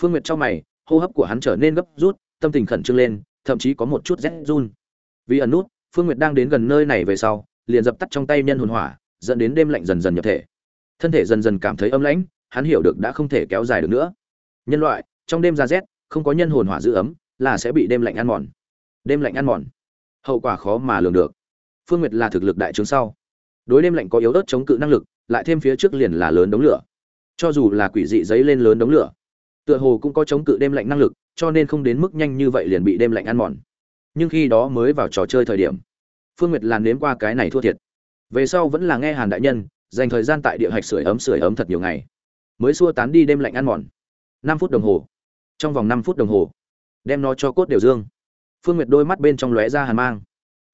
Phương nguyệt trong mày, hô hấp của hắn trở nên gấp rút, tâm tình khẩn trương lên, thậm chí có một chút rét run. Vì ẩn nút, phương nguyệt đang đến gần nơi này về sau, liền dập tắt trong tay nhân hồn hỏa, dẫn đến đêm lạnh dần dần nhập thể. Thân thể dần dần cảm thấy ấm lãnh, hắn hiểu được đã không thể kéo dài được nữa. Nhân loại, trong đêm ra rét, không có nhân hồn hỏa giữ ấm, là sẽ bị đêm lạnh ăn mòn. Đêm lạnh ăn mòn. Hậu quả khó mà lường được phương nguyệt là thực lực đại trướng sau. Đối đêm lạnh có yếu ớt chống cự năng lực, lại thêm phía trước liền là lớn đống lửa. Cho dù là quỷ dị giấy lên lớn đống lửa, tựa hồ cũng có chống cự đêm lạnh năng lực, cho nên không đến mức nhanh như vậy liền bị đêm lạnh ăn mòn. Nhưng khi đó mới vào trò chơi thời điểm, phương nguyệt làm nếm qua cái này thua thiệt. Về sau vẫn là nghe hàn đại nhân, dành thời gian tại địa hạch sưởi ấm sưởi ấm thật nhiều ngày. Mới xua tán đi đêm lạnh ăn mòn. Năm phút đồng hồ. Trong vòng năm phút đồng hồ, đem nó cho cốt đều dương. Phương nguyệt đôi mắt bên trong lóe ra hàn mang.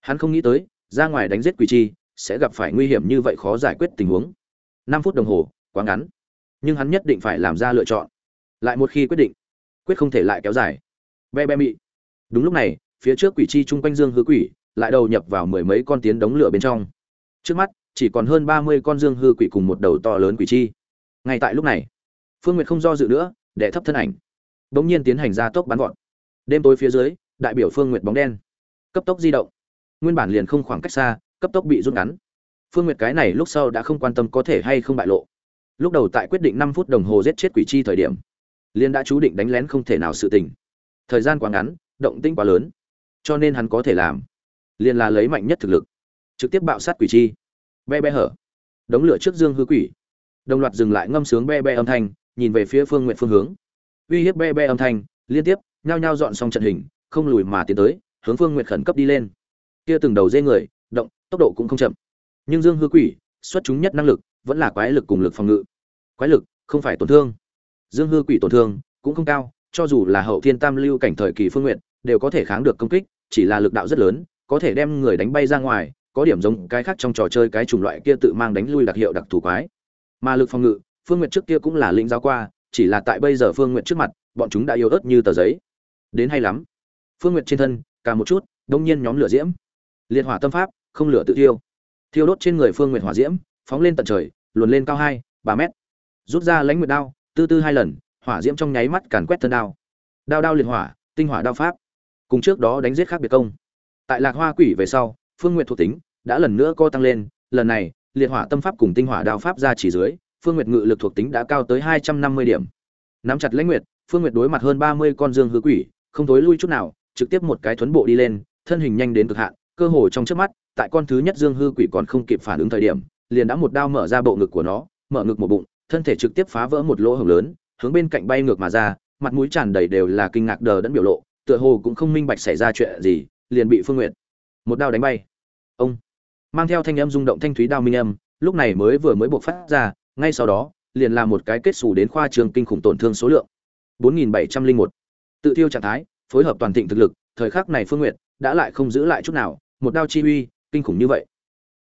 Hắn không nghĩ tới ra ngoài đánh giết quỷ chi, sẽ gặp phải nguy hiểm như vậy khó giải quyết tình huống. Năm phút đồng hồ, quá ngắn. Nhưng hắn nhất định phải làm ra lựa chọn. Lại một khi quyết định, quyết không thể lại kéo dài. Be be mị. Đúng lúc này, phía trước quỷ chi chung quanh dương hư quỷ lại đầu nhập vào mười mấy con tiến đống lửa bên trong. Trước mắt, chỉ còn hơn ba mươi con dương hư quỷ cùng một đầu to lớn quỷ chi. Ngay tại lúc này, phương nguyệt không do dự nữa để thấp thân ảnh. Bỗng nhiên tiến hành ra tốc bắn gọn đêm tối phía dưới, đại biểu phương nguyệt bóng đen. Cấp tốc di động nguyên bản liền không khoảng cách xa, cấp tốc bị rút ngắn. Phương nguyệt cái này lúc sau đã không quan tâm có thể hay không bại lộ. Lúc đầu tại quyết định năm phút đồng hồ giết chết quỷ chi thời điểm liên đã chú định đánh lén không thể nào sự tình. Thời gian quá ngắn, động tĩnh quá lớn, cho nên hắn có thể làm, liền là lấy mạnh nhất thực lực, trực tiếp bạo sát quỷ chi. Be be hở. Đống lửa trước dương hư quỷ. Đồng loạt dừng lại ngâm sướng be be âm thanh, nhìn về phía phương nguyện phương hướng. Uy hiếp be be âm thanh, liên tiếp, nhao nhao dọn xong trận hình, không lùi mà tiến tới, hướng phương nguyện khẩn cấp đi lên kia từng đầu dê người, động, tốc độ cũng không chậm. Nhưng dương hư quỷ, xuất chúng nhất năng lực, vẫn là quái lực cùng lực phòng ngự. Quái lực, không phải tổn thương. Dương hư quỷ tổn thương, cũng không cao, cho dù là hậu thiên tam lưu cảnh thời kỳ phương nguyện, đều có thể kháng được công kích, chỉ là lực đạo rất lớn, có thể đem người đánh bay ra ngoài, có điểm giống cái khác trong trò chơi cái chủng loại kia tự mang đánh lui đặc hiệu đặc thù quái. Mà lực phòng ngự, phương nguyện trước kia cũng là lĩnh giáo qua, chỉ là tại bây giờ phương nguyện trước mặt, bọn chúng đã yếu ớt như tờ giấy. Đến hay lắm. Phương nguyện trên thân, cả một chút, đông nhiên nhóm lửa diễm liệt hỏa tâm pháp, không lửa tự thiêu. Thiêu đốt trên người phương nguyệt hỏa diễm, phóng lên tận trời, luồn lên cao hai, ba mét. Rút ra lãnh nguyệt đao, tư tư hai lần, hỏa diễm trong nháy mắt càn quét thân đao. Đao đao liệt hỏa, tinh hỏa đao pháp. Cùng trước đó đánh giết khác biệt công. Tại lạc hoa quỷ về sau, phương nguyệt thuộc tính đã lần nữa co tăng lên, lần này, liệt hỏa tâm pháp cùng tinh hỏa đao pháp ra chỉ dưới, phương nguyệt ngự lực thuộc tính đã cao tới hai trăm năm mươi điểm. Nắm chặt lãnh nguyệt, phương nguyệt đối mặt hơn ba mươi con dương hư quỷ, không tối lui chút nào, trực tiếp một cái thuấn bộ đi lên, thân hình nhanh đến cực hạn cơ hồ trong trước mắt, tại con thứ nhất dương hư quỷ còn không kịp phản ứng thời điểm, liền đã một đao mở ra bộ ngực của nó, mở ngực một bụng, thân thể trực tiếp phá vỡ một lỗ hổng lớn, hướng bên cạnh bay ngược mà ra, mặt mũi tràn đầy đều là kinh ngạc đờ đẫn biểu lộ, tựa hồ cũng không minh bạch xảy ra chuyện gì, liền bị phương nguyện một đao đánh bay ông mang theo thanh âm rung động thanh thúy đao minh âm, lúc này mới vừa mới buộc phát ra, ngay sau đó, liền là một cái kết xù đến khoa trường kinh khủng tổn thương số lượng 4701. tự thiêu trạng thái, phối hợp toàn thịnh thực lực, thời khắc này phương nguyện đã lại không giữ lại chút nào một đao chi uy kinh khủng như vậy.